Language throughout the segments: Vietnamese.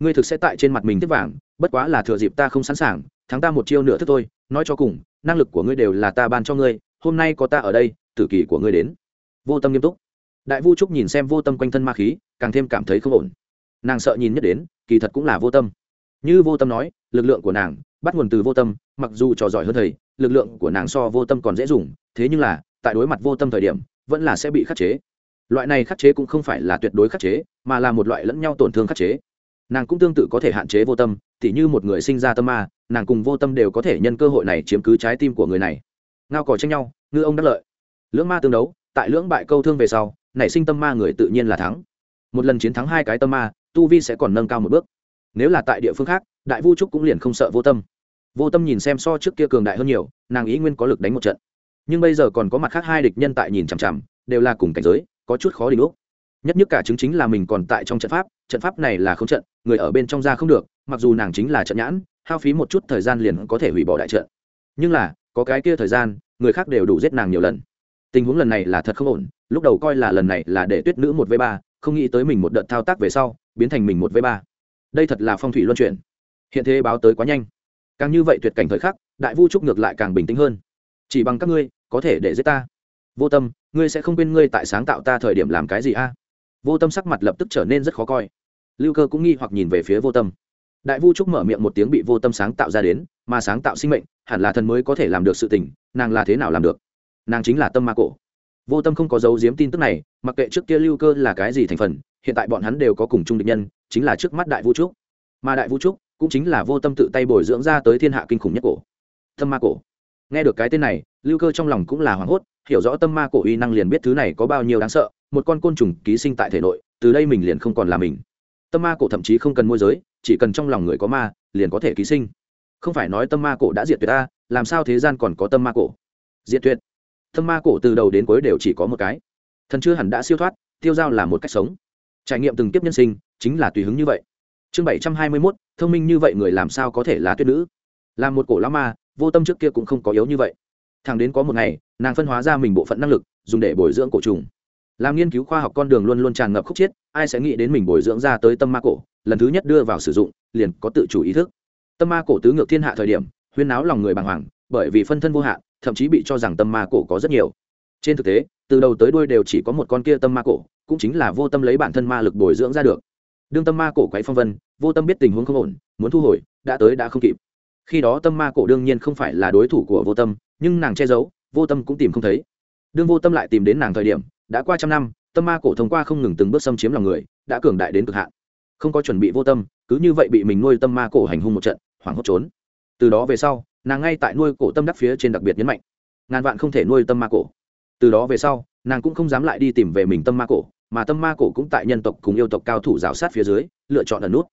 ngươi thực sẽ tại trên mặt mình tiếp vàng, bất quá là thừa dịp ta không sẵn sàng, thắng ta một chiêu nửa thức thôi, nói cho cùng, năng lực của ngươi đều là ta ban cho ngươi, hôm nay có ta ở đây, tử kỳ của ngươi đến. Vô tâm nghiêm túc. Đại vu trúc nhìn xem vô tâm quanh thân ma khí, càng thêm cảm thấy không ổn. Nàng sợ nhìn nhất đến, kỳ thật cũng là vô tâm. Như vô tâm nói, lực lượng của nàng, bắt nguồn từ vô tâm, mặc dù trò giỏi hơn thầy, lực lượng của nàng so vô tâm còn dễ dùng, thế nhưng là, tại đối mặt vô tâm thời điểm, vẫn là sẽ bị khắc chế. Loại này khắc chế cũng không phải là tuyệt đối khắc chế, mà là một loại lẫn nhau tổn thương khắc chế nàng cũng tương tự có thể hạn chế vô tâm t h như một người sinh ra tâm ma, nàng cùng vô tâm đều có thể nhân cơ hội này chiếm cứ trái tim của người này. Ngao cò tranh nhau, ngư ông đắc lợi. Lưỡng ma tương đấu, tại lưỡng bại câu thương về sau, nảy sinh tâm ma người tự nhiên là thắng. Một lần chiến thắng hai cái tâm ma, tu vi sẽ còn nâng cao một bước. Nếu là tại địa phương khác, đại vu trúc cũng liền không sợ vô tâm. Vô tâm nhìn xem so trước kia cường đại hơn nhiều, nàng ý nguyên có lực đánh một trận. Nhưng bây giờ còn có mặt khác hai địch nhân tại nhìn chằm chằm, đều là cùng cảnh giới, có chút khó đình úc nhất nhất cả chứng chính là mình còn tại trong trận pháp trận pháp này là không trận, người ở bên trong ra không được, mặc dù nàng chính là trận nhãn, hao phí một chút thời gian liền có thể hủy bỏ đại trận. Nhưng là, có cái kia thời gian, người khác đều đủ giết nàng nhiều lần. Tình huống lần này là thật không ổn, lúc đầu coi là lần này là để tuyết nữ một v ba, không nghĩ tới mình một đợt thao tác về sau, biến thành mình một v ba. Đây thật là phong thủy luân chuyển. Hiện thế báo tới quá nhanh. Càng như vậy tuyệt cảnh thời khắc, đại vu trúc ngược lại càng bình tĩnh hơn. Chỉ bằng các ngươi, có thể để giết ta. Vô tâm, ngươi sẽ không quên ngươi tại sáng tạo ta thời điểm làm cái gì a? Vô tâm sắc mặt lập tức trở nên rất khó coi. Lưu cơ cũng nghi hoặc nhìn về phía vô tâm. Đại vu trúc mở miệng một tiếng bị vô tâm sáng tạo ra đến, mà sáng tạo sinh mệnh, hẳn là thần mới có thể làm được sự tình, nàng là thế nào làm được? Nàng chính là tâm ma cổ. Vô tâm không có dấu diếm tin tức này, mặc kệ trước kia lưu cơ là cái gì thành phần, hiện tại bọn hắn đều có cùng chung định nhân, chính là trước mắt đại vũ trúc. Mà đại vũ trúc cũng chính là vô tâm tự tay bồi dưỡng ra tới thiên hạ kinh khủng nhất cổ. Tâm ma cổ. Nghe được cái tên này, lưu cơ trong lòng cũng là hoảng hốt, hiểu rõ tâm ma cổ uy năng liền biết thứ này có bao nhiêu đáng sợ một con côn trùng ký sinh tại thể nội, từ đây mình liền không còn là mình. Tâm ma cổ thậm chí không cần môi giới, chỉ cần trong lòng người có ma, liền có thể ký sinh. Không phải nói tâm ma cổ đã diệt tuyệt ta, làm sao thế gian còn có tâm ma cổ? Diệt tuyệt. Tâm ma cổ từ đầu đến cuối đều chỉ có một cái. Thần chưa hẳn đã siêu thoát, tiêu dao là một cách sống. Trải nghiệm từng tiếp nhân sinh, chính là tùy hứng như vậy. Chương bảy trăm hai mươi mốt, thông minh như vậy người làm sao có thể là tuyết nữ? Là một cổ lão ma, vô tâm trước kia cũng không có yếu như vậy. Thằng đến có một ngày, nàng phân hóa ra mình bộ phận năng lực, dùng để bồi dưỡng cổ trùng làm nghiên cứu khoa học con đường luôn luôn tràn ngập khúc chiết, ai sẽ nghĩ đến mình bồi dưỡng ra tới tâm ma cổ, lần thứ nhất đưa vào sử dụng, liền có tự chủ ý thức. Tâm ma cổ tứ ngược thiên hạ thời điểm, huyên náo lòng người bàng hoàng, bởi vì phân thân vô hạn, thậm chí bị cho rằng tâm ma cổ có rất nhiều. Trên thực tế, từ đầu tới đuôi đều chỉ có một con kia tâm ma cổ, cũng chính là vô tâm lấy bản thân ma lực bồi dưỡng ra được. Đương tâm ma cổ quấy phong vân, vô tâm biết tình huống không ổn, muốn thu hồi, đã tới đã không kịp. Khi đó tâm ma cổ đương nhiên không phải là đối thủ của vô tâm, nhưng nàng che giấu, vô tâm cũng tìm không thấy. Đương vô tâm lại tìm đến nàng thời điểm đã qua trăm năm, tâm ma cổ thông qua không ngừng từng bước xâm chiếm lòng người, đã cường đại đến cực hạn. Không có chuẩn bị vô tâm, cứ như vậy bị mình nuôi tâm ma cổ hành hung một trận, hoảng hốt trốn. Từ đó về sau, nàng ngay tại nuôi cổ tâm đắc phía trên đặc biệt nhấn mạnh. Ngàn vạn không thể nuôi tâm ma cổ. Từ đó về sau, nàng cũng không dám lại đi tìm về mình tâm ma cổ, mà tâm ma cổ cũng tại nhân tộc cùng yêu tộc cao thủ rào sát phía dưới, lựa chọn ẩn nút.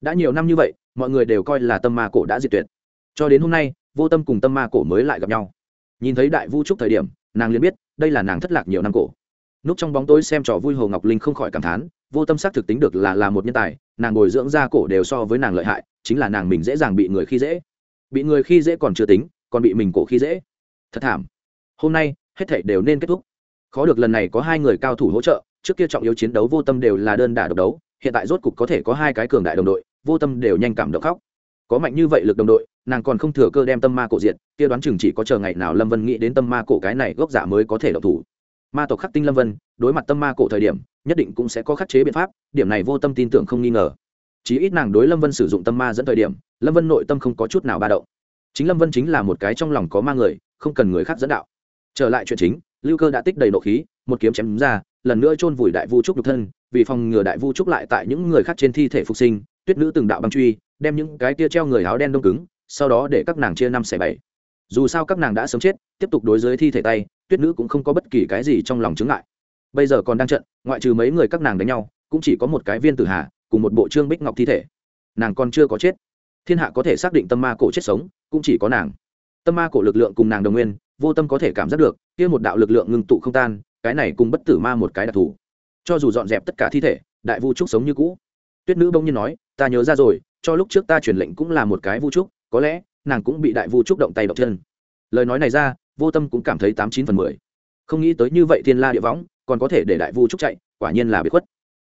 Đã nhiều năm như vậy, mọi người đều coi là tâm ma cổ đã diệt tuyệt. Cho đến hôm nay, vô tâm cùng tâm ma cổ mới lại gặp nhau. Nhìn thấy đại vũ trúc thời điểm, nàng liền biết, đây là nàng thất lạc nhiều năm cổ núp trong bóng tối xem trò vui hồ ngọc linh không khỏi cảm thán, vô tâm xác thực tính được là là một nhân tài, nàng bồi dưỡng ra cổ đều so với nàng lợi hại, chính là nàng mình dễ dàng bị người khi dễ. Bị người khi dễ còn chưa tính, còn bị mình cổ khi dễ. Thật thảm. Hôm nay, hết thảy đều nên kết thúc. Khó được lần này có hai người cao thủ hỗ trợ, trước kia trọng yếu chiến đấu vô tâm đều là đơn đả độc đấu, hiện tại rốt cục có thể có hai cái cường đại đồng đội, vô tâm đều nhanh cảm động khóc. Có mạnh như vậy lực đồng đội, nàng còn không thừa cơ đem tâm ma cổ diện kia đoán chừng chỉ có chờ ngày nào lâm vân nghĩ đến tâm ma cổ cái này gốc giả mới có thể độc thủ ma tộc khắc tinh lâm vân, đối mặt tâm ma cổ thời điểm, nhất định cũng sẽ có khắc chế biện pháp, điểm này vô tâm tin tưởng không nghi ngờ. Chí ít nàng đối lâm vân sử dụng tâm ma dẫn thời điểm, lâm vân nội tâm không có chút nào ba động. Chính lâm vân chính là một cái trong lòng có ma người, không cần người khác dẫn đạo. Trở lại chuyện chính, lưu cơ đã tích đầy nộ khí, một kiếm chém ra, lần nữa chôn vùi đại vu trúc nhục thân, vì phòng ngừa đại vu trúc lại tại những người khác trên thi thể phục sinh, tuyết nữ từng đạo băng truy, đem những cái tia treo người áo đen đông cứng, sau đó để các nàng chia năm xẻ bảy. Dù sao các nàng đã sớm chết, tiếp tục đối với thi thể tay tuyết nữ cũng không có bất kỳ cái gì trong lòng chứng ngại. Bây giờ còn đang trận, ngoại trừ mấy người các nàng đánh nhau, cũng chỉ có một cái viên tử hà, cùng một bộ trương bích ngọc thi thể. Nàng còn chưa có chết. Thiên hạ có thể xác định tâm ma cổ chết sống, cũng chỉ có nàng. Tâm ma cổ lực lượng cùng nàng đồng nguyên, vô tâm có thể cảm giác được, kia một đạo lực lượng ngưng tụ không tan, cái này cùng bất tử ma một cái đặc thù. Cho dù dọn dẹp tất cả thi thể, đại vu trúc sống như cũ. Tuyết nữ bỗng nhiên nói, ta nhớ ra rồi, cho lúc trước ta truyền lệnh cũng là một cái vu trúc, có lẽ nàng cũng bị đại vu trúc động tay động chân. Lời nói này ra vô tâm cũng cảm thấy tám chín phần mười. Không nghĩ tới như vậy thiên la địa võng, còn có thể để đại vu trúc chạy, quả nhiên là bị khuất.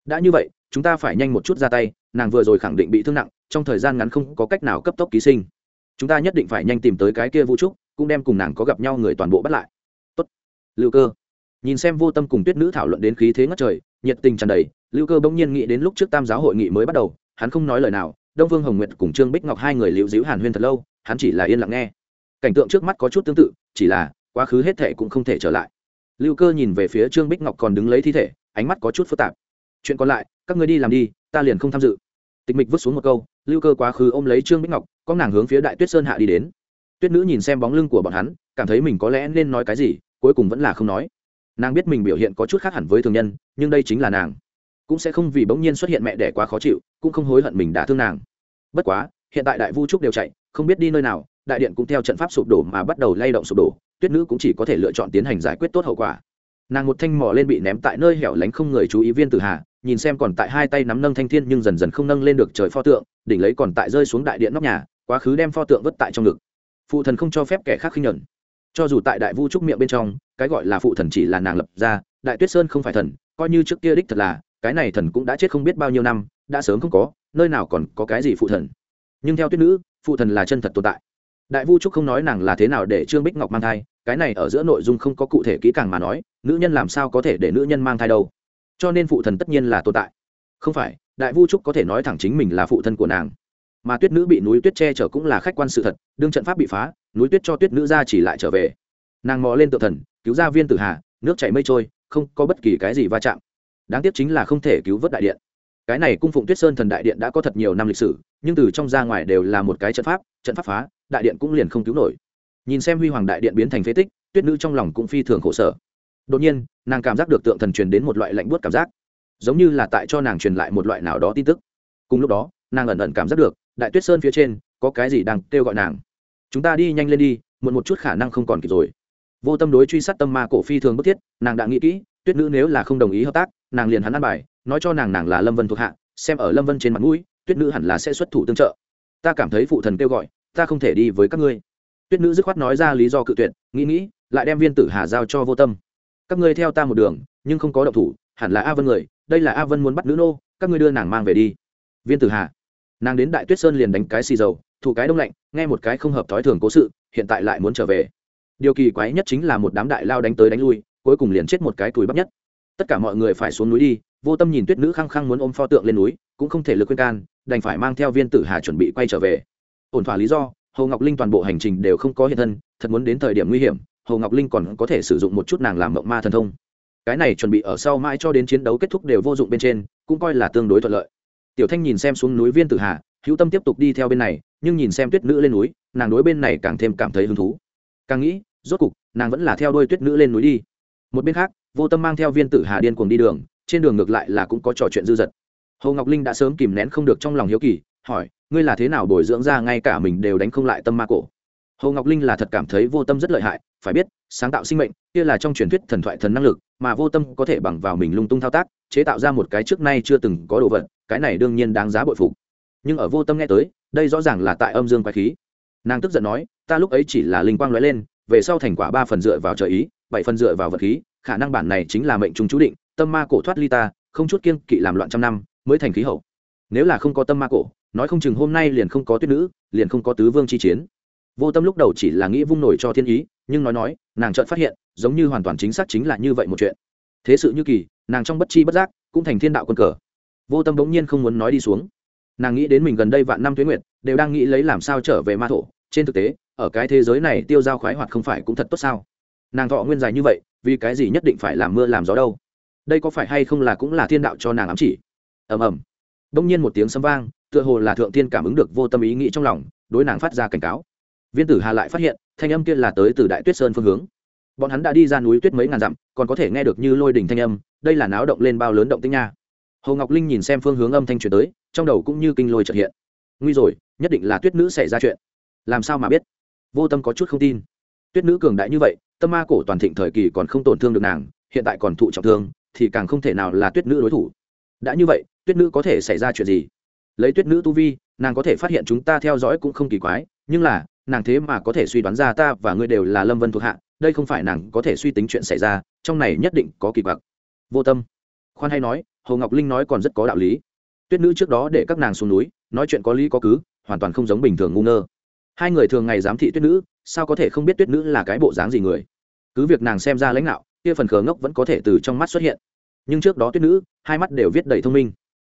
Đã như vậy, chúng ta phải nhanh một chút ra tay, nàng vừa rồi khẳng định bị thương nặng, trong thời gian ngắn không có cách nào cấp tốc ký sinh. Chúng ta nhất định phải nhanh tìm tới cái kia vũ trúc, cũng đem cùng nàng có gặp nhau người toàn bộ bắt lại. Tốt. lưu cơ. Nhìn xem vô tâm cùng tuyết nữ thảo luận đến khí thế ngất trời, nhiệt tình tràn đầy, lưu cơ bỗng nhiên nghĩ đến lúc trước tam giáo hội nghị mới bắt đầu, hắn không nói lời nào, đông vương hồng nguyệt cùng trương bích ngọc hai người liễu díu hàn huyên thật lâu, hắn chỉ là yên lặng nghe cảnh tượng trước mắt có chút tương tự, chỉ là, quá khứ hết thệ cũng không thể trở lại. Lưu cơ nhìn về phía trương bích ngọc còn đứng lấy thi thể, ánh mắt có chút phức tạp. Chuyện còn lại, các người đi làm đi, ta liền không tham dự. Tịch mịch vứt xuống một câu, lưu cơ quá khứ ôm lấy trương bích ngọc, có nàng hướng phía đại tuyết sơn hạ đi đến. Tuyết nữ nhìn xem bóng lưng của bọn hắn, cảm thấy mình có lẽ nên nói cái gì, cuối cùng vẫn là không nói. Nàng biết mình biểu hiện có chút khác hẳn với thường nhân, nhưng đây chính là nàng. Cũng sẽ không vì bỗng nhiên xuất hiện mẹ đẻ quá khó chịu, cũng không hối hận mình đã thương nàng. Bất quá, hiện tại đại vu trúc đều chạy, không biết đi nơi nào đại điện cũng theo trận pháp sụp đổ mà bắt đầu lay động sụp đổ, tuyết nữ cũng chỉ có thể lựa chọn tiến hành giải quyết tốt hậu quả. Nàng một thanh mỏ lên bị ném tại nơi hẻo lánh không người chú ý viên tử hà, nhìn xem còn tại hai tay nắm nâng thanh thiên nhưng dần dần không nâng lên được trời pho tượng, đỉnh lấy còn tại rơi xuống đại điện nóc nhà, quá khứ đem pho tượng vứt tại trong ngực. Phụ thần không cho phép kẻ khác khinh nhuận. Cho dù tại đại vu trúc miệng bên trong, cái gọi là phụ thần chỉ là nàng lập ra, đại tuyết sơn không phải thần, coi như trước kia đích thật là, cái này thần cũng đã chết không biết bao nhiêu năm, đã sớm không có, nơi nào còn có cái gì phụ thần. Nhưng theo tuyết nữ, phụ thần là chân thật tồn tại đại vu trúc không nói nàng là thế nào để trương bích ngọc mang thai, cái này ở giữa nội dung không có cụ thể kỹ càng mà nói, nữ nhân làm sao có thể để nữ nhân mang thai đâu. Cho nên phụ thần tất nhiên là tồn tại. Không phải, đại vu trúc có thể nói thẳng chính mình là phụ thân của nàng. Mà tuyết nữ bị núi tuyết che chở cũng là khách quan sự thật, đương trận pháp bị phá, núi tuyết cho tuyết nữ ra chỉ lại trở về. Nàng mò lên tự thần, cứu ra viên tử hà, nước chảy mây trôi, không có bất kỳ cái gì va chạm. Đáng tiếc chính là không thể cứu vớt đại điện. Cái này cung phụng tuyết sơn thần đại điện đã có thật nhiều năm lịch sử, nhưng từ trong ra ngoài đều là một cái trận pháp trận pháp phá đại điện cũng liền không cứu nổi. Nhìn xem huy hoàng đại điện biến thành phế tích, tuyết nữ trong lòng cũng phi thường khổ sở. Đột nhiên, nàng cảm giác được tượng thần truyền đến một loại lạnh buốt cảm giác, giống như là tại cho nàng truyền lại một loại nào đó tin tức. Cùng lúc đó, nàng ẩn ẩn cảm giác được, đại tuyết sơn phía trên, có cái gì đang kêu gọi nàng. Chúng ta đi nhanh lên đi, muộn một chút khả năng không còn kịp rồi. Vô tâm đối truy sát tâm ma cổ phi thường bức thiết, nàng đã nghĩ kỹ, tuyết nữ nếu là không đồng ý hợp tác, nàng liền hắn ăn bài, nói cho nàng nàng là lâm vân thuộc hạ, xem ở lâm vân trên mặt mũi, tuyết nữ hẳn là sẽ xuất thủ tương trợ. Ta cảm thấy phụ thần kêu gọi ta không thể đi với các ngươi. Tuyết nữ dứt khoát nói ra lý do cự tuyệt, nghĩ nghĩ, lại đem viên tử hà giao cho vô tâm. Các ngươi theo ta một đường, nhưng không có động thủ, hẳn là a vân người, đây là a vân muốn bắt nữ nô, các ngươi đưa nàng mang về đi. Viên tử hà, nàng đến đại tuyết sơn liền đánh cái xì dầu, thủ cái đông lạnh, nghe một cái không hợp thói thường cố sự, hiện tại lại muốn trở về. Điều kỳ quái nhất chính là một đám đại lao đánh tới đánh lui, cuối cùng liền chết một cái túi bắp nhất. Tất cả mọi người phải xuống núi đi, vô tâm nhìn tuyết nữ khăng khăng muốn ôm pho tượng lên núi, cũng không thể lực khuyên can, đành phải mang theo viên tử hà chuẩn bị quay trở về ổn thỏa lý do, hồ ngọc linh toàn bộ hành trình đều không có hiện thân, thật muốn đến thời điểm nguy hiểm, hồ ngọc linh còn có thể sử dụng một chút nàng làm mộng ma thần thông. Cái này chuẩn bị ở sau mãi cho đến chiến đấu kết thúc đều vô dụng bên trên, cũng coi là tương đối thuận lợi. Tiểu thanh nhìn xem xuống núi viên tử hà, hữu tâm tiếp tục đi theo bên này, nhưng nhìn xem tuyết nữ lên núi, nàng đối bên này càng thêm cảm thấy hứng thú. Càng nghĩ, rốt cục, nàng vẫn là theo đôi tuyết nữ lên núi đi. Một bên khác, vô tâm mang theo viên tử hà điên cuồng đi đường, trên đường ngược lại là cũng có trò chuyện dư dật. Hồ ngọc linh đã sớm kìm nén không được trong lòng hiếu kỳ hỏi, ngươi là thế nào bồi dưỡng ra ngay cả mình đều đánh không lại tâm ma cổ? Hồ ngọc linh là thật cảm thấy vô tâm rất lợi hại, phải biết, sáng tạo sinh mệnh, kia là trong truyền thuyết thần thoại thần năng lực, mà vô tâm có thể bằng vào mình lung tung thao tác, chế tạo ra một cái trước nay chưa từng có đồ vật, cái này đương nhiên đáng giá bội phục. Nhưng ở vô tâm nghe tới, đây rõ ràng là tại âm dương quái khí. Nàng tức giận nói, ta lúc ấy chỉ là linh quang nói lên, về sau thành quả ba phần dựa vào trợ ý, bảy phần dựa vào vật khí, khả năng bản này chính là mệnh trung chú định, tâm ma cổ thoát ly ta, không chút kiên kỵ làm loạn trăm năm, mới thành khí hậu. Nếu là không có tâm ma cổ nói không chừng hôm nay liền không có tuyết nữ, liền không có tứ vương chi chiến. Vô tâm lúc đầu chỉ là nghĩ vung nổi cho thiên ý, nhưng nói nói, nàng chợt phát hiện, giống như hoàn toàn chính xác chính là như vậy một chuyện. Thế sự như kỳ, nàng trong bất chi bất giác, cũng thành thiên đạo quân cờ. Vô tâm bỗng nhiên không muốn nói đi xuống. Nàng nghĩ đến mình gần đây vạn năm tuyến nguyệt, đều đang nghĩ lấy làm sao trở về ma thổ. Trên thực tế, ở cái thế giới này tiêu dao khoái hoạt không phải cũng thật tốt sao? Nàng thọ nguyên dài như vậy, vì cái gì nhất định phải làm mưa làm gió đâu? Đây có phải hay không là cũng là thiên đạo cho nàng ám chỉ? Ầm ầm đông nhiên một tiếng sấm vang, tựa hồ là thượng tiên cảm ứng được vô tâm ý nghĩ trong lòng, đối nàng phát ra cảnh cáo. Viên tử hà lại phát hiện, thanh âm kia là tới từ đại tuyết sơn phương hướng. Bọn hắn đã đi ra núi tuyết mấy ngàn dặm, còn có thể nghe được như lôi đỉnh thanh âm, đây là náo động lên bao lớn động tinh nha. Hồ ngọc linh nhìn xem phương hướng âm thanh truyền tới, trong đầu cũng như kinh lôi chợt hiện. Nguy rồi, nhất định là tuyết nữ xảy ra chuyện. Làm sao mà biết? Vô tâm có chút không tin. Tuyết nữ cường đại như vậy, tâm ma cổ toàn thịnh thời kỳ còn không tổn thương được nàng, hiện tại còn thụ trọng thương, thì càng không thể nào là tuyết nữ đối thủ. Đã như vậy tuyết nữ có thể xảy ra chuyện gì? Lấy tuyết nữ tu vi, nàng có thể phát hiện chúng ta theo dõi cũng không kỳ quái, nhưng là, nàng thế mà có thể suy đoán ra ta và ngươi đều là lâm vân thuộc hạ, đây không phải nàng có thể suy tính chuyện xảy ra, trong này nhất định có kỳ quặc. Vô tâm. Khoan hay nói, hồ ngọc linh nói còn rất có đạo lý. Tuyết nữ trước đó để các nàng xuống núi, nói chuyện có lý có cứ, hoàn toàn không giống bình thường ngu ngơ. Hai người thường ngày giám thị tuyết nữ, sao có thể không biết tuyết nữ là cái bộ dáng gì người? Cứ việc nàng xem ra lãnh đạo, kia phần khờ ngốc vẫn có thể từ trong mắt xuất hiện. Nhưng trước đó tuyết nữ, hai mắt đều viết đầy thông minh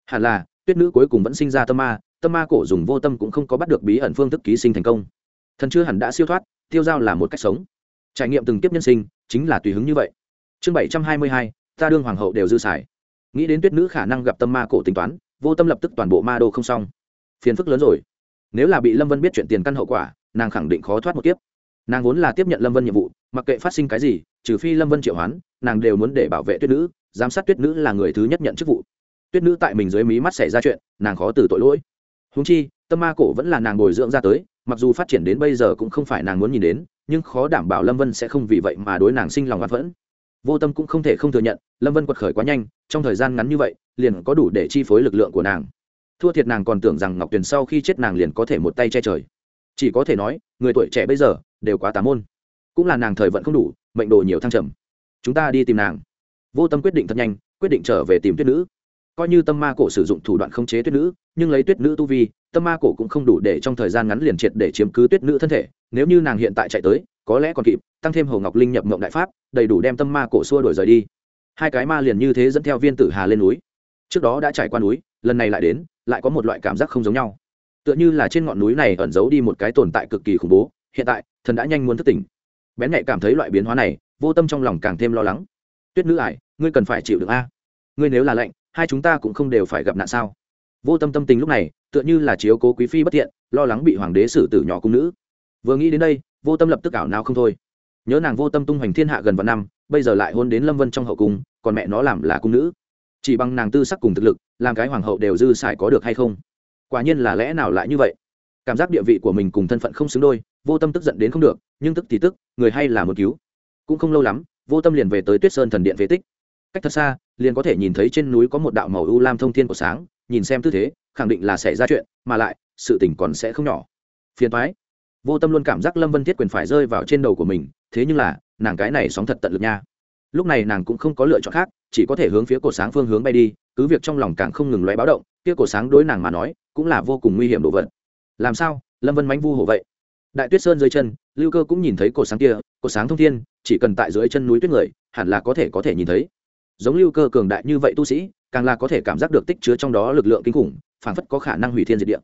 hẳn là, tuyết nữ cuối cùng vẫn sinh ra tâm ma tâm ma cổ dùng vô tâm cũng không có bắt được bí ẩn phương thức ký sinh thành công. Thần chưa hẳn đã siêu thoát, tiêu giao là một cách sống. Trải nghiệm từng kiếp nhân sinh, chính là tùy hứng như vậy. Chương bảy trăm hai mươi hai, ta đương hoàng hậu đều dư xài. Nghĩ đến tuyết nữ khả năng gặp tâm ma cổ tính toán, vô tâm lập tức toàn bộ ma đô không xong. Phiền phức lớn rồi. Nếu là bị lâm vân biết chuyện tiền căn hậu quả, nàng khẳng định khó thoát một kiếp. Nàng vốn là tiếp nhận lâm vân nhiệm vụ, mặc kệ phát sinh cái gì, trừ phi lâm vân triệu hoán, nàng đều muốn để bảo vệ tuyết nữ, giám sát tuyết nữ là người thứ nhất nhận chức vụ tuyết nữ tại mình dưới mí mắt xảy ra chuyện, nàng khó từ tội lỗi. Húng chi, tâm ma cổ vẫn là nàng bồi dưỡng ra tới, mặc dù phát triển đến bây giờ cũng không phải nàng muốn nhìn đến, nhưng khó đảm bảo lâm vân sẽ không vì vậy mà đối nàng sinh lòng oán vẫn vô tâm cũng không thể không thừa nhận, lâm vân quật khởi quá nhanh, trong thời gian ngắn như vậy, liền có đủ để chi phối lực lượng của nàng. Thua thiệt nàng còn tưởng rằng ngọc tuyền sau khi chết nàng liền có thể một tay che trời. Chỉ có thể nói, người tuổi trẻ bây giờ, đều quá tà môn. Cũng là nàng thời vận không đủ, mệnh đồ nhiều thăng trầm. Chúng ta đi tìm nàng. Vô tâm quyết định thật nhanh, quyết định trở về tìm tuyết nữ coi như tâm ma cổ sử dụng thủ đoạn khống chế tuyết nữ, nhưng lấy tuyết nữ tu vi, tâm ma cổ cũng không đủ để trong thời gian ngắn liền triệt để chiếm cứ tuyết nữ thân thể. Nếu như nàng hiện tại chạy tới, có lẽ còn kịp tăng thêm hồ ngọc linh nhập mộng đại pháp, đầy đủ đem tâm ma cổ xua đổi rời đi. Hai cái ma liền như thế dẫn theo viên tử hà lên núi. Trước đó đã trải qua núi, lần này lại đến, lại có một loại cảm giác không giống nhau. Tựa như là trên ngọn núi này ẩn giấu đi một cái tồn tại cực kỳ khủng bố, hiện tại, thần đã nhanh muốn thức tỉnh. Bén nhạy cảm thấy loại biến hóa này, vô tâm trong lòng càng thêm lo lắng. Tuyết nữ ải, ngươi cần phải chịu được a. Ngươi nếu là lệnh hai chúng ta cũng không đều phải gặp nạn sao? Vô tâm tâm tình lúc này, tựa như là chiếu cố quý phi bất thiện, lo lắng bị hoàng đế xử tử nhỏ cung nữ. Vừa nghĩ đến đây, vô tâm lập tức ảo nào không thôi. Nhớ nàng vô tâm tung hoành thiên hạ gần vạn năm, bây giờ lại hôn đến lâm vân trong hậu cung, còn mẹ nó làm là cung nữ. Chỉ bằng nàng tư sắc cùng thực lực, làm cái hoàng hậu đều dư xài có được hay không? Quả nhiên là lẽ nào lại như vậy? Cảm giác địa vị của mình cùng thân phận không xứng đôi, vô tâm tức giận đến không được, nhưng tức thì tức, người hay là một cứu. Cũng không lâu lắm, vô tâm liền về tới tuyết sơn thần điện phế tích. Cách thật xa liền có thể nhìn thấy trên núi có một đạo màu u lam thông thiên của sáng, nhìn xem tư thế, khẳng định là sẽ ra chuyện, mà lại, sự tình còn sẽ không nhỏ. Phiền thoái vô tâm luôn cảm giác lâm vân thiết quyền phải rơi vào trên đầu của mình, thế nhưng là, nàng cái này sóng thật tận lực nha. Lúc này nàng cũng không có lựa chọn khác, chỉ có thể hướng phía cổ sáng phương hướng bay đi, cứ việc trong lòng càng không ngừng loé báo động, kia cổ sáng đối nàng mà nói, cũng là vô cùng nguy hiểm đồ vật. Làm sao? Lâm vân mánh vu hổ vậy. Đại tuyết sơn dưới chân, lưu cơ cũng nhìn thấy cổ sáng kia, cổ sáng thông thiên, chỉ cần tại dưới chân núi tuyết người, hẳn là có thể có thể nhìn thấy giống lưu cơ cường đại như vậy tu sĩ, càng là có thể cảm giác được tích chứa trong đó lực lượng kinh khủng, phảng phất có khả năng hủy thiên diệt địa.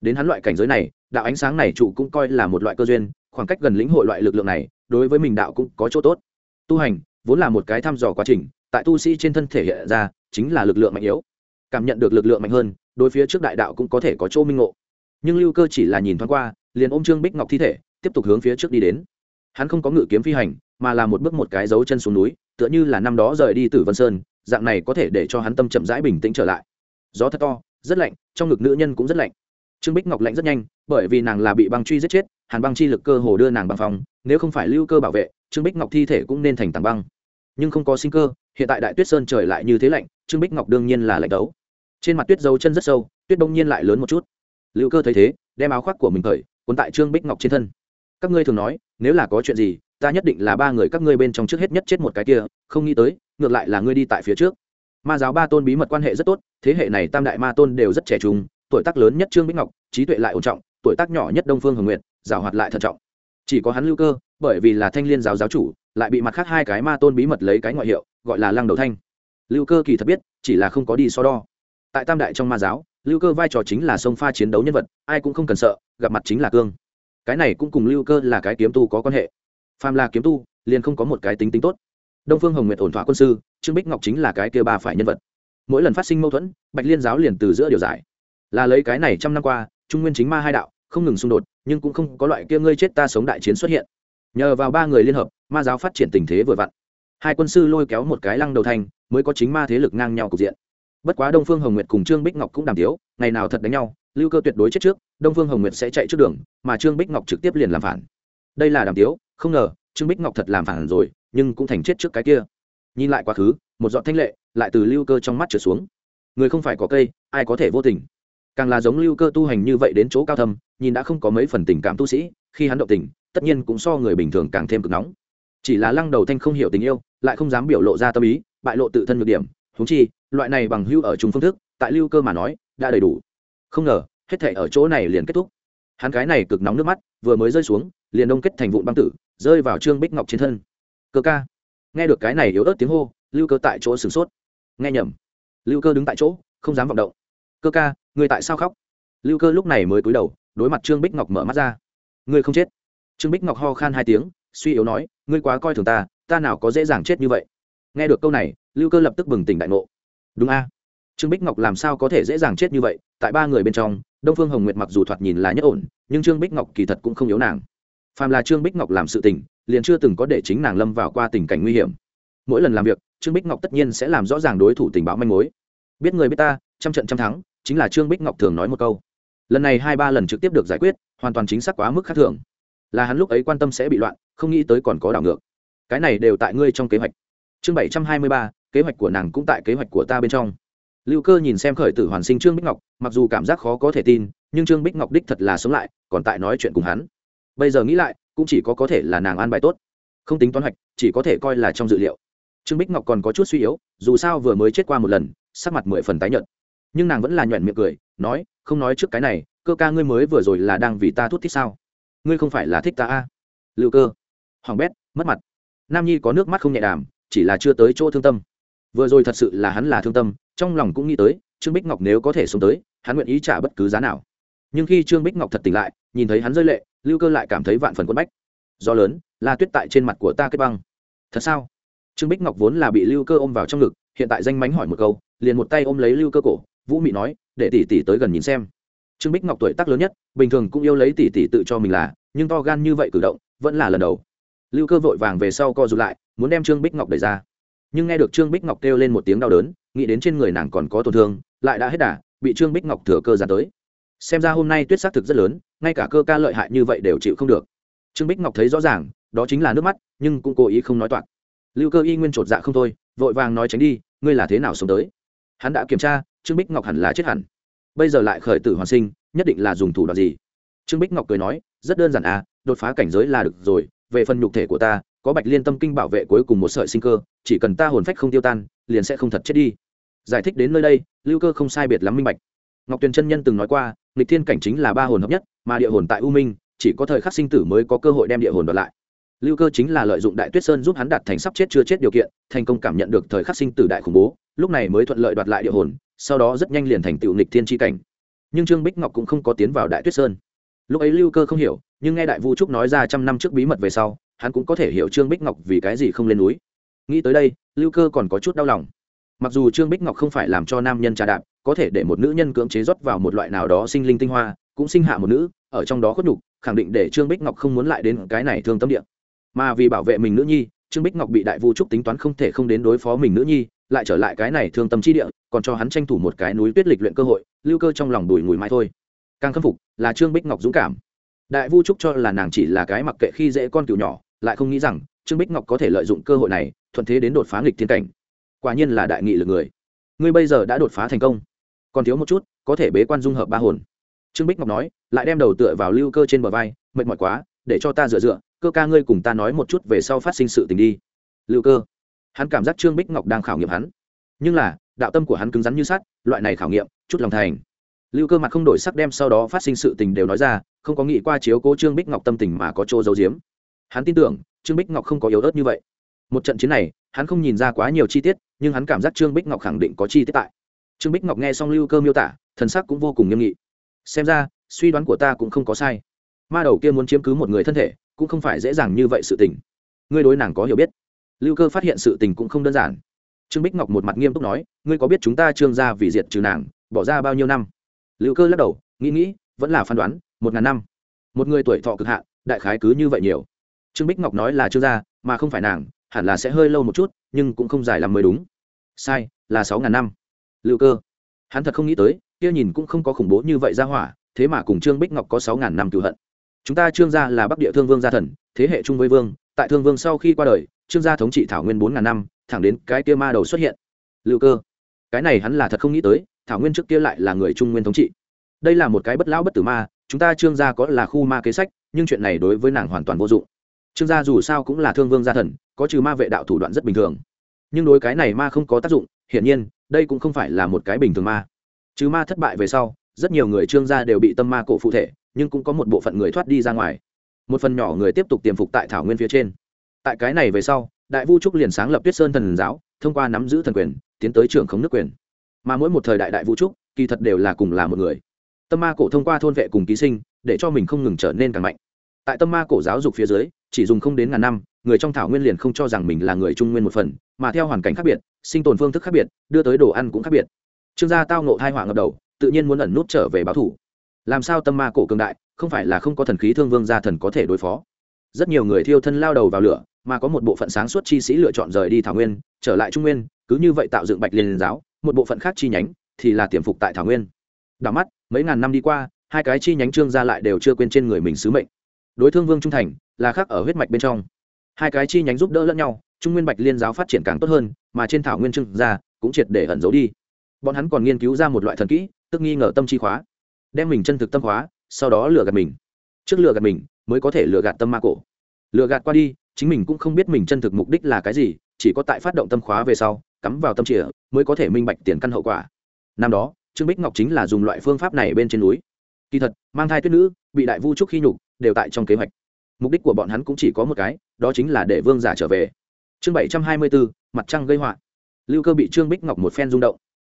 Đến hắn loại cảnh giới này, đạo ánh sáng này trụ cũng coi là một loại cơ duyên, khoảng cách gần lĩnh hội loại lực lượng này, đối với mình đạo cũng có chỗ tốt. Tu hành, vốn là một cái thăm dò quá trình, tại tu sĩ trên thân thể hiện ra, chính là lực lượng mạnh yếu. Cảm nhận được lực lượng mạnh hơn, đối phía trước đại đạo cũng có thể có chỗ minh ngộ. Nhưng lưu cơ chỉ là nhìn thoáng qua, liền ôm trương bích ngọc thi thể, tiếp tục hướng phía trước đi đến. Hắn không có ngự kiếm phi hành, mà là một bước một cái dấu chân xuống núi tựa như là năm đó rời đi từ vân sơn, dạng này có thể để cho hắn tâm chậm rãi bình tĩnh trở lại. Gió thật to, rất lạnh, trong ngực nữ nhân cũng rất lạnh. Trương bích ngọc lạnh rất nhanh, bởi vì nàng là bị băng truy giết chết, hàn băng chi lực cơ hồ đưa nàng băng phòng, nếu không phải lưu cơ bảo vệ, trương bích ngọc thi thể cũng nên thành tảng băng. Nhưng không có sinh cơ, hiện tại đại tuyết sơn trời lại như thế lạnh, trương bích ngọc đương nhiên là lạnh đấu. Trên mặt tuyết dấu chân rất sâu, tuyết đông nhiên lại lớn một chút. Lưu cơ thấy thế, đem áo khoác của mình khởi cuốn tại trương bích ngọc trên thân. Các ngươi thường nói, nếu là có chuyện gì ta nhất định là ba người các ngươi bên trong trước hết nhất chết một cái kia, không nghĩ tới, ngược lại là ngươi đi tại phía trước. Ma giáo ba tôn bí mật quan hệ rất tốt, thế hệ này tam đại ma tôn đều rất trẻ trung, tuổi tác lớn nhất trương bích ngọc, trí tuệ lại ổn trọng, tuổi tác nhỏ nhất đông phương hồng nguyện giảo hoạt lại thận trọng. Chỉ có hắn lưu cơ, bởi vì là thanh liên giáo giáo chủ, lại bị mặt khác hai cái ma tôn bí mật lấy cái ngoại hiệu, gọi là lăng đầu thanh. Lưu cơ kỳ thật biết, chỉ là không có đi so đo. Tại tam đại trong ma giáo, lưu cơ vai trò chính là sông pha chiến đấu nhân vật, ai cũng không cần sợ, gặp mặt chính là cương. Cái này cũng cùng lưu cơ là cái kiếm tu có quan hệ phàm là kiếm tu liền không có một cái tính tính tốt. Đông phương hồng nguyệt ổn thỏa quân sư trương bích ngọc chính là cái kia ba phải nhân vật. Mỗi lần phát sinh mâu thuẫn bạch liên giáo liền từ giữa điều giải. Là lấy cái này trăm năm qua trung nguyên chính ma hai đạo không ngừng xung đột nhưng cũng không có loại kia ngươi chết ta sống đại chiến xuất hiện. Nhờ vào ba người liên hợp ma giáo phát triển tình thế vừa vặn. Hai quân sư lôi kéo một cái lăng đầu thành, mới có chính ma thế lực ngang nhau cục diện. Bất quá đông phương hồng nguyệt cùng trương bích ngọc cũng đàm tiếu ngày nào thật đánh nhau lưu cơ tuyệt đối chết trước đông phương hồng nguyệt sẽ chạy trước đường mà trương bích ngọc trực tiếp liền làm phản. Đây là đàm tiếu không ngờ, trương bích ngọc thật làm phản rồi, nhưng cũng thành chết trước cái kia. Nhìn lại quá khứ, một dọn thanh lệ lại từ lưu cơ trong mắt trở xuống. Người không phải có cây, ai có thể vô tình. Càng là giống lưu cơ tu hành như vậy đến chỗ cao thâm, nhìn đã không có mấy phần tình cảm tu sĩ, khi hắn động tình, tất nhiên cũng so người bình thường càng thêm cực nóng. Chỉ là lăng đầu thanh không hiểu tình yêu, lại không dám biểu lộ ra tâm ý, bại lộ tự thân nhược điểm húng chi, loại này bằng hưu ở chung phương thức, tại lưu cơ mà nói, đã đầy đủ. Không ngờ, hết thể ở chỗ này liền kết thúc hắn cái này cực nóng nước mắt, vừa mới rơi xuống, liền đông kết thành vụn băng tử, rơi vào trương bích ngọc trên thân. Cơ ca. Nghe được cái này yếu ớt tiếng hô, lưu cơ tại chỗ sửng sốt. Nghe nhầm. Lưu cơ đứng tại chỗ, không dám vọng động. Cơ ca người tại sao khóc? Lưu cơ lúc này mới cúi đầu, đối mặt trương bích ngọc mở mắt ra. Ngươi không chết. Trương bích ngọc ho khan hai tiếng, suy yếu nói, ngươi quá coi thường ta ta nào có dễ dàng chết như vậy? Nghe được câu này, lưu cơ lập tức bừng tỉnh đại ngộ. Đúng a trương bích ngọc làm sao có thể dễ dàng chết như vậy? Tại ba người bên trong, đông phương hồng nguyệt mặc dù thoạt nhìn là nhất ổn, nhưng trương bích ngọc kỳ thật cũng không yếu nàng. Phàm là trương bích ngọc làm sự tình, liền chưa từng có để chính nàng lâm vào qua tình cảnh nguy hiểm. Mỗi lần làm việc, trương bích ngọc tất nhiên sẽ làm rõ ràng đối thủ tình báo manh mối. Biết người biết ta, trăm trận trăm thắng, chính là trương bích ngọc thường nói một câu. Lần này hai ba lần trực tiếp được giải quyết, hoàn toàn chính xác quá mức khác thường. Là hắn lúc ấy quan tâm sẽ bị loạn, không nghĩ tới còn có đảo ngược. Cái này đều tại ngươi trong kế hoạch. Chương bảy trăm hai mươi ba, kế hoạch của nàng cũng tại kế hoạch của ta bên trong lưu cơ nhìn xem khởi tử hoàn sinh trương bích ngọc, mặc dù cảm giác khó có thể tin, nhưng trương bích ngọc đích thật là sống lại, còn tại nói chuyện cùng hắn. Bây giờ nghĩ lại, cũng chỉ có có thể là nàng an bài tốt. Không tính toán hoạch, chỉ có thể coi là trong dự liệu. Trương bích ngọc còn có chút suy yếu, dù sao vừa mới chết qua một lần, sắc mặt mười phần tái nhợt. Nhưng nàng vẫn là nhoẻn miệng cười, nói, không nói trước cái này, cơ ca ngươi mới vừa rồi là đang vì ta thút thích sao? Ngươi không phải là thích ta a? À? lưu cơ, hoàng bét, mất mặt. Nam nhi có nước mắt không nhẹ đàm, chỉ là chưa tới chỗ thương tâm. Vừa rồi thật sự là hắn là thương tâm trong lòng cũng nghĩ tới, trương bích ngọc nếu có thể sống tới, hắn nguyện ý trả bất cứ giá nào. Nhưng khi trương bích ngọc thật tỉnh lại, nhìn thấy hắn rơi lệ, lưu cơ lại cảm thấy vạn phần quân bách. Do lớn, là tuyết tại trên mặt của ta kết băng. Thật sao? Trương bích ngọc vốn là bị lưu cơ ôm vào trong ngực, hiện tại danh mánh hỏi một câu, liền một tay ôm lấy lưu cơ cổ, vũ mị nói, để tỷ tỷ tới gần nhìn xem. Trương bích ngọc tuổi tác lớn nhất, bình thường cũng yêu lấy tỷ tỷ tự cho mình là, nhưng to gan như vậy cử động, vẫn là lần đầu. Lưu cơ vội vàng về sau co rụt lại, muốn đem trương bích ngọc đẩy ra. Nhưng nghe được trương bích ngọc kêu lên một tiếng đau đớn nghĩ đến trên người nàng còn có tổn thương, lại đã hết đà, bị trương bích ngọc thừa cơ ra tới. Xem ra hôm nay tuyết xác thực rất lớn, ngay cả cơ ca lợi hại như vậy đều chịu không được. Trương bích ngọc thấy rõ ràng, đó chính là nước mắt, nhưng cũng cố ý không nói toạc. Lưu cơ y nguyên chột dạ không thôi, vội vàng nói tránh đi, ngươi là thế nào sống tới? Hắn đã kiểm tra, trương bích ngọc hẳn là chết hẳn. Bây giờ lại khởi tử hoàn sinh, nhất định là dùng thủ đoạn gì? Trương bích ngọc cười nói, rất đơn giản à đột phá cảnh giới là được rồi, về phần nhục thể của ta, có bạch liên tâm kinh bảo vệ cuối cùng một sợi sinh cơ, chỉ cần ta hồn phách không tiêu tan, liền sẽ không thật chết đi giải thích đến nơi đây, lưu cơ không sai biệt lắm minh bạch. Ngọc tuyền chân nhân từng nói qua, nghịch thiên cảnh chính là ba hồn hợp nhất, mà địa hồn tại u minh, chỉ có thời khắc sinh tử mới có cơ hội đem địa hồn đoạt lại. Lưu cơ chính là lợi dụng đại tuyết sơn giúp hắn đạt thành sắp chết chưa chết điều kiện, thành công cảm nhận được thời khắc sinh tử đại khủng bố, lúc này mới thuận lợi đoạt lại địa hồn, sau đó rất nhanh liền thành tựu nghịch thiên tri cảnh. Nhưng trương bích ngọc cũng không có tiến vào đại tuyết sơn. Lúc ấy lưu cơ không hiểu, nhưng nghe đại vu trúc nói ra trăm năm trước bí mật về sau, hắn cũng có thể hiểu trương bích ngọc vì cái gì không lên núi. Nghĩ tới đây, lưu cơ còn có chút đau lòng mặc dù trương bích ngọc không phải làm cho nam nhân trà đạp, có thể để một nữ nhân cưỡng chế rót vào một loại nào đó sinh linh tinh hoa, cũng sinh hạ một nữ, ở trong đó khuất nhục, khẳng định để trương bích ngọc không muốn lại đến cái này thương tâm địa. Mà vì bảo vệ mình nữ nhi, trương bích ngọc bị đại vu trúc tính toán không thể không đến đối phó mình nữ nhi, lại trở lại cái này thương tâm chi địa, còn cho hắn tranh thủ một cái núi tuyết lịch luyện cơ hội, lưu cơ trong lòng đùi ngùi mãi thôi. Càng khâm phục, là trương bích ngọc dũng cảm. Đại vu trúc cho là nàng chỉ là cái mặc kệ khi dễ con cừu nhỏ, lại không nghĩ rằng trương bích ngọc có thể lợi dụng cơ hội này, thuận thế đến đột phá nghịch thiên cảnh quả nhiên là đại nghị lực người. Ngươi bây giờ đã đột phá thành công. Còn thiếu một chút, có thể bế quan dung hợp ba hồn. Trương bích ngọc nói, lại đem đầu tựa vào lưu cơ trên bờ vai, mệt mỏi quá, để cho ta dựa dựa, cơ ca ngươi cùng ta nói một chút về sau phát sinh sự tình đi. Lưu cơ. Hắn cảm giác trương bích ngọc đang khảo nghiệm hắn. Nhưng là, đạo tâm của hắn cứng rắn như sắt, loại này khảo nghiệm, chút lòng thành. Lưu cơ mặt không đổi sắc đem sau đó phát sinh sự tình đều nói ra, không có nghĩ qua chiếu cố trương bích ngọc tâm tình mà có chỗ giấu giếm. Hắn tin tưởng, trương bích ngọc không có yếu ớt như vậy. Một trận chiến này, hắn không nhìn ra quá nhiều chi tiết nhưng hắn cảm giác trương bích ngọc khẳng định có chi tiết tại trương bích ngọc nghe xong lưu cơ miêu tả thần sắc cũng vô cùng nghiêm nghị xem ra suy đoán của ta cũng không có sai ma đầu kia muốn chiếm cứ một người thân thể cũng không phải dễ dàng như vậy sự tình ngươi đối nàng có hiểu biết lưu cơ phát hiện sự tình cũng không đơn giản trương bích ngọc một mặt nghiêm túc nói ngươi có biết chúng ta trương gia vì diệt trừ nàng bỏ ra bao nhiêu năm lưu cơ lắc đầu nghĩ nghĩ vẫn là phán đoán một ngàn năm một người tuổi thọ cực hạn đại khái cứ như vậy nhiều trương bích ngọc nói là trương gia mà không phải nàng hẳn là sẽ hơi lâu một chút, nhưng cũng không dài lắm mới đúng. Sai, là sáu ngàn năm. Lưu cơ. Hắn thật không nghĩ tới, kia nhìn cũng không có khủng bố như vậy ra hỏa, thế mà cùng trương bích ngọc có sáu ngàn năm cựu hận. Chúng ta trương gia là bắc địa thương vương gia thần, thế hệ trung với vương, tại thương vương sau khi qua đời, trương gia thống trị thảo nguyên bốn ngàn năm, thẳng đến cái kia ma đầu xuất hiện. Lưu cơ. Cái này hắn là thật không nghĩ tới, thảo nguyên trước kia lại là người trung nguyên thống trị. Đây là một cái bất lão bất tử ma, chúng ta trương gia có là khu ma kế sách, nhưng chuyện này đối với nàng hoàn toàn vô dụng trương gia dù sao cũng là thương vương gia thần, có trừ ma vệ đạo thủ đoạn rất bình thường. Nhưng đối cái này ma không có tác dụng, hiển nhiên, đây cũng không phải là một cái bình thường ma. Trừ ma thất bại về sau, rất nhiều người trương gia đều bị tâm ma cổ phụ thể, nhưng cũng có một bộ phận người thoát đi ra ngoài. Một phần nhỏ người tiếp tục tiềm phục tại thảo nguyên phía trên. Tại cái này về sau, đại vu trúc liền sáng lập tuyết sơn thần giáo, thông qua nắm giữ thần quyền, tiến tới trưởng khống nước quyền. Mà mỗi một thời đại đại vũ trúc, kỳ thật đều là cùng là một người. Tâm ma cổ thông qua thôn vệ cùng ký sinh, để cho mình không ngừng trở nên càng mạnh. Tại tâm ma cổ giáo dục phía dưới chỉ dùng không đến ngàn năm, người trong thảo nguyên liền không cho rằng mình là người trung nguyên một phần, mà theo hoàn cảnh khác biệt, sinh tồn phương thức khác biệt, đưa tới đồ ăn cũng khác biệt. Trương gia tao nộ thai họa ngập đầu, tự nhiên muốn ẩn nút trở về báo thủ. Làm sao tâm ma cổ cường đại, không phải là không có thần khí thương vương gia thần có thể đối phó. Rất nhiều người thiêu thân lao đầu vào lửa, mà có một bộ phận sáng suốt chi sĩ lựa chọn rời đi thảo nguyên, trở lại trung nguyên, cứ như vậy tạo dựng bạch liên giáo, một bộ phận khác chi nhánh thì là tiềm phục tại thảo nguyên. Đảo mắt, mấy ngàn năm đi qua, hai cái chi nhánh trương gia lại đều chưa quên trên người mình sứ mệnh đối thương vương trung thành, là khác ở huyết mạch bên trong. Hai cái chi nhánh giúp đỡ lẫn nhau, trung nguyên bạch liên giáo phát triển càng tốt hơn, mà trên thảo nguyên trưng ra, cũng triệt để ẩn giấu đi. Bọn hắn còn nghiên cứu ra một loại thần kỹ, tức nghi ngờ tâm chi khóa. Đem mình chân thực tâm khóa, sau đó lừa gạt mình. Trước lừa gạt mình, mới có thể lừa gạt tâm ma cổ. Lừa gạt qua đi, chính mình cũng không biết mình chân thực mục đích là cái gì, chỉ có tại phát động tâm khóa về sau, cắm vào tâm trịa mới có thể minh bạch tiền căn hậu quả. Năm đó, trương bích ngọc chính là dùng loại phương pháp này bên trên núi. Kỳ thật, mang thai tuyết nữ, bị đại vu trúc khi nhục đều tại trong kế hoạch. Mục đích của bọn hắn cũng chỉ có một cái, đó chính là để vương giả trở về. Chương bảy trăm hai mươi bốn mặt trăng gây họa. Lưu cơ bị trương bích ngọc một phen rung động.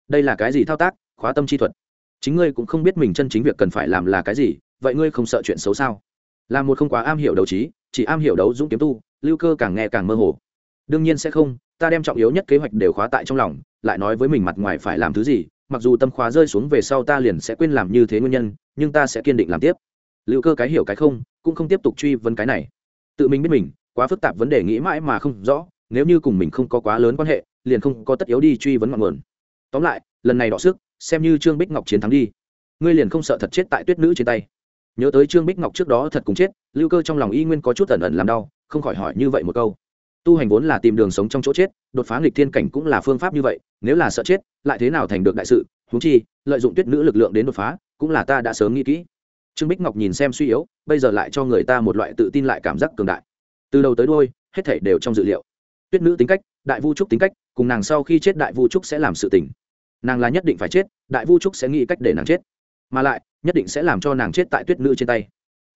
Đây là cái gì thao tác? Khóa tâm chi thuật. Chính ngươi cũng không biết mình chân chính việc cần phải làm là cái gì, vậy ngươi không sợ chuyện xấu sao? Là một không quá am hiểu đấu trí, chỉ am hiểu đấu dũng kiếm tu, lưu cơ càng nghe càng mơ hồ. Đương nhiên sẽ không, ta đem trọng yếu nhất kế hoạch đều khóa tại trong lòng, lại nói với mình mặt ngoài phải làm thứ gì, mặc dù tâm khóa rơi xuống về sau ta liền sẽ quên làm như thế nguyên nhân, nhưng ta sẽ kiên định làm tiếp lưu cơ cái hiểu cái không, cũng không tiếp tục truy vấn cái này. Tự mình biết mình, quá phức tạp vấn đề nghĩ mãi mà không rõ, nếu như cùng mình không có quá lớn quan hệ, liền không có tất yếu đi truy vấn ngọn nguồn. Tóm lại, lần này đọ sức, xem như trương bích ngọc chiến thắng đi. Ngươi liền không sợ thật chết tại tuyết nữ trên tay. Nhớ tới trương bích ngọc trước đó thật cùng chết, lưu cơ trong lòng y nguyên có chút ẩn ẩn làm đau, không khỏi hỏi như vậy một câu. Tu hành vốn là tìm đường sống trong chỗ chết, đột phá nghịch thiên cảnh cũng là phương pháp như vậy, nếu là sợ chết, lại thế nào thành được đại sự? Húng chi, lợi dụng tuyết nữ lực lượng đến đột phá, cũng là ta đã sớm nghĩ kỹ trương bích ngọc nhìn xem suy yếu, bây giờ lại cho người ta một loại tự tin lại cảm giác cường đại. Từ đầu tới đôi hết thảy đều trong dự liệu. Tuyết nữ tính cách, đại vu trúc tính cách, cùng nàng sau khi chết đại vu trúc sẽ làm sự tình. Nàng là nhất định phải chết, đại vu trúc sẽ nghĩ cách để nàng chết. Mà lại, nhất định sẽ làm cho nàng chết tại tuyết nữ trên tay.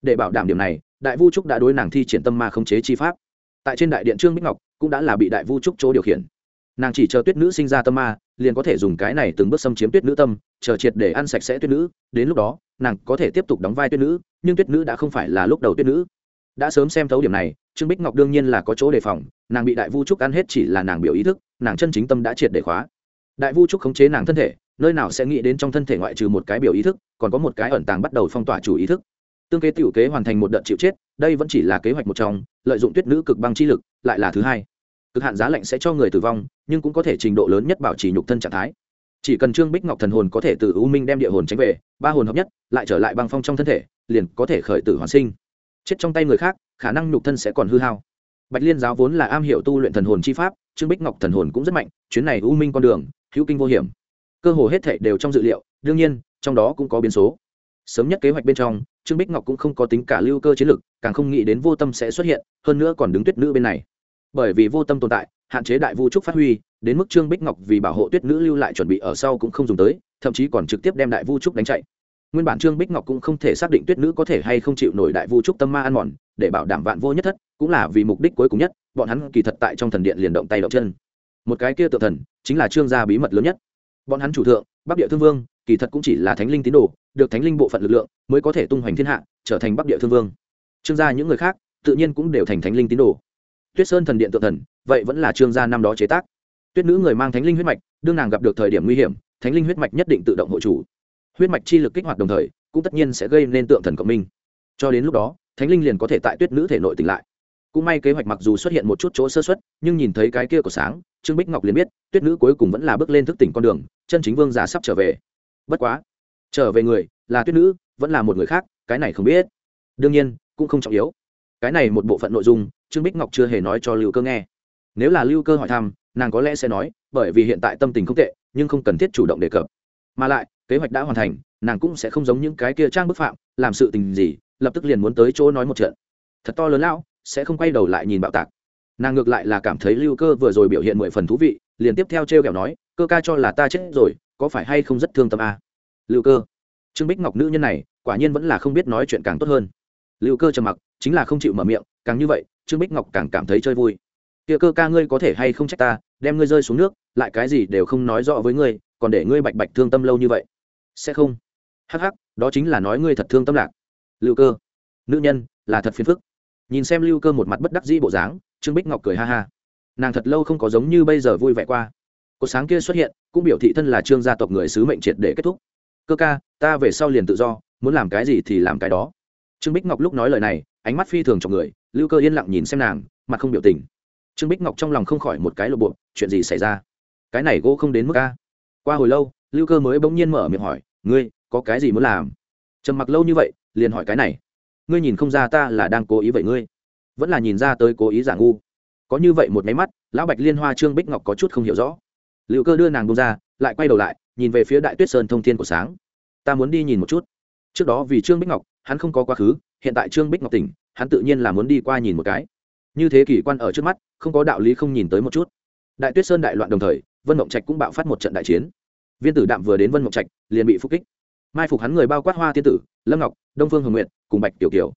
Để bảo đảm điểm này, đại vu trúc đã đối nàng thi triển tâm ma khống chế chi pháp. Tại trên đại điện trương bích ngọc cũng đã là bị đại vu trúc chỗ điều khiển. Nàng chỉ chờ tuyết nữ sinh ra tâm ma, liền có thể dùng cái này từng bước xâm chiếm tuyết nữ tâm, chờ triệt để ăn sạch sẽ tuyết nữ, đến lúc đó nàng có thể tiếp tục đóng vai tuyết nữ, nhưng tuyết nữ đã không phải là lúc đầu tuyết nữ. Đã sớm xem thấu điểm này, trương bích ngọc đương nhiên là có chỗ đề phòng, nàng bị đại vu trúc ăn hết chỉ là nàng biểu ý thức, nàng chân chính tâm đã triệt để khóa. Đại vu trúc khống chế nàng thân thể, nơi nào sẽ nghĩ đến trong thân thể ngoại trừ một cái biểu ý thức, còn có một cái ẩn tàng bắt đầu phong tỏa chủ ý thức. Tương kế tiểu kế hoàn thành một đợt chịu chết, đây vẫn chỉ là kế hoạch một trong, lợi dụng tuyết nữ cực băng chi lực, lại là thứ hai. Cực hạn giá lạnh sẽ cho người tử vong, nhưng cũng có thể trình độ lớn nhất bảo trì nhục thân trạng thái chỉ cần trương bích ngọc thần hồn có thể từ u minh đem địa hồn tránh về, ba hồn hợp nhất, lại trở lại băng phong trong thân thể, liền có thể khởi tử hoàn sinh. Chết trong tay người khác, khả năng nhục thân sẽ còn hư hao. Bạch liên giáo vốn là am hiểu tu luyện thần hồn chi pháp, trương bích ngọc thần hồn cũng rất mạnh, chuyến này u minh con đường, hữu kinh vô hiểm. Cơ hồ hết thể đều trong dự liệu, đương nhiên, trong đó cũng có biến số. Sớm nhất kế hoạch bên trong, trương bích ngọc cũng không có tính cả lưu cơ chiến lược càng không nghĩ đến vô tâm sẽ xuất hiện, hơn nữa còn đứng tuyết nữ bên này. Bởi vì vô tâm tồn tại, hạn chế đại vu trúc phát huy đến mức trương bích ngọc vì bảo hộ tuyết nữ lưu lại chuẩn bị ở sau cũng không dùng tới, thậm chí còn trực tiếp đem đại vu trúc đánh chạy. Nguyên bản trương bích ngọc cũng không thể xác định tuyết nữ có thể hay không chịu nổi đại vu trúc tâm ma ăn mòn, để bảo đảm vạn vô nhất thất, cũng là vì mục đích cuối cùng nhất, bọn hắn kỳ thật tại trong thần điện liền động tay động chân. Một cái kia tự thần, chính là trương gia bí mật lớn nhất. Bọn hắn chủ thượng, bắc địa thương vương, kỳ thật cũng chỉ là thánh linh tín đồ, được thánh linh bộ phận lực lượng, mới có thể tung hoành thiên hạ, trở thành bắc địa thương vương. Trương gia những người khác, tự nhiên cũng đều thành thánh linh tín đồ. Tuyết sơn thần điện tự thần, vậy vẫn là trương gia năm đó chế tác tuyết nữ người mang thánh linh huyết mạch, đương nàng gặp được thời điểm nguy hiểm, thánh linh huyết mạch nhất định tự động hộ chủ. Huyết mạch chi lực kích hoạt đồng thời, cũng tất nhiên sẽ gây nên tượng thần cộng minh. Cho đến lúc đó, thánh linh liền có thể tại tuyết nữ thể nội tỉnh lại. Cũng may kế hoạch mặc dù xuất hiện một chút chỗ sơ xuất nhưng nhìn thấy cái kia của sáng, trương bích ngọc liền biết, tuyết nữ cuối cùng vẫn là bước lên thức tỉnh con đường, chân chính vương giả sắp trở về. Bất quá, trở về người, là tuyết nữ, vẫn là một người khác, cái này không biết. Đương nhiên, cũng không trọng yếu. Cái này một bộ phận nội dung, trương bích ngọc chưa hề nói cho lưu cơ nghe. Nếu là lưu cơ hỏi thăm nàng có lẽ sẽ nói, bởi vì hiện tại tâm tình không tệ, nhưng không cần thiết chủ động đề cập. Mà lại, kế hoạch đã hoàn thành, nàng cũng sẽ không giống những cái kia trang bức phạm, làm sự tình gì, lập tức liền muốn tới chỗ nói một trận. Thật to lớn lão, sẽ không quay đầu lại nhìn bạo tạc. Nàng ngược lại là cảm thấy lưu cơ vừa rồi biểu hiện mười phần thú vị, liền tiếp theo t r e o kẹo nói, cơ ca cho là ta chết rồi, có phải hay không rất thương tâm à? lưu cơ. Trương bích ngọc nữ nhân này, quả nhiên vẫn là không biết nói chuyện càng tốt hơn. Lưu cơ trầm mặc, chính là không chịu mở miệng, càng như vậy, trương bích ngọc càng cảm thấy chơi vui kia cơ ca ngươi có thể hay không trách ta, đem ngươi rơi xuống nước, lại cái gì đều không nói rõ với ngươi, còn để ngươi bạch bạch thương tâm lâu như vậy. Sẽ không. Hắc hắc, đó chính là nói ngươi thật thương tâm lạc. Lưu cơ. Nữ nhân, là thật phiền phức. Nhìn xem lưu cơ một mặt bất đắc dĩ bộ dáng, trương bích ngọc cười ha ha. Nàng thật lâu không có giống như bây giờ vui vẻ qua. Cột sáng kia xuất hiện, cũng biểu thị thân là trương gia tộc người sứ mệnh triệt để kết thúc. Cơ ca, ta về sau liền tự do, muốn làm cái gì thì làm cái đó. Trương bích ngọc lúc nói lời này, ánh mắt phi thường trong người, lưu cơ yên lặng nhìn xem nàng, mặt không biểu tình trương bích ngọc trong lòng không khỏi một cái lộ bộ, chuyện gì xảy ra? cái này gỗ không đến mức a? qua hồi lâu, lưu cơ mới bỗng nhiên mở miệng hỏi, ngươi, có cái gì muốn làm? Trầm mặc lâu như vậy, liền hỏi cái này, ngươi nhìn không ra ta là đang cố ý vậy ngươi? Vẫn là nhìn ra tới cố ý giả ngu. Có như vậy một máy mắt, lão bạch liên hoa trương bích ngọc có chút không hiểu rõ. Liệu cơ đưa nàng bông ra, lại quay đầu lại, nhìn về phía đại tuyết sơn thông thiên của sáng. Ta muốn đi nhìn một chút. Trước đó vì trương bích ngọc, hắn không có quá khứ, hiện tại trương bích ngọc tỉnh, hắn tự nhiên là muốn đi qua nhìn một cái như thế kỷ quan ở trước mắt, không có đạo lý không nhìn tới một chút. Đại tuyết sơn đại loạn đồng thời, vân mộng trạch cũng bạo phát một trận đại chiến. Viên tử đạm vừa đến vân mộng trạch, liền bị phục kích. Mai phục hắn người bao quát hoa tiên tử, lâm ngọc, đông phương hồng nguyện cùng bạch tiểu kiều.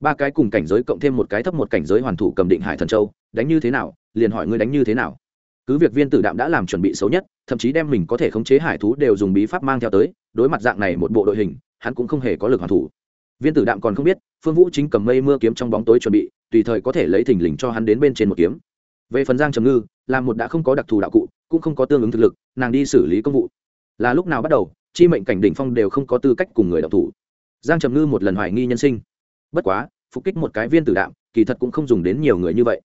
Ba cái cùng cảnh giới cộng thêm một cái thấp một cảnh giới hoàn thủ cầm định hải thần châu, đánh như thế nào, liền hỏi ngươi đánh như thế nào. Cứ việc viên tử đạm đã làm chuẩn bị xấu nhất, thậm chí đem mình có thể khống chế hải thú đều dùng bí pháp mang theo tới, đối mặt dạng này một bộ đội hình, hắn cũng không hề có lực hoàn thủ viên tử đạm còn không biết, phương vũ chính cầm mây mưa kiếm trong bóng tối chuẩn bị, tùy thời có thể lấy thình lình cho hắn đến bên trên một kiếm. Về phần giang trầm ngư, là một đã không có đặc thù đạo cụ, cũng không có tương ứng thực lực, nàng đi xử lý công vụ. Là lúc nào bắt đầu, chi mệnh cảnh đỉnh phong đều không có tư cách cùng người đạo thủ. Giang trầm ngư một lần hoài nghi nhân sinh. Bất quá, phục kích một cái viên tử đạm, kỳ thật cũng không dùng đến nhiều người như vậy.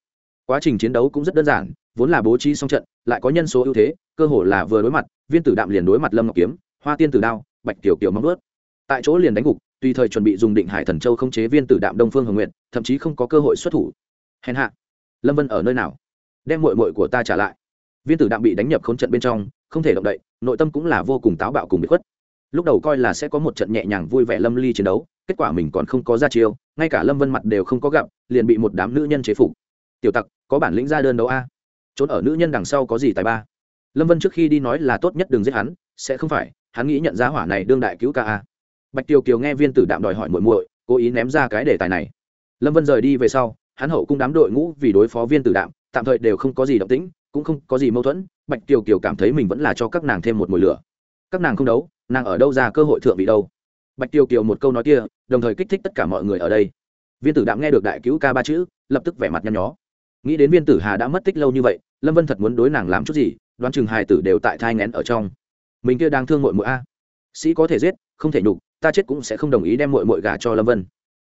Quá trình chiến đấu cũng rất đơn giản, vốn là bố trí xong trận, lại có nhân số ưu thế, cơ hội là vừa đối mặt, viên tử đạm liền đối mặt lâm ngọc kiếm, hoa tiên tử đao, bạch tiểu kiểu móng ướt tại chỗ liền đánh gục tùy thời chuẩn bị dùng định hải thần châu không chế viên tử đạm đông phương hồng nguyện thậm chí không có cơ hội xuất thủ. Hèn hạ, lâm vân ở nơi nào? Đem mội mội của ta trả lại. Viên tử đạm bị đánh nhập k h ố n trận bên trong, không thể động đậy, nội tâm cũng là vô cùng táo bạo cùng bị khuất. Lúc đầu coi là sẽ có một trận nhẹ nhàng vui vẻ lâm ly chiến đấu, kết quả mình còn không có ra chiêu, ngay cả lâm vân mặt đều không có gặp, liền bị một đám nữ nhân chế phục. Tiểu tặc, có bản lĩnh ra đơn đấu a. Trốn ở nữ nhân đằng sau có gì tài ba? Lâm vân trước khi đi nói là tốt nhất đừng giết hắn, sẽ không phải, hắn nghĩ nhận ra hỏa này đương đại cứu ca a bạch tiêu kiều nghe viên tử đạm đòi hỏi muội muội, cố ý ném ra cái đề tài này. Lâm vân rời đi về sau, hắn hậu cung đám đội ngũ vì đối phó viên tử đạm, tạm thời đều không có gì động tĩnh, cũng không có gì mâu thuẫn. Bạch tiêu kiều cảm thấy mình vẫn là cho các nàng thêm một mùi lửa. Các nàng không đấu, nàng ở đâu ra cơ hội thượng vị đâu? Bạch tiêu kiều một câu nói kia, đồng thời kích thích tất cả mọi người ở đây. Viên tử đạm nghe được đại cứu ca ba chữ, lập tức vẻ mặt nhăn nhó. Nghĩ đến viên tử hà đã mất tích lâu như vậy, lâm vân thật muốn đối nàng làm chút gì, đoán chừng hài tử đều tại thai ngén ở trong. Mình kia đang thương mội muội a. Sĩ có thể giết, không thể nhục ta chết cũng sẽ không đồng ý đem mội mội gà cho lâm vân.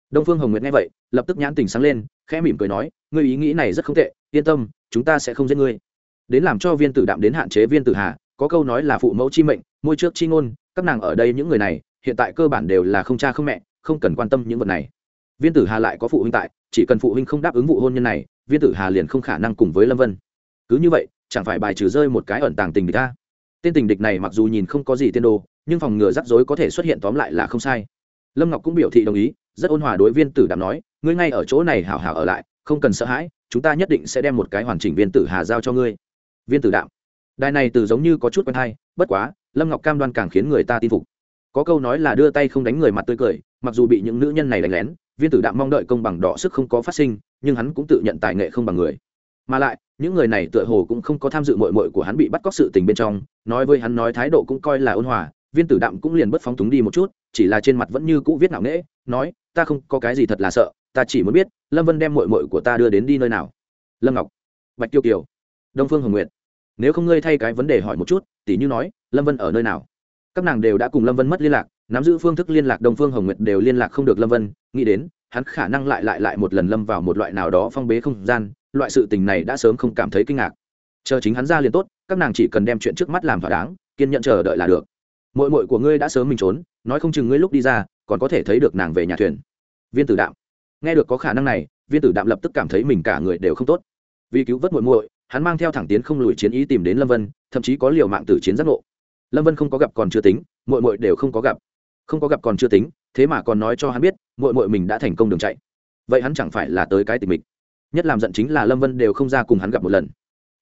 Đông phương hồng nguyệt nghe vậy, lập tức nhãn tình sáng lên, khẽ mỉm cười nói, ngươi ý nghĩ này rất không tệ, yên tâm, chúng ta sẽ không giết ngươi. Đến làm cho viên tử đạm đến hạn chế viên tử hà, có câu nói là phụ mẫu chi mệnh, môi trước chi ngôn, các nàng ở đây những người này, hiện tại cơ bản đều là không cha không mẹ, không cần quan tâm những vật này. Viên tử hà lại có phụ huynh tại, chỉ cần phụ huynh không đáp ứng vụ hôn nhân này, viên tử hà liền không khả năng cùng với lâm vân. Cứ như vậy, chẳng phải bài trừ rơi một cái ẩn tàng tình địch ta. Tên tình địch này mặc dù nhìn không có gì tiên đồ nhưng phòng ngừa rắc rối có thể xuất hiện tóm lại là không sai. Lâm ngọc cũng biểu thị đồng ý, rất ôn hòa đối viên tử đàm nói, ngươi ngay ở chỗ này hảo hảo ở lại, không cần sợ hãi, chúng ta nhất định sẽ đem một cái hoàn chỉnh viên tử hà giao cho ngươi. Viên tử đạm, đài này từ giống như có chút quen hay, bất quá, lâm ngọc cam đoan càng khiến người ta tin phục. Có câu nói là đưa tay không đánh người mặt tươi cười, mặc dù bị những nữ nhân này đánh lén, viên tử đạm mong đợi công bằng đỏ sức không có phát sinh, nhưng hắn cũng tự nhận tài nghệ không bằng người. Mà lại, những người này tựa hồ cũng không có tham dự mội mội của hắn bị bắt cóc sự tình bên trong, nói với hắn nói thái độ cũng coi là ôn hòa viên tử đạm cũng liền bất phóng túng đi một chút, chỉ là trên mặt vẫn như cũ viết nặng nễ nói, ta không có cái gì thật là sợ, ta chỉ muốn biết, lâm vân đem mội mội của ta đưa đến đi nơi nào. Lâm ngọc, bạch tiêu kiều, đông phương hồng nguyện nếu không ngươi thay cái vấn đề hỏi một chút, tỉ như nói, lâm vân ở nơi nào? Các nàng đều đã cùng lâm vân mất liên lạc, nắm giữ phương thức liên lạc đông phương hồng nguyệt đều liên lạc không được lâm vân, nghĩ đến, hắn khả năng lại lại lại một lần lâm vào một loại nào đó phong bế không gian, loại sự tình này đã sớm không cảm thấy kinh ngạc. Chờ chính hắn ra liền tốt, các nàng chỉ cần đem chuyện trước mắt làm thỏa đáng, kiên nhận chờ đợi là được mội mội của ngươi đã sớm mình trốn nói không chừng ngươi lúc đi ra còn có thể thấy được nàng về nhà thuyền. Viên tử đạm. Nghe được có khả năng này viên tử đạm lập tức cảm thấy mình cả người đều không tốt. Vì cứu vớt mội mội, hắn mang theo thẳng tiến không lùi chiến ý tìm đến lâm vân thậm chí có liều mạng tử chiến giác ngộ. Lâm vân không có gặp còn chưa tính mội mội đều không có gặp. Không có gặp còn chưa tính thế mà còn nói cho hắn biết mội mội mình đã thành công đường chạy. Vậy hắn chẳng phải là tới cái tình mình. Nhất làm giận chính là lâm vân đều không ra cùng hắn gặp một lần.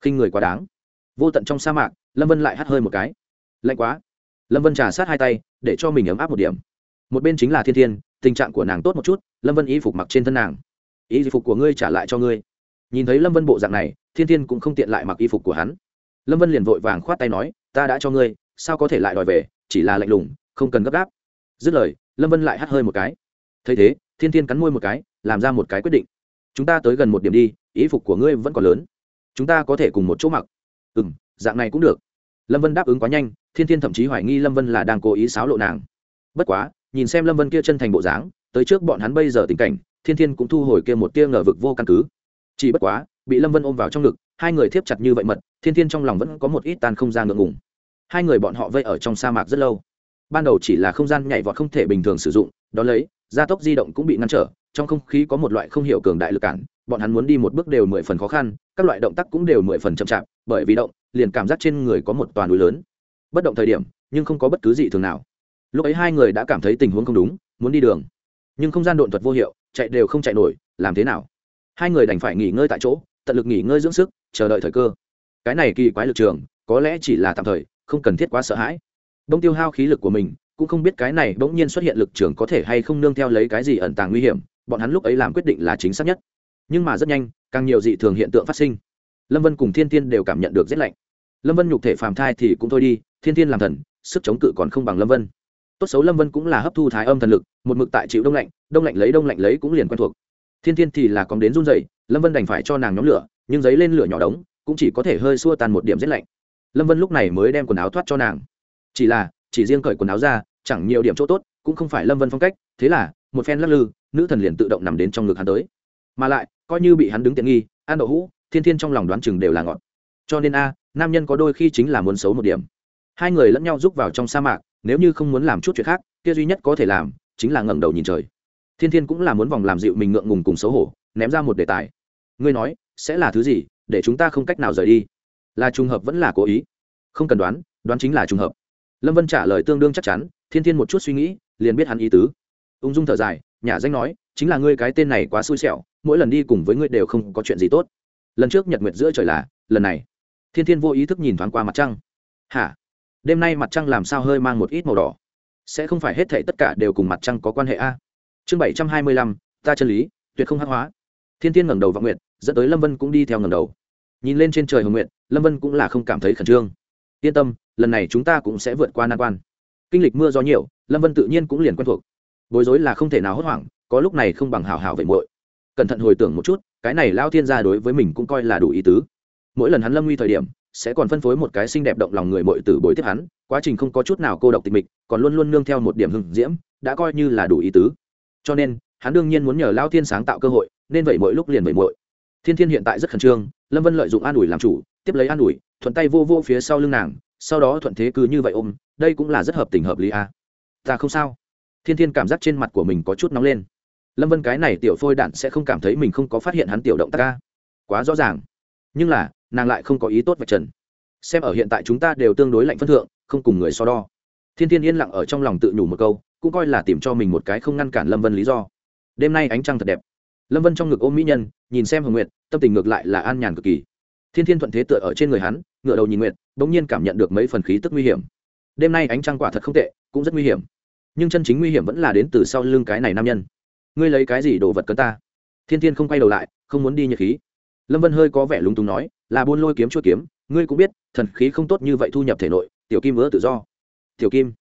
Khinh người quá đáng. Vô tận trong sa mạc lâm vân lại hắt hơi một cái. Lạnh quá lâm vân trà sát hai tay, để cho mình ấm áp một điểm. Một bên chính là thiên thiên, tình trạng của nàng tốt một chút, lâm vân y phục mặc trên thân nàng. Y phục của ngươi trả lại cho ngươi. Nhìn thấy lâm vân bộ dạng này, thiên thiên cũng không tiện lại mặc y phục của hắn. Lâm vân liền vội vàng khoát tay nói, ta đã cho ngươi, sao có thể lại đòi về, chỉ là lạnh lùng, không cần gấp gáp. Dứt lời, lâm vân lại hắt hơi một cái. Thấy thế, thiên thiên cắn môi một cái, làm ra một cái quyết định. Chúng ta tới gần một điểm đi ý phục của ngươi vẫn còn lớn. Chúng ta có thể cùng một chỗ mặc. Ừ m dạng này cũng được lâm vân đáp ứng quá nhanh, thiên thiên thậm chí hoài nghi lâm vân là đang cố ý xáo lộ nàng. Bất quá, nhìn xem lâm vân kia chân thành bộ dáng, tới trước bọn hắn bây giờ tình cảnh, thiên thiên cũng thu hồi kia một tia ngờ vực vô căn cứ. Chỉ bất quá, bị lâm vân ôm vào trong ngực, hai người thiếp chặt như vậy mật, thiên thiên trong lòng vẫn có một ít tan không gian ngượng ngùng. Hai người bọn họ vây ở trong sa mạc rất lâu. Ban đầu chỉ là không gian nhảy vọt không thể bình thường sử dụng đ ó lấy, gia tốc di động cũng bị ngăn trở, trong không khí có một loại không hiểu cường đại lực cản, bọn hắn muốn đi một bước đều mười phần khó khăn, các loại động tác cũng đều mười phần chậm chạp, bởi vì động liền cảm giác trên người có một toàn núi lớn. Bất động thời điểm, nhưng không có bất cứ gì thường nào. Lúc ấy hai người đã cảm thấy tình huống không đúng, muốn đi đường. Nhưng không gian độn thuật vô hiệu, chạy đều không chạy nổi, làm thế nào? Hai người đành phải nghỉ ngơi tại chỗ, tận lực nghỉ ngơi dưỡng sức, chờ đợi thời cơ. Cái này kỳ quái lực trường, có lẽ chỉ là tạm thời, không cần thiết quá sợ hãi. Bông tiêu hao khí lực của mình, cũng không biết cái này bỗng nhiên xuất hiện lực trường có thể hay không nương theo lấy cái gì ẩn tàng nguy hiểm, bọn hắn lúc ấy làm quyết định là chính xác nhất. Nhưng mà rất nhanh, càng nhiều dị thường hiện tượng phát sinh lâm vân cùng thiên tiên đều cảm nhận được rét lạnh. Lâm vân nhục thể phàm thai thì cũng thôi đi, thiên tiên làm thần, sức chống cự còn không bằng lâm vân. Tốt xấu lâm vân cũng là hấp thu thái âm thần lực, một mực tại chịu đông lạnh đông lạnh lấy, đông lạnh lấy cũng liền quen thuộc. Thiên tiên thì là còn đến run dày lâm vân đành phải cho nàng nhóm lửa, nhưng giấy lên lửa nhỏ đống, cũng chỉ có thể hơi xua tan một điểm rét lạnh. Lâm vân lúc này mới đem quần áo thoát cho nàng. Chỉ là, chỉ riêng cởi quần áo ra, chẳng nhiều điểm chỗ tốt, cũng không phải lâm vân phong cách, thế là, một phen lắc lư, nữ thần liền tự động nằm đến trong ngực hắn tới. Mà lại, coi như bị hắn đứng tiện nghi, ăn đậu hũ thiên thiên trong lòng đoán chừng đều là ngọt. Cho nên a, nam nhân có đôi khi chính là muốn xấu một điểm. Hai người lẫn nhau rúc vào trong sa mạc, nếu như không muốn làm chút chuyện khác, kia duy nhất có thể làm, chính là ngẩng đầu nhìn trời. Thiên thiên cũng là muốn vòng làm dịu mình ngượng ngùng cùng xấu hổ, ném ra một đề tài. Ngươi nói, sẽ là thứ gì, để chúng ta không cách nào rời đi? Là trùng hợp vẫn là cố ý? Không cần đoán đoán chính là trùng hợp. Lâm vân trả lời tương đương chắc chắn, thiên thiên một chút suy nghĩ, liền biết hắn ý tứ. Ung dung thở dài, nhà danh nói, chính là ngươi cái tên này quá xui xẻo, mỗi lần đi cùng với ngươi đều không có chuyện gì tốt lần trước nhật nguyệt giữa trời là, lần này, thiên thiên vô ý thức nhìn thoáng qua mặt trăng. Hả? Đêm nay mặt trăng làm sao hơi mang một ít màu đỏ? Sẽ không phải hết thảy tất cả đều cùng mặt trăng có quan hệ a? Chương bảy trăm hai mươi lăm, ta chân lý, tuyệt không hắc hóa. Thiên thiên ngẩng đầu vọng nguyện dẫn tới lâm vân cũng đi theo ngẩng đầu. Nhìn lên trên trời hồng nguyện lâm vân cũng là không cảm thấy khẩn trương. Yên tâm, lần này chúng ta cũng sẽ vượt qua nan quan. Kinh lịch mưa gió nhiều, lâm vân tự nhiên cũng liền quen thuộc. Bối rối là không thể nào hốt hoảng, có lúc này không bằng hào hào vậy muội. Cẩn thận hồi tưởng một chút cái này lao thiên gia đối với mình cũng coi là đủ ý tứ. Mỗi lần hắn lâm nguy thời điểm, sẽ còn phân phối một cái xinh đẹp động lòng người muội tử bồi tiếp hắn, quá trình không có chút nào cô độc tịch mịch, còn luôn luôn nương theo một điểm hưng diễm, đã coi như là đủ ý tứ. Cho nên, hắn đương nhiên muốn nhờ lao thiên sáng tạo cơ hội, nên vậy mỗi lúc liền vậy muội. Thiên thiên hiện tại rất khẩn trương, lâm vân lợi dụng an ủi làm chủ, tiếp lấy an ủi, thuận tay vô vô phía sau lưng nàng, sau đó thuận thế cứ như vậy ôm, đây cũng là rất hợp tình hợp lý a. À. ta không sao. Thiên thiên cảm giác trên mặt của mình có chút nóng lên lâm vân cái này tiểu phôi đạn sẽ không cảm thấy mình không có phát hiện hắn tiểu động tác ca. Quá rõ ràng. Nhưng là, nàng lại không có ý tốt vạch trần. Xem ở hiện tại chúng ta đều tương đối lạnh phân thượng, không cùng người so đo. Thiên thiên yên lặng ở trong lòng tự nhủ một câu, cũng coi là tìm cho mình một cái không ngăn cản lâm vân lý do. Đêm nay ánh trăng thật đẹp. Lâm vân trong ngực ôm mỹ nhân, nhìn xem hồng nguyệt, tâm tình ngược lại là an nhàn cực kỳ. Thiên thiên thuận thế tựa ở trên người hắn ngựa đầu nhìn nguyệt đ ỗ n g nhiên cảm nhận được mấy phần khí tức nguy hiểm. Đêm nay ánh trăng quả thật không tệ, cũng rất nguy hiểm. Nhưng chân chính nguy hiểm vẫn là đến từ sau lưng cái này nam nhân ngươi lấy cái gì đồ vật cấn ta? Thiên thiên không quay đầu lại, không muốn đi nhiệt khí. Lâm vân hơi có vẻ lúng túng nói, là buôn lôi kiếm chua kiếm, ngươi cũng biết, thần khí không tốt như vậy thu nhập thể nội, tiểu kim vỡ tự do. Tiểu kim,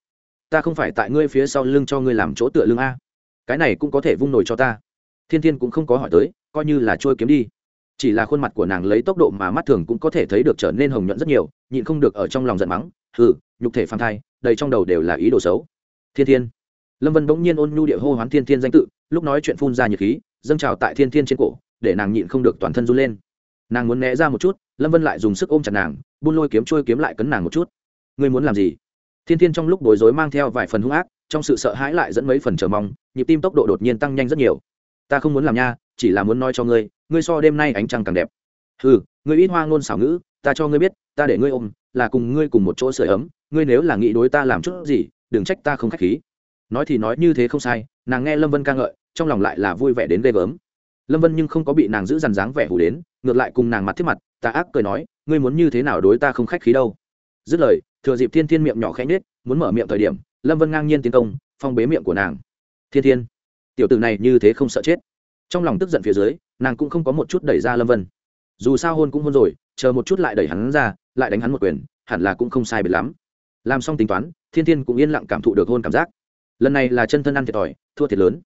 ta không phải tại ngươi phía sau lưng cho ngươi làm chỗ tựa lưng a. Cái này cũng có thể vung nổi cho ta. Thiên thiên cũng không có hỏi tới, coi như là trôi kiếm đi. Chỉ là khuôn mặt của nàng lấy tốc độ mà mắt thường cũng có thể thấy được trở nên hồng nhuận rất nhiều, nhịn không được ở trong lòng giận mắng, hừ, nhục thể phang thai, đầy trong đầu đều là ý đồ xấu. Thiên thiên, lâm vân bỗng nhiên ôn nhu địa hô hoán thiên thiên danh tự lúc nói chuyện phun ra nhiệt khí, dâng trào tại thiên thiên trên cổ, để nàng nhịn không được toàn thân run lên. Nàng muốn né ra một chút, lâm vân lại dùng sức ôm chặt nàng, buôn lôi kiếm trôi kiếm lại cấn nàng một chút. Ngươi muốn làm gì? Thiên thiên trong lúc bối rối mang theo vài phần hung ác, trong sự sợ hãi lại dẫn mấy phần chờ mong, nhịp tim tốc độ đột nhiên tăng nhanh rất nhiều. Ta không muốn làm nha, chỉ là muốn nói cho ngươi ngươi so đêm nay ánh trăng càng đẹp. Ừ ngươi ít hoa ngôn xảo ngữ, ta cho ngươi biết, ta để ngươi ôm, là cùng ngươi cùng một chỗ sưởi ấm, ngươi nếu là nghĩ đối ta làm chút gì, đừng trách ta không k h á c h khí. Nói thì nói như thế không sai nàng nghe lâm vân ca ngợi trong lòng lại là vui vẻ đến ghê gớm lâm vân nhưng không có bị nàng giữ dằn dáng vẻ hủ đến ngược lại cùng nàng mặt thiết mặt ta ác cười nói ngươi muốn như thế nào đối ta không khách khí đâu dứt lời thừa dịp thiên thiên miệng nhỏ khẽ nết muốn mở miệng thời điểm lâm vân ngang nhiên tiến công phong bế miệng của nàng thiên thiên tiểu tử này như thế không sợ chết trong lòng tức giận phía dưới nàng cũng không có một chút đẩy ra lâm vân dù sao hôn cũng hôn rồi chờ một chút lại đẩy hắn ra lại đánh hắn một quyền hẳn là cũng không sai biệt lắm làm xong tính toán thiên thiên cũng yên lặng cảm thụ được hôn cảm giác lần này là chân thân ăn thiệt thòi, thua thiệt lớn.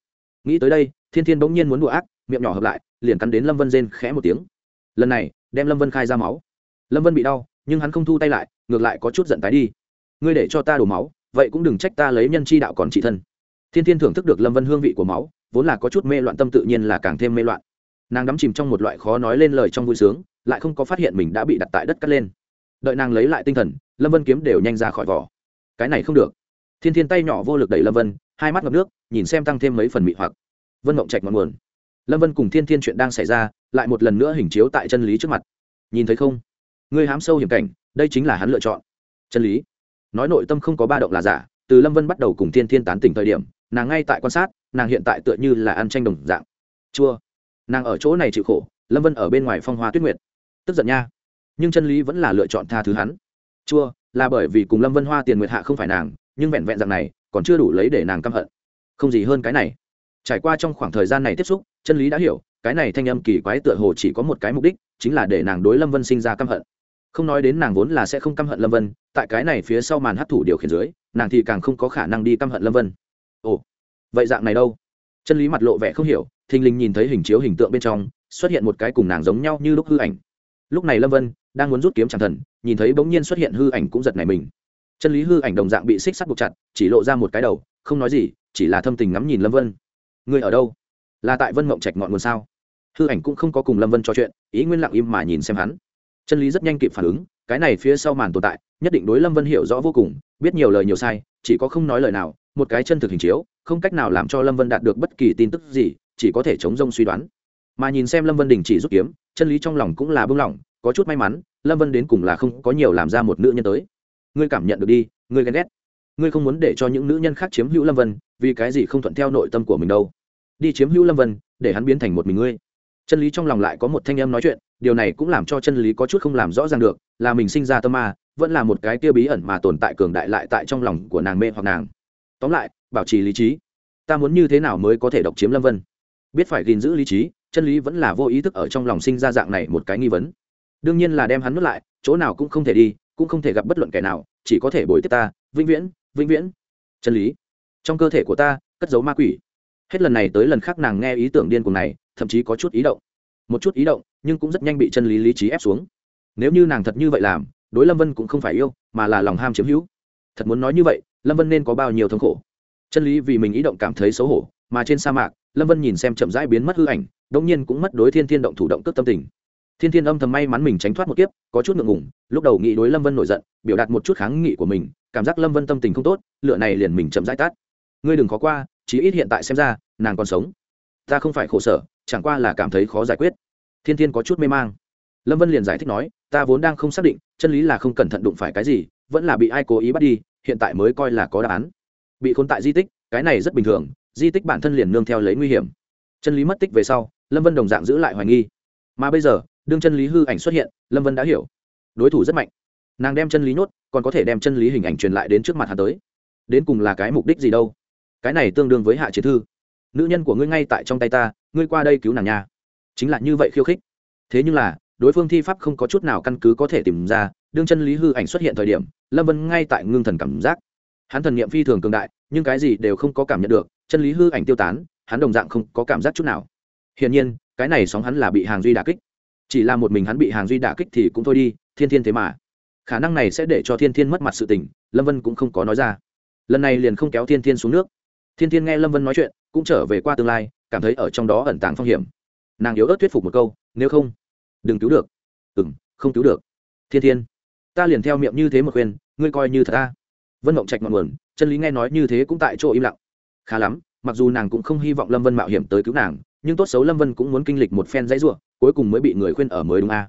Nghĩ tới đây, thiên thiên bỗng nhiên muốn đùa ác, miệng nhỏ hợp lại, liền cắn đến lâm vân rên khẽ một tiếng. Lần này, đem lâm vân khai ra máu. Lâm vân bị đau, nhưng hắn không thu tay lại, ngược lại có chút giận tái đi. Ngươi để cho ta đổ máu, vậy cũng đừng trách ta lấy nhân chi đạo còn trị thân. Thiên thiên thưởng thức được lâm vân hương vị của máu, vốn là có chút mê loạn tâm tự nhiên là càng thêm mê loạn. Nàng đắm chìm trong một loại khó nói lên lời trong vui sướng, lại không có phát hiện mình đã bị đặt tại đất cắt lên. Đợi nàng lấy lại tinh thần, lâm vân kiếm đều nhanh ra khỏi vỏ. Cái này không được thiên thiên tay nhỏ vô lực đẩy lâm vân, hai mắt ngập nước, nhìn xem tăng thêm mấy phần mị hoặc. Vân mộng trạch ngọn nguồn. Lâm vân cùng thiên thiên chuyện đang xảy ra, lại một lần nữa hình chiếu tại chân lý trước mặt. Nhìn thấy không? Ngươi hám sâu hiểm cảnh, đây chính là hắn lựa chọn. Chân lý. Nói nội tâm không có ba động là giả, từ lâm vân bắt đầu cùng thiên thiên tán tỉnh thời điểm, nàng ngay tại quan sát, nàng hiện tại tựa như là ăn tranh đồng dạng. Chua. Nàng ở chỗ này chịu khổ, lâm vân ở bên ngoài phong hoa tuyết nguyệt. Tức giận nha. Nhưng chân lý vẫn là lựa chọn tha thứ hắn. Chua, là bởi vì cùng lâm vân hoa tiền nguyệt hạ không phải nàng nhưng vẹn vẹn dạng này, còn chưa đủ lấy để nàng căm hận. Không gì hơn cái này. Trải qua trong khoảng thời gian này tiếp xúc, chân lý đã hiểu, cái này thanh âm kỳ quái tựa hồ chỉ có một cái mục đích, chính là để nàng đối lâm vân sinh ra căm hận. Không nói đến nàng vốn là sẽ không căm hận lâm vân, tại cái này phía sau màn hấp thủ điều khiển dưới, nàng thì càng không có khả năng đi căm hận lâm vân. Ồ, vậy dạng này đâu? Chân lý mặt lộ vẻ không hiểu, thình lình nhìn thấy hình chiếu hình tượng bên trong, xuất hiện một cái cùng nàng giống nhau như lúc hư ảnh. Lúc này lâm vân đang muốn rút kiếm chẳng thần, nhìn thấy bỗng nhiên xuất hiện hư ảnh cũng giật này mình chân lý hư ảnh đồng dạng bị xích sắt buộc chặt, chỉ lộ ra một cái đầu, không nói gì, chỉ là thâm tình ngắm nhìn lâm vân. Người ở đâu? Là tại vân mộng trạch ngọn nguồn sao? Hư ảnh cũng không có cùng lâm vân trò chuyện, ý nguyên lặng im mà nhìn xem hắn. Chân lý rất nhanh kịp phản ứng, cái này phía sau màn tồn tại, nhất định đối lâm vân hiểu rõ vô cùng, biết nhiều lời nhiều sai, chỉ có không nói lời nào, một cái chân thực hình chiếu, không cách nào làm cho lâm vân đạt được bất kỳ tin tức gì, chỉ có thể chống rông suy đoán. Mà nhìn xem lâm vân đình chỉ rút kiếm, chân lý trong lòng cũng là bưng lỏng có chút may mắn, lâm vân đến cùng là không có nhiều làm ra một nữ nhân tới ngươi cảm nhận được đi, ngươi ghen ghét. Ngươi không muốn để cho những nữ nhân khác chiếm hữu lâm vân, vì cái gì không thuận theo nội tâm của mình đâu. Đi chiếm hữu lâm vân, để hắn biến thành một mình ngươi. Chân lý trong lòng lại có một thanh âm nói chuyện, điều này cũng làm cho chân lý có chút không làm rõ ràng được, là mình sinh ra tâm ma, vẫn là một cái tia bí ẩn mà tồn tại cường đại lại tại trong lòng của nàng mê hoặc nàng. Tóm lại, bảo trì lý trí. Ta muốn như thế nào mới có thể độc chiếm lâm vân? Biết phải gìn giữ lý trí, chân lý vẫn là vô ý thức ở trong lòng sinh ra dạng này một cái nghi vấn. Đương nhiên là đem hắn nuốt lại, chỗ nào cũng không thể đi cũng không thể gặp bất luận kẻ nào, chỉ có thể bồi tiếp ta, vĩnh viễn vĩnh viễn. Chân lý. Trong cơ thể của ta, cất giấu ma quỷ. Hết lần này tới lần khác nàng nghe ý tưởng điên cuồng này, thậm chí có chút ý động. Một chút ý động, nhưng cũng rất nhanh bị chân lý lý trí ép xuống. Nếu như nàng thật như vậy làm, đối lâm vân cũng không phải yêu, mà là lòng ham chiếm hữu. Thật muốn nói như vậy, lâm vân nên có bao nhiêu thống khổ? Chân lý vì mình ý động cảm thấy xấu hổ, mà trên sa mạc, lâm vân nhìn xem chậm rãi biến mất hư ảnh đông nhiên cũng mất đối thiên thiên động thủ động cướp tâm tình thiên thiên âm thầm may mắn mình tránh thoát một kiếp, có chút ngượng ngùng, lúc đầu nghĩ đối lâm vân nổi giận, biểu đạt một chút kháng nghị của mình, cảm giác lâm vân tâm tình không tốt lựa này liền mình chậm rãi tát ngươi đừng khó qua, chí ít hiện tại xem ra, nàng còn sống. Ta không phải khổ sở, chẳng qua là cảm thấy khó giải quyết. Thiên thiên có chút mê mang. Lâm vân liền giải thích nói, ta vốn đang không xác định, chân lý là không cẩn thận đụng phải cái gì, vẫn là bị ai cố ý bắt đi, hiện tại mới coi là có đáp án. Bị khốn tại di tích, cái này rất bình thường, di tích bản thân liền nương theo lấy nguy hiểm. Chân lý mất tích về sau, lâm vân đồng dạng giữ lại hoài nghi. Mà bây giờ đương chân lý hư ảnh xuất hiện, lâm vân đã hiểu. Đối thủ rất mạnh. Nàng đem chân lý nhốt, còn có thể đem chân lý hình ảnh truyền lại đến trước mặt hắn tới. Đến cùng là cái mục đích gì đâu? Cái này tương đương với hạ chiến thư. Nữ nhân của ngươi ngay tại trong tay ta, ngươi qua đây cứu nàng nha. Chính là như vậy khiêu khích. Thế nhưng là, đối phương thi pháp không có chút nào căn cứ có thể tìm ra, đương chân lý hư ảnh xuất hiện thời điểm, lâm vân ngay tại ngưng thần cảm giác. Hắn thần nghiệm phi thường cường đại, nhưng cái gì đều không có cảm nhận được, chân lý hư ảnh tiêu tán, hắn đồng dạng không có cảm giác chút nào. Hiển nhiên, cái này sóng hắn là bị hàng duy đà kích chỉ là một mình hắn bị hàng duy đả kích thì cũng thôi đi, thiên thiên thế mà. Khả năng này sẽ để cho thiên thiên mất mặt sự tình, lâm vân cũng không có nói ra. Lần này liền không kéo thiên thiên xuống nước. Thiên thiên nghe lâm vân nói chuyện, cũng trở về qua tương lai, cảm thấy ở trong đó ẩn tàng phong hiểm. Nàng yếu ớt thuyết phục một câu, nếu không, đừng cứu được. Ừ m không cứu được. Thiên thiên, ta liền theo miệng như thế một khuyên, ngươi coi như thật ta. Vân mộng trạch ngọn nguồn, chân lý nghe nói như thế cũng tại chỗ im lặng. Khá lắm, mặc dù nàng cũng không hy vọng lâm vân mạo hiểm tới cứu nàng, nhưng tốt xấu lâm vân cũng muốn kinh lịch một phen dãy r u ộ cuối cùng mới bị người khuyên ở mới đúng a.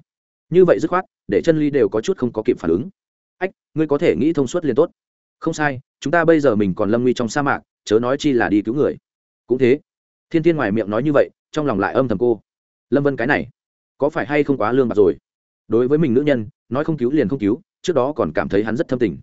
Như vậy dứt khoát, để chân ly đều có chút không có kịp phản ứng. Ách, ngươi có thể nghĩ thông suốt liền tốt. Không sai, chúng ta bây giờ mình còn lâm nguy trong sa mạc, chớ nói chi là đi cứu người. Cũng thế. Thiên thiên ngoài miệng nói như vậy, trong lòng lại âm thầm cô. Lâm vân cái này, có phải hay không quá lương bạc rồi? Đối với mình nữ nhân, nói không cứu liền không cứu, trước đó còn cảm thấy hắn rất thâm tình.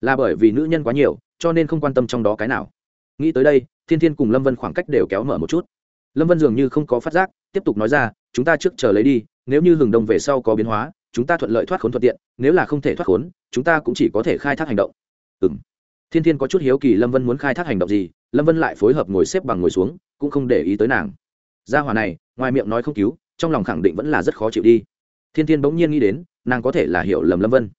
Là bởi vì nữ nhân quá nhiều, cho nên không quan tâm trong đó cái nào. Nghĩ tới đây, thiên thiên cùng lâm vân khoảng cách đều kéo mở một chút. Lâm vân dường như không có phát giác tiếp tục nói ra, chúng ta trước chờ lấy đi, nếu như hừng đông về sau có biến hóa, chúng ta thuận lợi thoát khốn thuận tiện, nếu là không thể thoát khốn, chúng ta cũng chỉ có thể khai thác hành động. Ừ m thiên thiên có chút hiếu kỳ lâm vân muốn khai thác hành động gì, lâm vân lại phối hợp ngồi xếp bằng ngồi xuống, cũng không để ý tới nàng. Gia hòa này, ngoài miệng nói không cứu, trong lòng khẳng định vẫn là rất khó chịu đi. Thiên thiên bỗng nhiên nghĩ đến, nàng có thể là hiểu lầm lâm vân.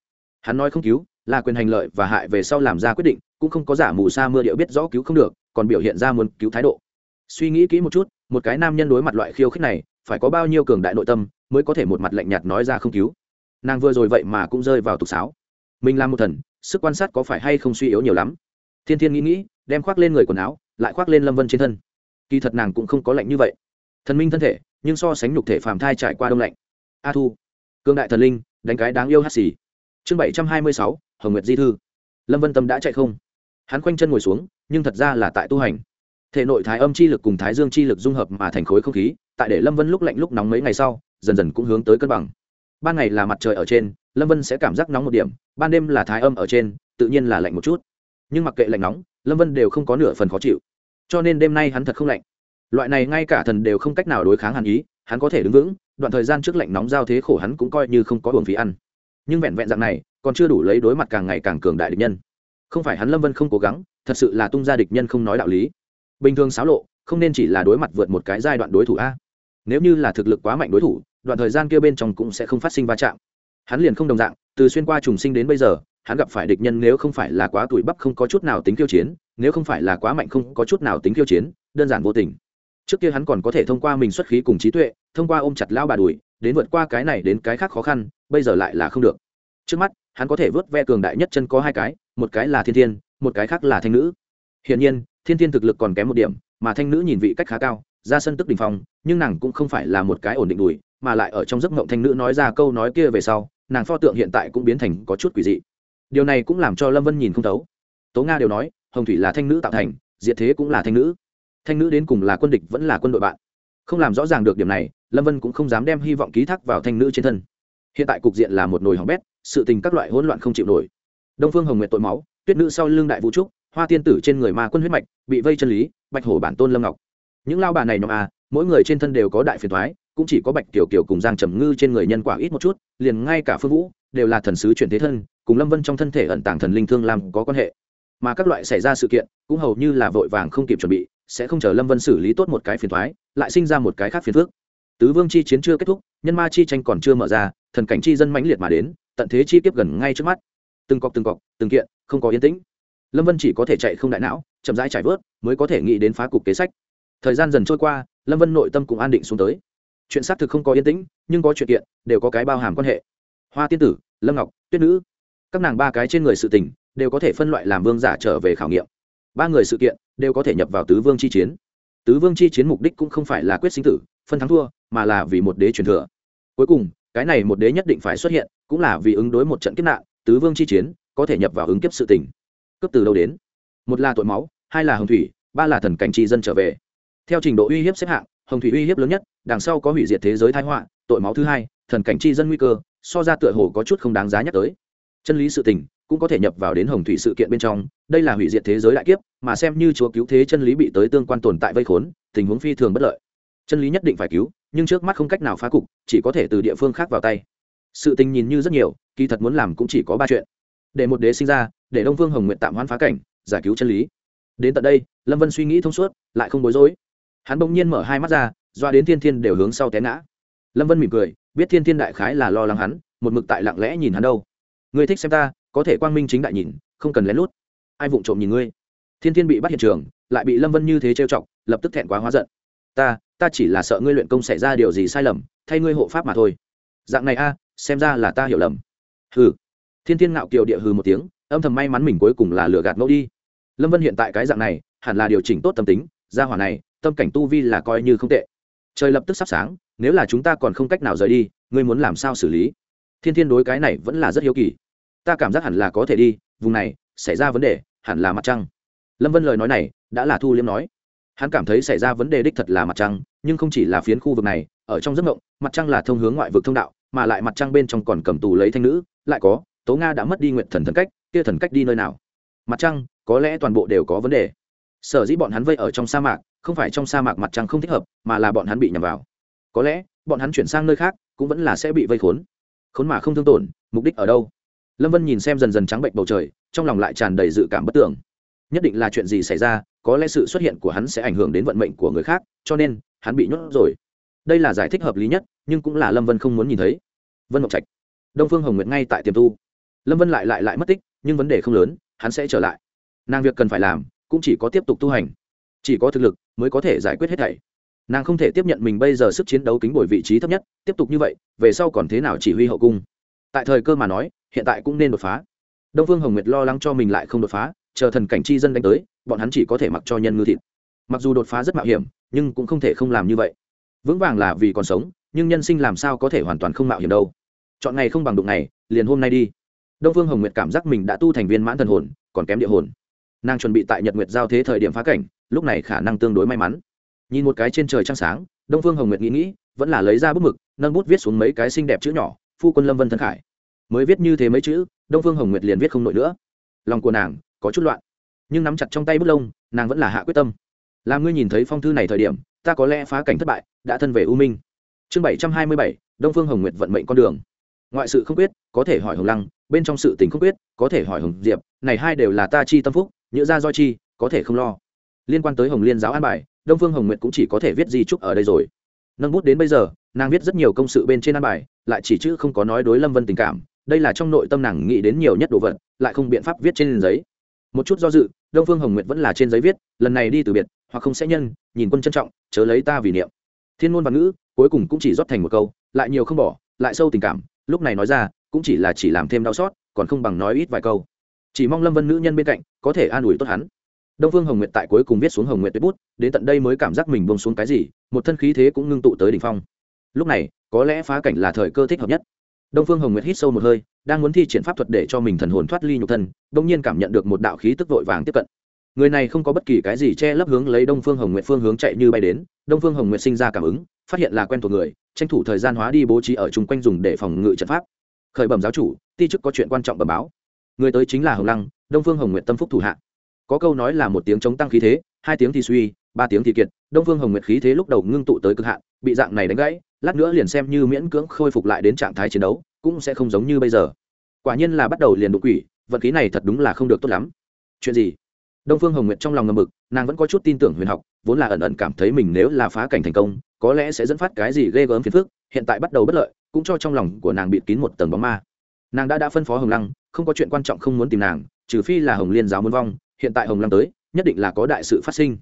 Hắn nói không cứu, là quyền hành lợi và hại về sau làm ra quyết định, cũng không có giả mù sa mưa điệu biết rõ cứu không được, còn biểu hiện ra muốn cứu thái độ suy nghĩ kỹ một chút, một cái nam nhân đối mặt loại khiêu khích này, phải có bao nhiêu cường đại nội tâm mới có thể một mặt lạnh nhạt nói ra không cứu. Nàng vừa rồi vậy mà cũng rơi vào tục sáo. Mình làm một thần, sức quan sát có phải hay không suy yếu nhiều lắm? Thiên thiên nghĩ nghĩ, đem khoác lên người quần áo, lại khoác lên lâm vân trên thân. Kỳ thật nàng cũng không có lạnh như vậy. Thần minh thân thể, nhưng so sánh nhục thể phàm thai trải qua đông lạnh. A thu cương đại thần linh, đánh cái đáng yêu hát xì. Chương bảy trăm hai mươi sáu, hồng nguyệt di thư. Lâm vân tâm đã chạy không? Hắn khoanh chân ngồi xuống, nhưng thật ra là tại tu hành thể nội thái âm chi lực cùng thái dương chi lực dung hợp mà thành khối không khí, tại để lâm vân lúc lạnh lúc nóng mấy ngày sau, dần dần cũng hướng tới cân bằng. Ban ngày là mặt trời ở trên, lâm vân sẽ cảm giác nóng một điểm, ban đêm là thái âm ở trên, tự nhiên là lạnh một chút. Nhưng mặc kệ lạnh nóng, lâm vân đều không có nửa phần khó chịu. Cho nên đêm nay hắn thật không lạnh. Loại này ngay cả thần đều không cách nào đối kháng hàn ý, hắn có thể đứng vững, đoạn thời gian trước lạnh nóng giao thế khổ hắn cũng coi như không có hưởng phí ăn. Nhưng vẹn vẹn dạng này, còn chưa đủ lấy đối mặt càng ngày càng cường đại địch nhân. Không phải hắn lâm vân không cố gắng, thật sự là tung ra địch nhân không nói đạo lý bình thường xáo lộ, không nên chỉ là đối mặt vượt một cái giai đoạn đối thủ a. Nếu như là thực lực quá mạnh đối thủ, đoạn thời gian kia bên trong cũng sẽ không phát sinh va chạm. Hắn liền không đồng dạng, từ xuyên qua trùng sinh đến bây giờ, hắn gặp phải địch nhân nếu không phải là quá tuổi bắp không có chút nào tính kiêu chiến, nếu không phải là quá mạnh không có chút nào tính kiêu chiến, đơn giản vô tình. Trước kia hắn còn có thể thông qua mình xuất khí cùng trí tuệ, thông qua ôm chặt lao bà đùi, đến vượt qua cái này đến cái khác khó khăn, bây giờ lại là không được. Trước mắt, hắn có thể vớt ve cường đại nhất chân có hai cái, một cái là thiên thiên, một cái khác là thanh nữ. Hiển nhiên thiên thiên thực lực còn kém một điểm, mà thanh nữ nhìn vị cách khá cao, ra sân tức đình phong, nhưng nàng cũng không phải là một cái ổn định đùi, mà lại ở trong giấc mộng thanh nữ nói ra câu nói kia về sau, nàng pho tượng hiện tại cũng biến thành có chút quỷ dị. Điều này cũng làm cho lâm vân nhìn không thấu. Tố nga đều nói, hồng thủy là thanh nữ tạo thành, diệt thế cũng là thanh nữ. Thanh nữ đến cùng là quân địch vẫn là quân đội bạn. Không làm rõ ràng được điểm này, lâm vân cũng không dám đem hy vọng ký thác vào thanh nữ trên thân. Hiện tại cục diện là một nồi hỏng bét, sự tình các loại hỗn loạn không chịu nổi. Đông phương hồng nguyệt tội máu, tuyết nữ sau lưng đại vũ trúc hoa tiên tử trên người ma quân huyết mạch bị vây chân lý, bạch hổ bản tôn lâm ngọc. Những lao bà này nhóm a mỗi người trên thân đều có đại phiền thoái, cũng chỉ có bạch tiểu kiều cùng giang trầm ngư trên người nhân quả ít một chút, liền ngay cả phương vũ đều là thần sứ chuyển thế thân, cùng lâm vân trong thân thể ẩn tàng thần linh thương làm có quan hệ. Mà các loại xảy ra sự kiện, cũng hầu như là vội vàng không kịp chuẩn bị, sẽ không chờ lâm vân xử lý tốt một cái phiền thoái, lại sinh ra một cái khác phiền phước tứ vương chi chiến chưa kết thúc, nhân ma chi tranh còn chưa mở ra, thần cảnh chi dân mãnh liệt mà đến, tận thế chi tiếp gần ngay trước mắt. Từng cọc từng cọc, từng kiện, không có yên tĩnh lâm vân chỉ có thể chạy không đại não, chậm rãi trải vớt, mới có thể nghĩ đến phá cục kế sách. Thời gian dần trôi qua, lâm vân nội tâm cũng an định xuống tới. Chuyện xác thực không có yên tĩnh, nhưng có chuyện kiện, đều có cái bao hàm quan hệ. Hoa tiên tử, lâm ngọc, tuyết nữ, các nàng ba cái trên người sự tình, đều có thể phân loại làm vương giả trở về khảo nghiệm. Ba người sự kiện, đều có thể nhập vào tứ vương chi chiến. Tứ vương chi chiến mục đích cũng không phải là quyết sinh tử, phân thắng thua, mà là vì một đế truyền thừa. Cuối cùng, cái này một đế nhất định phải xuất hiện, cũng là vì ứng đối một trận kiếp nạn, tứ vương chi chiến có thể nhập vào ứng kiếp sự tình cấp từ đâu đến? Một là tội máu, hai là hồng thủy, ba là thần cảnh chi dân trở về. Theo trình độ uy hiếp xếp hạng, hồng thủy uy hiếp lớn nhất, đằng sau có hủy diệt thế giới thái họa, tội máu thứ hai, thần cảnh chi dân nguy cơ, so ra tựa hồ có chút không đáng giá nhắc tới. Chân lý sự tình cũng có thể nhập vào đến hồng thủy sự kiện bên trong, đây là hủy diệt thế giới đại kiếp, mà xem như chúa cứu thế chân lý bị tới tương quan tồn tại vây khốn, tình huống phi thường bất lợi. Chân lý nhất định phải cứu, nhưng trước mắt không cách nào phá cục, chỉ có thể từ địa phương khác vào tay. Sự tình nhìn như rất nhiều, kỳ thật muốn làm cũng chỉ có ba chuyện để một đế sinh ra, để đông vương hồng nguyện tạm hoãn phá cảnh, giải cứu chân lý. Đến tận đây, lâm vân suy nghĩ thông suốt, lại không bối rối. Hắn bỗng nhiên mở hai mắt ra, doa đến thiên thiên đều hướng sau té ngã. Lâm vân mỉm cười, biết thiên thiên đại khái là lo lắng hắn, một mực tại lặng lẽ nhìn hắn đâu. Ngươi thích xem ta, có thể quang minh chính đại nhìn, không cần lén lút. Ai vụng trộm nhìn ngươi? Thiên thiên bị bắt hiện trường, lại bị lâm vân như thế trêu chọc, lập tức thẹn quá hóa giận. Ta ta chỉ là sợ ngươi luyện công xảy ra điều gì sai lầm, thay ngươi hộ pháp mà thôi. Dạng này a, xem ra là ta hiểu lầm. Hừ thiên thiên ngạo kiều địa hừ một tiếng, âm thầm may mắn mình cuối cùng là lừa gạt ngẫu đi. Lâm vân hiện tại cái dạng này, hẳn là điều chỉnh tốt tâm tính, gia hỏa này, tâm cảnh tu vi là coi như không tệ. Trời lập tức sắp sáng, nếu là chúng ta còn không cách nào rời đi, ngươi muốn làm sao xử lý? Thiên thiên đối cái này vẫn là rất hiếu kỳ. Ta cảm giác hẳn là có thể đi, vùng này, xảy ra vấn đề, hẳn là mặt trăng. Lâm vân lời nói này, đã là thu liêm nói. Hắn cảm thấy xảy ra vấn đề đích thật là mặt trăng, nhưng không chỉ là phiến khu vực này, ở trong giấc mộng, mặt trăng là thông hướng ngoại vực thông đạo, mà lại mặt trăng bên trong còn cầm tù lấy thanh nữ, lại có tố nga đã mất đi nguyện thần thần cách, kia thần cách đi nơi nào? Mặt trăng, có lẽ toàn bộ đều có vấn đề. Sở dĩ bọn hắn vây ở trong sa mạc, không phải trong sa mạc mặt trăng không thích hợp, mà là bọn hắn bị nhầm vào. Có lẽ, bọn hắn chuyển sang nơi khác, cũng vẫn là sẽ bị vây khốn. Khốn mà không thương tổn, mục đích ở đâu? Lâm vân nhìn xem dần dần trắng bệnh bầu trời, trong lòng lại tràn đầy dự cảm bất tưởng nhất định là chuyện gì xảy ra, có lẽ sự xuất hiện của hắn sẽ ảnh hưởng đến vận mệnh của người khác, cho nên, hắn bị nhốt rồi. Đây là giải thích hợp lý nhất, nhưng cũng là lâm vân không muốn nhìn thấy. Vân ngọc trạch. Đông phương hồng nguyệt ngay tại tiềm tu lâm vân lại lại lại mất tích, nhưng vấn đề không lớn, hắn sẽ trở lại. Nàng việc cần phải làm, cũng chỉ có tiếp tục tu hành. Chỉ có thực lực mới có thể giải quyết hết thảy. Nàng không thể tiếp nhận mình bây giờ sức chiến đấu kính bồi vị trí thấp nhất, tiếp tục như vậy, về sau còn thế nào chỉ huy hậu cung? Tại thời cơ mà nói, hiện tại cũng nên đột phá. Đông phương hồng nguyệt lo lắng cho mình lại không đột phá, chờ thần cảnh chi dân đánh tới, bọn hắn chỉ có thể mặc cho nhân ngư thịt. Mặc dù đột phá rất mạo hiểm, nhưng cũng không thể không làm như vậy. Vững vàng là vì còn sống, nhưng nhân sinh làm sao có thể hoàn toàn không mạo hiểm đâu. Chọn ngày không bằng đụng ngày, liền hôm nay đi đông phương hồng nguyệt cảm giác mình đã tu thành viên mãn thần hồn, còn kém địa hồn. Nàng chuẩn bị tại nhật nguyệt giao thế thời điểm phá cảnh, lúc này khả năng tương đối may mắn. Nhìn một cái trên trời trăng sáng, đông phương hồng nguyệt nghĩ nghĩ, vẫn là lấy ra bút mực, nâng bút viết xuống mấy cái xinh đẹp chữ nhỏ, phu quân lâm vân thân khải. Mới viết như thế mấy chữ, đông phương hồng nguyệt liền viết không nổi nữa. Lòng của nàng có chút loạn, nhưng nắm chặt trong tay bút lông, nàng vẫn là hạ quyết tâm. Làm ngươi nhìn thấy phong thư này thời điểm, ta có lẽ phá cảnh thất bại, đã thân về u minh. Chương bảy trăm hai mươi bảy, đông phương hồng nguyệt vận mệnh con đường. Ngoại sự không quyết, có thể hỏi hồng lăng bên trong sự tình không quyết, có thể hỏi hồng diệp, này hai đều là ta chi tâm phúc, nhữ ra do chi, có thể không lo. Liên quan tới hồng liên giáo an bài, đông phương hồng nguyệt cũng chỉ có thể viết di trúc ở đây rồi. Nâng bút đến bây giờ, nàng viết rất nhiều công sự bên trên an bài, lại chỉ chữ không có nói đối lâm vân tình cảm, đây là trong nội tâm nàng nghĩ đến nhiều nhất đồ vật, lại không biện pháp viết trên giấy. Một chút do dự, đông phương hồng nguyệt vẫn là trên giấy viết, lần này đi từ biệt, hoặc không sẽ nhân, nhìn quân trân trọng, chớ lấy ta vì niệm. Thiên ngôn và ngữ, cuối cùng cũng chỉ rót thành một câu, lại nhiều không bỏ, lại sâu tình cảm, lúc này nói ra cũng chỉ là chỉ làm thêm đau xót, còn không bằng nói ít vài câu. Chỉ mong lâm vân nữ nhân bên cạnh có thể an ủi tốt hắn. Đông phương hồng nguyệt tại cuối cùng viết xuống hồng nguyệt tuyết bút, đến tận đây mới cảm giác mình bông xuống cái gì, một thân khí thế cũng ngưng tụ tới đ ỉ n h phong. Lúc này, có lẽ phá cảnh là thời cơ thích hợp nhất. Đông phương hồng nguyệt hít sâu một hơi, đang muốn thi triển pháp thuật để cho mình thần hồn thoát ly nhục thân đông nhiên cảm nhận được một đạo khí tức vội vàng tiếp cận. Người này không có bất kỳ cái gì che lấp hướng lấy đông phương hồng nguyệt phương hướng chạy như bay đến, đông phương hồng nguyệt sinh ra cảm ứng, phát hiện là quen thuộc người, tranh thủ thời gian hóa đi bố trí ở chung quanh dùng để phòng ngự trận pháp khởi bẩm giáo chủ, ti chức có chuyện quan trọng bẩm báo. Người tới chính là hồng lăng, đông phương hồng nguyện tâm phúc thủ hạ. Có câu nói là một tiếng chống tăng khí thế, hai tiếng thì suy, ba tiếng thì kiệt. Đông phương hồng nguyện khí thế lúc đầu ngưng tụ tới cực hạn, bị dạng này đánh gãy, lát nữa liền xem như miễn cưỡng khôi phục lại đến trạng thái chiến đấu, cũng sẽ không giống như bây giờ. Quả nhiên là bắt đầu liền đột quỷ, vận khí này thật đúng là không được tốt lắm. Chuyện gì? Đông phương hồng nguyện trong lòng ngầm mực, nàng vẫn có chút tin tưởng huyền học, vốn là ẩn ẩn cảm thấy mình nếu là phá cảnh thành công, có lẽ sẽ dẫn phát cái gì ghê gớm phiền phức, hiện tại bắt đầu bất lợi cũng cho trong lòng của nàng bịt kín một tầng bóng ma. Nàng đã đã phân phó hồng lăng, không có chuyện quan trọng không muốn tìm nàng, trừ phi là hồng liên giáo muốn vong, hiện tại hồng lăng tới, nhất định là có đại sự phát sinh.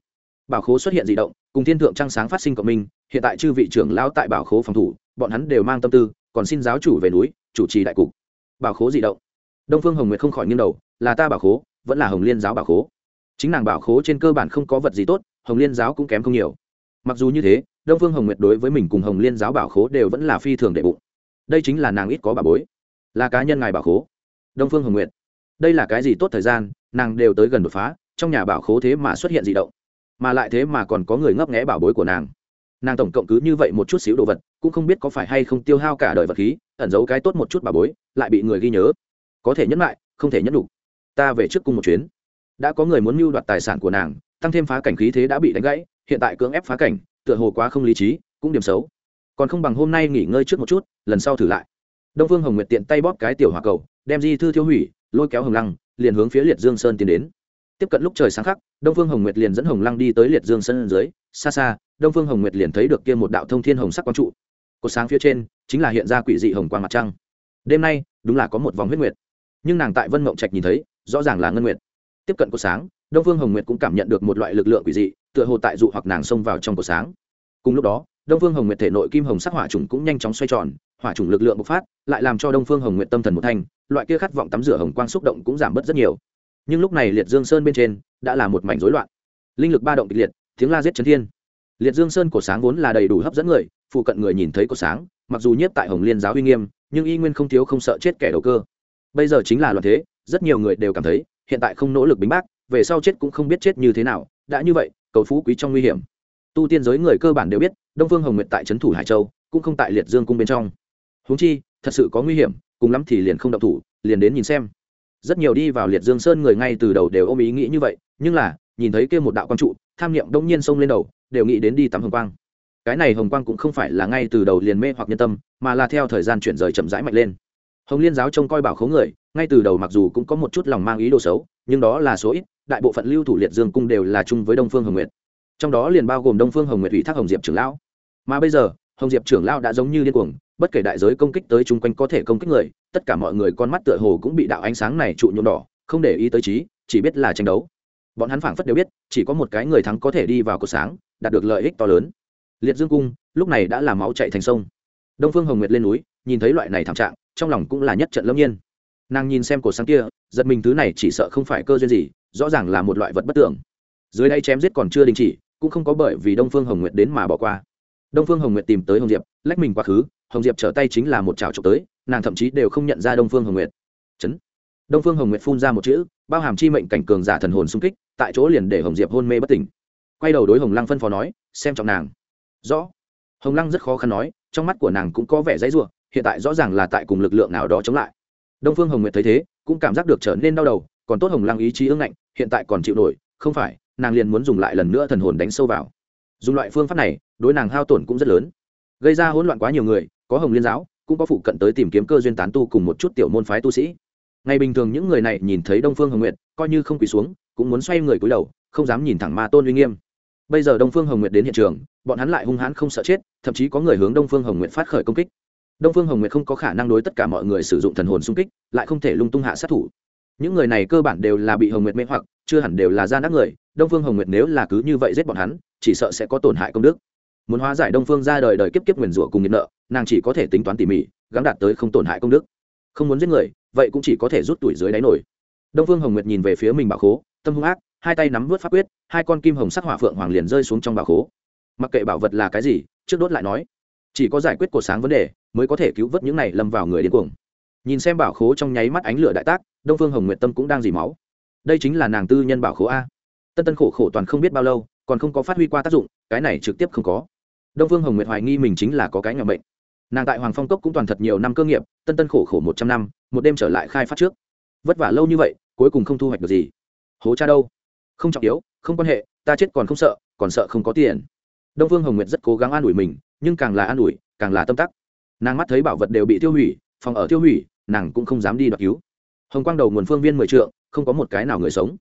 Bảo khố xuất hiện di động, cùng thiên thượng trăng sáng phát sinh cộng minh, hiện tại chư vị trưởng lao tại bảo khố phòng thủ, bọn hắn đều mang tâm tư, còn xin giáo chủ về núi, chủ trì đại cục. Bảo khố di động. Đông phương hồng nguyệt không khỏi nghiêng đầu, là ta bảo khố, vẫn là hồng liên giáo bảo khố. Chính nàng bảo khố trên cơ bản không có vật gì tốt, hồng liên giáo cũng kém không nhiều. Mặc dù như thế đông phương hồng nguyệt đối với mình cùng hồng liên giáo bảo khố đều vẫn là phi thường đệ bụng. Đây chính là nàng ít có bà bối. Là cá nhân ngài bảo khố. Đông phương hồng nguyệt. Đây là cái gì tốt thời gian, nàng đều tới gần đột phá, trong nhà bảo khố thế mà xuất hiện di động. Mà lại thế mà còn có người ngấp nghẽ bảo bối của nàng. Nàng tổng cộng cứ như vậy một chút xíu đồ vật, cũng không biết có phải hay không tiêu hao cả đời vật khí, ẩn giấu cái tốt một chút bà bối, lại bị người ghi nhớ. Có thể nhẫn lại, không thể nhẫn đủ. Ta về trước cung một chuyến. Đã có người muốn mưu đoạt tài sản của nàng, tăng thêm phá cảnh khí thế đã bị đánh gãy, hiện tại cưỡng ép phá cảnh tựa hồ quá không lý trí, cũng điểm xấu. Còn không bằng hôm nay nghỉ ngơi trước một chút, lần sau thử lại. Đông phương hồng nguyệt tiện tay bóp cái tiểu hòa cầu, đem di thư thiêu hủy, lôi kéo hồng lăng, liền hướng phía liệt dương sơn tiến đến. Tiếp cận lúc trời sáng khắc, đông phương hồng nguyệt liền dẫn hồng lăng đi tới liệt dương sơn dưới. Xa xa, đông phương hồng nguyệt liền thấy được kia một đạo thông thiên hồng sắc quang trụ. Cột sáng phía trên, chính là hiện ra quỷ dị hồng quang mặt trăng. Đêm nay, đúng là có một vòng huyết nguyệt. Nhưng nàng tại vân mộng trạch nhìn thấy, rõ ràng là ngân nguyệt. Tiếp cận cột sáng đông phương hồng nguyệt cũng cảm nhận được một loại lực lượng quỷ dị, tựa hồ tại dụ hoặc nàng xông vào trong Cổ sáng. Cùng lúc đó, đông phương hồng nguyệt thể nội kim hồng sắc hỏa trùng cũng nhanh chóng xoay tròn, hỏa trùng lực lượng bộc phát, lại làm cho đông phương hồng nguyệt tâm thần một thanh, loại kia khát vọng tắm rửa hồng quang xúc động cũng giảm bớt rất nhiều. Nhưng lúc này liệt dương sơn bên trên đã là một mảnh rối loạn. Linh lực ba động kịch liệt, tiếng la giết chấn thiên. Liệt dương sơn cổ sáng vốn là đầy đủ hấp dẫn người, phụ cận người nhìn thấy cổ sáng, mặc dù nhiếp tại hồng liên giáo uy nghiêm, nhưng y nguyên không thiếu không sợ chết kẻ đầu cơ. Bây giờ chính là loạn thế, rất nhiều người đều cảm thấy, hiện tại không nỗ lực bính bác về sau chết cũng không biết chết như thế nào, đã như vậy, cầu phú quý trong nguy hiểm. Tu tiên giới người cơ bản đều biết, đông phương hồng nguyệt tại trấn thủ hải châu, cũng không tại liệt dương cung bên trong. Huống chi, thật sự có nguy hiểm, cùng lắm thì liền không động thủ, liền đến nhìn xem. Rất nhiều đi vào liệt dương sơn người ngay từ đầu đều ôm ý nghĩ như vậy, nhưng là, nhìn thấy kia một đạo quang trụ, tham niệm đông nhiên xông lên đầu, đều nghĩ đến đi tắm hồng quang. Cái này hồng quang cũng không phải là ngay từ đầu liền mê hoặc nhân tâm, mà là theo thời gian chuyển rời chậm rãi mạnh lên. Hồng liên giáo trông coi bảo khấu người, ngay từ đầu mặc dù cũng có một chút lòng mang ý đồ xấu, nhưng đó là số ít đại bộ phận lưu thủ liệt dương cung đều là chung với đông phương hồng nguyệt. Trong đó liền bao gồm đông phương hồng nguyệt ủy thác hồng diệp trưởng lão. Mà bây giờ, hồng diệp trưởng lão đã giống như điên cuồng, bất kể đại giới công kích tới chung quanh có thể công kích người, tất cả mọi người con mắt tựa hồ cũng bị đạo ánh sáng này trụ nhuộm đỏ, không để ý tới trí, chỉ biết là tranh đấu. Bọn hắn phảng phất đều biết, chỉ có một cái người thắng có thể đi vào cột sáng, đạt được lợi ích to lớn. Liệt dương cung, lúc này đã làm máu chạy thành sông. Đông phương hồng nguyệt lên núi, nhìn thấy loại này thảm trạng, trong lòng cũng là nhất trận lâm nhiên. Nàng nhìn xem cột sáng kia, giật mình thứ này chỉ sợ không phải cơ duyên gì rõ ràng là một loại vật bất tưởng. Dưới đây chém giết còn chưa đình chỉ, cũng không có bởi vì đông phương hồng nguyệt đến mà bỏ qua. Đông phương hồng nguyệt tìm tới hồng diệp, lách mình quá khứ, hồng diệp trở tay chính là một chảo trộm tới, nàng thậm chí đều không nhận ra đông phương hồng nguyệt. Chấn. Đông phương hồng nguyệt phun ra một chữ, bao hàm chi mệnh cảnh cường giả thần hồn xung kích, tại chỗ liền để hồng diệp hôn mê bất tỉnh. Quay đầu đối hồng lăng phân phó nói, xem trọng nàng. Rõ. Hồng lăng rất khó khăn nói, trong mắt của nàng cũng có vẻ dãy ruộng hiện tại rõ ràng là tại cùng lực lượng nào đó chống lại. Đông phương hồng nguyệt thấy thế, cũng cảm giác được trở nên đau đầu còn tốt hồng lăng ý chí ương ngạnh, hiện tại còn chịu nổi, không phải, nàng liền muốn dùng lại lần nữa thần hồn đánh sâu vào. Dùng loại phương pháp này, đối nàng hao tổn cũng rất lớn. Gây ra hỗn loạn quá nhiều người, có hồng liên giáo, cũng có phụ cận tới tìm kiếm cơ duyên tán tu cùng một chút tiểu môn phái tu sĩ. Ngày bình thường những người này nhìn thấy đông phương hồng nguyệt, coi như không quỳ xuống, cũng muốn xoay người cúi đầu, không dám nhìn thẳng ma tôn uy nghiêm. Bây giờ đông phương hồng nguyệt đến hiện trường, bọn hắn lại hung hãn không sợ chết, thậm chí có người hướng đông phương hồng nguyệt phát khởi công kích. Đông phương hồng nguyệt không có khả năng đối tất cả mọi người sử dụng thần hồn xung kích, lại không thể lung tung hạ sát thủ những người này cơ bản đều là bị hồng nguyệt mê hoặc, chưa hẳn đều là gian ác người, đông phương hồng nguyệt nếu là cứ như vậy giết bọn hắn, chỉ sợ sẽ có tổn hại công đức. Muốn hóa giải đông phương ra đời đời kiếp kiếp nguyền rủa cùng nhiệt nợ, nàng chỉ có thể tính toán tỉ mỉ gắn đạt tới không tổn hại công đức. Không muốn giết người, vậy cũng chỉ có thể rút tuổi dưới đáy nổi. Đông phương hồng nguyệt nhìn về phía mình bảo khố, tâm hung ác, hai tay nắm vớt pháp quyết, hai con kim hồng sắc hỏa phượng hoàng liền rơi xuống trong bảo khố. Mặc kệ bảo vật là cái gì, trước đốt lại nói. Chỉ có giải quyết cuộc sáng vấn đề, mới có thể cứu vớt những này lâm vào người điên cuồng. Nhìn xem bảo khố trong nháy mắt ánh lửa đại tác đông phương hồng nguyệt tâm cũng đang dỉ máu. Đây chính là nàng tư nhân bảo khố a. Tân tân khổ khổ toàn không biết bao lâu, còn không có phát huy qua tác dụng, cái này trực tiếp không có. Đông phương hồng nguyệt hoài nghi mình chính là có cái nhà bệnh. Nàng tại hoàng phong cốc cũng toàn thật nhiều năm cơ nghiệp, tân tân khổ khổ một trăm năm, một đêm trở lại khai phát trước. Vất vả lâu như vậy, cuối cùng không thu hoạch được gì. Hố cha đâu? Không trọng yếu, không quan hệ, ta chết còn không sợ, còn sợ không có tiền. Đông phương hồng nguyệt rất cố gắng an ủi mình, nhưng càng là an ủi, càng là tâm tắc. Nàng mắt thấy bảo vật đều bị tiêu hủy, phòng ở tiêu hủy, nàng cũng không dám đi đoạt cứu hồng quang đầu nguồn phương viên mười trượng, không có một cái nào người sống.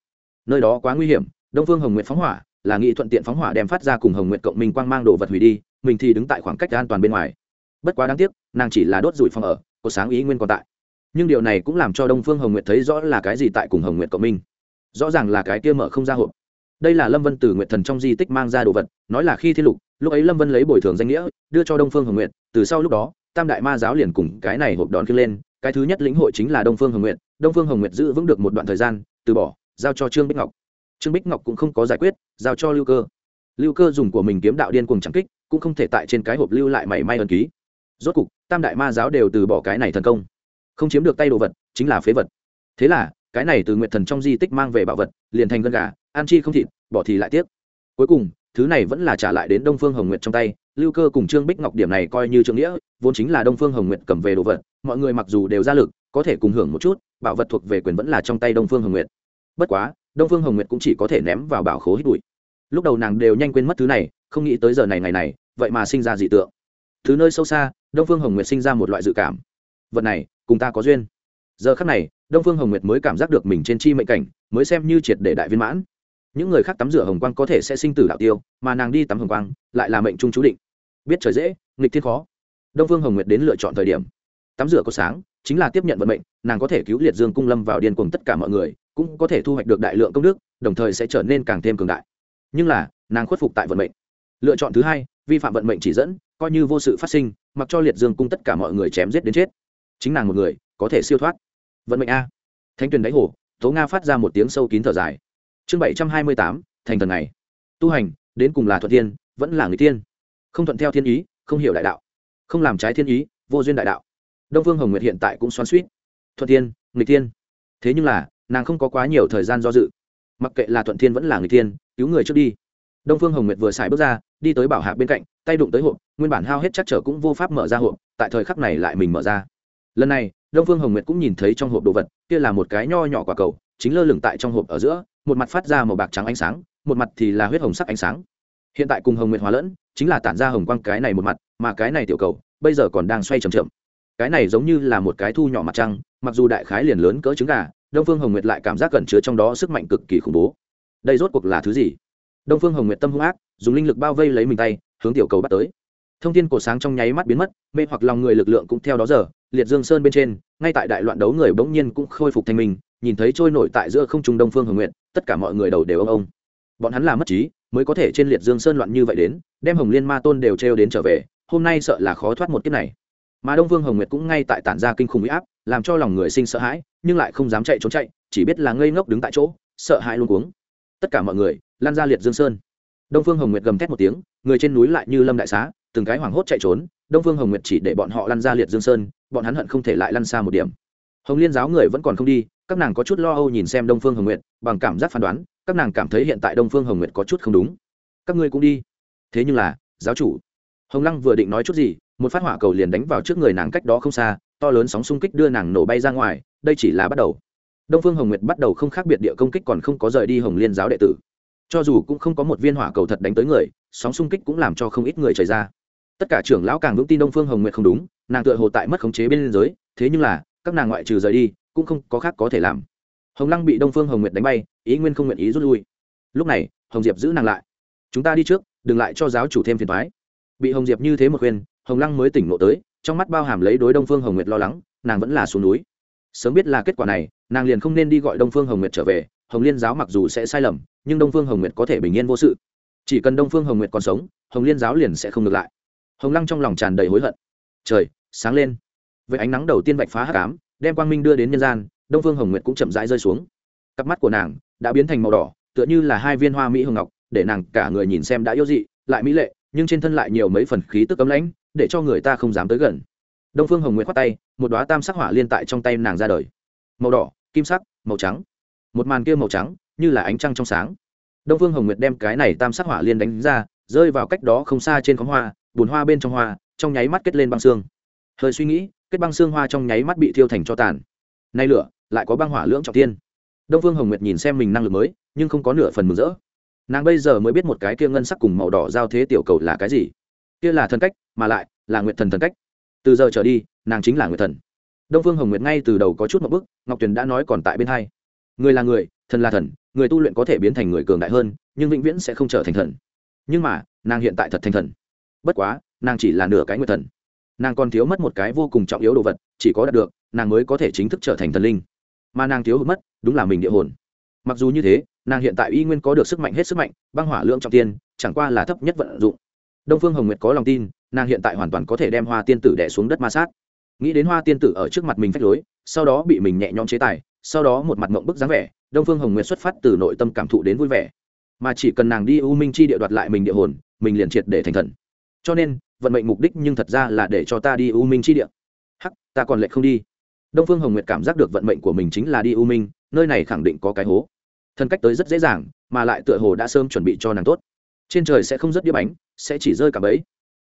Nơi đó quá nguy hiểm, đông phương hồng nguyện phóng hỏa, là nghị thuận tiện phóng hỏa đem phát ra cùng hồng nguyện cộng minh quang mang đồ vật hủy đi, mình thì đứng tại khoảng cách an toàn bên ngoài. Bất quá đáng tiếc, nàng chỉ là đốt rủi phòng ở, có sáng ý nguyên còn tại. Nhưng điều này cũng làm cho đông phương hồng nguyện thấy rõ là cái gì tại cùng hồng nguyện cộng minh. Rõ ràng là cái kia mở không ra hộp. Đây là lâm vân từ nguyện thần trong di tích mang ra đồ vật, nói là khi thiên lục, lúc ấy lâm vân lấy bồi thường danh nghĩa, đưa cho đông phương hồng nguyện từ sau lúc đó, tam đại ma giáo liền cùng cái này hộp đón kia lên, cái thứ nhất lĩnh hội chính là đông phương hồng nguyện đông phương hồng nguyệt giữ vững được một đoạn thời gian, từ bỏ, giao cho trương bích ngọc. Trương bích ngọc cũng không có giải quyết, giao cho lưu cơ. Lưu cơ dùng của mình kiếm đạo điên cùng trắng kích, cũng không thể tại trên cái hộp lưu lại mảy may ẩn ký. Rốt cục, tam đại ma giáo đều từ bỏ cái này thần công. Không chiếm được tay đồ vật, chính là phế vật. Thế là, cái này từ nguyện thần trong di tích mang về bảo vật, liền thành gân gà an chi không thịt, bỏ thì lại tiếc. Cuối cùng, thứ này vẫn là trả lại đến đông phương hồng nguyệt trong tay. Lưu cơ cùng trương bích ngọc điểm này coi như trương nghĩa, vốn chính là đông phương hồng nguyệt cầm về đồ vật, mọi người mặc dù đều ra lực, có thể cùng hưởng một chút bảo vật thuộc về quyền vẫn là trong tay đông phương hồng nguyệt. Bất quá, đông phương hồng nguyệt cũng chỉ có thể ném vào bảo khố hít bụi. Lúc đầu nàng đều nhanh quên mất thứ này, không nghĩ tới giờ này ngày này, vậy mà sinh ra dị tượng. Thứ nơi sâu xa, đông phương hồng nguyệt sinh ra một loại dự cảm. Vật này, cùng ta có duyên. Giờ khắc này, đông phương hồng nguyệt mới cảm giác được mình trên chi mệnh cảnh, mới xem như triệt để đại viên mãn. Những người khác tắm rửa hồng quang có thể sẽ sinh tử đạo tiêu, mà nàng đi tắm hồng quang, lại là mệnh trung chú định. Biết trời dễ, nghịch thiên khó. Đông phương hồng nguyệt đến lựa chọn thời điểm. Tắm rửa có sáng chính là tiếp nhận vận mệnh, nàng có thể cứu liệt dương cung lâm vào điên cùng tất cả mọi người, cũng có thể thu hoạch được đại lượng công đức, đồng thời sẽ trở nên càng thêm cường đại. Nhưng là, nàng khuất phục tại vận mệnh. Lựa chọn thứ hai, vi phạm vận mệnh chỉ dẫn, coi như vô sự phát sinh, mặc cho liệt dương cung tất cả mọi người chém giết đến chết. Chính nàng một người, có thể siêu thoát. Vận mệnh a. Thanh tuyền đáy hồ, tố nga phát ra một tiếng sâu kín thở dài. Chương bảy trăm hai mươi tám, thành thần này tu hành, đến cùng là thuận thiên, vẫn là người tiên không thuận theo thiên ý, không hiểu đại đạo. Không làm trái thiên ý, vô duyên đại đạo đông phương hồng nguyệt hiện tại cũng xoắn suýt thuận thiên người tiên thế nhưng là, nàng không có quá nhiều thời gian do dự. Mặc kệ là thuận thiên vẫn là người tiên cứu người trước đi. Đông phương hồng nguyệt vừa xài bước ra, đi tới bảo hạ bên cạnh, tay đụng tới hộp, nguyên bản hao hết chắc trở cũng vô pháp mở ra hộp, tại thời khắc này lại mình mở ra. Lần này, đông phương hồng nguyệt cũng nhìn thấy trong hộp đồ vật, kia là một cái nho nhỏ quả cầu, chính lơ lửng tại trong hộp ở giữa, một mặt phát ra màu bạc trắng ánh sáng, một mặt thì là huyết hồng sắc ánh sáng. Hiện tại cùng hồng nguyệt hóa lẫn, chính là tản ra hồng quang cái này một mặt, mà cái này tiểu cầu, bây giờ còn đang xoay chậm chậm cái này giống như là một cái thu nhỏ mặt trăng, mặc dù đại khái liền lớn cỡ trứng gà, đông phương hồng nguyệt lại cảm giác cẩn chứa trong đó sức mạnh cực kỳ khủng bố. Đây rốt cuộc là thứ gì? Đông phương hồng nguyệt tâm hung ác, dùng linh lực bao vây lấy mình tay, hướng tiểu cầu bắt tới. Thông tin cổ sáng trong nháy mắt biến mất, mê hoặc lòng người lực lượng cũng theo đó giờ, liệt dương sơn bên trên, ngay tại đại loạn đấu người bỗng nhiên cũng khôi phục thanh minh, nhìn thấy trôi nổi tại giữa không trung đông phương hồng nguyện tất cả mọi người đầu đều ông ông. Bọn hắn là mất trí, mới có thể trên liệt dương sơn loạn như vậy đến, đem hồng liên ma tôn đều trêu đến trở về, hôm nay sợ là khó thoát một kiếp này mà đông vương hồng nguyệt cũng ngay tại tản ra kinh khủng huy áp, làm cho lòng người sinh sợ hãi, nhưng lại không dám chạy trốn chạy, chỉ biết là ngây ngốc đứng tại chỗ, sợ hãi luôn cuống. Tất cả mọi người, lan ra liệt dương sơn. Đông phương hồng nguyệt gầm thét một tiếng, người trên núi lại như lâm đại xá, từng cái hoảng hốt chạy trốn, đông phương hồng nguyệt chỉ để bọn họ lăn ra liệt dương sơn, bọn hắn hận không thể lại lăn xa một điểm. Hồng liên giáo người vẫn còn không đi, các nàng có chút lo âu nhìn xem đông phương hồng nguyệt, bằng cảm giác phán đoán, các nàng cảm thấy hiện tại đông phương hồng nguyệt có chút không đúng. Các ngươi cũng đi. Thế nhưng là, giáo chủ, hồng lăng vừa định nói chút gì một phát hỏa cầu liền đánh vào trước người nàng cách đó không xa, to lớn sóng xung kích đưa nàng nổ bay ra ngoài, đây chỉ là bắt đầu. Đông phương hồng nguyệt bắt đầu không khác biệt địa công kích còn không có rời đi hồng liên giáo đệ tử. Cho dù cũng không có một viên hỏa cầu thật đánh tới người, sóng xung kích cũng làm cho không ít người chảy ra. Tất cả trưởng lão càng vững tin đông phương hồng nguyệt không đúng, nàng tựa hồ tại mất khống chế bên liên giới, thế nhưng là, các nàng ngoại trừ rời đi, cũng không có khác có thể làm. Hồng lăng bị đông phương hồng nguyệt đánh bay, ý nguyên không nguyện ý rút lui. Lúc này, hồng diệp giữ nàng lại. Chúng ta đi trước, đừng lại cho giáo chủ thêm phiền thoái bị hồng diệp như thế một khuyên hồng lăng mới tỉnh ngộ tới trong mắt bao hàm lấy đối đông phương hồng nguyệt lo lắng nàng vẫn là xuống núi. Sớm biết là kết quả này nàng liền không nên đi gọi đông phương hồng nguyệt trở về hồng liên giáo mặc dù sẽ sai lầm nhưng đông phương hồng nguyệt có thể bình yên vô sự. Chỉ cần đông phương hồng nguyệt còn sống hồng liên giáo liền sẽ không ngược lại. Hồng lăng trong lòng tràn đầy hối hận. Trời sáng lên. Với ánh nắng đầu tiên vạch phá hắc ám, đem quang minh đưa đến nhân gian đông phương hồng nguyệt cũng chậm rãi rơi xuống. Cặp mắt của nàng đã biến thành màu đỏ tựa như là hai viên hoa mỹ hồng ngọc để nàng cả người nhìn xem đã yếu dị lại mỹ lệ nhưng trên thân lại nhiều mấy phần khí tức cấm lãnh để cho người ta không dám tới gần. Đông phương hồng nguyệt khoát tay, một đoá tam sắc hỏa liên tại trong tay nàng ra đời. Màu đỏ, kim sắc, màu trắng. Một màn kia màu trắng, như là ánh trăng trong sáng. Đông phương hồng nguyệt đem cái này tam sắc hỏa liên đánh ra, rơi vào cách đó không xa trên khóm hoa, bùn hoa bên trong hoa, trong nháy mắt kết lên băng xương. Hơi suy nghĩ, kết băng xương hoa trong nháy mắt bị thiêu thành cho tàn. Nay lửa, lại có băng hỏa lưỡng trọng tiên đông phương hồng nguyệt nhìn xem mình năng lực mới, nhưng không có nửa phần mừng rỡ. Nàng bây giờ mới biết một cái kia ngân sắc cùng màu đỏ giao thế tiểu cầu là cái gì kia là thần cách, mà lại là nguyệt thần thần cách. Từ giờ trở đi, nàng chính là nguyệt thần. Đông phương hồng nguyệt ngay từ đầu có chút một bức, ngọc tuyền đã nói còn tại bên hai. Người là người, thần là thần, người tu luyện có thể biến thành người cường đại hơn, nhưng vĩnh viễn sẽ không trở thành thần. Nhưng mà, nàng hiện tại thật thành thần. Bất quá, nàng chỉ là nửa cái nguyệt thần. Nàng còn thiếu mất một cái vô cùng trọng yếu đồ vật, chỉ có đạt được, nàng mới có thể chính thức trở thành thần linh. Mà nàng thiếu hụt mất, đúng là mình địa hồn. Mặc dù như thế, nàng hiện tại y nguyên có được sức mạnh hết sức mạnh, băng hỏa lượng trọng tiên, chẳng qua là thấp nhất vận dụng đông phương hồng nguyệt có lòng tin, nàng hiện tại hoàn toàn có thể đem hoa tiên tử đẻ xuống đất ma sát. Nghĩ đến hoa tiên tử ở trước mặt mình phách lối, sau đó bị mình nhẹ nhõm chế tài, sau đó một mặt mộng bức dáng vẻ, đông phương hồng nguyệt xuất phát từ nội tâm cảm thụ đến vui vẻ. Mà chỉ cần nàng đi u minh chi địa đoạt lại mình địa hồn, mình liền triệt để thành thần. Cho nên, vận mệnh mục đích nhưng thật ra là để cho ta đi u minh chi địa. Hắc, ta còn lệ không đi. Đông phương hồng nguyệt cảm giác được vận mệnh của mình chính là đi u minh, nơi này khẳng định có cái hố. Thân cách tới rất dễ dàng, mà lại tựa hồ đã sớm chuẩn bị cho nàng tốt trên trời sẽ không rất đĩa bánh, sẽ chỉ rơi cả bẫy.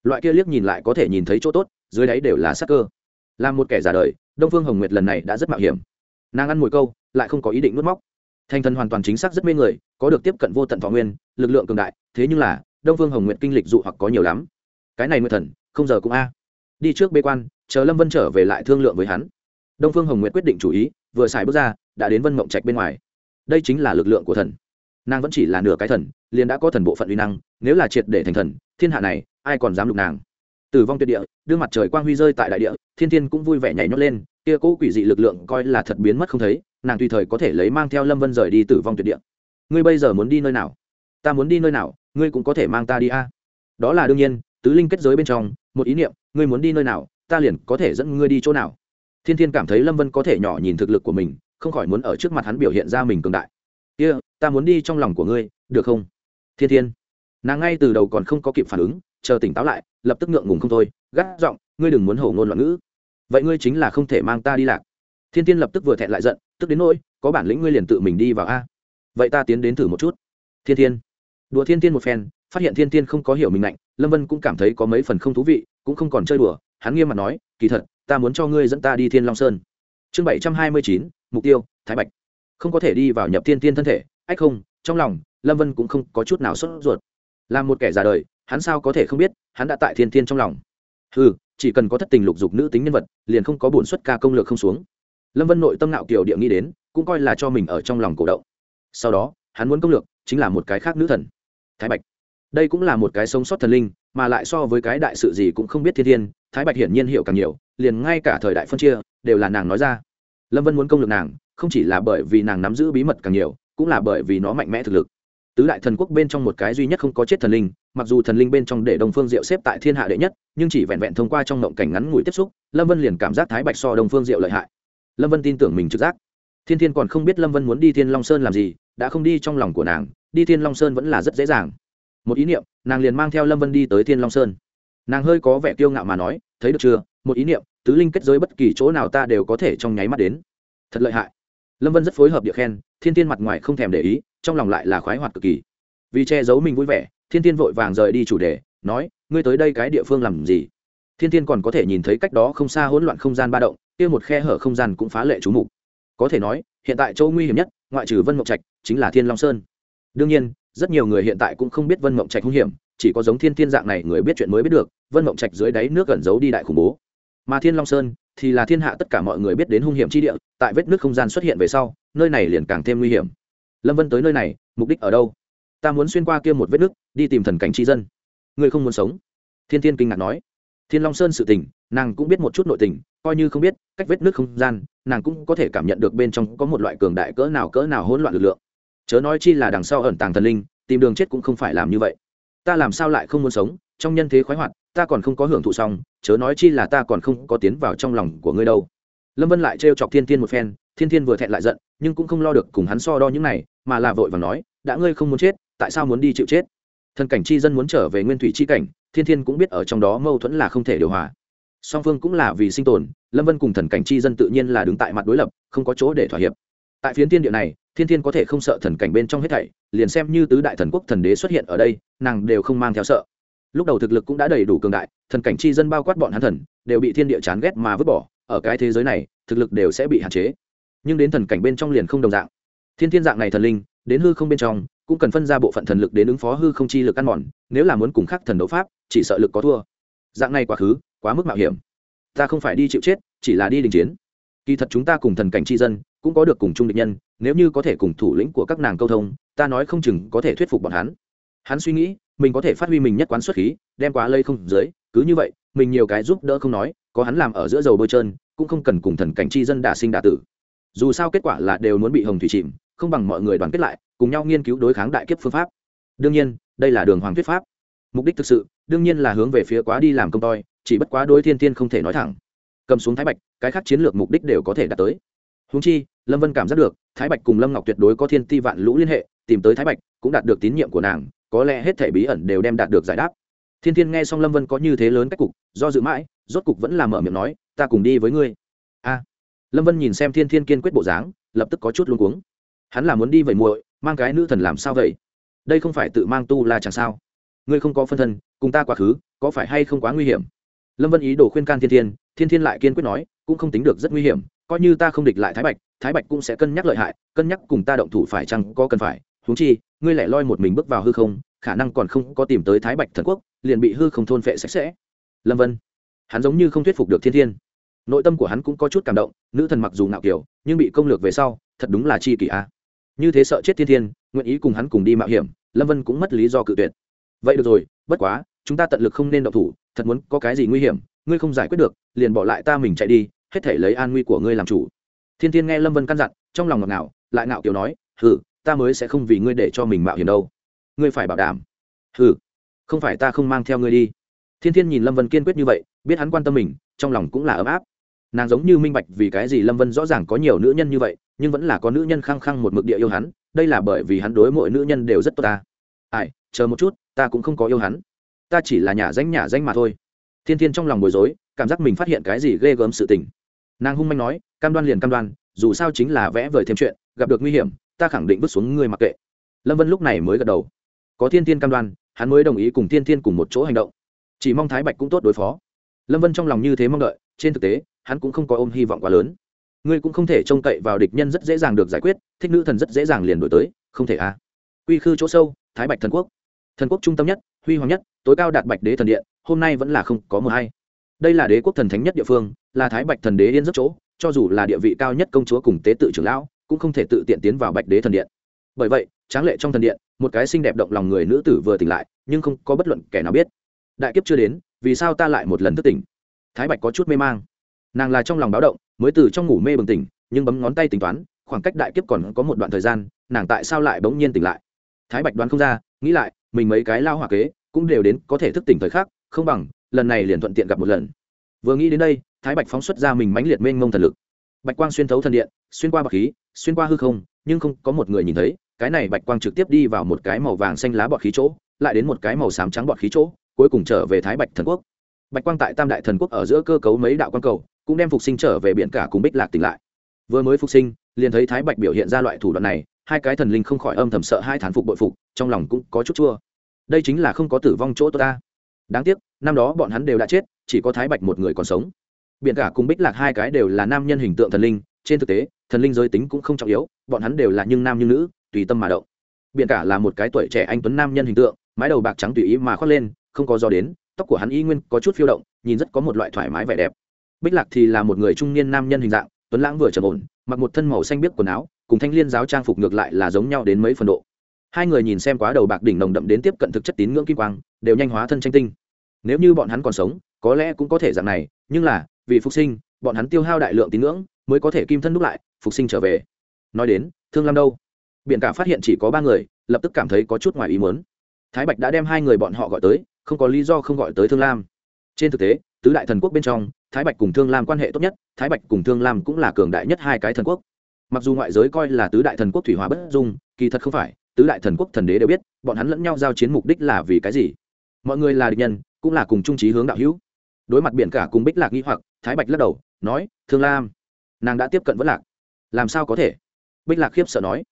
loại kia liếc nhìn lại có thể nhìn thấy chỗ tốt, dưới đáy đều là sắc cơ. Là một kẻ già đời, đông phương hồng nguyệt lần này đã rất mạo hiểm. Nàng ăn mùi câu, lại không có ý định nuốt móc. Thành thần hoàn toàn chính xác rất mê người, có được tiếp cận vô tận thọ nguyên, lực lượng cường đại, thế nhưng là, đông phương hồng nguyệt kinh lịch dụ hoặc có nhiều lắm. Cái này nguyệt thần, không giờ cũng a. Đi trước bê quan, chờ lâm vân trở về lại thương lượng với hắn. Đông phương hồng nguyệt quyết định chủ ý, vừa xài bước ra, đã đến vân mộng trạch bên ngoài. Đây chính là lực lượng của thần nàng vẫn chỉ là nửa cái thần, liền đã có thần bộ phận uy năng, nếu là triệt để thành thần, thiên hạ này, ai còn dám lục nàng? Tử vong tuyệt địa đưa mặt trời quang huy rơi tại đại địa, thiên thiên cũng vui vẻ nhảy nhót lên, kia cũ quỷ dị lực lượng coi là thật biến mất không thấy, nàng tùy thời có thể lấy mang theo lâm vân rời đi tử vong tuyệt địa. Ngươi bây giờ muốn đi nơi nào? Ta muốn đi nơi nào, ngươi cũng có thể mang ta đi a. Đó là đương nhiên, tứ linh kết giới bên trong, một ý niệm, ngươi muốn đi nơi nào, ta liền có thể dẫn ngươi đi chỗ nào. Thiên thiên cảm thấy lâm vân có thể nhỏ nhìn thực lực của mình, không khỏi muốn ở trước mặt hắn biểu hiện ra mình cường đại kia、yeah, ta muốn đi trong lòng của ngươi được không? Thiên thiên. Nàng ngay từ đầu còn không có kịp phản ứng chờ tỉnh táo lại lập tức ngượng ngùng không thôi gắt giọng ngươi đừng muốn hổ ngôn loạn ngữ. Vậy ngươi chính là không thể mang ta đi lạc. Thiên thiên lập tức vừa thẹn lại giận tức đến nỗi có bản lĩnh ngươi liền tự mình đi vào a. Vậy ta tiến đến thử một chút. Thiên thiên. Đùa thiên thiên một phen phát hiện thiên thiên không có hiểu mình lạnh lâm vân cũng cảm thấy có mấy phần không thú vị cũng không còn chơi đùa hắn nghiêm mặt nói kỳ thật ta muốn cho ngươi dẫn ta đi thiên long sơn. Chương bảy trăm hai mươi chín mục tiêu thái bạch không có thể đi vào nhập thiên tiên thân thể, ách không, trong lòng, lâm vân cũng không có chút nào sốt ruột. Là một kẻ già đời, hắn sao có thể không biết, hắn đã tại thiên tiên trong lòng. Ừ chỉ cần có thất tình lục dục nữ tính nhân vật, liền không có bổn xuất ca công lược không xuống. Lâm vân nội tâm nạo kiểu địa nghĩ đến, cũng coi là cho mình ở trong lòng cổ động. Sau đó, hắn muốn công lược, chính là một cái khác nữ thần. Thái bạch. Đây cũng là một cái sống sót thần linh, mà lại so với cái đại sự gì cũng không biết thiên thiên thái bạch hiển nhiên hiểu càng nhiều, liền ngay cả thời đại phân chia, đều là nàng nói ra. Lâm vân muốn công lược nàng không chỉ là bởi vì nàng nắm giữ bí mật càng nhiều, cũng là bởi vì nó mạnh mẽ thực lực. Tứ đại thần quốc bên trong một cái duy nhất không có chết thần linh, mặc dù thần linh bên trong để đồng phương diệu xếp tại thiên hạ đệ nhất, nhưng chỉ vẹn vẹn thông qua trong mộng cảnh ngắn ngủi tiếp xúc, lâm vân liền cảm giác thái bạch so đồng phương diệu lợi hại. Lâm vân tin tưởng mình trực giác. Thiên thiên còn không biết lâm vân muốn đi thiên long sơn làm gì, đã không đi trong lòng của nàng, đi thiên long sơn vẫn là rất dễ dàng. Một ý niệm, nàng liền mang theo lâm vân đi tới thiên long sơn. Nàng hơi có vẻ kiêu ngạo mà nói, thấy được chưa? Một ý niệm, tứ linh kết giới bất kỳ chỗ nào ta đều có thể trong nháy mắt đến. Thật lợi hại lâm vân rất phối hợp địa khen, thiên tiên mặt ngoài không thèm để ý, trong lòng lại là khoái hoạt cực kỳ. Vì che giấu mình vui vẻ, thiên tiên vội vàng rời đi chủ đề, nói, ngươi tới đây cái địa phương làm gì? Thiên tiên còn có thể nhìn thấy cách đó không xa hỗn loạn không gian ba động, kia một khe hở không gian cũng phá lệ chú mục. Có thể nói, hiện tại châu nguy hiểm nhất, ngoại trừ vân mộng trạch, chính là thiên long sơn. Đương nhiên, rất nhiều người hiện tại cũng không biết vân mộng trạch hung hiểm, chỉ có giống thiên thiên dạng này người biết chuyện mới biết được, vân mộng trạch dưới đáy nước gần giấu đi đại khủng bố. Mà thiên long sơn thì là thiên hạ tất cả mọi người biết đến hung hiểm chi địa, tại vết nước không gian xuất hiện về sau, nơi này liền càng thêm nguy hiểm. Lâm vân tới nơi này, mục đích ở đâu? Ta muốn xuyên qua kia một vết nước, đi tìm thần cảnh chi dân. Ngươi không muốn sống? Thiên thiên kinh ngạc nói. Thiên long sơn sự tình, nàng cũng biết một chút nội tình, coi như không biết, cách vết nước không gian, nàng cũng có thể cảm nhận được bên trong có một loại cường đại cỡ nào cỡ nào hỗn loạn lực lượng. Chớ nói chi là đằng sau ẩn tàng thần linh, tìm đường chết cũng không phải làm như vậy. Ta làm sao lại không muốn sống? Trong nhân thế khoái hoạt ta còn không có hưởng thụ xong, chớ nói chi là ta còn không có tiến vào trong lòng của ngươi đâu. Lâm vân lại trêu chọc thiên thiên một phen, thiên thiên vừa thẹn lại giận, nhưng cũng không lo được cùng hắn so đo những này, mà là vội và nói, đã ngươi không muốn chết, tại sao muốn đi chịu chết? Thần cảnh chi dân muốn trở về nguyên thủy chi cảnh, thiên thiên cũng biết ở trong đó mâu thuẫn là không thể điều hòa. Song phương cũng là vì sinh tồn, lâm vân cùng thần cảnh chi dân tự nhiên là đứng tại mặt đối lập, không có chỗ để thỏa hiệp. Tại phiến thiên địa này, thiên thiên có thể không sợ thần cảnh bên trong hết thảy, liền xem như tứ đại thần quốc thần đế xuất hiện ở đây, nàng đều không mang theo sợ lúc đầu thực lực cũng đã đầy đủ cường đại, thần cảnh chi dân bao quát bọn hắn thần, đều bị thiên địa chán ghét mà vứt bỏ, ở cái thế giới này, thực lực đều sẽ bị hạn chế. Nhưng đến thần cảnh bên trong liền không đồng dạng. Thiên thiên dạng này thần linh, đến hư không bên trong, cũng cần phân ra bộ phận thần lực đến ứng phó hư không chi lực ăn mòn, nếu là muốn cùng khắc thần đấu pháp, chỉ sợ lực có thua. Dạng này quá khứ, quá mức mạo hiểm. Ta không phải đi chịu chết, chỉ là đi đình chiến. Kỳ thật chúng ta cùng thần cảnh chi dân, cũng có được cùng chung địch nhân, nếu như có thể cùng thủ lĩnh của các nàng câu thông, ta nói không chừng có thể thuyết phục bọn hắn. Hắn suy nghĩ mình có thể phát huy mình nhất quán xuất khí, đem quá lây không dưới, cứ như vậy, mình nhiều cái giúp đỡ không nói, có hắn làm ở giữa dầu bôi trơn, cũng không cần cùng thần cảnh chi dân đả sinh đả tử. Dù sao kết quả là đều muốn bị hồng thủy chìm, không bằng mọi người đoàn kết lại, cùng nhau nghiên cứu đối kháng đại kiếp phương pháp. Đương nhiên, đây là đường hoàng thuyết pháp. Mục đích thực sự, đương nhiên là hướng về phía quá đi làm công toi, chỉ bất quá đối thiên thiên không thể nói thẳng. Cầm xuống thái bạch, cái khác chiến lược mục đích đều có thể đạt tới. Húng chi, lâm vân cảm giác được, thái bạch cùng lâm ngọc tuyệt đối có thiên ti vạn lũ liên hệ, tìm tới thái bạch, cũng đạt được tín nhiệm của nàng có lẽ hết thể bí ẩn đều đem đạt được giải đáp. Thiên thiên nghe xong lâm vân có như thế lớn cách cục, do dự mãi, rốt cục vẫn là mở miệng nói, ta cùng đi với ngươi. A. Lâm vân nhìn xem thiên thiên kiên quyết bộ dáng, lập tức có chút luống cuống. Hắn là muốn đi vậy muội, mang cái nữ thần làm sao vậy? Đây không phải tự mang tu là chẳng sao? Ngươi không có phân thân, cùng ta quá khứ, có phải hay không quá nguy hiểm? Lâm vân ý đồ khuyên can thiên thiên thiên thiên lại kiên quyết nói, cũng không tính được rất nguy hiểm, coi như ta không địch lại thái bạch thái bạch cũng sẽ cân nhắc lợi hại, cân nhắc cùng ta động thủ phải chăng có cần phải, huống chi ngươi lẻ loi một mình bước vào hư không, khả năng còn không có tìm tới thái bạch thần quốc, liền bị hư không thôn phệ sạch sẽ. Lâm vân, hắn giống như không thuyết phục được thiên thiên. Nội tâm của hắn cũng có chút cảm động, nữ thần mặc dù ngạo kiểu, nhưng bị công lược về sau, thật đúng là chi kỷ a. Như thế sợ chết thiên thiên, nguyện ý cùng hắn cùng đi mạo hiểm, lâm vân cũng mất lý do cự tuyệt. Vậy được rồi, bất quá, chúng ta tận lực không nên động thủ, thật muốn có cái gì nguy hiểm, ngươi không giải quyết được, liền bỏ lại ta mình chạy đi, hết thể lấy an nguy của ngươi làm chủ. Thiên thiên nghe lâm vân căn dặn, trong lòng ngọt ngào, lại ngạo kiểu nói, hừ ta mới sẽ không vì ngươi để cho mình mạo hiểm đâu. Ngươi phải bảo đảm. Hừ, không phải ta không mang theo ngươi đi. Thiên thiên nhìn lâm vân kiên quyết như vậy, biết hắn quan tâm mình, trong lòng cũng là ấm áp. Nàng giống như minh bạch vì cái gì lâm vân rõ ràng có nhiều nữ nhân như vậy, nhưng vẫn là có nữ nhân khăng khăng một mực địa yêu hắn, đây là bởi vì hắn đối mỗi nữ nhân đều rất tốt ta. Ai, chờ một chút, ta cũng không có yêu hắn. Ta chỉ là nhà danh nhà danh mà thôi. Thiên thiên trong lòng bối rối, cảm giác mình phát hiện cái gì ghê gớm sự tình. Nàng hung manh nói, cam đoan liền cam đoan, dù sao chính là vẽ vời thêm chuyện, gặp được nguy hiểm ta khẳng định vứt xuống ngươi mặc kệ. Lâm vân lúc này mới gật đầu. Có thiên thiên cam đoan, hắn mới đồng ý cùng thiên thiên cùng một chỗ hành động. Chỉ mong thái bạch cũng tốt đối phó. Lâm vân trong lòng như thế mong đợi, trên thực tế, hắn cũng không có ôm hy vọng quá lớn. Ngươi cũng không thể trông cậy vào địch nhân rất dễ dàng được giải quyết, thích nữ thần rất dễ dàng liền đổi tới, không thể à? Quy khư chỗ sâu, thái bạch thần quốc. Thần quốc trung tâm nhất, huy hoàng nhất, tối cao đạt bạch đế thần điện, hôm nay vẫn là không có mờ hay. Đây là đế quốc thần thánh nhất địa phương, là thái bạch thần đế yên rất chỗ, cho dù là địa vị cao nhất công chúa cùng tế tự trưởng lão cũng không thể tự tiện tiến vào bạch đế thần điện. Bởi vậy, tráng lệ trong thần điện, một cái xinh đẹp động lòng người nữ tử vừa tỉnh lại, nhưng không có bất luận kẻ nào biết. Đại kiếp chưa đến, vì sao ta lại một lần thức tỉnh? Thái bạch có chút mê mang. Nàng là trong lòng báo động, mới từ trong ngủ mê bừng tỉnh, nhưng bấm ngón tay tính toán, khoảng cách đại kiếp còn có một đoạn thời gian, nàng tại sao lại bỗng nhiên tỉnh lại? Thái bạch đoán không ra, nghĩ lại, mình mấy cái lao hỏa kế, cũng đều đến có thể thức tỉnh thời khắc, không bằng, lần này liền thuận tiện gặp một lần. Vừa nghĩ đến đây, thái bạch phóng xuất ra mình mãnh liệt mênh mông thần lực. Bạch quang xuyên thấu thần điện, xuyên qua bậc khí xuyên qua hư không, nhưng không có một người nhìn thấy, cái này bạch quang trực tiếp đi vào một cái màu vàng xanh lá bọt khí chỗ, lại đến một cái màu xám trắng bọt khí chỗ, cuối cùng trở về thái bạch thần quốc. Bạch quang tại tam đại thần quốc ở giữa cơ cấu mấy đạo quan cầu, cũng đem phục sinh trở về biển cả cùng bích lạc tỉnh lại. Vừa mới phục sinh, liền thấy thái bạch biểu hiện ra loại thủ đoạn này, hai cái thần linh không khỏi âm thầm sợ hai thán phục bội phục, trong lòng cũng có chút chua. Đây chính là không có tử vong chỗ tôi ta. Đáng tiếc, năm đó bọn hắn đều đã chết, chỉ có thái bạch một người còn sống. Biển cả cùng bích lạc hai cái đều là nam nhân hình tượng thần linh trên thực tế, thần linh giới tính cũng không trọng yếu, bọn hắn đều là nhưng nam như nữ, tùy tâm mà động. Biện cả là một cái tuổi trẻ anh tuấn nam nhân hình tượng, mái đầu bạc trắng tùy ý mà khoác lên, không có gió đến, tóc của hắn y nguyên có chút phiêu động, nhìn rất có một loại thoải mái vẻ đẹp. Bích lạc thì là một người trung niên nam nhân hình dạng, tuấn lãng vừa trầm ổn, mặc một thân màu xanh biếc quần áo, cùng thanh liên giáo trang phục ngược lại là giống nhau đến mấy phần độ. Hai người nhìn xem quá đầu bạc đỉnh nồng đậm đến tiếp cận thực chất tín ngưỡng kim quang, đều nhanh hóa thân tranh tinh. Nếu như bọn hắn còn sống, có lẽ cũng có thể dạng này, nhưng là, vì phục sinh, bọn hắn tiêu hao đại lượng tín ngưỡng mới có thể kim thân đúc lại, phục sinh trở về. Nói đến, thương lam đâu? Biển cả phát hiện chỉ có ba người, lập tức cảm thấy có chút ngoài ý muốn. Thái bạch đã đem hai người bọn họ gọi tới, không có lý do không gọi tới thương lam. Trên thực tế, tứ đại thần quốc bên trong, thái bạch cùng thương lam quan hệ tốt nhất, thái bạch cùng thương lam cũng là cường đại nhất hai cái thần quốc. Mặc dù ngoại giới coi là tứ đại thần quốc thủy hòa bất dung, kỳ thật không phải, tứ đại thần quốc thần đế đều biết, bọn hắn lẫn nhau giao chiến mục đích là vì cái gì. Mọi người là địch nhân, cũng là cùng trung trí hướng đạo hữu. Đối mặt biển cả cùng bích lạc nghi hoặc, thái bạch lắc đầu, nói, thương lam nàng đã tiếp cận vẫn lạc. Làm sao có thể? Bích lạc khiếp sợ nói.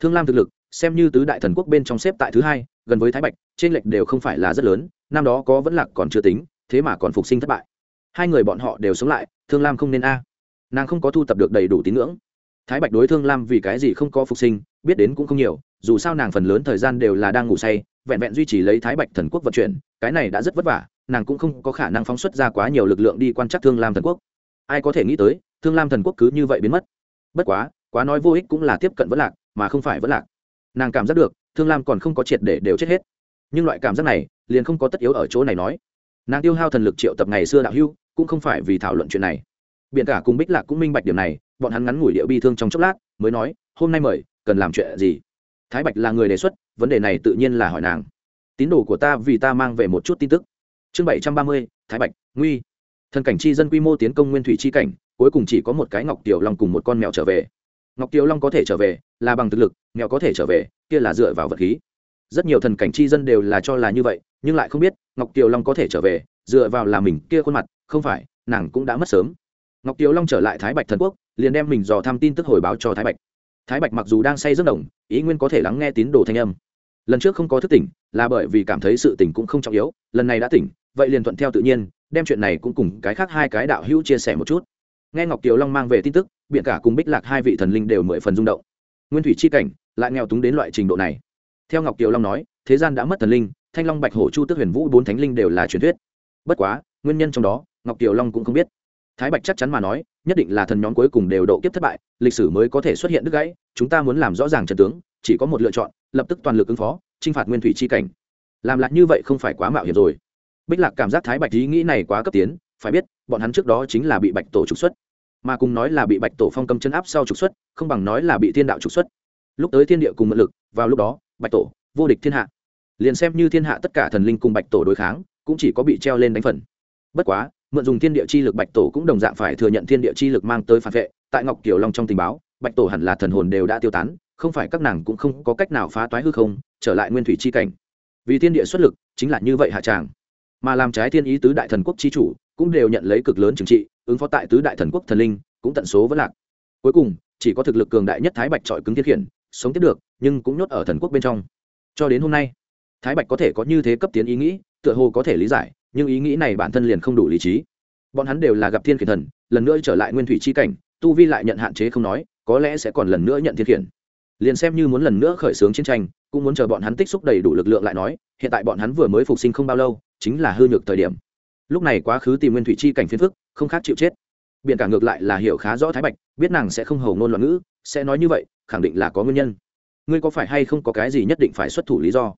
Thương lam thực lực, xem như tứ đại thần quốc bên trong xếp tại thứ hai, gần với thái bạch, trên lệch đều không phải là rất lớn, năm đó có vẫn lạc còn chưa tính, thế mà còn phục sinh thất bại. Hai người bọn họ đều sống lại, thương lam không nên a. Nàng không có thu tập được đầy đủ tín ngưỡng. Thái bạch đối thương lam vì cái gì không có phục sinh, biết đến cũng không nhiều, dù sao nàng phần lớn thời gian đều là đang ngủ say, vẹn vẹn duy trì lấy thái bạch thần quốc vận chuyển, cái này đã rất vất vả, nàng cũng không có khả năng phóng xuất ra quá nhiều lực lượng đi quan trắc thương lam thần quốc. Ai có thể nghĩ tới thương lam thần quốc cứ như vậy biến mất. Bất quá quá nói vô ích cũng là tiếp cận vẫn lạc, mà không phải vẫn lạc. Nàng cảm giác được, thương lam còn không có triệt để đều chết hết. Nhưng loại cảm giác này, liền không có tất yếu ở chỗ này nói. Nàng tiêu hao thần lực triệu tập ngày xưa đạo hưu cũng không phải vì thảo luận chuyện này. Biện cả cùng bích lạc cũng minh bạch điểm này, bọn hắn ngắn ngủi địa bi thương trong chốc lát, mới nói, hôm nay mời, cần làm chuyện gì? Thái bạch là người đề xuất, vấn đề này tự nhiên là hỏi nàng. Tín đồ của ta vì ta mang về một chút tin tức. Chương bảy trăm ba mươi, thái bạch, nguy. Thần cảnh chi dân quy mô tiến công nguyên thủy chi cảnh cuối cùng chỉ có một cái ngọc tiểu long cùng một con mèo trở về. Ngọc tiểu long có thể trở về, là bằng thực lực, mèo có thể trở về, kia là dựa vào vật khí. Rất nhiều thần cảnh chi dân đều là cho là như vậy, nhưng lại không biết, ngọc tiểu long có thể trở về, dựa vào là mình kia khuôn mặt, không phải, nàng cũng đã mất sớm. Ngọc tiểu long trở lại thái bạch thần quốc, liền đem mình dò thăm tin tức hồi báo cho thái bạch. Thái bạch mặc dù đang say rất đồng ý nguyên có thể lắng nghe tín đồ thanh âm. Lần trước không có thức tỉnh, là bởi vì cảm thấy sự tỉnh cũng không trọng yếu, lần này đã tỉnh, vậy liền thuận theo tự nhiên, đem chuyện này cũng cùng cái khác hai cái đạo hữu chia sẻ một chút nghe ngọc kiều long mang về tin tức biện cả cùng bích lạc hai vị thần linh đều mười phần rung động. Nguyên thủy chi cảnh, lại nghèo túng đến loại trình độ này. Theo ngọc kiều long nói, thế gian đã mất thần linh, thanh long, bạch hổ, chu tước, huyền vũ bốn thánh linh đều là truyền thuyết. Bất quá, nguyên nhân trong đó, ngọc kiều long cũng không biết. Thái bạch chắc chắn mà nói, nhất định là thần nhóm cuối cùng đều độ kiếp thất bại, lịch sử mới có thể xuất hiện đứt gãy, chúng ta muốn làm rõ ràng trận tướng, chỉ có một lựa chọn, lập tức toàn lực ứng phó, chinh phạt nguyên thủy chi cảnh. Làm lại như vậy không phải quá mạo hiểm rồi. Bích lạc cảm giác thái bạch ý nghĩ này quá cấp tiến phải biết, bọn hắn trước đó chính là bị bạch tổ trục xuất. Mà cùng nói là bị bạch tổ phong cầm chân áp sau trục xuất, không bằng nói là bị thiên đạo trục xuất. Lúc tới thiên địa cùng mượn lực, vào lúc đó, bạch tổ, vô địch thiên hạ. Liền xem như thiên hạ tất cả thần linh cùng bạch tổ đối kháng, cũng chỉ có bị treo lên đánh phần. Bất quá, mượn dùng thiên địa chi lực bạch tổ cũng đồng dạng phải thừa nhận thiên địa chi lực mang tới phản vệ. Tại ngọc kiều long trong tình báo, bạch tổ hẳn là thần hồn đều đã tiêu tán, không phải các nàng cũng không có cách nào phá toái hư không, trở lại nguyên thủy chi cảnh. Vì thiên địa xuất lực, chính là như vậy hạ tràng. Mà làm trái thiên ý tứ đại thần quốc chi chủ cũng đều nhận lấy cực lớn trừng trị, ứng phó tại tứ đại thần quốc thần linh, cũng tận số vẫn lạc. Cuối cùng, chỉ có thực lực cường đại nhất thái bạch trọi cứng thiết khiển, sống tiếp được, nhưng cũng nhốt ở thần quốc bên trong. Cho đến hôm nay, thái bạch có thể có như thế cấp tiến ý nghĩ, tựa hồ có thể lý giải, nhưng ý nghĩ này bản thân liền không đủ lý trí. Bọn hắn đều là gặp thiên khiển thần, lần nữa trở lại nguyên thủy chi cảnh, tu vi lại nhận hạn chế không nói, có lẽ sẽ còn lần nữa nhận thiên khiển. Liền xem như muốn lần nữa khởi xướng chiến tranh, cũng muốn chờ bọn hắn tích xúc đầy đủ lực lượng lại nói, hiện tại bọn hắn vừa mới phục sinh không bao lâu, chính là hư nhược thời điểm lúc này quá khứ tìm nguyên thủy chi cảnh phiến phức, không khác chịu chết. Biện cả ngược lại là hiểu khá rõ thái bạch, biết nàng sẽ không hầu ngôn loạn ngữ, sẽ nói như vậy, khẳng định là có nguyên nhân. Ngươi có phải hay không có cái gì nhất định phải xuất thủ lý do?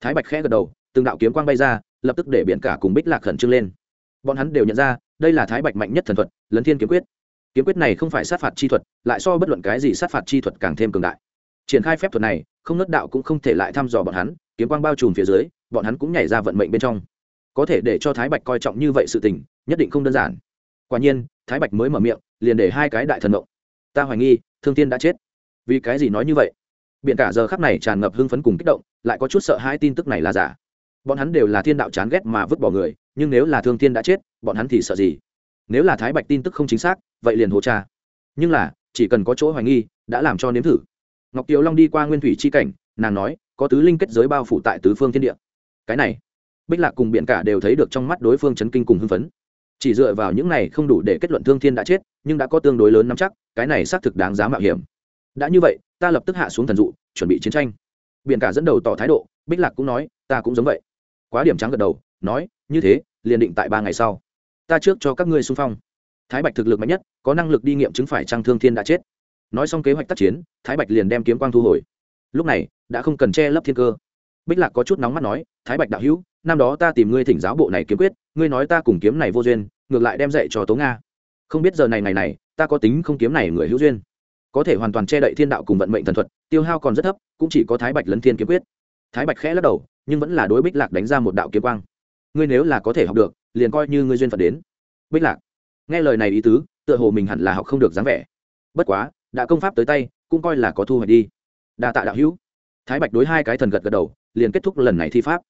Thái bạch khẽ gật đầu, từng đạo kiếm quang bay ra, lập tức để biện cả cùng bích lạc khẩn trương lên. Bọn hắn đều nhận ra, đây là thái bạch mạnh nhất thần thuật, lấn thiên kiếm quyết. Kiếm quyết này không phải sát phạt chi thuật, lại so bất luận cái gì sát phạt chi thuật càng thêm cường đại. Triển khai phép thuật này, không nớt đạo cũng không thể lại thăm dò bọn hắn, kiếm quang bao trùm phía dưới, bọn hắn cũng nhảy ra vận mệnh bên trong có thể để cho thái bạch coi trọng như vậy sự tình, nhất định không đơn giản. Quả nhiên, thái bạch mới mở miệng, liền để hai cái đại thần động. Ta hoài nghi, thương tiên đã chết. Vì cái gì nói như vậy? Biện cả giờ khắc này tràn ngập hưng phấn cùng kích động, lại có chút sợ hai tin tức này là giả. Bọn hắn đều là thiên đạo chán ghét mà vứt bỏ người, nhưng nếu là thương tiên đã chết, bọn hắn thì sợ gì? Nếu là thái bạch tin tức không chính xác, vậy liền hồ cha. Nhưng là, chỉ cần có chỗ hoài nghi, đã làm cho nếm thử. Ngọc kiều long đi qua nguyên thủy chi cảnh, nàng nói, có tứ linh kết giới bao phủ tại tứ phương thiên địa. Cái này bích lạc cùng biện cả đều thấy được trong mắt đối phương chấn kinh cùng hưng phấn. Chỉ dựa vào những này không đủ để kết luận thương thiên đã chết, nhưng đã có tương đối lớn nắm chắc, cái này xác thực đáng giá mạo hiểm. Đã như vậy, ta lập tức hạ xuống thần dụ, chuẩn bị chiến tranh. Biện cả dẫn đầu tỏ thái độ, bích lạc cũng nói, ta cũng giống vậy. Quá điểm trắng gật đầu, nói, như thế, liền định tại ba ngày sau. Ta trước cho các ngươi xung phong. Thái bạch thực lực mạnh nhất, có năng lực đi nghiệm chứng phải trang thương thiên đã chết. Nói xong kế hoạch tác chiến, thái bạch liền đem kiếm quang thu hồi. Lúc này, đã không cần che lấp thiên cơ. Bích lạc có chút nóng mắt nói, thái bạch đạo hữu năm đó ta tìm ngươi thỉnh giáo bộ này kiếm quyết, ngươi nói ta cùng kiếm này vô duyên, ngược lại đem dạy cho tố nga. Không biết giờ này ngày này, ta có tính không kiếm này người hữu duyên. Có thể hoàn toàn che đậy thiên đạo cùng vận mệnh thần thuật, tiêu hao còn rất thấp, cũng chỉ có thái bạch lấn thiên kiếm quyết. Thái bạch khẽ lắc đầu, nhưng vẫn là đối bích lạc đánh ra một đạo kiếm quang. Ngươi nếu là có thể học được, liền coi như ngươi duyên phật đến. Bích lạc, nghe lời này ý tứ, tựa hồ mình hẳn là học không được dáng vẻ. Bất quá, đã công pháp tới tay, cũng coi là có thu hoạch đi. Đa tạ đạo hữu. Thái bạch đối hai cái thần gật gật đầu, liền kết thúc lần này thi pháp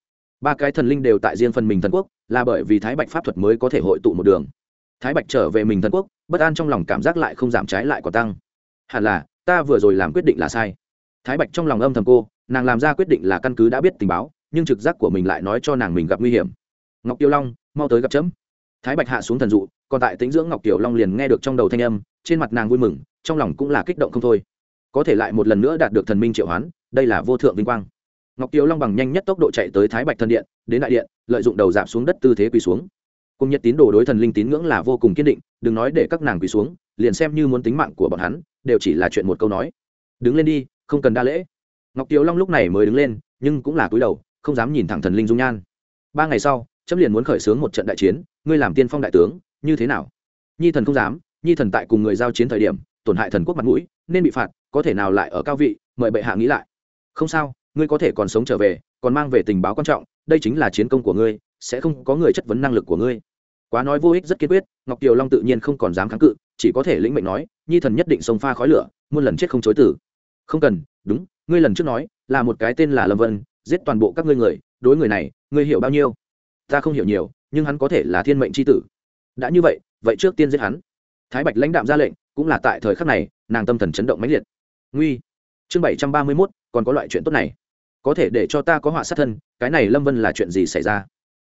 ba cái thần linh đều tại riêng phần mình thần quốc, là bởi vì thái bạch pháp thuật mới có thể hội tụ một đường. Thái bạch trở về mình thần quốc, bất an trong lòng cảm giác lại không giảm trái lại còn tăng. Hẳn là, ta vừa rồi làm quyết định là sai. Thái bạch trong lòng âm thầm cô, nàng làm ra quyết định là căn cứ đã biết tình báo, nhưng trực giác của mình lại nói cho nàng mình gặp nguy hiểm. Ngọc tiêu long, mau tới gặp chấm. Thái bạch hạ xuống thần dụ, còn tại tính dưỡng ngọc tiểu long liền nghe được trong đầu thanh âm, trên mặt nàng vui mừng, trong lòng cũng là kích động không thôi. Có thể lại một lần nữa đạt được thần minh triệu hoán, đây là vô thượng vinh quang ngọc kiều long bằng nhanh nhất tốc độ chạy tới thái bạch thần điện, đến đại điện, lợi dụng đầu giảm xuống đất tư thế quỳ xuống. Cùng nhật tín đồ đối thần linh tín ngưỡng là vô cùng kiên định, đừng nói để các nàng quỳ xuống, liền xem như muốn tính mạng của bọn hắn, đều chỉ là chuyện một câu nói. Đứng lên đi, không cần đa lễ. Ngọc kiều long lúc này mới đứng lên, nhưng cũng là cúi đầu, không dám nhìn thẳng thần linh dung nhan. Ba ngày sau, chấm liền muốn khởi xướng một trận đại chiến, ngươi làm tiên phong đại tướng, như thế nào? Nhi thần không dám, nhi thần tại cùng người giao chiến thời điểm, tổn hại thần quốc mặt mũi, nên bị phạt, có thể nào lại ở cao vị, mời bệ hạ nghĩ lại. Không sao ngươi có thể còn sống trở về, còn mang về tình báo quan trọng, đây chính là chiến công của ngươi, sẽ không có người chất vấn năng lực của ngươi. Quá nói vô ích rất kiên quyết, ngọc kiều long tự nhiên không còn dám kháng cự, chỉ có thể lĩnh mệnh nói, nhi thần nhất định sông pha khói lửa, muôn lần chết không chối tử không cần, đúng, ngươi lần trước nói, là một cái tên là lâm vân, giết toàn bộ các ngươi người, đối người này, ngươi hiểu bao nhiêu? Ta không hiểu nhiều, nhưng hắn có thể là thiên mệnh c h i tử. Đã như vậy vậy trước tiên giết hắn. Thái bạch lãnh đạm ra lệnh, cũng là tại thời khắc này, nàng tâm thần chấn động mãnh liệt. Nguy! Chương bảy trăm ba mươi mốt, còn có loại chuyện tốt này có thể để cho ta có họa sát thân, cái này lâm vân là chuyện gì xảy ra?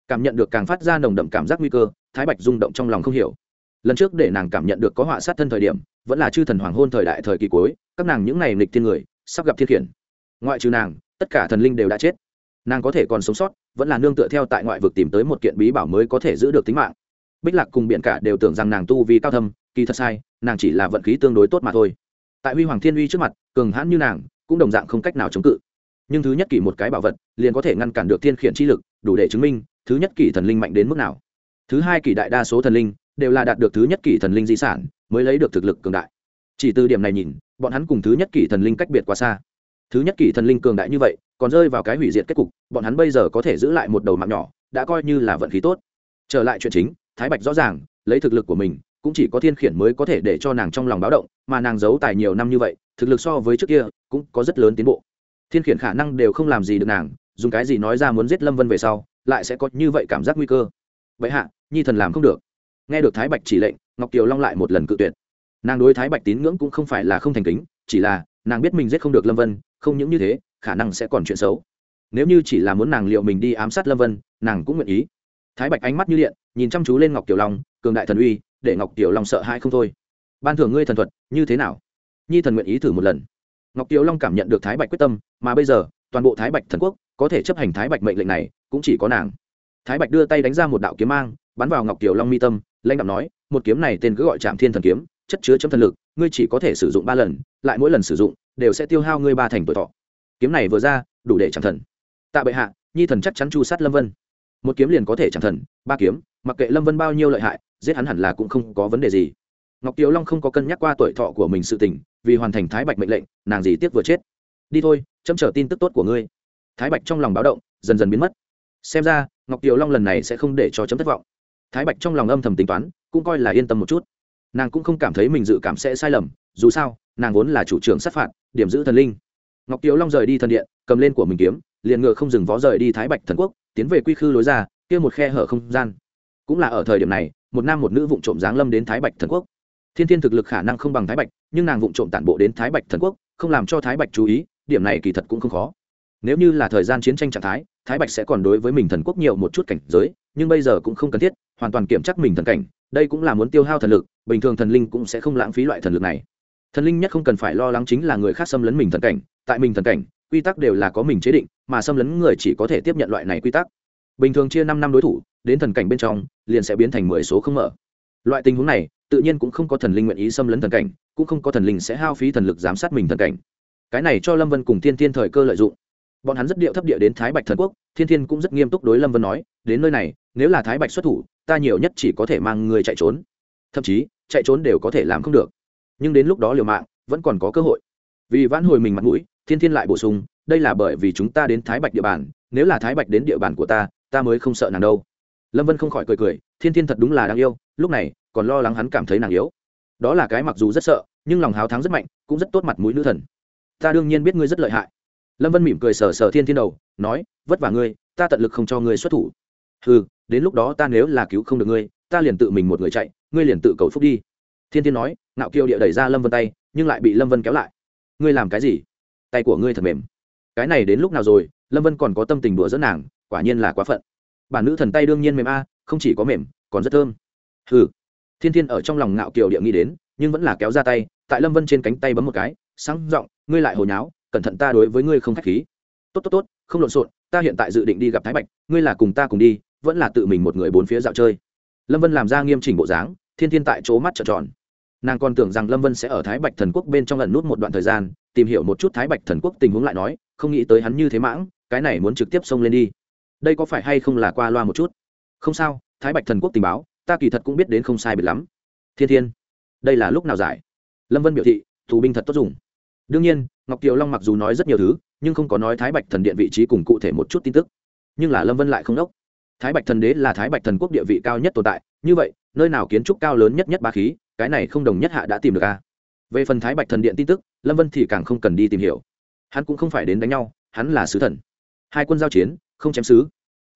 Cảm nhận được càng phát ra nồng đậm cảm giác nguy cơ, thái bạch rung động trong lòng không hiểu. Lần trước để nàng cảm nhận được có họa sát thân thời điểm, vẫn là chư thần hoàng hôn thời đại thời kỳ cuối, các nàng những n à y nghịch thiên người, sắp gặp thiên khiển. Ngoại trừ nàng, tất cả thần linh đều đã chết. Nàng có thể còn sống sót, vẫn là nương tựa theo tại ngoại vực tìm tới một kiện bí bảo mới có thể giữ được tính mạng. Bích lạc cùng biện cả đều tưởng rằng nàng tu vì cao thâm, kỳ thật sai, nàng chỉ là vận khí tương đối tốt mà thôi. Tại huy hoàng thiên uy trước mặt, cường hãn như nàng, cũng đồng dạng không cách nào chống cự nhưng thứ nhất kỷ một cái bảo vật liền có thể ngăn cản được thiên khiển chi lực, đủ để chứng minh thứ nhất kỷ thần linh mạnh đến mức nào. Thứ hai kỷ đại đa số thần linh đều là đạt được thứ nhất kỷ thần linh di sản, mới lấy được thực lực cường đại. Chỉ từ điểm này nhìn, bọn hắn cùng thứ nhất kỷ thần linh cách biệt quá xa. Thứ nhất kỷ thần linh cường đại như vậy, còn rơi vào cái hủy diệt kết cục, bọn hắn bây giờ có thể giữ lại một đầu mạng nhỏ, đã coi như là vận khí tốt. Trở lại chuyện chính, thái bạch rõ ràng, lấy thực lực của mình, cũng chỉ có thiên khiển mới có thể để cho nàng trong lòng báo động, mà nàng giấu tài nhiều năm như vậy, thực lực so với trước kia, cũng có rất lớn tiến bộ thiên khiển khả năng đều không làm gì được nàng, dùng cái gì nói ra muốn giết lâm vân về sau, lại sẽ có như vậy cảm giác nguy cơ. Vậy hạ, nhi thần làm không được. Nghe được thái bạch chỉ lệnh, ngọc kiều long lại một lần cự tuyệt. Nàng đối thái bạch tín ngưỡng cũng không phải là không thành kính, chỉ là nàng biết mình giết không được lâm vân, không những như thế, khả năng sẽ còn chuyện xấu. Nếu như chỉ là muốn nàng liệu mình đi ám sát lâm vân, nàng cũng nguyện ý. Thái bạch ánh mắt như điện, nhìn chăm chú lên ngọc kiều long, cường đại thần uy, để ngọc kiều long sợ hãi không thôi. Ban thưởng ngươi thần thuật, như thế nào? Nhi thần nguyện ý thử một lần ngọc kiều long cảm nhận được thái bạch quyết tâm, mà bây giờ, toàn bộ thái bạch thần quốc có thể chấp hành thái bạch mệnh lệnh này cũng chỉ có nàng. Thái bạch đưa tay đánh ra một đạo kiếm mang, bắn vào ngọc kiều long mi tâm, lãnh đạo nói, một kiếm này tên cứ gọi trạm thiên thần kiếm, chất chứa chấm thần lực, ngươi chỉ có thể sử dụng ba lần, lại mỗi lần sử dụng, đều sẽ tiêu hao ngươi ba thành tuổi thọ. Kiếm này vừa ra, đủ để chẳng thần. Tạ bệ hạ, nhi thần chắc chắn chu sát lâm vân. Một kiếm liền có thể chẳng thần, ba kiếm, mặc kệ lâm vân bao nhiêu lợi hại, giết hắn hẳn là cũng không có vấn đề gì ngọc kiều long không có cân nhắc qua tuổi thọ của mình sự tình, vì hoàn thành thái bạch mệnh lệnh, nàng gì tiếc vừa chết. Đi thôi, chấm chờ tin tức tốt của ngươi. Thái bạch trong lòng báo động, dần dần biến mất. Xem ra, ngọc kiều long lần này sẽ không để cho chấm thất vọng. Thái bạch trong lòng âm thầm tính toán, cũng coi là yên tâm một chút. Nàng cũng không cảm thấy mình dự cảm sẽ sai lầm, dù sao, nàng vốn là chủ trưởng sát phạt, điểm giữ thần linh. Ngọc kiều long rời đi thần điện, cầm lên của mình kiếm, liền ngựa không dừng vó rời đi thái bạch thần quốc, tiến về quy khư lối ra, kia một khe hở không gian. Cũng là ở thời điểm này, một nam một nữ vụ trộm giáng lâm đến thái bạch thần quốc thiên thiên thực lực khả năng không bằng thái bạch, nhưng nàng vụng trộm tản bộ đến thái bạch thần quốc, không làm cho thái bạch chú ý, điểm này kỳ thật cũng không khó. Nếu như là thời gian chiến tranh trạng thái thái bạch sẽ còn đối với mình thần quốc nhiều một chút cảnh giới, nhưng bây giờ cũng không cần thiết, hoàn toàn kiểm chắc mình thần cảnh, đây cũng là muốn tiêu hao thần lực, bình thường thần linh cũng sẽ không lãng phí loại thần lực này. Thần linh nhất không cần phải lo lắng chính là người khác xâm lấn mình thần cảnh, tại mình thần cảnh, quy tắc đều là có mình chế định, mà xâm lấn người chỉ có thể tiếp nhận loại này quy tắc. Bình thường chia năm năm đối thủ, đến thần cảnh bên trong, liền sẽ biến thành mười số không mở. Loại tình huống này tự nhiên cũng không có thần linh nguyện ý xâm lấn thần cảnh, cũng không có thần linh sẽ hao phí thần lực giám sát mình thần cảnh. Cái này cho lâm vân cùng thiên thiên thời cơ lợi dụng. Bọn hắn rất điệu thấp địa đến thái bạch thần quốc, thiên thiên cũng rất nghiêm túc đối lâm vân nói, đến nơi này, nếu là thái bạch xuất thủ, ta nhiều nhất chỉ có thể mang người chạy trốn. Thậm chí, chạy trốn đều có thể làm không được. Nhưng đến lúc đó liều mạng, vẫn còn có cơ hội. Vì vãn hồi mình mặt mũi, thiên thiên lại bổ sung, đây là bởi vì chúng ta đến thái bạch địa bàn, nếu là thái bạch đến địa bàn của ta ta mới không sợ nàng đâu. Lâm vân không khỏi cười cười, thiên thiên thật đúng là đáng yêu, lúc này còn lo lắng hắn cảm thấy nàng yếu. Đó là cái mặc dù rất sợ, nhưng lòng háo thắng rất mạnh, cũng rất tốt mặt mũi nữ thần. Ta đương nhiên biết ngươi rất lợi hại. Lâm vân mỉm cười sờ sờ thiên thiên đầu, nói, vất vả ngươi, ta tận lực không cho ngươi xuất thủ. Ừ đến lúc đó ta nếu là cứu không được ngươi, ta liền tự mình một người chạy, ngươi liền tự cầu phúc đi. Thiên thiên nói nạo kiêu địa đẩy ra lâm vân tay, nhưng lại bị lâm vân kéo lại. Ngươi làm cái gì? Tay của ngươi thật mềm. Cái này đến lúc nào rồi, lâm vân còn có tâm tình đùa dẫn nàng, quả nhiên là quá phận. Bản nữ thần tay đương nhiên mềm a, không chỉ có mềm, còn rất thơm. Ừ thiên thiên ở trong lòng ngạo kiều địa nghĩ đến, nhưng vẫn là kéo ra tay, tại lâm vân trên cánh tay bấm một cái, sáng giọng, ngươi lại hồi nháo, cẩn thận ta đối với ngươi không k h á c h khí. Tốt tốt tốt, không lộn xộn, ta hiện tại dự định đi gặp thái bạch, ngươi là cùng ta cùng đi, vẫn là tự mình một người bốn phía dạo chơi. Lâm vân làm ra nghiêm chỉnh bộ dáng, thiên thiên tại chỗ mắt trợn tròn. Nàng còn tưởng rằng lâm vân sẽ ở thái bạch thần quốc bên trong lần nút một đoạn thời gian, tìm hiểu một chút thái bạch thần quốc tình huống lại nói, không nghĩ tới hắn như thế mãng, cái này muốn trực tiếp xông lên đi. Đây có phải hay không là qua loa một chút? Không sao, thái bạch thần quốc tình báo ta kỳ thật cũng biết đến không sai biệt lắm. Thiên thiên, đây là lúc nào giải? Lâm vân biểu thị, tù binh thật tốt dùng. Đương nhiên, ngọc kiều long mặc dù nói rất nhiều thứ, nhưng không có nói thái bạch thần điện vị trí cùng cụ thể một chút tin tức. Nhưng là lâm vân lại không đốc. Thái bạch thần đế là thái bạch thần quốc địa vị cao nhất tồn tại, như vậy, nơi nào kiến trúc cao lớn nhất nhất ba khí, cái này không đồng nhất hạ đã tìm được a về phần thái bạch thần điện tin tức, lâm vân thì càng không cần đi tìm hiểu. Hắn cũng không phải đến đánh nhau, hắn là sứ thần. Hai quân giao chiến, không chém sứ.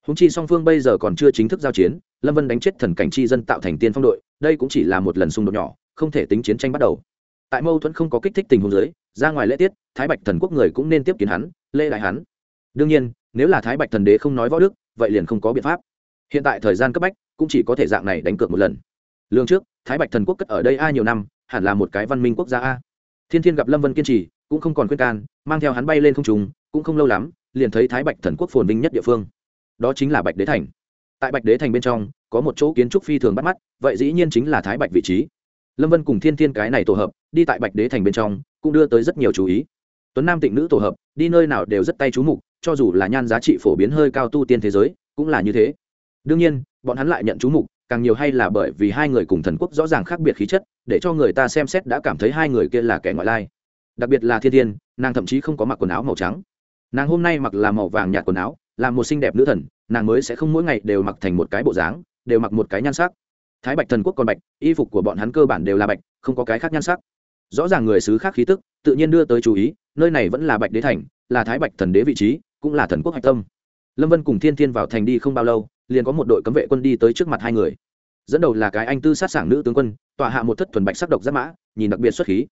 Húng chi song phương bây giờ còn chưa chính thức giao chiến lâm vân đánh chết thần cảnh chi dân tạo thành tiên phong đội, đây cũng chỉ là một lần xung đột nhỏ, không thể tính chiến tranh bắt đầu. Tại mâu thuẫn không có kích thích tình huống giới ra ngoài lễ tiết, thái bạch thần quốc người cũng nên tiếp kiến hắn, lễ lại hắn. Đương nhiên, nếu là thái bạch thần đế không nói võ đức, vậy liền không có biện pháp. Hiện tại thời gian cấp bách, cũng chỉ có thể dạng này đánh cược một lần. Lương trước, thái bạch thần quốc cất ở đây a nhiều năm, hẳn là một cái văn minh quốc gia a. Thiên thiên gặp lâm vân kiên trì, cũng không còn khuyên can, mang theo hắn bay lên không trùng cũng không lâu lắm, liền thấy thái bạch thần quốc phồn vinh nhất địa phương. Đó chính là bạch đế thành tại bạch đế thành bên trong, có một chỗ kiến trúc phi thường bắt mắt, vậy dĩ nhiên chính là thái bạch vị trí. Lâm vân cùng thiên thiên cái này tổ hợp, đi tại bạch đế thành bên trong, cũng đưa tới rất nhiều chú ý. Tuấn nam tịnh nữ tổ hợp, đi nơi nào đều rất tay chú mục, cho dù là nhan giá trị phổ biến hơi cao tu tiên thế giới, cũng là như thế. Đương nhiên, bọn hắn lại nhận chú mục, càng nhiều hay là bởi vì hai người cùng thần quốc rõ ràng khác biệt khí chất, để cho người ta xem xét đã cảm thấy hai người kia là kẻ ngoại lai. Đặc biệt là thiên thiên, nàng thậm chí không có mặc quần áo màu trắng. Nàng hôm nay mặc là màu vàng nhạt quần áo, là một xinh đẹp nữ thần nàng mới sẽ không mỗi ngày đều mặc thành một cái bộ dáng, đều mặc một cái nhan sắc. Thái bạch thần quốc còn bạch, y phục của bọn hắn cơ bản đều là bạch, không có cái khác nhan sắc. Rõ ràng người xứ khác khí tức, tự nhiên đưa tới chú ý, nơi này vẫn là bạch đế thành, là thái bạch thần đế vị trí, cũng là thần quốc hạch tâm. Lâm vân cùng thiên thiên vào thành đi không bao lâu, liền có một đội cấm vệ quân đi tới trước mặt hai người. Dẫn đầu là cái anh tư sát sảng nữ tướng quân, tọa hạ một thất thuần bạch sắc độc giáp mã, nhìn đặc biệt xuất khí.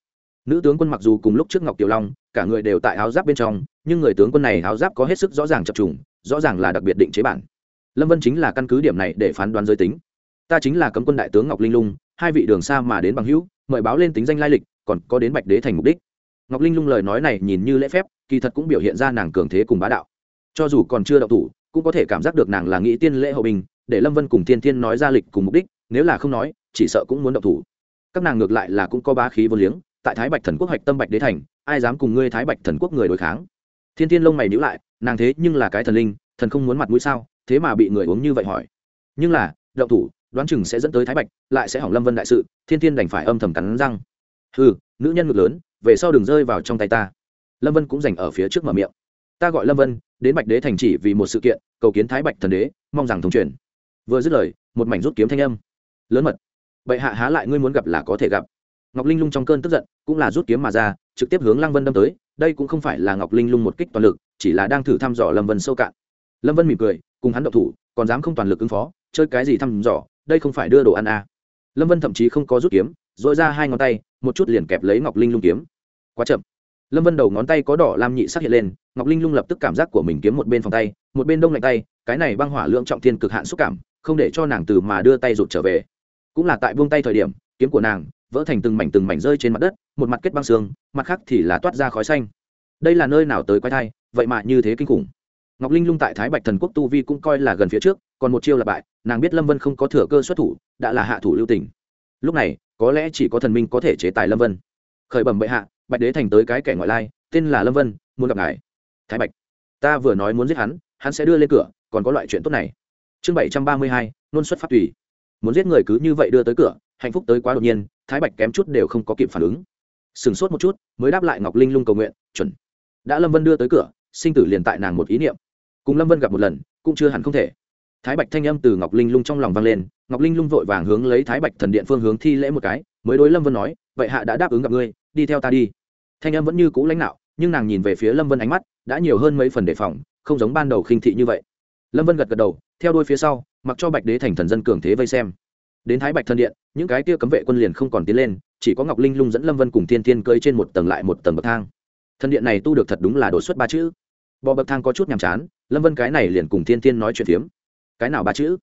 Nữ tướng quân mặc dù cùng lúc trước ngọc tiểu long, cả người đều tại áo giáp bên trong, nhưng người tướng quân này áo giáp có hết sức rõ ràng chập trùng rõ ràng là đặc biệt định chế bản. Lâm vân chính là căn cứ điểm này để phán đoán giới tính. Ta chính là cấm quân đại tướng ngọc linh lung, hai vị đường xa mà đến bằng hữu, mời báo lên tính danh lai lịch, còn có đến bạch đế thành mục đích. Ngọc linh lung lời nói này nhìn như lễ phép, kỳ thật cũng biểu hiện ra nàng cường thế cùng bá đạo. Cho dù còn chưa đậu thủ, cũng có thể cảm giác được nàng là nghĩ tiên lễ hậu bình, để lâm vân cùng thiên thiên nói ra lịch cùng mục đích, nếu là không nói, chỉ sợ cũng muốn đậu thủ. Các nàng ngược lại là cũng có bá khí vô liếng, tại thái bạch thần quốc hoạch tâm bạch đế thành, ai dám cùng ngươi thái bạch thần quốc người đối kháng? Thiên thiên lông mày nhữ lại nàng thế nhưng là cái thần linh, thần không muốn mặt mũi sao, thế mà bị người uống như vậy hỏi. Nhưng là, động thủ, đoán chừng sẽ dẫn tới thái bạch, lại sẽ hỏng lâm vân đại sự, thiên Thiên đành phải âm thầm cắn răng. Ừ nữ nhân ngực lớn, về sau đừng rơi vào trong tay ta. Lâm vân cũng dành ở phía trước mở miệng. Ta gọi lâm vân, đến bạch đế thành chỉ vì một sự kiện, cầu kiến thái bạch thần đế, mong rằng thông truyền. Vừa dứt lời, một mảnh rút kiếm thanh âm. Lớn mật. Bệ hạ há lại ngươi muốn gặp là có thể gặp. Ngọc linh lung trong cơn tức giận, cũng là rút kiếm mà ra, trực tiếp hướng lăng vân đâm tới đây cũng không phải là ngọc linh lung một kích toàn lực, chỉ là đang thử thăm dò lâm vân sâu cạn. Lâm vân mỉm cười, cùng hắn đậu thủ, còn dám không toàn lực ứng phó, chơi cái gì thăm dò, đây không phải đưa đồ ăn à. lâm vân thậm chí không có rút kiếm dội ra hai ngón tay, một chút liền kẹp lấy ngọc linh lung kiếm. Quá chậm. Lâm vân đầu ngón tay có đỏ lam nhị sắc hiện lên, ngọc linh lung lập tức cảm giác của mình kiếm một bên phòng tay, một bên đông lạnh tay, cái này băng hỏa lượng trọng thiên cực hạn xúc cảm, không để cho nàng từ mà đưa tay rụt trở về. Cũng là tại buông tay thời điểm, kiếm của nàng vỡ thành từng mảnh từng mảnh rơi trên mặt đất, một mặt kết băng xương, mặt khác thì là toát ra khói xanh. Đây là nơi nào tới quái thai, vậy mà như thế kinh khủng. Ngọc linh lung tại thái bạch thần quốc tu vi cũng coi là gần phía trước, còn một chiêu là bại, nàng biết lâm vân không có thừa cơ xuất thủ, đã là hạ thủ lưu tình. Lúc này, có lẽ chỉ có thần minh có thể chế tài lâm vân. Khởi bẩm bệ hạ, bạch đế thành tới cái kẻ ngoại lai, tên là lâm vân, muốn gặp ngài. Thái bạch, ta vừa nói muốn giết hắn hắn sẽ đưa lên cửa, còn có loại chuyện tốt này. Chương bảy trăm ba mươi hai, nôn xuất phát tùy. Muốn giết người cứ như vậy đưa tới cửa, hạnh phúc tới quá đột nhiên thái bạch kém chút đều không có kịp phản ứng. Sửng sốt một chút, mới đáp lại ngọc linh lung cầu nguyện, chuẩn. Đã lâm vân đưa tới cửa, sinh tử liền tại nàng một ý niệm. Cùng lâm vân gặp một lần, cũng chưa hẳn không thể. Thái bạch thanh âm từ ngọc linh lung trong lòng vang lên, ngọc linh lung vội vàng hướng lấy thái bạch thần điện phương hướng thi lễ một cái, mới đối lâm vân nói, vậy hạ đã đáp ứng gặp ngươi, đi theo ta đi. Thanh âm vẫn như cũ lãnh đạo, nhưng nàng nhìn về phía lâm vân ánh mắt, đã nhiều hơn mấy phần đề phòng, không giống ban đầu khinh thị như vậy. Lâm vân gật gật đầu, theo đuôi phía sau, mặc cho bạch đế thành thần dân cường thế vây xem đến thái bạch thần điện, những cái kia cấm vệ quân liền không còn tiến lên, chỉ có ngọc linh, lung dẫn lâm vân cùng thiên thiên cơi trên một tầng lại một tầng bậc thang. Thần điện này tu được thật đúng là đột xuất ba chữ. Bọ bậc thang có chút nhàm chán, lâm vân cái này liền cùng thiên thiên nói chuyện phiếm. Cái nào ba chữ?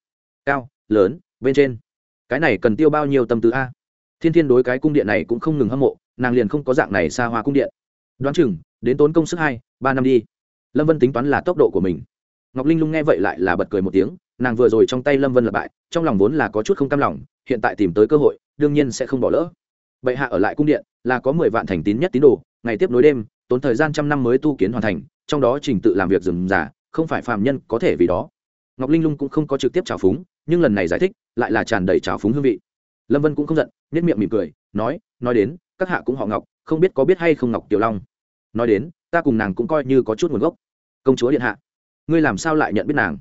Cao, lớn, bên trên. Cái này cần tiêu bao nhiêu tâm tư a? Thiên thiên đối cái cung điện này cũng không ngừng hâm mộ, nàng liền không có dạng này xa hoa cung điện. Đoán chừng, đến tốn công sức hai, ba năm đi. Lâm vân tính toán là tốc độ của mình. Ngọc linh lung nghe vậy lại là bật cười một tiếng nàng vừa rồi trong tay lâm vân lập bại, trong lòng vốn là có chút không cam lòng, hiện tại tìm tới cơ hội, đương nhiên sẽ không bỏ lỡ. Bệ hạ ở lại cung điện, là có mười vạn thành tín nhất tín đồ, ngày tiếp nối đêm, tốn thời gian trăm năm mới tu kiến hoàn thành, trong đó trình tự làm việc dừng giả không phải phàm nhân có thể vì đó. Ngọc linh lung cũng không có trực tiếp trào phúng, nhưng lần này giải thích, lại là tràn đầy trào phúng hương vị. Lâm vân cũng không giận nhất miệng mỉm cười, nói nói đến, các hạ cũng họ ngọc, không biết có biết hay không ngọc tiểu long. Nói đến, ta cùng nàng cũng coi như có chút nguồn gốc. Công chúa điện hạ, ngươi làm sao lại nhận biết nàng?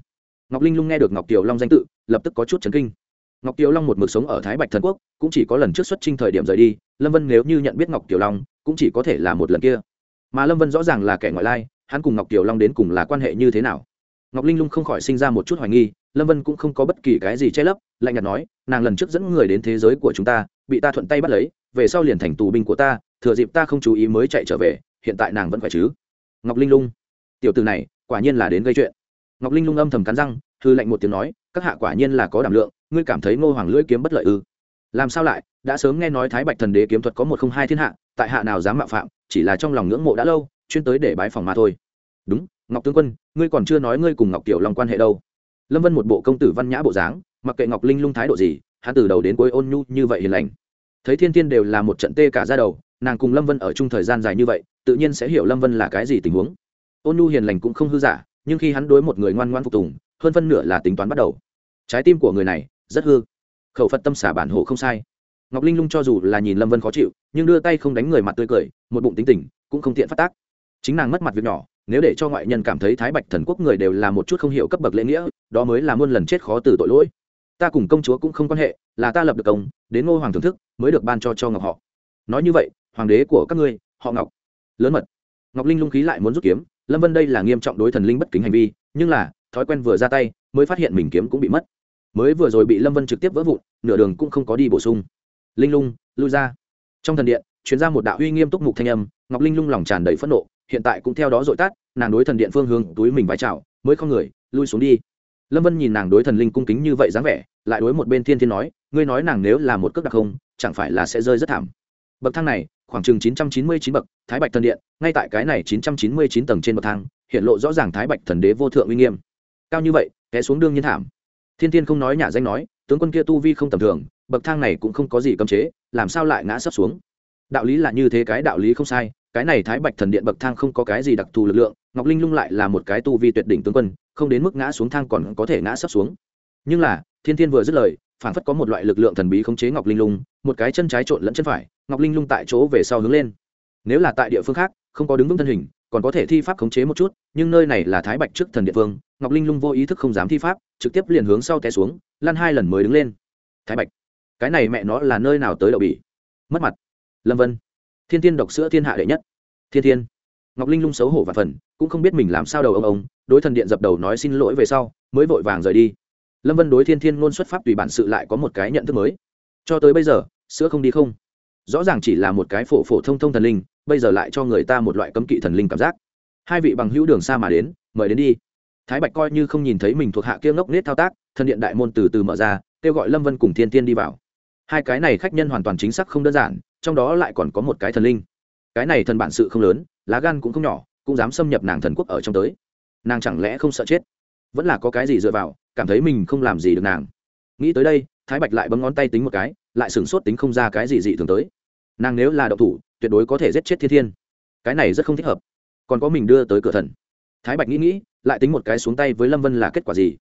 Ngọc linh lung nghe được ngọc tiểu long danh tự, lập tức có chút chấn kinh. Ngọc tiểu long một mực sống ở thái bạch thần quốc, cũng chỉ có lần trước xuất trinh thời điểm rời đi, lâm vân nếu như nhận biết ngọc tiểu long, cũng chỉ có thể là một lần kia. Mà lâm vân rõ ràng là kẻ ngoại lai, hắn cùng ngọc tiểu long đến cùng là quan hệ như thế nào? Ngọc linh lung không khỏi sinh ra một chút hoài nghi, lâm vân cũng không có bất kỳ cái gì che lấp, lạnh nhạt nói, nàng lần trước dẫn người đến thế giới của chúng ta, bị ta thuận tay bắt lấy, về sau liền thành tù binh của ta, thừa dịp ta không chú ý mới chạy trở về, hiện tại nàng vẫn phải chứ? Ngọc linh lung, tiểu từ này, quả nhiên là đến gây chuyện ngọc linh lung âm thầm cắn răng thư lạnh một tiếng nói, các hạ quả nhiên là có đảm lượng, ngươi cảm thấy ngô hoàng lưỡi kiếm bất lợi ư? Làm sao lại, đã sớm nghe nói thái bạch thần đế kiếm thuật có một không hai thiên hạ, tại hạ nào dám mạo phạm, chỉ là trong lòng ngưỡng mộ đã lâu, chuyên tới để bái phòng mà thôi. Đúng, ngọc tướng quân, ngươi còn chưa nói ngươi cùng ngọc tiểu long quan hệ đâu. Lâm vân một bộ công tử văn nhã bộ dáng, mặc kệ ngọc linh lung thái độ gì, hắn từ đầu đến cuối ôn nhu như vậy hiền lành. Thấy thiên thiên đều là một trận tê cả ra đầu, nàng cùng lâm vân ở chung thời gian dài như vậy, tự nhiên sẽ hiểu lâm vân là cái gì tình huống. Ôn nhu hiền lành cũng không hư giả nhưng khi hắn đối một người ngoan ngoan phục tùng, hơn phân nửa là tính toán bắt đầu. Trái tim của người này rất hư. Khẩu phật tâm xả bản hộ không sai. Ngọc linh lung cho dù là nhìn lâm vân khó chịu, nhưng đưa tay không đánh người mặt tươi cười, một bụng tính tình cũng không tiện phát tác. Chính nàng mất mặt việc nhỏ, nếu để cho ngoại nhân cảm thấy thái bạch thần quốc người đều là một chút không hiểu cấp bậc lễ nghĩa, đó mới là muôn lần chết khó từ tội lỗi. Ta cùng công chúa cũng không quan hệ, là ta lập được công, đến ngôi hoàng thưởng thức, mới được ban cho cho ngọc họ. Nói như vậy, hoàng đế của các ngươi, họ ngọc. Lớn mật. Ngọc linh lung khí lại muốn rút kiếm lâm vân đây là nghiêm trọng đối thần linh bất kính hành vi, nhưng là, thói quen vừa ra tay, mới phát hiện mình kiếm cũng bị mất. Mới vừa rồi bị lâm vân trực tiếp vỡ vụn, nửa đường cũng không có đi bổ sung. Linh lung, lui ra. Trong thần điện chuyến ra một đạo uy nghiêm túc mục thanh âm, ngọc linh lung lòng tràn đầy phẫn nộ, hiện tại cũng theo đó dội tát nàng đối thần điện phương hướng túi mình vái trào mới không người, lui xuống đi. Lâm vân nhìn nàng đối thần linh cung kính như vậy dáng vẻ, lại đối một bên thiên thiên nói, ngươi nói nàng nếu là một cước đặc không, chẳng phải là sẽ rơi rất thảm. Bậc thang này khoảng chừng chín trăm chín mươi chín bậc, thái bạch thần điện, ngay tại cái này chín trăm chín mươi chín tầng trên bậc thang, hiện lộ rõ ràng thái bạch thần đế vô thượng uy nghiêm. Cao như vậy, té xuống đương nhiên thảm. Thiên tiên không nói nhà danh nói, tướng quân kia tu vi không tầm thường, bậc thang này cũng không có gì cấm chế, làm sao lại ngã sấp xuống? Đạo lý là như thế, cái đạo lý không sai, cái này thái bạch thần điện bậc thang không có cái gì đặc thù lực lượng, ngọc linh lung lại là một cái tu vi tuyệt đỉnh tướng quân, không đến mức ngã xuống thang còn có thể ngã sấp xuống. Nhưng là, thiên thiên vừa dứt lời phản phất có một loại lực lượng thần bí khống chế ngọc linh lung, một cái chân trái trộn lẫn chân phải ngọc linh lung tại chỗ về sau hướng lên. Nếu là tại địa phương khác, không có đứng vững thân hình, còn có thể thi pháp khống chế một chút, nhưng nơi này là thái bạch trước thần địa phương ngọc linh lung vô ý thức không dám thi pháp, trực tiếp liền hướng sau té xuống, lăn hai lần mới đứng lên. Thái bạch, cái này mẹ nó là nơi nào tới đậu bỉ? Mất mặt. Lâm vân, thiên tiên độc sữa thiên hạ đệ nhất. Thiên thiên, ngọc linh lung xấu hổ và phần, cũng không biết mình làm sao đầu ông ông, đối thần điện dập đầu nói xin lỗi về sau, mới vội vàng rời đi. Lâm vân đối thiên thiên ngôn xuất pháp tùy bản sự lại có một cái nhận thức mới. Cho tới bây giờ, sữa không đi không rõ ràng chỉ là một cái phổ phổ thông thông thần linh, bây giờ lại cho người ta một loại cấm kỵ thần linh cảm giác. Hai vị bằng hữu đường xa mà đến, mời đến đi. Thái bạch coi như không nhìn thấy mình thuộc hạ kia ngốc nết thao tác thần điện đại môn từ từ mở ra, kêu gọi lâm vân cùng thiên tiên đi vào. Hai cái này khách nhân hoàn toàn chính xác không đơn giản, trong đó lại còn có một cái thần linh. Cái này thần bản sự không lớn, lá gan cũng không nhỏ, cũng dám xâm nhập nàng thần quốc ở trong tới. Nàng chẳng lẽ không sợ chết? Vẫn là có cái gì dựa vào, cảm thấy mình không làm gì được nàng. Nghĩ tới đây, thái bạch lại bấm ngón tay tính một cái, lại sửng sốt tính không ra cái gì dị thường tới nàng nếu là đậu thủ, tuyệt đối có thể giết chết thiên thiên. Cái này rất không thích hợp. Còn có mình đưa tới cửa thần. Thái bạch nghĩ nghĩ, lại tính một cái xuống tay với lâm vân là kết quả gì?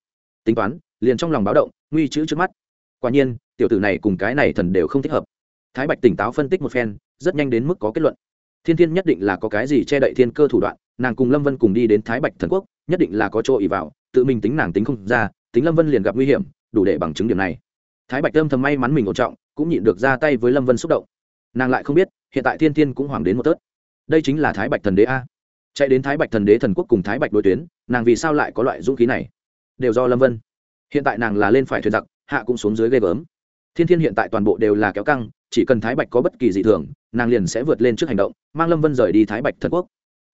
Tính toán, liền trong lòng báo động, nguy chữ trước mắt. Quả nhiên, tiểu tử này cùng cái này thần đều không thích hợp. Thái bạch tỉnh táo phân tích một phen, rất nhanh đến mức có kết luận. Thiên thiên nhất định là có cái gì che đậy thiên cơ thủ đoạn, nàng cùng lâm vân cùng đi đến thái bạch thần quốc, nhất định là có chỗ ỉ vào, tự mình tính nàng tính không ra, tính lâm vân liền gặp nguy hiểm, đủ để bằng chứng điểm này. Thái bạch âm thầm may mắn mình ổn trọng, cũng nhịn được ra tay với lâm vân xúc động nàng lại không biết, hiện tại thiên thiên cũng hoàng đến một tớt. Đây chính là thái bạch thần đế a. Chạy đến thái bạch thần đế thần quốc cùng thái bạch đối tuyến, nàng vì sao lại có loại dũng khí này? Đều do lâm vân. Hiện tại nàng là lên phải thuyền giặc, hạ cũng xuống dưới ghê gớm. Thiên thiên hiện tại toàn bộ đều là kéo căng, chỉ cần thái bạch có bất kỳ dị thường, nàng liền sẽ vượt lên trước hành động, mang lâm vân rời đi thái bạch thần quốc.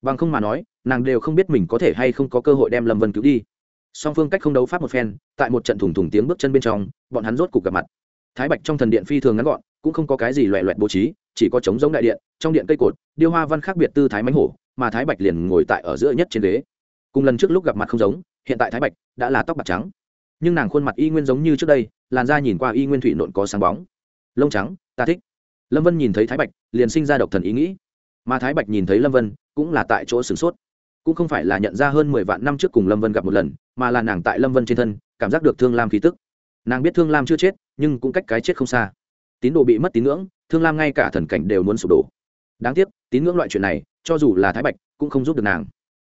Bằng không mà nói, nàng đều không biết mình có thể hay không có cơ hội đem lâm vân cứu đi. Song phương cách không đấu pháp một phen, tại một trận thủng thủng tiếng bước chân bên trong, bọn hắn rốt cục gặp mặt. Thái bạch trong thần điện phi thường ngắn gọn cũng không có cái gì loẹ loẹt bố trí, chỉ có trống giống đại điện, trong điện cây cột, điêu hoa văn khác biệt tư thái mánh hổ, mà thái bạch liền ngồi tại ở giữa nhất trên ghế. Cùng lần trước lúc gặp mặt không giống, hiện tại thái bạch đã là tóc bạc trắng. Nhưng nàng khuôn mặt y nguyên giống như trước đây, làn da nhìn qua y nguyên thủy nộn có sáng bóng. Lông trắng, ta thích. Lâm vân nhìn thấy thái bạch, liền sinh ra độc thần ý nghĩ. Mà thái bạch nhìn thấy lâm vân, cũng là tại chỗ sửng sốt. Cũng không phải là nhận ra hơn mười vạn năm trước cùng lâm vân gặp một lần, mà là nàng tại lâm vân trên thân, cảm giác được thương lam khí tức. Nàng biết thương lam chưa chết, nhưng cũng cách cái chết không xa tín đồ bị mất tín ngưỡng, thương lam ngay cả thần cảnh đều muốn sụp đổ. Đáng tiếc, tín ngưỡng loại chuyện này, cho dù là thái bạch, cũng không giúp được nàng.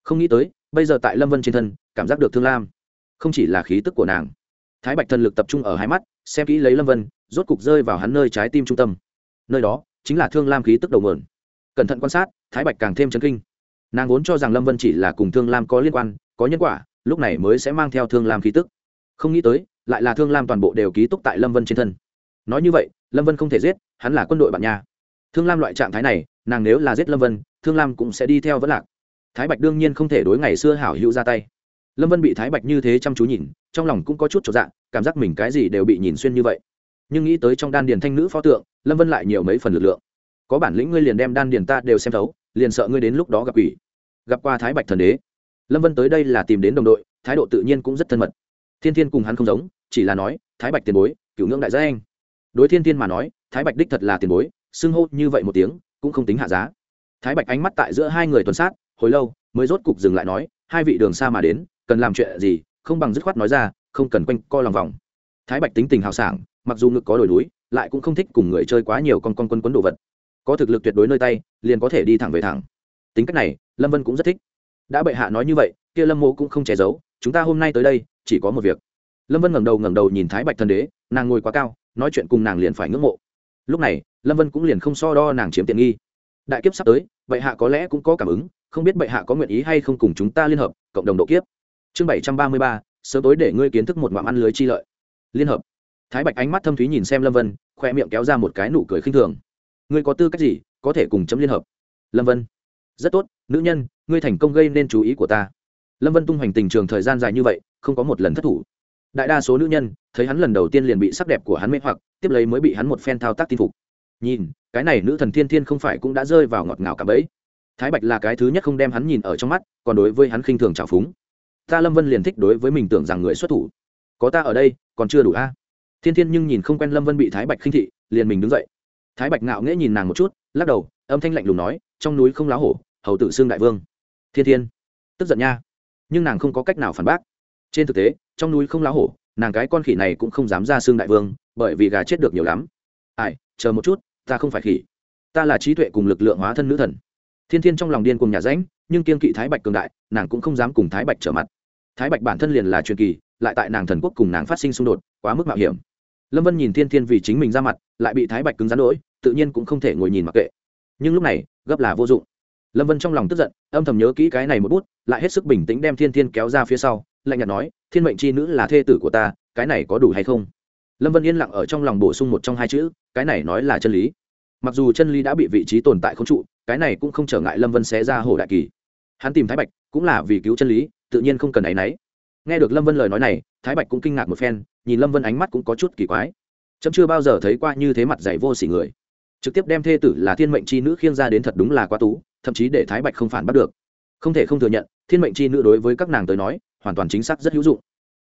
Không nghĩ tới, bây giờ tại lâm vân trên thân, cảm giác được thương lam. Không chỉ là khí tức của nàng, thái bạch thần lực tập trung ở hai mắt, xem kỹ lấy lâm vân, rốt cục rơi vào hắn nơi trái tim trung tâm. Nơi đó, chính là thương lam khí tức đầu mượn cẩn thận quan sát, thái bạch càng thêm chấn kinh. Nàng vốn cho rằng lâm vân chỉ là cùng thương lam có liên quan, có nhân quả, lúc này mới sẽ mang theo thương lam khí tức. Không nghĩ tới, lại là thương lam toàn bộ đều ký túc tại lâm vân trên thân. Nói như vậy lâm vân không thể giết, hắn là quân đội bạn nhà. Thương lam loại trạng thái này, nàng nếu là giết lâm vân, thương lam cũng sẽ đi theo vẫn lạc. Thái bạch đương nhiên không thể đối ngày xưa hảo hữu ra tay. Lâm vân bị thái bạch như thế chăm chú nhìn, trong lòng cũng có chút trọn dạng cảm giác mình cái gì đều bị nhìn xuyên như vậy. Nhưng nghĩ tới trong đan điền thanh nữ pho tượng, lâm vân lại nhiều mấy phần lực lượng. Có bản lĩnh ngươi liền đem đan điền ta đều xem thấu, liền sợ ngươi đến lúc đó gặp quỷ. Gặp qua thái bạch thần đế. Lâm vân tới đây là tìm đến đồng đội, thái độ tự nhiên cũng rất thân mật. Thiên thiên cùng hắn không giống, chỉ là nói, thái bạch tiền bối, cửu ngưỡng đại gia anh đối thiên thiên mà nói, thái bạch đích thật là tiền bối, xưng hô như vậy một tiếng, cũng không tính hạ giá. Thái bạch ánh mắt tại giữa hai người tuần sát, hồi lâu, mới rốt cục dừng lại nói, hai vị đường xa mà đến, cần làm chuyện gì, không bằng dứt khoát nói ra, không cần quanh co lòng vòng. Thái bạch tính tình hào sảng, mặc dù ngực có đổi núi, lại cũng không thích cùng người chơi quá nhiều con con quân quấn đồ vật. Có thực lực tuyệt đối nơi tay, liền có thể đi thẳng về thẳng. Tính cách này, lâm vân cũng rất thích. Đã bệ hạ nói như vậy, kia lâm mô cũng không che giấu, chúng ta hôm nay tới đây, chỉ có một việc. Lâm vân ngẩng đầu ngẩng đầu nhìn thái bạch thần đế, nàng ngồi quá cao nói chuyện cùng nàng liền phải ngưỡng mộ. Lúc này, lâm vân cũng liền không so đo nàng chiếm tiện nghi. Đại kiếp sắp tới, bệ hạ có lẽ cũng có cảm ứng, không biết bệ hạ có nguyện ý hay không cùng chúng ta liên hợp, cộng đồng độ kiếp. Chương bảy trăm ba mươi ba, sớm tối để ngươi kiến thức một ngoạm ăn lưới chi lợi. Liên hợp. Thái bạch ánh mắt thâm thúy nhìn xem lâm vân, khoe miệng kéo ra một cái nụ cười khinh thường. Ngươi có tư cách gì, có thể cùng chấm liên hợp? Lâm vân. Rất tốt, nữ nhân, ngươi thành công gây nên chú ý của ta. Lâm vân tung hoành tình trường thời gian dài như vậy, không có một lần thất thủ đại đa số nữ nhân thấy hắn lần đầu tiên liền bị sắc đẹp của hắn mê hoặc, tiếp lấy mới bị hắn một phen thao tác tin phục. Nhìn, cái này nữ thần thiên thiên không phải cũng đã rơi vào ngọt ngào cả bẫy. Thái bạch là cái thứ nhất không đem hắn nhìn ở trong mắt, còn đối với hắn khinh thường trào phúng. Ta lâm vân liền thích đối với mình tưởng rằng người xuất thủ. Có ta ở đây, còn chưa đủ a. Thiên thiên nhưng nhìn không quen lâm vân bị thái bạch khinh thị, liền mình đứng dậy. Thái bạch ngạo nghễ nhìn nàng một chút, lắc đầu, âm thanh lạnh lùng nói, trong núi không lá hổ, hầu tử xương đại vương. Thiên thiên, tức giận nha. Nhưng nàng không có cách nào phản bác. Trên thực tế trong núi không lá hổ, nàng cái con khỉ này cũng không dám ra xương đại vương, bởi vì gà chết được nhiều lắm. Ai, chờ một chút, ta không phải khỉ. Ta là trí tuệ cùng lực lượng hóa thân nữ thần. Thiên thiên trong lòng điên cùng nhà ránh nhưng kiên kỵ thái bạch cường đại, nàng cũng không dám cùng thái bạch trở mặt. Thái bạch bản thân liền là truyền kỳ, lại tại nàng thần quốc cùng nàng phát sinh xung đột, quá mức mạo hiểm. Lâm vân nhìn thiên thiên vì chính mình ra mặt, lại bị thái bạch cứng rắn đỗi tự nhiên cũng không thể ngồi nhìn mặc kệ. Nhưng lúc này, gấp là vô dụng. Lâm vân trong lòng tức giận, âm thầm nhớ kỹ cái này một bút, lại hết sức bình tĩnh đem thiên thiên kéo ra phía sau lạnh nhạt nói, thiên mệnh c h i nữ là thê tử của ta, cái này có đủ hay không? Lâm vân yên lặng ở trong lòng bổ sung một trong hai chữ, cái này nói là chân lý. Mặc dù chân lý đã bị vị trí tồn tại không trụ, cái này cũng không trở ngại lâm vân xé ra hồ đại kỳ. Hắn tìm thái bạch cũng là vì cứu chân lý, tự nhiên không cần áy náy nghe được lâm vân lời nói này, thái bạch cũng kinh ngạc một phen, nhìn lâm vân ánh mắt cũng có chút kỳ quái. Chấm chưa bao giờ thấy qua như thế mặt dạy vô s ỉ người. Trực tiếp đem thê tử là thiên mệnh c h i nữ khiêng ra đến thật đúng là quá tú, thậm chí để thái bạch không phản bắt được. Không thể không thừa nhận, thiên mệnh c h i nữ đối với các nàng tới nói hoàn toàn chính xác rất hữu dụng.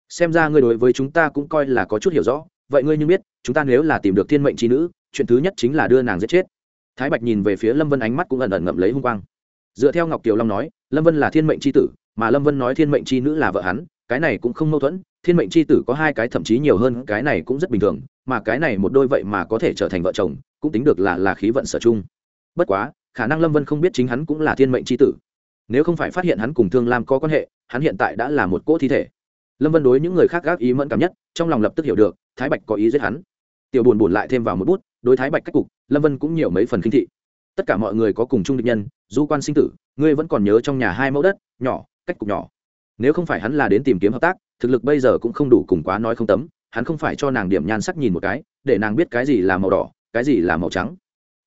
Xem ra ngươi đối với chúng ta cũng coi là có chút hiểu rõ, vậy ngươi như biết, chúng ta nếu là tìm được thiên mệnh chi nữ, chuyện thứ nhất chính là đưa nàng giết chết. Thái bạch nhìn về phía lâm vân ánh mắt cũng ẩn ẩn ngậm lấy hung quang. Dựa theo ngọc kiều long nói, lâm vân là thiên mệnh c tử, mà lâm vân nói thiên mệnh c nữ là vợ hắn, cái này cũng không mâu thuẫn, thiên mệnh c h i tử có hai cái thậm chí nhiều hơn, cái này cũng rất bình thường, mà cái này một đôi vậy mà có thể trở thành vợ chồng, cũng tính được là là khí vận sở chung. Bất quá, khả năng lâm vân không biết chính hắn cũng là thiên mệnh c h i tử nếu không phải phát hiện hắn cùng thương lam có quan hệ, hắn hiện tại đã là một cỗ thi thể. Lâm vân đối những người khác gác ý mẫn cảm nhất, trong lòng lập tức hiểu được, thái bạch có ý giết hắn. Tiểu buồn buồn lại thêm vào một bút, đối thái bạch cách cục, lâm vân cũng nhiều mấy phần khinh thị. Tất cả mọi người có cùng chung định nhân, du quan sinh tử, ngươi vẫn còn nhớ trong nhà hai mẫu đất, nhỏ, cách cục nhỏ. Nếu không phải hắn là đến tìm kiếm hợp tác, thực lực bây giờ cũng không đủ cùng quá nói không tấm, hắn không phải cho nàng điểm nhan sắc nhìn một cái, để nàng biết cái gì là màu đỏ, cái gì là màu trắng.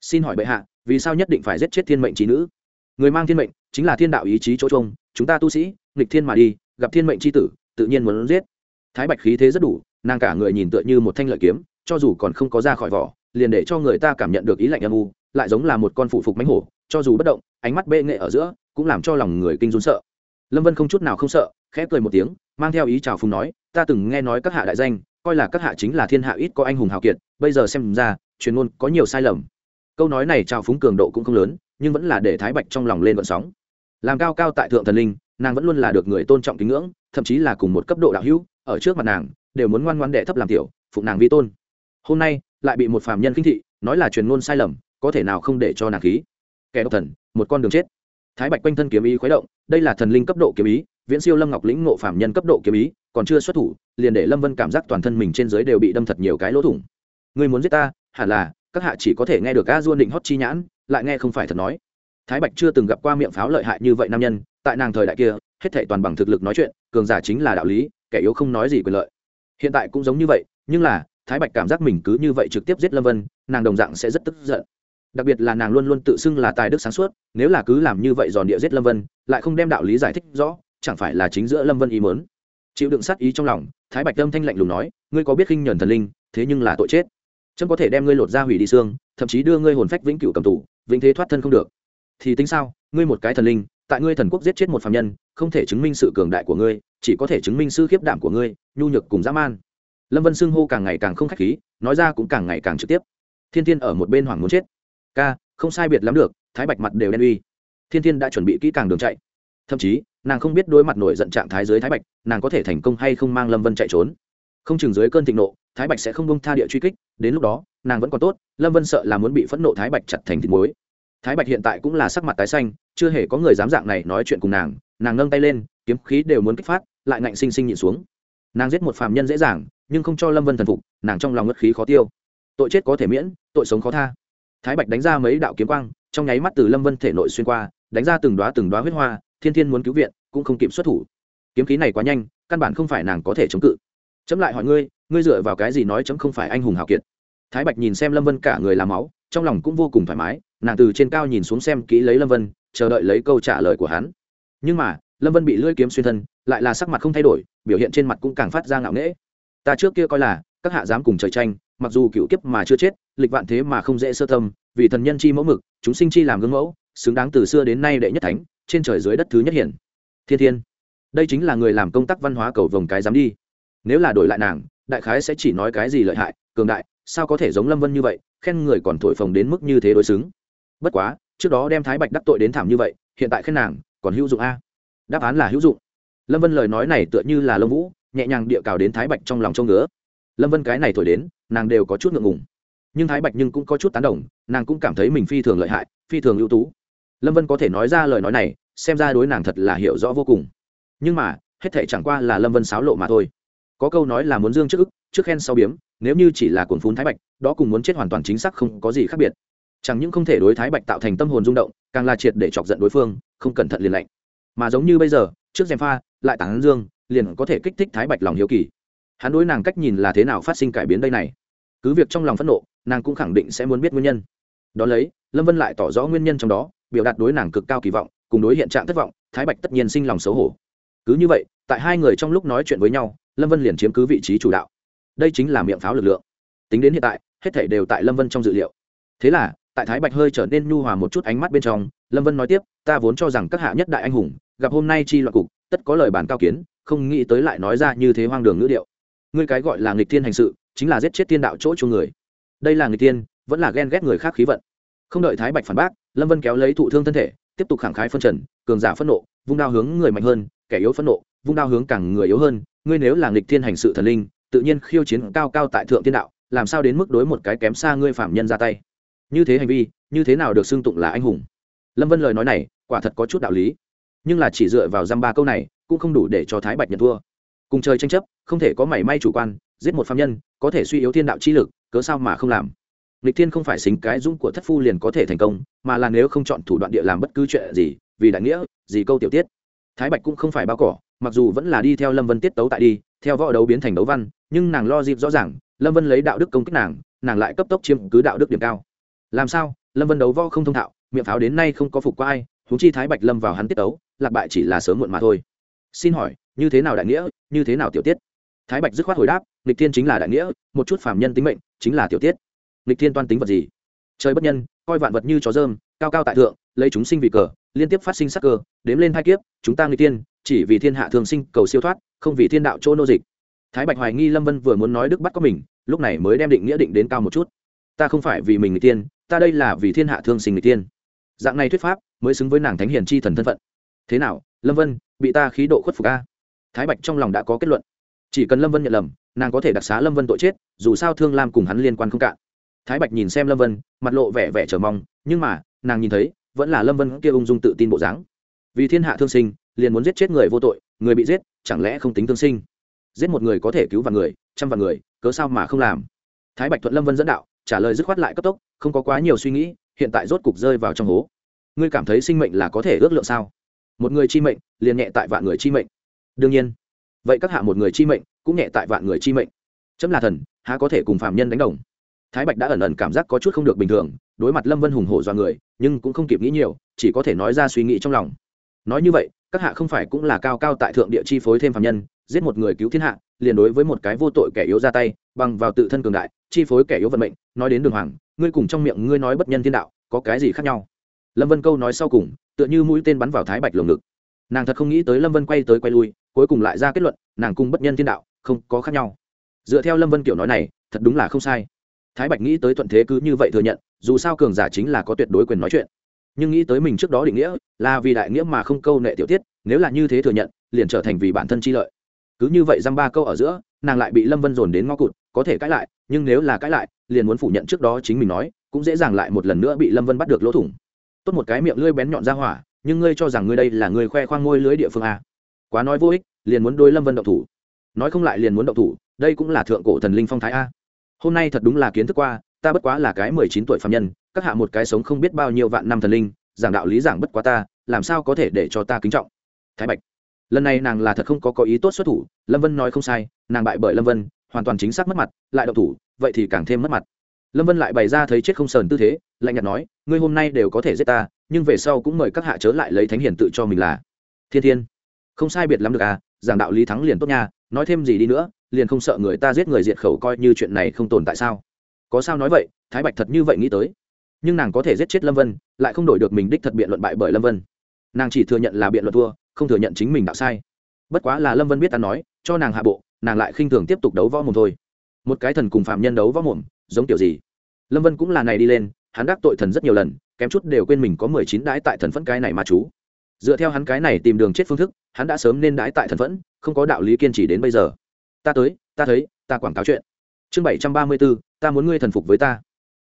Xin hỏi bệ hạ, vì sao nhất định phải giết chết thiên mệnh trí nữ? Người mang thiên mệnh chính là thiên đạo ý chí chỗ trông, chúng ta tu sĩ, nghịch thiên mà đi, gặp thiên mệnh c tử, tự nhiên muốn giết. Thái bạch khí thế rất đủ, nàng cả người nhìn tựa như một thanh lợi kiếm, cho dù còn không có ra khỏi vỏ, liền để cho người ta cảm nhận được ý lạnh âm u, lại giống là một con phụ phục mánh hổ, cho dù bất động, ánh mắt bệ nghệ ở giữa, cũng làm cho lòng người kinh run sợ. Lâm vân không chút nào không sợ, khẽ cười một tiếng, mang theo ý chào phùng nói, ta từng nghe nói các hạ đại danh, coi là các hạ chính là thiên hạ ít có anh hùng hào kiệt, bây giờ xem ra, truyền ngôn có nhiều sai lầm. Câu nói này chào phúng cường độ cũng không lớn, nhưng vẫn là để thái bạch trong lòng lên vận sóng làm cao cao tại thượng thần linh, nàng vẫn luôn là được người tôn trọng kính ngưỡng, thậm chí là cùng một cấp độ đạo hữu, ở trước mặt nàng, đều muốn ngoan ngoan đệ thấp làm tiểu, phụng nàng vi tôn. Hôm nay, lại bị một phàm nhân khinh thị, nói là truyền ngôn sai lầm, có thể nào không để cho nàng khí? Kẻ độc thần, một con đường chết. Thái bạch quanh thân kiếm ý khuấy động, đây là thần linh cấp độ kiếm ý, viễn siêu lâm ngọc lĩnh ngộ phàm nhân cấp độ kiếm ý, còn chưa xuất thủ, liền để lâm vân cảm giác toàn thân mình trên dưới đều bị đâm thật nhiều cái lỗ thủng. Người muốn giết ta, hẳn là, các hạ chỉ có thể nghe được a duôn định hót chi nhãn, lại nghe không phải thật nói thái bạch chưa từng gặp qua miệng pháo lợi hại như vậy nam nhân, tại nàng thời đại kia, hết thệ toàn bằng thực lực nói chuyện, cường giả chính là đạo lý, kẻ yếu không nói gì quyền lợi. Hiện tại cũng giống như vậy, nhưng là, thái bạch cảm giác mình cứ như vậy trực tiếp giết lâm vân, nàng đồng dạng sẽ rất tức giận. Đặc biệt là nàng luôn luôn tự xưng là tài đức sáng suốt, nếu là cứ làm như vậy giòn địa giết lâm vân, lại không đem đạo lý giải thích rõ, chẳng phải là chính giữa lâm vân ý mớn chịu đựng sát ý trong lòng, thái bạch tâm thanh lạnh lùng nói, ngươi có biết khinh nhuần thần linh, thế nhưng là tội chết. Trâm có thể đem ngươi lột ra hủy đi xương, thậm chí đưa ngươi hồn phách vĩnh cửu cầm tù, vĩnh thế thoát thân không được thì tính sao? Ngươi một cái thần linh, tại ngươi thần quốc giết chết một phạm nhân, không thể chứng minh sự cường đại của ngươi, chỉ có thể chứng minh sư khiếp đảm của ngươi, nhu nhược cùng dã man. Lâm vân xưng hô càng ngày càng không k h á c h khí, nói ra cũng càng ngày càng trực tiếp. Thiên thiên ở một bên hoảng muốn chết. Ca, không sai biệt lắm được, thái bạch mặt đều đen uy. Thiên thiên đã chuẩn bị kỹ càng đường chạy. Thậm chí, nàng không biết đối mặt nổi giận trạng thái dưới thái bạch, nàng có thể thành công hay không mang lâm vân chạy trốn. Không chừng dưới cơn thịnh nộ, thái bạch sẽ không bông tha địa truy kích, đến lúc đó, nàng vẫn còn tốt, lâm vân sợ là muốn bị phẫn nộ thái bạch chặt thành thịt muối thái bạch hiện tại cũng là sắc mặt tái xanh, chưa hề có người dám dạng này nói chuyện cùng nàng nàng nâng tay lên, kiếm khí đều muốn kích phát, lại ngạnh sinh sinh nhịn xuống. Nàng giết một phạm nhân dễ dàng, nhưng không cho lâm vân thần phục, nàng trong lòng ngất khí khó tiêu. Tội chết có thể miễn, tội sống khó tha. Thái bạch đánh ra mấy đạo kiếm quang, trong nháy mắt từ lâm vân thể nội xuyên qua, đánh ra từng đoá từng đoá huyết hoa, thiên thiên muốn cứu viện, cũng không kịp xuất thủ. Kiếm khí này quá nhanh, căn bản không phải nàng có thể chống cự. Chấm lại hỏi ngươi ngươi dựa vào cái gì nói chấm không phải anh hùng hào kiệt? Thái bạch nhìn xem lâm vân cả người làm máu, trong lòng cũng vô cùng thoải mái nàng từ trên cao nhìn xuống xem kỹ lấy lâm vân, chờ đợi lấy câu trả lời của hắn. Nhưng mà, lâm vân bị lưỡi kiếm xuyên thân, lại là sắc mặt không thay đổi, biểu hiện trên mặt cũng càng phát ra ngạo nghễ. Ta trước kia coi là, các hạ dám cùng trời tranh, mặc dù cựu kiếp mà chưa chết, lịch vạn thế mà không dễ sơ tâm, vì thần nhân chi mẫu mực, chúng sinh chi làm gương mẫu, xứng đáng từ xưa đến nay đệ nhất thánh, trên trời dưới đất thứ nhất hiển. Thiên thiên, đây chính là người làm công tác văn hóa cầu vồng cái dám đi. Nếu là đổi lại nàng, đại khái sẽ chỉ nói cái gì lợi hại, cường đại, sao có thể giống lâm vân như vậy, khen người còn thổi phồng đến mức như thế đối xứng? Bất quá, trước đó đem thái bạch đắc tội đến thảm như vậy, hiện tại khen nàng, còn hữu dụng a? Đáp án là hữu dụng. Lâm vân lời nói này tựa như là lông vũ, nhẹ nhàng địa cào đến thái bạch trong lòng trông ngứa. Lâm vân cái này thổi đến, nàng đều có chút ngượng ngùng. Nhưng thái bạch nhưng cũng có chút tán đồng, nàng cũng cảm thấy mình phi thường lợi hại, phi thường ưu tú. Lâm vân có thể nói ra lời nói này, xem ra đối nàng thật là hiểu rõ vô cùng. Nhưng mà, hết thể chẳng qua là lâm vân sáo lộ mà thôi. Có câu nói là muốn dương trước ức, trước khen sau biếm, nếu như chỉ là cuồng phún thái bạch, đó cùng muốn chết hoàn toàn chính xác không có gì khác biệt chẳng những không thể đối thái bạch tạo thành tâm hồn rung động, càng là triệt để chọc giận đối phương, không cẩn thận liền lạnh. Mà giống như bây giờ, trước gièm pha, lại tảng dương, liền có thể kích thích thái bạch lòng hiếu kỳ. Hắn đối nàng cách nhìn là thế nào phát sinh cải biến đây này? Cứ việc trong lòng phẫn nộ, nàng cũng khẳng định sẽ muốn biết nguyên nhân. Đ ó lấy, lâm vân lại tỏ rõ nguyên nhân trong đó, biểu đạt đối nàng cực cao kỳ vọng, cùng đối hiện trạng thất vọng, thái bạch tất nhiên sinh lòng xấu hổ. Cứ như vậy, tại hai người trong lúc nói chuyện với nhau, lâm vân liền chiếm cứ vị trí chủ đạo. Đây chính là miệng pháo lực lượng. Tính đến hiện tại, hết thể đều tại lâm vân trong dự liệu. Thế là tại thái bạch hơi trở nên nhu hòa một chút ánh mắt bên trong, lâm vân nói tiếp, ta vốn cho rằng các hạ nhất đại anh hùng, gặp hôm nay chi loạn cục, tất có lời bản cao kiến, không nghĩ tới lại nói ra như thế hoang đường ngữ điệu. Ngươi cái gọi là nghịch thiên hành sự, chính là giết chết thiên đạo chỗ cho người. Đây là nghịch thiên, vẫn là ghen ghét người khác khí vận. Không đợi thái bạch phản bác, lâm vân kéo lấy thụ thương thân thể, tiếp tục khẳng khái phân trần, cường giả phẫn nộ, vung đao hướng người mạnh hơn, kẻ yếu phẫn nộ, vung đao hướng càng người yếu hơn. Ngươi nếu là nghịch thiên hành sự thần linh, tự nhiên khiêu chiến cao cao tại thượng thiên đạo, làm sao đến mức đối một cái kém xa ngươi phạm nhân ra tay? Như thế hành vi, như thế nào được xưng tụng là anh hùng? Lâm vân lời nói này, quả thật có chút đạo lý. Nhưng là chỉ dựa vào dăm ba câu này, cũng không đủ để cho thái bạch nhận thua. Cùng chơi tranh chấp, không thể có mảy may chủ quan, giết một phạm nhân, có thể suy yếu thiên đạo chi lực, cớ sao mà không làm? Lịch thiên không phải xính cái dũng của thất phu liền có thể thành công, mà là nếu không chọn thủ đoạn địa làm bất cứ chuyện gì, vì đại nghĩa, gì câu tiểu tiết. Thái bạch cũng không phải bao cỏ, mặc dù vẫn là đi theo lâm vân tiết tấu tại đi, theo võ đấu biến thành đấu văn, nhưng nàng lo dịp rõ ràng, lâm vân lấy đạo đức công kích nàng nàng lại cấp tốc chiếm cứ đạo đức điểm cao làm sao? Lâm vân đấu võ không thông thạo miệng pháo đến nay không có phục qua ai húng chi thái bạch lâm vào hắn tiết ấu, lạc bại chỉ là sớm muộn mà thôi. Xin hỏi như thế nào đại nghĩa như thế nào tiểu tiết? Thái bạch dứt khoát hồi đáp lịch thiên chính là đại nghĩa một chút phàm nhân tính mệnh chính là tiểu tiết. Lịch thiên toan tính vật gì? Trời bất nhân coi vạn vật như chó dơm cao cao tại thượng lấy chúng sinh vì cờ liên tiếp phát sinh sắc cơ đếm lên hai kiếp chúng ta người tiên chỉ vì thiên hạ thường sinh cầu siêu thoát không vì thiên đạo chỗ nô dịch. Thái bạch hoài nghi lâm vân vừa muốn nói đức bắt có mình lúc này mới đem định nghĩa định đến cao một chút. Ta không phải vì mình người tiên ta đây là vì thiên hạ thương sinh người tiên. Dạng này thuyết pháp mới xứng với nàng thánh hiền chi thần thân phận. Thế nào, lâm vân, bị ta khí độ khuất phục a? Thái bạch trong lòng đã có kết luận. Chỉ cần lâm vân nhận lầm, nàng có thể đặc xá lâm vân tội chết, dù sao thương lam cùng hắn liên quan không cạn. Thái bạch nhìn xem lâm vân, mặt lộ vẻ vẻ chờ mong, nhưng mà, nàng nhìn thấy, vẫn là lâm vân kia ung dung tự tin bộ dáng. Vì thiên hạ thương sinh, liền muốn giết chết người vô tội, người bị giết, chẳng lẽ không tính thương sinh? Giết một người có thể cứu vạn người, trăm vạn người, cớ sao mà không làm? Thái bạch thuận lâm vân dẫn đạo trả lời dứt khoát lại cấp tốc, không có quá nhiều suy nghĩ, hiện tại rốt cục rơi vào trong hố. Ngươi cảm thấy sinh mệnh là có thể ước lượng sao? Một người chi mệnh, liền nhẹ tại vạn người chi mệnh. Đương nhiên. Vậy các hạ một người chi mệnh, cũng nhẹ tại vạn người chi mệnh. Chấm là thần, há có thể cùng phạm nhân đánh đồng? Thái bạch đã ẩn ẩn cảm giác có chút không được bình thường, đối mặt lâm vân hùng hổ do người, nhưng cũng không kịp nghĩ nhiều, chỉ có thể nói ra suy nghĩ trong lòng. Nói như vậy các hạ không phải cũng là cao cao tại thượng địa chi phối thêm phạm nhân, giết một người cứu thiên hạ, liền đối với một cái vô tội kẻ yếu ra tay, bằng vào tự thân cường đại, chi phối kẻ yếu vận mệnh, nói đến đường hoàng, ngươi cùng trong miệng ngươi nói bất nhân thiên đạo, có cái gì khác nhau? Lâm vân câu nói sau cùng, tựa như mũi tên bắn vào thái bạch lồng ngực. Nàng thật không nghĩ tới lâm vân quay tới quay lui, cuối cùng lại ra kết luận, nàng cùng bất nhân thiên đạo, không có khác nhau. Dựa theo lâm vân kiểu nói này, thật đúng là không sai. Thái bạch nghĩ tới thuận thế cứ như vậy thừa nhận, dù sao cường giả chính là có tuyệt đối quyền nói chuyện nhưng nghĩ tới mình trước đó định nghĩa là vì đại nghĩa mà không câu nệ tiểu tiết, nếu là như thế thừa nhận, liền trở thành vì bản thân chi lợi. Cứ như vậy dăm ba câu ở giữa, nàng lại bị lâm vân dồn đến ngõ cụt, có thể cãi lại, nhưng nếu là cãi lại, liền muốn phủ nhận trước đó chính mình nói, cũng dễ dàng lại một lần nữa bị lâm vân bắt được lỗ thủng. Tốt một cái miệng lưỡi bén nhọn ra hỏa, nhưng ngươi cho rằng ngươi đây là người khoe khoang ngôi lưới địa phương a quá nói vô ích, liền muốn đôi lâm vân động thủ. Nói không lại liền muốn động thủ, đây cũng là thượng cổ thần linh phong thái a. Hôm nay thật đúng là kiến thức qua ta bất quá là cái mười chín tuổi phạm nhân, các hạ một cái sống không biết bao nhiêu vạn năm thần linh, giảng đạo lý giảng bất quá ta, làm sao có thể để cho ta kính trọng? Thái bạch, lần này nàng là thật không có có ý tốt xuất thủ, lâm vân nói không sai, nàng bại bởi lâm vân, hoàn toàn chính xác mất mặt, lại động thủ, vậy thì càng thêm mất mặt. Lâm vân lại bày ra thấy chết không sờn tư thế, lạnh nhạt nói, ngươi hôm nay đều có thể giết ta, nhưng về sau cũng mời các hạ chớ lại lấy thánh hiền tự cho mình là. Thiên thiên, không sai biệt lắm được à giảng đạo lý thắng liền tốt nha, nói thêm gì đi nữa, liền không sợ người ta giết người diệt khẩu coi như chuyện này không tồn tại sao? Có sao nói vậy, thái bạch thật như vậy nghĩ tới. Nhưng nàng có thể giết chết lâm vân, lại không đổi được mình đích thật biện luận bại bởi lâm vân. Nàng chỉ thừa nhận là biện luận thua, không thừa nhận chính mình đạo sai. Bất quá là lâm vân biết ta nói, cho nàng hạ bộ, nàng lại khinh thường tiếp tục đấu võ mồm thôi. Một cái thần cùng phạm nhân đấu võ mồm, giống kiểu gì? Lâm vân cũng là này đi lên, hắn đắc tội thần rất nhiều lần, kém chút đều quên mình có mười chín đãi tại thần phẫn cái này mà chú. Dựa theo hắn cái này tìm đường chết phương thức, hắn đã sớm nên đãi tại thần phẫn, không có đạo lý kiên trì đến bây giờ. Ta tới, ta thấy, ta quảng cáo chuyện. Chương bảy trăm ba mươi bốn ta muốn ngươi thần phục với ta.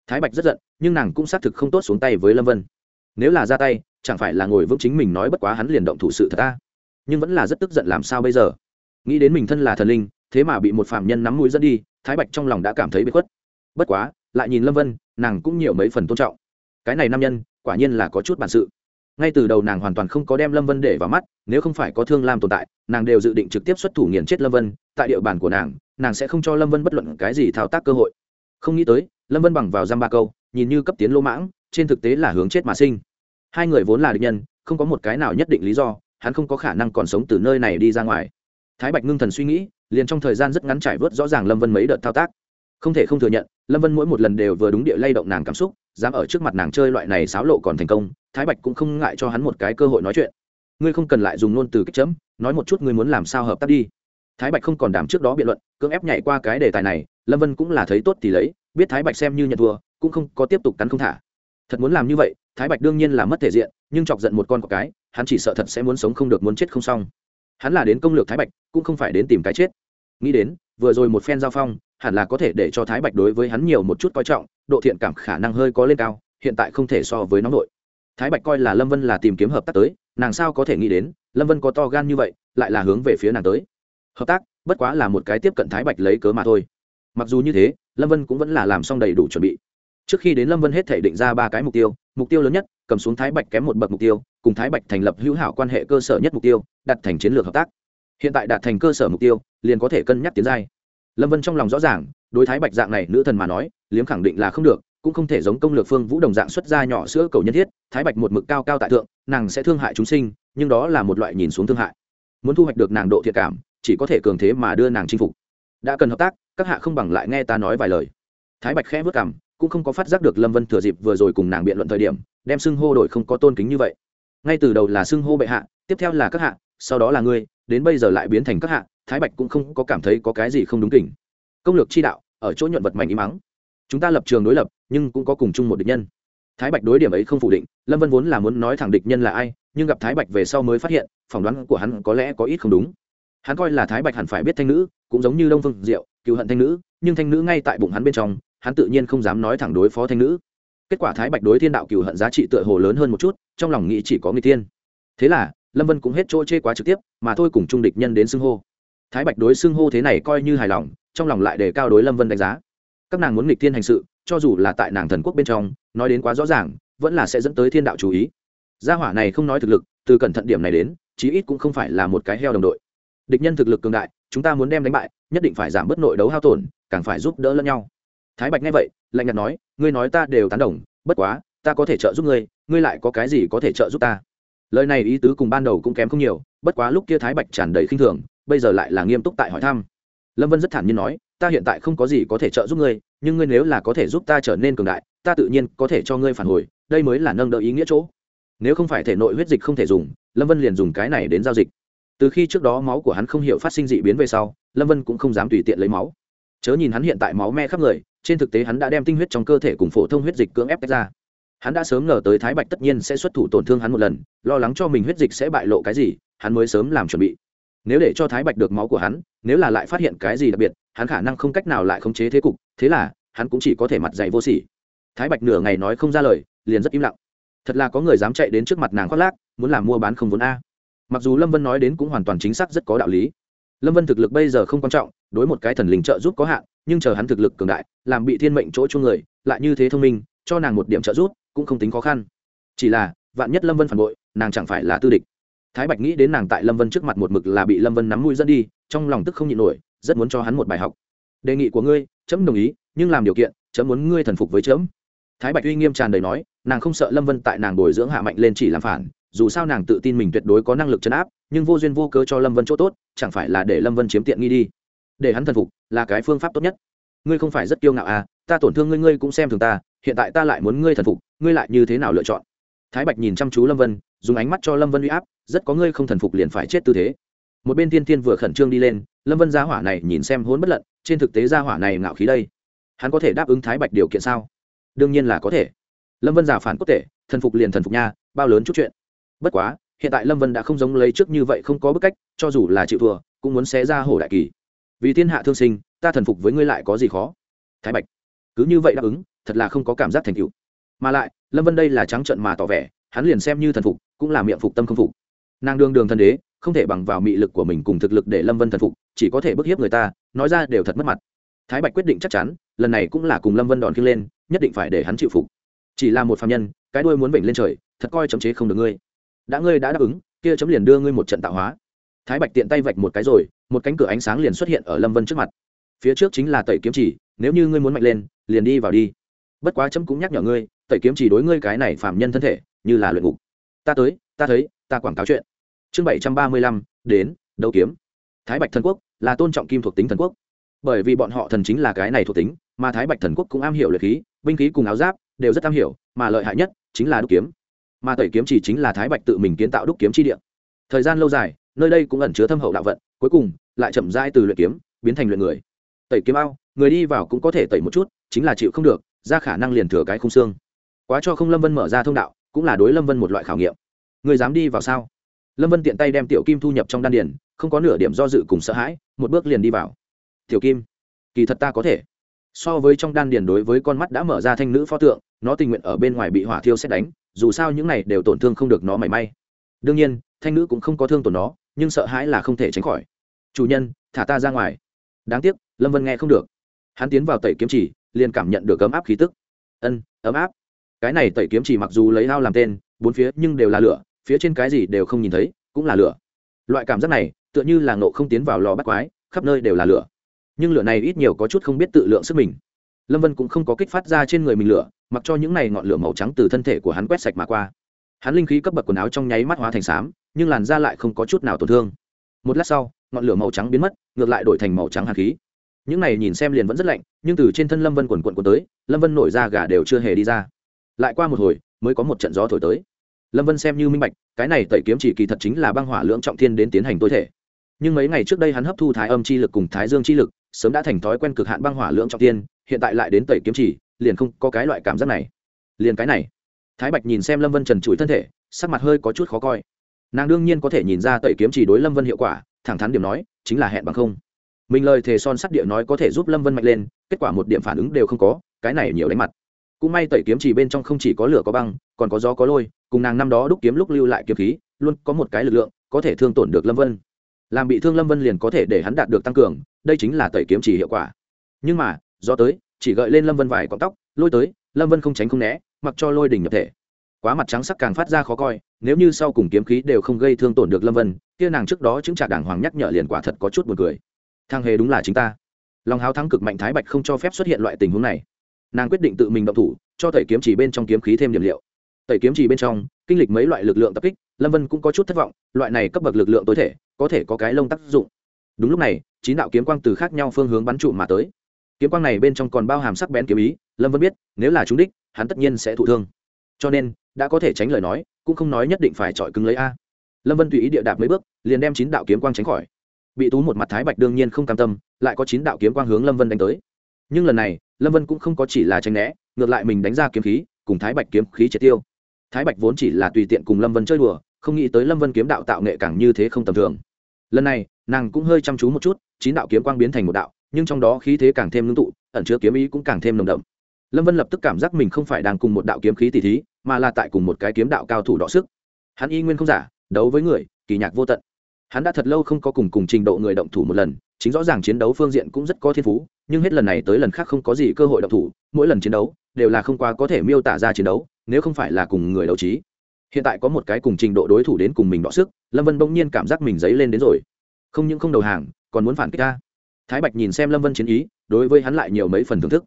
Thái bạch rất giận, nhưng nàng cũng xác thực không tốt xuống tay với lâm vân. Nếu là ra tay, chẳng phải là ngồi vững chính mình nói bất quá hắn liền động thủ sự thật ta. Nhưng vẫn là rất tức giận làm sao bây giờ? Nghĩ đến mình thân là thần linh, thế mà bị một phạm nhân nắm mũi dẫn đi, thái bạch trong lòng đã cảm thấy bị khuất. Bất quá, lại nhìn lâm vân, nàng cũng nhiều mấy phần tôn trọng. Cái này nam nhân, quả nhiên là có chút bản sự. Ngay từ đầu nàng hoàn toàn không có đem lâm vân để vào mắt, nếu không phải có thương lam tồn tại, nàng đều dự định trực tiếp xuất thủ nghiền chết lâm vân. Tại địa bàn của nàng nàng sẽ không cho lâm vân bất luận cái gì thao tác cơ hội không nghĩ tới, lâm vân bằng vào giam ba câu, nhìn như cấp tiến lô mãng, trên thực tế là hướng chết mà sinh. Hai người vốn là địch nhân, không có một cái nào nhất định lý do, hắn không có khả năng còn sống từ nơi này đi ra ngoài. Thái bạch ngưng thần suy nghĩ, liền trong thời gian rất ngắn trải vớt rõ ràng lâm vân mấy đợt thao tác. Không thể không thừa nhận, lâm vân mỗi một lần đều vừa đúng địa lay động nàng cảm xúc, dám ở trước mặt nàng chơi loại này xáo lộ còn thành công, thái bạch cũng không ngại cho hắn một cái cơ hội nói chuyện. Ngươi không cần lại dùng ngôn từ kích chấm, nói một chút ngươi muốn làm sao hợp tác đi. Thái bạch không còn đảm trước đó biện luận, cưỡng ép nhảy qua cái đề tài này lâm vân cũng là thấy tốt thì lấy, biết thái bạch xem như nhận thua, cũng không có tiếp tục cắn không thả. Thật muốn làm như vậy, thái bạch đương nhiên là mất thể diện, nhưng chọc giận một con có cái, hắn chỉ sợ thật sẽ muốn sống không được muốn chết không xong. Hắn là đến công lược thái bạch, cũng không phải đến tìm cái chết. Nghĩ đến, vừa rồi một phen giao phong, hẳn là có thể để cho thái bạch đối với hắn nhiều một chút coi trọng, độ thiện cảm khả năng hơi có lên cao, hiện tại không thể so với nóng nội. Thái bạch coi là lâm vân là tìm kiếm hợp tác tới, nàng sao có thể nghĩ đến, lâm vân có to gan như vậy, lại là hướng về phía nàng tới. Hợp tác, bất quá là một cái tiếp cận thái bạch lấy cớ mà thôi mặc dù như thế, lâm vân cũng vẫn là làm xong đầy đủ chuẩn bị. Trước khi đến lâm vân hết thể định ra ba cái mục tiêu mục tiêu lớn nhất, cầm xuống thái bạch kém một bậc mục tiêu, cùng thái bạch thành lập hữu hảo quan hệ cơ sở nhất mục tiêu đặt thành chiến lược hợp tác. Hiện tại đạt thành cơ sở mục tiêu, liền có thể cân nhắc tiến giai. Lâm vân trong lòng rõ ràng, đối thái bạch dạng này nữ thần mà nói, liếm khẳng định là không được, cũng không thể giống công lược phương vũ đồng dạng xuất ra nhỏ sữa cầu nhân thiết, thái bạch một mực cao cao tại thượng, nàng sẽ thương hại chúng sinh, nhưng đó là một loại nhìn xuống thương hại. Muốn thu hoạch được nàng độ thiệt cảm, chỉ có thể cường thế mà đưa nàng chinh phục đã cần hợp tác, các hạ không bằng lại nghe ta nói vài lời. Thái bạch khẽ vất cảm cũng không có phát giác được lâm vân thừa dịp vừa rồi cùng nàng biện luận thời điểm, đem xưng hô đổi không có tôn kính như vậy. Ngay từ đầu là xưng hô bệ hạ, tiếp theo là các hạ, sau đó là ngươi, đến bây giờ lại biến thành các hạ, thái bạch cũng không có cảm thấy có cái gì không đúng kỉnh công lược chi đạo, ở chỗ nhuận vật mảnh im mắng chúng ta lập trường đối lập, nhưng cũng có cùng chung một địch nhân. Thái bạch đối điểm ấy không phủ định, lâm vân vốn là muốn nói thẳng địch nhân là ai, nhưng gặp thái bạch về sau mới phát hiện, phỏng đoán của hắn có lẽ có ít không đúng. Hắn coi là thái bạch hẳn phải biết thanh nữ cũng giống như đông phương diệu, cựu hận thanh nữ, nhưng thanh nữ ngay tại bụng hắn bên trong, hắn tự nhiên không dám nói thẳng đối phó thanh nữ. Kết quả thái bạch đối thiên đạo cựu hận giá trị tựa hồ lớn hơn một chút, trong lòng nghĩ chỉ có người tiên thế là, lâm vân cũng hết chỗ chê quá trực tiếp, mà thôi cùng trung địch nhân đến xưng hô. Thái bạch đối xưng hô thế này coi như hài lòng, trong lòng lại đề cao đối lâm vân đánh giá. Các nàng muốn nghịch thiên hành sự, cho dù là tại nàng thần quốc bên trong, nói đến quá rõ ràng, vẫn là sẽ dẫn tới thiên đạo chú ý. Gia hỏa này không nói thực lực, từ cẩn thận điểm này đến, chí ít cũng không phải là một cái heo đồng đội. Địch nhân thực lực cường đại chúng ta muốn đem đánh bại, nhất định phải giảm bớt nội đấu hao tổn, càng phải giúp đỡ lẫn nhau. Thái bạch nghe vậy, lạnh nhạt nói, ngươi nói ta đều tán đồng, bất quá, ta có thể trợ giúp ngươi ngươi lại có cái gì có thể trợ giúp ta? Lời này ý tứ cùng ban đầu cũng kém không nhiều, bất quá lúc kia thái bạch tràn đầy khinh thường, bây giờ lại là nghiêm túc tại hỏi thăm. Lâm vân rất thản nhiên nói, ta hiện tại không có gì có thể trợ giúp ngươi, nhưng ngươi nếu là có thể giúp ta trở nên cường đại, ta tự nhiên có thể cho ngươi phản hồi, đây mới là nâng đỡ ý nghĩa chỗ. Nếu không phải thể nội huyết dịch không thể dùng, lâm vân liền dùng cái này đến giao dịch từ khi trước đó máu của hắn không hiểu phát sinh dị biến về sau, lâm vân cũng không dám tùy tiện lấy máu. Chớ nhìn hắn hiện tại máu me khắp người, trên thực tế hắn đã đem tinh huyết trong cơ thể cùng phổ thông huyết dịch cưỡng ép tách ra. Hắn đã sớm ngờ tới thái bạch tất nhiên sẽ xuất thủ tổn thương hắn một lần, lo lắng cho mình huyết dịch sẽ bại lộ cái gì, hắn mới sớm làm chuẩn bị. Nếu để cho thái bạch được máu của hắn, nếu là lại phát hiện cái gì đặc biệt, hắn khả năng không cách nào lại khống chế thế cục, thế là, hắn cũng chỉ có thể mặt dày vô sỉ. Thái bạch nửa ngày nói không ra lời, liền rất im lặng. Thật là có người dám chạy đến trước mặt nàng khoác lác, muốn làm mua bán không vốn a mặc dù lâm vân nói đến cũng hoàn toàn chính xác rất có đạo lý. Lâm vân thực lực bây giờ không quan trọng, đối một cái thần linh trợ giúp có hạn, nhưng chờ hắn thực lực cường đại, làm bị thiên mệnh chỗ chung người, lại như thế thông minh, cho nàng một điểm trợ giúp, cũng không tính khó khăn. Chỉ là, vạn nhất lâm vân phản bội, nàng chẳng phải là tư địch. Thái bạch nghĩ đến nàng tại lâm vân trước mặt một mực là bị lâm vân nắm mũi dẫn đi, trong lòng tức không nhịn nổi, rất muốn cho hắn một bài học. Đề nghị của ngươi, chấm đồng ý, nhưng làm điều kiện, chấm muốn ngươi thần phục với chấm. Thái bạch uy nghiêm tràn đầy nói, nàng không sợ lâm vân tại nàng bồi dưỡng hạ mạnh lên chỉ làm phản dù sao nàng tự tin mình tuyệt đối có năng lực chấn áp, nhưng vô duyên vô cớ cho lâm vân chỗ tốt, chẳng phải là để lâm vân chiếm tiện nghi đi. Để hắn thần phục, là cái phương pháp tốt nhất. Ngươi không phải rất kiêu ngạo à ta tổn thương ngươi ngươi cũng xem thường ta, hiện tại ta lại muốn ngươi thần phục, ngươi lại như thế nào lựa chọn? Thái bạch nhìn chăm chú lâm vân, dùng ánh mắt cho lâm vân uy áp, rất có ngươi không thần phục liền phải chết tư thế. Một bên Thiên Thiên vừa khẩn trương đi lên, lâm vân gia hỏa này nhìn xem hôn bất lận, trên thực tế gia hỏa này ngạo khí đây. Hắn có thể đáp ứng thái bạch điều kiện sao? Đương nhiên là có thể. Lâm vân giả phản có thể, thần phục liền thần phục nha, bao lớn chút chuyện bất quá, hiện tại lâm vân đã không giống lấy trước như vậy không có bức cách, cho dù là chịu thua, cũng muốn xé ra hổ đại kỳ. Vì thiên hạ thương sinh, ta thần phục với ngươi lại có gì khó? Thái bạch, cứ như vậy đáp ứng, thật là không có cảm giác thành tựu. Mà lại, lâm vân đây là trắng trận mà tỏ vẻ, hắn liền xem như thần phục, cũng là miệng phục tâm không phục. Nàng đương đường thần đế, không thể bằng vào mị lực của mình cùng thực lực để lâm vân thần phục, chỉ có thể bức hiếp người ta, nói ra đều thật mất mặt. Thái bạch quyết định chắc chắn, lần này cũng là cùng lâm vân đòn khiêng lên, nhất định phải để hắn chịu phục. Chỉ là một phạm nhân, cái đuôi muốn vểnh lên trời, thật coi chấm chế không được ngươi đã ngươi đã đáp ứng, kia chấm liền đưa ngươi một trận tạo hóa. Thái bạch tiện tay vạch một cái rồi, một cánh cửa ánh sáng liền xuất hiện ở lâm vân trước mặt. Phía trước chính là tẩy kiếm chỉ, nếu như ngươi muốn mạnh lên, liền đi vào đi. Bất quá chấm cũng nhắc nhở ngươi, tẩy kiếm chỉ đối ngươi cái này phạm nhân thân thể, như là luyện ngục. Ta tới, ta thấy, ta quảng cáo chuyện. Chương bảy trăm ba mươi lăm, đến, đấu kiếm. Thái bạch thần quốc là tôn trọng kim thuộc tính thần quốc. Bởi vì bọn họ thần chính là cái này thuộc tính, mà thái bạch thần quốc cũng am hiểu luyện khí, binh khí cùng áo giáp đều rất am hiểu, mà lợi hại nhất chính là đúc kiếm mà tẩy kiếm chỉ chính là thái bạch tự mình kiến tạo đúc kiếm chi địa. Thời gian lâu dài, nơi đây cũng ẩn chứa thâm hậu đạo vận, cuối cùng lại chậm rãi từ luyện kiếm biến thành luyện người. Tẩy kiếm ao, người đi vào cũng có thể tẩy một chút, chính là chịu không được, ra khả năng liền thừa cái khung xương. Quá cho không lâm vân mở ra thông đạo, cũng là đối lâm vân một loại khảo nghiệm. Người dám đi vào sao? Lâm vân tiện tay đem tiểu kim thu nhập trong đan điền, không có nửa điểm do dự cùng sợ hãi, một bước liền đi vào. Tiểu kim, kỳ thật ta có thể. So với trong đan điền đối với con mắt đã mở ra thanh nữ pho tượng, nó tình nguyện ở bên ngoài bị hỏa thiêu xét đánh dù sao những này đều tổn thương không được nó mảy may. Đương nhiên, thanh nữ cũng không có thương tổn nó, nhưng sợ hãi là không thể tránh khỏi. Chủ nhân, thả ta ra ngoài. Đáng tiếc, lâm vân nghe không được. Hắn tiến vào tẩy kiếm chỉ, liền cảm nhận được ấm áp khí tức. Ân, ấm áp. Cái này tẩy kiếm chỉ mặc dù lấy lao làm tên, bốn phía nhưng đều là lửa, phía trên cái gì đều không nhìn thấy, cũng là lửa. Loại cảm giác này, tựa như là nộ không tiến vào lò bắt quái, khắp nơi đều là lửa. Nhưng lửa này ít nhiều có chút không biết tự lượng sức mình. Lâm vân cũng không có kích phát ra trên người mình lửa mặc cho những này ngọn lửa màu trắng từ thân thể của hắn quét sạch mà qua. Hắn linh khí cấp bậc quần áo trong nháy mắt hóa thành xám, nhưng làn da lại không có chút nào tổn thương. Một lát sau, ngọn lửa màu trắng biến mất, ngược lại đổi thành màu trắng hạt khí. Những này nhìn xem liền vẫn rất lạnh, nhưng từ trên thân lâm vân quần quận quần tới, lâm vân nổi ra gà đều chưa hề đi ra. Lại qua một hồi, mới có một trận gió thổi tới. Lâm vân xem như minh bạch, cái này tẩy kiếm chỉ kỳ thật chính là băng hỏa lưỡng trọng thiên đến tiến hành tối thể. Nhưng mấy ngày trước đây hắn hấp thu thái âm chi lực cùng thái dương chi lực, sớm đã thành thói quen cực hạn băng hỏa lưỡng trọng thiên, hiện tại lại đến tẩy kiếm chỉ liền không có cái loại cảm giác này. Liền cái này. Thái bạch nhìn xem lâm vân trần trụi thân thể, sắc mặt hơi có chút khó coi. Nàng đương nhiên có thể nhìn ra tẩy kiếm chỉ đối lâm vân hiệu quả, thẳng thắn điểm nói, chính là hẹn bằng không. Mình lời thề son sắc địa nói có thể giúp lâm vân mạnh lên, kết quả một điểm phản ứng đều không có, cái này nhiều đánh mặt. Cũng may tẩy kiếm chỉ bên trong không chỉ có lửa có băng, còn có gió có lôi, cùng nàng năm đó đúc kiếm lúc lưu lại kiếm khí, luôn có một cái lực lượng, có thể thương tổn được lâm vân. Làm bị thương lâm vân liền có thể để hắn đạt được tăng cường, đây chính là tẩy kiếm chỉ hiệu quả. Nhưng mà do tới chỉ gợi lên lâm vân vài cọng tóc, lôi tới, lâm vân không tránh không né, mặc cho lôi đỉnh nhập thể. Quá mặt trắng sắc càng phát ra khó coi, nếu như sau cùng kiếm khí đều không gây thương tổn được lâm vân, kia nàng trước đó chứng trả đàng hoàng nhắc nhở liền quả thật có chút buồn cười. Thang hề đúng là chính ta. Lòng háo thắng cực mạnh thái bạch không cho phép xuất hiện loại tình huống này. Nàng quyết định tự mình động thủ, cho tẩy kiếm chỉ bên trong kiếm khí thêm điểm liệu. Tẩy kiếm chỉ bên trong, kinh lịch mấy loại lực lượng tập kích, lâm vân cũng có chút thất vọng, loại này cấp bậc lực lượng tối thể, có thể có cái lông tác dụng. Đúng lúc này, chín đạo kiếm quang từ khác nhau phương hướng bắn trụ mà tới kiếm quang này bên trong còn bao hàm sắc bén kiếm ý, lâm vân biết, nếu là trúng đích, hắn tất nhiên sẽ thụ thương. Cho nên, đã có thể tránh lời nói, cũng không nói nhất định phải chọi cứng lấy a. Lâm vân tùy ý địa đạp mấy bước, liền đem chín đạo kiếm quang tránh khỏi. Bị tú một mặt thái bạch đương nhiên không cam tâm, lại có chín đạo kiếm quang hướng lâm vân đánh tới. Nhưng lần này, lâm vân cũng không có chỉ là tranh né, ngược lại mình đánh ra kiếm khí, cùng thái bạch kiếm khí triệt tiêu. Thái bạch vốn chỉ là tùy tiện cùng lâm vân chơi đùa, không nghĩ tới lâm vân kiếm đạo tạo nghệ càng như thế không tầm thường. Lần này, nàng cũng hơi chăm chú một chút, chín đạo kiếm quang biến thành một đạo nhưng trong đó khí thế càng thêm ngưng tụ, ẩn chứa kiếm ý cũng càng thêm nồng đậm. Lâm vân lập tức cảm giác mình không phải đang cùng một đạo kiếm khí tỷ thí, mà là tại cùng một cái kiếm đạo cao thủ đọ sức. Hắn y nguyên không giả, đấu với người, kỳ nhạc vô tận. Hắn đã thật lâu không có cùng cùng trình độ người động thủ một lần, chính rõ ràng chiến đấu phương diện cũng rất có thiên phú, nhưng hết lần này tới lần khác không có gì cơ hội động thủ, mỗi lần chiến đấu đều là không quá có thể miêu tả ra chiến đấu, nếu không phải là cùng người đấu trí. Hiện tại có một cái cùng trình độ đối thủ đến cùng mình đọ sức, lâm vân bỗng nhiên cảm giác mình dấy lên đến rồi. Không những không đầu hàng, còn muốn phản kích ta thái bạch nhìn xem lâm vân chiến ý, đối với hắn lại nhiều mấy phần thưởng thức.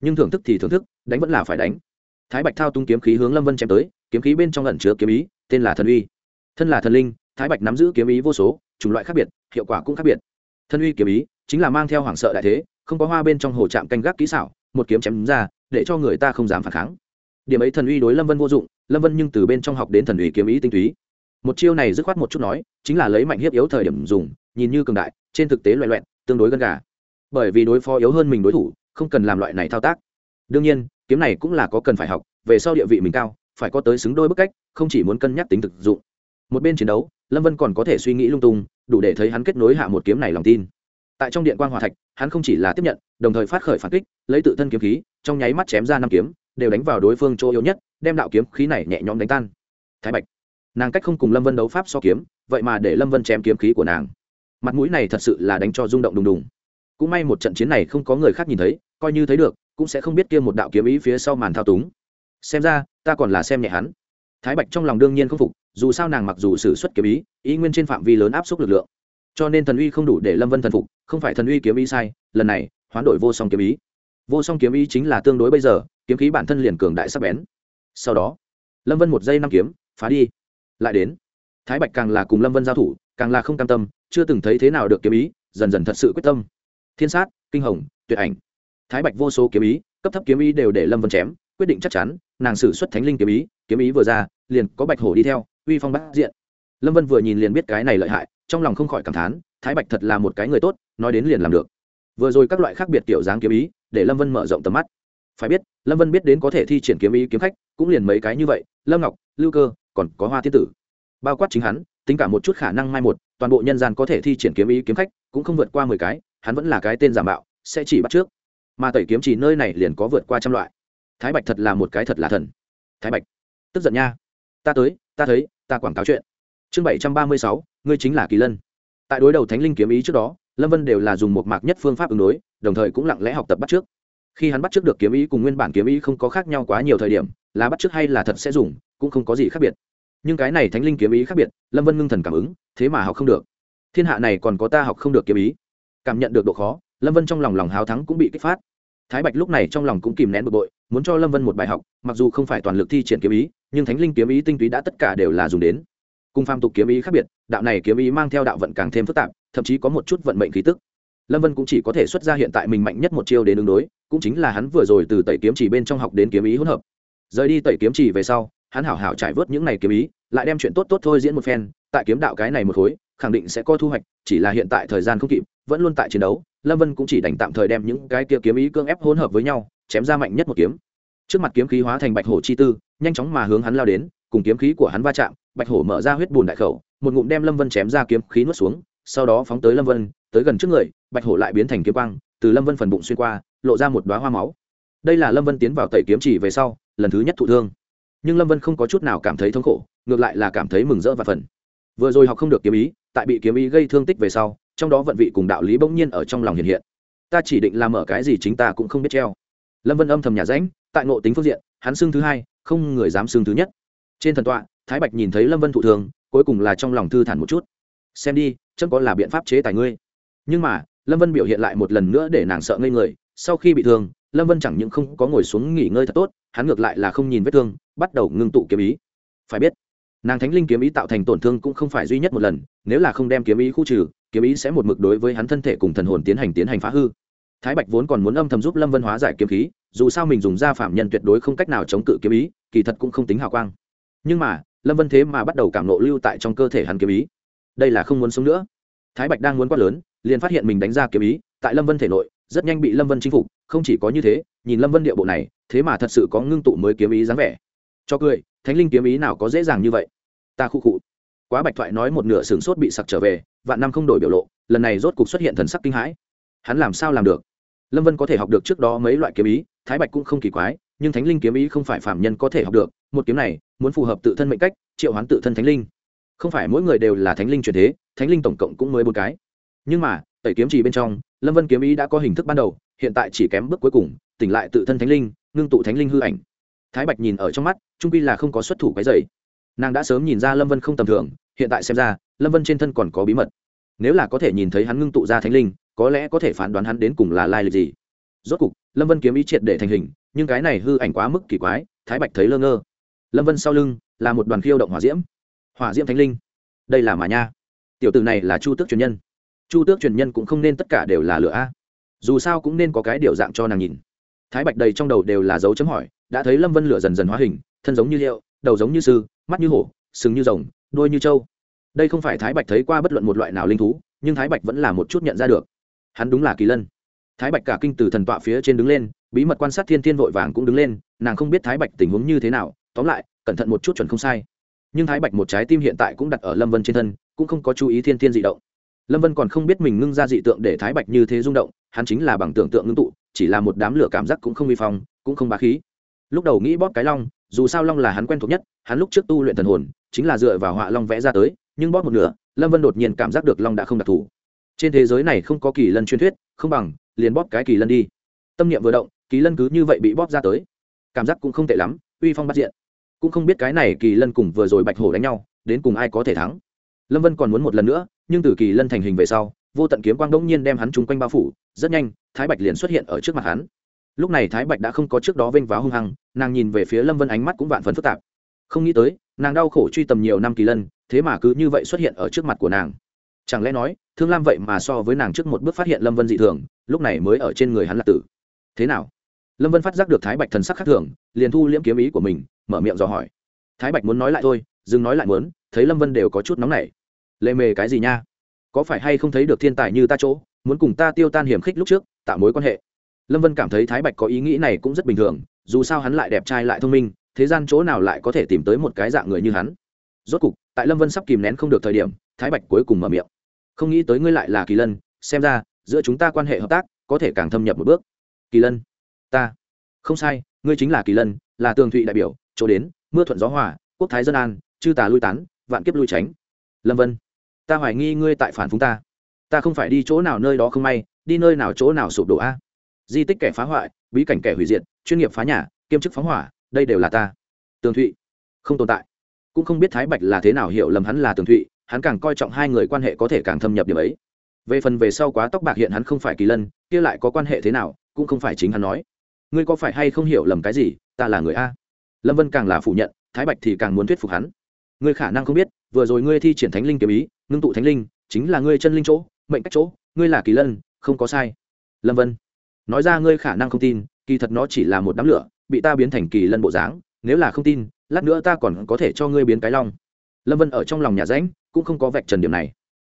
Nhưng thưởng thức thì thưởng thức, đánh vẫn là phải đánh. Thái bạch thao tung kiếm khí hướng lâm vân chém tới, kiếm khí bên trong lẩn chứa kiếm ý, tên là thần uy. Thân là thần linh, thái bạch nắm giữ kiếm ý vô số, chủng loại khác biệt, hiệu quả cũng khác biệt. Thân uy kiếm ý chính là mang theo hoảng sợ đại thế, không có hoa bên trong hồ trạm canh gác kỹ xảo, một kiếm chém ra, để cho người ta không dám phản kháng. Điểm ấy thần uy đối lâm vân vô dụng, lâm vân nhưng từ bên trong học đến thần uy kiếm ý tinh túy. Một chiêu này dứt khoát một chút nói, chính là lấy mạnh hiếp yếu thời điểm dùng, nhìn như cường đại, trên thực tế loại loẹn tương đối gần gà. Bởi vì đối phó yếu hơn mình đối thủ, không cần làm loại này thao tác. Đương nhiên, kiếm này cũng là có cần phải học, về sau địa vị mình cao, phải có tới xứng đôi bức cách, không chỉ muốn cân nhắc tính thực dụng. Một bên chiến đấu, lâm vân còn có thể suy nghĩ lung tung, đủ để thấy hắn kết nối hạ một kiếm này lòng tin. Tại trong điện quan hòa thạch, hắn không chỉ là tiếp nhận, đồng thời phát khởi phản kích, lấy tự thân kiếm khí, trong nháy mắt chém ra năm kiếm, đều đánh vào đối phương chỗ yếu nhất, đem đạo kiếm khí này nhẹ nhõm đánh tan. Thái bạch, nàng cách không cùng lâm vân đấu pháp so kiếm, vậy mà để lâm vân chém kiếm khí của nàng mặt mũi này thật sự là đánh cho rung động đùng đùng. Cũng may một trận chiến này không có người khác nhìn thấy, coi như thấy được, cũng sẽ không biết kia một đạo kiếm ý phía sau màn thao túng. Xem ra, ta còn là xem nhẹ hắn. Thái bạch trong lòng đương nhiên không phục, dù sao nàng mặc dù xử suất kiếm ý ý nguyên trên phạm vi lớn áp suất lực lượng. Cho nên thần uy không đủ để lâm vân thần phục, không phải thần uy kiếm ý sai, lần này, hoán đổi vô song kiếm ý. Vô song kiếm ý chính là tương đối bây giờ, kiếm khí bản thân liền cường đại sắc bén. Sau đó, lâm vân một giây năm kiếm, phá đi. Lại đến. Thái bạch càng là cùng lâm vân giao thủ, càng là không cam tâm chưa từng thấy thế nào được kiếm ý, dần dần thật sự quyết tâm. Thiên sát, kinh hồng, tuyệt ảnh. Thái bạch vô số kiếm ý, cấp thấp kiếm ý đều để lâm vân chém, quyết định chắc chắn, nàng xử xuất thánh linh kiếm ý kiếm ý vừa ra, liền có bạch hổ đi theo, uy phong bát diện. Lâm vân vừa nhìn liền biết cái này lợi hại, trong lòng không khỏi cảm thán, thái bạch thật là một cái người tốt, nói đến liền làm được. Vừa rồi các loại khác biệt kiểu dáng kiếm ý, để lâm vân mở rộng tầm mắt. Phải biết, lâm vân biết đến có thể thi triển kiếm ý kiếm khách, cũng liền mấy cái như vậy, lâm ngọc, lưu cơ, còn có hoa thiên tử. Bao quát chính hắn, tính cả một chút khả năng mai một toàn bộ nhân gian có thể thi triển kiếm ý kiếm khách, cũng không vượt qua mười cái, hắn vẫn là cái tên giả mạo, sẽ chỉ bắt trước. Mà tẩy kiếm chỉ nơi này liền có vượt qua trăm loại. Thái bạch thật là một cái thật là thần. Thái bạch, tức giận nha. Ta tới, ta thấy, ta quảng cáo chuyện. Chương bảy trăm ba mươi sáu, ngươi chính là kỳ lân. Tại đối đầu thánh linh kiếm ý trước đó, lâm vân đều là dùng một mạc nhất phương pháp ứng đối, đồng thời cũng lặng lẽ học tập bắt trước. Khi hắn bắt trước được kiếm ý cùng nguyên bản kiếm ý không có khác nhau quá nhiều thời điểm, là bắt trước hay là thật sẽ dùng, cũng không có gì khác biệt nhưng cái này thánh linh kiếm ý khác biệt, lâm vân ngưng thần cảm ứng, thế mà học không được. Thiên hạ này còn có ta học không được kiếm ý. Cảm nhận được độ khó, lâm vân trong lòng lòng háo thắng cũng bị kích phát. Thái bạch lúc này trong lòng cũng kìm nén bực bội, muốn cho lâm vân một bài học, mặc dù không phải toàn lực thi triển kiếm ý, nhưng thánh linh kiếm ý tinh túy đã tất cả đều là dùng đến. Cùng phàm tục kiếm ý khác biệt, đạo này kiếm ý mang theo đạo vận càng thêm phức tạp, thậm chí có một chút vận mệnh khí tức. Lâm vân cũng chỉ có thể xuất ra hiện tại mình mạnh nhất một chiêu đến ứng đối, cũng chính là hắn vừa rồi từ tẩy kiếm chỉ bên trong học đến kiếm ý hỗn hợp. Rời đi tẩy kiếm chỉ về sau hắn hảo hảo trải vớt những này kiếm ý, lại đem chuyện tốt tốt thôi diễn một phen, tại kiếm đạo cái này một khối, khẳng định sẽ có thu hoạch, chỉ là hiện tại thời gian không kịp, vẫn luôn tại chiến đấu, lâm vân cũng chỉ đành tạm thời đem những cái kia kiếm ý cương ép hỗn hợp với nhau, chém ra mạnh nhất một kiếm. Trước mặt kiếm khí hóa thành bạch hổ chi tư, nhanh chóng mà hướng hắn lao đến, cùng kiếm khí của hắn va chạm, bạch hổ mở ra huyết bùn đại khẩu, một ngụm đem lâm vân chém ra kiếm khí nuốt xuống, sau đó phóng tới lâm vân, tới gần trước người, bạch hổ lại biến thành kiếm quang, từ lâm vân phần bụng xuyên qua, lộ ra một đoá hoa máu. Đây là lâm vân tiến vào tẩy kiếm chỉ về sau, lần thứ nhất thụ thương nhưng lâm vân không có chút nào cảm thấy thống khổ ngược lại là cảm thấy mừng rỡ và phần vừa rồi học không được kiếm ý tại bị kiếm ý gây thương tích về sau trong đó vận vị cùng đạo lý bỗng nhiên ở trong lòng hiện hiện ta chỉ định làm ở cái gì chính ta cũng không biết treo lâm vân âm thầm nhà ránh tại ngộ tính phương diện hắn xưng thứ hai không người dám xưng thứ nhất trên thần tọa thái bạch nhìn thấy lâm vân thụ thường cuối cùng là trong lòng thư thản một chút xem đi chân có là biện pháp chế tài ngươi nhưng mà lâm vân biểu hiện lại một lần nữa để nàng sợ ngây người sau khi bị thương lâm vân chẳng những không có ngồi xuống nghỉ ngơi thật tốt hắn ngược lại là không nhìn vết thương bắt đầu ngưng tụ kiếm ý. Phải biết, nàng thánh linh kiếm ý tạo thành tổn thương cũng không phải duy nhất một lần, nếu là không đem kiếm ý khu trừ, kiếm ý sẽ một mực đối với hắn thân thể cùng thần hồn tiến hành tiến hành phá hư. Thái bạch vốn còn muốn âm thầm giúp lâm vân hóa giải kiếm khí, dù sao mình dùng da phạm nhân tuyệt đối không cách nào chống cự kiếm ý, kỳ thật cũng không tính hào quang. Nhưng mà, lâm vân thế mà bắt đầu cảm nộ lưu tại trong cơ thể hắn kiếm ý. Đây là không muốn sống nữa. Thái bạch đang muốn quát lớn, liền phát hiện mình đánh ra kiếm ý, tại lâm vân thể nội, rất nhanh bị lâm vân chinh phục, không chỉ có như thế, nhìn lâm vân địa bộ này, thế mà thật sự có ngưng tụ mới kiếm ý dáng vẻ cho cười, thánh linh kiếm ý nào có dễ dàng như vậy? Ta khu cụ quá bạch thoại nói một nửa sửng sốt bị sặc trở về, vạn năm không đổi biểu lộ, lần này rốt cục xuất hiện thần sắc kinh hãi. Hắn làm sao làm được? Lâm vân có thể học được trước đó mấy loại kiếm ý, thái bạch cũng không kỳ quái, nhưng thánh linh kiếm ý không phải phạm nhân có thể học được, một kiếm này muốn phù hợp tự thân mệnh cách, triệu hoán tự thân thánh linh. Không phải mỗi người đều là thánh linh truyền thế, thánh linh tổng cộng cũng mới bốn cái. Nhưng mà, tẩy kiếm chỉ bên trong, lâm vân kiếm ý đã có hình thức ban đầu, hiện tại chỉ kém bước cuối cùng, tỉnh lại tự thân thánh linh, ngưng tụ thánh linh hư ảnh thái bạch nhìn ở trong mắt, trung pi là không có xuất thủ cái dày nàng đã sớm nhìn ra lâm vân không tầm thường, hiện tại xem ra, lâm vân trên thân còn có bí mật. Nếu là có thể nhìn thấy hắn ngưng tụ ra thánh linh, có lẽ có thể phán đoán hắn đến cùng là lai lịch gì. Rốt cục, lâm vân kiếm ý triệt để thành hình, nhưng cái này hư ảnh quá mức kỳ quái, thái bạch thấy lơ ngơ. Lâm vân sau lưng, là một đoàn khiêu động hỏa diễm. Hỏa diễm thánh linh. Đây là mà nha. Tiểu tử này là chu tước truyền nhân. Chu tước truyền nhân cũng không nên tất cả đều là lửa a. Dù sao cũng nên có cái điều dạng cho nàng nhìn. Thái bạch đầy trong đầu đều là dấu chấm hỏi đã thấy lâm vân lửa dần dần hóa hình, thân giống như liệu, đầu giống như sư, mắt như hổ, sừng như rồng đôi như trâu. Đây không phải thái bạch thấy qua bất luận một loại nào linh thú, nhưng thái bạch vẫn là một chút nhận ra được. Hắn đúng là kỳ lân. Thái bạch cả kinh từ thần tọa phía trên đứng lên, bí mật quan sát thiên thiên vội vàng cũng đứng lên, nàng không biết thái bạch tình huống như thế nào, tóm lại, cẩn thận một chút chuẩn không sai. Nhưng thái bạch một trái tim hiện tại cũng đặt ở lâm vân trên thân, cũng không có chú ý thiên thiên dị động. Lâm vân còn không biết mình ngưng ra dị tượng để thái bạch như thế rung động, hắn chính là bằng tưởng tượng ngưng tụ, chỉ là một đám lửa cảm giác cũng không vi phong, cũng không bá khí lúc đầu nghĩ bóp cái long, dù sao long là hắn quen thuộc nhất, hắn lúc trước tu luyện thần hồn, chính là dựa vào họa long vẽ ra tới, nhưng bóp một nửa, lâm vân đột nhiên cảm giác được long đã không đặc thù. Trên thế giới này không có kỳ lân truyền thuyết, không bằng, liền bóp cái kỳ lân đi. Tâm niệm vừa động, kỳ lân cứ như vậy bị bóp ra tới. Cảm giác cũng không tệ lắm, uy phong bắt diện. Cũng không biết cái này kỳ lân cùng vừa rồi bạch hổ đánh nhau, đến cùng ai có thể thắng. Lâm vân còn muốn một lần nữa, nhưng từ kỳ lân thành hình về sau, vô tận kiếm quang đ ỗ n g nhiên đem hắn chung quanh bao phủ, rất nhanh, thái bạch liền xuất hiện ở trước mặt hắn lúc này thái bạch đã không có trước đó vênh váo hung hăng, nàng nhìn về phía lâm vân ánh mắt cũng vạn phần phức tạp. Không nghĩ tới, nàng đau khổ truy tầm nhiều năm kỳ lân, thế mà cứ như vậy xuất hiện ở trước mặt của nàng. Chẳng lẽ nói, thương lam vậy mà so với nàng trước một bước phát hiện lâm vân dị thường, lúc này mới ở trên người hắn lạc tử. Thế nào? Lâm vân phát giác được thái bạch thần sắc khác thường, liền thu liễm kiếm ý của mình, mở miệng dò hỏi. Thái bạch muốn nói lại thôi, dừng nói lại muốn, thấy lâm vân đều có chút nóng nảy. Lệ mề cái gì nha? Có phải hay không thấy được thiên tài như ta chỗ, muốn cùng ta tiêu tan hiểm khích lúc trước, tạo mối quan hệ? Lâm vân cảm thấy thái bạch có ý nghĩ này cũng rất bình thường, dù sao hắn lại đẹp trai lại thông minh, thế gian chỗ nào lại có thể tìm tới một cái dạng người như hắn? Rốt cục, tại lâm vân sắp kìm nén không được thời điểm, thái bạch cuối cùng mở miệng. Không nghĩ tới ngươi lại là kỳ lân, xem ra, giữa chúng ta quan hệ hợp tác, có thể càng thâm nhập một bước. Kỳ lân, ta. Không sai, ngươi chính là kỳ lân, là tường thụy đại biểu, chỗ đến, mưa thuận gió hòa, quốc thái dân an, chư tà lui tán, vạn kiếp lui tránh. Lâm vân, ta hoài nghi ngươi tại phản phúng ta. Ta không phải đi chỗ nào nơi đó không may, đi nơi nào chỗ nào sụp đổ a? Di tích kẻ phá hoại, bí cảnh kẻ hủy diệt, chuyên nghiệp phá nhà, kiêm chức phóng hỏa, đây đều là ta. Tường thụy, không tồn tại. Cũng không biết thái bạch là thế nào hiểu lầm hắn là tường thụy, hắn càng coi trọng hai người quan hệ có thể càng thâm nhập điểm ấy. Về phần về sau quá tóc bạc hiện hắn không phải kỳ lân, kia lại có quan hệ thế nào, cũng không phải chính hắn nói. Ngươi có phải hay không hiểu lầm cái gì, ta là người a. Lâm vân càng là phủ nhận, thái bạch thì càng muốn thuyết phục hắn. Ngươi khả năng không biết, vừa rồi ngươi thi triển thánh linh kiếm ý, ngưng tụ thánh linh, chính là ngươi chân linh chỗ, mệnh cách chỗ, ngươi là kỳ lân, không có sai. Lâm vân nói ra ngươi khả năng không tin, kỳ thật nó chỉ là một đám lửa, bị ta biến thành kỳ lân bộ dáng, nếu là không tin, lát nữa ta còn có thể cho ngươi biến cái long. Lâm vân ở trong lòng nhà ránh cũng không có vạch trần điểm này.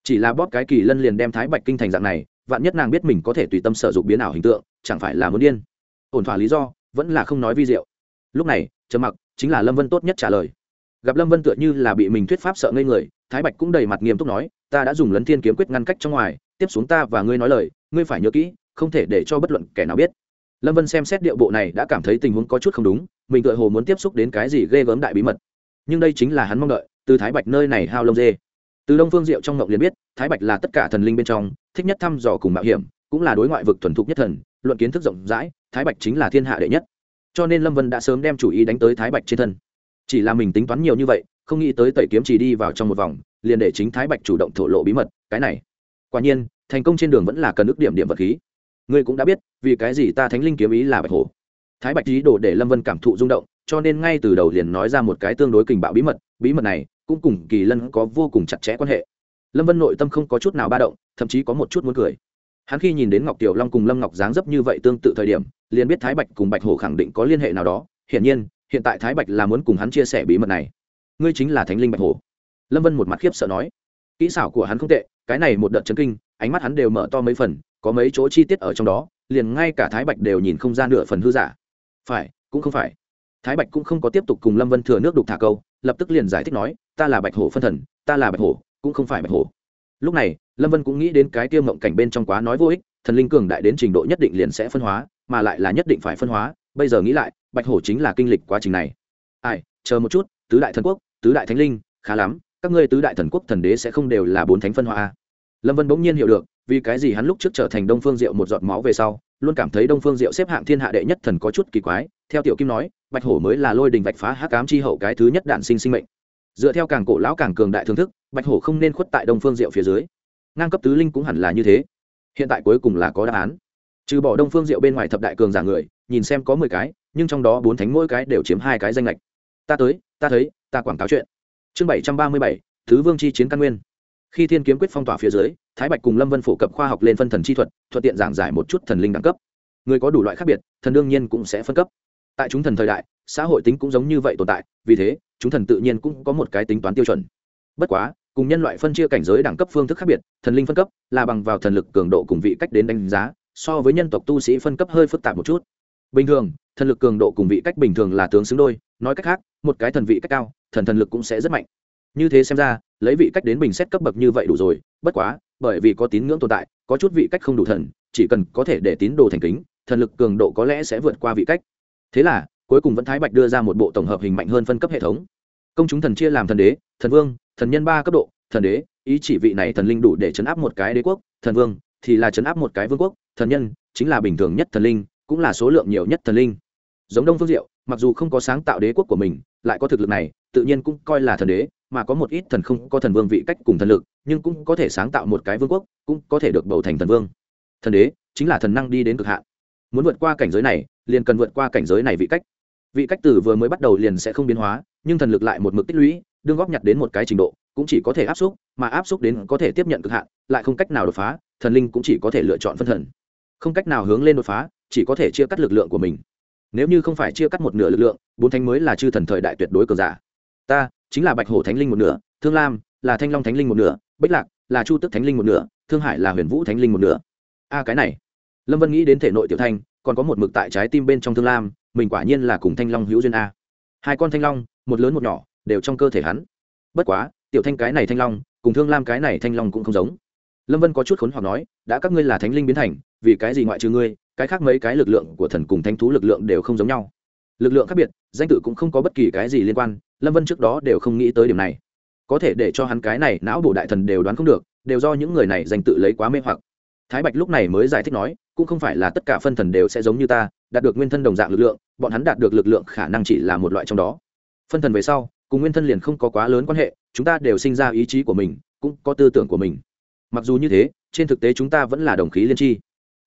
Chỉ là bóp cái kỳ lân liền đem thái bạch kinh thành dạng này, vạn nhất nàng biết mình có thể tùy tâm sở dụng biến ảo hình tượng, chẳng phải là muốn điên. Ổn thỏa lý do, vẫn là không nói vi diệu. Lúc này, trầm mặc chính là lâm vân tốt nhất trả lời. Gặp lâm vân tựa như là bị mình thuyết pháp sợ ngây người, thái bạch cũng đầy mặt nghiêm túc nói, ta đã dùng lấn thiên kiếm quyết ngăn cách trong ngoài, tiếp xuống ta và ngươi nói lời, ngươi phải nhớ kỹ không thể để cho bất luận kẻ nào biết. Lâm vân xem xét điệu bộ này đã cảm thấy tình huống có chút không đúng, mình tựa hồ muốn tiếp xúc đến cái gì ghê gớm đại bí mật. Nhưng đây chính là hắn mong đợi, từ thái bạch nơi này hao lông dê. Từ đông phương diệu trong ngọc liền biết, thái bạch là tất cả thần linh bên trong, thích nhất thăm dò cùng mạo hiểm, cũng là đối ngoại vực thuần thục nhất thần, luận kiến thức rộng rãi, thái bạch chính là thiên hạ đệ nhất. Cho nên lâm vân đã sớm đem chủ ý đánh tới thái bạch trên thân. Chỉ là mình tính toán nhiều như vậy, không nghĩ tới tẩy kiếm chỉ đi vào trong một vòng, liền để chính thái bạch chủ động thổ lộ bí mật, cái này. Quả nhiên, thành công trên đường vẫn là cần ước điểm điểm vật khí ngươi cũng đã biết, vì cái gì ta thánh linh kiếm ý là bạch hổ. Thái bạch ý đồ để lâm vân cảm thụ rung động, cho nên ngay từ đầu liền nói ra một cái tương đối kình bạo bí mật bí mật này cũng cùng kỳ lân có vô cùng chặt chẽ quan hệ. Lâm vân nội tâm không có chút nào ba động, thậm chí có một chút muốn cười. Hắn khi nhìn đến ngọc tiểu long cùng lâm ngọc dáng dấp như vậy tương tự thời điểm, liền biết thái bạch cùng bạch hổ khẳng định có liên hệ nào đó. Hiển nhiên, hiện tại thái bạch là muốn cùng hắn chia sẻ bí mật này. Ngươi chính là thánh linh bạch hổ. Lâm vân một mặt khiếp sợ nói. Kỹ xảo của hắn không tệ, cái này một đợt chấn kinh, ánh mắt hắn đều mở to mấy phần có mấy chỗ chi tiết ở trong đó, liền ngay cả thái bạch đều nhìn không ra nửa phần hư giả. Phải, cũng không phải. Thái bạch cũng không có tiếp tục cùng lâm vân thừa nước đục thả câu, lập tức liền giải thích nói, ta là bạch hổ phân thần, ta là bạch hổ, cũng không phải bạch hổ. Lúc này, lâm vân cũng nghĩ đến cái tiêu mộng cảnh bên trong quá nói vô ích, thần linh cường đại đến trình độ nhất định liền sẽ phân hóa, mà lại là nhất định phải phân hóa. Bây giờ nghĩ lại, bạch hổ chính là kinh lịch quá trình này. Ai, chờ một chút, tứ đại thần quốc, tứ đại thánh linh, khá lắm, các ngươi tứ đại thần quốc thần đế sẽ không đều là bốn thánh phân hóa lâm vân bỗng nhiên hiểu được vì cái gì hắn lúc trước trở thành đông phương diệu một giọt máu về sau, luôn cảm thấy đông phương diệu xếp hạng thiên hạ đệ nhất thần có chút kỳ quái, theo tiểu kim nói, bạch hổ mới là lôi đình vạch phá hắc ám chi hậu cái thứ nhất đạn sinh sinh mệnh. Dựa theo càng cổ lão càng cường đại thưởng thức, bạch hổ không nên khuất tại đông phương diệu phía dưới. Ngang cấp tứ linh cũng hẳn là như thế. Hiện tại cuối cùng là có đáp án. Trừ bỏ đông phương diệu bên ngoài thập đại cường giả người, nhìn xem có mười cái, nhưng trong đó bốn thánh mỗi cái đều chiếm hai cái danh lệch ta tới, ta thấy, ta quảng cáo chuyện. Chương bảy trăm ba mươi bảy, thứ vương chi chiến căn nguyên. Khi thiên kiếm quyết phong tỏa phía dưới thái bạch cùng lâm vân phổ cập khoa học lên phân thần chi thuật, thuận tiện giảng giải một chút thần linh đẳng cấp. Người có đủ loại khác biệt, thần đương nhiên cũng sẽ phân cấp. Tại chúng thần thời đại, xã hội tính cũng giống như vậy tồn tại, vì thế, chúng thần tự nhiên cũng có một cái tính toán tiêu chuẩn. Bất quá, cùng nhân loại phân chia cảnh giới đẳng cấp phương thức khác biệt, thần linh phân cấp là bằng vào thần lực cường độ cùng vị cách đến đánh giá, so với nhân tộc tu sĩ phân cấp hơi phức tạp một chút. Bình thường, thần lực cường độ cùng vị cách bình thường là tướng xứng đôi, nói cách khác, một cái thần vị cách cao, thần thần lực cũng sẽ rất mạnh như thế xem ra, lấy vị cách đến bình xét cấp bậc như vậy đủ rồi, bất quá, bởi vì có tín ngưỡng tồn tại, có chút vị cách không đủ thần, chỉ cần có thể để tín đồ thành kính, thần lực cường độ có lẽ sẽ vượt qua vị cách. Thế là, cuối cùng vẫn thái bạch đưa ra một bộ tổng hợp hình mạnh hơn phân cấp hệ thống. Công chúng thần chia làm thần đế, thần vương, thần nhân ba cấp độ, thần đế, ý chỉ vị này thần linh đủ để chấn áp một cái đế quốc, thần vương thì là chấn áp một cái vương quốc, thần nhân chính là bình thường nhất thần linh, cũng là số lượng nhiều nhất thần linh. Giống đông phương diệu, mặc dù không có sáng tạo đế quốc của mình, lại có thực lực này, tự nhiên cũng coi là thần đế mà có một ít thần không có thần vương vị cách cùng thần lực, nhưng cũng có thể sáng tạo một cái vương quốc, cũng có thể được bầu thành thần vương. Thần đế chính là thần năng đi đến cực hạn. Muốn vượt qua cảnh giới này, liền cần vượt qua cảnh giới này vị cách. Vị cách từ vừa mới bắt đầu liền sẽ không biến hóa, nhưng thần lực lại một mực tích lũy, đương góp nhặt đến một cái trình độ, cũng chỉ có thể áp xúc, mà áp xúc đến có thể tiếp nhận cực hạn, lại không cách nào đột phá, thần linh cũng chỉ có thể lựa chọn phân thần. Không cách nào hướng lên đột phá, chỉ có thể chia cắt lực lượng của mình. Nếu như không phải chia cắt một nửa lực lượng, bốn thánh mới là chư thần thời đại tuyệt đối cường giả. Ta chính là bạch hổ thánh linh một nửa, thương lam là thanh long thánh linh một nửa, bích lạc là chu tức thánh linh một nửa, thương hải là huyền vũ thánh linh một nửa. A, cái này. Lâm vân nghĩ đến thể nội tiểu thanh, còn có một mực tại trái tim bên trong thương lam, mình quả nhiên là cùng thanh long hữu duyên a. Hai con thanh long, một lớn một nhỏ, đều trong cơ thể hắn. Bất quá, tiểu thanh cái này thanh long, cùng thương lam cái này thanh long cũng không giống. Lâm vân có chút khốn hoặc nói, đã các ngươi là thánh linh biến thành, vì cái gì ngoại trừ ngươi, cái khác mấy cái lực lượng của thần cùng thanh thú lực lượng đều không giống nhau. Lực lượng khác biệt danh tự cũng không có bất kỳ cái gì liên quan, lâm vân trước đó đều không nghĩ tới điểm này. Có thể để cho hắn cái này não bổ đại thần đều đoán không được, đều do những người này danh tự lấy quá mê hoặc. Thái bạch lúc này mới giải thích nói, cũng không phải là tất cả phân thần đều sẽ giống như ta, đạt được nguyên thân đồng dạng lực lượng, bọn hắn đạt được lực lượng khả năng chỉ là một loại trong đó. Phân thần về sau, cùng nguyên thân liền không có quá lớn quan hệ, chúng ta đều sinh ra ý chí của mình, cũng có tư tưởng của mình. Mặc dù như thế, trên thực tế chúng ta vẫn là đồng khí liên tri.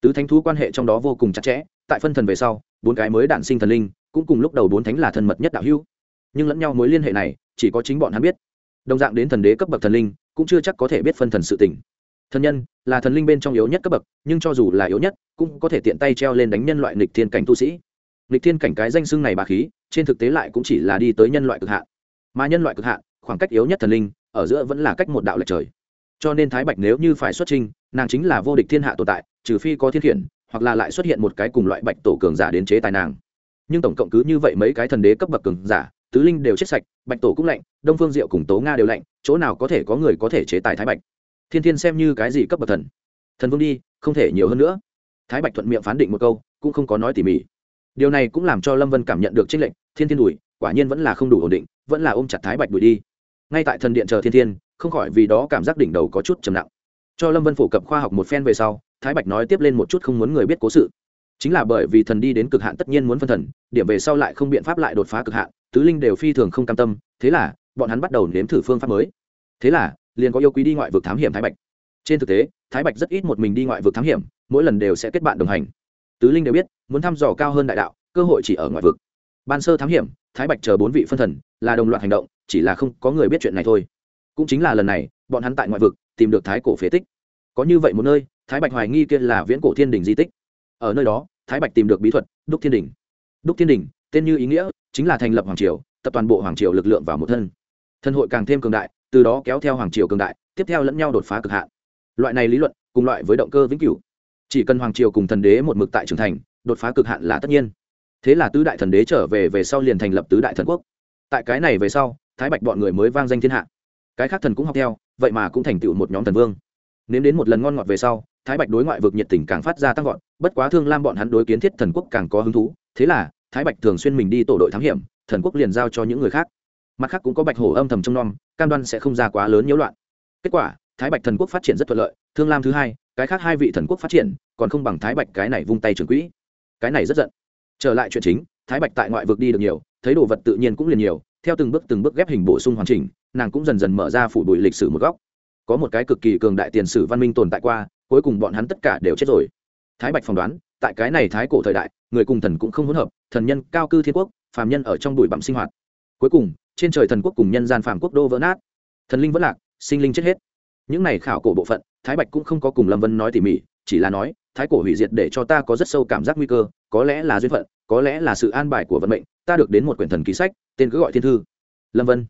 Tứ thánh thú quan hệ trong đó vô cùng chặt chẽ, tại phân thần về sau, bốn cái mới đản sinh thần linh cũng cùng lúc đầu bốn thánh là thân mật nhất đạo hữu. Nhưng lẫn nhau mối liên hệ này, chỉ có chính bọn hắn biết. Đồng dạng đến thần đế cấp bậc thần linh, cũng chưa chắc có thể biết phân thần sự tình. Thần nhân là thần linh bên trong yếu nhất cấp bậc, nhưng cho dù là yếu nhất, cũng có thể tiện tay treo lên đánh nhân loại nịch thiên cảnh tu sĩ. Nịch thiên cảnh cái danh xưng này bà khí, trên thực tế lại cũng chỉ là đi tới nhân loại cực hạn. Mà nhân loại cực hạn, khoảng cách yếu nhất thần linh, ở giữa vẫn là cách một đạo lệch trời. Cho nên thái bạch nếu như phải xuất trình nàng chính là vô địch thiên hạ tồn tại, trừ phi có thiên khiển, hoặc là lại xuất hiện một cái cùng loại bạch tổ cường giả đến chế tài nàng nhưng tổng cộng cứ như vậy mấy cái thần đế cấp bậc cường giả, tứ linh đều chết sạch, bạch tổ cũng lạnh, đông phương diệu cùng tố nga đều lạnh, chỗ nào có thể có người có thể chế tài thái bạch. Thiên thiên xem như cái gì cấp bậc thần? Thần vương đi, không thể nhiều hơn nữa. Thái bạch thuận miệng phán định một câu, cũng không có nói tỉ mỉ. Điều này cũng làm cho lâm vân cảm nhận được trích lệnh thiên thiên đùi, quả nhiên vẫn là không đủ ổn định, vẫn là ôm chặt thái bạch đuổi đi. Ngay tại thần điện chờ thiên thiên, không khỏi vì đó cảm giác đỉnh đầu có chút trầm nặng. Cho lâm vân phổ cập khoa học một phen về sau, thái bạch nói tiếp lên một chút không muốn người biết cố sự chính là bởi vì thần đi đến cực hạn tất nhiên muốn phân thần, điểm về sau lại không biện pháp lại đột phá cực hạn, tứ linh đều phi thường không cam tâm, thế là, bọn hắn bắt đầu nếm thử phương pháp mới. Thế là, liền có yêu quý đi ngoại vực thám hiểm thái bạch. Trên thực tế, thái bạch rất ít một mình đi ngoại vực thám hiểm, mỗi lần đều sẽ kết bạn đồng hành. Tứ linh đều biết, muốn thăm dò cao hơn đại đạo, cơ hội chỉ ở ngoại vực. Ban sơ thám hiểm, thái bạch chờ bốn vị phân thần, là đồng loạt hành động, chỉ là không có người biết chuyện này thôi. Cũng chính là lần này, bọn hắn tại ngoại vực, tìm được thái cổ phế tích. Có như vậy một nơi, thái bạch hoài nghi kia là viễn cổ thiên đình di tích ở nơi đó, thái bạch tìm được bí thuật, đúc thiên đình đúc thiên đình tên như ý nghĩa, chính là thành lập hoàng triều, tập toàn bộ hoàng triều lực lượng vào một thân. Thân hội càng thêm cường đại, từ đó kéo theo hoàng triều cường đại, tiếp theo lẫn nhau đột phá cực hạn. Loại này lý luận, cùng loại với động cơ vĩnh cửu. Chỉ cần hoàng triều cùng thần đế một mực tại trưởng thành, đột phá cực hạn là tất nhiên. Thế là tứ đại thần đế trở về về sau liền thành lập tứ đại thần quốc. Tại cái này về sau, thái bạch bọn người mới vang danh thiên hạ. Cái khác thần cũng học theo, vậy mà cũng thành tựu một nhóm thần vương. Nếm đến một lần ngon ngọt về sau thái bạch đối ngoại vực nhiệt tình càng phát ra tăng vọt, bất quá thương lam bọn hắn đối kiến thiết thần quốc càng có hứng thú, thế là, thái bạch thường xuyên mình đi tổ đội thám hiểm, thần quốc liền giao cho những người khác. Mặt khác cũng có bạch hổ âm thầm trong nom, cam đoan sẽ không ra quá lớn nhiễu loạn. Kết quả, thái bạch thần quốc phát triển rất thuận lợi, thương lam thứ hai, cái khác hai vị thần quốc phát triển, còn không bằng thái bạch cái này vung tay trường quỹ. Cái này rất giận. Trở lại chuyện chính, thái bạch tại ngoại vực đi được nhiều, thấy đồ vật tự nhiên cũng liền nhiều, theo từng bước từng bước ghép hình bổ sung hoàn chỉnh, nàng cũng dần dần mở ra phủ bụi lịch sử một góc. Có một cái cực kỳ cường đại tiền sử văn minh tồn tại qua cuối cùng bọn hắn tất cả đều chết rồi. Thái bạch phỏng đoán, tại cái này thái cổ thời đại, người cùng thần cũng không hỗn hợp, thần nhân cao cư thiên quốc, phàm nhân ở trong bụi bặm sinh hoạt. Cuối cùng, trên trời thần quốc cùng nhân gian phàm quốc đô vỡ nát. Thần linh vẫn lạc, sinh linh chết hết. Những này khảo cổ bộ phận, thái bạch cũng không có cùng lâm vân nói tỉ mỉ, chỉ là nói, thái cổ hủy diệt để cho ta có rất sâu cảm giác nguy cơ, có lẽ là duyên phận, có lẽ là sự an bài của vận mệnh, ta được đến một quyển thần ký sách, tên cứ gọi thiên thư. Lâm vân,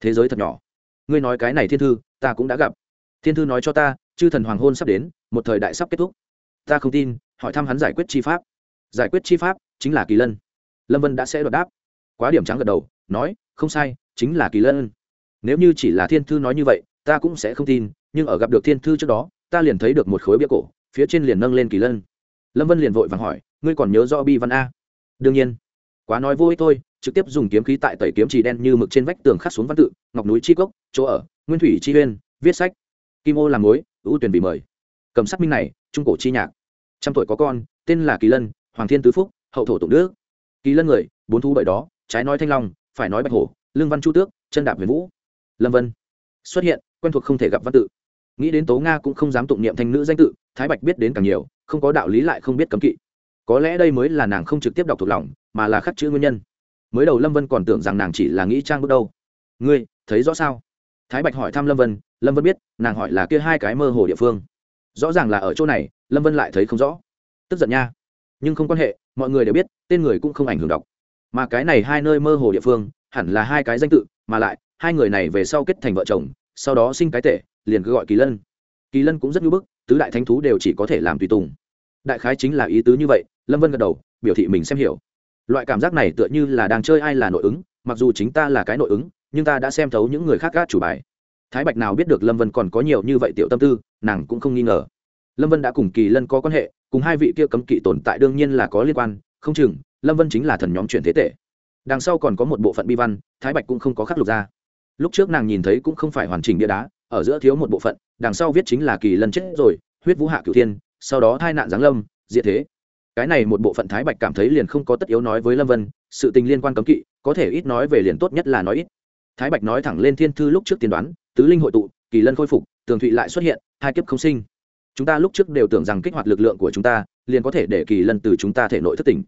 thế giới thật nhỏ. Ngươi nói cái này thiên thư, ta cũng đã gặp. Thiên thư nói cho ta chư thần hoàng hôn sắp đến một thời đại sắp kết thúc. Ta không tin hỏi thăm hắn giải quyết chi pháp. Giải quyết chi pháp chính là kỳ lân. Lâm vân đã sẽ đột đáp. Quá điểm trắng gật đầu nói không sai chính là kỳ lân. Nếu như chỉ là thiên thư nói như vậy ta cũng sẽ không tin nhưng ở gặp được thiên thư trước đó ta liền thấy được một khối bia cổ phía trên liền nâng lên kỳ lân. Lâm vân liền vội vàng hỏi ngươi còn nhớ rõ bi văn a? Đương nhiên. Quá nói vô ích thôi trực tiếp dùng kiếm khí tại tẩy kiếm trì đen như mực trên vách tường khắc xuống văn tự ngọc núi chi cốc chỗ ở nguyên thủy chi Huyên, viết sách. Kim ô làm mối ưu tuyển bị mời. Cầm sắc minh này, trung cổ chi nhạc. Trăm tuổi có con, tên là kỳ lân, hoàng thiên tứ phúc, hậu thổ tụng đức. Kỳ lân người, bốn thú bởi đó, trái nói thanh long, phải nói bạch hổ, lương văn chu tước, chân đạp huyền vũ. Lâm vân. Xuất hiện, quen thuộc không thể gặp văn tự. Nghĩ đến tố nga cũng không dám tụng niệm thanh nữ danh tự, thái bạch biết đến càng nhiều, không có đạo lý lại không biết cấm kỵ. Có lẽ đây mới là nàng không trực tiếp đọc thuộc lòng, mà là khắc chữ nguyên nhân. Mới đầu lâm vân còn tưởng rằng nàng chỉ là nghĩ trang bước đâu. Ngươi, thấy rõ sao? Thái bạch hỏi thăm lâm vân lâm vân biết, nàng hỏi là kia hai cái mơ hồ địa phương. Rõ ràng là ở chỗ này, lâm vân lại thấy không rõ. Tức giận nha. Nhưng không quan hệ, mọi người đều biết, tên người cũng không ảnh hưởng đọc. Mà cái này hai nơi mơ hồ địa phương, hẳn là hai cái danh tự, mà lại, hai người này về sau kết thành vợ chồng, sau đó sinh cái tể, liền cứ gọi kỳ lân. Kỳ lân cũng rất nhu bức, tứ đại thánh thú đều chỉ có thể làm tùy tùng. Đại khái chính là ý tứ như vậy, lâm vân gật đầu, biểu thị mình xem hiểu. Loại cảm giác này tựa như là đang chơi ai là nội ứng, mặc dù chính ta là cái nội ứng nhưng ta đã xem thấu những người khác gác chủ bài. Thái bạch nào biết được lâm vân còn có nhiều như vậy tiểu tâm tư, nàng cũng không nghi ngờ. Lâm vân đã cùng kỳ lân có quan hệ, cùng hai vị kia cấm kỵ tồn tại đương nhiên là có liên quan, không chừng, lâm vân chính là thần nhóm chuyển thế tệ. Đằng sau còn có một bộ phận bi văn, thái bạch cũng không có khắc lục ra. Lúc trước nàng nhìn thấy cũng không phải hoàn chỉnh bia đá, ở giữa thiếu một bộ phận, đằng sau viết chính là kỳ lân chết rồi, huyết vũ hạ cửu thiên, sau đó thai nạn giáng lâm, diệt thế. Cái này một bộ phận thái bạch cảm thấy liền không có tất yếu nói với lâm vân, sự tình liên quan cấm kỵ, có thể ít nói về liền tốt nhất là nói ít thái bạch nói thẳng lên thiên thư lúc trước tiên đoán, tứ linh hội tụ, kỳ lân khôi phục, tường thụy lại xuất hiện, hai kiếp không sinh. Chúng ta lúc trước đều tưởng rằng kích hoạt lực lượng của chúng ta, liền có thể để kỳ lân từ chúng ta thể nội thất tỉnh.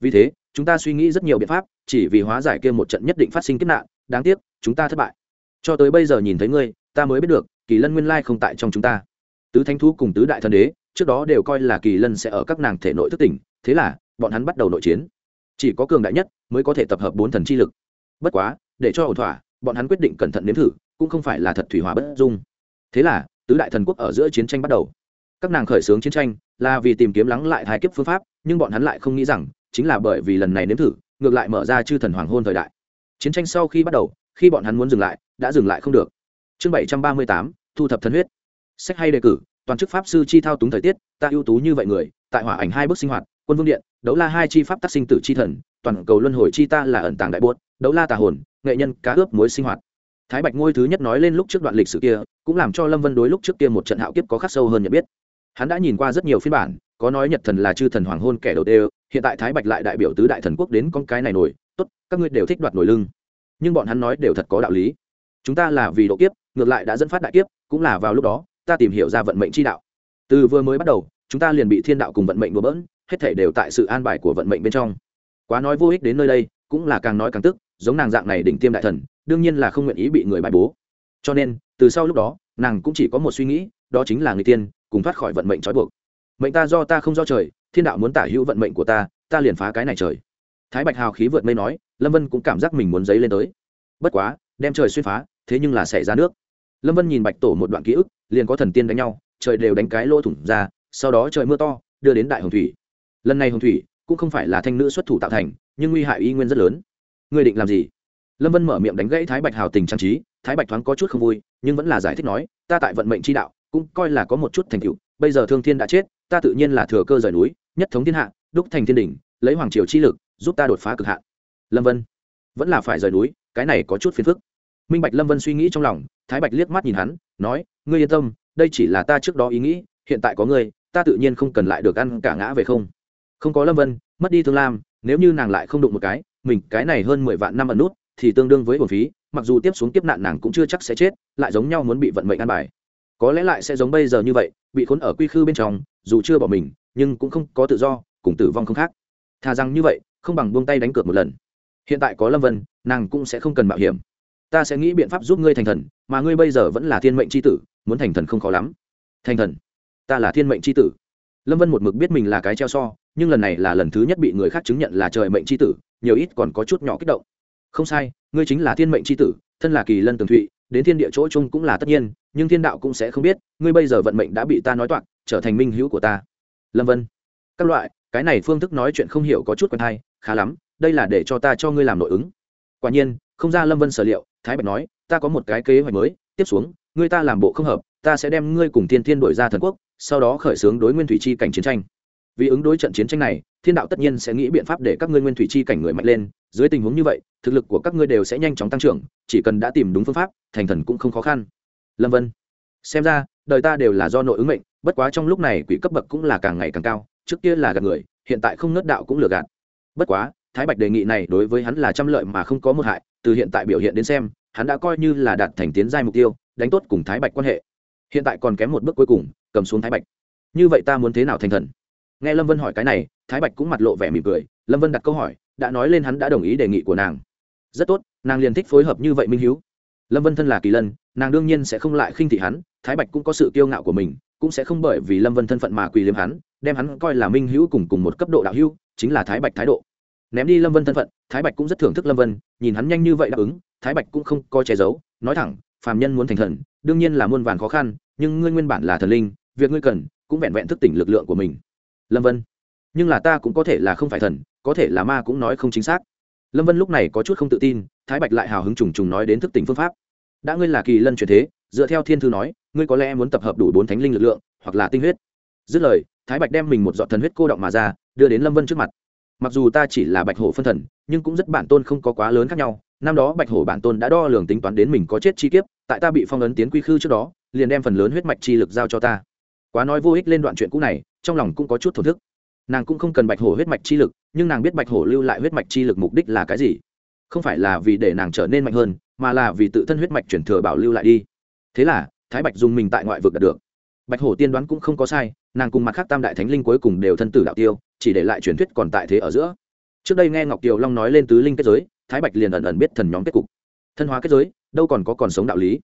Vì thế, chúng ta suy nghĩ rất nhiều biện pháp, chỉ vì hóa giải kia một trận nhất định phát sinh kiếp nạn, đáng tiếc, chúng ta thất bại. Cho tới bây giờ nhìn thấy ngươi, ta mới biết được, kỳ lân nguyên lai không tại trong chúng ta. Tứ thanh thu cùng tứ đại thần đế, trước đó đều coi là kỳ lân sẽ ở các nàng thể nội thất tỉnh, thế là, bọn hắn bắt đầu nội chiến. Chỉ có cường đại nhất, mới có thể tập hợp bốn thần chi lực. Bất quá, để cho ổn thỏa bọn hắn quyết định cẩn thận nếm thử, cũng không phải là thật thủy hòa bất dung. Thế là, tứ đại thần quốc ở giữa chiến tranh bắt đầu. Các nàng khởi xướng chiến tranh là vì tìm kiếm lắng lại thái kiếp phương pháp, nhưng bọn hắn lại không nghĩ rằng, chính là bởi vì lần này nếm thử, ngược lại mở ra chư thần hoàng hôn thời đại. Chiến tranh sau khi bắt đầu, khi bọn hắn muốn dừng lại, đã dừng lại không được. Chương bảy trăm ba mươi tám, thu thập thần huyết. Sách hay đề cử, toàn chức pháp sư chi thao túng thời tiết, ta ưu tú như vậy người, tại hỏa ảnh hai bước sinh hoạt, quân vương điện, đấu la hai chi pháp tác sinh tử chi thần, toàn cầu luân hồi chi ta là ẩn tàng đại buốt đấu la tà hồn, nghệ nhân cá ướp mối sinh hoạt. Thái bạch ngôi thứ nhất nói lên lúc trước đoạn lịch sử kia, cũng làm cho lâm vân đối lúc trước kia một trận hạo kiếp có khắc sâu hơn nhận biết. Hắn đã nhìn qua rất nhiều phiên bản, có nói nhật thần là chư thần hoàng hôn kẻ đầu tiên hiện tại thái bạch lại đại biểu tứ đại thần quốc đến con cái này nổi, tốt, các ngươi đều thích đoạt nổi lưng. Nhưng bọn hắn nói đều thật có đạo lý. Chúng ta là vì độ kiếp, ngược lại đã dẫn phát đại kiếp, cũng là vào lúc đó, ta tìm hiểu ra vận mệnh chi đạo. Từ vừa mới bắt đầu, chúng ta liền bị thiên đạo cùng vận mệnh đùa bỡn, hết thể đều tại sự an bài của vận mệnh bên trong. Quá nói vô ích đến nơi đây, cũng là càng nói càng tức giống nàng dạng này đỉnh tiêm đại thần, đương nhiên là không nguyện ý bị người bài bố. Cho nên, từ sau lúc đó, nàng cũng chỉ có một suy nghĩ, đó chính là người tiên, cùng thoát khỏi vận mệnh trói buộc. Mệnh ta do ta không do trời, thiên đạo muốn tả hữu vận mệnh của ta ta liền phá cái này trời. Thái bạch hào khí vượt mây nói, lâm vân cũng cảm giác mình muốn dấy lên tới. Bất quá, đem trời xuyên phá, thế nhưng là xảy ra nước. Lâm vân nhìn bạch tổ một đoạn ký ức, liền có thần tiên đánh nhau, trời đều đánh cái lỗ thủng ra, sau đó trời mưa to, đưa đến đại hồng thủy. Lần này hồng thủy cũng không phải là thanh nữ xuất thủ tạo thành, nhưng nguy hại y nguyên rất lớn ngươi định làm gì? Lâm vân mở miệng đánh gãy thái bạch hào tình trang trí, thái bạch thoáng có chút không vui, nhưng vẫn là giải thích nói, ta tại vận mệnh chi đạo, cũng coi là có một chút thành tựu, bây giờ thương thiên đã chết, ta tự nhiên là thừa cơ rời núi, nhất thống thiên hạ, đúc thành thiên đình lấy hoàng triều chi lực, giúp ta đột phá cực hạn. Lâm vân, vẫn là phải rời núi, cái này có chút phiền phức. Minh bạch lâm vân suy nghĩ trong lòng, thái bạch liếc mắt nhìn hắn, nói, ngươi yên tâm, đây chỉ là ta trước đó ý nghĩ, hiện tại có ngươi, ta tự nhiên không cần lại được ăn cả ngã về không. Không có lâm vân, mất đi thương lam, nếu như nàng lại không đụng một cái mình cái này hơn mười vạn năm ẩn nút, thì tương đương với bổn phí, mặc dù tiếp xuống tiếp nạn nàng cũng chưa chắc sẽ chết, lại giống nhau muốn bị vận mệnh ăn bài. Có lẽ lại sẽ giống bây giờ như vậy, bị khốn ở quy khư bên trong, dù chưa bỏ mình, nhưng cũng không có tự do, cùng tử vong không khác. Thà rằng như vậy, không bằng buông tay đánh cược một lần. Hiện tại có lâm vân, nàng cũng sẽ không cần mạo hiểm. Ta sẽ nghĩ biện pháp giúp ngươi thành thần, mà ngươi bây giờ vẫn là thiên mệnh c h i tử, muốn thành thần không khó lắm. Thành thần? Ta là thiên mệnh c h i tử. Lâm vân một mực biết mình là cái treo so, nhưng lần này là lần thứ nhất bị người khác chứng nhận là trời mệnh c h i tử nhiều ít còn có chút nhỏ kích động. Không sai, ngươi chính là thiên mệnh c h i tử, thân là kỳ lân tường thụy, đến thiên địa chỗ chung cũng là tất nhiên, nhưng thiên đạo cũng sẽ không biết, ngươi bây giờ vận mệnh đã bị ta nói toạc, trở thành minh hữu của ta. Lâm vân, các loại, cái này phương thức nói chuyện không hiểu có chút quen hay, khá lắm, đây là để cho ta cho ngươi làm nội ứng. Quả nhiên, không ra lâm vân sở liệu, thái bạch nói, ta có một cái kế hoạch mới, tiếp xuống, ngươi ta làm bộ không hợp, ta sẽ đem ngươi cùng Thiên thiên đổi ra thần quốc, sau đó khởi xướng đối nguyên thủy chi cảnh chiến tranh. Vì ứng đối trận chiến tranh này thiên đạo tất nhiên sẽ nghĩ biện pháp để các ngươi nguyên thủy chi cảnh người mạnh lên, dưới tình huống như vậy, thực lực của các ngươi đều sẽ nhanh chóng tăng trưởng, chỉ cần đã tìm đúng phương pháp, thành thần cũng không khó khăn. Lâm vân, xem ra, đời ta đều là do nội ứng mệnh, bất quá trong lúc này quỷ cấp bậc cũng là càng ngày càng cao, trước kia là gạt người, hiện tại không nớt đạo cũng lừa gạt. Bất quá, thái bạch đề nghị này đối với hắn là trăm lợi mà không có một hại, từ hiện tại biểu hiện đến xem, hắn đã coi như là đạt thành tiến giai mục tiêu, đánh tốt cùng thái bạch quan hệ. Hiện tại còn kém một bước cuối cùng, cầm xuống thái bạch. Như vậy ta muốn thế nào thành thần? Nghe lâm vân hỏi cái này thái bạch cũng mặt lộ vẻ mỉm cười, lâm vân đặt câu hỏi, đã nói lên hắn đã đồng ý đề nghị của nàng. Rất tốt, nàng liền thích phối hợp như vậy minh h lâm vân thân là kỳ lân, nàng đương nhiên sẽ không lại khinh thị hắn, thái bạch cũng có sự kiêu ngạo của mình, cũng sẽ không bởi vì lâm vân thân phận mà quỳ liếm hắn, đem hắn coi là minh hữu cùng cùng một cấp độ đạo hữu, chính là thái bạch thái độ. Ném đi lâm vân thân phận, thái bạch cũng rất thưởng thức lâm vân, nhìn hắn nhanh như vậy đáp ứng, thái bạch cũng không coi che giấu, nói thẳng, phàm nhân muốn thành thần, đương nhiên là muôn vàn khó khăn, nhưng ngươi nguyên bản là thần linh, việc ngươi cần, cũng vẹn vẹn thức tỉnh lực lượng của mình. Lâm vân nhưng là ta cũng có thể là không phải thần, có thể là ma cũng nói không chính xác. Lâm vân lúc này có chút không tự tin, thái bạch lại hào hứng trùng trùng nói đến thức tỉnh phương pháp. Đã ngươi là kỳ lân truyền thế, dựa theo thiên thư nói, ngươi có lẽ muốn tập hợp đủ bốn thánh linh lực lượng, hoặc là tinh huyết. Dứt lời, thái bạch đem mình một dọn thần huyết cô động mà ra, đưa đến lâm vân trước mặt. Mặc dù ta chỉ là bạch hổ phân thần, nhưng cũng rất bản tôn không có quá lớn khác nhau. Năm đó bạch hổ bản tôn đã đo lường tính toán đến mình có chết chi kiếp, tại ta bị phong ấn tiến quy khư trước đó, liền đem phần lớn huyết mạch chi lực giao cho ta. Quá nói vô ích lên đoạn chuyện cũ này, trong lòng cũng có chút thổ thức nàng cũng không cần bạch hổ huyết mạch chi lực, nhưng nàng biết bạch hổ lưu lại huyết mạch chi lực mục đích là cái gì. Không phải là vì để nàng trở nên mạnh hơn, mà là vì tự thân huyết mạch chuyển thừa bảo lưu lại đi. Thế là, thái bạch dùng mình tại ngoại vực đạt được. Bạch hổ tiên đoán cũng không có sai, nàng cùng mặt khác tam đại thánh linh cuối cùng đều thân tử đạo tiêu, chỉ để lại truyền thuyết còn tại thế ở giữa. Trước đây nghe ngọc kiều long nói lên tứ linh kết giới, thái bạch liền ẩn ẩn biết thần nhóm kết cục. Thân hóa kết giới, đâu còn có còn sống đạo lý.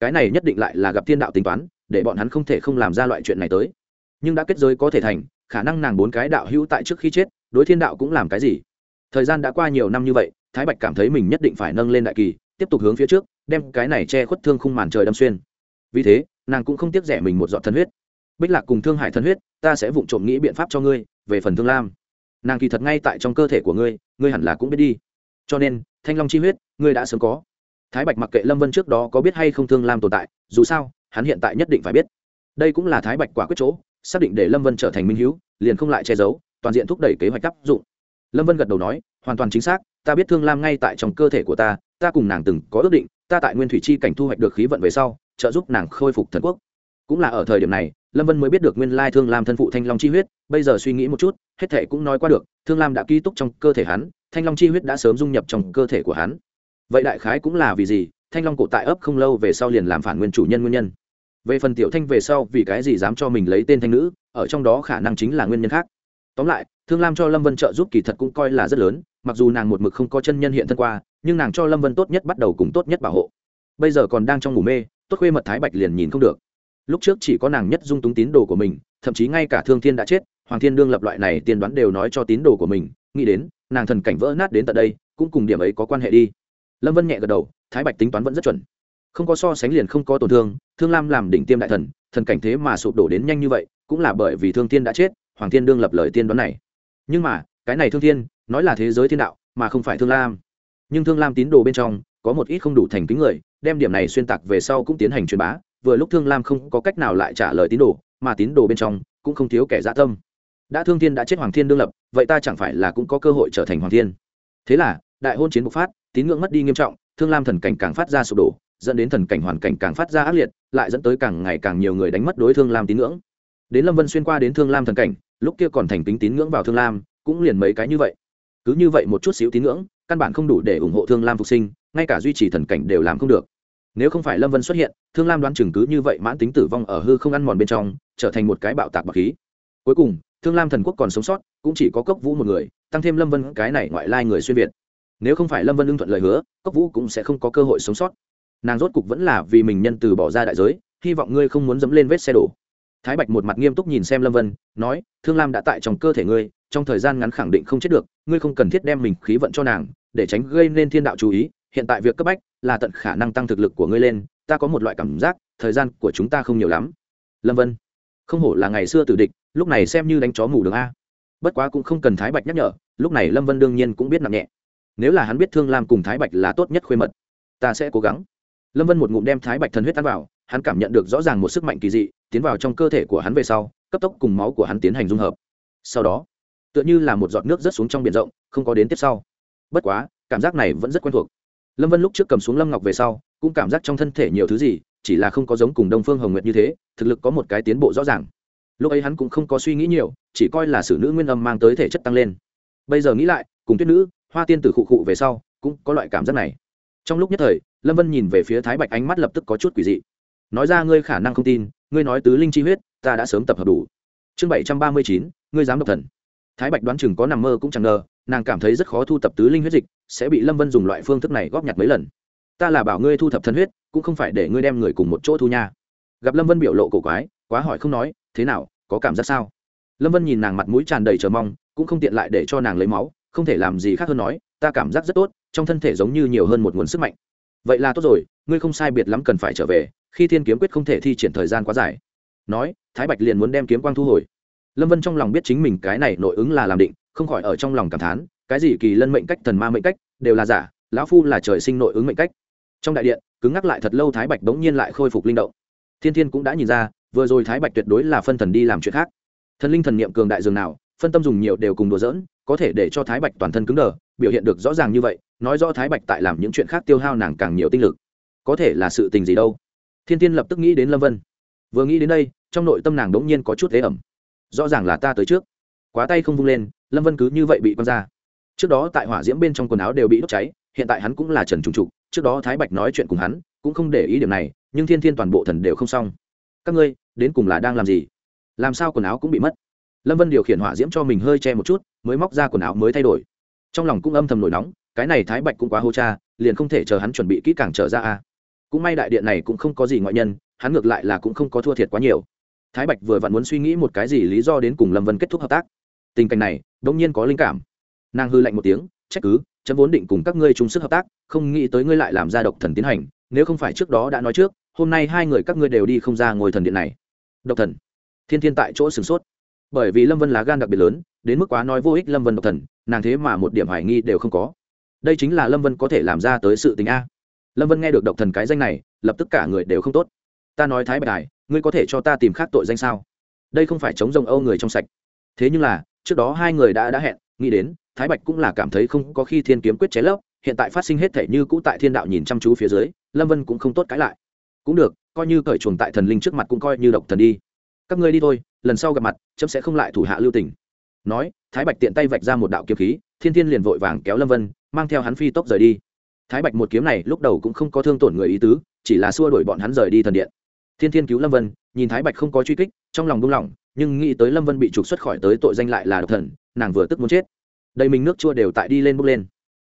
Cái này nhất định lại là gặp thiên đạo tính toán, để bọn hắn không thể không làm ra loại chuyện này tới. Nhưng đã kết giới có thể thành khả năng nàng bốn cái đạo hữu tại trước khi chết, đối thiên đạo cũng làm cái gì? Thời gian đã qua nhiều năm như vậy, thái bạch cảm thấy mình nhất định phải nâng lên đại kỳ, tiếp tục hướng phía trước, đem cái này che khuất thương khung màn trời đâm xuyên. Vì thế, nàng cũng không tiếc rẻ mình một giọt thân huyết. Bích lạc cùng thương hải thân huyết, ta sẽ vụng trộm nghĩ biện pháp cho ngươi, về phần thương lam. Nàng kỳ thật ngay tại trong cơ thể của ngươi ngươi hẳn là cũng biết đi. Cho nên, thanh long chi huyết, ngươi đã sớm có. Thái bạch mặc kệ lâm vân trước đó có biết hay không thương lam tồn tại, dù sao, hắn hiện tại nhất định phải biết. Đây cũng là thái bạch quả quyết chỗ xác định để lâm vân trở thành minh hữu, liền không lại che giấu, toàn diện thúc đẩy kế hoạch áp dụng. Lâm vân gật đầu nói, hoàn toàn chính xác, ta biết thương lam ngay tại trong cơ thể của ta ta cùng nàng từng có ước định, ta tại nguyên thủy chi cảnh thu hoạch được khí vận về sau, trợ giúp nàng khôi phục thần quốc. Cũng là ở thời điểm này, lâm vân mới biết được nguyên lai thương lam thân phụ thanh long chi huyết, bây giờ suy nghĩ một chút, hết thể cũng nói qua được, thương lam đã ký túc trong cơ thể hắn, thanh long chi huyết đã sớm dung nhập trong cơ thể của hắn. Vậy đại khái cũng là vì gì, thanh long cổ tại ấp không lâu về sau liền làm phản nguyên chủ nhân nguyên nhân về phần tiểu thanh về sau, vì cái gì dám cho mình lấy tên thanh nữ, ở trong đó khả năng chính là nguyên nhân khác. Tóm lại, thương lam cho lâm vân trợ giúp kỳ thật cũng coi là rất lớn, mặc dù nàng một mực không có chân nhân hiện thân qua, nhưng nàng cho lâm vân tốt nhất bắt đầu cùng tốt nhất bảo hộ. Bây giờ còn đang trong ngủ mê, tốt khuê mật thái bạch liền nhìn không được. Lúc trước chỉ có nàng nhất dung túng tín đồ của mình, thậm chí ngay cả thương thiên đã chết, hoàng thiên đương lập loại này tiên đoán đều nói cho tín đồ của mình, nghĩ đến, nàng thần cảnh vỡ nát đến tận đây, cũng cùng điểm ấy có quan hệ đi. Lâm vân nhẹ gật đầu, thái bạch tính toán vẫn rất chuẩn không có so sánh liền không có tổn thương thương lam làm đỉnh tiêm đại thần thần cảnh thế mà sụp đổ đến nhanh như vậy, cũng là bởi vì thương thiên đã chết, hoàng thiên đương lập lời tiên đoán này. Nhưng mà, cái này thương thiên, nói là thế giới thiên đạo, mà không phải thương lam. Nhưng thương lam tín đồ bên trong, có một ít không đủ thành kính người, đem điểm này xuyên tạc về sau cũng tiến hành truyền bá, vừa lúc thương lam không có cách nào lại trả lời tín đồ, mà tín đồ bên trong cũng không thiếu kẻ dã tâm. Đã thương thiên đã chết hoàng thiên đương lập, vậy ta chẳng phải là cũng có cơ hội trở thành hoàng thiên? Thế là, đại hôn chiến bộc phát, tín ngưỡng mất đi nghiêm trọng, thương lam thần cảnh càng phát ra sụp đổ dẫn đến thần cảnh hoàn cảnh càng phát ra ác liệt, lại dẫn tới càng ngày càng nhiều người đánh mất đối thương lam tín ngưỡng. Đến lâm vân xuyên qua đến thương lam thần cảnh, lúc kia còn thành tính tín ngưỡng vào thương lam, cũng liền mấy cái như vậy. Cứ như vậy một chút xíu tín ngưỡng, căn bản không đủ để ủng hộ thương lam phục sinh, ngay cả duy trì thần cảnh đều làm không được. Nếu không phải lâm vân xuất hiện, thương lam đoán chừng cứ như vậy mãn tính tử vong ở hư không ăn mòn bên trong, trở thành một cái bạo tạc bạc khí. Cuối cùng, thương lam thần quốc còn sống sót, cũng chỉ có cốc vũ một người, tăng thêm lâm vân cái này ngoại lai người xuyên việt. Nếu không phải lâm vân ưng thuận lời hứa, cốc vũ cũng sẽ không có cơ hội sống sót nàng rốt cục vẫn là vì mình nhân từ bỏ ra đại giới, hy vọng ngươi không muốn dẫm lên vết xe đổ. Thái bạch một mặt nghiêm túc nhìn xem lâm vân, nói, thương lam đã tại trong cơ thể ngươi, trong thời gian ngắn khẳng định không chết được, ngươi không cần thiết đem mình khí vận cho nàng, để tránh gây nên thiên đạo chú ý, hiện tại việc cấp bách là tận khả năng tăng thực lực của ngươi lên, ta có một loại cảm giác, thời gian của chúng ta không nhiều lắm. Lâm vân, không hổ là ngày xưa tử địch, lúc này xem như đánh chó ngủ đường a. Bất quá cũng không cần thái bạch nhắc nhở, lúc này lâm vân đương nhiên cũng biết nặng nhẹ. Nếu là hắn biết thương lam cùng thái bạch là tốt nhất khuê mật, ta sẽ cố gắng lâm vân một ngụm đem thái bạch thần huyết tan vào, hắn cảm nhận được rõ ràng một sức mạnh kỳ dị, tiến vào trong cơ thể của hắn về sau, cấp tốc cùng máu của hắn tiến hành dung hợp. Sau đó, tựa như là một giọt nước rớt xuống trong biển rộng, không có đến tiếp sau. Bất quá, cảm giác này vẫn rất quen thuộc. Lâm vân lúc trước cầm xuống lâm ngọc về sau, cũng cảm giác trong thân thể nhiều thứ gì, chỉ là không có giống cùng đông phương hồng nguyệt như thế, thực lực có một cái tiến bộ rõ ràng. Lúc ấy hắn cũng không có suy nghĩ nhiều, chỉ coi là sử nữ nguyên âm mang tới thể chất tăng lên. Bây giờ nghĩ lại, cùng tuyết nữ, hoa tiên tử khụ khụ về sau, cũng có loại cảm giác này. Trong lúc nhất thời lâm vân nhìn về phía thái bạch ánh mắt lập tức có chút quỷ dị. Nói ra, ngươi khả năng không tin, ngươi nói tứ linh chi huyết, ta đã sớm tập hợp đủ. Chương bảy trăm ba mươi chín, ngươi dám độc thần. Thái bạch đoán chừng có nằm mơ cũng chẳng ngờ, nàng cảm thấy rất khó thu tập tứ linh huyết dịch, sẽ bị lâm vân dùng loại phương thức này góp nhặt mấy lần. Ta là bảo ngươi thu thập thân huyết, cũng không phải để ngươi đem người cùng một chỗ thu nha. Gặp lâm vân biểu lộ cổ quái, quá hỏi không nói, thế nào, có cảm giác sao? Lâm vân nhìn nàng mặt mũi tràn đầy chờ mong, cũng không tiện lại để cho nàng lấy máu, không thể làm gì khác hơn nói, ta cảm giác rất tốt, trong thân thể giống như nhiều hơn một nguồn sức mạnh vậy là tốt rồi, ngươi không sai biệt lắm cần phải trở về, khi thiên kiếm quyết không thể thi triển thời gian quá dài. Nói, thái bạch liền muốn đem kiếm quang thu hồi. Lâm vân trong lòng biết chính mình cái này nội ứng là làm định, không khỏi ở trong lòng cảm thán, cái gì kỳ lân mệnh cách, thần ma mệnh cách, đều là giả, lão phu là trời sinh nội ứng mệnh cách. Trong đại điện, cứng ngắc lại thật lâu thái bạch bỗng nhiên lại khôi phục linh động. Thiên thiên cũng đã nhìn ra, vừa rồi thái bạch tuyệt đối là phân thần đi làm chuyện khác. Thần linh thần niệm cường đại dường nào, phân tâm dùng nhiều đều cùng đùa dỡn có thể để cho thái bạch toàn thân cứng đờ biểu hiện được rõ ràng như vậy, nói rõ thái bạch tại làm những chuyện khác tiêu hao nàng càng nhiều tinh lực. Có thể là sự tình gì đâu? Thiên tiên lập tức nghĩ đến lâm vân. Vừa nghĩ đến đây, trong nội tâm nàng đ ố n g nhiên có chút thế ẩm. Rõ ràng là ta tới trước. Quá tay không vung lên, lâm vân cứ như vậy bị quăng ra. Trước đó tại hỏa diễm bên trong quần áo đều bị đốt cháy, hiện tại hắn cũng là trần trùng trục, trước đó thái bạch nói chuyện cùng hắn, cũng không để ý điểm này, nhưng thiên thiên toàn bộ thần đều không xong. Các ngươi, đến cùng là đang làm gì? Làm sao quần áo cũng bị mất? Lâm vân điều khiển hỏa diễm cho mình hơi che một chút, mới móc ra quần áo mới thay đổi trong lòng cũng âm thầm nổi nóng, cái này thái bạch cũng quá hô cha, liền không thể chờ hắn chuẩn bị kỹ càng trở ra a. Cũng may đại điện này cũng không có gì ngoại nhân, hắn ngược lại là cũng không có thua thiệt quá nhiều. Thái bạch vừa vặn muốn suy nghĩ một cái gì lý do đến cùng lâm vân kết thúc hợp tác. Tình cảnh này đ ỗ n g nhiên có linh cảm. Nàng hư lạnh một tiếng, trách cứ, chấm vốn định cùng các ngươi chung sức hợp tác, không nghĩ tới ngươi lại làm ra độc thần tiến hành, nếu không phải trước đó đã nói trước, hôm nay hai người các ngươi đều đi không ra ngồi thần điện này. Độc thần. Thiên thiên tại chỗ sửng sốt. Bởi vì lâm vân lá gan đặc biệt lớn, đến mức quá nói vô ích lâm vân độc thần nàng thế mà một điểm hoài nghi đều không có. Đây chính là lâm vân có thể làm ra tới sự tình a. Lâm vân nghe được độc thần cái danh này, lập tức cả người đều không tốt. Ta nói thái bạch đài, ngươi có thể cho ta tìm khác tội danh sao? Đây không phải chống rồng âu người trong sạch. Thế nhưng là, trước đó hai người đã đã hẹn, nghĩ đến, thái bạch cũng là cảm thấy không có khi thiên kiếm quyết chế lấp, hiện tại phát sinh hết thể như cũ tại thiên đạo nhìn chăm chú phía dưới, lâm vân cũng không tốt cãi lại. Cũng được, coi như cởi chuồng tại thần linh trước mặt cũng coi như độc thần đi. Các ngươi đi thôi, lần sau gặp mặt, chấm sẽ không lại thủ hạ lưu tình nói thái bạch tiện tay vạch ra một đạo kiếm khí thiên thiên liền vội vàng kéo lâm vân mang theo hắn phi tốc rời đi. Thái bạch một kiếm này lúc đầu cũng không có thương tổn người ý tứ chỉ là xua đuổi bọn hắn rời đi thần điện. Thiên thiên cứu lâm vân nhìn thái bạch không có truy kích trong lòng buông lòng, nhưng nghĩ tới lâm vân bị trục xuất khỏi tới tội danh lại là độc thần nàng vừa tức muốn chết. Đầy mình nước chua đều tại đi lên bốc lên.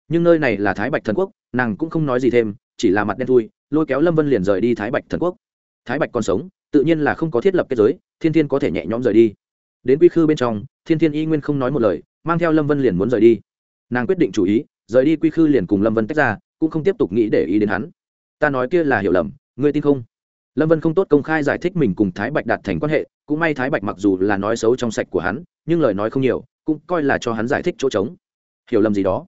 Nhưng nơi này là thái bạch thần quốc nàng cũng không nói gì thêm chỉ là mặt đen thui lôi kéo lâm vân liền rời đi thái bạch thần quốc. Thái bạch còn sống tự nhiên là không có thiết lập kết giới thiên thiên có thể nhẹ nhõm rời đi đến quy khư bên trong, thiên thiên y nguyên không nói một lời, mang theo lâm vân liền muốn rời đi. Nàng quyết định chủ ý, rời đi quy khư liền cùng lâm vân tách ra, cũng không tiếp tục nghĩ để ý đến hắn. Ta nói kia là hiểu lầm, ngươi tin không? Lâm vân không tốt công khai giải thích mình cùng thái bạch đạt thành quan hệ, cũng may thái bạch mặc dù là nói xấu trong sạch của hắn, nhưng lời nói không nhiều, cũng coi là cho hắn giải thích chỗ trống. Hiểu lầm gì đó?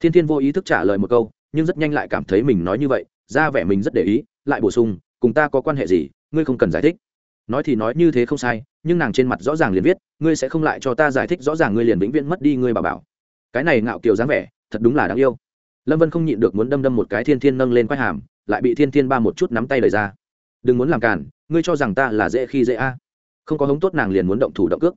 Thiên thiên vô ý thức trả lời một câu, nhưng rất nhanh lại cảm thấy mình nói như vậy, ra vẻ mình rất để ý, lại bổ sung, cùng ta có quan hệ gì, ngươi không cần giải thích. Nói thì nói như thế không sai nhưng nàng trên mặt rõ ràng liền viết, ngươi sẽ không lại cho ta giải thích rõ ràng ngươi liền vĩnh viễn mất đi ngươi bà bảo. Cái này ngạo kiều dáng vẻ, thật đúng là đáng yêu. Lâm vân không nhịn được muốn đâm đâm một cái thiên thiên nâng lên quai hàm, lại bị thiên thiên ba một chút nắm tay lời ra. Đừng muốn làm cản ngươi cho rằng ta là dễ khi dễ a? Không có hống tốt nàng liền muốn động thủ động cước.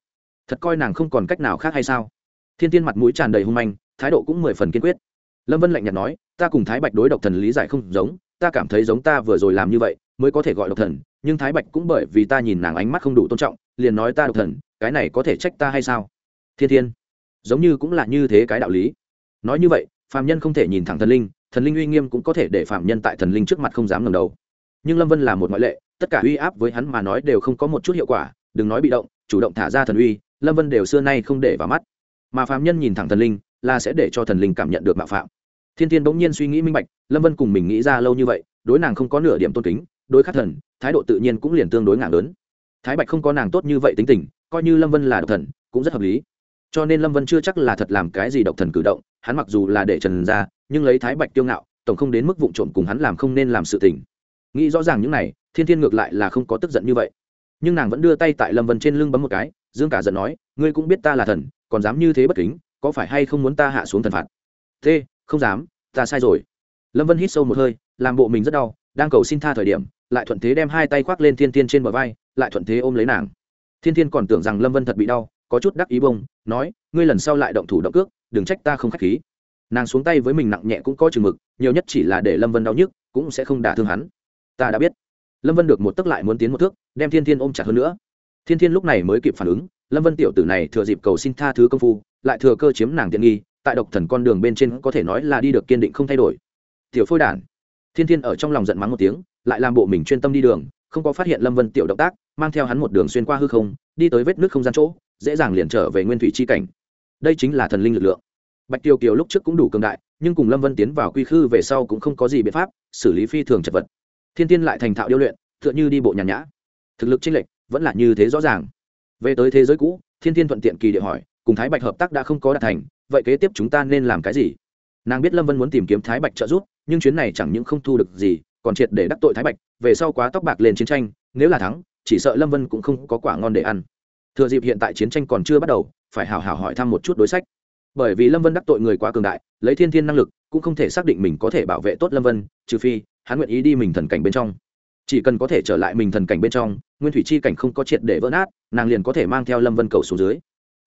Thật coi nàng không còn cách nào khác hay sao? Thiên thiên mặt mũi tràn đầy hung manh, thái độ cũng mười phần kiên quyết. Lâm vân lạnh nhạt nói, ta cùng thái bạch đối độc thần lý giải không giống, ta cảm thấy giống ta vừa rồi làm như vậy, mới có thể gọi độc thần nhưng thái bạch cũng bởi vì ta nhìn nàng ánh mắt không đủ tôn trọng, liền nói ta độc thần, cái này có thể trách ta hay sao? Thiên thiên, giống như cũng là như thế cái đạo lý. Nói như vậy phạm nhân không thể nhìn thẳng thần linh thần linh uy nghiêm cũng có thể để phạm nhân tại thần linh trước mặt không dám ngầm đầu. Nhưng lâm vân là một ngoại lệ, tất cả uy áp với hắn mà nói đều không có một chút hiệu quả, đừng nói bị động, chủ động thả ra thần uy, lâm vân đều xưa nay không để vào mắt. Mà phạm nhân nhìn thẳng thần linh, là sẽ để cho thần linh cảm nhận được mạo phạm. Thiên thiên bỗng nhiên suy nghĩ minh bạch, lâm vân cùng mình nghĩ ra lâu như vậy, đối nàng không có nửa điểm tôn kính đối khắc thần, thái độ tự nhiên cũng liền tương đối ngạc lớn. Thái bạch không có nàng tốt như vậy tính tình, coi như lâm vân là độc thần, cũng rất hợp lý. Cho nên lâm vân chưa chắc là thật làm cái gì độc thần cử động, hắn mặc dù là để trần ra, nhưng lấy thái bạch tiêu ngạo, tổng không đến mức vụ trộm cùng hắn làm không nên làm sự tình. Nghĩ rõ ràng những này, thiên thiên ngược lại là không có tức giận như vậy. Nhưng nàng vẫn đưa tay tại lâm vân trên lưng bấm một cái, dương cả giận nói, ngươi cũng biết ta là thần, còn dám như thế bất kính, có phải hay không muốn ta hạ xuống thần phạt? Thế, không dám, ta sai rồi. Lâm vân hít sâu một hơi, làm bộ mình rất đau đang cầu xin tha thời điểm, lại thuận thế đem hai tay khoác lên thiên thiên trên bờ vai, lại thuận thế ôm lấy nàng. Thiên thiên còn tưởng rằng lâm vân thật bị đau, có chút đắc ý bông, nói, ngươi lần sau lại động thủ động cước, đừng trách ta không k h á c h khí. Nàng xuống tay với mình nặng nhẹ cũng có chừng mực, nhiều nhất chỉ là để lâm vân đau nhức, cũng sẽ không đả thương hắn. Ta đã biết. Lâm vân được một tấc lại muốn tiến một thước, đem thiên thiên ôm chặt hơn nữa. Thiên thiên lúc này mới kịp phản ứng, lâm vân tiểu tử này thừa dịp cầu xin tha thứ công phu, lại thừa cơ chiếm nàng tiện nghi, tại độc thần con đường bên trên có thể nói là đi được kiên định không thay đổi. Tiểu phôi đản thiên thiên ở trong lòng giận mắng một tiếng, lại làm bộ mình chuyên tâm đi đường, không có phát hiện lâm vân tiểu động tác, mang theo hắn một đường xuyên qua hư không, đi tới vết nước không gian chỗ, dễ dàng liền trở về nguyên thủy chi cảnh. Đây chính là thần linh lực lượng. Bạch tiêu kiều lúc trước cũng đủ cường đại, nhưng cùng lâm vân tiến vào quy khư về sau cũng không có gì biện pháp, xử lý phi thường chật vật. Thiên tiên lại thành thạo điêu luyện, tựa như đi bộ nhàn nhã. Thực lực chênh lệch vẫn là như thế rõ ràng. Về tới thế giới cũ, thiên tiên thuận tiện kỳ địa hỏi, cùng thái bạch hợp tác đã không có đạt thành, vậy kế tiếp chúng ta nên làm cái gì? Nàng biết lâm vân muốn tìm kiếm thái bạch trợ giúp nhưng chuyến này chẳng những không thu được gì, còn triệt để đắc tội thái bạch, về sau quá tóc bạc lên chiến tranh, nếu là thắng, chỉ sợ lâm vân cũng không có quả ngon để ăn. Thừa dịp hiện tại chiến tranh còn chưa bắt đầu, phải hào hào hỏi thăm một chút đối sách. Bởi vì lâm vân đắc tội người quá cường đại, lấy thiên thiên năng lực, cũng không thể xác định mình có thể bảo vệ tốt lâm vân, trừ phi, hắn nguyện ý đi mình thần cảnh bên trong. Chỉ cần có thể trở lại mình thần cảnh bên trong, nguyên thủy chi cảnh không có triệt để vỡ nát, nàng liền có thể mang theo lâm vân cầu xuống dưới.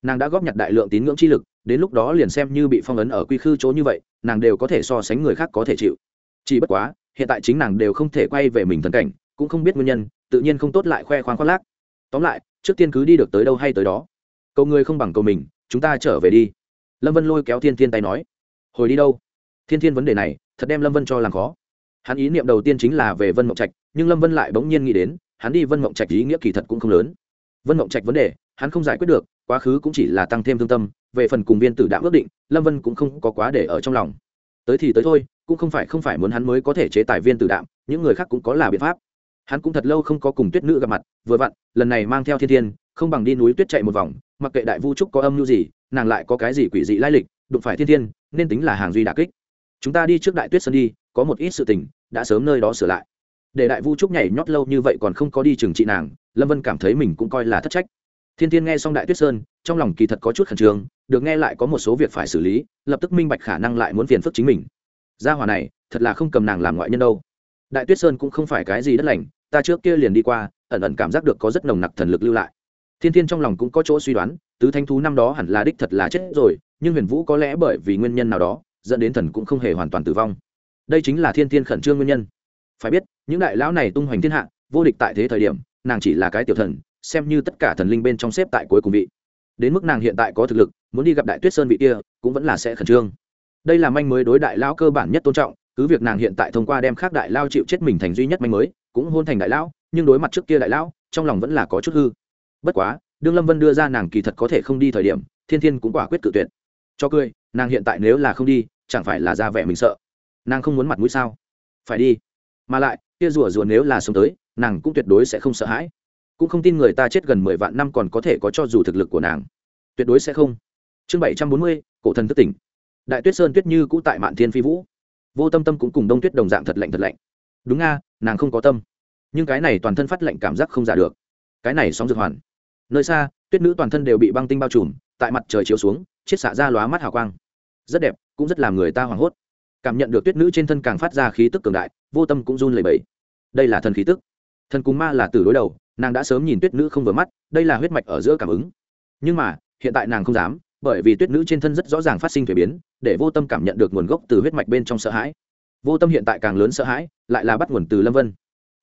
Nàng đã góp nhặt đại lượng tín ngưỡng chi lực đến lúc đó liền xem như bị phong ấn ở quy khư chỗ như vậy, nàng đều có thể so sánh người khác có thể chịu. Chỉ bất quá, hiện tại chính nàng đều không thể quay về mình thần cảnh, cũng không biết nguyên nhân, tự nhiên không tốt lại khoe khoang khoác lác. Tóm lại, trước tiên cứ đi được tới đâu hay tới đó. Cầu người không bằng cầu mình, chúng ta trở về đi. Lâm vân lôi kéo thiên thiên tay nói. Hồi đi đâu? Thiên thiên vấn đề này, thật đem lâm vân cho làm khó. Hắn ý niệm đầu tiên chính là về vân mộng trạch, nhưng lâm vân lại bỗng nhiên nghĩ đến, hắn đi vân mộng trạch ý nghĩa kỳ thật cũng không lớn. Vân mộng trạch vấn đề, hắn không giải quyết được quá khứ cũng chỉ là tăng thêm thương tâm, về phần cùng viên tử đạm ước định, lâm vân cũng không có quá để ở trong lòng. Tới thì tới thôi, cũng không phải không phải muốn hắn mới có thể chế tài viên tử đạm, những người khác cũng có là biện pháp. Hắn cũng thật lâu không có cùng tuyết nữ gặp mặt, vừa vặn, lần này mang theo thiên thiên, không bằng đi núi tuyết chạy một vòng, mặc kệ đại vu trúc có âm mưu gì, nàng lại có cái gì quỷ dị lai lịch, đụng phải thiên thiên, nên tính là hàng duy đà kích. Chúng ta đi trước đại tuyết sơn đi, có một ít sự tình, đã sớm nơi đó sửa lại. Để đại vu trúc nhảy nhót lâu như vậy còn không có đi trừng trị nàng, lâm vân cảm thấy mình cũng coi là thất trách thiên thiên nghe xong đại tuyết sơn, trong lòng kỳ thật có chút khẩn trương, được nghe lại có một số việc phải xử lý, lập tức minh bạch khả năng lại muốn phiền phức chính mình. Gia hòa này, thật là không cầm nàng làm ngoại nhân đâu. Đại tuyết sơn cũng không phải cái gì đất lành, ta trước kia liền đi qua, ẩn ẩn cảm giác được có rất nồng nặc thần lực lưu lại. Thiên thiên trong lòng cũng có chỗ suy đoán, tứ thanh thú năm đó hẳn là đích thật là chết rồi, nhưng huyền vũ có lẽ bởi vì nguyên nhân nào đó, dẫn đến thần cũng không hề hoàn toàn tử vong. Đây chính là thiên thiên khẩn trương nguyên nhân. Phải biết, những đại lão này tung hoành thiên hạ, vô địch tại thế thời điểm nàng chỉ là cái tiểu thần, xem như tất cả thần linh bên trong xếp tại cuối cùng vị. Đến mức nàng hiện tại có thực lực, muốn đi gặp đại tuyết sơn vị kia, cũng vẫn là sẽ khẩn trương. Đây là manh mới đối đại lao cơ bản nhất tôn trọng, cứ việc nàng hiện tại thông qua đem khác đại lao chịu chết mình thành duy nhất manh mới, cũng hôn thành đại lão, nhưng đối mặt trước kia đại lão, trong lòng vẫn là có chút hư. Bất quá, đương lâm vân đưa ra nàng kỳ thật có thể không đi thời điểm, thiên thiên cũng quả quyết cự tuyệt. Cho cười, nàng hiện tại nếu là không đi, chẳng phải là ra vẻ mình sợ. Nàng không muốn mặt mũi sao? Phải đi. Mà lại, kia rủa rùa nếu là sống tới nàng cũng tuyệt đối sẽ không sợ hãi. Cũng không tin người ta chết gần mười vạn năm còn có thể có cho dù thực lực của nàng. Tuyệt đối sẽ không. Chương bảy trăm bốn mươi, cổ thần thất tỉnh. Đại tuyết sơn tuyết như cũ tại mạn thiên phi vũ. Vô tâm tâm cũng cùng đông tuyết đồng dạng thật lạnh thật lạnh. Đúng nga, nàng không có tâm. Nhưng cái này toàn thân phát lạnh cảm giác không giả được. Cái này sóng dược hoàn. Nơi xa, tuyết nữ toàn thân đều bị băng tinh bao trùm, tại mặt trời chiếu xuống, chiết xạ ra lóa mắt hào quang. Rất đẹp, cũng rất làm người ta hoảng hốt. Cảm nhận được tuyết nữ trên thân càng phát ra khí tức cường đại, vô tâm cũng run lẩy bẩy. Đây là thần khí tức thần cùng ma là từ đối đầu, nàng đã sớm nhìn tuyết nữ không vừa mắt, đây là huyết mạch ở giữa cảm ứng. Nhưng mà, hiện tại nàng không dám, bởi vì tuyết nữ trên thân rất rõ ràng phát sinh thuế biến, để vô tâm cảm nhận được nguồn gốc từ huyết mạch bên trong sợ hãi. Vô tâm hiện tại càng lớn sợ hãi, lại là bắt nguồn từ lâm vân.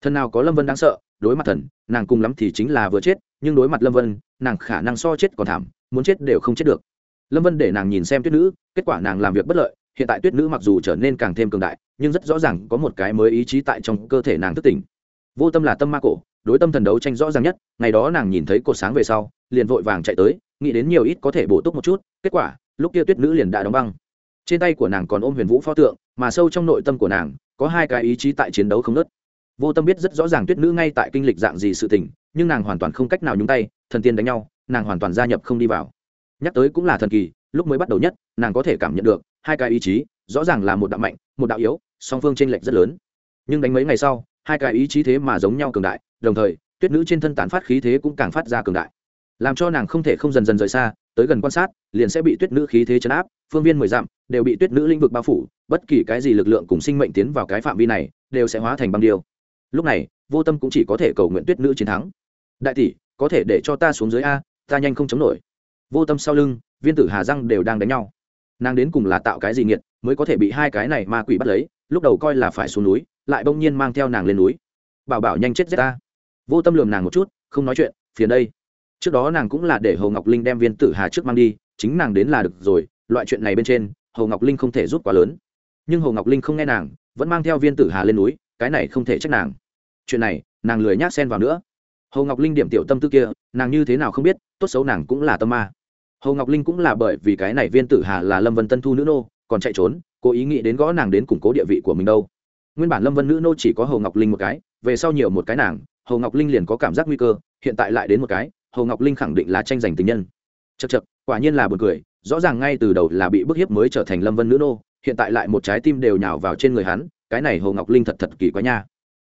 Thần nào có lâm vân đáng sợ, đối mặt thần, nàng cùng lắm thì chính là vừa chết, nhưng đối mặt lâm vân, nàng khả năng so chết còn thảm, muốn chết đều không chết được. Lâm vân để nàng nhìn xem tuyết nữ, kết quả nàng làm việc bất lợi, hiện tại tuyết nữ mặc dù trở nên càng thêm cường đại, nhưng rất rõ ràng có một cái mới ý chí tại trong cơ thể nàng thức tỉnh vô tâm là tâm ma cổ, đối tâm thần đấu tranh rõ ràng nhất, ngày đó nàng nhìn thấy cột sáng về sau, liền vội vàng chạy tới, nghĩ đến nhiều ít có thể bổ túc một chút, kết quả, lúc kia tuyết nữ liền đã đóng băng. Trên tay của nàng còn ôm huyền vũ pho tượng, mà sâu trong nội tâm của nàng, có hai cái ý chí tại chiến đấu không nớt vô tâm biết rất rõ ràng tuyết nữ ngay tại kinh lịch dạng gì sự tình, nhưng nàng hoàn toàn không cách nào nhúng tay, thần tiên đánh nhau, nàng hoàn toàn gia nhập không đi vào. Nhắc tới cũng là thần kỳ, lúc mới bắt đầu nhất, nàng có thể cảm nhận được, hai cái ý chí, rõ ràng là một đạo mạnh, một đạo yếu, song phương t r ê n lệch rất lớn. Nhưng đánh mấy ngày sau hai cái ý chí thế mà giống nhau cường đại, đồng thời, tuyết nữ trên thân tán phát khí thế cũng càng phát ra cường đại. Làm cho nàng không thể không dần dần rời xa, tới gần quan sát, liền sẽ bị tuyết nữ khí thế chấn áp, phương viên mười dặm, đều bị tuyết nữ lĩnh vực bao phủ, bất kỳ cái gì lực lượng cùng sinh mệnh tiến vào cái phạm vi này, đều sẽ hóa thành băng điêu. Lúc này, vô tâm cũng chỉ có thể cầu nguyện tuyết nữ chiến thắng. Đại tỷ, có thể để cho ta xuống dưới a, ta nhanh không chống nổi. Vô tâm sau lưng, viên tử hà răng đều đang đánh nhau. Nàng đến cùng là tạo cái gì nghiệt, mới có thể bị hai cái này ma quỷ bắt lấy lúc đầu coi là phải xuống núi, lại bỗng nhiên mang theo nàng lên núi. Bảo bảo nhanh chết giết ta. Vô tâm lườm nàng một chút, không nói chuyện, phiền đây. Trước đó nàng cũng là để hồ ngọc linh đem viên tử hà trước mang đi, chính nàng đến là được rồi, loại chuyện này bên trên, hồ ngọc linh không thể rút quá lớn. Nhưng hồ ngọc linh không nghe nàng, vẫn mang theo viên tử hà lên núi, cái này không thể trách nàng. Chuyện này, nàng lười nhác xen vào nữa. Hồ ngọc linh điểm tiểu tâm tư kia, nàng như thế nào không biết, tốt xấu nàng cũng là tâm ma. Hồ ngọc linh cũng là bởi vì cái này viên tử hà là lâm vân tân thu nữ nô, còn chạy trốn cố ý nghĩ đến gõ nàng đến củng cố địa vị của mình đâu. Nguyên bản lâm vân nữ nô chỉ có hồ ngọc linh một cái, về sau nhiều một cái nàng, hồ ngọc linh liền có cảm giác nguy cơ, hiện tại lại đến một cái, hồ ngọc linh khẳng định là tranh giành tình nhân. Chật chật quả nhiên là b u ồ n cười, rõ ràng ngay từ đầu là bị bức hiếp mới trở thành lâm vân nữ nô, hiện tại lại một trái tim đều nhào vào trên người hắn, cái này hồ ngọc linh thật thật kỳ quá nha.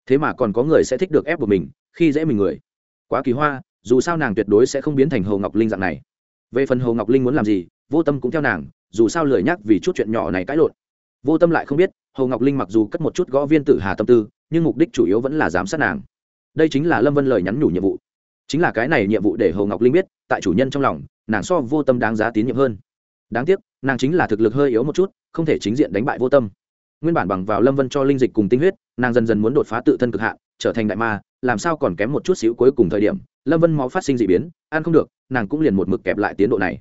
Thế mà còn có người sẽ thích được ép của mình, khi dễ mình người. Quá kỳ hoa, dù sao nàng tuyệt đối sẽ không biến thành hồ ngọc linh dạng này. Về phần hồ ngọc linh muốn làm gì, vô tâm cũng theo nàng, dù sao lười nhắc vì chút chuyện nhỏ này cãi lộn vô tâm lại không biết, hồ ngọc linh mặc dù cất một chút gõ viên tử hà tâm tư, nhưng mục đích chủ yếu vẫn là giám sát nàng. Đây chính là lâm vân lời nhắn nhủ nhiệm vụ. Chính là cái này nhiệm vụ để hồ ngọc linh biết, tại chủ nhân trong lòng, nàng so vô tâm đáng giá tín nhiệm hơn. Đáng tiếc, nàng chính là thực lực hơi yếu một chút, không thể chính diện đánh bại vô tâm. Nguyên bản bằng vào lâm vân cho linh dịch cùng tinh huyết, nàng dần dần muốn đột phá tự thân cực hạn, trở thành đại ma, làm sao còn kém một chút xíu cuối cùng thời điểm, lâm vân máu phát sinh d ị biến, ăn không được, nàng cũng liền một mực kẹp lại tiến độ này.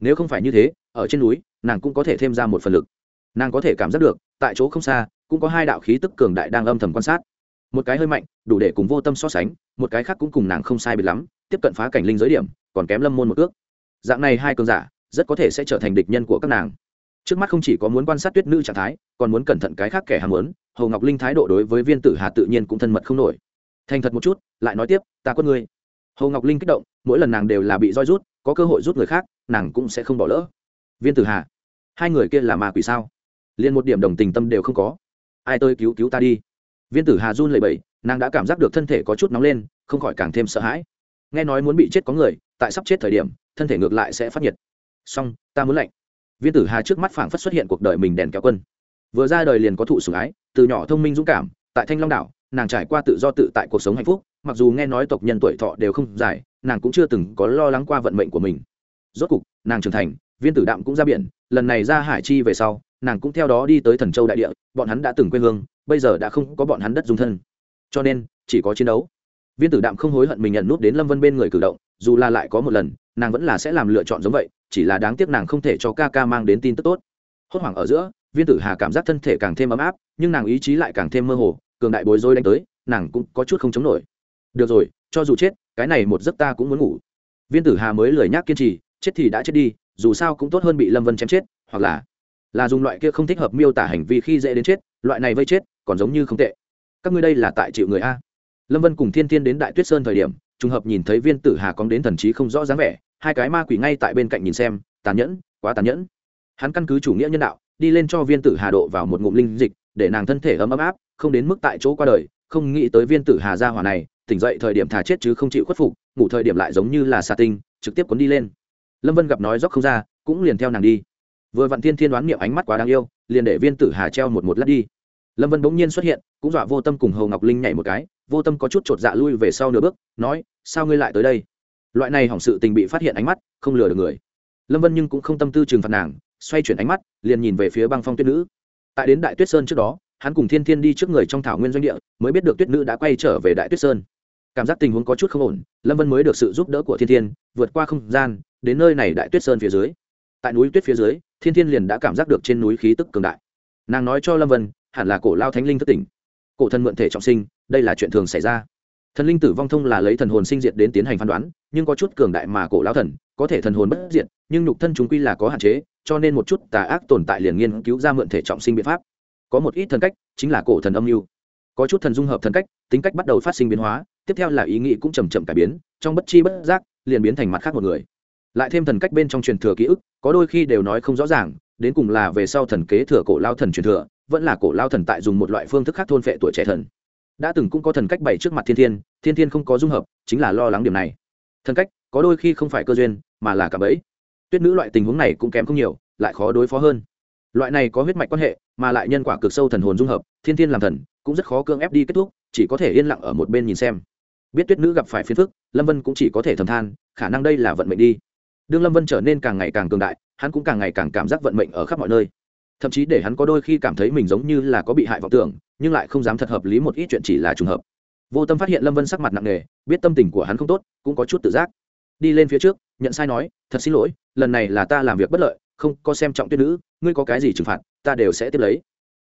Nếu không phải như thế, ở trên núi, nàng cũng có thể thêm ra một phần lực nàng có thể cảm giác được, tại chỗ không xa, cũng có hai đạo khí tức cường đại đang âm thầm quan sát. Một cái hơi mạnh, đủ để cùng vô tâm so sánh, một cái khác cũng cùng nàng không sai biệt lắm, tiếp cận phá cảnh linh giới điểm, còn kém lâm môn một ước dạng này hai cường giả, rất có thể sẽ trở thành địch nhân của các nàng. Trước mắt không chỉ có muốn quan sát tuyết nữ trạng thái, còn muốn cẩn thận cái khác kẻ ham muốn hầu ngọc linh thái độ đối với viên tử hà tự nhiên cũng thân mật không nổi. Thành thật một chút, lại nói tiếp, ta có ngươi. Hầu ngọc linh kích động, mỗi lần nàng đều là bị roi rút, có cơ hội rút người khác, nàng cũng sẽ không bỏ lỡ. Viên tử hà, hai người kia là ma quỷ sao? Liền một điểm đồng tình tâm đều không có. Ai tôi cứu cứu ta đi? Viên tử hà run lầy bẩy, nàng đã cảm giác được thân thể có chút nóng lên, không khỏi càng thêm sợ hãi. Nghe nói muốn bị chết có người, tại sắp chết thời điểm, thân thể ngược lại sẽ phát nhiệt. Song ta muốn lạnh. Viên tử hà trước mắt phảng phất xuất hiện cuộc đời mình đèn kéo quân. Vừa ra đời liền có thụ sủng ái, từ nhỏ thông minh dũng cảm, tại thanh long đảo, nàng trải qua tự do tự tại cuộc sống hạnh phúc, mặc dù nghe nói tộc nhân tuổi thọ đều không dài, nàng cũng chưa từng có lo lắng qua vận mệnh của mình. Rốt cục, nàng trưởng thành, viên tử đạm cũng ra biển, lần này ra hải chi về sau nàng cũng theo đó đi tới thần châu đại địa, bọn hắn đã từng quê hương, bây giờ đã không có bọn hắn đất dung thân. Cho nên, chỉ có chiến đấu. Viên tử đạm không hối hận mình nhận nút đến lâm vân bên người cử động, dù là lại có một lần, nàng vẫn là sẽ làm lựa chọn giống vậy, chỉ là đáng tiếc nàng không thể cho ca ca mang đến tin tức tốt. Hốt hoảng ở giữa, viên tử hà cảm giác thân thể càng thêm ấm áp, nhưng nàng ý chí lại càng thêm mơ hồ, cường đại bối rối đánh tới, nàng cũng có chút không chống nổi. Được rồi, cho dù chết, cái này một giấc ta cũng muốn ngủ. Viên tử hà mới lười nhác kiên trì, chết thì đã chết đi, dù sao cũng tốt hơn bị lâm vân chém chết, hoặc là là dùng loại kia không thích hợp miêu tả hành vi khi dễ đến chết, loại này vây chết, còn giống như không tệ. Các ngươi đây là tại chịu người a. Lâm vân cùng thiên thiên đến đại tuyết sơn thời điểm, trùng hợp nhìn thấy viên tử hà cóng đến thần trí không rõ dáng vẻ, hai cái ma quỷ ngay tại bên cạnh nhìn xem, tàn nhẫn, quá tàn nhẫn. Hắn căn cứ chủ nghĩa nhân đạo, đi lên cho viên tử hà độ vào một ngụm linh dịch, để nàng thân thể ấm ấm áp, không đến mức tại chỗ qua đời, không nghĩ tới viên tử hà gia hỏa này, tỉnh dậy thời điểm thà chết chứ không chịu khuất phục, ngủ thời điểm lại giống như là xà tinh, trực tiếp cuốn đi lên. Lâm vân gặp nói dốc không ra, cũng liền theo nàng đi vừa vặn thiên thiên đoán niệm ánh mắt quá đáng yêu, liền để viên tử hà treo một một lát đi. Lâm vân bỗng nhiên xuất hiện, cũng dọa vô tâm cùng hầu ngọc linh nhảy một cái, vô tâm có chút chột dạ lui về sau nửa bước, nói, sao ngươi lại tới đây? Loại này hỏng sự tình bị phát hiện ánh mắt, không lừa được người. Lâm vân nhưng cũng không tâm tư trừng phạt nàng, xoay chuyển ánh mắt, liền nhìn về phía băng phong tuyết nữ. Tại đến đại tuyết sơn trước đó, hắn cùng thiên thiên đi trước người trong thảo nguyên doanh địa, mới biết được tuyết nữ đã quay trở về đại tuyết sơn. Cảm giác tình huống có chút không ổn, lâm vân mới được sự giúp đỡ của thiên thiên, vượt qua không gian, đến nơi này đại tuyết sơn phía dưới. Tại núi tuyết phía dưới thiên thiên liền đã cảm giác được trên núi khí tức cường đại. Nàng nói cho lâm vân, hẳn là cổ lao thánh linh thất tỉnh. Cổ thân mượn thể trọng sinh, đây là chuyện thường xảy ra. Thần linh tử vong thông là lấy thần hồn sinh diệt đến tiến hành phán đoán, nhưng có chút cường đại mà cổ lao thần, có thể thần hồn bất diệt, nhưng nhục thân chúng quy là có hạn chế, cho nên một chút tà ác tồn tại liền nghiên cứu ra mượn thể trọng sinh biện pháp. Có một ít thần cách, chính là cổ thần âm mưu. Có chút thần dung hợp thần cách, tính cách bắt đầu phát sinh biến hóa, tiếp theo là ý nghĩ cũng chầm chậm cải biến, trong bất chi bất giác, liền biến thành mặt khác một người lại thêm thần cách bên trong truyền thừa ký ức, có đôi khi đều nói không rõ ràng, đến cùng là về sau thần kế thừa cổ lao thần truyền thừa, vẫn là cổ lao thần tại dùng một loại phương thức khác thôn phệ tuổi trẻ thần. Đã từng cũng có thần cách bày trước mặt thiên thiên thiên thiên không có dung hợp, chính là lo lắng điểm này. Thần cách, có đôi khi không phải cơ duyên, mà là cả bẫy. Tuyết nữ loại tình huống này cũng kém không nhiều, lại khó đối phó hơn. Loại này có huyết mạch quan hệ, mà lại nhân quả cực sâu thần hồn dung hợp, thiên thiên làm thần, cũng rất khó cưỡng ép đi kết thúc, chỉ có thể yên lặng ở một bên nhìn xem. Biết tuyết nữ gặp phải phiền phức, lâm vân cũng chỉ có thể thầm than, khả năng đây là vận mệnh đi đương lâm vân trở nên càng ngày càng cường đại hắn cũng càng ngày càng cảm giác vận mệnh ở khắp mọi nơi thậm chí để hắn có đôi khi cảm thấy mình giống như là có bị hại vọng tưởng nhưng lại không dám thật hợp lý một ít chuyện chỉ là trùng hợp vô tâm phát hiện lâm vân sắc mặt nặng nề biết tâm tình của hắn không tốt cũng có chút tự giác đi lên phía trước nhận sai nói thật xin lỗi lần này là ta làm việc bất lợi không có xem trọng tuyết nữ ngươi có cái gì trừng phạt ta đều sẽ tiếp lấy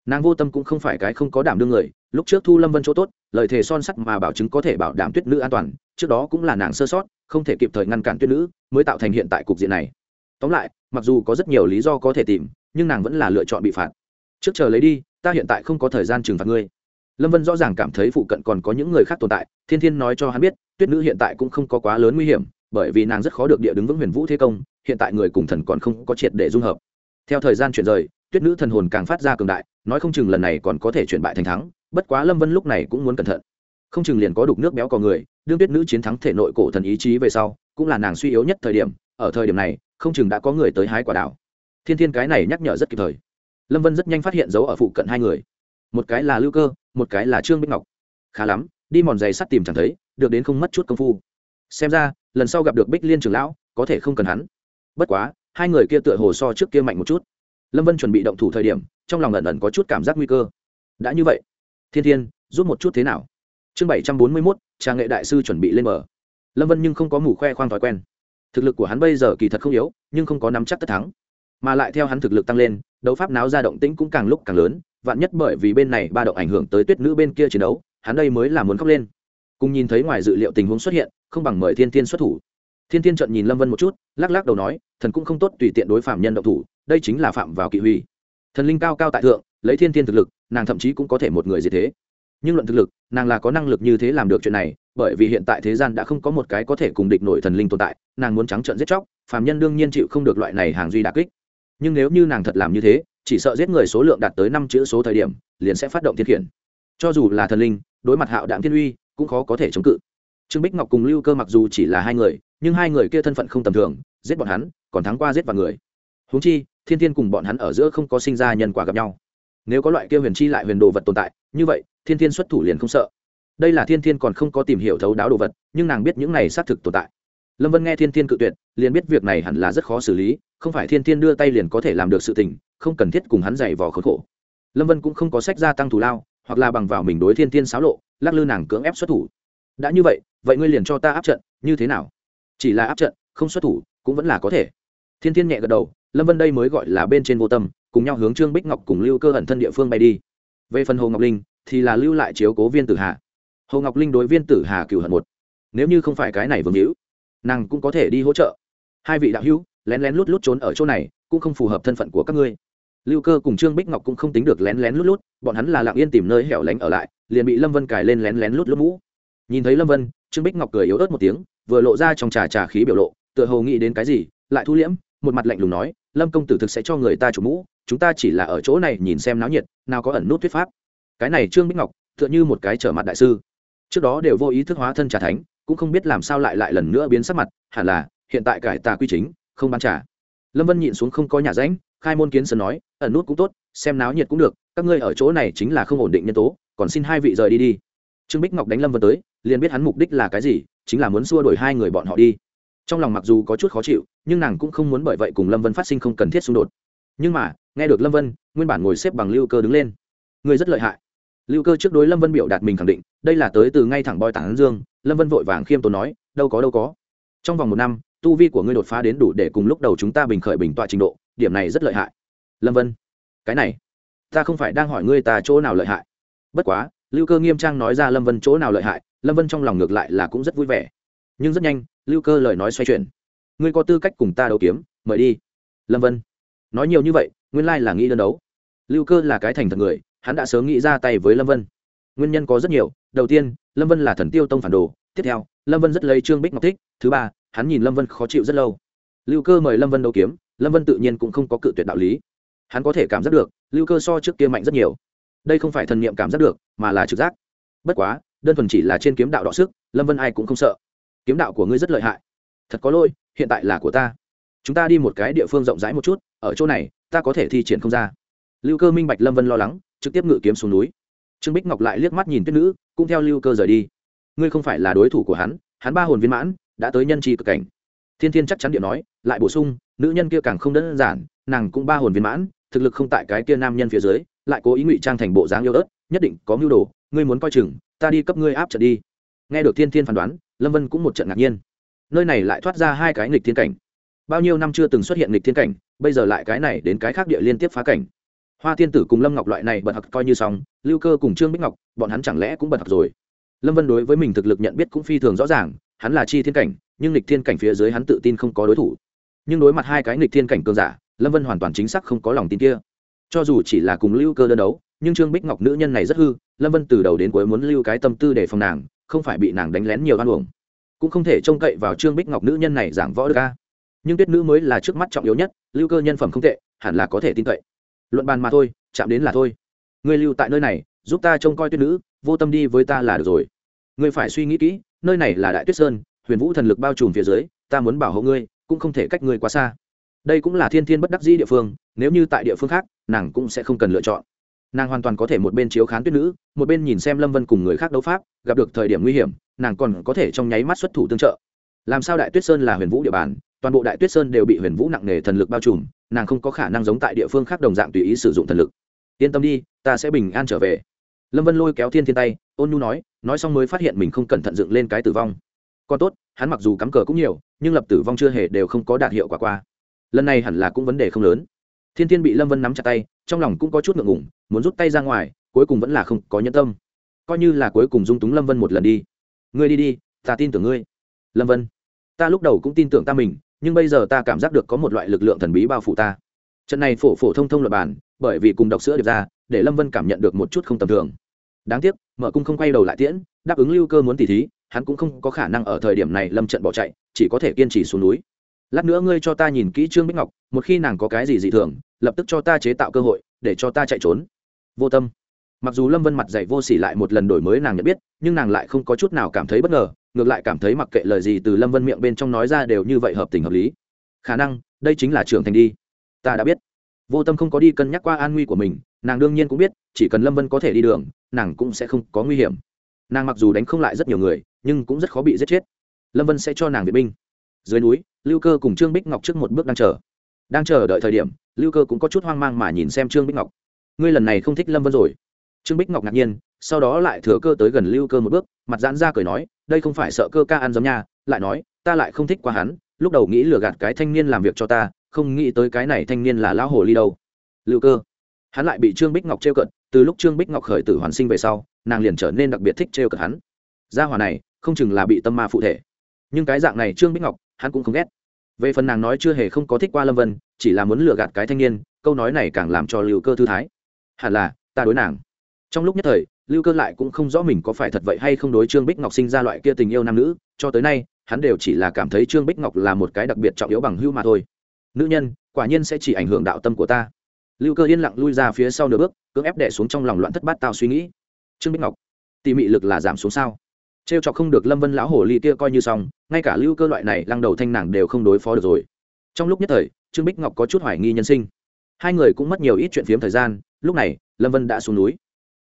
nàng vô tâm cũng không phải cái không có đảm đương người lúc trước thu lâm vân chỗ tốt lời thề son sắt mà bảo chứng có thể bảo đảm tuyết nữ an toàn trước đó cũng là nàng sơ sót không thể kịp thời ngăn cản tuyết nữ mới tạo thành hiện tại cục diện này. Tóm lại, mặc dù có rất nhiều lý do có thể tìm, nhưng nàng vẫn là lựa chọn bị phạt. Trước chờ lấy đi, ta hiện tại không có thời gian trừng phạt ngươi. Lâm vân rõ ràng cảm thấy phụ cận còn có những người khác tồn tại, thiên thiên nói cho hắn biết, tuyết nữ hiện tại cũng không có quá lớn nguy hiểm, bởi vì nàng rất khó được địa đứng vững huyền vũ thế công, hiện tại người cùng thần còn không có triệt để dung hợp. Theo thời gian chuyển rời, tuyết nữ thần hồn càng phát ra cường đại, nói không chừng lần này còn có thể chuyển bại thành thắng, bất quá lâm vân lúc này cũng muốn cẩn thận. Không chừng liền có đục nước béo cò người, đương tuyết nữ chiến thắng thể nội cổ thần ý chí về sau cũng là nàng suy yếu nhất thời điểm, ở thời điểm này, không chừng đã có người tới hái quả đảo. Thiên thiên cái này nhắc nhở rất kịp thời. Lâm vân rất nhanh phát hiện dấu ở phụ cận hai người. Một cái là lưu cơ, một cái là trương bích ngọc. Khá lắm, đi mòn giày sắt tìm chẳng thấy, được đến không mất chút công phu. Xem ra, lần sau gặp được bích liên trường lão, có thể không cần hắn. Bất quá, hai người kia tựa hồ so trước kia mạnh một chút. Lâm vân chuẩn bị động thủ thời điểm, trong lòng ẩn ẩn có chút cảm giác nguy cơ. Đã như vậy, thiên thiên, giúp một chút thế nào? Chương bảy trăm bốn mươi mốt trà nghệ đại sư chuẩn bị lên mở lâm vân nhưng không có mủ khoe khoang thói quen. Thực lực của hắn bây giờ kỳ thật không yếu, nhưng không có nắm chắc tất thắng. Mà lại theo hắn thực lực tăng lên, đấu pháp náo ra động tĩnh cũng càng lúc càng lớn, vạn nhất bởi vì bên này ba động ảnh hưởng tới tuyết nữ bên kia chiến đấu, hắn đây mới là muốn khóc lên. Cùng nhìn thấy ngoài dự liệu tình huống xuất hiện, không bằng mời thiên thiên xuất thủ. Thiên thiên trận nhìn lâm vân một chút, lắc lắc đầu nói, thần cũng không tốt tùy tiện đối phạm nhân động thủ, đây chính là phạm vào kỵ huy. Thần linh cao cao tại thượng, lấy thiên thiên thực lực, nàng thậm chí cũng có thể một người gì thế. Nhưng luận thực lực, nàng là có năng lực như thế làm được chuyện này bởi vì hiện tại thế gian đã không có một cái có thể cùng địch nổi thần linh tồn tại, nàng muốn trắng trợn giết chóc, phàm nhân đương nhiên chịu không được loại này hàng duy đà kích. Nhưng nếu như nàng thật làm như thế, chỉ sợ giết người số lượng đạt tới năm chữ số thời điểm, liền sẽ phát động thiên khiển. Cho dù là thần linh, đối mặt hạo đạm thiên uy, cũng khó có thể chống cự. Trương bích ngọc cùng lưu cơ mặc dù chỉ là hai người, nhưng hai người kia thân phận không tầm thường, giết bọn hắn, còn thắng qua giết vào người. Húng chi, thiên thiên cùng bọn hắn ở giữa không có sinh ra nhân quả gặp nhau. Nếu có loại kia huyền chi lại huyền đồ vật tồn tại, như vậy, thiên thiên xuất thủ liền không sợ đây là thiên thiên còn không có tìm hiểu thấu đáo đồ vật, nhưng nàng biết những này xác thực tồn tại. Lâm vân nghe thiên thiên cự tuyệt, liền biết việc này hẳn là rất khó xử lý, không phải thiên thiên đưa tay liền có thể làm được sự tình, không cần thiết cùng hắn dày vò khốn khổ. Lâm vân cũng không có sách gia tăng thù lao, hoặc là bằng vào mình đối thiên thiên xáo lộ, lắc lư nàng cưỡng ép xuất thủ. Đã như vậy vậy ngươi liền cho ta áp trận, như thế nào? Chỉ là áp trận, không xuất thủ, cũng vẫn là có thể. Thiên thiên nhẹ gật đầu, lâm vân đây mới gọi là bên trên vô tâm, cùng nhau hướng trương bích ngọc cùng lưu cơ hận thân địa phương bay đi. Về phần hồ ngọc linh, thì là lưu lại chiếu cố viên tử hạ hồ ngọc linh đối viên tử hà cửu hận một. Nếu như không phải cái này vương hữu, nàng cũng có thể đi hỗ trợ. Hai vị đạo hữu, lén lén lút lút trốn ở chỗ này, cũng không phù hợp thân phận của các ngươi. Lưu cơ cùng trương bích ngọc cũng không tính được lén lén lút lút, bọn hắn là lặng yên tìm nơi hẻo lánh ở lại, liền bị lâm vân cài lên lén lén lút lút mũ. Nhìn thấy lâm vân, trương bích ngọc cười yếu ớt một tiếng, vừa lộ ra trong trà trà khí biểu lộ, tựa hồ nghĩ đến cái gì, lại thu liễm, một mặt lạnh lùng nói, lâm công tử thực sẽ cho người ta chủ mũ, chúng ta chỉ là ở chỗ này nhìn xem náo nhiệt, nào có ẩn nút thuyết pháp. Cái này trương bích ngọc, tựa như một cái trở mặt đại sư trước đó đều vô ý thức hóa thân trà thánh, cũng không biết làm sao lại lại lần nữa biến sắc mặt, hẳn là, hiện tại cải tà quy chính, không bán trà. Lâm vân nhịn xuống không có nhà ránh khai môn kiến sơn nói, ẩn nút cũng tốt, xem náo nhiệt cũng được, các ngươi ở chỗ này chính là không ổn định nhân tố, còn xin hai vị rời đi đi. Trương bích ngọc đánh lâm vân tới, liền biết hắn mục đích là cái gì, chính là muốn xua đuổi hai người bọn họ đi. Trong lòng mặc dù có chút khó chịu, nhưng nàng cũng không muốn bởi vậy cùng lâm vân phát sinh không cần thiết xung đột. Nhưng mà, nghe được lâm vân, nguyên bản ngồi xếp bằng lưu cơ đứng lên. Người rất lợi hại. Lưu cơ trước đối lâm vân biểu đạt mình khẳng định đây là tới từ ngay thẳng boy tảng dương, lâm vân vội vàng khiêm tốn nói, đâu có đâu có. Trong vòng một năm, tu vi của ngươi đột phá đến đủ để cùng lúc đầu chúng ta bình khởi bình tọa trình độ, điểm này rất lợi hại. Lâm vân, cái này, ta không phải đang hỏi ngươi ta chỗ nào lợi hại. Bất quá, lưu cơ nghiêm trang nói ra lâm vân chỗ nào lợi hại, lâm vân trong lòng ngược lại là cũng rất vui vẻ. Nhưng rất nhanh, lưu cơ lời nói xoay chuyển. Ngươi có tư cách cùng ta đấu kiếm, mời đi. Lâm vân, nói nhiều như vậy, nguyên lai là nghĩ đơn đấu. Lưu cơ là cái thành thật người, hắn đã sớm nghĩ ra tay với lâm vân nguyên nhân có rất nhiều. Đầu tiên, lâm vân là thần tiêu tông phản đồ. Tiếp theo, lâm vân rất lấy trương bích ngọc thích. Thứ ba, hắn nhìn lâm vân khó chịu rất lâu. Lưu cơ mời lâm vân đấu kiếm. Lâm vân tự nhiên cũng không có cự tuyệt đạo lý. Hắn có thể cảm giác được, lưu cơ so trước kia mạnh rất nhiều. Đây không phải thần niệm cảm giác được, mà là trực giác. Bất quá, đơn thuần chỉ là trên kiếm đạo đọ sức, lâm vân ai cũng không sợ. Kiếm đạo của ngươi rất lợi hại. Thật có lỗi, hiện tại là của ta. Chúng ta đi một cái địa phương rộng rãi một chút, ở chỗ này, ta có thể thi triển không ra. Lưu cơ minh bạch lâm vân lo lắng, trực tiếp ngự kiếm xuống núi trương bích ngọc lại liếc mắt nhìn tuyết nữ, cũng theo lưu cơ rời đi. Ngươi không phải là đối thủ của hắn hắn ba hồn viên mãn, đã tới nhân tri cực cảnh. Thiên thiên chắc chắn điện nói, lại bổ sung, nữ nhân kia càng không đơn giản, nàng cũng ba hồn viên mãn, thực lực không tại cái kia nam nhân phía dưới, lại cố ý ngụy trang thành bộ dáng yêu ớt, nhất định có mưu đồ, ngươi muốn coi chừng, ta đi cấp ngươi áp trận đi. Nghe được thiên thiên phán đoán, lâm vân cũng một trận ngạc nhiên. Nơi này lại thoát ra hai cái nghịch thiên cảnh. Bao nhiêu năm chưa từng xuất hiện nghịch thiên cảnh, bây giờ lại cái này đến cái khác địa liên tiếp phá cảnh hoa thiên tử cùng lâm ngọc loại này bật học coi như xong, lưu cơ cùng trương bích ngọc, bọn hắn chẳng lẽ cũng bật học rồi? Lâm vân đối với mình thực lực nhận biết cũng phi thường rõ ràng, hắn là chi thiên cảnh, nhưng lịch thiên cảnh phía dưới hắn tự tin không có đối thủ. Nhưng đối mặt hai cái lịch thiên cảnh cường giả, lâm vân hoàn toàn chính xác không có lòng tin kia. Cho dù chỉ là cùng lưu cơ đơn đấu, nhưng trương bích ngọc nữ nhân này rất hư, lâm vân từ đầu đến cuối muốn lưu cái tâm tư để phòng nàng, không phải bị nàng đánh lén nhiều ăn uổng. Cũng không thể trông cậy vào trương bích ngọc nữ nhân này giảng võ được ca nhưng tuyết nữ mới là trước mắt trọng yếu nhất, lưu cơ nhân phẩm không tệ, hẳn là có thể tin cậy luận bàn mà thôi, chạm đến là thôi. Ngươi lưu tại nơi này, giúp ta trông coi tuyết nữ, vô tâm đi với ta là được rồi. Ngươi phải suy nghĩ kỹ, nơi này là đại tuyết sơn, huyền vũ thần lực bao trùm phía dưới, ta muốn bảo hộ ngươi, cũng không thể cách ngươi quá xa. Đây cũng là thiên thiên bất đắc dĩ địa phương, nếu như tại địa phương khác, nàng cũng sẽ không cần lựa chọn. Nàng hoàn toàn có thể một bên chiếu khán tuyết nữ, một bên nhìn xem lâm vân cùng người khác đấu pháp, gặp được thời điểm nguy hiểm, nàng còn có thể trong nháy mắt xuất thủ tương trợ. Làm sao đại tuyết sơn là huyền vũ địa bàn, toàn bộ đại tuyết sơn đều bị huyền vũ nặng nề thần lực bao trùm nàng không có khả năng giống tại địa phương khác đồng dạng tùy ý sử dụng thần lực. Yên tâm đi, ta sẽ bình an trở về. Lâm vân lôi kéo thiên thiên tay, ôn nhu nói nói xong mới phát hiện mình không cẩn thận dựng lên cái tử vong. Còn tốt, hắn mặc dù cắm cờ cũng nhiều, nhưng lập tử vong chưa hề đều không có đạt hiệu quả qua. Lần này hẳn là cũng vấn đề không lớn. Thiên thiên bị lâm vân nắm chặt tay, trong lòng cũng có chút ngượng ngủng muốn rút tay ra ngoài, cuối cùng vẫn là không có nhân tâm. Coi như là cuối cùng dung túng lâm vân một lần đi. Ngươi đi đi, ta tin tưởng ngươi. Lâm vân, ta lúc đầu cũng tin tưởng ta mình nhưng bây giờ ta cảm giác được có một loại lực lượng thần bí bao phủ ta. Trận này phổ phổ thông thông luật bản, bởi vì cùng đọc sữa được ra, để lâm vân cảm nhận được một chút không tầm thường. Đáng tiếc, mở cung không quay đầu lại tiễn, đáp ứng lưu cơ muốn tỉ thí, hắn cũng không có khả năng ở thời điểm này lâm trận bỏ chạy, chỉ có thể kiên trì xuống núi. Lát nữa ngươi cho ta nhìn kỹ trương bích ngọc, một khi nàng có cái gì dị thường, lập tức cho ta chế tạo cơ hội, để cho ta chạy trốn. Vô tâm. Mặc dù lâm vân mặt dạy vô s ỉ lại một lần đổi mới nàng nhận biết, nhưng nàng lại không có chút nào cảm thấy bất ngờ ngược lại cảm thấy mặc kệ lời gì từ lâm vân miệng bên trong nói ra đều như vậy hợp tình hợp lý. Khả năng, đây chính là trưởng thành đi. Ta đã biết. Vô tâm không có đi cân nhắc qua an nguy của mình, nàng đương nhiên cũng biết, chỉ cần lâm vân có thể đi đường, nàng cũng sẽ không có nguy hiểm. Nàng mặc dù đánh không lại rất nhiều người, nhưng cũng rất khó bị giết chết. Lâm vân sẽ cho nàng vệ binh. Dưới núi, lưu cơ cùng trương bích ngọc trước một bước đang chờ. Đang chờ đợi thời điểm, lưu cơ cũng có chút hoang mang mà nhìn xem trương bích ngọc. Ngươi lần này không thích lâm vân rồi. Trương bích ngọc ngạc nhiên sau đó lại thừa cơ tới gần lưu cơ một bước, mặt giãn ra cười nói, đây không phải sợ cơ ca ăn giống nha. Lại nói, ta lại không thích qua hắn, lúc đầu nghĩ lừa gạt cái thanh niên làm việc cho ta, không nghĩ tới cái này thanh niên là lão hồ ly đâu. Lưu cơ, hắn lại bị trương bích ngọc trêu cận từ lúc trương bích ngọc khởi tử hoàn sinh về sau, nàng liền trở nên đặc biệt thích trêu cận hắn. Gia hòa này, không chừng là bị tâm ma phụ thể. Nhưng cái dạng này trương bích ngọc, hắn cũng không ghét. Về phần nàng nói chưa hề không có thích qua lâm vân, chỉ là muốn lừa gạt cái thanh niên, câu nói này càng làm cho lưu cơ thư thái. Hẳn là, ta đối nàng. Trong lúc nhất thời lưu cơ lại cũng không rõ mình có phải thật vậy hay không đối trương bích ngọc sinh ra loại kia tình yêu nam nữ, cho tới nay, hắn đều chỉ là cảm thấy trương bích ngọc là một cái đặc biệt trọng yếu bằng hưu mà thôi. Nữ nhân, quả nhiên sẽ chỉ ảnh hưởng đạo tâm của ta. Lưu cơ yên lặng lui ra phía sau nửa bước, cưỡng ép đẻ xuống trong lòng loạn thất bát tao suy nghĩ. Trương bích ngọc, tỉ mị lực là giảm xuống sao? T r e o cho không được lâm vân lão hồ ly kia coi như xong, ngay cả lưu cơ loại này lăng đầu thanh nàng đều không đối phó được rồi. Trong lúc nhất thời, trương bích ngọc có chút hoài nghi nhân sinh. Hai người cũng mất nhiều ít chuyện phiếm thời gian, lúc này, lâm vân đã xuống núi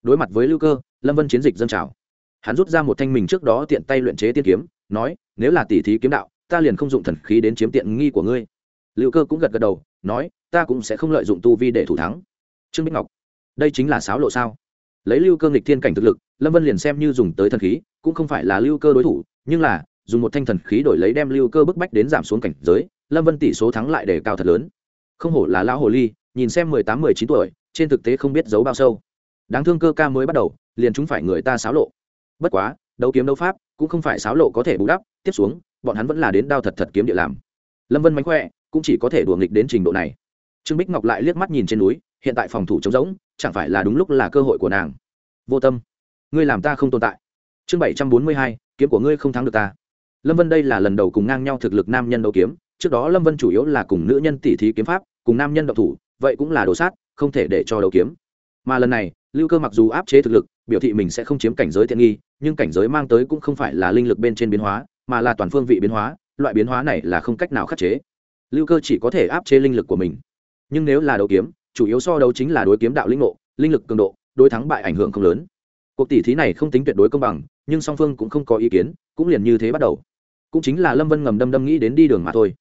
đối mặt với lưu cơ, lâm vân chiến dịch dân trào. Hắn rút ra một thanh mình trước đó tiện tay luyện chế tiên kiếm, nói, nếu là tỉ thí kiếm đạo, ta liền không dụng thần khí đến chiếm tiện nghi của ngươi. Lưu cơ cũng gật gật đầu, nói, ta cũng sẽ không lợi dụng tu vi để thủ thắng. Trương bích ngọc, đây chính là sáo lộ sao? Lấy lưu cơ nghịch thiên cảnh thực lực, lâm vân liền xem như dùng tới thần khí, cũng không phải là lưu cơ đối thủ, nhưng là, dùng một thanh thần khí đổi lấy đem lưu cơ bức bách đến giảm xuống cảnh giới, lâm vân tỷ số thắng lại để cao thật lớn. Không hổ là lão hồ ly, nhìn xem mười tám, mười chín tuổi, trên thực tế không biết giấu bao sâu đáng thương cơ ca mới bắt đầu, liền chúng phải người ta xáo lộ. Bất quá, đấu kiếm đấu pháp cũng không phải sáo lộ có thể bù đắp, tiếp xuống, bọn hắn vẫn là đến đao thật thật kiếm địa làm. Lâm vân mánh khỏe, cũng chỉ có thể đùa nghịch đến trình độ này. Trương bích ngọc lại liếc mắt nhìn trên núi, hiện tại phòng thủ trống rỗng, chẳng phải là đúng lúc là cơ hội của nàng. Vô tâm, ngươi làm ta không tồn tại. Chương bảy trăm bốn mươi hai, kiếm của ngươi không thắng được ta. Lâm vân đây là lần đầu cùng ngang nhau thực lực nam nhân đấu kiếm, trước đó lâm vân chủ yếu là cùng nữ nhân tỉ thí kiếm pháp, cùng nam nhân độc thủ, vậy cũng là đồ sát, không thể để cho đấu kiếm. Mà lần này lưu cơ mặc dù áp chế thực lực, biểu thị mình sẽ không chiếm cảnh giới tiện nghi, nhưng cảnh giới mang tới cũng không phải là linh lực bên trên biến hóa, mà là toàn phương vị biến hóa, loại biến hóa này là không cách nào khắc chế. Lưu cơ chỉ có thể áp chế linh lực của mình. Nhưng nếu là đấu kiếm, chủ yếu so đấu chính là đối kiếm đạo linh ngộ, linh lực cường độ, đối thắng bại ảnh hưởng không lớn. Cuộc tỷ thí này không tính tuyệt đối công bằng, nhưng song phương cũng không có ý kiến, cũng liền như thế bắt đầu. Cũng chính là lâm vân ngầm đâm đâm nghĩ đến đi đường mà thôi.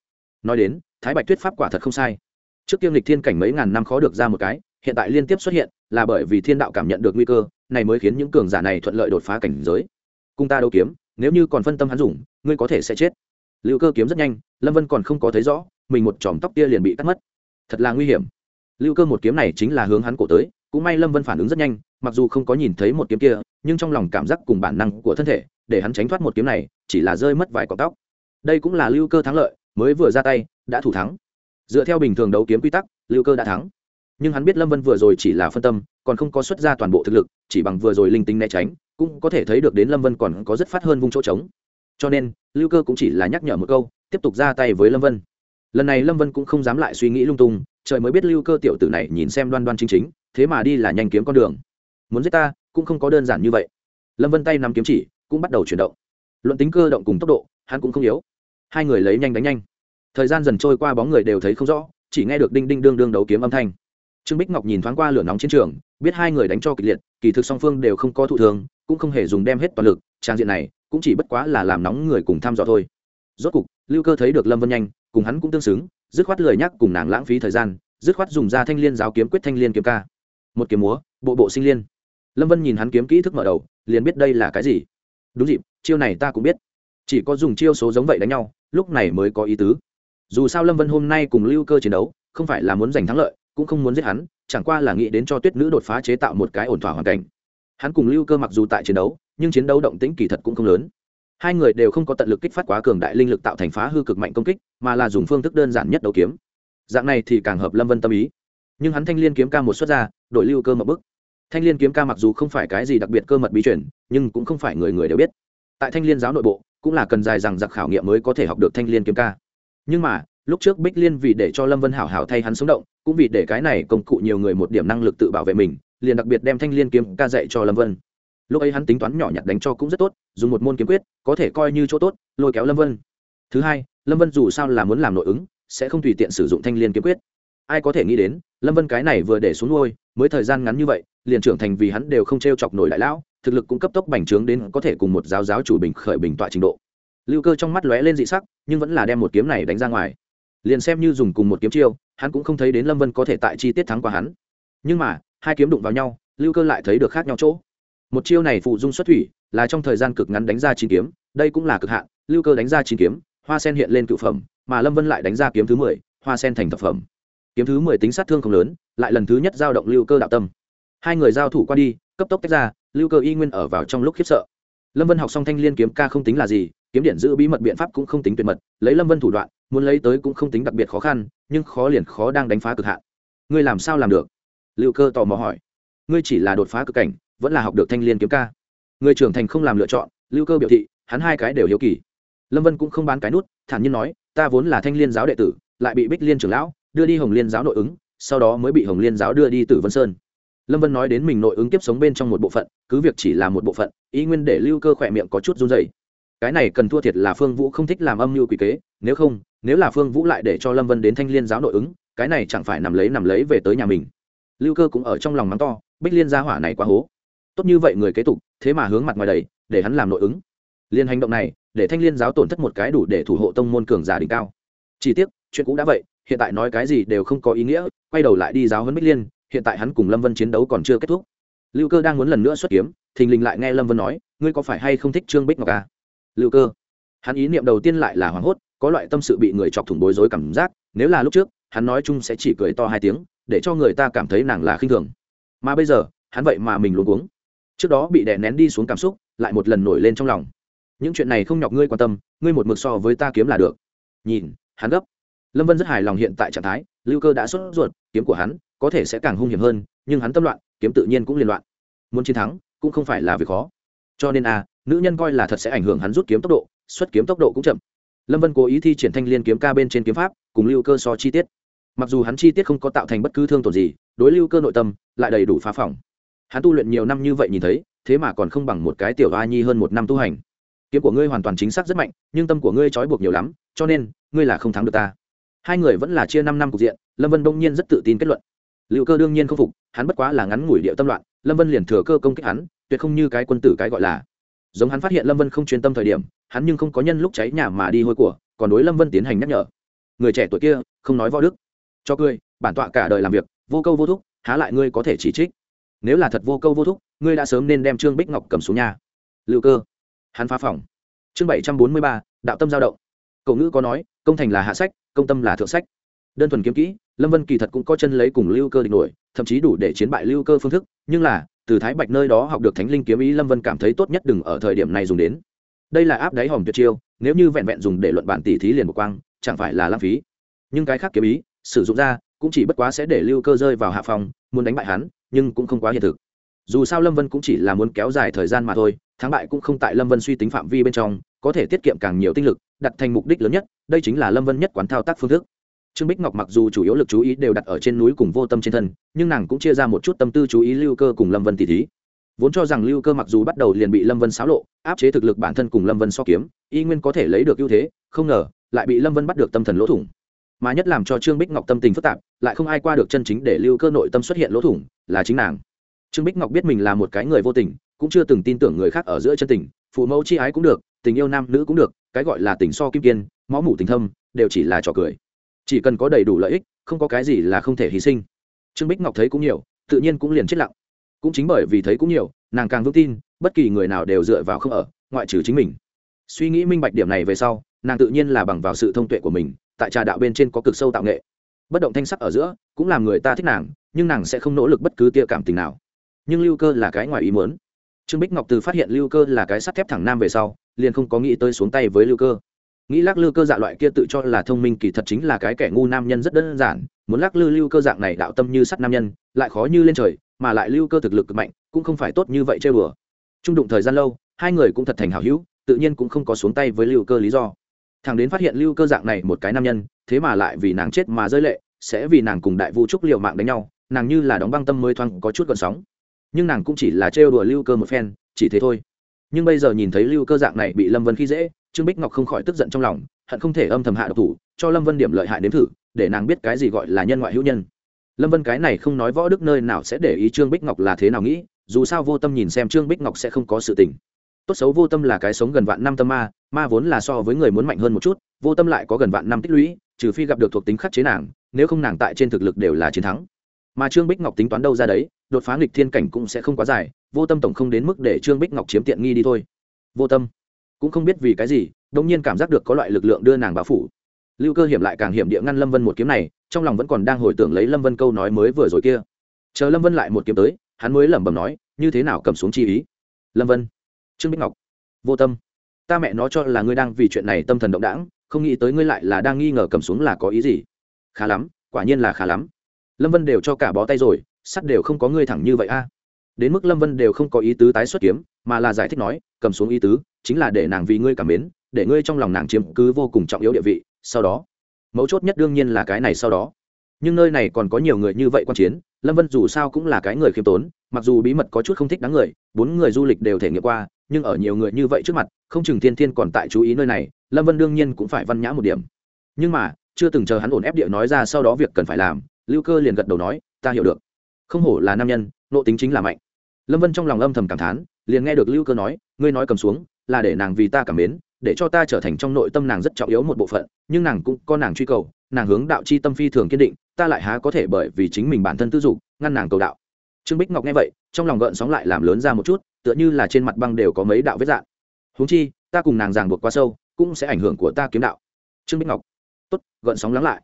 Nói đến, thái bạch tuyết pháp quả thật không sai. Trước tiêm lịch thiên cảnh mấy ngàn năm khó được ra một cái hiện tại liên tiếp xuất hiện là bởi vì thiên đạo cảm nhận được nguy cơ, này mới khiến những cường giả này thuận lợi đột phá cảnh giới. Cung ta đấu kiếm, nếu như còn phân tâm hắn dùng, ngươi có thể sẽ chết. Lưu cơ kiếm rất nhanh, lâm vân còn không có thấy rõ, mình một chòm tóc kia liền bị cắt mất. Thật là nguy hiểm. Lưu cơ một kiếm này chính là hướng hắn cổ tới, cũng may lâm vân phản ứng rất nhanh, mặc dù không có nhìn thấy một kiếm kia, nhưng trong lòng cảm giác cùng bản năng của thân thể, để hắn tránh thoát một kiếm này, chỉ là rơi mất vài cọng tóc. Đây cũng là lưu cơ thắng lợi, mới vừa ra tay, đã thủ thắng. Dựa theo bình thường đấu kiếm quy tắc, lưu cơ đã thắng nhưng hắn biết lâm vân vừa rồi chỉ là phân tâm, còn không có xuất ra toàn bộ thực lực, chỉ bằng vừa rồi linh tính né tránh, cũng có thể thấy được đến lâm vân còn có rất phát hơn vung chỗ trống. Cho nên, lưu cơ cũng chỉ là nhắc nhở một câu, tiếp tục ra tay với lâm vân. Lần này lâm vân cũng không dám lại suy nghĩ lung tung, trời mới biết lưu cơ tiểu tử này nhìn xem đoan đoan chính chính, thế mà đi là nhanh kiếm con đường. Muốn giết ta, cũng không có đơn giản như vậy. Lâm vân tay nắm kiếm chỉ, cũng bắt đầu chuyển động. Luận tính cơ động cùng tốc độ, hắn cũng không yếu. Hai người lấy nhanh đánh nhanh. Thời gian dần trôi qua bóng người đều thấy không rõ, chỉ nghe được đinh đinh đương đương đấu kiếm âm thanh trương bích ngọc nhìn thoáng qua lửa nóng chiến trường, biết hai người đánh cho kịch liệt, kỳ thực song phương đều không có thụ thường cũng không hề dùng đem hết toàn lực, trang diện này cũng chỉ bất quá là làm nóng người cùng thăm dò thôi. Rốt cục, lưu cơ thấy được lâm vân nhanh, cùng hắn cũng tương xứng, dứt khoát lời nhắc cùng nàng lãng phí thời gian, dứt khoát dùng ra thanh liên giáo kiếm quyết thanh liên kiếm ca. Một kiếm múa, bộ bộ sinh liên. Lâm vân nhìn hắn kiếm kỹ thức mở đầu, liền biết đây là cái gì. Đúng dịp, chiêu này ta cũng biết. Chỉ có dùng chiêu số giống vậy đánh nhau, lúc này mới có ý tứ. Dù sao lâm vân hôm nay cùng lưu cơ chiến đấu, không phải là muốn giành thắng lợi cũng không muốn giết hắn, chẳng qua là nghĩ đến cho tuyết nữ đột phá chế tạo một cái ổn thỏa hoàn cảnh. Hắn cùng lưu cơ mặc dù tại chiến đấu, nhưng chiến đấu động tĩnh kỳ thật cũng không lớn. Hai người đều không có tận lực kích phát quá cường đại linh lực tạo thành phá hư cực mạnh công kích, mà là dùng phương thức đơn giản nhất đấu kiếm. Dạng này thì càng hợp lâm vân tâm ý. Nhưng hắn thanh l i ê n kiếm ca một xuất ra, đổi lưu cơ một bức thanh l i ê n kiếm ca mặc dù không phải cái gì đặc biệt cơ mật bí chuyển nhưng cũng không phải người người đều biết. Tại thanh l i ê n giáo nội bộ, cũng là cần dài rằng giặc khảo nghiệm mới có thể học được thanh l i ê n kiếm ca. Nhưng mà, lúc trước bích liên vì để cho lâm vân hảo hảo thay hắn sống động cũng vì để cái này công cụ nhiều người một điểm năng lực tự bảo vệ mình, liền đặc biệt đem thanh l i ê n kiếm ca dạy cho lâm vân. Lúc ấy hắn tính toán nhỏ nhặt đánh cho cũng rất tốt, dùng một môn kiếm quyết, có thể coi như chỗ tốt, lôi kéo lâm vân. Thứ hai, lâm vân dù sao là muốn làm nội ứng, sẽ không tùy tiện sử dụng thanh l i ê n kiếm quyết. Ai có thể nghĩ đến, lâm vân cái này vừa để xuống ngôi mới thời gian ngắn như vậy, liền trưởng thành vì hắn đều không t r e o chọc nổi đại lão, thực lực cũng cấp tốc bành trướng đến có thể cùng một giáo giáo chủ bình khởi bình tọa trình độ. Lưu cơ trong mắt lóe lên dị sắc, nhưng vẫn là đem một kiếm này đánh ra ngoài liền xem như dùng cùng một kiếm chiêu, hắn cũng không thấy đến lâm vân có thể tại chi tiết thắng qua hắn. Nhưng mà, hai kiếm đụng vào nhau, lưu cơ lại thấy được khác nhau chỗ. Một chiêu này phụ dung xuất thủy, là trong thời gian cực ngắn đánh ra chín kiếm, đây cũng là cực hạn. Lưu cơ đánh ra chín kiếm, hoa sen hiện lên cựu phẩm, mà lâm vân lại đánh ra kiếm thứ mười, hoa sen thành thập phẩm. Kiếm thứ mười tính sát thương không lớn, lại lần thứ nhất giao động lưu cơ đạo tâm. Hai người giao thủ qua đi, cấp tốc tách ra, lưu cơ y nguyên ở vào trong lúc khiếp sợ. Lâm vân học xong thanh l i ê n kiếm ca không tính là gì, kiếm điện giữ bí mật biện pháp cũng không tính tuyệt mật, lấy lâm vân thủ đoạn muốn lấy tới cũng không tính đặc biệt khó khăn, nhưng khó liền khó đang đánh phá cực hạn. Ngươi làm sao làm được? Lưu cơ tò mò hỏi. Ngươi chỉ là đột phá cực cảnh, vẫn là học được thanh l i ê n kiếm ca. Người trưởng thành không làm lựa chọn, lưu cơ biểu thị, hắn hai cái đều hiếu kỳ. Lâm vân cũng không bán cái nút, thản nhiên nói, ta vốn là thanh liên giáo đệ tử, lại bị bích liên trưởng lão đưa đi hồng liên giáo nội ứng, sau đó mới bị hồng liên giáo đưa đi tử vân sơn. Lâm vân nói đến mình nội ứng kiếp sống bên trong một bộ phận, cứ việc chỉ là một bộ phận, ý nguyên để lưu cơ khỏe miệng có chút run dày cái này cần thua thiệt là phương vũ không thích làm âm mưu quỷ kế, nếu không, nếu là phương vũ lại để cho lâm vân đến thanh liên giáo nội ứng, cái này chẳng phải nằm lấy nằm lấy về tới nhà mình. Lưu cơ cũng ở trong lòng mắng to, bích liên gia hỏa này quá hố. Tốt như vậy người kế tục, thế mà hướng mặt ngoài đầy để hắn làm nội ứng. Liên hành động này, để thanh liên giáo tổn thất một cái đủ để thủ hộ tông môn cường giả đỉnh cao. Chỉ tiếc, chuyện cũ đã vậy, hiện tại nói cái gì đều không có ý nghĩa, quay đầu lại đi giáo huấn bích liên, hiện tại hắn cùng lâm vân chiến đấu còn chưa kết thúc. Lưu cơ đang muốn lần nữa xuất kiếm, thình lình lại nghe lâm vân nói, ngươi có phải hay không thích trương bích ngọc à? Lưu cơ. Hắn ý niệm đầu tiên lại là hoảng hốt, có loại tâm sự bị người chọc thủng bối rối cảm giác, nếu là lúc trước, hắn nói chung sẽ chỉ cười to hai tiếng, để cho người ta cảm thấy nàng là khinh thường. Mà bây giờ, hắn vậy mà mình luôn uống trước đó bị đè nén đi xuống cảm xúc, lại một lần nổi lên trong lòng. Những chuyện này không nhọc ngươi quan tâm, ngươi một mực so với ta kiếm là được. Nhìn, hắn gấp. Lâm vân rất hài lòng hiện tại trạng thái, lưu cơ đã xuất ruột, kiếm của hắn có thể sẽ càng hung hiểm hơn, nhưng hắn tâm loạn, kiếm tự nhiên cũng liên loạn. Muốn chiến thắng, cũng không phải là việc khó. Cho nên a nữ nhân coi là thật sẽ ảnh hưởng hắn rút kiếm tốc độ, xuất kiếm tốc độ cũng chậm. Lâm vân cố ý thi triển thanh liên kiếm ca bên trên kiếm pháp, cùng lưu cơ so chi tiết. Mặc dù hắn chi tiết không có tạo thành bất cứ thương tổn gì, đối lưu cơ nội tâm lại đầy đủ phá phỏng. Hắn tu luyện nhiều năm như vậy nhìn thấy, thế mà còn không bằng một cái tiểu a nhi hơn một năm tu hành. Kiếm của ngươi hoàn toàn chính xác rất mạnh, nhưng tâm của ngươi trói buộc nhiều lắm, cho nên, ngươi là không thắng được ta. Hai người vẫn là chia năm năm cục diện, lâm vân đông nhiên rất tự tin kết luận. Lưu cơ đương nhiên không phục, hắn bất quá là ngắn ngủi điệu tâm loạn, lâm vân liền thừa cơ công kích hắn, tuyệt không như cái quân tử cái gọi là giống hắn phát hiện lâm vân không chuyên tâm thời điểm, hắn nhưng không có nhân lúc cháy nhà mà đi hôi của, còn đối lâm vân tiến hành nhắc nhở. Người trẻ tuổi kia, không nói võ đức. Cho cười, bản tọa cả đời làm việc, vô câu vô thúc, há lại ngươi có thể chỉ trích. Nếu là thật vô câu vô thúc, ngươi đã sớm nên đem trương bích ngọc cầm xuống nhà. Lưu cơ. Hắn phá phòng. Chương bảy trăm bốn mươi ba, đạo tâm giao động. Cậu ngữ có nói, công thành là hạ sách, công tâm là thượng sách. Đơn thuần kiếm kỹ, lâm vân kỳ thật cũng có chân lấy cùng lưu cơ địch nổi, thậm chí đủ để chiến bại lưu cơ phương thức, nhưng là từ thái bạch nơi đó học được thánh linh kiếm ý lâm vân cảm thấy tốt nhất đừng ở thời điểm này dùng đến. Đây là áp đáy hòm tuyệt chiêu, nếu như vẹn vẹn dùng để luận bản tỷ thí liền một quang, chẳng phải là lãng phí. Nhưng cái khác kiếm ý, sử dụng ra, cũng chỉ bất quá sẽ để lưu cơ rơi vào hạ phòng, muốn đánh bại hắn, nhưng cũng không quá hiện thực. Dù sao lâm vân cũng chỉ là muốn kéo dài thời gian mà thôi, thắng bại cũng không tại lâm vân suy tính phạm vi bên trong, có thể tiết kiệm càng nhiều tinh lực, đặt thành mục đích lớn nhất, đây chính là lâm vân nhất quán thao tác phương thức trương bích ngọc mặc dù chủ yếu lực chú ý đều đặt ở trên núi cùng vô tâm trên thân, nhưng nàng cũng chia ra một chút tâm tư chú ý lưu cơ cùng lâm vân tỷ thí. Vốn cho rằng lưu cơ mặc dù bắt đầu liền bị lâm vân xáo lộ, áp chế thực lực bản thân cùng lâm vân so kiếm, y nguyên có thể lấy được ưu thế, không ngờ, lại bị lâm vân bắt được tâm thần lỗ thủng. Mà nhất làm cho trương bích ngọc tâm tình phức tạp, lại không ai qua được chân chính để lưu cơ nội tâm xuất hiện lỗ thủng, là chính nàng. Trương bích ngọc biết mình là một cái người vô tình, cũng chưa từng tin tưởng người khác ở giữa chân tình, phụ mẫu chi ái cũng được, tình yêu nam nữ cũng được, cái gọi là tình so kim kiên, máu mủ tình thâm, đều chỉ là trò cười chỉ cần có đầy đủ lợi ích, không có cái gì là không thể hy sinh. Trương bích ngọc thấy cũng nhiều, tự nhiên cũng liền chết lặng. Cũng chính bởi vì thấy cũng nhiều, nàng càng vững tin, bất kỳ người nào đều dựa vào không ở, ngoại trừ chính mình. Suy nghĩ minh bạch điểm này về sau, nàng tự nhiên là bằng vào sự thông tuệ của mình, tại trà đạo bên trên có cực sâu tạo nghệ. Bất động thanh sắc ở giữa, cũng làm người ta thích nàng, nhưng nàng sẽ không nỗ lực bất cứ tia cảm tình nào. Nhưng lưu cơ là cái ngoài ý muốn. Trương bích ngọc từ phát hiện lưu cơ là cái sắt thép thẳng nam về sau, liền không có nghĩ tới xuống tay với lưu cơ nghĩ lắc lư cơ dạ loại kia tự cho là thông minh kỳ thật chính là cái kẻ ngu nam nhân rất đơn giản, muốn lắc lư lưu cơ dạng này đạo tâm như sắt nam nhân, lại khó như lên trời, mà lại lưu cơ thực lực cực mạnh, cũng không phải tốt như vậy chơi bừa. Trung đụng thời gian lâu, hai người cũng thật thành hảo hữu, tự nhiên cũng không có xuống tay với lưu cơ lý do. Thằng đến phát hiện lưu cơ dạng này một cái nam nhân, thế mà lại vì nàng chết mà rơi lệ, sẽ vì nàng cùng đại vũ trúc liệu mạng đánh nhau, nàng như là đóng băng tâm mới thoáng có chút gọn sóng. Nhưng nàng cũng chỉ là trêu đùa lưu cơ một phen, chỉ thế thôi. Nhưng bây giờ nhìn thấy lưu cơ dạng này bị lâm vân khi dễ trương bích ngọc không khỏi tức giận trong lòng, hận không thể âm thầm hạ độc thủ, cho lâm vân điểm lợi hại nếm thử, để nàng biết cái gì gọi là nhân ngoại hữu nhân. Lâm vân cái này không nói võ đức nơi nào sẽ để ý trương bích ngọc là thế nào nghĩ, dù sao vô tâm nhìn xem trương bích ngọc sẽ không có sự tình. Tốt xấu vô tâm là cái sống gần vạn năm tâm ma ma vốn là so với người muốn mạnh hơn một chút, vô tâm lại có gần vạn năm tích lũy, trừ phi gặp được thuộc tính khắc chế nàng, nếu không nàng tại trên thực lực đều là chiến thắng. Mà trương bích ngọc tính toán đâu ra đấy, đột phá nghịch thiên cảnh cũng sẽ không quá dài, vô tâm tổng không đến mức để trương bích ngọc chiếm tiện nghi đi thôi. Vô tâm cũng không biết vì cái gì đông nhiên cảm giác được có loại lực lượng đưa nàng báo phủ. Lưu cơ hiểm lại càng hiểm địa ngăn lâm vân một kiếm này, trong lòng vẫn còn đang hồi tưởng lấy lâm vân câu nói mới vừa rồi kia. Chờ lâm vân lại một kiếm tới, hắn mới lẩm bẩm nói, như thế nào cầm xuống chi ý? Lâm vân, trương bích ngọc. Vô tâm. Ta mẹ nó cho là ngươi đang vì chuyện này tâm thần động đãng, không nghĩ tới ngươi lại là đang nghi ngờ cầm xuống là có ý gì. Khá lắm, quả nhiên là khá lắm. Lâm vân đều cho cả bó tay rồi, sắt đều không có ngươi thẳng như vậy a. Đến mức lâm vân đều không có ý tứ tái xuất kiếm, mà là giải thích nói cầm xuống ý tứ, chính là để nàng vì ngươi cảm mến, để ngươi trong lòng nàng chiếm cứ vô cùng trọng yếu địa vị, sau đó. Mấu chốt nhất đương nhiên là cái này sau đó. Nhưng nơi này còn có nhiều người như vậy quan chiến, lâm vân dù sao cũng là cái người khiêm tốn, mặc dù bí mật có chút không thích đáng người, bốn người du lịch đều thể nghiệm qua, nhưng ở nhiều người như vậy trước mặt, không chừng thiên thiên còn tại chú ý nơi này, lâm vân đương nhiên cũng phải văn nhã một điểm. Nhưng mà, chưa từng chờ hắn ổn ép địa nói ra sau đó việc cần phải làm, lưu cơ liền gật đầu nói, ta hiểu được. Không hổ là nam nhân, nộ tính chính là mạnh. Lâm vân trong lòng âm thầm cảm thán liền nghe được lưu cơ nói, ngươi nói cầm xuống, là để nàng vì ta cảm mến, để cho ta trở thành trong nội tâm nàng rất trọng yếu một bộ phận, nhưng nàng cũng có nàng truy cầu, nàng hướng đạo chi tâm phi thường kiên định, ta lại há có thể bởi vì chính mình bản thân tư dục, ngăn nàng cầu đạo. Trương bích ngọc nghe vậy, trong lòng gợn sóng lại làm lớn ra một chút, tựa như là trên mặt băng đều có mấy đạo vết dạn huống chi, ta cùng nàng ràng buộc quá sâu, cũng sẽ ảnh hưởng của ta kiếm đạo. Trương bích ngọc, tốt, gợn sóng lắng lại.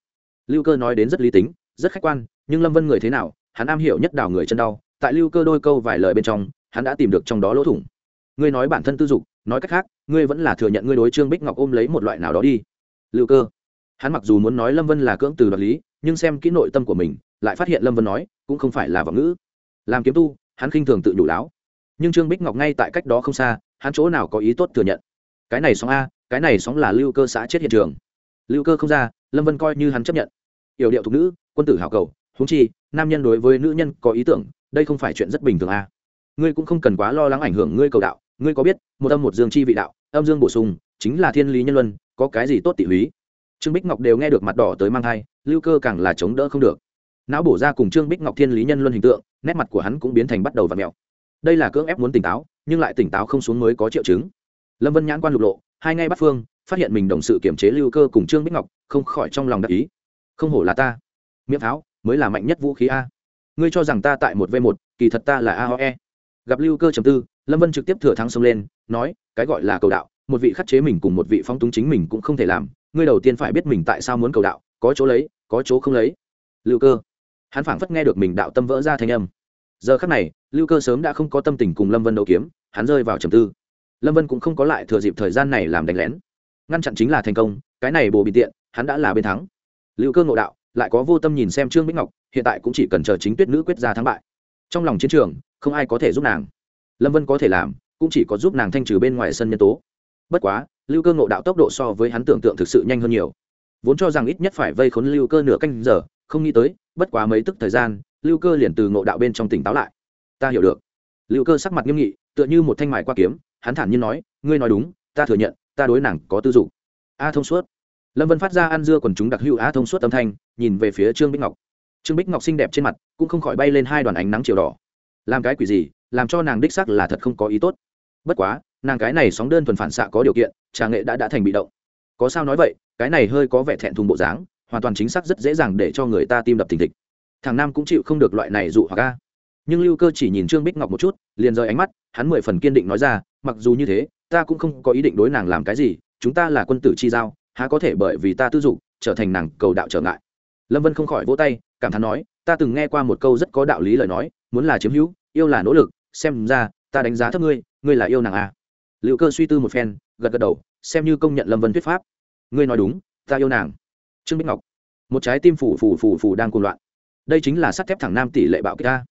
Lưu cơ nói đến rất lý tính, rất khách quan, nhưng lâm vân người thế nào? Hắn am hiểu nhất đào người chân đau. Tại lưu cơ đôi câu vài lời bên trong hắn đã tìm được trong đó lỗ thủng. Ngươi nói bản thân tư dục, nói cách khác, ngươi vẫn là thừa nhận ngươi đối trương bích ngọc ôm lấy một loại nào đó đi. Lưu cơ. Hắn mặc dù muốn nói lâm vân là cưỡng từ đoạt lý, nhưng xem kỹ nội tâm của mình, lại phát hiện lâm vân nói, cũng không phải là vọng ngữ. Làm kiếm tu, hắn khinh thường tự nhủ láo. Nhưng trương bích ngọc ngay tại cách đó không xa, hắn chỗ nào có ý tốt thừa nhận. Cái này sóng a, cái này sóng là lưu cơ xã chết hiện trường. Lưu cơ không ra, lâm vân coi như hắn chấp nhận. Yểu điệu thục nữ, quân tử hảo cầu húng chi, nam nhân đối với nữ nhân có ý tưởng, đây không phải chuyện rất bình thường a ngươi cũng không cần quá lo lắng ảnh hưởng ngươi cầu đạo, ngươi có biết, một âm một dương chi vị đạo, âm dương bổ sung, chính là thiên lý nhân luân, có cái gì tốt tị húy? Trương bích ngọc đều nghe được mặt đỏ tới mang thai, lưu cơ càng là chống đỡ không được. Não bổ ra cùng trương bích ngọc thiên lý nhân luân hình tượng, nét mặt của hắn cũng biến thành bắt đầu và mẹo đây là cưỡng ép muốn tỉnh táo, nhưng lại tỉnh táo không xuống mới có triệu chứng. Lâm vân nhãn quan lục lộ, hai ngay bắt phương, phát hiện mình đồng sự kiểm chế lưu cơ cùng trương bích ngọc, không khỏi trong lòng đắc ý. Không hổ là ta. Miệng pháo, mới là mạnh nhất vũ khí a. Ngươi cho rằng ta tại một v một, kỳ thật ta là a ho e gặp lưu cơ trầm tư, lâm vân trực tiếp thừa thắng xông lên, nói, cái gọi là cầu đạo, một vị khắc chế mình cùng một vị phong túng chính mình cũng không thể làm, ngươi đầu tiên phải biết mình tại sao muốn cầu đạo, có chỗ lấy, có chỗ không lấy. Lưu cơ, hắn phảng phất nghe được mình đạo tâm vỡ ra thanh âm. Giờ khắc này, lưu cơ sớm đã không có tâm tình cùng lâm vân đấu kiếm, hắn rơi vào trầm tư. Lâm vân cũng không có lại thừa dịp thời gian này làm đánh lén. Ngăn chặn chính là thành công, cái này bồ bị tiện, hắn đã là bên thắng. Lưu cơ ngộ đạo, lại có vô tâm nhìn xem trương bích ngọc, hiện tại cũng chỉ cần chờ chính tuyết nữ quyết ra thắng bại trong lòng chiến trường, không ai có thể giúp nàng. Lâm vân có thể làm, cũng chỉ có giúp nàng thanh trừ bên ngoài sân nhân tố. Bất quá, lưu cơ ngộ đạo tốc độ so với hắn tưởng tượng thực sự nhanh hơn nhiều. Vốn cho rằng ít nhất phải vây khốn lưu cơ nửa canh giờ, không nghĩ tới, bất quá mấy tức thời gian, lưu cơ liền từ ngộ đạo bên trong tỉnh táo lại. Ta hiểu được. Lưu cơ sắc mặt nghiêm nghị, tựa như một thanh mài qua kiếm, hắn thản nhiên nói, ngươi nói đúng, ta thừa nhận, ta đối nàng có tư dục a thông suốt. Lâm vân phát ra ăn dưa quần chúng đặc hữu a thông suốt âm thanh, nhìn về phía trương bích ngọc trương bích ngọc xinh đẹp trên mặt cũng không khỏi bay lên hai đoàn ánh nắng chiều đỏ. Làm cái quỷ gì, làm cho nàng đích sắc là thật không có ý tốt. Bất quá, nàng cái này sóng đơn thuần phản xạ có điều kiện, trà nghệ đã đã thành bị động. Có sao nói vậy, cái này hơi có vẻ thẹn thùng bộ dáng, hoàn toàn chính xác rất dễ dàng để cho người ta tim đập thình thịch. Thằng nam cũng chịu không được loại này dụ hoặc ca nhưng lưu cơ chỉ nhìn trương bích ngọc một chút, liền rời ánh mắt, hắn mười phần kiên định nói ra, mặc dù như thế, ta cũng không có ý định đối nàng làm cái gì, chúng ta là quân tử chi giao, há có thể bởi vì ta tư dục, trở thành nàng cầu đạo trở ngại lâm vân không khỏi vỗ tay, cảm thán nói, ta từng nghe qua một câu rất có đạo lý lời nói, muốn là chiếm hữu, yêu là nỗ lực, xem ra, ta đánh giá thấp ngươi ngươi là yêu nàng à. liệu cơ suy tư một phen, gật gật đầu, xem như công nhận lâm vân thuyết pháp. Ngươi nói đúng, ta yêu nàng. Trương bích ngọc. Một trái tim phủ phủ phủ phủ đang cuồng loạn. Đây chính là sắt thép thẳng nam tỷ lệ bạo kích ta.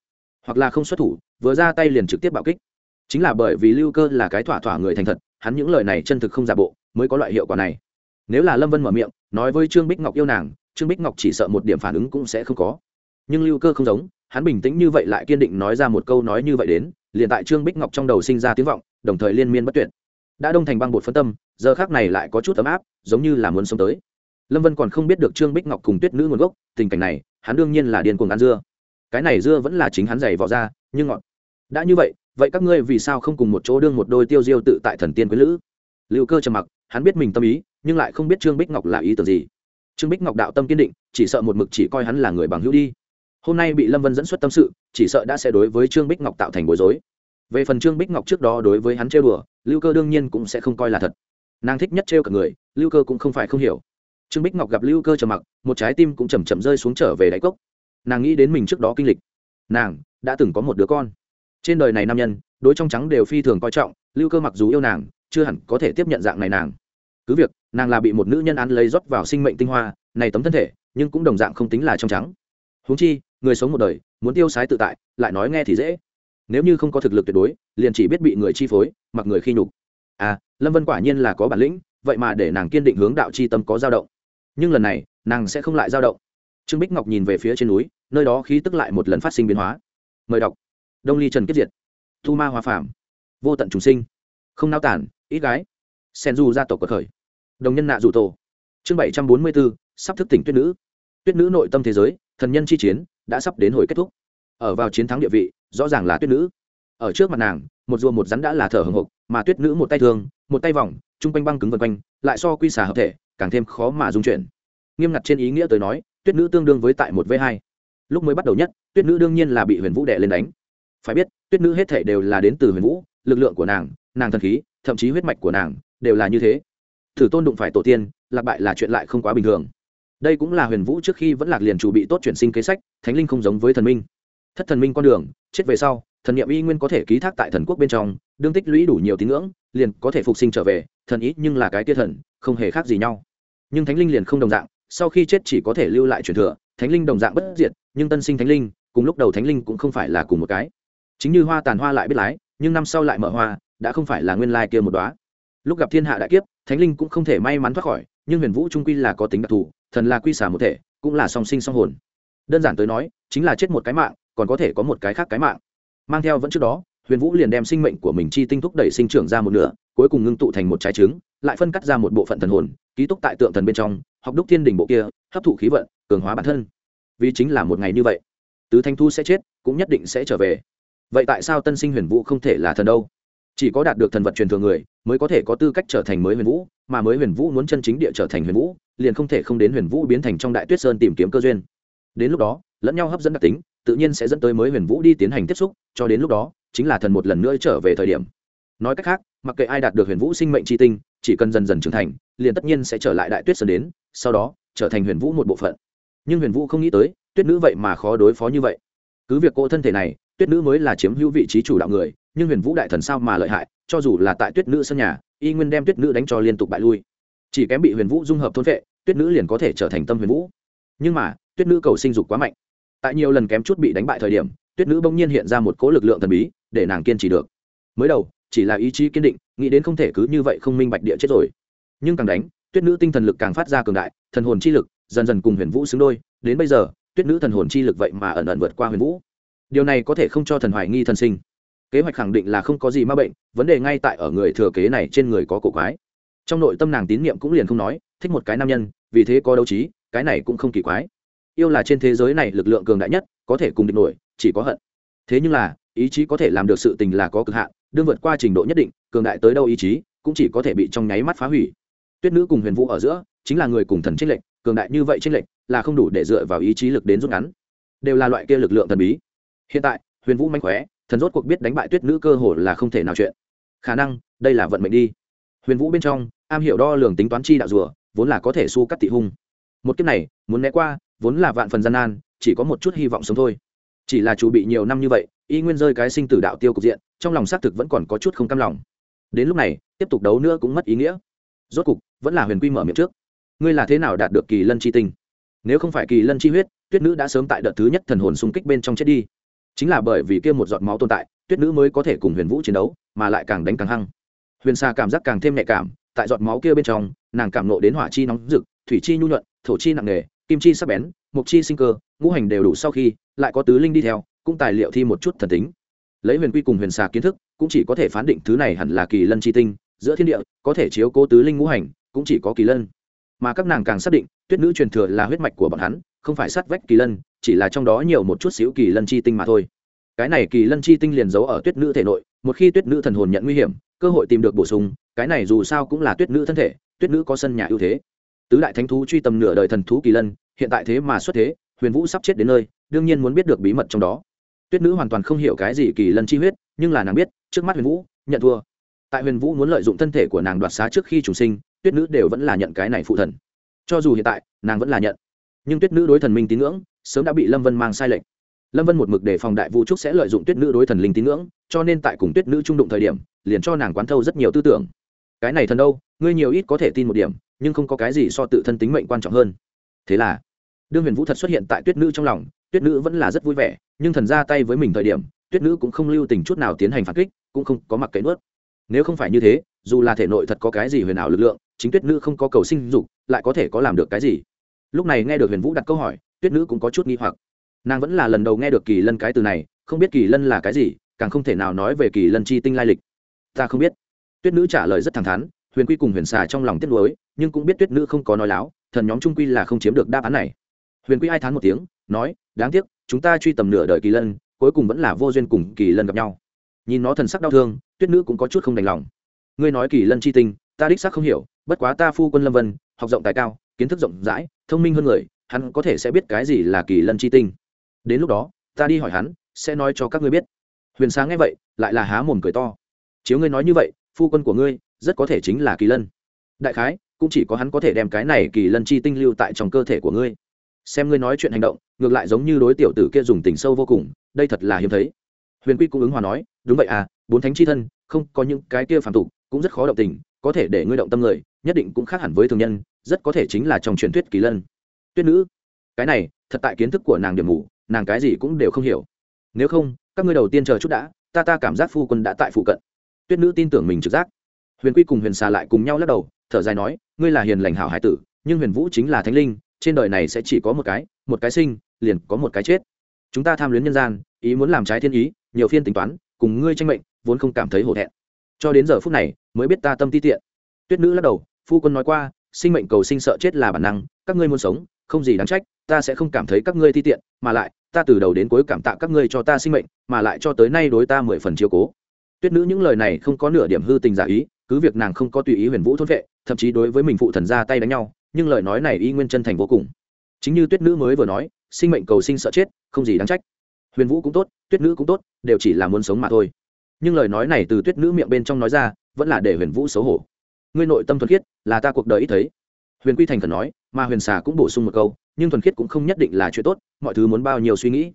Hoặc là không xuất thủ, vừa ra tay liền trực tiếp bạo kích. Chính là bởi vì lưu cơ là cái thỏa thỏa người thành thật, hắn những lời này chân thực không giả bộ, mới có loại hiệu quả này. Nếu là lâm vân mở miệng, nói với trương bích ngọc yêu nàng trương bích ngọc chỉ sợ một điểm phản ứng cũng sẽ không có. Nhưng lưu cơ không giống, hắn bình tĩnh như vậy lại kiên định nói ra một câu nói như vậy đến, liền tại trương bích ngọc trong đầu sinh ra tiếng vọng, đồng thời liên miên bất tuyệt. Đã đông thành băng bột phân tâm, giờ khác này lại có chút ấm áp, giống như là muốn sống tới. Lâm vân còn không biết được trương bích ngọc cùng tuyết nữ nguồn gốc, tình cảnh này, hắn đương nhiên là điên cuồng ăn dưa. Cái này dưa vẫn là chính hắn giày vỏ ra, nhưng ngọt. Đã như vậy vậy các ngươi vì sao không cùng một chỗ đương một đôi tiêu diêu tự tại thần tiên quý lữ? Lưu cơ trầm mặc, hắn biết mình tâm ý, nhưng lại không biết trương bích ngọc là ý tưởng gì trương bích ngọc đạo tâm kiên định, chỉ sợ một mực chỉ coi hắn là người bằng hữu đi. Hôm nay bị lâm vân dẫn xuất tâm sự, chỉ sợ đã sẽ đối với trương bích ngọc tạo thành bối rối. Về phần trương bích ngọc trước đó đối với hắn trêu đùa, lưu cơ đương nhiên cũng sẽ không coi là thật. Nàng thích nhất trêu cả người, lưu cơ cũng không phải không hiểu. Trương bích ngọc gặp lưu cơ trầm mặc, một trái tim cũng chầm chậm rơi xuống trở về đáy cốc. Nàng nghĩ đến mình trước đó kinh lịch. Nàng đã từng có một đứa con. Trên đời này nam nhân, đối trong trắng đều phi thường coi trọng, lưu cơ mặc dù yêu nàng, chưa hẳn có thể tiếp nhận dạng này nàng cứ việc, nàng là bị một nữ nhân án lấy rót vào sinh mệnh tinh hoa, này tấm thân thể, nhưng cũng đồng dạng không tính là trong trắng. Huống chi, người sống một đời, muốn tiêu sái tự tại, lại nói nghe thì dễ. Nếu như không có thực lực tuyệt đối, liền chỉ biết bị người chi phối, mặc người khi nhục. À lâm vân quả nhiên là có bản lĩnh, vậy mà để nàng kiên định hướng đạo chi tâm có dao động. Nhưng lần này, nàng sẽ không lại dao động. Trương bích ngọc nhìn về phía trên núi, nơi đó khí tức lại một lần phát sinh biến hóa. Mời đọc. Đông ly trần kết diệt. Thu ma hòa phạm vô tận trùng sinh. Không nao tản ít gái. Sen du gia tộc cuộc khởi đồng nhân nạ rủ tổ. Chương bảy trăm bốn mươi bốn, sắp thức tỉnh tuyết nữ. Tuyết nữ nội tâm thế giới, thần nhân chi chiến, đã sắp đến hồi kết thúc. Ở vào chiến thắng địa vị, rõ ràng là tuyết nữ. Ở trước mặt nàng, một rùa một rắn đã là thở hồng hộc, mà tuyết nữ một tay thường một tay vòng, chung quanh băng cứng vân quanh, lại so quy xà hợp thể, càng thêm khó mà dung chuyển. Nghiêm ngặt trên ý nghĩa tới nói, tuyết nữ tương đương với tại một v hai. Lúc mới bắt đầu nhất, tuyết nữ đương nhiên là bị huyền vũ đệ lên đánh. Phải biết, tuyết nữ hết thể đều là đến từ huyền vũ, lực lượng của nàng nàng thần khí, thậm chí huyết mạch của nàng, đều là như thế thử tôn đụng phải tổ tiên, lạc bại là chuyện lại không quá bình thường. Đây cũng là huyền vũ trước khi vẫn lạc liền chủ bị tốt chuyển sinh kế sách, thánh linh không giống với thần minh. Thất thần minh con đường, chết về sau, thần niệm y nguyên có thể ký thác tại thần quốc bên trong, đương tích lũy đủ nhiều tín ngưỡng, liền có thể phục sinh trở về, thần ý nhưng là cái tia thần, không hề khác gì nhau. Nhưng thánh linh liền không đồng dạng, sau khi chết chỉ có thể lưu lại truyền thừa, thánh linh đồng dạng bất diệt, nhưng tân sinh thánh linh, cùng lúc đầu thánh linh cũng không phải là cùng một cái. Chính như hoa tàn hoa lại biết lái, nhưng năm sau lại mở hoa, đã không phải là nguyên lai kia một đóa. Lúc gặp thiên hạ đại kiếp thánh linh cũng không thể may mắn thoát khỏi, nhưng huyền vũ trung quy là có tính đặc thù, thần là quy xả một thể, cũng là song sinh song hồn. Đơn giản tới nói, chính là chết một cái mạng, còn có thể có một cái khác cái mạng. Mang theo vẫn trước đó, huyền vũ liền đem sinh mệnh của mình chi tinh thúc đẩy sinh trưởng ra một nửa, cuối cùng ngưng tụ thành một trái trứng, lại phân cắt ra một bộ phận thần hồn, ký túc tại tượng thần bên trong, học đúc thiên đình bộ kia, hấp thụ khí vận, cường hóa bản thân. Vì chính là một ngày như vậy, tứ thanh thu sẽ chết, cũng nhất định sẽ trở về. Vậy tại sao tân sinh huyền vũ không thể là thần đâu? Chỉ có đạt được thần vật truyền thừa người mới có thể có tư cách trở thành mới huyền vũ, mà mới huyền vũ muốn chân chính địa trở thành huyền vũ, liền không thể không đến huyền vũ biến thành trong đại tuyết sơn tìm kiếm cơ duyên. Đến lúc đó, lẫn nhau hấp dẫn đặc tính, tự nhiên sẽ dẫn tới mới huyền vũ đi tiến hành tiếp xúc, cho đến lúc đó, chính là thần một lần nữa trở về thời điểm. Nói cách khác, mặc kệ ai đạt được huyền vũ sinh mệnh tri tinh, chỉ cần dần dần trưởng thành, liền tất nhiên sẽ trở lại đại tuyết sơn đến, sau đó, trở thành huyền vũ một bộ phận. Nhưng huyền vũ không nghĩ tới, tuyết nữ vậy mà khó đối phó như vậy. Cứ việc cô thân thể này, tuyết nữ mới là chiếm hữu vị trí chủ đạo người nhưng huyền vũ đại thần sao mà lợi hại, cho dù là tại tuyết nữ sân nhà, y nguyên đem tuyết nữ đánh cho liên tục bại lui. Chỉ kém bị huyền vũ dung hợp thôn vệ, tuyết nữ liền có thể trở thành tâm huyền vũ. Nhưng mà, tuyết nữ cầu sinh dục quá mạnh. Tại nhiều lần kém chút bị đánh bại thời điểm, tuyết nữ bỗng nhiên hiện ra một cỗ lực lượng thần bí, để nàng kiên trì được. Mới đầu, chỉ là ý chí kiên định, nghĩ đến không thể cứ như vậy không minh bạch địa chết rồi. Nhưng càng đánh, tuyết nữ tinh thần lực càng phát ra cường đại, thần hồn chi lực dần dần cùng huyền vũ xứng đôi, đến bây giờ, tuyết nữ thần hồn chi lực vậy mà ẩn ẩn vượt qua huyền vũ. Điều này có thể không cho thần hoài nghi thần sinh kế hoạch khẳng định là không có gì ma bệnh, vấn đề ngay tại ở người thừa kế này trên người có cổ quái. Trong nội tâm nàng tín nhiệm cũng liền không nói, thích một cái nam nhân, vì thế có đấu trí, cái này cũng không kỳ quái. Yêu là trên thế giới này lực lượng cường đại nhất, có thể cùng địch nổi, chỉ có hận. Thế nhưng là, ý chí có thể làm được sự tình là có cực hạn, đương vượt qua trình độ nhất định, cường đại tới đâu ý chí, cũng chỉ có thể bị trong nháy mắt phá hủy. Tuyết nữ cùng huyền vũ ở giữa, chính là người cùng thần trích lệnh cường đại như vậy trích lệnh là không đủ để dựa vào ý chí lực đến rút ngắn. Đều là loại kia lực lượng thần bí. Hiện tại, huyền vũ manh khóe thần rốt cuộc biết đánh bại tuyết nữ cơ hồ là không thể nào chuyện. Khả năng, đây là vận mệnh đi. Huyền vũ bên trong, am hiểu đo lường tính toán chi đạo rùa, vốn là có thể su cắt tị hung. Một kiếp này, muốn né qua, vốn là vạn phần gian nan, chỉ có một chút hy vọng sống thôi. Chỉ là chủ bị nhiều năm như vậy, y nguyên rơi cái sinh tử đạo tiêu cục diện, trong lòng xác thực vẫn còn có chút không cam lòng. Đến lúc này, tiếp tục đấu nữa cũng mất ý nghĩa. Rốt cục, vẫn là huyền quy mở miệng trước. Ngươi là thế nào đạt được kỳ lân chi tinh? Nếu không phải kỳ lân chi huyết, tuyết nữ đã sớm tại đợt thứ nhất thần hồn xung kích bên trong chết đi chính là bởi vì kia một giọt máu tồn tại, tuyết nữ mới có thể cùng huyền vũ chiến đấu, mà lại càng đánh càng hăng. Huyền xa cảm giác càng thêm nhạy cảm, tại giọt máu kia bên trong, nàng cảm nộ đến hỏa chi nóng rực, thủy chi nhu nhuận, thổ chi nặng nề, kim chi sắc bén mục chi sinh cơ, ngũ hành đều đủ sau khi, lại có tứ linh đi theo, cũng tài liệu thi một chút thần tính. Lấy huyền quy cùng huyền xà kiến thức, cũng chỉ có thể phán định thứ này hẳn là kỳ lân chi tinh, giữa thiên địa, có thể chiếu cố tứ linh ngũ hành, cũng chỉ có kỳ lân. Mà các nàng càng xác định, tuyết nữ truyền thừa là huyết mạch của bọn hắn, không phải sát vách kỳ lân chỉ là trong đó nhiều một chút xíu kỳ lân chi tinh mà thôi. Cái này kỳ lân chi tinh liền giấu ở tuyết nữ thể nội, một khi tuyết nữ thần hồn nhận nguy hiểm, cơ hội tìm được bổ sung, cái này dù sao cũng là tuyết nữ thân thể, tuyết nữ có sân nhà ưu thế. Tứ đại thánh thú truy tầm nửa đời thần thú kỳ lân, hiện tại thế mà xuất thế, huyền vũ sắp chết đến nơi, đương nhiên muốn biết được bí mật trong đó. Tuyết nữ hoàn toàn không hiểu cái gì kỳ lân chi huyết, nhưng là nàng biết, trước mắt huyền vũ, nhận thua. Tại huyền vũ muốn lợi dụng thân thể của nàng đoạt xá trước khi chủ sinh, tuyết nữ đều vẫn là nhận cái này phụ thần. Cho dù hiện tại, nàng vẫn là nhận. Nhưng tuyết nữ đối thần minh tín ngưỡng sớm đã bị lâm vân mang sai lệch. Lâm vân một mực đề phòng đại vũ trúc sẽ lợi dụng tuyết nữ đối thần linh tín ngưỡng, cho nên tại cùng tuyết nữ trung đụng thời điểm, liền cho nàng quán thâu rất nhiều tư tưởng. Cái này thần đâu, ngươi nhiều ít có thể tin một điểm, nhưng không có cái gì so tự thân tính mệnh quan trọng hơn. Thế là, đương huyền vũ thật xuất hiện tại tuyết nữ trong lòng, tuyết nữ vẫn là rất vui vẻ, nhưng thần ra tay với mình thời điểm, tuyết nữ cũng không lưu tình chút nào tiến hành phản kích, cũng không có mặc cậy nuốt. Nếu không phải như thế, dù là thể nội thật có cái gì huyền ảo lực lượng, chính tuyết nữ không có cầu sinh dục, lại có thể có làm được cái gì? Lúc này nghe được huyền vũ đặt câu hỏi tuyết nữ cũng có chút nghi hoặc. Nàng vẫn là lần đầu nghe được kỳ lân cái từ này, không biết kỳ lân là cái gì, càng không thể nào nói về kỳ lân chi tinh lai lịch. Ta không biết. Tuyết nữ trả lời rất thẳng thắn, huyền quy cùng huyền xà trong lòng tiếc nuối, nhưng cũng biết tuyết nữ không có nói láo, thần nhóm trung quy là không chiếm được đáp án này. Huyền quy ai thán một tiếng, nói, đáng tiếc, chúng ta truy tầm nửa đời kỳ lân, cuối cùng vẫn là vô duyên cùng kỳ lân gặp nhau. Nhìn nó thần sắc đau thương, tuyết nữ cũng có chút không đành lòng. Ngươi nói kỳ lân chi tinh, ta đích xác không hiểu, bất quá ta phu quân lâm vân, học rộng tài cao, kiến thức rộng rãi, thông minh hơn người hắn có thể sẽ biết cái gì là kỳ lân chi tinh. Đến lúc đó, ta đi hỏi hắn, sẽ nói cho các ngươi biết. Huyền sáng nghe vậy, lại là há mồm cười to. Chiếu ngươi nói như vậy, phu quân của ngươi, rất có thể chính là kỳ lân. Đại khái, cũng chỉ có hắn có thể đem cái này kỳ lân chi tinh lưu tại trong cơ thể của ngươi. Xem ngươi nói chuyện hành động, ngược lại giống như đối tiểu tử kia dùng tình sâu vô cùng, đây thật là hiếm thấy. Huyền quy cũng ứng hòa nói, đúng vậy à bốn thánh chi thân, không, có những cái kia phản tục, cũng rất khó động tình, có thể để ngươi động tâm người, nhất định cũng khác hẳn với thường nhân, rất có thể chính là trong truyền thuyết kỳ lân tuyết nữ. Cái này, thật tại kiến thức của nàng điểm mù, nàng cái gì cũng đều không hiểu. Nếu không, các ngươi đầu tiên chờ chút đã, ta ta cảm giác phu quân đã tại phụ cận. Tuyết nữ tin tưởng mình trực giác. Huyền quy cùng huyền xà lại cùng nhau lắc đầu, thở dài nói, ngươi là hiền lành hảo hải tử, nhưng huyền vũ chính là thánh linh, trên đời này sẽ chỉ có một cái một cái sinh, liền có một cái chết. Chúng ta tham luyến nhân gian, ý muốn làm trái thiên ý, nhiều phiên tính toán, cùng ngươi tranh mệnh, vốn không cảm thấy hổ thẹn. Cho đến giờ phút này, mới biết ta tâm ti tiện. Tuyết nữ lắc đầu, phu quân nói qua, sinh mệnh cầu sinh sợ chết là bản năng, các ngươi muốn sống không gì đáng trách, ta sẽ không cảm thấy các ngươi thi tiện, mà lại, ta từ đầu đến cuối cảm tạ các ngươi cho ta sinh mệnh, mà lại cho tới nay đối ta mười phần chiếu cố. Tuyết nữ những lời này không có nửa điểm hư tình giả ý, cứ việc nàng không có tùy ý huyền vũ thốt vệ, thậm chí đối với mình phụ thần ra tay đánh nhau, nhưng lời nói này y nguyên chân thành vô cùng. Chính như tuyết nữ mới vừa nói, sinh mệnh cầu sinh sợ chết, không gì đáng trách. Huyền vũ cũng tốt, tuyết nữ cũng tốt, đều chỉ là muốn sống mà thôi. Nhưng lời nói này từ tuyết nữ miệng bên trong nói ra, vẫn là để huyền vũ xấu hổ. Ngươi nội tâm thuần khiết, là ta cuộc đời ít thấy. Huyền quy thành cần nói mà huyền xà cũng bổ sung một câu, nhưng thuần khiết cũng không nhất định là chuyện tốt, mọi thứ muốn bao nhiêu suy nghĩ.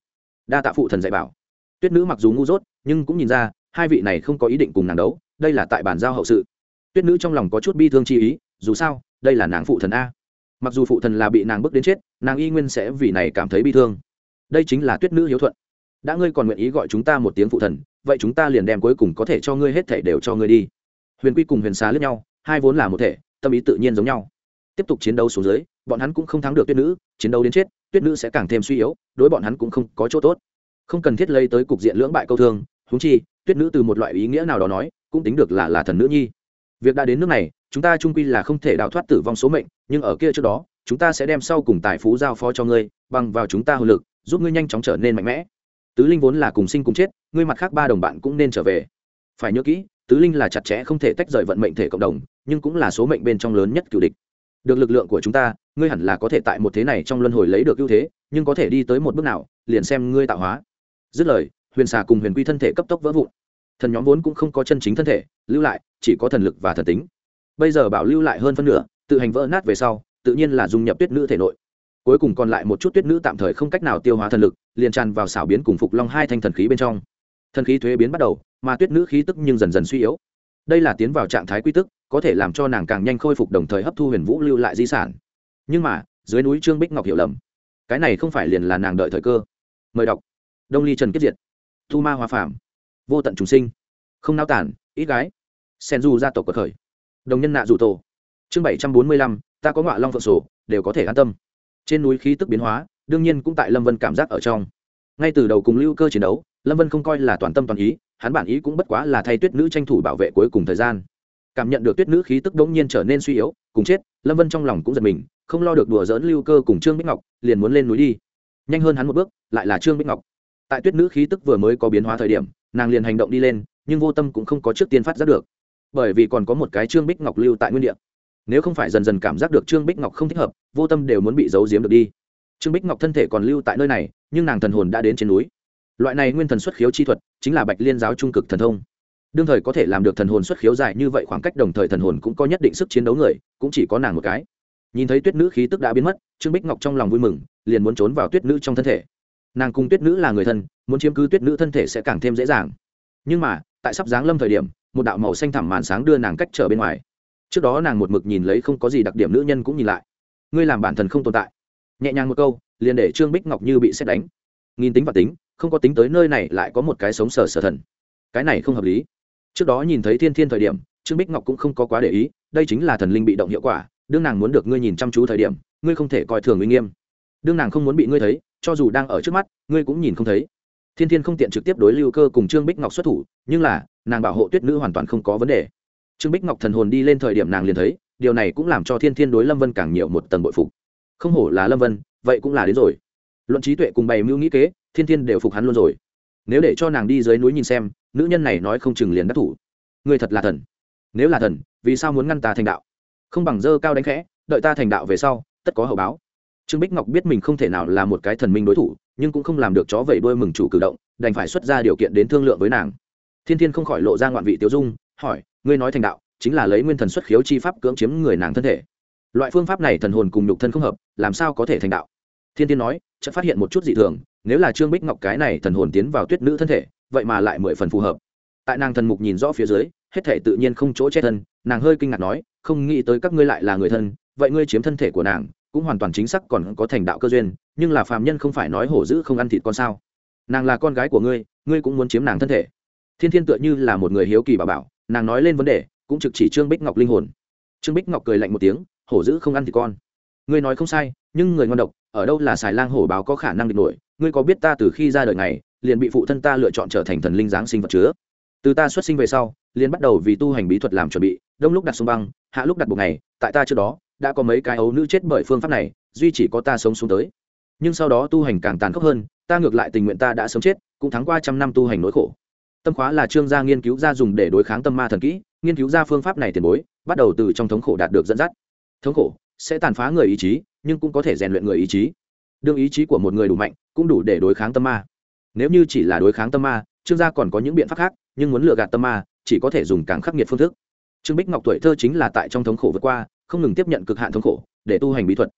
Đa tạ phụ thần dạy bảo. Tuyết nữ mặc dù ngu dốt, nhưng cũng nhìn ra, hai vị này không có ý định cùng nàng đấu, đây là tại bàn giao hậu sự. Tuyết nữ trong lòng có chút bi thương chi ý, dù sao, đây là nàng phụ thần a. Mặc dù phụ thần là bị nàng bước đến chết, nàng y nguyên sẽ vì này cảm thấy bi thương. Đây chính là tuyết nữ hiếu thuận. Đã ngươi còn nguyện ý gọi chúng ta một tiếng phụ thần, vậy chúng ta liền đem cuối cùng có thể cho ngươi hết thể đều cho ngươi đi. Huyền quy cùng huyền xá lướt nhau, hai vốn là một thể, tâm ý tự nhiên giống nhau tiếp tục chiến đấu xuống dưới, bọn hắn cũng không thắng được tuyết nữ, chiến đấu đến chết, tuyết nữ sẽ càng thêm suy yếu, đối bọn hắn cũng không có chỗ tốt. Không cần thiết lây tới cục diện lưỡng bại câu thương húng chi, tuyết nữ từ một loại ý nghĩa nào đó nói, cũng tính được là là thần nữ nhi. Việc đã đến nước này, chúng ta trung quy là không thể đào thoát tử vong số mệnh, nhưng ở kia trước đó, chúng ta sẽ đem sau cùng tài phú giao phó cho ngươi, bằng vào chúng ta hồn lực, giúp ngươi nhanh chóng trở nên mạnh mẽ. Tứ linh vốn là cùng sinh cùng chết, ngươi mặt khác ba đồng bạn cũng nên trở về. Phải nhớ kỹ, tứ linh là chặt chẽ không thể tách rời vận mệnh thể cộng đồng, nhưng cũng là số mệnh bên trong lớn nhất cựu địch được lực lượng của chúng ta, ngươi hẳn là có thể tại một thế này trong luân hồi lấy được ưu thế, nhưng có thể đi tới một bước nào, liền xem ngươi tạo hóa. Dứt lời, huyền xà cùng huyền quy thân thể cấp tốc vỡ vụn. Thần nhóm vốn cũng không có chân chính thân thể, lưu lại, chỉ có thần lực và thần tính. Bây giờ bảo lưu lại hơn phân nửa, tự hành vỡ nát về sau, tự nhiên là dung nhập tuyết nữ thể nội. Cuối cùng còn lại một chút tuyết nữ tạm thời không cách nào tiêu hóa thần lực, liền tràn vào xảo biến cùng phục long hai thanh thần khí bên trong. Thần khí thuế biến bắt đầu, mà tuyết nữ khí tức nhưng dần dần suy yếu đây là tiến vào trạng thái quy tức, có thể làm cho nàng càng nhanh khôi phục đồng thời hấp thu huyền vũ lưu lại di sản. Nhưng mà, dưới núi trương bích ngọc hiểu lầm. Cái này không phải liền là nàng đợi thời cơ. Mời đọc. Đông ly trần kiết diệt. Thu ma hòa phạm vô tận trùng sinh. Không nao tản, ít gái. Sen du gia tộc cuộc khởi. Đồng nhân nạ dù tổ. Chương bảy trăm bốn mươi lăm, ta có ngọa long phượng sổ, đều có thể an tâm. Trên núi khí tức biến hóa, đương nhiên cũng tại lâm vân cảm giác ở trong. Ngay từ đầu cùng lưu cơ chiến đấu, lâm vân không coi là toàn tâm toàn ý hắn bản ý cũng bất quá là thay tuyết nữ tranh thủ bảo vệ cuối cùng thời gian. Cảm nhận được tuyết nữ khí tức đống nhiên trở nên suy yếu, cùng chết, lâm vân trong lòng cũng giật mình, không lo được đùa dỡn lưu cơ cùng trương bích ngọc, liền muốn lên núi đi. Nhanh hơn hắn một bước, lại là trương bích ngọc. Tại tuyết nữ khí tức vừa mới có biến hóa thời điểm, nàng liền hành động đi lên, nhưng vô tâm cũng không có trước tiên phát giác được. Bởi vì còn có một cái trương bích ngọc lưu tại nguyên địa. Nếu không phải dần dần cảm giác được trương bích ngọc không thích hợp, vô tâm đều muốn bị giấu giếm được đi. Trương bích ngọc thân thể còn lưu tại nơi này, nhưng nàng thần hồn đã đến trên núi loại này nguyên thần xuất khiếu chi thuật chính là bạch liên giáo trung cực thần thông. Đương thời có thể làm được thần hồn xuất khiếu dài như vậy khoảng cách đồng thời thần hồn cũng có nhất định sức chiến đấu người, cũng chỉ có nàng một cái. Nhìn thấy tuyết nữ khí tức đã biến mất, trương bích ngọc trong lòng vui mừng, liền muốn trốn vào tuyết nữ trong thân thể. Nàng cùng tuyết nữ là người thân, muốn chiếm cứ tuyết nữ thân thể sẽ càng thêm dễ dàng. Nhưng mà, tại sắp giáng lâm thời điểm, một đạo màu xanh thẳm màn sáng đưa nàng cách trở bên ngoài. Trước đó nàng một mực nhìn lấy không có gì đặc điểm nữ nhân cũng nhìn lại. Ngươi làm bản thân không tồn tại. Nhẹ nhàng một câu, liền để trương bích ngọc như bị xét đánh. Nghìn tính và tính không có tính tới nơi này lại có một cái sống sờ sờ thần. Cái này không hợp lý. Trước đó nhìn thấy thiên thiên thời điểm, trương bích ngọc cũng không có quá để ý, đây chính là thần linh bị động hiệu quả, đương nàng muốn được ngươi nhìn chăm chú thời điểm, ngươi không thể coi thường uy nghiêm. Đương nàng không muốn bị ngươi thấy, cho dù đang ở trước mắt, ngươi cũng nhìn không thấy. Thiên thiên không tiện trực tiếp đối lưu cơ cùng trương bích ngọc xuất thủ, nhưng là, nàng bảo hộ tuyết nữ hoàn toàn không có vấn đề. Trương bích ngọc thần hồn đi lên thời điểm nàng liền thấy, điều này cũng làm cho thiên thiên đối lâm vân càng nhiều một tầng bội phục. Không hổ là lâm vân, vậy cũng là đến rồi luận trí tuệ cùng bày mưu nghĩ kế, thiên thiên đều phục hắn luôn rồi. Nếu để cho nàng đi dưới núi nhìn xem, nữ nhân này nói không chừng liền đắc thủ. Người thật là thần. Nếu là thần, vì sao muốn ngăn ta thành đạo? Không bằng dơ cao đánh khẽ, đợi ta thành đạo về sau, tất có hậu báo. Trương bích ngọc biết mình không thể nào là một cái thần minh đối thủ, nhưng cũng không làm được chó vẩy đuôi mừng chủ cử động, đành phải xuất ra điều kiện đến thương lượng với nàng. Thiên thiên không khỏi lộ ra ngoạn vị tiêu dung, hỏi, ngươi nói thành đạo, chính là lấy nguyên thần xuất khiếu chi pháp cưỡng chiếm người nàng thân thể. Loại phương pháp này thần hồn cùng nhục thân không hợp, làm sao có thể thành đạo? Thiên thiên nói, chợt phát hiện một chút dị thường, nếu là trương bích ngọc cái này thần hồn tiến vào tuyết nữ thân thể, vậy mà lại mười phần phù hợp. Tại nàng thần mục nhìn rõ phía dưới, hết thể tự nhiên không chỗ che thân, nàng hơi kinh ngạc nói, không nghĩ tới các ngươi lại là người thân, vậy ngươi chiếm thân thể của nàng, cũng hoàn toàn chính xác còn có thành đạo cơ duyên, nhưng là phàm nhân không phải nói hổ dữ không ăn thịt con sao. Nàng là con gái của ngươi ngươi cũng muốn chiếm nàng thân thể. Thiên thiên tựa như là một người hiếu kỳ bà bảo, nàng nói lên vấn đề, cũng trực chỉ trương bích ngọc linh hồn. Trương bích ngọc cười lạnh một tiếng, hổ dữ không ăn thịt con. Ngươi nói không sai, nhưng người ngon độc ở đâu là xài lang hổ báo có khả năng địch nổi, ngươi có biết ta từ khi ra đời này liền bị phụ thân ta lựa chọn trở thành thần linh giáng sinh vật chứa? Từ ta xuất sinh về sau, liền bắt đầu vì tu hành bí thuật làm chuẩn bị, đông lúc đặt sông băng, hạ lúc đặt buộc ngày, tại ta trước đó, đã có mấy cái ấu nữ chết bởi phương pháp này, duy chỉ có ta sống xuống tới. Nhưng sau đó tu hành càng tàn khốc hơn, ta ngược lại tình nguyện ta đã sống chết, cũng thắng qua trăm năm tu hành nỗi khổ. Tâm khóa là trương gia nghiên cứu ra dùng để đối kháng tâm ma thần kỹ, nghiên cứu ra phương pháp này tiền bối, bắt đầu từ trong thống khổ đạt được dẫn dắt. Thống khổ sẽ tàn phá người ý chí nhưng cũng có thể rèn luyện người ý chí. Đương ý chí của một người đủ mạnh, cũng đủ để đối kháng tâm ma. Nếu như chỉ là đối kháng tâm ma, trương gia còn có những biện pháp khác, nhưng muốn lừa gạt tâm ma, chỉ có thể dùng càng khắc nghiệt phương thức. Trương bích ngọc tuổi thơ chính là tại trong thống khổ vượt qua, không ngừng tiếp nhận cực hạn thống khổ, để tu hành bí thuật.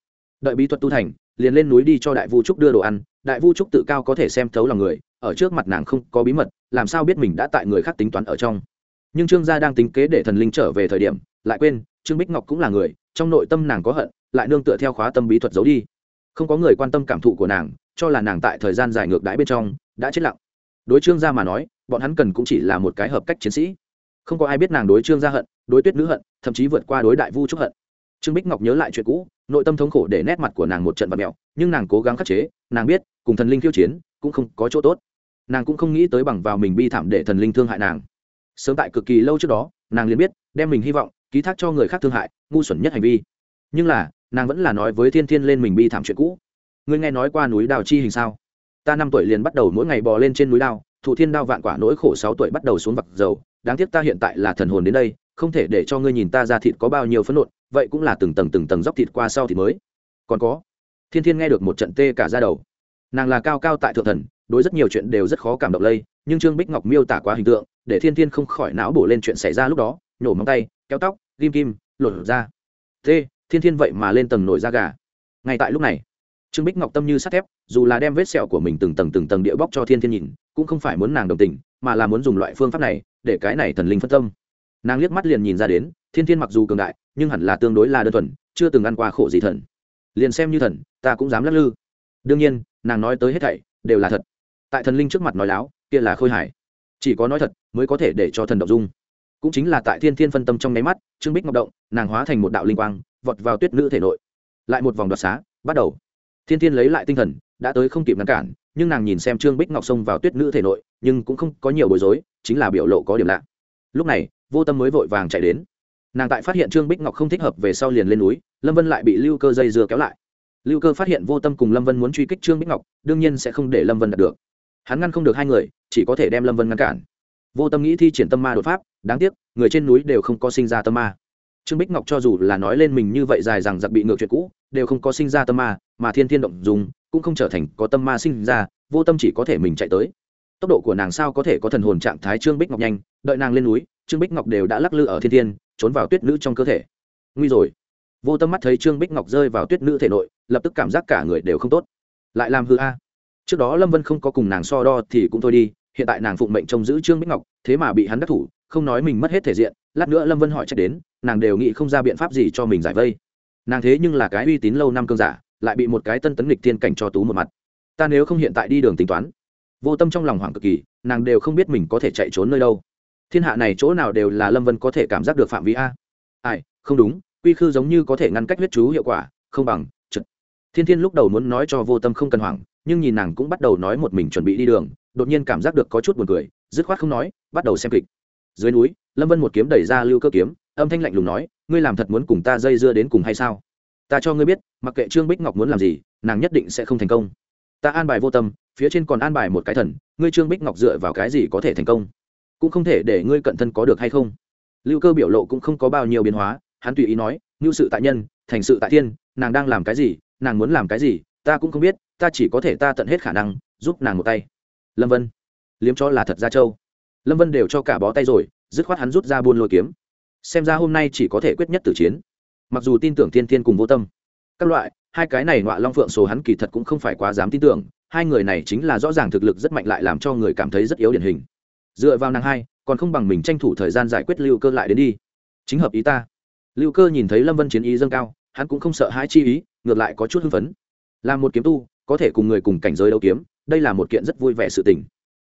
Đợi bí thuật tu thành, liền lên núi đi cho đại vu trúc đưa đồ ăn, đại vu trúc tự cao có thể xem thấu lòng người, ở trước mặt nàng không có bí mật, làm sao biết mình đã tại người khác tính toán ở trong. Nhưng trương gia đang tính kế để thần linh trở về thời điểm, lại quên trương bích ngọc cũng là người, trong nội tâm nàng có hận, lại nương tựa theo khóa tâm bí thuật giấu đi. Không có người quan tâm cảm thụ của nàng, cho là nàng tại thời gian dài ngược đãi bên trong, đã chết lặng. Đối trương gia mà nói, bọn hắn cần cũng chỉ là một cái hợp cách chiến sĩ. Không có ai biết nàng đối trương gia hận, đối tuyết nữ hận, thậm chí vượt qua đối đại vu trúc hận. Trương bích ngọc nhớ lại chuyện cũ, nội tâm thống khổ để nét mặt của nàng một trận vật mẹo, nhưng nàng cố gắng khắc chế, nàng biết, cùng thần linh khiêu chiến, cũng không có chỗ tốt. Nàng cũng không nghĩ tới bằng vào mình bi thảm để thần linh thương hại nàng. Sớm tại cực kỳ lâu trước đó, nàng liền biết, đem mình hy vọng ký thác cho người khác thương hại, ngu xuẩn nhất hành vi. Nhưng là, nàng vẫn là nói với thiên thiên lên mình bi thảm chuyện cũ. Ngươi nghe nói qua núi đào chi hình sao? Ta năm tuổi liền bắt đầu mỗi ngày bò lên trên núi đao thụ thiên đao vạn quả nỗi khổ sáu tuổi bắt đầu xuống vặt dầu. Đáng tiếc ta hiện tại là thần hồn đến đây, không thể để cho ngươi nhìn ta ra thịt có bao nhiêu phấn nộn, vậy cũng là từng tầng từng tầng dốc thịt qua sau thì mới. Còn có, thiên thiên nghe được một trận tê cả ra đầu. Nàng là cao cao tại thượng thần, đối rất nhiều chuyện đều rất khó cảm động lây, nhưng trương bích ngọc miêu tả quá hình tượng, để thiên thiên không khỏi não bổ lên chuyện xảy ra lúc đó, nhổ móng tay, kéo tóc ghim kim, lột ra. T thiên thiên vậy mà lên tầng nổi da gà. Ngay tại lúc này, trương bích ngọc tâm như sắt thép, dù là đem vết sẹo của mình từng tầng từng tầng địa bóc cho thiên thiên nhìn, cũng không phải muốn nàng đồng tình, mà là muốn dùng loại phương pháp này để cái này thần linh phân tâm. Nàng liếc mắt liền nhìn ra đến, thiên thiên mặc dù cường đại, nhưng hẳn là tương đối là đơn thuần, chưa từng ăn qua khổ gì thần. Liền xem như thần, ta cũng dám lắc lư. Đương nhiên, nàng nói tới hết thảy đều là thật. Tại thần linh trước mặt nói láo, kia là khôi hài. Chỉ có nói thật, mới có thể để cho thần động dung cũng chính là tại thiên thiên phân tâm trong nháy mắt, trương bích ngọc động, nàng hóa thành một đạo linh quang, vọt vào tuyết nữ thể nội. Lại một vòng đoạt xá, bắt đầu. Thiên thiên lấy lại tinh thần, đã tới không kịp ngăn cản, nhưng nàng nhìn xem trương bích ngọc xông vào tuyết nữ thể nội, nhưng cũng không có nhiều bối rối, chính là biểu lộ có điểm lạ. Lúc này, vô tâm mới vội vàng chạy đến. Nàng tại phát hiện trương bích ngọc không thích hợp về sau liền lên núi, lâm vân lại bị lưu cơ dây dưa kéo lại. Lưu cơ phát hiện vô tâm cùng lâm vân muốn truy kích trương bích ngọc, đương nhiên sẽ không để lâm vân đạt được. Hắn ngăn không được hai người, chỉ có thể đem lâm vân ngăn cản vô tâm nghĩ thi triển tâm ma đột pháp, đáng tiếc, người trên núi đều không có sinh ra tâm ma. Trương bích ngọc cho dù là nói lên mình như vậy dài rằng giặc bị ngược chuyện cũ, đều không có sinh ra tâm ma, mà thiên thiên động dùng, cũng không trở thành có tâm ma sinh ra, vô tâm chỉ có thể mình chạy tới. Tốc độ của nàng sao có thể có thần hồn trạng thái trương bích ngọc nhanh, đợi nàng lên núi, trương bích ngọc đều đã lắc lư ở thiên thiên, trốn vào tuyết nữ trong cơ thể. Nguy rồi. Vô tâm mắt thấy trương bích ngọc rơi vào tuyết nữ thể nội, lập tức cảm giác cả người đều không tốt. Lại làm hư a. Trước đó lâm vân không có cùng nàng so đo thì cũng thôi đi hiện tại nàng phụng mệnh trông giữ trương bích ngọc, thế mà bị hắn đắc thủ, không nói mình mất hết thể diện, lát nữa lâm vân hỏi trách đến, nàng đều nghĩ không ra biện pháp gì cho mình giải vây. Nàng thế nhưng là cái uy tín lâu năm cơn giả, lại bị một cái tân tấn lịch tiên cảnh cho tú một mặt. Ta nếu không hiện tại đi đường tính toán, vô tâm trong lòng hoảng cực kỳ, nàng đều không biết mình có thể chạy trốn nơi đâu. Thiên hạ này chỗ nào đều là lâm vân có thể cảm giác được phạm vi a. Ai, không đúng, quy khư giống như có thể ngăn cách huyết chú hiệu quả, không bằng trực thiên thiên lúc đầu muốn nói cho vô tâm không cần hoảng, nhưng nhìn nàng cũng bắt đầu nói một mình chuẩn bị đi đường đột nhiên cảm giác được có chút buồn cười, dứt khoát không nói, bắt đầu xem kịch. Dưới núi, lâm vân một kiếm đẩy ra lưu cơ kiếm, âm thanh lạnh lùng nói, ngươi làm thật muốn cùng ta dây dưa đến cùng hay sao? Ta cho ngươi biết, mặc kệ trương bích ngọc muốn làm gì, nàng nhất định sẽ không thành công. Ta an bài vô tâm, phía trên còn an bài một cái thần, ngươi trương bích ngọc dựa vào cái gì có thể thành công? Cũng không thể để ngươi cận thân có được hay không? Lưu cơ biểu lộ cũng không có bao nhiêu biến hóa, hắn tùy ý nói ngưu sự tại nhân, thành sự tại thiên, nàng đang làm cái gì, nàng muốn làm cái gì, ta cũng không biết, ta chỉ có thể ta tận hết khả năng, giúp nàng một tay lâm vân. Liếm cho là thật ra châu lâm vân đều cho cả bó tay rồi, dứt khoát hắn rút ra buôn lôi kiếm. Xem ra hôm nay chỉ có thể quyết nhất tử chiến. Mặc dù tin tưởng thiên thiên cùng vô tâm, các loại, hai cái này ngọa long phượng số hắn kỳ thật cũng không phải quá dám tin tưởng, hai người này chính là rõ ràng thực lực rất mạnh lại làm cho người cảm thấy rất yếu điển hình. Dựa vào nàng hai, còn không bằng mình tranh thủ thời gian giải quyết lưu cơ lại đến đi. Chính hợp ý ta. Lưu cơ nhìn thấy lâm vân chiến ý dâng cao, hắn cũng không sợ hãi chi ý, ngược lại có chút hưng phấn. Là một kiếm tu, có thể cùng người cùng cảnh giới đấu kiếm đây là một kiện rất vui vẻ sự tình.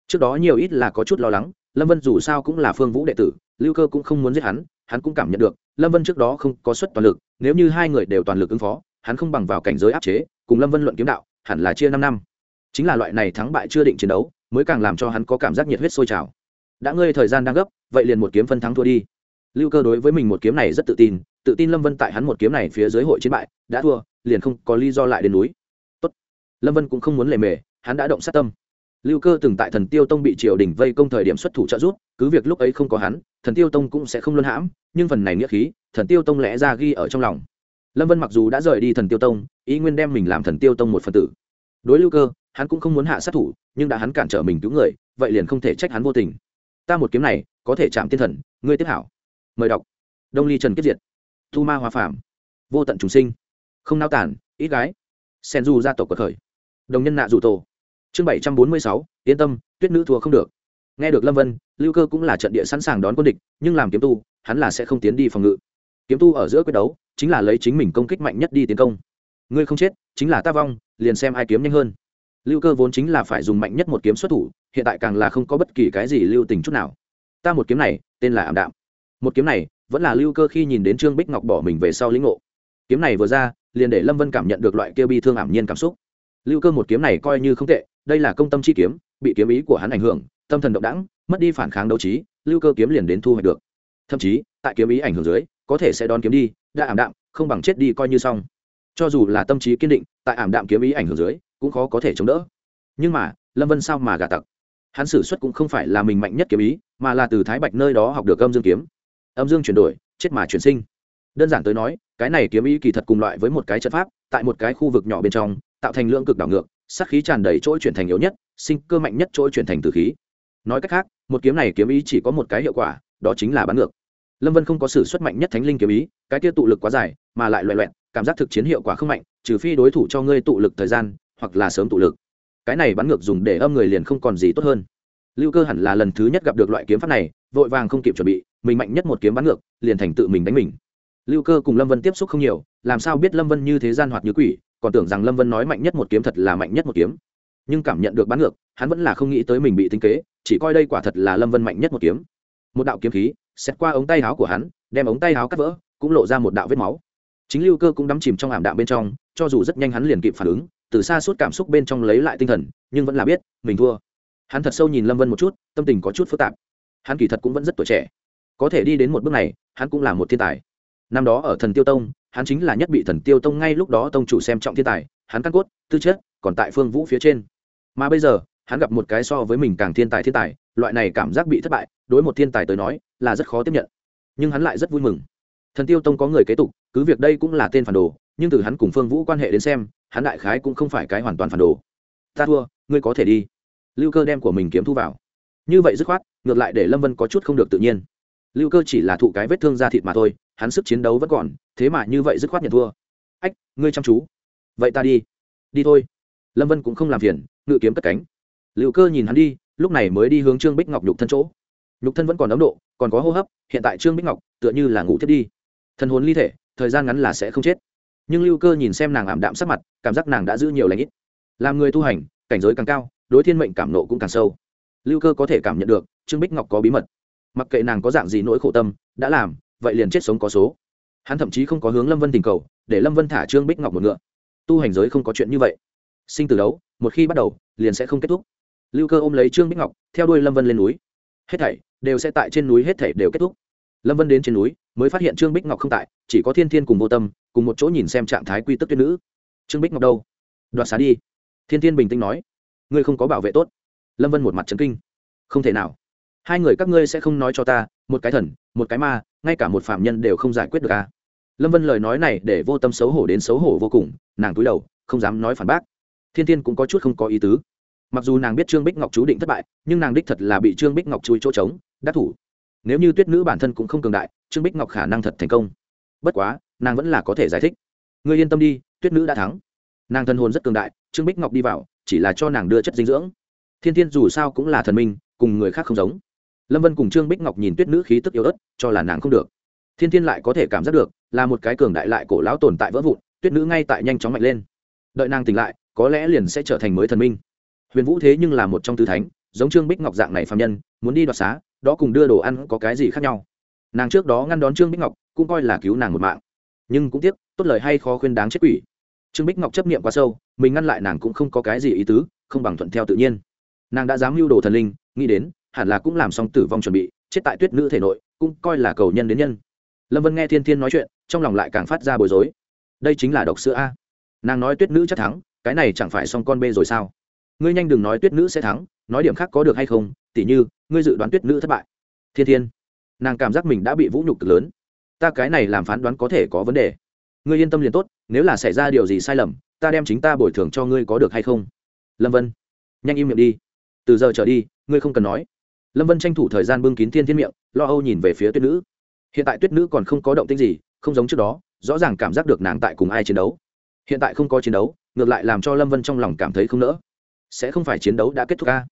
Trước đó nhiều ít là có chút lo lắng, lâm vân dù sao cũng là phương vũ đệ tử, lưu cơ cũng không muốn giết hắn hắn cũng cảm nhận được, lâm vân trước đó không có suất toàn lực, nếu như hai người đều toàn lực ứng phó, hắn không bằng vào cảnh giới áp chế, cùng lâm vân luận kiếm đạo, hẳn là chia năm năm. Chính là loại này thắng bại chưa định chiến đấu, mới càng làm cho hắn có cảm giác nhiệt huyết sôi trào. Đã ngơi thời gian đang gấp, vậy liền một kiếm phân thắng thua đi. Lưu cơ đối với mình một kiếm này rất tự tin tự tin lâm vân tại hắn một kiếm này phía dưới hội chiến bại, đã thua, liền không có lý do lại đến núi. Tốt. lâm vân cũng không muốn lề mề hắn đã động sát tâm. Lưu cơ từng tại thần tiêu tông bị triều đình vây công thời điểm xuất thủ trợ giúp, cứ việc lúc ấy không có hắn, thần tiêu tông cũng sẽ không luân hãm, nhưng phần này nghĩa khí, thần tiêu tông lẽ ra ghi ở trong lòng. Lâm vân mặc dù đã rời đi thần tiêu tông, ý nguyên đem mình làm thần tiêu tông một phần tử. Đối lưu cơ, hắn cũng không muốn hạ sát thủ, nhưng đã hắn cản trở mình cứu người, vậy liền không thể trách hắn vô tình. Ta một kiếm này, có thể chạm tiên thần, ngươi tiếp hảo. Mời đọc. Đông ly trần kiết diệt. Thu ma hòa phạm vô tận trùng sinh. Không nao tản ít gái. Sen du gia tộc cuộc khởi. Đồng nhân nạ dù tổ chương bảy trăm bốn mươi sáu, yên tâm, tuyết nữ thua không được. Nghe được lâm vân, lưu cơ cũng là trận địa sẵn sàng đón quân địch, nhưng làm kiếm tu, hắn là sẽ không tiến đi phòng ngự. Kiếm tu ở giữa quyết đấu, chính là lấy chính mình công kích mạnh nhất đi tiến công. Ngươi không chết, chính là ta vong, liền xem ai kiếm nhanh hơn. Lưu cơ vốn chính là phải dùng mạnh nhất một kiếm xuất thủ, hiện tại càng là không có bất kỳ cái gì lưu tình chút nào. Ta một kiếm này, tên là ảm đạm. Một kiếm này, vẫn là lưu cơ khi nhìn đến trương bích ngọc bỏ mình về sau lĩnh ngộ. Kiếm này vừa ra, liền để lâm vân cảm nhận được loại kia bi thương ảm nhiên cảm xúc. Lưu cơ một kiếm này coi như không tệ đây là công tâm chi kiếm, bị kiếm ý của hắn ảnh hưởng, tâm thần động đẳng mất đi phản kháng đấu trí, lưu cơ kiếm liền đến thu hoạch được. Thậm chí, tại kiếm ý ảnh hưởng dưới, có thể sẽ đón kiếm đi, đã ảm đạm, không bằng chết đi coi như xong. Cho dù là tâm trí kiên định, tại ảm đạm kiếm ý ảnh hưởng dưới, cũng khó có thể chống đỡ. Nhưng mà, lâm vân sao mà gà tặc? Hắn xử suất cũng không phải là mình mạnh nhất kiếm ý, mà là từ thái bạch nơi đó học được âm dương kiếm. Âm dương chuyển đổi, chết mà chuyển sinh. Đơn giản tới nói, cái này kiếm ý kỳ thật cùng loại với một cái trận pháp, tại một cái khu vực nhỏ bên trong, tạo thành lượng cực đảo ngược sắc khí tràn đầy chỗ chuyển thành yếu nhất, sinh cơ mạnh nhất chỗ chuyển thành từ khí. Nói cách khác, một kiếm này kiếm ý chỉ có một cái hiệu quả, đó chính là bắn ngược. Lâm vân không có sự xuất mạnh nhất thánh linh kiếm ý, cái kia tụ lực quá dài, mà lại loại loẹn cảm giác thực chiến hiệu quả không mạnh, trừ phi đối thủ cho ngươi tụ lực thời gian, hoặc là sớm tụ lực. Cái này bắn ngược dùng để âm người liền không còn gì tốt hơn. Lưu cơ hẳn là lần thứ nhất gặp được loại kiếm pháp này, vội vàng không kịp chuẩn bị, mình mạnh nhất một kiếm bắn ngược, liền thành tự mình đánh mình. Lưu cơ cùng lâm vân tiếp xúc không nhiều, làm sao biết lâm vân như thế gian hoạt như quỷ còn tưởng rằng lâm vân nói mạnh nhất một kiếm thật là mạnh nhất một kiếm. Nhưng cảm nhận được bắn ngược, hắn vẫn là không nghĩ tới mình bị tinh kế, chỉ coi đây quả thật là lâm vân mạnh nhất một kiếm. Một đạo kiếm khí xét qua ống tay áo của hắn, đem ống tay áo cắt vỡ, cũng lộ ra một đạo vết máu. Chính lưu cơ cũng đắm chìm trong ảm đạm bên trong, cho dù rất nhanh hắn liền kịp phản ứng, từ xa suốt cảm xúc bên trong lấy lại tinh thần, nhưng vẫn là biết, mình thua. Hắn thật sâu nhìn lâm vân một chút, tâm tình có chút phức tạp. Hắn kỳ thật cũng vẫn rất tuổi trẻ. Có thể đi đến một bước này, hắn cũng là một thiên tài năm đó ở thần tiêu tông, hắn chính là nhất bị thần tiêu tông ngay lúc đó tông chủ xem trọng thiên tài, hắn căn cốt, tư chất, còn tại phương vũ phía trên. Mà bây giờ, hắn gặp một cái so với mình càng thiên tài thiên tài, loại này cảm giác bị thất bại, đối một thiên tài tới nói, là rất khó tiếp nhận. Nhưng hắn lại rất vui mừng. Thần tiêu tông có người kế tục, cứ việc đây cũng là tên phản đồ, nhưng từ hắn cùng phương vũ quan hệ đến xem, hắn đại khái cũng không phải cái hoàn toàn phản đồ. Ta thua, ngươi có thể đi. Lưu cơ đem của mình kiếm thu vào. Như vậy dứt khoát, ngược lại để lâm vân có chút không được tự nhiên. Lưu cơ chỉ là thụ cái vết thương da thịt mà thôi hắn sức chiến đấu vẫn còn, thế mà như vậy dứt khoát nhận thua. Ách, ngươi chăm chú. Vậy ta đi. Đi thôi. Lâm vân cũng không làm phiền, ngự kiếm cất cánh. Lưu cơ nhìn hắn đi, lúc này mới đi hướng trương bích ngọc nhục thân chỗ. Nhục thân vẫn còn ấm độ, còn có hô hấp, hiện tại trương bích ngọc tựa như là ngủ thiết đi. Thân hồn ly thể, thời gian ngắn là sẽ không chết. Nhưng lưu cơ nhìn xem nàng ảm đạm sắc mặt, cảm giác nàng đã giữ nhiều lãnh ít. Làm người tu hành, cảnh giới càng cao, đối thiên mệnh cảm nộ cũng càng sâu. Lưu cơ có thể cảm nhận được trương bích ngọc có bí mật. Mặc kệ nàng có dạng gì nỗi khổ tâm, đã làm vậy liền chết sống có số. Hắn thậm chí không có hướng lâm vân tình cầu, để lâm vân thả trương bích ngọc một ngựa. Tu hành giới không có chuyện như vậy. Sinh từ đấu, một khi bắt đầu, liền sẽ không kết thúc. Lưu cơ ôm lấy trương bích ngọc, theo đuôi lâm vân lên núi. Hết thảy đều sẽ tại trên núi hết thảy đều kết thúc. Lâm vân đến trên núi, mới phát hiện trương bích ngọc không tại, chỉ có thiên thiên cùng vô tâm, cùng một chỗ nhìn xem trạng thái quy tức tuyết nữ. Trương bích ngọc đâu? Đoạt xá đi. Thiên thiên bình tĩnh nói. Ngươi không có bảo vệ tốt. Lâm vân một mặt trấn kinh. Không thể nào hai người các ngươi sẽ không nói cho ta, một cái thần, một cái ma, ngay cả một phạm nhân đều không giải quyết được à. lâm vân lời nói này để vô tâm xấu hổ đến xấu hổ vô cùng, nàng túi đầu, không dám nói phản bác. Thiên thiên cũng có chút không có ý tứ. Mặc dù nàng biết trương bích ngọc chú định thất bại, nhưng nàng đích thật là bị trương bích ngọc chui chỗ trống, đắc thủ. Nếu như tuyết nữ bản thân cũng không cường đại, trương bích ngọc khả năng thật thành công. Bất quá, nàng vẫn là có thể giải thích. Ngươi yên tâm đi, tuyết nữ đã thắng. Nàng thân hồn rất cường đại, trương bích ngọc đi vào, chỉ là cho nàng đưa chất dinh dưỡng. Thiên thiên dù sao cũng là thần minh, cùng người khác không giống lâm vân cùng trương bích ngọc nhìn tuyết nữ khí tức yếu ớt, cho là nàng không được. Thiên thiên lại có thể cảm giác được, là một cái cường đại lại cổ lão tồn tại vỡ vụn, tuyết nữ ngay tại nhanh chóng mạnh lên. Đợi nàng tỉnh lại, có lẽ liền sẽ trở thành mới thần minh. Huyền vũ thế nhưng là một trong tứ thánh, giống trương bích ngọc dạng này phạm nhân, muốn đi đoạt xá, đó cùng đưa đồ ăn có cái gì khác nhau. Nàng trước đó ngăn đón trương bích ngọc, cũng coi là cứu nàng một mạng. Nhưng cũng tiếc, tốt lời hay khó khuyên đáng chết quỷ. Trương bích ngọc chấp niệm quá sâu, mình ngăn lại nàng cũng không có cái gì ý tứ, không bằng thuận theo tự nhiên. Nàng đã dám mưu đồ thần linh, nghĩ đến hẳn là cũng làm xong tử vong chuẩn bị, chết tại tuyết nữ thể nội, cũng coi là cầu nhân đến nhân. Lâm vân nghe thiên thiên nói chuyện, trong lòng lại càng phát ra bối rối. Đây chính là độc sữa a. Nàng nói tuyết nữ chắc thắng, cái này chẳng phải xong con bê rồi sao? Ngươi nhanh đừng nói tuyết nữ sẽ thắng, nói điểm khác có được hay không, tỉ như, ngươi dự đoán tuyết nữ thất bại. Thiên thiên, nàng cảm giác mình đã bị vũ nhục cực lớn. Ta cái này làm phán đoán có thể có vấn đề. Ngươi yên tâm liền tốt, nếu là xảy ra điều gì sai lầm, ta đem chính ta bồi thường cho ngươi có được hay không? Lâm vân, nhanh im miệng đi. Từ giờ trở đi, ngươi không cần nói lâm vân tranh thủ thời gian bưng kín thiên thiên miệng, lo âu nhìn về phía tuyết nữ. Hiện tại tuyết nữ còn không có động tích gì, không giống trước đó, rõ ràng cảm giác được nàng tại cùng ai chiến đấu. Hiện tại không có chiến đấu, ngược lại làm cho lâm vân trong lòng cảm thấy không nỡ. Sẽ không phải chiến đấu đã kết thúc a?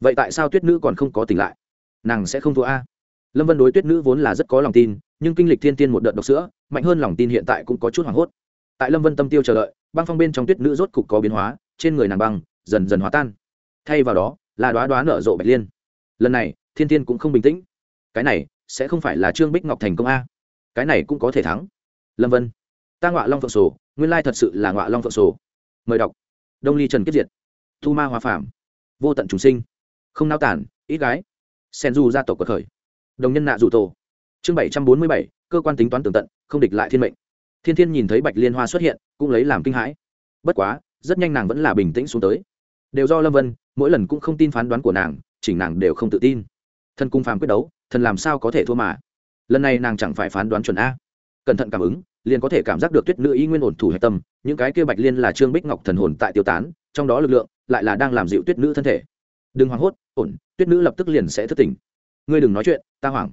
Vậy tại sao tuyết nữ còn không có tỉnh lại? Nàng sẽ không thua a? Lâm vân đối tuyết nữ vốn là rất có lòng tin, nhưng kinh lịch thiên tiên một đợt độc sữa, mạnh hơn lòng tin hiện tại cũng có chút hoảng hốt. Tại lâm vân tâm tiêu chờ đợi, băng phong bên trong tuyết nữ rốt cục có biến hóa, trên người nàng băng dần dần hóa tan. Thay vào đó, là đoá đoá nở rộ bạch liên lần này thiên thiên cũng không bình tĩnh. Cái này sẽ không phải là trương bích ngọc thành công a. Cái này cũng có thể thắng. Lâm vân, ta ngọa long phượng sổ, nguyên lai thật sự là ngọa long phượng sổ. Mời đọc. Đông ly trần kiếp diệt. Thu ma hòa phạm vô tận chúng sinh. Không nao tản, ít gái. Sen du gia tộc cuộc khởi. Đồng nhân nạ dù tổ. Chương bảy trăm bốn mươi bảy, cơ quan tính toán tường tận, không địch lại thiên mệnh. Thiên thiên nhìn thấy bạch liên hoa xuất hiện, cũng lấy làm kinh hãi. Bất quá, rất nhanh nàng vẫn là bình tĩnh xuống tới. Đều do lâm vân, mỗi lần cũng không tin phán đoán của nàng chỉnh nàng đều không tự tin. Thân cung phàm quyết đấu, thần làm sao có thể thua mà? Lần này nàng chẳng phải phán đoán chuẩn a. Cẩn thận cảm ứng, liền có thể cảm giác được tuyết nữ y nguyên ổn thủ hạch tâm, những cái kia bạch liên là trương bích ngọc thần hồn tại tiêu tán, trong đó lực lượng lại là đang làm dịu tuyết nữ thân thể. Đừng hoảng hốt, ổn, tuyết nữ lập tức liền sẽ thức tỉnh. Ngươi đừng nói chuyện, ta hoảng.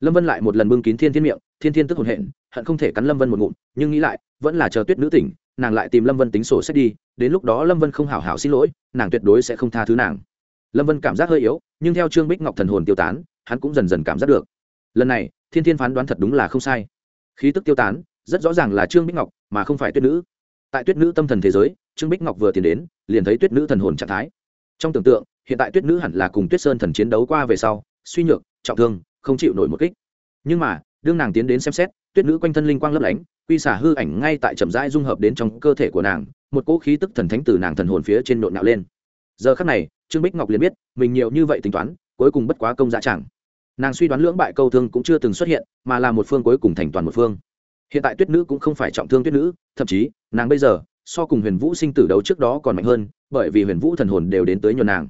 Lâm vân lại một lần bưng kín thiên thiên miệng, thiên thiên tức hồn hện hận không thể cắn lâm vân một ngụm, nhưng nghĩ lại, vẫn là chờ tuyết nữ tỉnh, nàng lại tìm lâm vân tính sổ sách đi, đến lúc đó lâm vân không hảo hảo xin lỗi, nàng tuyệt đối sẽ không tha thứ nàng lâm vân cảm giác hơi yếu, nhưng theo trương bích ngọc thần hồn tiêu tán, hắn cũng dần dần cảm giác được. Lần này, thiên thiên phán đoán thật đúng là không sai. Khí tức tiêu tán, rất rõ ràng là trương bích ngọc, mà không phải tuyết nữ. Tại tuyết nữ tâm thần thế giới, trương bích ngọc vừa tiến đến, liền thấy tuyết nữ thần hồn trạng thái. Trong tưởng tượng, hiện tại tuyết nữ hẳn là cùng tuyết sơn thần chiến đấu qua về sau, suy nhược, trọng thương, không chịu nổi một kích. Nhưng mà, đương nàng tiến đến xem xét, tuyết nữ quanh thân linh quang lấp lánh, quy xả hư ảnh ngay tại chậm rãi dung hợp đến trong cơ thể của nàng, một cỗ khí tức thần thánh từ nàng thần hồn phía trên nộn nạo lên. Giờ khắc này trương bích ngọc liền biết, mình nhiều như vậy tính toán, cuối cùng bất quá công dạ chẳng. Nàng suy đoán lưỡng bại câu thương cũng chưa từng xuất hiện, mà là một phương cuối cùng thành toàn một phương. Hiện tại tuyết nữ cũng không phải trọng thương tuyết nữ, thậm chí, nàng bây giờ, so cùng huyền vũ sinh tử đấu trước đó còn mạnh hơn, bởi vì huyền vũ thần hồn đều đến tới nhuần nàng.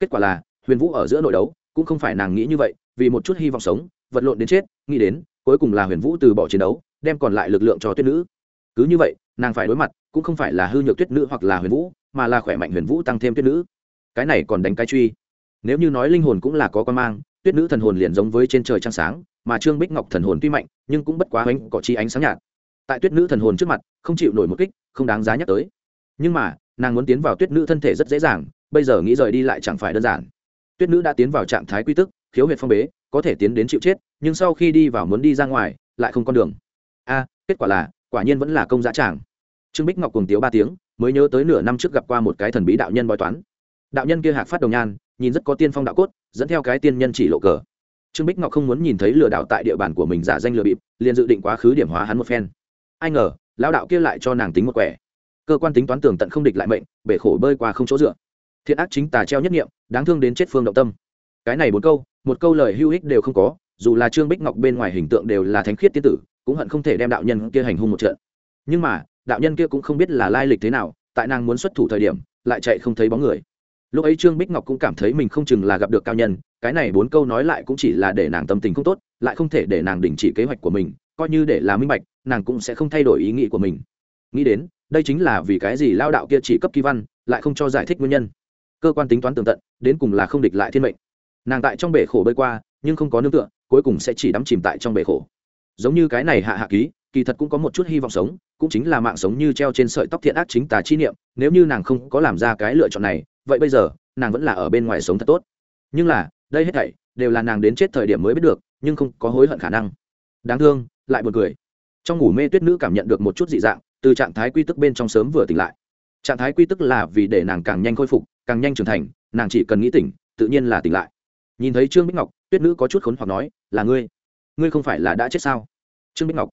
Kết quả là, huyền vũ ở giữa nội đấu, cũng không phải nàng nghĩ như vậy, vì một chút hy vọng sống, vật lộn đến chết, nghĩ đến, cuối cùng là huyền vũ từ bỏ chiến đấu, đem còn lại lực lượng cho tuyết nữ. Cứ như vậy, nàng phải đối mặt, cũng không phải là hư nhược tuyết nữ hoặc là huyền vũ, mà là khỏe mạnh huyền vũ tăng thêm tuyết nữ cái này còn đánh cái truy. Nếu như nói linh hồn cũng là có quan mang, tuyết nữ thần hồn liền giống với trên trời trăng sáng, mà trương bích ngọc thần hồn tuy mạnh, nhưng cũng bất quá bánh có chi ánh sáng nhạt. Tại tuyết nữ thần hồn trước mặt, không chịu nổi một kích, không đáng giá nhắc tới. Nhưng mà, nàng muốn tiến vào tuyết nữ thân thể rất dễ dàng, bây giờ nghĩ rời đi lại chẳng phải đơn giản. Tuyết nữ đã tiến vào trạng thái quy tức, khiếu huyệt phong bế, có thể tiến đến chịu chết, nhưng sau khi đi vào muốn đi ra ngoài, lại không con đường. A, kết quả là, quả nhiên vẫn là công giá tràng. Trương bích ngọc cùng tiếu ba tiếng, mới nhớ tới nửa năm trước gặp qua một cái thần bí đạo nhân bói toán đạo nhân kia hạc phát đồng nhan, nhìn rất có tiên phong đạo cốt, dẫn theo cái tiên nhân chỉ lộ cờ. Trương bích ngọc không muốn nhìn thấy lừa đảo tại địa bàn của mình giả danh lừa bịp, liền dự định quá khứ điểm hóa hắn một phen. Ai ngờ, lão đạo kia lại cho nàng tính một quẻ. Cơ quan tính toán tường tận không địch lại mệnh, bể khổ bơi qua không chỗ dựa. Thiện ác chính tà treo nhất nghiệm, đáng thương đến chết phương động tâm. Cái này bốn câu, một câu lời hữu ích đều không có, dù là trương bích ngọc bên ngoài hình tượng đều là thánh khiết tiên tử, cũng hận không thể đem đạo nhân kia hành hung một trận. Nhưng mà, đạo nhân kia cũng không biết là lai lịch thế nào, tại nàng muốn xuất thủ thời điểm, lại chạy không thấy bóng người lúc ấy trương bích ngọc cũng cảm thấy mình không chừng là gặp được cao nhân, cái này bốn câu nói lại cũng chỉ là để nàng tâm tình không tốt, lại không thể để nàng đình chỉ kế hoạch của mình, coi như để là minh bạch, nàng cũng sẽ không thay đổi ý nghĩ của mình. Nghĩ đến, đây chính là vì cái gì lao đạo kia chỉ cấp kỳ văn, lại không cho giải thích nguyên nhân. Cơ quan tính toán tường tận, đến cùng là không địch lại thiên mệnh. Nàng tại trong bể khổ bơi qua, nhưng không có nương tựa, cuối cùng sẽ chỉ đắm chìm tại trong bể khổ. Giống như cái này hạ hạ ký, kỳ thật cũng có một chút hy vọng sống, cũng chính là mạng sống như treo trên sợi tóc thiện ác chính tà chi niệm, nếu như nàng không có làm ra cái lựa chọn này vậy bây giờ, nàng vẫn là ở bên ngoài sống thật tốt. Nhưng là, đây hết thảy đều là nàng đến chết thời điểm mới biết được, nhưng không có hối hận khả năng. Đáng thương, lại buồn cười. Trong ngủ mê tuyết nữ cảm nhận được một chút dị dạng, từ trạng thái quy tức bên trong sớm vừa tỉnh lại. Trạng thái quy tức là vì để nàng càng nhanh khôi phục, càng nhanh trưởng thành, nàng chỉ cần nghĩ tỉnh, tự nhiên là tỉnh lại. Nhìn thấy trương bích ngọc, tuyết nữ có chút khốn hoặc nói, là ngươi? Ngươi không phải là đã chết sao? Trương bích ngọc.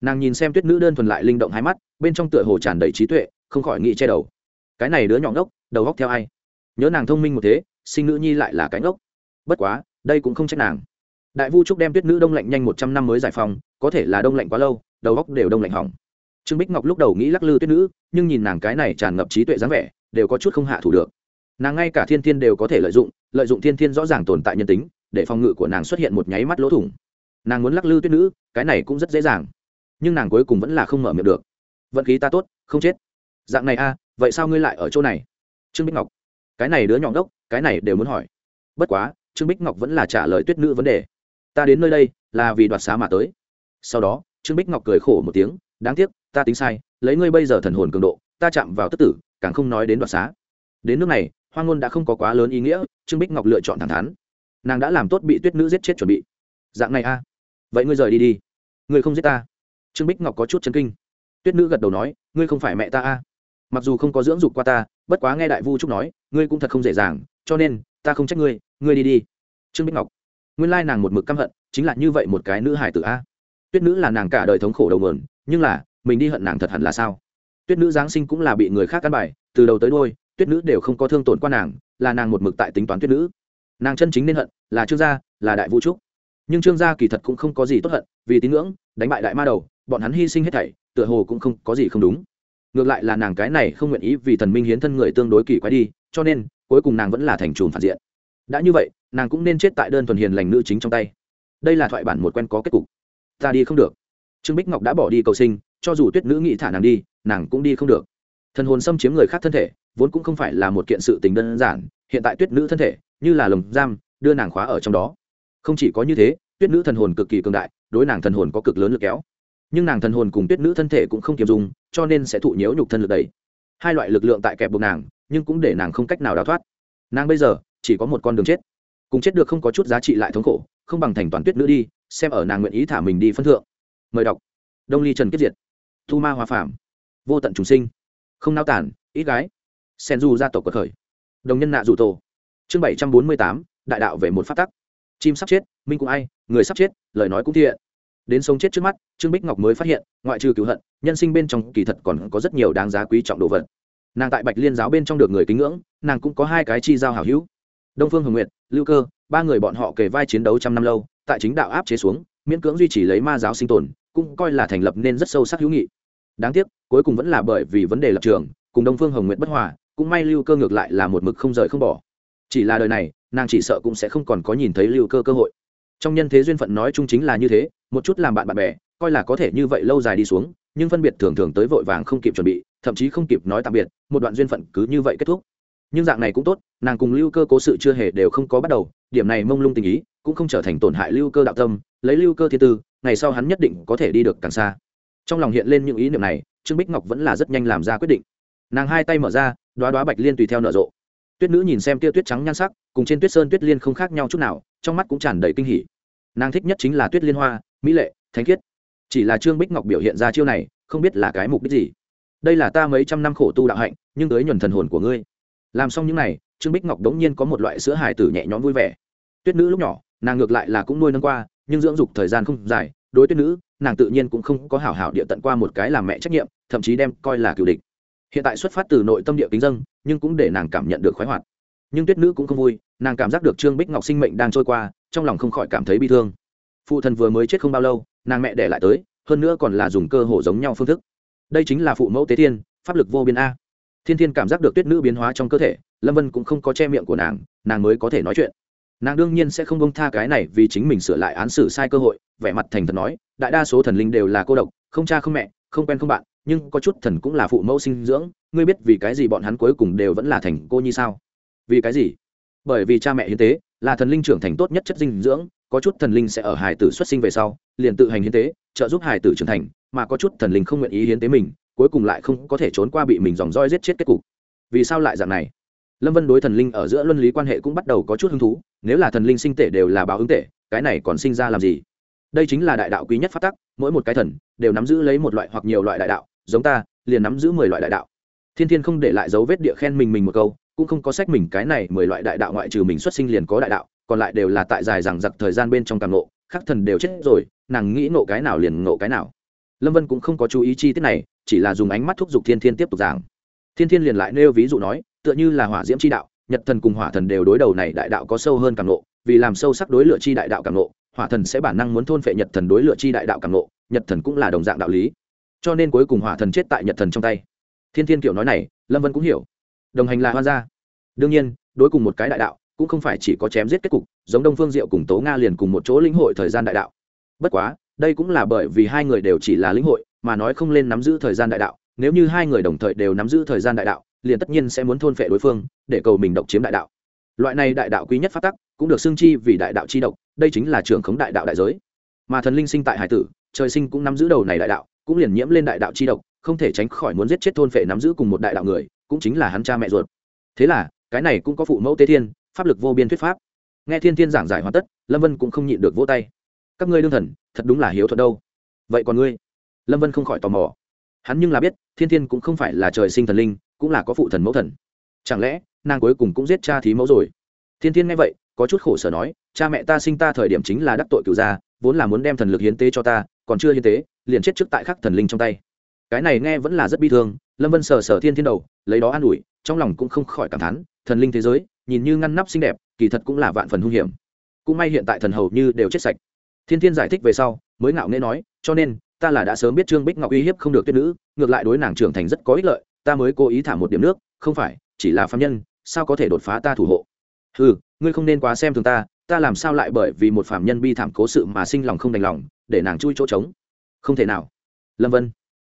Nàng nhìn xem tuyết nữ đơn thuần lại linh động hai mắt, bên trong tựa hồ tràn đầy trí tuệ, không khỏi nghĩ che đầu. Cái này đứa nhỏ ngốc, đầu góc theo ai? Nhớ nàng thông minh một thế, sinh nữ nhi lại là cái ngốc. Bất quá, đây cũng không trách nàng. Đại vu trúc đem tuyết nữ đông lạnh nhanh một trăm năm mới giải phóng, có thể là đông lạnh quá lâu, đầu góc đều đông lạnh hỏng. Trương bích ngọc lúc đầu nghĩ lắc lư tuyết nữ, nhưng nhìn nàng cái này tràn ngập trí tuệ dáng vẻ, đều có chút không hạ thủ được. Nàng ngay cả thiên thiên đều có thể lợi dụng lợi dụng thiên thiên rõ ràng tồn tại nhân tính, để phòng ngự của nàng xuất hiện một nháy mắt lỗ thủng. Nàng muốn lắc lư tuyết nữ, cái này cũng rất dễ dàng. Nhưng nàng cuối cùng vẫn là không mở miệng được. Vận khí ta tốt, không chết. Dạng này a, vậy sao ngươi lại ở chỗ này? Trương bích ngọc cái này đứa nhỏ đốc cái này đều muốn hỏi. Bất quá, trương bích ngọc vẫn là trả lời tuyết nữ vấn đề. Ta đến nơi đây là vì đoạt xá mà tới. Sau đó, trương bích ngọc cười khổ một tiếng, đáng tiếc, ta tính sai, lấy ngươi bây giờ thần hồn cường độ, ta chạm vào tất tử, càng không nói đến đoạt xá. Đến nước này hoa ngôn đã không có quá lớn ý nghĩa, trương bích ngọc lựa chọn thẳng thắn. Nàng đã làm tốt bị tuyết nữ giết chết chuẩn bị. Dạng này a vậy ngươi rời đi đi. Ngươi không giết ta. Trương bích ngọc có chút chấn kinh. Tuyết nữ gật đầu nói, ngươi không phải mẹ ta a mặc dù không có dưỡng dục qua ta bất quá nghe đại vu trúc nói, ngươi cũng thật không dễ dàng, cho nên, ta không trách ngươi ngươi đi đi. Trương bích ngọc, nguyên lai nàng một mực căm hận, chính là như vậy một cái nữ hải tử a. Tuyết nữ là nàng cả đời thống khổ đầu mườn nhưng là, mình đi hận nàng thật hẳn là sao? Tuyết nữ giáng sinh cũng là bị người khác căn bài, từ đầu tới đôi tuyết nữ đều không có thương tổn qua nàng, là nàng một mực tại tính toán tuyết nữ. Nàng chân chính nên hận, là trương gia, là đại vũ trúc. Nhưng trương gia kỳ thật cũng không có gì tốt hận, vì tín ngưỡng, đánh bại đại ma đầu, bọn hắn hy sinh hết thảy, tựa hồ cũng không có gì không đúng ngược lại là nàng cái này không nguyện ý vì thần minh hiến thân người tương đối kỳ quái đi, cho nên, cuối cùng nàng vẫn là thành trùm phản diện. Đã như vậy, nàng cũng nên chết tại đơn thuần hiền lành nữ chính trong tay. Đây là thoại bản một quen có kết cục. Ta đi không được. Trương bích ngọc đã bỏ đi cầu sinh, cho dù tuyết nữ nghị thả nàng đi, nàng cũng đi không được. Thần hồn xâm chiếm người khác thân thể, vốn cũng không phải là một kiện sự tình đơn giản, hiện tại tuyết nữ thân thể, như là lồng giam, đưa nàng khóa ở trong đó. Không chỉ có như thế, tuyết nữ thần hồn cực kỳ cường đại, đối nàng thần hồn có cực lớn lực kéo nhưng nàng thần hồn cùng tuyết nữ thân thể cũng không kiềm dùng cho nên sẽ thụ nhiễu nhục thân lực đầy hai loại lực lượng tại kẹp buộc nàng, nhưng cũng để nàng không cách nào đào thoát. Nàng bây giờ, chỉ có một con đường chết. Cùng chết được không có chút giá trị lại thống khổ, không bằng thành toàn tuyết nữ đi, xem ở nàng nguyện ý thả mình đi phân thượng. Mời đọc. Đông ly trần kiếp diệt. Thu ma hòa phạm vô tận trùng sinh. Không nao tản, ít gái. Sen du gia tộc cuộc khởi. Đồng nhân nạ dù tổ. Chương bảy trăm bốn mươi tám, đại đạo về một phát tắc. Chim sắp chết, minh cũng ai, người sắp chết, lời nói cũng thiện đến sống chết trước mắt, trương bích ngọc mới phát hiện, ngoại trừ cứu hận, nhân sinh bên trong kỳ thật còn có rất nhiều đáng giá quý trọng đồ vật. Nàng tại bạch liên giáo bên trong được người kính ngưỡng, nàng cũng có hai cái chi giao hảo hữu. Đông phương hồng nguyệt, lưu cơ, ba người bọn họ kề vai chiến đấu trăm năm lâu, tại chính đạo áp chế xuống, miễn cưỡng duy trì lấy ma giáo sinh tồn, cũng coi là thành lập nên rất sâu sắc hữu nghị. Đáng tiếc, cuối cùng vẫn là bởi vì vấn đề lập trường, cùng đông phương hồng nguyệt bất hòa, cũng may lưu cơ ngược lại là một mực không rời không bỏ. Chỉ là đời này, nàng chỉ sợ cũng sẽ không còn có nhìn thấy lưu cơ cơ hội trong nhân thế duyên phận nói chung chính là như thế, một chút làm bạn bạn bè, coi là có thể như vậy lâu dài đi xuống, nhưng phân biệt thường thường tới vội vàng không kịp chuẩn bị, thậm chí không kịp nói tạm biệt, một đoạn duyên phận cứ như vậy kết thúc. Nhưng dạng này cũng tốt, nàng cùng lưu cơ cố sự chưa hề đều không có bắt đầu, điểm này mông lung tình ý, cũng không trở thành tổn hại lưu cơ đạo tâm, lấy lưu cơ thiên tư, ngày sau hắn nhất định có thể đi được càng xa. Trong lòng hiện lên những ý niệm này, trương bích ngọc vẫn là rất nhanh làm ra quyết định. Nàng hai tay mở ra đoá đoá bạch liên tùy theo nở rộ. Tuyết nữ nhìn xem tia tuyết trắng nhan sắc, cùng trên tuyết sơn tuyết liên không khác nhau chút nào trong mắt cũng tràn đầy kinh hỉ. Nàng thích nhất chính là tuyết liên hoa, mỹ lệ, thánh khiết. Chỉ là trương bích ngọc biểu hiện ra chiêu này, không biết là cái mục đích gì. Đây là ta mấy trăm năm khổ tu đạo hạnh, nhưng tới nhuần thần hồn của ngươi. Làm xong những này, trương bích ngọc đống nhiên có một loại sữa hài tử nhẹ nhõm vui vẻ. Tuyết nữ lúc nhỏ, nàng ngược lại là cũng nuôi nâng qua, nhưng dưỡng dục thời gian không dài, đối tuyết nữ, nàng tự nhiên cũng không có hảo hảo địa tận qua một cái làm mẹ trách nhiệm, thậm chí đem coi là cựu địch. Hiện tại xuất phát từ nội tâm địa kính dân, nhưng cũng để nàng cảm nhận được khoái hoạt nhưng tuyết nữ cũng không vui, nàng cảm giác được trương bích ngọc sinh mệnh đang trôi qua, trong lòng không khỏi cảm thấy bi thương. Phụ thần vừa mới chết không bao lâu, nàng mẹ để lại tới, hơn nữa còn là dùng cơ hồ giống nhau phương thức. Đây chính là phụ mẫu tế thiên, pháp lực vô biên a. Thiên thiên cảm giác được tuyết nữ biến hóa trong cơ thể, lâm vân cũng không có che miệng của nàng nàng mới có thể nói chuyện. Nàng đương nhiên sẽ không bông tha cái này vì chính mình sửa lại án xử sai cơ hội, vẻ mặt thành thật nói, đại đa số thần linh đều là cô độc, không cha không mẹ, không quen không bạn, nhưng có chút thần cũng là phụ mẫu sinh dưỡng, ngươi biết vì cái gì bọn hắn cuối cùng đều vẫn là thành cô nhi sao? Vì cái gì? Bởi vì cha mẹ hiến tế là thần linh trưởng thành tốt nhất chất dinh dưỡng, có chút thần linh sẽ ở hải tử xuất sinh về sau, liền tự hành hiến tế, trợ giúp hài tử trưởng thành, mà có chút thần linh không nguyện ý hiến tế mình, cuối cùng lại không có thể trốn qua bị mình dòng roi giết chết kết cục. Vì sao lại dạng này? Lâm vân đối thần linh ở giữa luân lý quan hệ cũng bắt đầu có chút hứng thú, nếu là thần linh sinh tể đều là báo ứng tể, cái này còn sinh ra làm gì? Đây chính là đại đạo quý nhất phát tắc, mỗi một cái thần đều nắm giữ lấy một loại hoặc nhiều loại đại đạo, giống ta, liền nắm giữ mười loại đại đạo. Thiên thiên không để lại dấu vết địa khen mình mình một câu cũng không có sách mình cái này mười loại đại đạo ngoại trừ mình xuất sinh liền có đại đạo, còn lại đều là tại dài rằng giặc thời gian bên trong càng nộ khắc thần đều chết rồi, nàng nghĩ nộ cái nào liền nộ cái nào. Lâm vân cũng không có chú ý chi tiết này, chỉ là dùng ánh mắt thúc giục thiên thiên tiếp tục giảng. Thiên thiên liền lại nêu ví dụ nói, tựa như là hỏa diễm chi đạo, nhật thần cùng hỏa thần đều đối đầu này đại đạo có sâu hơn càng nộ vì làm sâu sắc đối lựa chi đại đạo càng nộ hỏa thần sẽ bản năng muốn thôn phệ nhật thần đối lựa chi đại đạo càng nộ nhật thần cũng là đồng dạng đạo lý. Cho nên cuối cùng hỏa thần chết tại nhật thần trong tay. Thiên thiên kiểu nói này, lâm vân cũng hiểu đồng hành là hoa gia. Đương nhiên, đối cùng một cái đại đạo, cũng không phải chỉ có chém giết kết cục, giống đông phương diệu cùng tố nga liền cùng một chỗ lĩnh hội thời gian đại đạo. Bất quá, đây cũng là bởi vì hai người đều chỉ là lĩnh hội, mà nói không lên nắm giữ thời gian đại đạo, nếu như hai người đồng thời đều nắm giữ thời gian đại đạo, liền tất nhiên sẽ muốn thôn phệ đối phương, để cầu mình độc chiếm đại đạo. Loại này đại đạo quý nhất phát tắc, cũng được xưng chi vì đại đạo chi độc, đây chính là trường khống đại đạo đại giới. Mà thần linh sinh tại hải tử, trời sinh cũng nắm giữ đầu này đại đạo, cũng liền nhiễm lên đại đạo chi độc, không thể tránh khỏi muốn giết chết thôn phệ nắm giữ cùng một đại đạo người cũng chính là hắn cha mẹ ruột. Thế là, cái này cũng có phụ mẫu tế thiên, pháp lực vô biên thuyết pháp. Nghe thiên thiên giảng giải hoàn tất, lâm vân cũng không nhịn được vỗ tay. Các ngươi đương thần, thật đúng là hiếu thuận đâu. Vậy còn ngươi? Lâm vân không khỏi tò mò. Hắn nhưng là biết, thiên thiên cũng không phải là trời sinh thần linh, cũng là có phụ thần mẫu thần. Chẳng lẽ, nàng cuối cùng cũng giết cha thí mẫu rồi? Thiên thiên nghe vậy, có chút khổ sở nói, cha mẹ ta sinh ta thời điểm chính là đắc tội cựu gia, vốn là muốn đem thần lực hiến tế cho ta, còn chưa hiến tế, liền chết trước tại khắc thần linh trong tay. Cái này nghe vẫn là rất bi thương lâm vân sờ sờ thiên thiên đầu, lấy đó an ủi, trong lòng cũng không khỏi cảm thán, thần linh thế giới, nhìn như ngăn nắp xinh đẹp, kỳ thật cũng là vạn phần hung hiểm. Cũng may hiện tại thần hầu như đều chết sạch. Thiên thiên giải thích về sau, mới ngạo nghễ nói, cho nên, ta là đã sớm biết trương bích ngọc uy hiếp không được tuyết nữ, ngược lại đối nàng trưởng thành rất có ích lợi, ta mới cố ý thả một điểm nước, không phải, chỉ là phạm nhân, sao có thể đột phá ta thủ hộ? Ừ ngươi không nên quá xem thường ta ta làm sao lại bởi vì một phạm nhân bi thảm cố sự mà sinh lòng không đành lòng, để nàng chui chỗ trống? Không thể nào. Lâm vân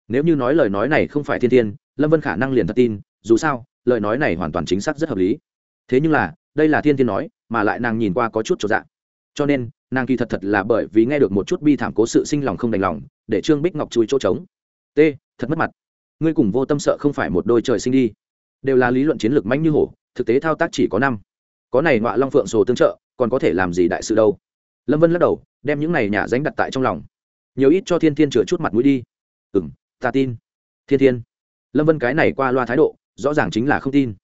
nếu như nói lời nói này không phải thiên thiên, lâm vân khả năng liền thật tin, dù sao, lời nói này hoàn toàn chính xác rất hợp lý. Thế nhưng là, đây là thiên thiên nói, mà lại nàng nhìn qua có chút trọn dạng cho nên, nàng kỳ thật thật là bởi vì nghe được một chút bi thảm cố sự sinh lòng không đành lòng, để trương bích ngọc chui chỗ trống. T, thật mất mặt. Ngươi cùng vô tâm sợ không phải một đôi trời sinh đi. Đều là lý luận chiến lược manh như hổ, thực tế thao tác chỉ có năm. Có này ngoạ long phượng sổ tương trợ, còn có thể làm gì đại sự đâu? Lâm vân lắc đầu, đem những này nhà danh đặt tại trong lòng. Nhiều ít cho thiên thiên chừa chút mặt mũi đi. Ừ m ta tin. Thiên thiên. Lâm vân cái này qua loa thái độ, rõ ràng chính là không tin.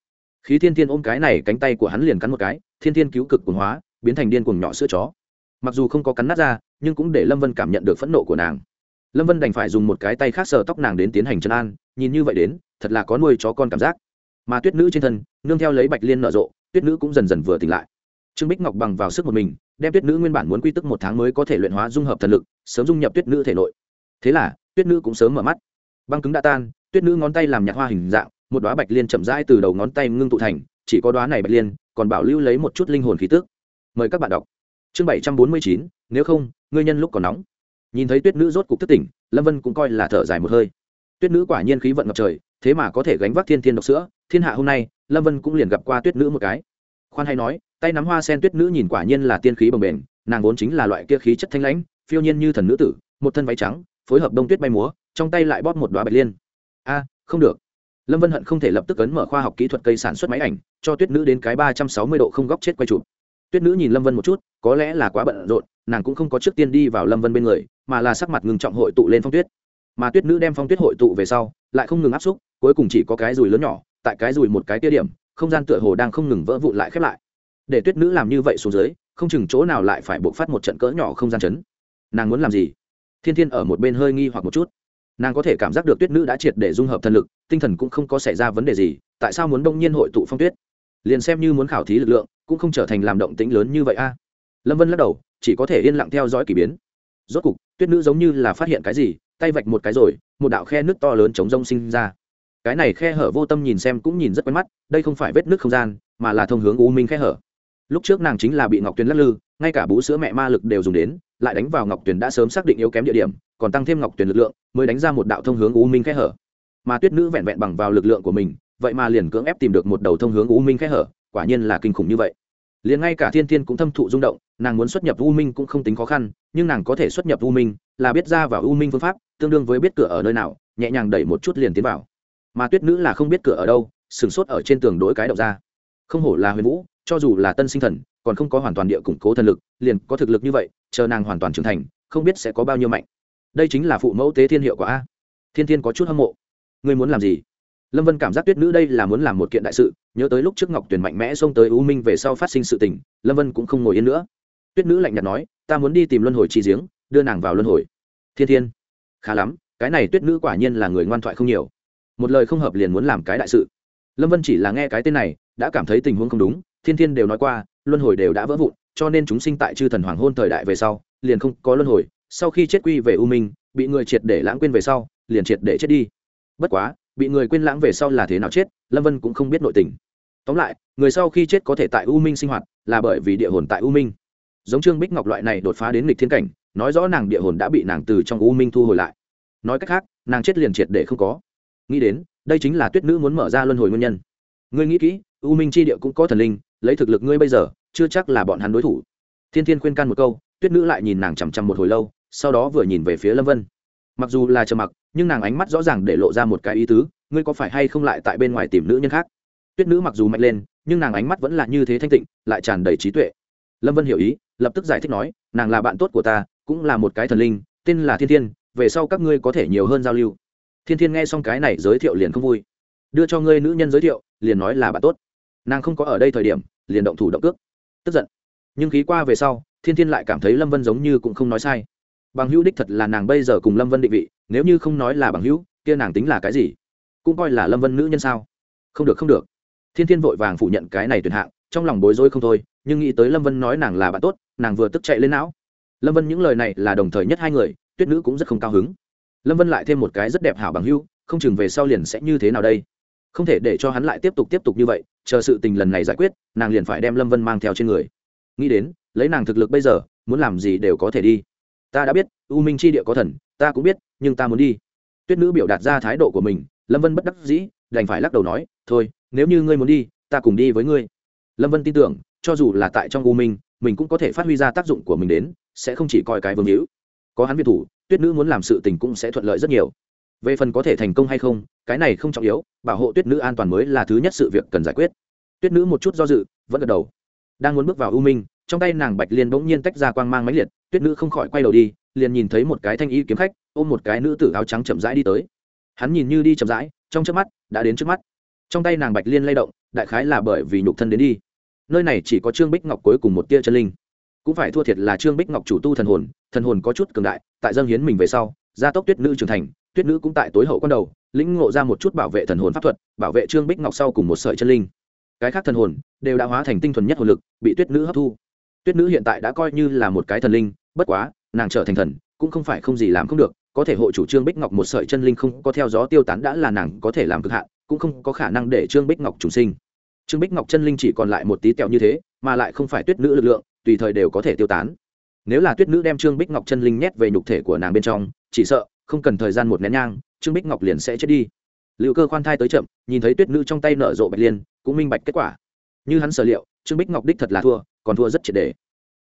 Khí thiên thiên ôm cái này cánh tay của hắn liền cắn một cái, thiên thiên cứu cực cuồng hóa, biến thành điên cuồng nhỏ sữa chó. Mặc dù không có cắn nát ra, nhưng cũng để lâm vân cảm nhận được phẫn nộ của nàng. Lâm vân đành phải dùng một cái tay khác sờ tóc nàng đến tiến hành chân an, nhìn như vậy đến, thật là có nuôi chó con cảm giác. Mà tuyết nữ trên thân, nương theo lấy bạch liên nở rộ, tuyết nữ cũng dần dần vừa tỉnh lại. Trương bích ngọc bằng vào sức một mình, đem tuyết nữ nguyên bản muốn quy tức một tháng mới có thể luyện hóa dung hợp thần lực, sớm dung nhập tuyết nữ thể nội. Thế là, tuyết nữ cũng sớm mở mắt băng cứng đã tan, tuyết nữ ngón tay làm nhạt hoa hình dạng, một đoá bạch liên chậm rãi từ đầu ngón tay ngưng tụ thành, chỉ có đoá này bạch liên, còn bảo lưu lấy một chút linh hồn khí tức. Mời các bạn đọc. Chương bảy trăm bốn mươi chín, nếu không, ngươi nhân lúc còn nóng. Nhìn thấy tuyết nữ rốt cục thức tỉnh, lâm vân cũng coi là thở dài một hơi. Tuyết nữ quả nhiên khí vận ngập trời, thế mà có thể gánh vác thiên thiên độc sữa, thiên hạ hôm nay, lâm vân cũng liền gặp qua tuyết nữ một cái. Khoan hay nói, tay nắm hoa sen tuyết nữ nhìn quả nhiên là tiên khí bồng bềnh, nàng vốn chính là loại kia khí chất thanh lãnh, phiêu nhiên như thần nữ tử, một thân váy trắng phối hợp đông tuyết bay múa, trong tay lại bóp một đoá bạch liên. A, không được. Lâm vân hận không thể lập tức ấn mở khoa học kỹ thuật cây sản xuất máy ảnh, cho tuyết nữ đến cái ba trăm sáu mươi độ không góc chết quay chụp. Tuyết nữ nhìn lâm vân một chút, có lẽ là quá bận rộn, nàng cũng không có trước tiên đi vào lâm vân bên người, mà là sắc mặt ngừng trọng hội tụ lên phong tuyết. Mà tuyết nữ đem phong tuyết hội tụ về sau, lại không ngừng áp xúc, cuối cùng chỉ có cái dùi lớn nhỏ, tại cái dùi một cái tia điểm, không gian tựa hồ đang không ngừng vỡ vụn lại khép lại. Để tuyết nữ làm như vậy xuống dưới, không chừng chỗ nào lại phải buộc phát một trận cỡ nhỏ không gian chấn. Nàng muốn làm gì? Thiên thiên ở một bên hơi nghi hoặc một chút. Nàng có thể cảm giác được tuyết nữ đã triệt để dung hợp thần lực, tinh thần cũng không có xảy ra vấn đề gì, tại sao muốn đông nhiên hội tụ phong tuyết? Liền xem như muốn khảo thí lực lượng, cũng không trở thành làm động tĩnh lớn như vậy a. Lâm vân lắc đầu, chỉ có thể yên lặng theo dõi k ỳ biến. Rốt cục, tuyết nữ giống như là phát hiện cái gì, tay vạch một cái rồi, một đạo khe nước to lớn chống rông sinh ra. Cái này khe hở vô tâm nhìn xem cũng nhìn rất quen mắt, đây không phải vết nước không gian, mà là thông hướng u minh khe hở. Lúc trước nàng chính là bị ngọc tuyền lắc lư, ngay cả bú sữa mẹ ma lực đều dùng đến lại đánh vào ngọc tuyền đã sớm xác định yếu kém địa điểm, còn tăng thêm ngọc tuyền lực lượng, mới đánh ra một đạo thông hướng u minh khẽ hở. Mà tuyết nữ vẹn vẹn bằng vào lực lượng của mình, vậy mà liền cưỡng ép tìm được một đầu thông hướng u minh khẽ hở, quả nhiên là kinh khủng như vậy. Liền ngay cả thiên thiên cũng thâm thụ rung động, nàng muốn xuất nhập u minh cũng không tính khó khăn, nhưng nàng có thể xuất nhập u minh, là biết ra vào u minh phương pháp, tương đương với biết cửa ở nơi nào, nhẹ nhàng đẩy một chút liền tiến vào. Mà tuyết nữ là không biết cửa ở đâu sửng sốt ở trên tường đỗi cái đậu ra. Không hổ là huyền vũ, cho dù là tân sinh thần còn không có hoàn toàn địa củng cố thần lực, liền có thực lực như vậy, chờ nàng hoàn toàn trưởng thành, không biết sẽ có bao nhiêu mạnh. Đây chính là phụ mẫu tế thiên hiệu quả a. Thiên thiên có chút hâm mộ. Ngươi muốn làm gì? Lâm vân cảm giác tuyết nữ đây là muốn làm một kiện đại sự, nhớ tới lúc trước ngọc tuyền mạnh mẽ xông tới u minh về sau phát sinh sự tình, lâm vân cũng không ngồi yên nữa. Tuyết nữ lạnh nhạt nói, ta muốn đi tìm luân hồi chi giếng, đưa nàng vào luân hồi. Thiên thiên, khá lắm, cái này tuyết nữ quả nhiên là người ngoan thoại không nhiều. Một lời không hợp liền muốn làm cái đại sự. Lâm vân chỉ là nghe cái tên này, đã cảm thấy tình huống không đúng, thiên thiên đều nói qua luân hồi đều đã vỡ vụn, cho nên chúng sinh tại chư thần hoàng hôn thời đại về sau, liền không có luân hồi, sau khi chết quy về u minh, bị người triệt để lãng quên về sau, liền triệt để chết đi. Bất quá, bị người quên lãng về sau là thế nào chết, lâm vân cũng không biết nội tình. Tóm lại, người sau khi chết có thể tại u minh sinh hoạt, là bởi vì địa hồn tại u minh. Giống trương bích ngọc loại này đột phá đến lịch thiên cảnh, nói rõ nàng địa hồn đã bị nàng từ trong u minh thu hồi lại. Nói cách khác, nàng chết liền triệt để không có. Nghĩ đến, đây chính là tuyết nữ muốn mở ra luân hồi nguyên nhân. Ngươi nghĩ kỹ, u minh c địa cũng có thần linh, lấy thực lực ngươi bây giờ chưa chắc là bọn hắn đối thủ. Thiên thiên khuyên can một câu, tuyết nữ lại nhìn nàng chằm chằm một hồi lâu, sau đó vừa nhìn về phía lâm vân. Mặc dù là trầm mặc, nhưng nàng ánh mắt rõ ràng để lộ ra một cái ý tứ, ngươi có phải hay không lại tại bên ngoài tìm nữ nhân khác? Tuyết nữ mặc dù mạnh lên, nhưng nàng ánh mắt vẫn là như thế thanh tịnh, lại tràn đầy trí tuệ. Lâm vân hiểu ý, lập tức giải thích nói, nàng là bạn tốt của ta, cũng là một cái thần linh, tên là thiên thiên, về sau các ngươi có thể nhiều hơn giao lưu. Thiên thiên nghe xong cái này giới thiệu liền không vui. Đưa cho ngươi nữ nhân giới thiệu, liền nói là bạn tốt. Nàng không có ở đây thời điểm, liền động thủ động cước tức giận. Nhưng khí qua về sau, thiên thiên lại cảm thấy lâm vân giống như cũng không nói sai. Bằng hữu đích thật là nàng bây giờ cùng lâm vân định vị, nếu như không nói là bằng hữu, kia nàng tính là cái gì? Cũng coi là lâm vân nữ nhân sao? Không được không được. Thiên thiên vội vàng phủ nhận cái này tuyệt hạng, trong lòng bối rối không thôi, nhưng nghĩ tới lâm vân nói nàng là bạn tốt, nàng vừa tức chạy lên não. Lâm vân những lời này là đồng thời nhất hai người, tuyết nữ cũng rất không cao hứng. Lâm vân lại thêm một cái rất đẹp hảo bằng hữu, không chừng về sau liền sẽ như thế nào đây? Không thể để cho hắn lại tiếp tục tiếp tục như vậy, chờ sự tình lần này giải quyết, nàng liền phải đem lâm vân mang theo trên người. Nghĩ đến, lấy nàng thực lực bây giờ, muốn làm gì đều có thể đi. Ta đã biết, u minh c h i địa có thần, ta cũng biết, nhưng ta muốn đi. Tuyết nữ biểu đạt ra thái độ của mình, lâm vân bất đắc dĩ, đành phải lắc đầu nói, thôi, nếu như ngươi muốn đi, ta cùng đi với ngươi. Lâm vân tin tưởng, cho dù là tại trong u minh, mình cũng có thể phát huy ra tác dụng của mình đến, sẽ không chỉ coi cái vương hữu. Có hắn việt thủ, tuyết nữ muốn làm sự tình cũng sẽ thuận lợi rất nhiều về phần có thể thành công hay không, cái này không trọng yếu, bảo hộ tuyết nữ an toàn mới là thứ nhất sự việc cần giải quyết. Tuyết nữ một chút do dự, vẫn gật đầu. Đang muốn bước vào u minh, trong tay nàng bạch liên bỗng nhiên tách ra quang mang máy liệt, tuyết nữ không khỏi quay đầu đi, liền nhìn thấy một cái thanh y kiếm khách, ôm một cái nữ tử áo trắng chậm rãi đi tới. Hắn nhìn như đi chậm rãi, trong trước mắt, đã đến trước mắt. Trong tay nàng bạch liên lay động, đại khái là bởi vì nhục thân đến đi. Nơi này chỉ có trương bích ngọc cuối cùng một tia chân linh. Cũng phải thua thiệt là trương bích ngọc chủ tu thần hồn thần hồn có chút cường đại, tại dâng hiến mình về sau gia tốc tuyết nữ trưởng thành, tuyết nữ cũng tại tối hậu con đầu, lĩnh ngộ ra một chút bảo vệ thần hồn pháp thuật, bảo vệ trương bích ngọc sau cùng một sợi chân linh. Cái khác thần hồn đều đã hóa thành tinh thuần nhất hồn lực, bị tuyết nữ hấp thu. Tuyết nữ hiện tại đã coi như là một cái thần linh, bất quá, nàng trở thành thần, cũng không phải không gì làm không được, có thể hộ chủ trương bích ngọc một sợi chân linh không có theo gió tiêu tán đã là nàng có thể làm cực hạn, cũng không có khả năng để trương bích ngọc trùng sinh. Trương bích ngọc chân linh chỉ còn lại một tí tẹo như thế, mà lại không phải tuyết nữ lực lượng, tùy thời đều có thể tiêu tán. Nếu là tuyết nữ đem trương bích ngọc chân linh nhét về nhục thể của nàng bên trong chỉ sợ, không cần thời gian một nén nhang, trương bích ngọc liền sẽ chết đi. Liệu cơ khoan thai tới chậm, nhìn thấy tuyết nữ trong tay nở rộ bạch liên, cũng minh bạch kết quả. Như hắn sở liệu, trương bích ngọc đích thật là thua, còn thua rất triệt đề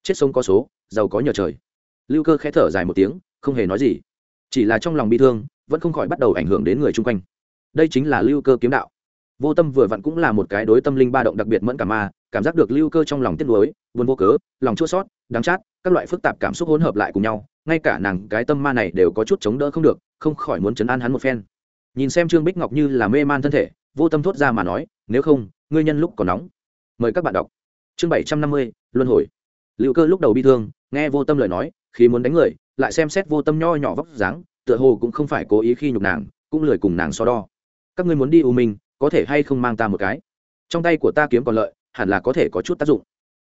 chết sông có số, giàu có nhờ trời. Lưu cơ khẽ thở dài một tiếng, không hề nói gì. Chỉ là trong lòng bi thương, vẫn không khỏi bắt đầu ảnh hưởng đến người chung quanh. Đây chính là lưu cơ kiếm đạo. Vô tâm vừa vặn cũng là một cái đối tâm linh ba động đặc biệt mẫn cảm ma, cảm giác được lưu cơ trong lòng tiếc nuối, buồn vô cớ, lòng chua sót đắng chát, các loại phức tạp cảm xúc hỗn hợp lại cùng nhau ngay cả nàng cái tâm ma này đều có chút chống đỡ không được, không khỏi muốn chấn an hắn một phen. Nhìn xem trương bích ngọc như là mê man thân thể, vô tâm thốt ra mà nói, nếu không, ngươi nhân lúc còn nóng. Mời các bạn đọc. Chương bảy trăm năm mươi, luân hồi. Liệu cơ lúc đầu bi thương, nghe vô tâm lời nói khi muốn đánh người, lại xem xét vô tâm nho nhỏ vóc dáng, tựa hồ cũng không phải cố ý khi nhục nàng, cũng lười cùng nàng so đo. Các ngươi muốn đi u minh, có thể hay không mang ta một cái? Trong tay của ta kiếm còn lợi, hẳn là có thể có chút tác dụng.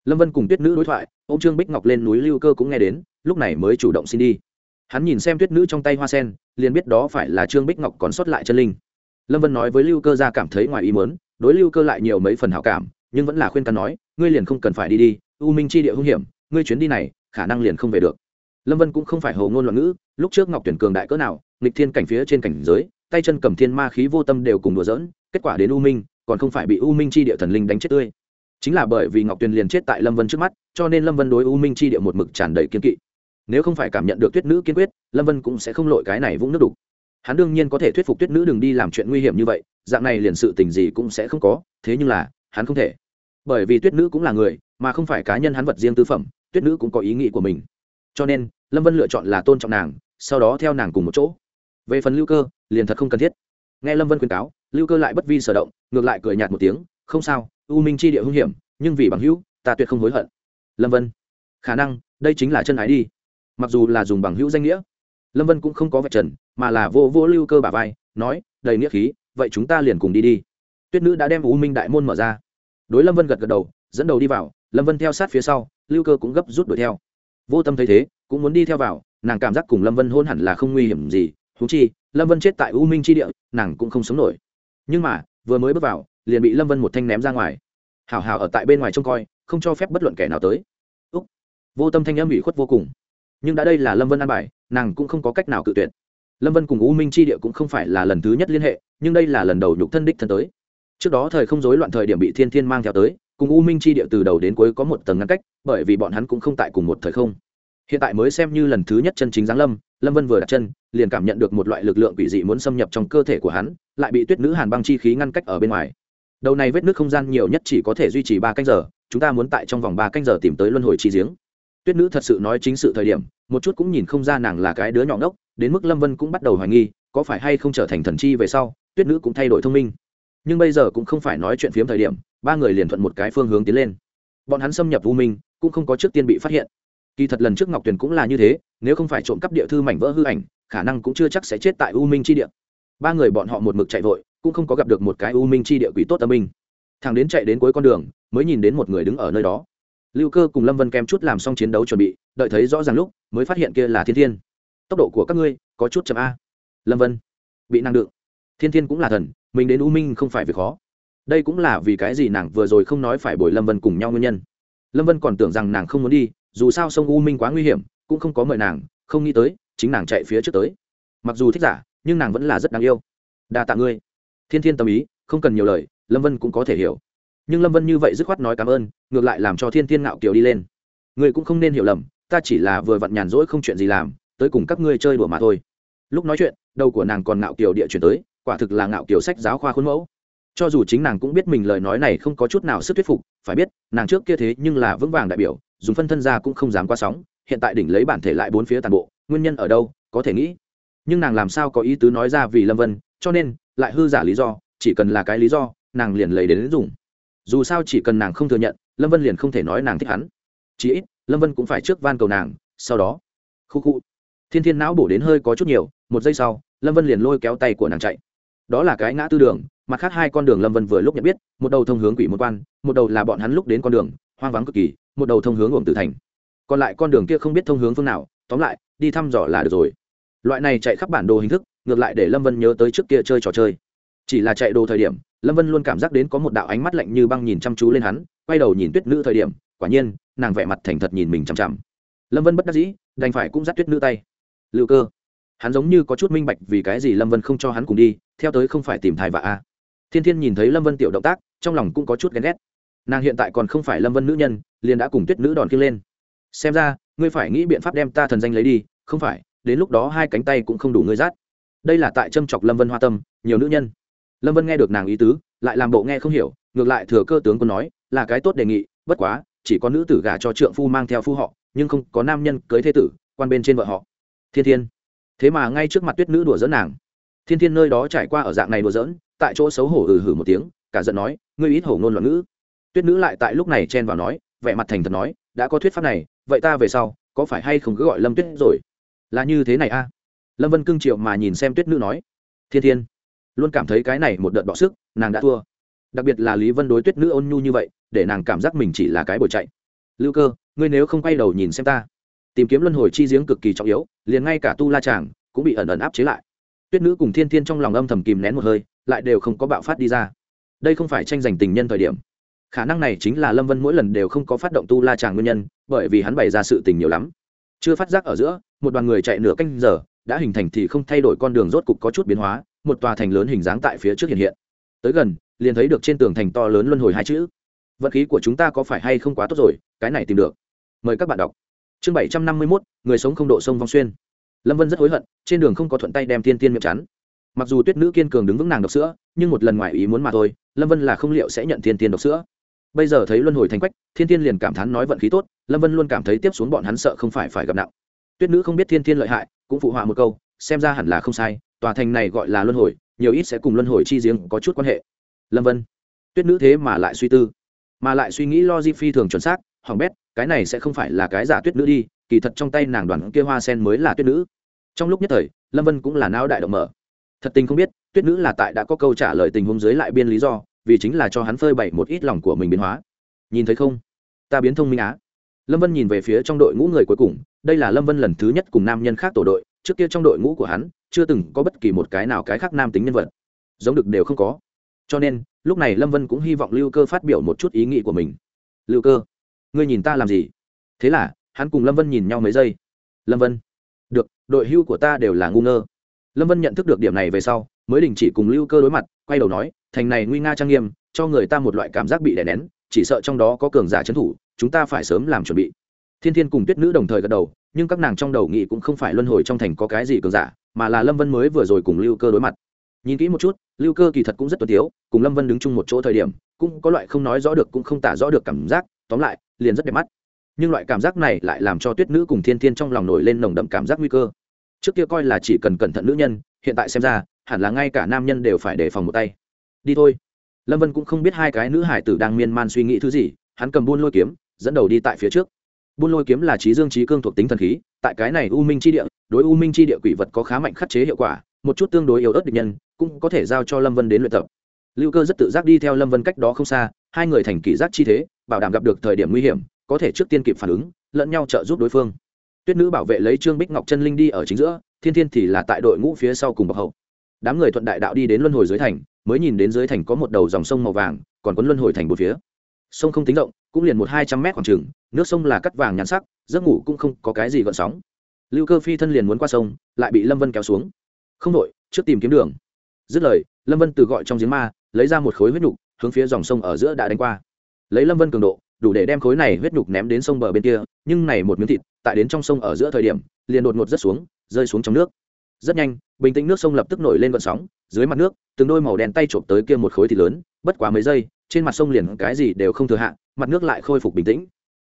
Lâm vân cùng tuyết nữ đối thoại ô m trương bích ngọc lên núi lưu cơ cũng nghe đến lúc này mới chủ động xin đi. Hắn nhìn xem tuyết nữ trong tay hoa sen, liền biết đó phải là trương bích ngọc còn sót lại chân linh. Lâm vân nói với lưu cơ ra cảm thấy ngoài ý mớn đối lưu cơ lại nhiều mấy phần hảo cảm, nhưng vẫn là khuyên căn nói, ngươi liền không cần phải đi đi, u minh chi địa hung hiểm, ngươi chuyến đi này, khả năng liền không về được. Lâm vân cũng không phải hầu ngôn loạn ngữ, lúc trước ngọc tuyển cường đại cỡ nào, nghịch thiên cảnh phía trên cảnh giới, tay chân cầm thiên ma khí vô tâm đều cùng đùa dỡn kết quả đến u minh, còn không phải bị u minh chi địa thần linh đánh chết tươi. Chính là bởi vì ngọc tuyền liền chết tại lâm vân trước mắt, cho nên lâm vân đối u minh chi địa một mực tràn đầy kiên kỵ nếu không phải cảm nhận được tuyết nữ kiên quyết, lâm vân cũng sẽ không lội cái này vũng nước đục. Hắn đương nhiên có thể thuyết phục tuyết nữ đừng đi làm chuyện nguy hiểm như vậy, dạng này liền sự tình gì cũng sẽ không có, thế nhưng là, hắn không thể. Bởi vì tuyết nữ cũng là người, mà không phải cá nhân hắn vật riêng tư phẩm, tuyết nữ cũng có ý nghĩ của mình. Cho nên, lâm vân lựa chọn là tôn trọng nàng, sau đó theo nàng cùng một chỗ. Về phần lưu cơ, liền thật không cần thiết. Nghe lâm vân khuyên cáo, lưu cơ lại bất vi sở động, ngược lại cười nhạt một tiếng, không sao, u minh chi địa hung hiểm, nhưng vì bằng hữu, ta tuyệt không hối hận. Lâm vân, khả năng, đây chính là chân ái đi mặc dù là dùng bằng hữu danh nghĩa, lâm vân cũng không có vạch trần, mà là vô vô lưu cơ bà vai, nói, đầy nghĩa khí, vậy chúng ta liền cùng đi đi. Tuyết nữ đã đem u minh đại môn mở ra. Đối lâm vân gật gật đầu, dẫn đầu đi vào, lâm vân theo sát phía sau, lưu cơ cũng gấp rút đuổi theo. Vô tâm thấy thế, cũng muốn đi theo vào, nàng cảm giác cùng lâm vân hôn hẳn là không nguy hiểm gì thú chi, lâm vân chết tại u minh tri địa, nàng cũng không sống nổi. Nhưng mà, vừa mới bước vào, liền bị lâm vân một thanh ném ra ngoài. Hảo hảo ở tại bên ngoài trông coi, không cho phép bất luận kẻ nào tới. Úc. Vô tâm thanh âm ủy khuất vô cùng nhưng đã đây là lâm vân an bài nàng cũng không có cách nào cự tuyệt lâm vân cùng u minh tri địa cũng không phải là lần thứ nhất liên hệ nhưng đây là lần đầu nhục thân đích thân tới trước đó thời không rối loạn thời điểm bị thiên thiên mang theo tới cùng u minh tri địa từ đầu đến cuối có một tầng ngăn cách bởi vì bọn hắn cũng không tại cùng một thời không hiện tại mới xem như lần thứ nhất chân chính giáng lâm lâm vân vừa đặt chân liền cảm nhận được một loại lực lượng quỷ dị muốn xâm nhập trong cơ thể của hắn lại bị tuyết nữ hàn băng chi khí ngăn cách ở bên ngoài đầu này vết nước không gian nhiều nhất chỉ có thể duy trì ba canh giờ chúng ta muốn tại trong vòng ba canh giờ tìm tới luân hồi chi giếng tuyết nữ thật sự nói chính sự thời điểm, một chút cũng nhìn không ra nàng là cái đứa nhỏ ngốc, đến mức lâm vân cũng bắt đầu hoài nghi, có phải hay không trở thành thần chi về sau, tuyết nữ cũng thay đổi thông minh. Nhưng bây giờ cũng không phải nói chuyện phiếm thời điểm, ba người liền thuận một cái phương hướng tiến lên. Bọn hắn xâm nhập u minh, cũng không có trước tiên bị phát hiện. Kỳ thật lần trước ngọc tuyền cũng là như thế, nếu không phải trộm cắp địa thư mảnh vỡ hư ảnh, khả năng cũng chưa chắc sẽ chết tại u minh chi địa. Ba người bọn họ một mực chạy vội, cũng không có gặp được một cái u minh chi địa quỷ tốt tâm minh. Thằng đến chạy đến cuối con đường, mới nhìn đến một người đứng ở nơi đó lưu cơ cùng lâm vân kem chút làm xong chiến đấu chuẩn bị, đợi thấy rõ ràng lúc, mới phát hiện kia là thiên thiên. Tốc độ của các ngươi, có chút chậm a. Lâm vân, bị năng đựng. Thiên thiên cũng là thần, mình đến u minh không phải việc khó. Đây cũng là vì cái gì nàng vừa rồi không nói phải bồi lâm vân cùng nhau nguyên nhân. Lâm vân còn tưởng rằng nàng không muốn đi, dù sao sông u minh quá nguy hiểm, cũng không có mời nàng, không nghĩ tới, chính nàng chạy phía trước tới. Mặc dù thích giả, nhưng nàng vẫn là rất đáng yêu. Đa tạ ngươi. Thiên thiên tâm ý, không cần nhiều lời, lâm vân cũng có thể hiểu nhưng lâm vân như vậy dứt khoát nói cảm ơn ngược lại làm cho thiên thiên ngạo kiều đi lên ngươi cũng không nên hiểu lầm ta chỉ là vừa vặn nhàn rỗi không chuyện gì làm tới cùng các ngươi chơi đùa mà thôi lúc nói chuyện đầu của nàng còn ngạo kiều địa chuyển tới quả thực là ngạo kiều sách giáo khoa khuôn mẫu cho dù chính nàng cũng biết mình lời nói này không có chút nào sức thuyết phục phải biết nàng trước kia thế nhưng là vững vàng đại biểu dùng phân thân ra cũng không dám qua sóng hiện tại đỉnh lấy bản thể lại bốn phía toàn bộ nguyên nhân ở đâu có thể nghĩ nhưng nàng làm sao có ý tứ nói ra vì lâm vân cho nên lại hư giả lý do chỉ cần là cái lý do nàng liền lấy đến dùng dù sao chỉ cần nàng không thừa nhận, lâm vân liền không thể nói nàng thích hắn. Chỉ ít, lâm vân cũng phải trước van cầu nàng, sau đó. Khu khu. Thiên thiên não bổ đến hơi có chút nhiều, một giây sau, lâm vân liền lôi kéo tay của nàng chạy. Đó là cái ngã tư đường, mặt khác hai con đường lâm vân vừa lúc nhận biết, một đầu thông hướng quỷ môn quan, một đầu là bọn hắn lúc đến con đường, hoang vắng cực kỳ, một đầu thông hướng uổng tử thành. Còn lại con đường kia không biết thông hướng phương nào, tóm lại, đi thăm dò là được rồi. Loại này chạy khắp bản đồ hình thức, ngược lại để lâm vân nhớ tới trước kia chơi trò chơi chỉ là chạy đồ thời điểm, lâm vân luôn cảm giác đến có một đạo ánh mắt lạnh như băng nhìn chăm chú lên hắn, quay đầu nhìn tuyết nữ thời điểm, quả nhiên, nàng vẻ mặt thành thật nhìn mình chằm chằm. Lâm vân bất đắc dĩ, đành phải cũng dắt tuyết nữ tay. Lưu cơ, hắn giống như có chút minh bạch vì cái gì lâm vân không cho hắn cùng đi, theo tới không phải tìm thai vạ a. Thiên thiên nhìn thấy lâm vân tiểu động tác, trong lòng cũng có chút ghen ghét. Nàng hiện tại còn không phải lâm vân nữ nhân, liền đã cùng tuyết nữ đòn kia lên. Xem ra, ngươi phải nghĩ biện pháp đem ta thần danh lấy đi, không phải, đến lúc đó hai cánh tay cũng không đủ ngươi rát đây là tại châm chọc lâm vân hoa tâm, nhiều nữ nhân lâm vân nghe được nàng ý tứ, lại làm bộ nghe không hiểu, ngược lại thừa cơ tướng quân nói, là cái tốt đề nghị, bất quá, chỉ có nữ tử gả cho trượng phu mang theo phu họ, nhưng không có nam nhân cưới thế tử, quan bên trên vợ họ. Thiên thiên. Thế mà ngay trước mặt tuyết nữ đùa dỡn nàng. Thiên thiên nơi đó trải qua ở dạng này đùa dỡn tại chỗ xấu hổ hừ hử một tiếng, cả giận nói, ngươi ít hổ ngôn loạn ngữ. Tuyết nữ lại tại lúc này chen vào nói, vẻ mặt thành thật nói, đã có thuyết pháp này, vậy ta về sau, có phải hay không cứ gọi lâm tuyết rồi? Là như thế này a. Lâm vân cưng triệu mà nhìn xem tuyết nữ nói, thiên thiên luôn cảm thấy cái này một đợt bỏ sức, nàng đã thua. Đặc biệt là lý vân đối tuyết nữ ôn nhu như vậy, để nàng cảm giác mình chỉ là cái bồi chạy. Lưu cơ, ngươi nếu không quay đầu nhìn xem ta. Tìm kiếm luân hồi chi giếng cực kỳ trọng yếu, liền ngay cả tu la tràng cũng bị ẩn ẩn áp chế lại. Tuyết nữ cùng thiên thiên trong lòng âm thầm kìm nén một hơi, lại đều không có bạo phát đi ra. Đây không phải tranh giành tình nhân thời điểm. Khả năng này chính là lâm vân mỗi lần đều không có phát động tu la tràng nguyên nhân, bởi vì hắn bày ra sự tình nhiều lắm. Chưa phát giác ở giữa, một đoàn người chạy nửa canh giờ đã hình thành thì không thay đổi con đường rốt cục có chút biến hóa, một tòa thành lớn hình dáng tại phía trước hiện hiện. Tới gần, liền thấy được trên tường thành to lớn luân hồi hai chữ. Vận khí của chúng ta có phải hay không quá tốt rồi? Cái này tìm được. Mời các bạn đọc. Chương bảy trăm năm mươi mốt, người sống không độ sông vong xuyên. Lâm vân rất hối hận, trên đường không có thuận tay đem thiên tiên miệng chắn. Mặc dù tuyết nữ kiên cường đứng vững nàng độc sữa, nhưng một lần ngoài ý muốn mà thôi, lâm vân là không liệu sẽ nhận thiên tiên độc sữa. Bây giờ thấy luân hồi thành quách, thiên tiên liền cảm thán nói vận khí tốt, lâm vân luôn cảm thấy tiếp xuống bọn hắn sợ không phải phải gặp nặng. Tuyết nữ không biết thiên tiên lợi hại cũng phụ họa một câu, xem ra hẳn là không sai, tòa thành này gọi là luân hồi, nhiều ít sẽ cùng luân hồi chi riêng có chút quan hệ. Lâm vân. Tuyết nữ thế mà lại suy tư, mà lại suy nghĩ lo di phi thường chuẩn xác, hỏng bét, cái này sẽ không phải là cái giả tuyết nữ đi, kỳ thật trong tay nàng đoàn kia hoa sen mới là tuyết nữ. Trong lúc nhất thời, lâm vân cũng là não đại động mở. Thật tình không biết, tuyết nữ là tại đã có câu trả lời tình huống dưới lại biên lý do, vì chính là cho hắn phơi bày một ít lòng của mình biến hóa. Nhìn thấy không? Ta biến thông minh á. Lâm vân nhìn về phía trong đội ngũ người cuối cùng đây là lâm vân lần thứ nhất cùng nam nhân khác tổ đội, trước kia trong đội ngũ của hắn, chưa từng có bất kỳ một cái nào cái khác nam tính nhân vật. Giống được đều không có. Cho nên, lúc này lâm vân cũng hy vọng lưu cơ phát biểu một chút ý nghĩ của mình. Lưu cơ, ngươi nhìn ta làm gì? Thế là, hắn cùng lâm vân nhìn nhau mấy giây. Lâm vân, được, đội hưu của ta đều là ngu ngơ. Lâm vân nhận thức được điểm này về sau, mới đình chỉ cùng lưu cơ đối mặt, quay đầu nói, thành này nguy nga trang nghiêm, cho người ta một loại cảm giác bị đè nén, chỉ sợ trong đó có cường giả trấn thủ, chúng ta phải sớm làm chuẩn bị thiên thiên cùng tuyết nữ đồng thời gật đầu, nhưng các nàng trong đầu nghĩ cũng không phải luân hồi trong thành có cái gì cường giả, mà là lâm vân mới vừa rồi cùng lưu cơ đối mặt. Nhìn kỹ một chút, lưu cơ kỳ thật cũng rất tuân tiếu, cùng lâm vân đứng chung một chỗ thời điểm, cũng có loại không nói rõ được cũng không tả rõ được cảm giác, tóm lại, liền rất đẹp mắt. Nhưng loại cảm giác này lại làm cho tuyết nữ cùng thiên thiên trong lòng nổi lên nồng đậm cảm giác nguy cơ. Trước kia coi là chỉ cần cẩn thận nữ nhân, hiện tại xem ra, hẳn là ngay cả nam nhân đều phải đề phòng một tay. Đi thôi. Lâm vân cũng không biết hai cái nữ hải tử đang miên man suy nghĩ thứ gì, hắn cầm buôn lôi kiếm, dẫn đầu đi tại phía trước buôn lôi kiếm là trí dương trí cương thuộc tính thần khí, tại cái này u minh chi địa, đối u minh chi địa quỷ vật có khá mạnh khắc chế hiệu quả, một chút tương đối yếu ớt địch nhân, cũng có thể giao cho lâm vân đến luyện tập. Lưu cơ rất tự giác đi theo lâm vân cách đó không xa, hai người thành kỷ giác chi thế, bảo đảm gặp được thời điểm nguy hiểm, có thể trước tiên kịp phản ứng, lẫn nhau trợ giúp đối phương. Tuyết nữ bảo vệ lấy trương bích ngọc chân linh đi ở chính giữa, thiên thiên thì là tại đội ngũ phía sau cùng bậc hậu. Đám người thuận đại đạo đi đến luân hồi dưới thành, mới nhìn đến dưới thành có một đầu dòng sông màu vàng, còn có luân hồi thành một phía. Sông không tính rộng cũng liền một hai trăm mét khoảng trừng nước sông là cắt vàng nhàn sắc, giấc ngủ cũng không có cái gì gợn sóng. Lưu cơ phi thân liền muốn qua sông, lại bị lâm vân kéo xuống. Không đội, trước tìm kiếm đường. Dứt lời, lâm vân từ gọi trong giếng ma, lấy ra một khối huyết nhục, hướng phía dòng sông ở giữa đã đánh qua. Lấy lâm vân cường độ, đủ để đem khối này huyết nhục ném đến sông bờ bên kia, nhưng này một miếng thịt, tại đến trong sông ở giữa thời điểm, liền đột ngột rất xuống, rơi xuống trong nước. Rất nhanh, bình tĩnh nước sông lập tức nổi lên vận sóng, dưới mặt nước, từng đôi màu đen tay trộm tới kia một khối thịt lớn, bất quá mấy giây trên mặt sông liền cái gì đều không thừa hạ, mặt nước lại khôi phục bình tĩnh.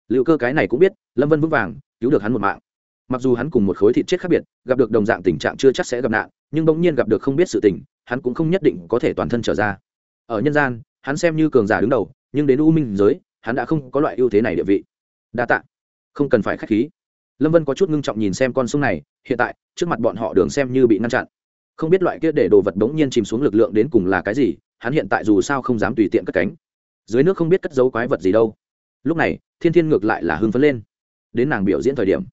Liệu cơ cái này cũng biết, lâm vân vững vàng, cứu được hắn một mạng. Mặc dù hắn cùng một khối thịt chết khác biệt, gặp được đồng dạng tình trạng chưa chắc sẽ gặp nạn, nhưng bỗng nhiên gặp được không biết sự tình, hắn cũng không nhất định có thể toàn thân trở ra. Ở nhân gian, hắn xem như cường giả đứng đầu, nhưng đến u minh giới, hắn đã không có loại ưu thế này địa vị. Đa tạ. Không cần phải k h á c h khí. Lâm vân có chút ngưng trọng nhìn xem con sông này, hiện tại, trước mặt bọn họ đường xem như bị ngăn chặn. Không biết loại kia để đồ vật bỗng nhiên chìm xuống lực lượng đến cùng là cái gì hắn hiện tại dù sao không dám tùy tiện cất cánh. Dưới nước không biết cất giấu quái vật gì đâu. Lúc này, thiên thiên ngược lại là hưng phấn lên. Đến nàng biểu diễn thời điểm.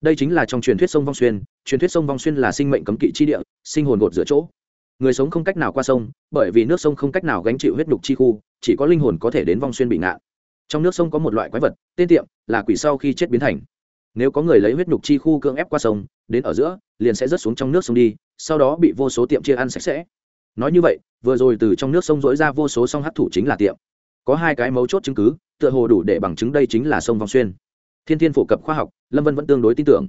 Đây chính là trong truyền thuyết sông vong xuyên. Truyền thuyết sông vong xuyên là sinh mệnh cấm kỵ chi địa, sinh hồn gột giữa chỗ. Người sống không cách nào qua sông, bởi vì nước sông không cách nào gánh chịu huyết nhục chi khu, chỉ có linh hồn có thể đến vong xuyên bị ngạn. Trong nước sông có một loại quái vật, tên tiệm, là quỷ sau khi chết biến thành. Nếu có người lấy huyết nhục chi khu cưỡng ép qua sông, đến ở giữa, liền sẽ rớt xuống trong nước sông đi, sau đó bị vô số tiệm chia ăn sạch sẽ nói như vậy, vừa rồi từ trong nước sông dỗi ra vô số sông hấp thủ chính là tiệm. Có hai cái mấu chốt chứng cứ, tựa hồ đủ để bằng chứng đây chính là sông vong xuyên. Thiên thiên phổ cập khoa học, lâm vân vẫn tương đối tin tưởng.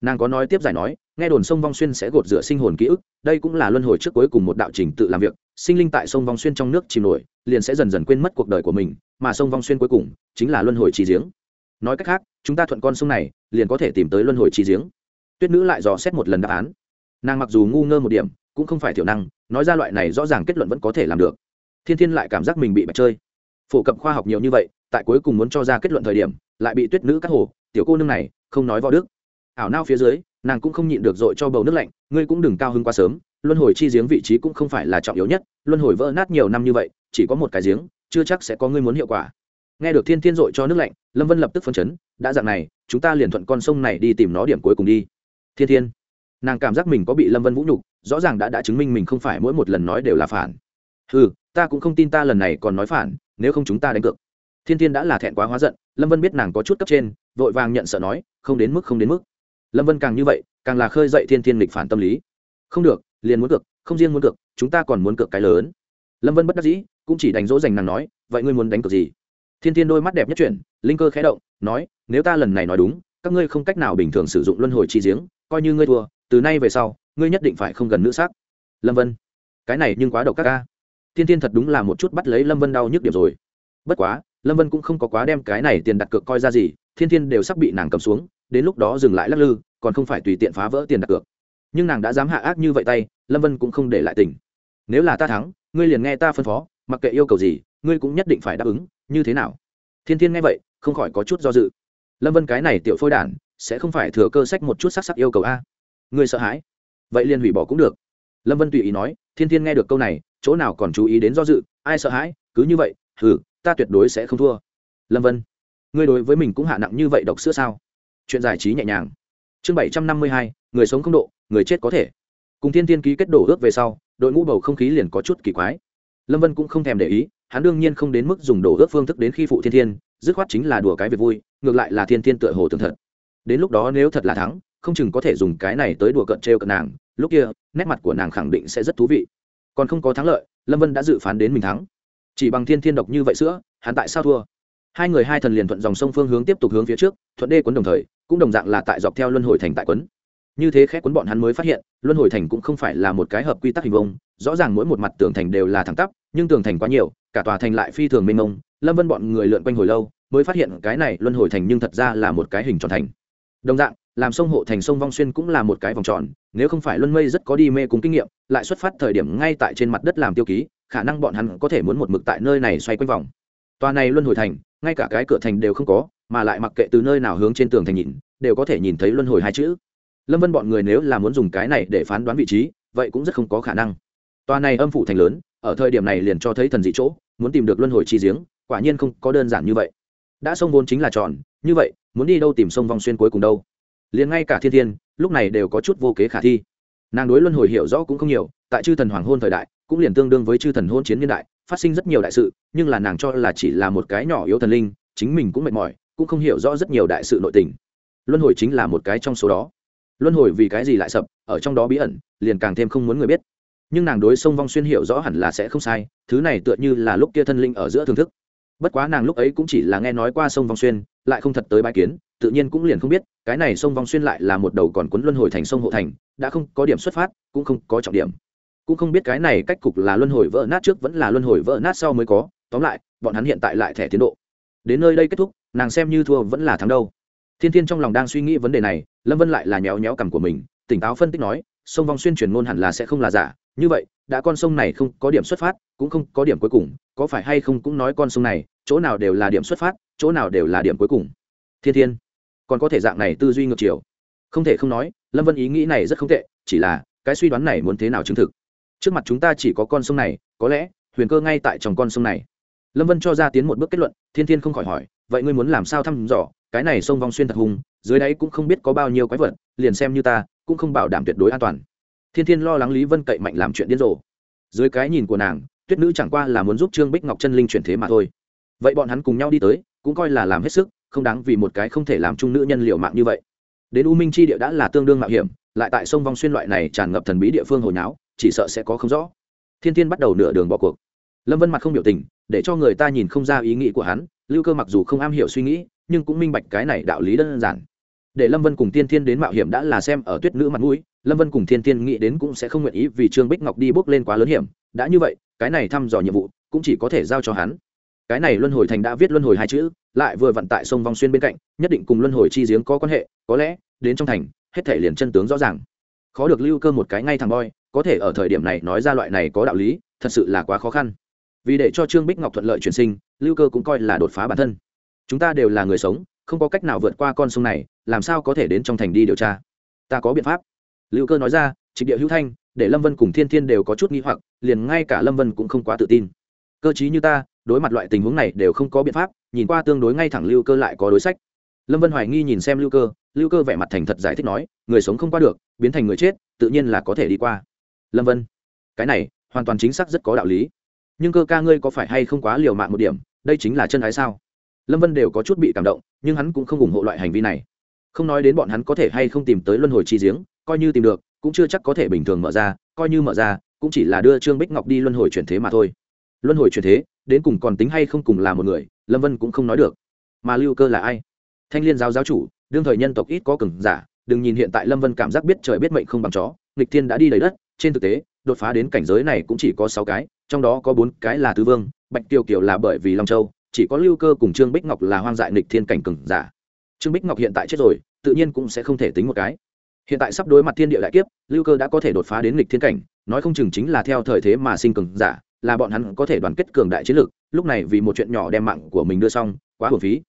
Nàng có nói tiếp giải nói, nghe đồn sông vong xuyên sẽ gột rửa sinh hồn ký ức, đây cũng là luân hồi trước cuối cùng một đạo trình tự làm việc, sinh linh tại sông vong xuyên trong nước chìm nổi, liền sẽ dần dần quên mất cuộc đời của mình, mà sông vong xuyên cuối cùng chính là luân hồi trì giếng. Nói cách khác, chúng ta thuận con sông này, liền có thể tìm tới luân hồi trì giếng. Tuyết nữ lại dò xét một lần đáp án nàng mặc dù ngu ngơ một điểm, cũng không phải thiểu năng, nói ra loại này rõ ràng kết luận vẫn có thể làm được. Thiên thiên lại cảm giác mình bị bạch chơi. Phổ cập khoa học nhiều như vậy, tại cuối cùng muốn cho ra kết luận thời điểm, lại bị tuyết nữ cắt hồ, tiểu cô nương này, không nói võ đức. Ảo nao phía dưới, nàng cũng không nhịn được dội cho bầu nước lạnh, ngươi cũng đừng cao hơn quá sớm, luân hồi chi giếng vị trí cũng không phải là trọng yếu nhất, luân hồi vỡ nát nhiều năm như vậy, chỉ có một cái giếng, chưa chắc sẽ có ngươi muốn hiệu quả. Nghe được thiên thiên dội cho nước lạnh, lâm vân lập tức phân chấn, đã dạng này, chúng ta liền thuận con sông này đi tìm nó điểm cuối cùng đi. Thiên thiên nàng cảm giác mình có bị lâm vân vũ nhục, rõ ràng đã đã chứng minh mình không phải mỗi một lần nói đều là phản. Ừ ta cũng không tin ta lần này còn nói phản, nếu không chúng ta đánh cược. Thiên thiên đã là thẹn quá hóa giận, lâm vân biết nàng có chút cấp trên, vội vàng nhận sợ nói, không đến mức, không đến mức. Lâm vân càng như vậy, càng là khơi dậy thiên thiên lịch phản tâm lý. Không được, liền muốn cược, không riêng muốn cược, chúng ta còn muốn cược cái lớn. Lâm vân bất đắc dĩ, cũng chỉ đánh dỗ dành nàng nói, vậy ngươi muốn đánh cược gì? Thiên thiên đôi mắt đẹp nhất chuyển, linh cơ khẽ động, nói, nếu ta lần này nói đúng, các ngươi không cách nào bình thường sử dụng luân hồi chi giếng, coi như ngươi thua từ nay về sau, ngươi nhất định phải không gần nữ sắc. Lâm vân, cái này nhưng quá độc các ca thiên thiên thật đúng là một chút bắt lấy lâm vân đau nhức điểm rồi. Bất quá, lâm vân cũng không có quá đem cái này tiền đặt cược coi ra gì, thiên thiên đều sắp bị nàng cầm xuống, đến lúc đó dừng lại lắc lư, còn không phải tùy tiện phá vỡ tiền đặt cược. Nhưng nàng đã dám hạ ác như vậy tay, lâm vân cũng không để lại tình nếu là ta thắng, ngươi liền nghe ta phân phó, mặc kệ yêu cầu gì, ngươi cũng nhất định phải đáp ứng, như thế nào? Thiên thiên nghe vậy, không khỏi có chút do dự. Lâm vân cái này tiểu phôi đản, sẽ không phải thừa cơ sách một chút sắc sắc yêu cầu a ngươi sợ hãi. Vậy liền hủy bỏ cũng được. Lâm vân tùy ý nói, thiên thiên nghe được câu này, chỗ nào còn chú ý đến do dự, ai sợ hãi, cứ như vậy, hừ, ta tuyệt đối sẽ không thua. Lâm vân, ngươi đối với mình cũng hạ nặng như vậy độc sữa sao? Chuyện giải trí nhẹ nhàng. Chương bảy trăm năm mươi hai, người sống không độ, người chết có thể. Cùng thiên thiên ký kết đổ ước về sau, đội ngũ bầu không khí liền có chút kỳ quái. Lâm vân cũng không thèm để ý, hắn đương nhiên không đến mức dùng đổ ước phương thức đến khi phụ thiên thiên, dứt khoát chính là đùa cái việc vui, ngược lại là thiên thiên tựa hồ tường thật. Đến lúc đó nếu thật là thắng không chừng có thể dùng cái này tới đùa cận trêu cận nàng, lúc kia, nét mặt của nàng khẳng định sẽ rất thú vị. Còn không có thắng lợi, lâm vân đã dự phán đến mình thắng. Chỉ bằng thiên thiên độc như vậy sữa, hắn tại sao thua? Hai người hai thần liền thuận dòng sông phương hướng tiếp tục hướng phía trước, thuận đê quấn đồng thời, cũng đồng dạng là tại dọc theo luân hồi thành tại quấn. Như thế khét quấn bọn hắn mới phát hiện, luân hồi thành cũng không phải là một cái hợp quy tắc hình vông rõ ràng mỗi một mặt tường thành đều là thẳng tắp, nhưng tường thành quá nhiều, cả tòa thành lại phi thường mênh mông. Lâm vân bọn người lượn quanh hồi lâu, mới phát hiện cái này luân hồi thành nhưng thật ra là một cái hình tròn thành đồng dạng, làm sông hộ thành sông vong xuyên cũng là một cái vòng tròn, nếu không phải luân mây rất có đi mê cùng kinh nghiệm, lại xuất phát thời điểm ngay tại trên mặt đất làm tiêu ký, khả năng bọn hắn có thể muốn một mực tại nơi này xoay quanh vòng. Tòa này luân hồi thành, ngay cả cái cửa thành đều không có, mà lại mặc kệ từ nơi nào hướng trên tường thành nhìn, đều có thể nhìn thấy luân hồi hai chữ. Lâm vân bọn người nếu là muốn dùng cái này để phán đoán vị trí, vậy cũng rất không có khả năng. Tòa này âm phủ thành lớn, ở thời điểm này liền cho thấy thần dị chỗ, muốn tìm được luân hồi chi giếng, quả nhiên không có đơn giản như vậy. Đã sông vốn chính là tròn, như vậy muốn đi đâu tìm sông vong xuyên cuối cùng đâu. Liền ngay cả thiên thiên, lúc này đều có chút vô kế khả thi. Nàng đối luân hồi hiểu rõ cũng không nhiều, tại chư thần hoàng hôn thời đại, cũng liền tương đương với chư thần hôn chiến niên đại, phát sinh rất nhiều đại sự, nhưng là nàng cho là chỉ là một cái nhỏ yếu thần linh, chính mình cũng mệt mỏi, cũng không hiểu rõ rất nhiều đại sự nội tình. Luân hồi chính là một cái trong số đó. Luân hồi vì cái gì lại sập, ở trong đó bí ẩn, liền càng thêm không muốn người biết. Nhưng nàng đối sông vong xuyên hiểu rõ hẳn là sẽ không sai, thứ này tựa như là lúc kia thân linh ở giữa thưởng thức. Bất quá nàng lúc ấy cũng chỉ là nghe nói qua sông vong xuyên lại không thật tới bãi kiến, tự nhiên cũng liền không biết, cái này sông vong xuyên lại là một đầu còn cuốn luân hồi thành sông hộ thành, đã không có điểm xuất phát, cũng không có trọng điểm. Cũng không biết cái này cách cục là luân hồi vỡ nát trước vẫn là luân hồi vỡ nát sau mới có, tóm lại, bọn hắn hiện tại lại thẻ tiến độ. Đến nơi đây kết thúc, nàng xem như thua vẫn là thắng đâu. Thiên thiên trong lòng đang suy nghĩ vấn đề này, lâm vân lại là nhéo nhéo cằm của mình, tỉnh táo phân tích nói, sông vong xuyên truyền ngôn hẳn là sẽ không là giả như vậy, đã con sông này không có điểm xuất phát, cũng không có điểm cuối cùng, có phải hay không cũng nói con sông này, chỗ nào đều là điểm xuất phát, chỗ nào đều là điểm cuối cùng. Thiên thiên, còn có thể dạng này tư duy ngược chiều. Không thể không nói, lâm vân ý nghĩ này rất không tệ, chỉ là, cái suy đoán này muốn thế nào chứng thực? Trước mặt chúng ta chỉ có con sông này, có lẽ, huyền cơ ngay tại trong con sông này. Lâm vân cho ra tiến một bước kết luận, thiên thiên không khỏi hỏi, vậy ngươi muốn làm sao thăm dò, cái này sông vong xuyên thật hùng, dưới đáy cũng không biết có bao nhiêu quái vật, liền xem như ta, cũng không bảo đảm tuyệt đối an toàn thiên thiên lo lắng lý vân cậy mạnh làm chuyện điên rồ. Dưới cái nhìn của nàng, tuyết nữ chẳng qua là muốn giúp trương bích ngọc chân linh chuyển thế mà thôi. Vậy bọn hắn cùng nhau đi tới, cũng coi là làm hết sức, không đáng vì một cái không thể làm chung nữ nhân liệu mạng như vậy. Đến u minh chi địa đã là tương đương mạo hiểm, lại tại sông vong xuyên loại này tràn ngập thần bí địa phương hồi nháo chỉ sợ sẽ có không rõ. Thiên thiên bắt đầu nửa đường bỏ cuộc. Lâm vân mặt không biểu tình, để cho người ta nhìn không ra ý nghĩ của hắn, lưu cơ mặc dù không am hiểu suy nghĩ, nhưng cũng minh bạch cái này đạo lý đơn giản để lâm vân cùng tiên thiên đến mạo hiểm đã là xem ở tuyết nữ mặt mũi, lâm vân cùng thiên thiên nghĩ đến cũng sẽ không nguyện ý vì trương bích ngọc đi bước lên quá lớn hiểm. Đã như vậy, cái này thăm dò nhiệm vụ cũng chỉ có thể giao cho hắn. Cái này luân hồi thành đã viết luân hồi hai chữ, lại vừa vận tại sông vong xuyên bên cạnh, nhất định cùng luân hồi chi giếng có quan hệ, có lẽ, đến trong thành, hết thể liền chân tướng rõ ràng. Khó được lưu cơ một cái ngay thằng boy có thể ở thời điểm này nói ra loại này có đạo lý, thật sự là quá khó khăn. Vì để cho trương bích ngọc thuận lợi chuyển sinh, lưu cơ cũng coi là đột phá bản thân. Chúng ta đều là người sống không có cách nào vượt qua con sông này, làm sao có thể đến trong thành đi điều tra? Ta có biện pháp. Lưu cơ nói ra, trịnh địa hữu thanh, để lâm vân cùng thiên thiên đều có chút nghi hoặc, liền ngay cả lâm vân cũng không quá tự tin. Cơ chí như ta, đối mặt loại tình huống này đều không có biện pháp, nhìn qua tương đối ngay thẳng lưu cơ lại có đối sách. Lâm vân hoài nghi nhìn xem lưu cơ lưu cơ vẻ mặt thành thật giải thích nói, người sống không qua được, biến thành người chết, tự nhiên là có thể đi qua. Lâm vân, cái này, hoàn toàn chính xác rất có đạo lý. Nhưng cơ ca ngươi có phải hay không quá liều mạng một điểm, đây chính là chân ái sao? Lâm vân đều có chút bị cảm động, nhưng hắn cũng không ủng hộ loại hành vi này. Không nói đến bọn hắn có thể hay không tìm tới luân hồi chi giếng, coi như tìm được, cũng chưa chắc có thể bình thường mở ra, coi như mở ra, cũng chỉ là đưa trương bích ngọc đi luân hồi chuyển thế mà thôi. Luân hồi chuyển thế, đến cùng còn tính hay không cùng là một người, lâm vân cũng không nói được. Mà lưu cơ là ai? Thanh liên giáo giáo chủ, đương thời nhân tộc ít có cừng giả, đừng nhìn hiện tại lâm vân cảm giác biết trời biết mệnh không bằng chó, nghịch thiên đã đi đầy đất, trên thực tế, đột phá đến cảnh giới này cũng chỉ có sáu cái, trong đó có bốn cái là tứ vương, bạch kiều kiều là bởi vì long châu chỉ có lưu cơ cùng trương bích ngọc là hoang dại nịch thiên cảnh cường giả. Trương bích ngọc hiện tại chết rồi, tự nhiên cũng sẽ không thể tính một cái. Hiện tại sắp đối mặt thiên địa đại kiếp, lưu cơ đã có thể đột phá đến nịch thiên cảnh, nói không chừng chính là theo thời thế mà sinh cường giả, là bọn hắn có thể đoàn kết cường đại chiến lược, lúc này vì một chuyện nhỏ đem mạng của mình đưa xong, quá hồn phí.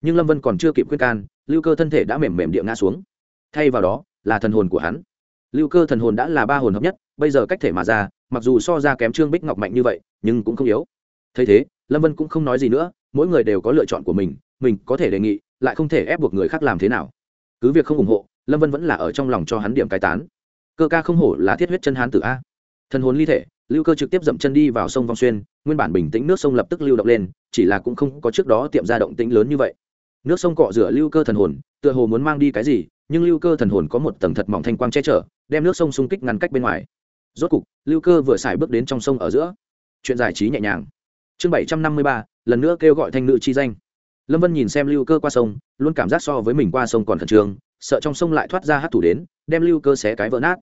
Nhưng lâm vân còn chưa kịp khuyên can, lưu cơ thân thể đã mềm mềm địa ngã xuống. Thay vào đó, là thần hồn của hắn. Lưu cơ thần hồn đã là ba hồn hợp nhất, bây giờ cách thể mà ra, mặc dù so ra kém trương bích ngọc mạnh như vậy, nhưng cũng không yếu. Thấy thế lâm vân cũng không nói gì nữa, mỗi người đều có lựa chọn của mình mình có thể đề nghị, lại không thể ép buộc người khác làm thế nào. Cứ việc không ủng hộ, lâm vân vẫn là ở trong lòng cho hắn điểm cai tán. Cơ ca không hổ là thiết huyết chân hán tử a. Thần hồn ly thể, lưu cơ trực tiếp dậm chân đi vào sông vong xuyên, nguyên bản bình tĩnh nước sông lập tức lưu động lên, chỉ là cũng không có trước đó tiệm ra động tĩnh lớn như vậy. Nước sông cọ rửa lưu cơ thần hồn, tựa hồ muốn mang đi cái gì, nhưng lưu cơ thần hồn có một tầng thật mỏng thanh quang che chở, đem nước sông xung kích ngăn cách bên ngoài. Rốt cục, lưu cơ vừa xài bước đến trong sông ở giữa. Chuyện giải trí nhẹ nhàng chương bảy trăm năm mươi ba, lần nữa kêu gọi thanh nữ chi danh. Lâm vân nhìn xem lưu cơ qua sông, luôn cảm giác so với mình qua sông còn khẩn trương, sợ trong sông lại thoát ra hát thủ đến, đem lưu cơ xé cái vỡ nát.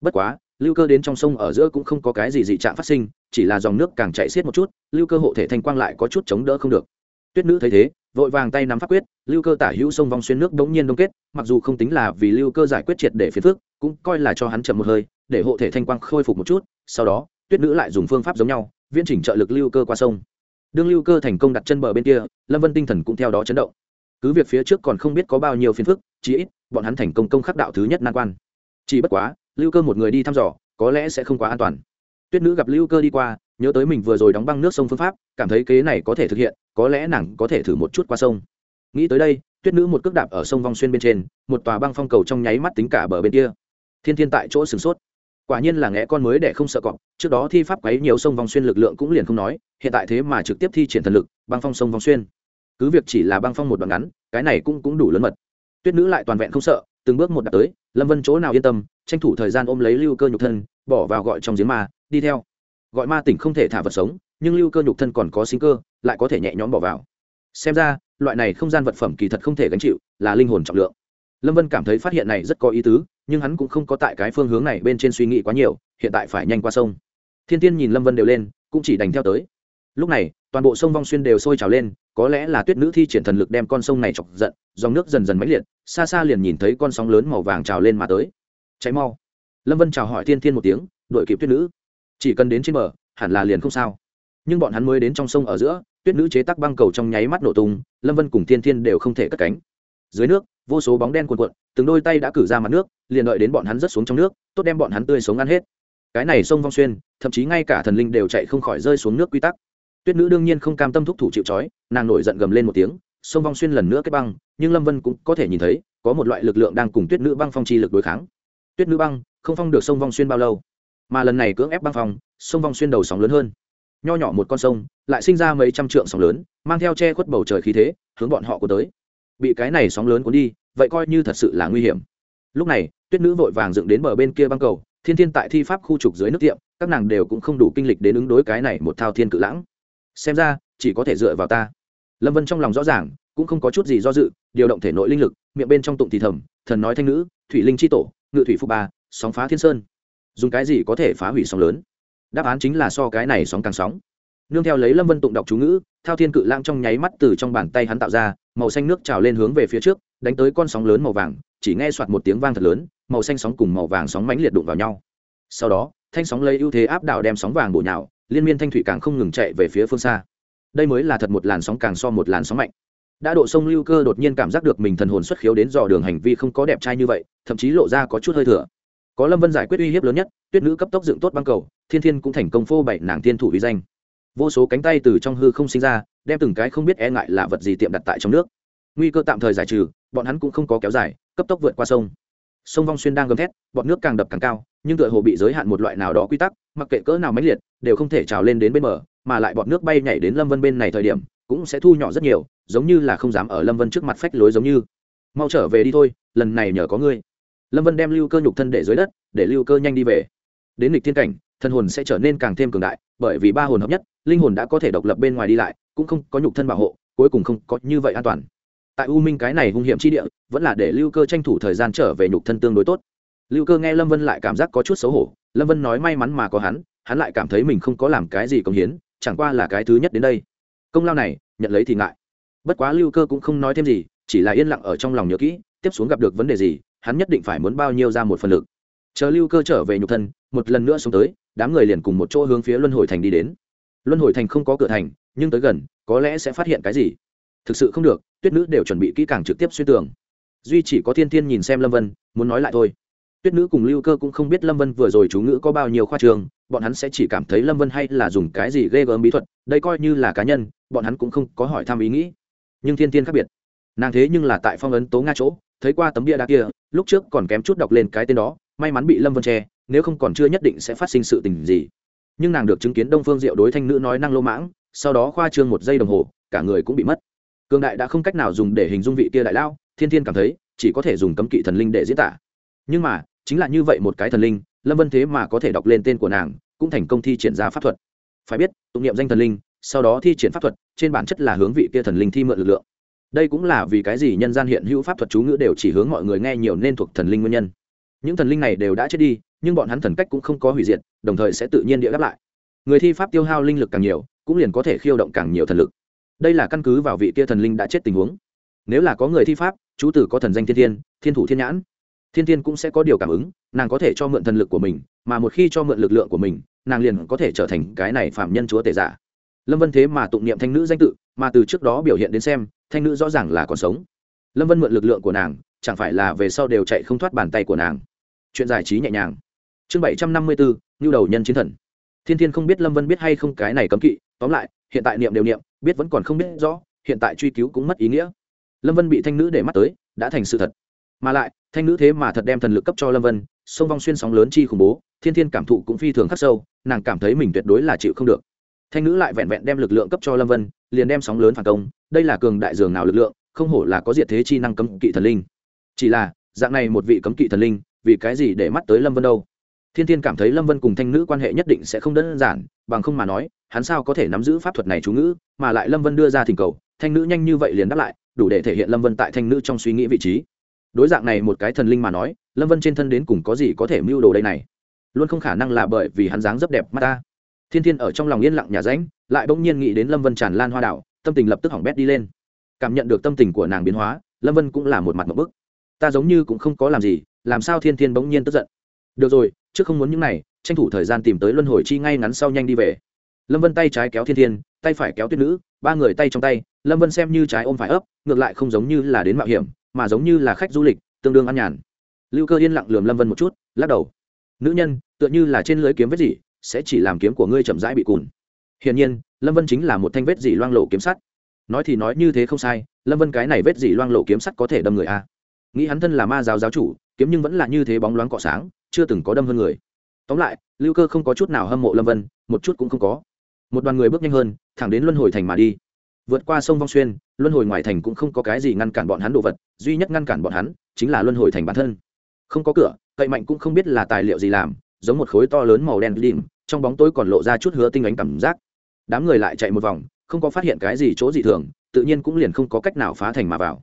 Bất quá, lưu cơ đến trong sông ở giữa cũng không có cái gì dị trạng phát sinh, chỉ là dòng nước càng chạy xiết một chút, lưu cơ hộ thể thanh quang lại có chút chống đỡ không được. Tuyết nữ thấy thế, vội vàng tay nắm pháp quyết, lưu cơ tả hữu sông vòng xuyên nước đống nhiên đông kết, mặc dù không tính là vì lưu cơ giải quyết triệt để phiền phước cũng coi là cho hắn chậm một hơi, để hộ thể thanh quang khôi phục một chút, sau đó, tuyết nữ lại dùng phương pháp giống nhau viễn chỉnh trợ lực lưu cơ qua sông. Đương lưu cơ thành công đặt chân bờ bên kia, lâm vân tinh thần cũng theo đó chấn động. Cứ việc phía trước còn không biết có bao nhiêu phiền phức chỉ ít, bọn hắn thành công công khắc đạo thứ nhất nan quan. Chỉ bất quá, lưu cơ một người đi thăm dò, có lẽ sẽ không quá an toàn. Tuyết nữ gặp lưu cơ đi qua, nhớ tới mình vừa rồi đóng băng nước sông phương pháp, cảm thấy kế này có thể thực hiện, có lẽ nàng có thể thử một chút qua sông. Nghĩ tới đây, tuyết nữ một cước đạp ở sông vong xuyên bên trên, một tòa băng phong cầu trong nháy mắt tính cả bờ bên kia. Thiên thiên tại chỗ sửng sốt quả nhiên là ngẽ con mới để không sợ cọp, trước đó thi pháp quấy nhiều sông vong xuyên lực lượng cũng liền không nói, hiện tại thế mà trực tiếp thi triển thần lực, băng phong sông vong xuyên. Cứ việc chỉ là băng phong một đoạn ngắn, cái này cũng cũng đủ lớn mật. Tuyết nữ lại toàn vẹn không sợ, từng bước một đặt tới, lâm vân chỗ nào yên tâm, tranh thủ thời gian ôm lấy lưu cơ nhục thân, bỏ vào gọi trong giếng ma, đi theo. Gọi ma tỉnh không thể thả vật sống, nhưng lưu cơ nhục thân còn có sinh cơ, lại có thể nhẹ nhõm bỏ vào. Xem ra, loại này không gian vật phẩm kỳ thật không thể gánh chịu, là linh hồn trọng lượng lâm vân cảm thấy phát hiện này rất có ý tứ, nhưng hắn cũng không có tại cái phương hướng này bên trên suy nghĩ quá nhiều, hiện tại phải nhanh qua sông. Thiên tiên nhìn lâm vân đều lên, cũng chỉ đành theo tới. Lúc này, toàn bộ sông vong xuyên đều sôi trào lên, có lẽ là tuyết nữ thi triển thần lực đem con sông này chọc giận, dòng nước dần dần mãnh liệt, xa xa liền nhìn thấy con sóng lớn màu vàng trào lên mà tới. Cháy mau. Lâm vân chào hỏi thiên thiên một tiếng đội kịp tuyết nữ. Chỉ cần đến trên bờ, hẳn là liền không sao. Nhưng bọn hắn mới đến trong sông ở giữa, tuyết nữ chế tắc băng cầu trong nháy mắt nổ tung, lâm vân cùng thiên thiên đều không thể cất cánh dưới nước, vô số bóng đen cuồn cuộn, từng đôi tay đã cử ra mặt nước, liền đợi đến bọn hắn rớt xuống trong nước, tốt đem bọn hắn tươi sống ăn hết. Cái này sông vong xuyên, thậm chí ngay cả thần linh đều chạy không khỏi rơi xuống nước quy tắc. Tuyết nữ đương nhiên không cam tâm thúc thủ chịu trói, nàng nổi giận gầm lên một tiếng, sông vong xuyên lần nữa kết băng, nhưng lâm vân cũng có thể nhìn thấy, có một loại lực lượng đang cùng tuyết nữ băng phong chi lực đối kháng. Tuyết nữ băng, không phong được sông vong xuyên bao lâu, mà lần này cưỡng ép băng phong, sông vong xuyên đầu sóng lớn hơn. Nho nhỏ một con sông, lại sinh ra mấy trăm trượng sóng lớn, mang theo che khuất bầu trời khí thế, hướng bọn họ của tới bị cái này sóng lớn cuốn đi, vậy coi như thật sự là nguy hiểm. Lúc này, tuyết nữ vội vàng dựng đến bờ bên kia băng cầu, thiên thiên tại thi pháp khu trục dưới nước tiệm, các nàng đều cũng không đủ kinh lịch đến ứng đối cái này một thao thiên cự lãng. Xem ra, chỉ có thể dựa vào ta. Lâm vân trong lòng rõ ràng, cũng không có chút gì do dự, điều động thể nội linh lực, miệng bên trong tụng thì thầm, thần nói thanh nữ, thủy linh c tổ, ngự thủy phúc ba, sóng phá thiên sơn. Dùng cái gì có thể phá hủy sóng lớn? Đáp án chính là so cái này sóng càng sóng nương theo lấy lâm vân tụng đọc chú ngữ, thao thiên cự lãng trong nháy mắt từ trong bàn tay hắn tạo ra, màu xanh nước trào lên hướng về phía trước, đánh tới con sóng lớn màu vàng, chỉ nghe soạt một tiếng vang thật lớn, màu xanh sóng cùng màu vàng sóng mãnh liệt đụng vào nhau. Sau đó, thanh sóng lấy ưu thế áp đảo đem sóng vàng bổ nhào, liên miên thanh thủy càng không ngừng chạy về phía phương xa. Đây mới là thật một làn sóng càng so một làn sóng mạnh. Đã độ sông lưu cơ đột nhiên cảm giác được mình thần hồn xuất khiếu đến dò đường hành vi không có đẹp trai như vậy, thậm chí lộ ra có chút hơi thừa có lâm vân giải quyết uy hiếp lớn nhất, tuyết nữ cấp tốc dựng tốt băng cầu, thiên thiên cũng thành công phô bảy nàng thiên thủ uy danh vô số cánh tay từ trong hư không sinh ra, đem từng cái không biết e ngại là vật gì tiệm đặt tại trong nước. Nguy cơ tạm thời giải trừ, bọn hắn cũng không có kéo dài, cấp tốc vượt qua sông. Sông vong xuyên đang gầm thét, bọn nước càng đập càng cao, nhưng tựa hồ bị giới hạn một loại nào đó quy tắc, mặc kệ cỡ nào máy liệt, đều không thể trào lên đến bên bờ, mà lại bọn nước bay nhảy đến lâm vân bên này thời điểm, cũng sẽ thu nhỏ rất nhiều, giống như là không dám ở lâm vân trước mặt phách lối giống như. Mau trở về đi thôi, lần này nhờ có ngươi. Lâm vân đem lưu cơ nhục thân để dưới đất, để lưu cơ nhanh đi về. Đến lịch thiên cảnh thân hồn sẽ trở nên càng thêm cường đại bởi vì ba hồn hợp nhất, linh hồn đã có thể độc lập bên ngoài đi lại, cũng không có nhục thân bảo hộ, cuối cùng không có như vậy an toàn. Tại u minh cái này hung hiểm chi địa, vẫn là để lưu cơ tranh thủ thời gian trở về nhục thân tương đối tốt. Lưu cơ nghe lâm vân lại cảm giác có chút xấu hổ, lâm vân nói may mắn mà có hắn hắn lại cảm thấy mình không có làm cái gì công hiến, chẳng qua là cái thứ nhất đến đây. Công lao này, nhận lấy thì ngại. Bất quá lưu cơ cũng không nói thêm gì, chỉ là yên lặng ở trong lòng nhớ kỹ, tiếp xuống gặp được vấn đề gì, hắn nhất định phải muốn bao nhiêu ra một phần lực chờ lưu cơ trở về nhục thân, một lần nữa xuống tới, đám người liền cùng một chỗ hướng phía luân hồi thành đi đến. Luân hồi thành không có cửa thành, nhưng tới gần, có lẽ sẽ phát hiện cái gì? Thực sự không được, tuyết nữ đều chuẩn bị kỹ càng trực tiếp xuyên tường duy chỉ có thiên thiên nhìn xem lâm vân, muốn nói lại thôi. Tuyết nữ cùng lưu cơ cũng không biết lâm vân vừa rồi chú ngữ có bao nhiêu khoa trường, bọn hắn sẽ chỉ cảm thấy lâm vân hay là dùng cái gì ghê gớm bí thuật, đây coi như là cá nhân, bọn hắn cũng không có hỏi thăm ý nghĩ. Nhưng thiên thiên khác biệt. Nàng thế nhưng là tại phong ấn tố nga chỗ, thấy qua tấm bia đá kia, lúc trước còn kém chút đọc lên cái tên đó may mắn bị lâm vân che, nếu không còn chưa nhất định sẽ phát sinh sự tình gì. Nhưng nàng được chứng kiến đông phương diệu đối thanh nữ nói năng lô mãng, sau đó khoa trương một giây đồng hồ, cả người cũng bị mất. Cường đại đã không cách nào dùng để hình dung vị kia đại lao, thiên thiên cảm thấy, chỉ có thể dùng cấm kỵ thần linh để diễn tả. Nhưng mà, chính là như vậy một cái thần linh, lâm vân thế mà có thể đọc lên tên của nàng, cũng thành công thi triển ra pháp thuật. Phải biết, tụng niệm danh thần linh, sau đó thi triển pháp thuật, trên bản chất là hướng vị kia thần linh thi mượn lực lượng. Đây cũng là vì cái gì nhân gian hiện hữu pháp thuật chú ngữ đều chỉ hướng mọi người nghe nhiều nên thuộc thần linh nguyên nhân những thần linh này đều đã chết đi, nhưng bọn hắn thần cách cũng không có hủy diệt, đồng thời sẽ tự nhiên địa đáp lại. Người thi pháp tiêu hao linh lực càng nhiều, cũng liền có thể khiêu động càng nhiều thần lực. Đây là căn cứ vào vị kia thần linh đã chết tình huống. Nếu là có người thi pháp, chú tử có thần danh thiên thiên thiên thủ thiên nhãn. Thiên thiên cũng sẽ có điều cảm ứng, nàng có thể cho mượn thần lực của mình, mà một khi cho mượn lực lượng của mình, nàng liền có thể trở thành cái này phạm nhân chúa tể giả. Lâm vân thế mà tụng niệm thanh nữ danh tự, mà từ trước đó biểu hiện đến xem, thanh nữ rõ ràng là còn sống. Lâm vân mượn lực lượng của nàng chẳng phải là về sau đều chạy không thoát bàn tay của nàng. Chuyện giải trí nhẹ nhàng. Chương bảy trăm năm mươi bốn nhu đầu nhân chiến thần. Thiên thiên không biết lâm vân biết hay không cái này cấm kỵ, tóm lại, hiện tại niệm đều niệm, biết vẫn còn không biết rõ, hiện tại truy cứu cũng mất ý nghĩa. Lâm vân bị thanh nữ để mắt tới, đã thành sự thật. Mà lại, thanh nữ thế mà thật đem thần lực cấp cho lâm vân, sông vong xuyên sóng lớn chi khủng bố, thiên thiên cảm thụ cũng phi thường khắc sâu, nàng cảm thấy mình tuyệt đối là chịu không được. Thanh nữ lại vẹn vẹn đem lực lượng cấp cho lâm vân, liền đem sóng lớn phản công, đây là cường đại dường nào lực lượng, không hổ là có diệt thế chi năng cấm kỵ thần linh chỉ là, dạng này một vị cấm kỵ thần linh, vì cái gì để mắt tới lâm vân đâu? Thiên thiên cảm thấy lâm vân cùng thanh nữ quan hệ nhất định sẽ không đơn giản, bằng không mà nói, hắn sao có thể nắm giữ pháp thuật này chú ngữ, mà lại lâm vân đưa ra thỉnh cầu, thanh nữ nhanh như vậy liền đáp lại, đủ để thể hiện lâm vân tại thanh nữ trong suy nghĩ vị trí. Đối dạng này một cái thần linh mà nói, lâm vân trên thân đến cùng có gì có thể mưu đồ đây này? Luôn không khả năng là bởi vì hắn dáng rất đẹp mắt ta. Thiên thiên ở trong lòng yên lặng nhà ránh, lại bỗng nhiên nghĩ đến lâm vân tràn lan hoa đảo, tâm tình lập tức hỏng bét đi lên. Cảm nhận được tâm tình của nàng biến hóa, lâm vân cũng là một mặt một bức ta giống như cũng không có làm gì, làm sao thiên thiên bỗng nhiên tức giận? Được rồi, trước không muốn những này, tranh thủ thời gian tìm tới luân hồi chi ngay ngắn sau nhanh đi về. Lâm vân tay trái kéo thiên thiên, tay phải kéo tuyết nữ, ba người tay trong tay, lâm vân xem như trái ôm phải ấp, ngược lại không giống như là đến mạo hiểm, mà giống như là khách du lịch, tương đương ăn nhàn. Lưu cơ yên lặng lườm lâm vân một chút, lắc đầu. Nữ nhân, tựa như là trên lưới kiếm vết gì, sẽ chỉ làm kiếm của ngươi chậm rãi bị cùn. Hiển nhiên, lâm vân chính là một thanh vết dỉ loang lộ kiếm sắt. Nói thì nói như thế không sai, lâm vân cái này vết dỉ loang lộ kiếm sắt có thể đâm người a nghĩ hắn thân là ma giáo giáo chủ, kiếm nhưng vẫn là như thế bóng loáng cọ sáng, chưa từng có đâm hơn người. Tóm lại, lưu cơ không có chút nào hâm mộ lâm vân, một chút cũng không có. Một đoàn người bước nhanh hơn, thẳng đến luân hồi thành mà đi. Vượt qua sông vong xuyên, luân hồi ngoài thành cũng không có cái gì ngăn cản bọn hắn đồ vật, duy nhất ngăn cản bọn hắn chính là luân hồi thành bản thân. Không có cửa, cậy mạnh cũng không biết là tài liệu gì làm, giống một khối to lớn màu đen đìm trong bóng tối còn lộ ra chút hứa tinh ánh cảm giác. Đám người lại chạy một vòng, không có phát hiện cái gì chỗ gì thường, tự nhiên cũng liền không có cách nào phá thành mà vào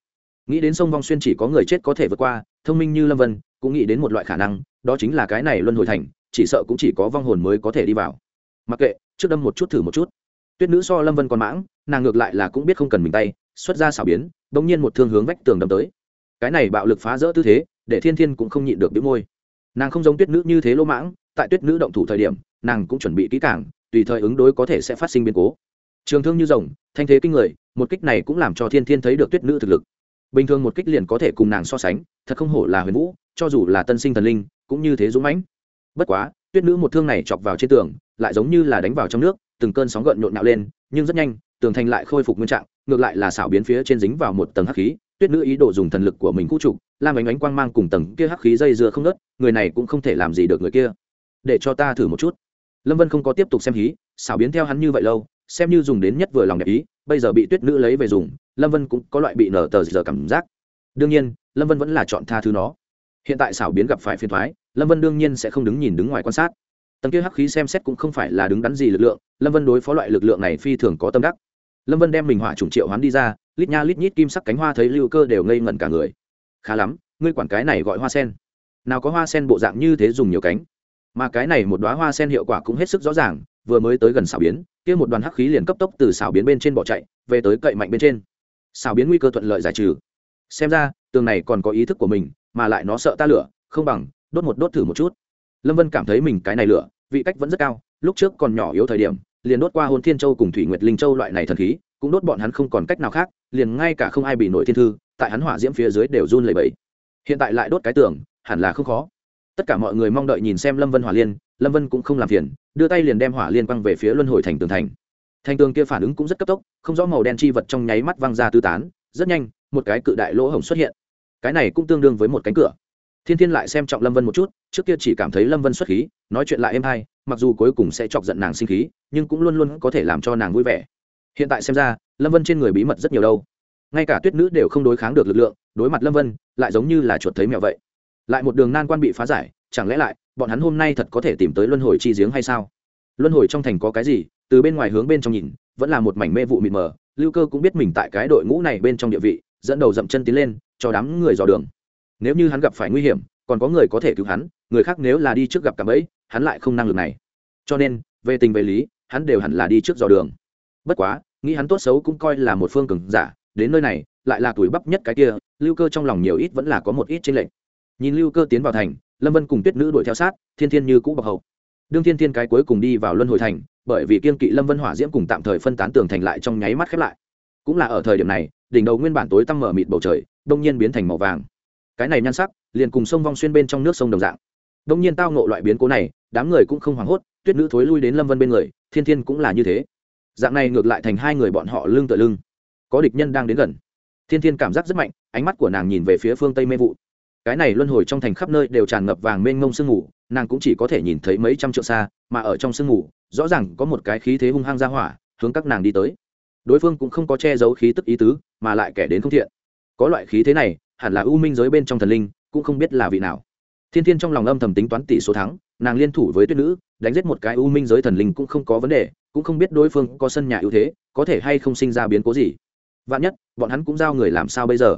nghĩ đến sông vong xuyên chỉ có người chết có thể vượt qua, thông minh như lâm vân, cũng nghĩ đến một loại khả năng, đó chính là cái này luân hồi thành, chỉ sợ cũng chỉ có vong hồn mới có thể đi vào. Mặc kệ, trước đâm một chút thử một chút. Tuyết nữ so lâm vân còn mãng, nàng ngược lại là cũng biết không cần mình tay, xuất ra xảo biến đ ỗ n g nhiên một thương hướng vách tường đâm tới. Cái này bạo lực phá rỡ tư thế, để thiên thiên cũng không nhịn được đĩu môi. Nàng không giống tuyết nữ như thế lỗ mãng, tại tuyết nữ động thủ thời điểm, nàng cũng chuẩn bị kỹ càng, tùy thời ứng đối có thể sẽ phát sinh biến cố. Trường thương như rồng, thanh thế kinh người, một kích này cũng làm cho thiên thiên thấy được tuyết nữ thực lực bình thường một kích liền có thể cùng nàng so sánh, thật không hổ là huyền vũ, cho dù là tân sinh thần linh, cũng như thế dũng mãnh. Bất quá, tuyết nữ một thương này chọc vào trên tường, lại giống như là đánh vào trong nước, từng cơn sóng gợn nhộn nhạo lên, nhưng rất nhanh, tường thành lại khôi phục nguyên trạng, ngược lại là xảo biến phía trên dính vào một tầng hắc khí, tuyết nữ ý đồ dùng thần lực của mình khu trục làm ánh ánh quang mang cùng tầng kia hắc khí dây dưa không nớt người này cũng không thể làm gì được người kia. Để cho ta thử một chút. Lâm vân không có tiếp tục xem hí, xảo biến theo hắn như vậy lâu, xem như dùng đến nhất vừa lòng đẹp ý bây giờ bị tuyết nữ lấy về dùng, lâm vân cũng có loại bị nở tờ giờ cảm giác. Đương nhiên, lâm vân vẫn là chọn tha thứ nó. Hiện tại xảo biến gặp phải phiền thoái, lâm vân đương nhiên sẽ không đứng nhìn đứng ngoài quan sát. Tầng kia hắc khí xem xét cũng không phải là đứng đắn gì lực lượng, lâm vân đối phó loại lực lượng này phi thường có tâm đắc. Lâm vân đem mình hỏa trùng triệu hoán đi ra, lít nha lít nhít kim sắc cánh hoa thấy lưu cơ đều ngây ngẩn cả người. Khá lắm, ngươi quản cái này gọi hoa sen. Nào có hoa sen bộ dạng như thế dùng nhiều cánh. Mà cái này một đoá hoa sen hiệu quả cũng hết sức rõ ràng vừa mới tới gần xảo biến, kia một đoàn hắc khí liền cấp tốc từ xảo biến bên trên bỏ chạy, về tới cậy mạnh bên trên. Xảo biến nguy cơ thuận lợi giải trừ. Xem ra, tường này còn có ý thức của mình, mà lại nó sợ ta lửa, không bằng đốt một đốt thử một chút. Lâm vân cảm thấy mình cái này lửa, vị cách vẫn rất cao, lúc trước còn nhỏ yếu thời điểm, liền đốt qua hôn thiên châu cùng thủy nguyệt linh châu loại này thần khí, cũng đốt bọn hắn không còn cách nào khác, liền ngay cả không ai bị nổi thiên thư, tại hắn hỏa diễm phía dưới đều run lẩy bẩy. Hiện tại lại đốt cái tường, hẳn là không khó. Tất cả mọi người mong đợi nhìn xem lâm vân hỏa liên lâm vân cũng không làm phiền, đưa tay liền đem hỏa liên quăng về phía luân hồi thành tường thành. Thành tường kia phản ứng cũng rất cấp tốc, không rõ màu đen chi vật trong nháy mắt văng ra tư tán, rất nhanh, một cái cự đại lỗ hổng xuất hiện. Cái này cũng tương đương với một cánh cửa. Thiên thiên lại xem trọng lâm vân một chút, trước kia chỉ cảm thấy lâm vân xuất khí, nói chuyện lại êm hay, mặc dù cuối cùng sẽ chọc giận nàng sinh khí, nhưng cũng luôn luôn có thể làm cho nàng vui vẻ. Hiện tại xem ra, lâm vân trên người bí mật rất nhiều đâu. Ngay cả tuyết nữ đều không đối kháng được lực lượng, đối mặt lâm vân, lại giống như là chuột thấy mẹo vậy. Lại một đường nan quan bị phá giải, chẳng lẽ lại bọn hắn hôm nay thật có thể tìm tới luân hồi chi giếng hay sao? Luân hồi trong thành có cái gì? Từ bên ngoài hướng bên trong nhìn, vẫn là một mảnh mê vụ mịt mờ. Lưu cơ cũng biết mình tại cái đội ngũ này bên trong địa vị, dẫn đầu dậm chân tiến lên, cho đám người dò đường. Nếu như hắn gặp phải nguy hiểm, còn có người có thể cứu hắn, người khác nếu là đi trước gặp cả bẫy hắn lại không năng lực này. Cho nên, về tình về lý, hắn đều hẳn là đi trước dò đường. Bất quá, nghĩ hắn tốt xấu cũng coi là một phương cường giả, đến nơi này, lại là tuổi bắp nhất cái kia, lưu cơ trong lòng nhiều ít vẫn là có một ít tranh lệch. Nhìn lưu cơ tiến vào thành lâm vân cùng tuyết nữ đuổi theo sát, thiên thiên như cũ bọc hậu đương thiên thiên cái cuối cùng đi vào luân hồi thành, bởi vì kiên kỵ lâm vân hỏa diễm cùng tạm thời phân tán tường thành lại trong nháy mắt khép lại. cũng là ở thời điểm này, đỉnh đầu nguyên bản tối tăm mở mịt bầu trời, đông nhiên biến thành màu vàng. cái này nhan sắc, liền cùng sông vong xuyên bên trong nước sông đồng dạng. đông nhiên tao ngộ loại biến cố này, đám người cũng không hoảng hốt, tuyết nữ thối lui đến lâm vân bên người, thiên thiên cũng là như thế. dạng này ngược lại thành hai người bọn họ lưng tựa lưng. có địch nhân đang đến gần. thiên thiên cảm giác rất mạnh, ánh mắt của nàng nhìn về phía phương tây mê vụ cái này luân hồi trong thành khắp nơi đều tràn ngập vàng mênh mông sương mù, nàng cũng chỉ có thể nhìn thấy mấy trăm triệu xa, mà ở trong sương mù, rõ ràng có một cái khí thế hung hăng ra hỏa, hướng các nàng đi tới. Đối phương cũng không có che giấu khí tức ý tứ, mà lại kẻ đến không thiện. Có loại khí thế này, hẳn là u minh giới bên trong thần linh, cũng không biết là vị nào. Thiên thiên trong lòng âm thầm tính toán tỷ số thắng, nàng liên thủ với tuyết nữ, đánh giết một cái u minh giới thần linh cũng không có vấn đề, cũng không biết đối phương có sân nhà ưu thế, có thể hay không sinh ra biến cố gì. Vạn nhất, bọn hắn cũng giao người làm sao bây giờ?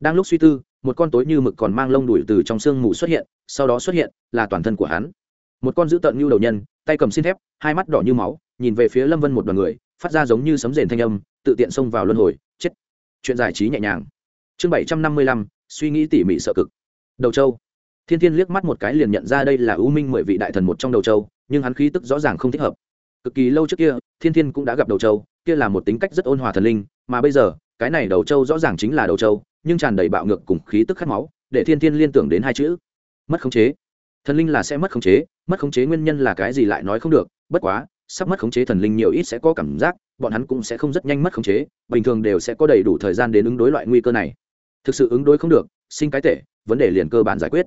Đang lúc suy tư một con tối như mực còn mang lông đùi từ trong sương mù xuất hiện, sau đó xuất hiện, là toàn thân của hắn. Một con dữ tợn như đầu nhân, tay cầm xin thép, hai mắt đỏ như máu, nhìn về phía lâm vân một đoàn người, phát ra giống như sấm rền thanh âm, tự tiện xông vào luân hồi, chết. Chuyện giải trí nhẹ nhàng. Chương bảy trăm năm mươi lăm, suy nghĩ tỉ mỉ sợ cực. Đầu châu. Thiên thiên liếc mắt một cái liền nhận ra đây là ưu minh mười vị đại thần một trong đầu châu, nhưng hắn khí tức rõ ràng không thích hợp. Cực kỳ lâu trước kia, thiên thiên cũng đã gặp đầu châu, kia là một tính cách rất ôn hòa thần linh, mà bây giờ, cái này đầu châu rõ ràng chính là đầu châu nhưng tràn đầy bạo ngược cùng khí tức khát máu, để thiên thiên liên tưởng đến hai chữ, mất khống chế. Thần linh là sẽ mất khống chế, mất khống chế nguyên nhân là cái gì lại nói không được, bất quá, sắp mất khống chế thần linh nhiều ít sẽ có cảm giác, bọn hắn cũng sẽ không rất nhanh mất khống chế, bình thường đều sẽ có đầy đủ thời gian đến ứng đối loại nguy cơ này. Thực sự ứng đối không được, sinh cái tệ, vấn đề liền cơ bản giải quyết.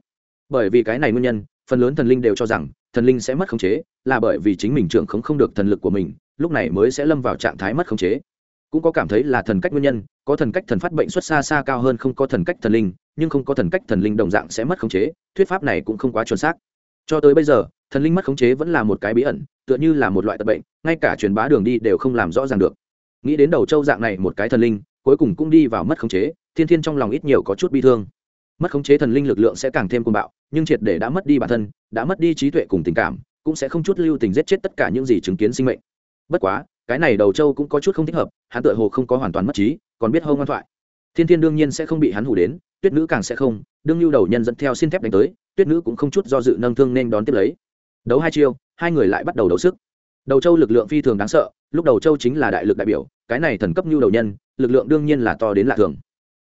Bởi vì cái này nguyên nhân, phần lớn thần linh đều cho rằng, thần linh sẽ mất khống chế, là bởi vì chính mình trưởng khống không được thần lực của mình, lúc này mới sẽ lâm vào trạng thái mất khống chế cũng có cảm thấy là thần cách nguyên nhân, có thần cách thần phát bệnh xuất xa xa cao hơn không có thần cách thần linh, nhưng không có thần cách thần linh đồng dạng sẽ mất khống chế, thuyết pháp này cũng không quá chuẩn xác. Cho tới bây giờ, thần linh mất khống chế vẫn là một cái bí ẩn, tựa như là một loại tật bệnh, ngay cả truyền bá đường đi đều không làm rõ ràng được. Nghĩ đến đầu châu dạng này một cái thần linh, cuối cùng cũng đi vào mất khống chế, thiên thiên trong lòng ít nhiều có chút bi thương. Mất khống chế thần linh lực lượng sẽ càng thêm côn bạo, nhưng triệt để đã mất đi bản thân, đã mất đi trí tuệ cùng tình cảm, cũng sẽ không chút lưu tình giết chết tất cả những gì chứng kiến sinh mệnh. Bất quá cái này đầu châu cũng có chút không thích hợp, hắn tựa hồ không có hoàn toàn mất trí, còn biết hâu ngoan thoại. Thiên thiên đương nhiên sẽ không bị hắn hủ đến, tuyết nữ càng sẽ không, đương lưu đầu nhân dẫn theo xin thép đánh tới, tuyết nữ cũng không chút do dự nâng thương nên đón tiếp lấy. Đấu hai chiêu, hai người lại bắt đầu đấu sức. Đầu châu lực lượng phi thường đáng sợ, lúc đầu châu chính là đại lực đại biểu, cái này thần cấp nhu đầu nhân, lực lượng đương nhiên là to đến lạ thường.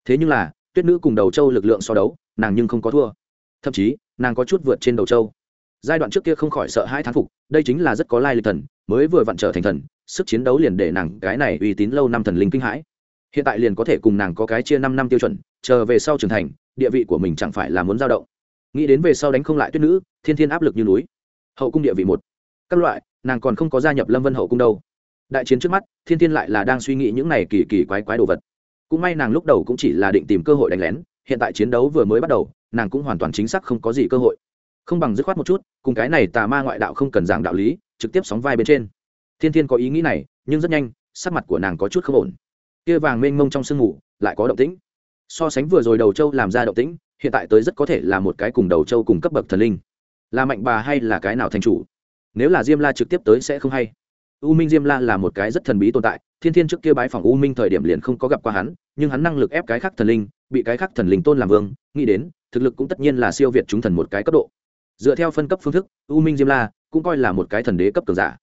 Thế nhưng là, tuyết nữ cùng đầu châu lực lượng so đấu, nàng nhưng không có thua. Thậm chí, nàng có chút vượt trên đầu châu giai đoạn trước kia không khỏi sợ hai thán phục, đây chính là rất có lai lịch thần mới vừa vặn trở thành thần, sức chiến đấu liền để nàng cái này uy tín lâu năm thần linh kinh hãi. Hiện tại liền có thể cùng nàng có cái chia năm năm tiêu chuẩn, chờ về sau trưởng thành, địa vị của mình chẳng phải là muốn dao động. Nghĩ đến về sau đánh không lại tuyết nữ, thiên thiên áp lực như núi. Hậu cung địa vị một. Các loại, nàng còn không có gia nhập lâm vân hậu cung đâu. Đại chiến trước mắt, thiên thiên lại là đang suy nghĩ những này kỳ kỳ quái quái đồ vật. Cũng may nàng lúc đầu cũng chỉ là định tìm cơ hội đánh lén, hiện tại chiến đấu vừa mới bắt đầu, nàng cũng hoàn toàn chính xác không có gì cơ hội. Không bằng dứt khoát một chút, cùng cái này tà ma ngoại đạo không cần giảng đạo lý trực tiếp sóng vai bên trên. Thiên thiên có ý nghĩ này, nhưng rất nhanh, sắc mặt của nàng có chút không ổn. Kia vàng mênh mông trong sương mù, lại có động tĩnh. So sánh vừa rồi đầu châu làm ra động tĩnh, hiện tại tới rất có thể là một cái cùng đầu châu cùng cấp bậc thần linh. Là mạnh bà hay là cái nào thành chủ? Nếu là diêm la trực tiếp tới sẽ không hay. U minh diêm la là một cái rất thần bí tồn tại, thiên thiên trước kia bái phòng u minh thời điểm liền không có gặp qua hắn, nhưng hắn năng lực ép cái khác thần linh, bị cái khác thần linh tôn làm vương, nghĩ đến, thực lực cũng tất nhiên là siêu việt chúng thần một cái cấp độ. Dựa theo phân cấp phương thức, u minh diêm la cũng coi là một cái thần đế cấp cường giả.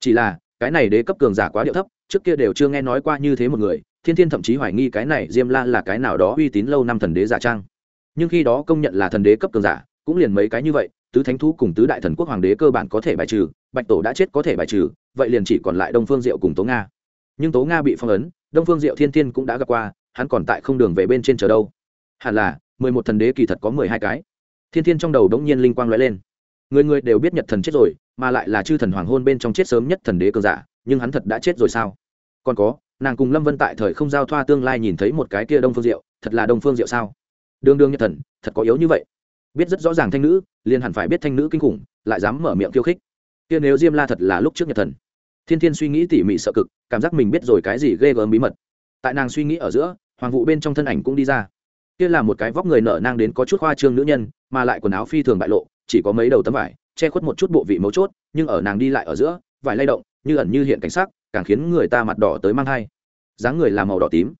Chỉ là, cái này đế cấp cường giả quá điệu thấp, trước kia đều chưa nghe nói qua như thế một người, thiên thiên thậm chí hoài nghi cái này diêm la là cái nào đó uy tín lâu năm thần đế giả trang. Nhưng khi đó công nhận là thần đế cấp cường giả, cũng liền mấy cái như vậy, tứ thánh thú cùng tứ đại thần quốc hoàng đế cơ bản có thể bài trừ, bạch tổ đã chết có thể bài trừ, vậy liền chỉ còn lại đông phương diệu cùng tố nga. Nhưng tố nga bị phong ấn, đông phương diệu thiên thiên cũng đã gặp qua, hắn còn tại không đường về bên trên chờ đâu. Hẳn là, mười một thần đế kỳ thật có mười hai cái. Thiên thiên trong đầu đống nhiên linh quang lóe lên người người đều biết nhật thần chết rồi, mà lại là chư thần hoàng hôn bên trong chết sớm nhất thần đế cường giả, nhưng hắn thật đã chết rồi sao? Còn có, nàng cùng lâm vân tại thời không giao thoa tương lai nhìn thấy một cái kia đông phương diệu, thật là đông phương diệu sao? Đương đương nhật thần, thật có yếu như vậy. Biết rất rõ ràng thanh nữ, liền hẳn phải biết thanh nữ kinh khủng, lại dám mở miệng khiêu khích. Kia nếu diêm la thật là lúc trước nhật thần. Thiên thiên suy nghĩ tỉ mỉ sợ cực, cảm giác mình biết rồi cái gì ghê gớm bí mật. Tại nàng suy nghĩ ở giữa, hoàng vụ bên trong thân ảnh cũng đi ra. Kia là một cái vóc người nở nang đến có chút hoa trương nữ nhân, mà lại quần áo phi thường bại lộ chỉ có mấy đầu tấm vải, che khuất một chút bộ vị mấu chốt, nhưng ở nàng đi lại ở giữa, vải lay động, như ẩn như hiện cảnh sắc, càng khiến người ta mặt đỏ tới mang hai dáng người làm màu đỏ tím.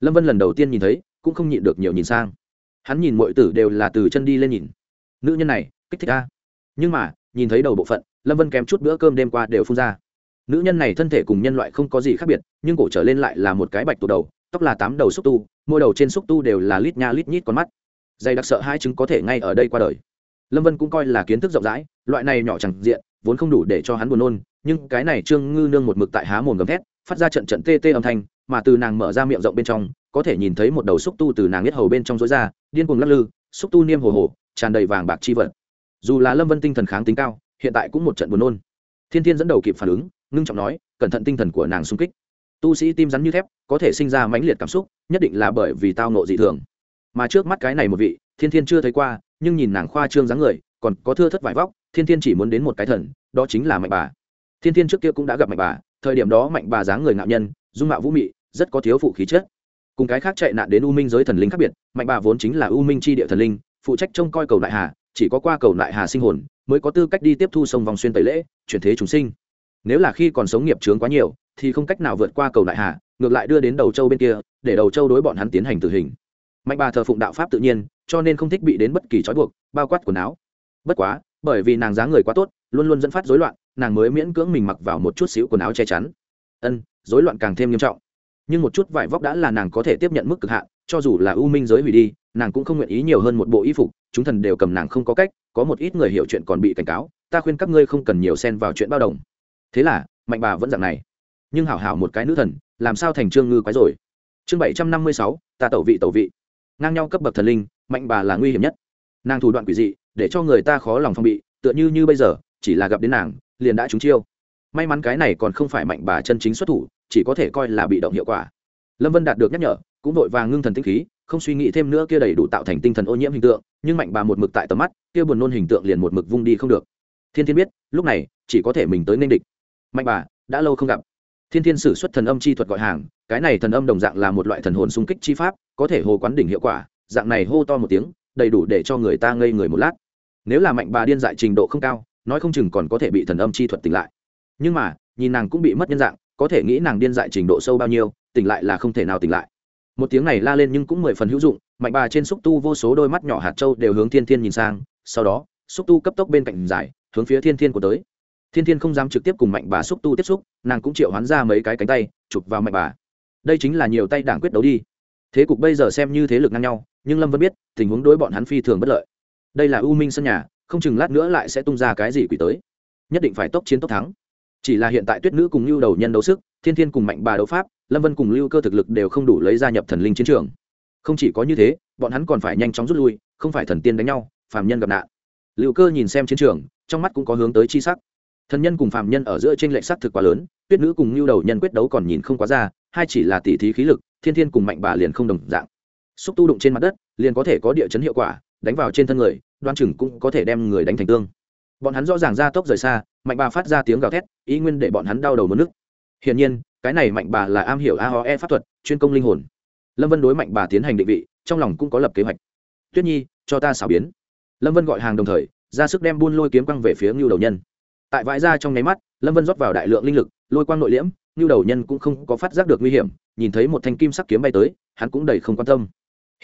Lâm vân lần đầu tiên nhìn thấy, cũng không nhịn được nhiều nhìn sang. Hắn nhìn mọi tử đều là từ chân đi lên nhìn. Nữ nhân này, kích thích ta nhưng mà, nhìn thấy đầu bộ phận, lâm vân kém chút bữa cơm đêm qua đều phun ra. Nữ nhân này thân thể cùng nhân loại không có gì khác biệt, nhưng cổ trở lên lại là một cái bạch tụ đầu, tóc là tám đầu xúc tu, mỗi đầu trên xúc tu đều là lít nha lít nhít con mắt. Dày đặc sợ hai chứng có thể ngay ở đây qua đời lâm vân cũng coi là kiến thức rộng rãi, loại này nhỏ chẳng diện, vốn không đủ để cho hắn buồn nôn, nhưng cái này trương ngư nương một mực tại há mồm gầm thét, phát ra trận trận tê tê âm thanh, mà từ nàng mở ra miệng rộng bên trong, có thể nhìn thấy một đầu xúc tu từ nàng biết hầu bên trong rối ra, điên cuồng lắc lư, xúc tu niêm hồ hồ, tràn đầy vàng bạc chi vật. Dù là lâm vân tinh thần kháng tính cao, hiện tại cũng một trận buồn nôn. Thiên thiên dẫn đầu kịp phản ứng, ngưng trọng nói, cẩn thận tinh thần của nàng xung kích. Tu sĩ tim rắn như thép, có thể sinh ra mãnh liệt cảm xúc, nhất định là bởi vì tao nộ dị thường. Mà trước mắt cái này một vị, thiên thiên chưa thấy qua nhưng nhìn nàng khoa trương dáng người, còn có thưa thất vải vóc, thiên thiên chỉ muốn đến một cái thần, đó chính là mạnh bà. Thiên thiên trước kia cũng đã gặp mạnh bà, thời điểm đó mạnh bà dáng người ngạo nhân, dung mạo vũ mị, rất có thiếu phụ khí chất. Cùng cái khác chạy nạn đến u minh giới thần linh khác biệt, mạnh bà vốn chính là u minh tri địa thần linh, phụ trách trông coi cầu đại hà, chỉ có qua cầu đại hà sinh hồn, mới có tư cách đi tiếp thu sông vòng xuyên tẩy lễ, chuyển thế chúng sinh. Nếu là khi còn sống nghiệp trướng quá nhiều, thì không cách nào vượt qua cầu đại hà, ngược lại đưa đến đầu châu bên kia, để đầu châu đối bọn hắn tiến hành tử hình mạnh bà thờ phụng đạo pháp tự nhiên, cho nên không thích bị đến bất kỳ trói buộc, bao quát quần áo. Bất quá, bởi vì nàng dáng người quá tốt, luôn luôn dẫn phát rối loạn, nàng mới miễn cưỡng mình mặc vào một chút xíu quần áo che chắn. Ân, rối loạn càng thêm nghiêm trọng. Nhưng một chút vải vóc đã là nàng có thể tiếp nhận mức cực hạn, cho dù là u minh giới hủy đi, nàng cũng không nguyện ý nhiều hơn một bộ y phục, chúng thần đều cầm nàng không có cách, có một ít người hiểu chuyện còn bị cảnh cáo, ta khuyên các ngươi không cần nhiều xen vào chuyện bao đồng. Thế là, mạnh bà vẫn dạng này. Nhưng hảo hảo một cái nữ thần, làm sao thành trương ngư quái rồi? Chương bảy trăm năm mươi sáu, ta tẩu vị tẩu vị ngang nhau cấp bậc thần linh, mạnh bà là nguy hiểm nhất. Nàng thủ đoạn quỷ dị, để cho người ta khó lòng phong bị, tựa như như bây giờ, chỉ là gặp đến nàng, liền đã trúng chiêu. May mắn cái này còn không phải mạnh bà chân chính xuất thủ, chỉ có thể coi là bị động hiệu quả. Lâm vân đạt được nhắc nhở, cũng vội vàng ngưng thần tinh khí, không suy nghĩ thêm nữa kia đầy đủ tạo thành tinh thần ô nhiễm hình tượng, nhưng mạnh bà một mực tại tầm mắt, kia buồn nôn hình tượng liền một mực vung đi không được. Thiên thiên biết, lúc này, chỉ có thể mình tới nên địch. Mạnh bà, đã lâu không gặp. Thiên thiên sử xuất thần âm chi thuật gọi hàng cái này thần âm đồng dạng là một loại thần hồn xung kích chi pháp, có thể hồ quán đỉnh hiệu quả, dạng này hô to một tiếng, đầy đủ để cho người ta ngây người một lát. Nếu là mạnh bà điên dại trình độ không cao, nói không chừng còn có thể bị thần âm chi thuật tỉnh lại. Nhưng mà, nhìn nàng cũng bị mất nhân dạng, có thể nghĩ nàng điên dại trình độ sâu bao nhiêu, tỉnh lại là không thể nào tỉnh lại. Một tiếng này la lên nhưng cũng mười phần hữu dụng, mạnh bà trên xúc tu vô số đôi mắt nhỏ hạt trâu đều hướng thiên thiên nhìn sang, sau đó, xúc tu cấp tốc bên cạnh giải hướng phía thiên thiên của tới. Thiên thiên không dám trực tiếp cùng mạnh bà xúc tu tiếp xúc, nàng cũng triệu hoán ra mấy cái cánh tay, chụp vào mạnh bà đây chính là nhiều tay đảng quyết đấu đi. Thế cục bây giờ xem như thế lực ngang nhau, nhưng lâm vẫn biết, tình huống đối bọn hắn phi thường bất lợi. Đây là u minh sân nhà, không chừng lát nữa lại sẽ tung ra cái gì quỷ tới. Nhất định phải tốc chiến tốc thắng. Chỉ là hiện tại tuyết nữ cùng lưu đầu nhân đấu sức, thiên thiên cùng mạnh bà đấu pháp, lâm vân cùng lưu cơ thực lực đều không đủ lấy gia nhập thần linh chiến trường. Không chỉ có như thế, bọn hắn còn phải nhanh chóng rút lui, không phải thần tiên đánh nhau, phàm nhân gặp nạn. Lưu cơ nhìn xem chiến trường, trong mắt cũng có hướng tới chi sắc thần nhân cùng phàm nhân ở giữa trên lệnh sắc thực quá lớn, tuyết nữ cùng lưu đầu nhân quyết đấu còn nhìn không quá ra, hai chỉ là tỷ thí khí lực, thiên thiên cùng mạnh bà liền không đồng dạng. Xúc tu đụng trên mặt đất, liền có thể có địa chấn hiệu quả, đánh vào trên thân người, đoan chừng cũng có thể đem người đánh thành tương. Bọn hắn rõ ràng ra tốc rời xa, mạnh bà phát ra tiếng gào thét, ý nguyên để bọn hắn đau đầu mất nước. Hiển nhiên, cái này mạnh bà là am hiểu aoe pháp thuật, chuyên công linh hồn. Lâm vân đối mạnh bà tiến hành định vị, trong lòng cũng có lập kế hoạch. Tuyết nhi, cho ta xảo biến. Lâm vân gọi hàng đồng thời, ra sức đem buôn lôi kiếm quăng về phía ngưu đầu nhân tại vãi ra trong nháy mắt, lâm vân rót vào đại lượng linh lực, lôi quang nội liễm, như đầu nhân cũng không có phát giác được nguy hiểm, nhìn thấy một thanh kim sắc kiếm bay tới, hắn cũng đầy không quan tâm.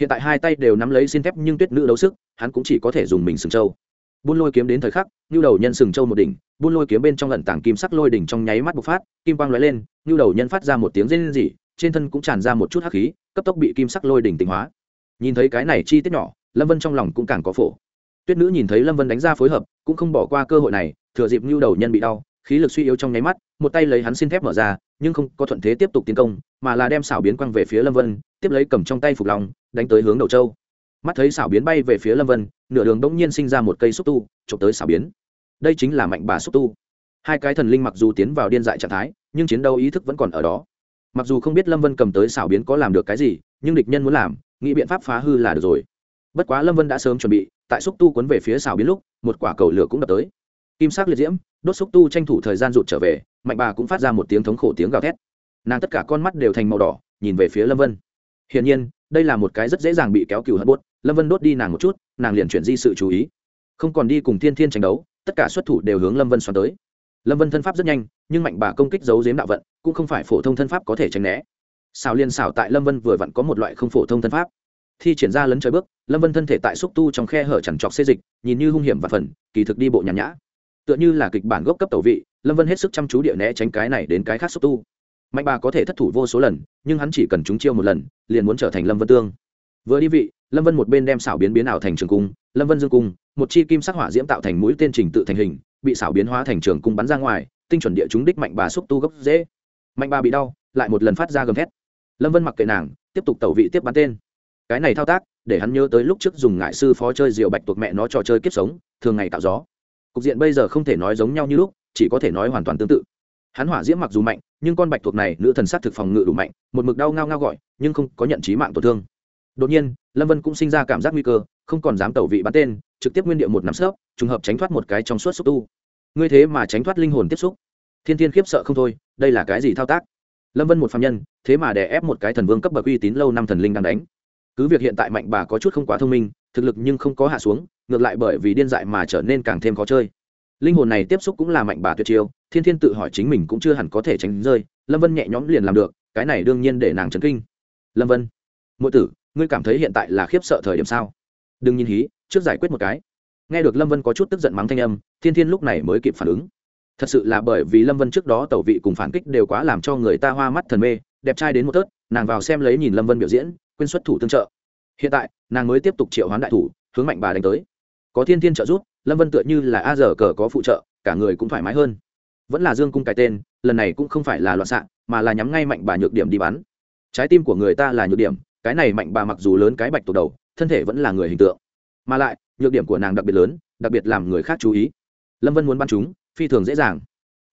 Hiện tại hai tay đều nắm lấy xin thép nhưng tuyết nữ đấu sức, hắn cũng chỉ có thể dùng mình sừng trâu. Buôn lôi kiếm đến thời khắc, như đầu nhân sừng trâu một đỉnh, buôn lôi kiếm bên trong lận tảng kim sắc lôi đỉnh trong nháy mắt bộc phát, kim quang lóe lên, như đầu nhân phát ra một tiếng rên rỉ, trên thân cũng tràn ra một chút hắc khí, cấp tốc bị kim sắc lôi đỉnh tinh hóa. Nhìn thấy cái này chi tiết nhỏ, lâm vân trong lòng cũng càng có phổ tuyết nữ nhìn thấy lâm vân đánh ra phối hợp, cũng không bỏ qua cơ hội này, thừa dịp nhu đầu nhân bị đau, khí lực suy yếu trong nháy mắt, một tay lấy hắn xin thép mở ra, nhưng không có thuận thế tiếp tục tiến công, mà là đem xảo biến quăng về phía lâm vân, tiếp lấy cầm trong tay phục lòng, đánh tới hướng đầu châu. Mắt thấy xảo biến bay về phía lâm vân, nửa đường bỗng nhiên sinh ra một cây xúc tu, chụp tới xảo biến. Đây chính là mạnh bà xúc tu. Hai cái thần linh mặc dù tiến vào điên dại trạng thái, nhưng chiến đấu ý thức vẫn còn ở đó. Mặc dù không biết lâm vân cầm tới xảo biến có làm được cái gì, nhưng địch nhân muốn làm, nghĩ biện pháp phá hư là được rồi. Bất quá lâm vân đã sớm chuẩn bị tại xúc tu cuốn về phía xào biến lúc, một quả cầu lửa cũng đập tới. Kim sắc liệt diễm, đốt xúc tu tranh thủ thời gian rụt trở về, mạnh bà cũng phát ra một tiếng thống khổ tiếng gào thét. Nàng tất cả con mắt đều thành màu đỏ, nhìn về phía lâm vân. Hiển nhiên, đây là một cái rất dễ dàng bị kéo cừu hận bút. lâm vân đốt đi nàng một chút, nàng liền chuyển di sự chú ý. Không còn đi cùng thiên thiên tranh đấu, tất cả xuất thủ đều hướng lâm vân xoắn tới. Lâm vân thân pháp rất nhanh, nhưng mạnh bà công kích giấu giếm đạo vận, cũng không phải phổ thông thân pháp có thể tránh né. Xào liên xảo tại lâm vân vừa vặn có một loại không phổ thông thân pháp thi triển ra lấn trời bước, lâm vân thân thể tại xúc tu trong khe hở chẳng trọc xê dịch, nhìn như hung hiểm và phần, kỳ thực đi bộ nhàn nhã. Tựa như là kịch bản gốc cấp tẩu vị, lâm vân hết sức chăm chú địa né tránh cái này đến cái khác xúc tu. Mạnh bà có thể thất thủ vô số lần, nhưng hắn chỉ cần chúng chiêu một lần, liền muốn trở thành lâm vân tương. Vừa đi vị, lâm vân một bên đem xảo biến biến ảo thành trường cung, lâm vân dương cung, một chi kim sắc hỏa diễm tạo thành mũi tên trình tự thành hình, bị xảo biến hóa thành trường cung bắn ra ngoài, tinh chuẩn địa chúng đích mạnh bà xúc tu gốc dễ. Mạnh bà bị đau, lại một lần phát ra gầm thét. Lâm vân mặc kệ nàng, tiếp tục tẩu vị tiếp bắn tên cái này thao tác, để hắn nhớ tới lúc trước dùng ngại sư phó chơi diệu bạch tuộc mẹ nó trò chơi kiếp sống, thường ngày tạo gió. Cục diện bây giờ không thể nói giống nhau như lúc, chỉ có thể nói hoàn toàn tương tự. Hắn hỏa diễm mặc dù mạnh, nhưng con bạch tuộc này, nữ thần sát thực phòng ngự đủ mạnh, một mực đau ngao ngao gọi, nhưng không có nhận trí mạng tổn thương. Đột nhiên, lâm vân cũng sinh ra cảm giác nguy cơ, không còn dám tẩu vị bắn tên, trực tiếp nguyên điệu một nắm sớp trùng hợp tránh thoát một cái trong suốt xúc tu. Ngươi thế mà tránh thoát linh hồn tiếp xúc. Thiên thiên khiếp sợ không thôi, đây là cái gì thao tác? Lâm vân một phạm nhân, thế mà đè ép một cái thần vương cấp bậc uy tín lâu năm thần linh đang đánh cứ việc hiện tại mạnh bà có chút không quá thông minh, thực lực nhưng không có hạ xuống, ngược lại bởi vì điên dại mà trở nên càng thêm khó chơi. Linh hồn này tiếp xúc cũng là mạnh bà tuyệt chiêu, thiên thiên tự hỏi chính mình cũng chưa hẳn có thể tránh rơi, lâm vân nhẹ nhõm liền làm được, cái này đương nhiên để nàng chấn kinh. Lâm vân mỗi tử, ngươi cảm thấy hiện tại là khiếp sợ thời điểm sao? Đừng nhìn hí, trước giải quyết một cái. Nghe được lâm vân có chút tức giận mắng thanh âm, thiên thiên lúc này mới kịp phản ứng. Thật sự là bởi vì lâm vân trước đó tẩu vị cùng phản kích đều quá làm cho người ta hoa mắt thần mê, đẹp trai đến một tớt, nàng vào xem lấy nhìn lâm vân biểu diễn quên xuất thủ tương trợ. Hiện tại, nàng mới tiếp tục triệu hoán đại thủ, hướng mạnh bà đánh tới. Có thiên thiên trợ giúp, lâm vân tựa như là a giờ cờ có phụ trợ, cả người cũng thoải mái hơn. Vẫn là dương cung cái tên, lần này cũng không phải là loạn xạ, mà là nhắm ngay mạnh bà nhược điểm đi bắn. Trái tim của người ta là nhược điểm, cái này mạnh bà mặc dù lớn cái bạch tột đầu, thân thể vẫn là người hình tượng. Mà lại, nhược điểm của nàng đặc biệt lớn, đặc biệt làm người khác chú ý. Lâm vân muốn bắn chúng, phi thường dễ dàng.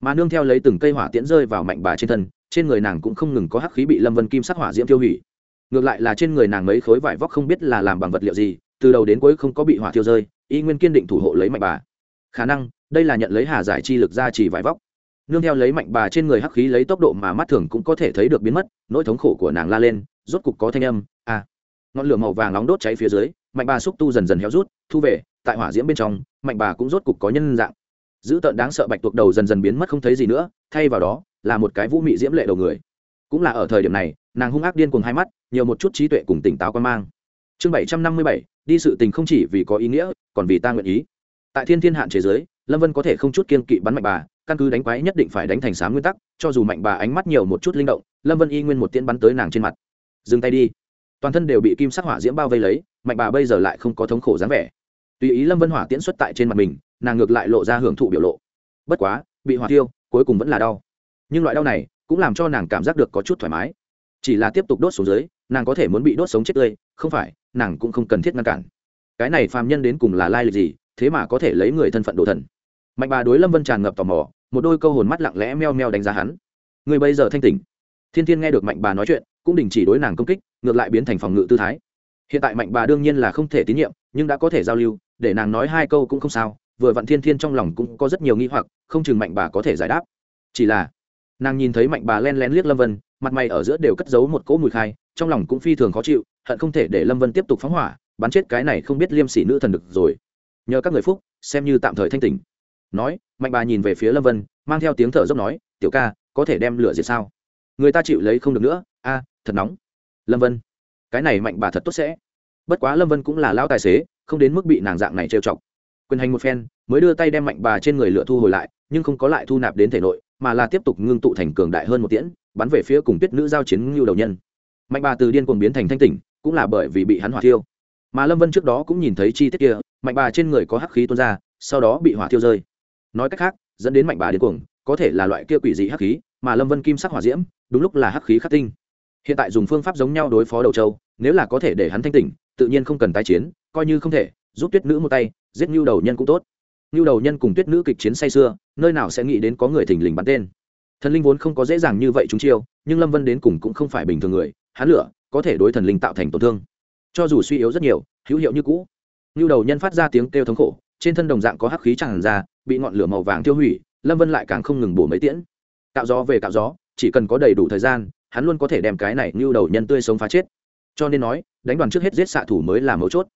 Mà nương theo lấy từng cây hỏa tiễn rơi vào mạnh bà trên thân, trên người nàng cũng không ngừng có hắc khí bị lâm vân kim sắc hỏa diễm tiêu hủy ngược lại là trên người nàng mấy khối vải vóc không biết là làm bằng vật liệu gì, từ đầu đến cuối không có bị hỏa thiêu rơi, y nguyên kiên định thủ hộ lấy mạnh bà. Khả năng, đây là nhận lấy hà giải chi lực ra chỉ vải vóc. Nương theo lấy mạnh bà trên người hắc khí lấy tốc độ mà mắt thường cũng có thể thấy được biến mất, nỗi thống khổ của nàng la lên, rốt cục có thanh âm à. Ngọn lửa màu vàng nóng đốt cháy phía dưới, mạnh bà xúc tu dần dần héo rút, thu về, tại hỏa diễm bên trong, mạnh bà cũng rốt cục có nhân dạng. Dữ tợn đáng sợ bạch tuộc đầu dần dần biến mất không thấy gì nữa, thay vào đó, là một cái vũ mị diễm lệ đầu người. Cũng là ở thời điểm này, nàng hung ác điên cùng hai mắt nhiều một chút trí tuệ cùng tỉnh táo quan mang. Chương bảy trăm năm mươi bảy, đi sự tình không chỉ vì có ý nghĩa, còn vì ta nguyện ý. Tại thiên thiên hạn chế giới lâm vân có thể không chút kiên kỵ bắn mạnh bà, căn cứ đánh quái nhất định phải đánh thành sáng nguyên tắc, cho dù mạnh bà ánh mắt nhiều một chút linh động, lâm vân y nguyên một tiên bắn tới nàng trên mặt. Dừng tay đi. Toàn thân đều bị kim sắc hỏa diễm bao vây lấy, mạnh bà bây giờ lại không có thống khổ dáng vẻ. Tùy ý lâm vân hỏa tiễn xuất tại trên mặt mình, nàng ngược lại lộ ra hưởng thụ biểu lộ. Bất quá, bị hỏa tiêu cuối cùng vẫn là đau. Nhưng loại đau này, cũng làm cho nàng cảm giác được có chút thoải mái. Chỉ là tiếp tục đốt xuống dưới nàng có thể muốn bị đốt sống chết tươi, không phải, nàng cũng không cần thiết ngăn cản. Cái này phàm nhân đến cùng là lai lịch gì, thế mà có thể lấy người thân phận đồ thần? Mạnh bà đối lâm vân tràn ngập tò mò, một đôi câu hồn mắt lặng lẽ meo meo đánh giá hắn. Người bây giờ thanh tỉnh. Thiên thiên nghe được mạnh bà nói chuyện, cũng đình chỉ đối nàng công kích, ngược lại biến thành phòng ngự tư thái. Hiện tại mạnh bà đương nhiên là không thể tín nhiệm, nhưng đã có thể giao lưu, để nàng nói hai câu cũng không sao, vừa vặn thiên thiên trong lòng cũng có rất nhiều nghi hoặc, không chừng mạnh bà có thể giải đáp. Chỉ là, nàng nhìn thấy mạnh bà len lén liếc lâm vân, mặt mày ở giữa đều cất giấu một cỗ mùi khai trong lòng cũng phi thường khó chịu, hận không thể để lâm vân tiếp tục phóng hỏa, bắn chết cái này không biết liêm sỉ nữ thần được rồi. Nhờ các người phúc, xem như tạm thời thanh tỉnh. Nói, mạnh bà nhìn về phía lâm vân, mang theo tiếng thở dốc nói, tiểu ca, có thể đem lửa diệt sao? Người ta chịu lấy không được nữa, a, thật nóng. Lâm vân, cái này mạnh bà thật tốt sẽ. Bất quá lâm vân cũng là lão tài xế, không đến mức bị nàng dạng này trêu chọc. Quyền hành một phen, mới đưa tay đem mạnh bà trên người lửa thu hồi lại, nhưng không có lại thu nạp đến thể nội, mà là tiếp tục ngưng tụ thành cường đại hơn một tiễn, bắn về phía cùng tuyết nữ giao chiến ngưu đầu nhân mạnh bà từ điên cuồng biến thành thanh tỉnh, cũng là bởi vì bị hắn hỏa thiêu. Mà lâm vân trước đó cũng nhìn thấy chi tiết kia, mạnh bà trên người có hắc khí tuôn ra, sau đó bị hỏa thiêu rơi. Nói cách khác, dẫn đến mạnh bà điên cuồng, có thể là loại kia quỷ dị hắc khí, mà lâm vân kim sắc hỏa diễm, đúng lúc là hắc khí khắc tinh. Hiện tại dùng phương pháp giống nhau đối phó đầu châu, nếu là có thể để hắn thanh tỉnh, tự nhiên không cần tái chiến, coi như không thể, giúp tuyết nữ một tay, giết ngưu đầu nhân cũng tốt. Ngưu đầu nhân cùng tuyết nữ kịch chiến say xưa nơi nào sẽ nghĩ đến có người thình lình bắn tên. Thần linh vốn không có dễ dàng như vậy chúng chiêu, nhưng lâm vân đến cùng cũng không phải bình thường người Hán lửa có thể đối thần linh tạo thành tổn thương. Cho dù suy yếu rất nhiều, hữu hiệu như cũ. Như đầu nhân phát ra tiếng kêu thống khổ, trên thân đồng dạng có hắc khí tràn ra, bị ngọn lửa màu vàng tiêu hủy, lâm vân lại càng không ngừng bổ mấy tiễn. Cạo gió về cạo gió, chỉ cần có đầy đủ thời gian, hắn luôn có thể đem cái này như đầu nhân tươi sống phá chết. Cho nên nói, đánh đoàn trước hết giết xạ thủ mới là mấu chốt.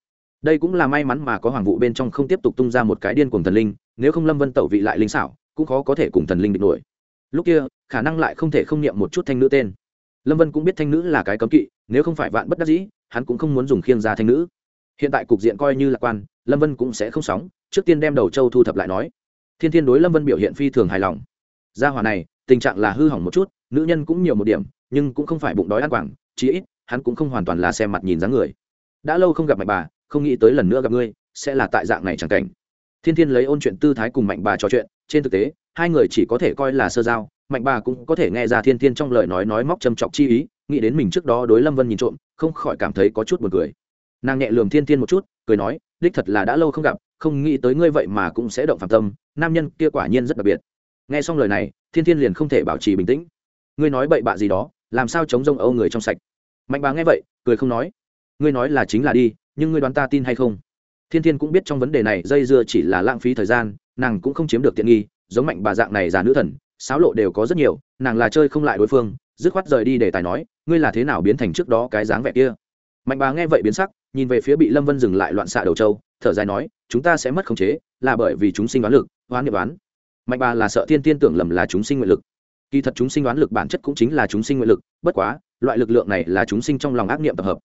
Đây cũng là may mắn mà có hoàng vụ bên trong không tiếp tục tung ra một cái điên cùng thần linh, nếu không lâm vân tẩu vị lại linh xảo, cũng khó có thể cùng thần linh địch nổi. Lúc kia, khả năng lại không thể không niệm một chút thanh nữ tên lâm vân cũng biết thanh nữ là cái cấm kỵ, nếu không phải vạn bất đắc dĩ, hắn cũng không muốn dùng khiêng ra thanh nữ. Hiện tại cục diện coi như lạc quan, lâm vân cũng sẽ không sóng, trước tiên đem đầu châu thu thập lại nói. Thiên thiên đối lâm vân biểu hiện phi thường hài lòng. Gia hòa này, tình trạng là hư hỏng một chút, nữ nhân cũng nhiều một điểm, nhưng cũng không phải bụng đói ăn quảng, chí ít, hắn cũng không hoàn toàn là xem mặt nhìn dáng người. Đã lâu không gặp mạnh bà, không nghĩ tới lần nữa gặp ngươi, sẽ là tại dạng này chẳng cảnh. Thiên thiên lấy ôn chuyện tư thái cùng mạnh bà trò chuyện, trên thực tế, hai người chỉ có thể coi là sơ giao mạnh bà cũng có thể nghe ra thiên thiên trong lời nói nói móc châm chọc chi ý, nghĩ đến mình trước đó đối lâm vân nhìn trộm, không khỏi cảm thấy có chút buồn cười. Nàng nhẹ lườm thiên thiên một chút, cười nói, đích thật là đã lâu không gặp, không nghĩ tới ngươi vậy mà cũng sẽ động phạm tâm, nam nhân kia quả nhiên rất đặc biệt. Nghe xong lời này, thiên thiên liền không thể bảo trì bình tĩnh. Ngươi nói bậy bạ gì đó, làm sao chống rông âu người trong sạch? Mạnh bà nghe vậy, cười không nói. Ngươi nói là chính là đi, nhưng ngươi đoán ta tin hay không? Thiên thiên cũng biết trong vấn đề này dây dưa chỉ là lãng phí thời gian, nàng cũng không chiếm được tiện nghi, giống mạnh bà dạng này già nữ thần sáo lộ đều có rất nhiều, nàng là chơi không lại đối phương, dứt khoát rời đi để tài nói, ngươi là thế nào biến thành trước đó cái dáng vẻ kia? Mạnh bà nghe vậy biến sắc, nhìn về phía bị lâm vân dừng lại loạn xạ đầu châu thở dài nói, chúng ta sẽ mất khống chế, là bởi vì chúng sinh đoán lực hoán nghiệp đoán mạnh bà là sợ thiên tiên tưởng lầm là chúng sinh nguyện lực. Kỳ thật chúng sinh đoán lực bản chất cũng chính là chúng sinh nguyện lực, bất quá, loại lực lượng này là chúng sinh trong lòng ác niệm tập hợp.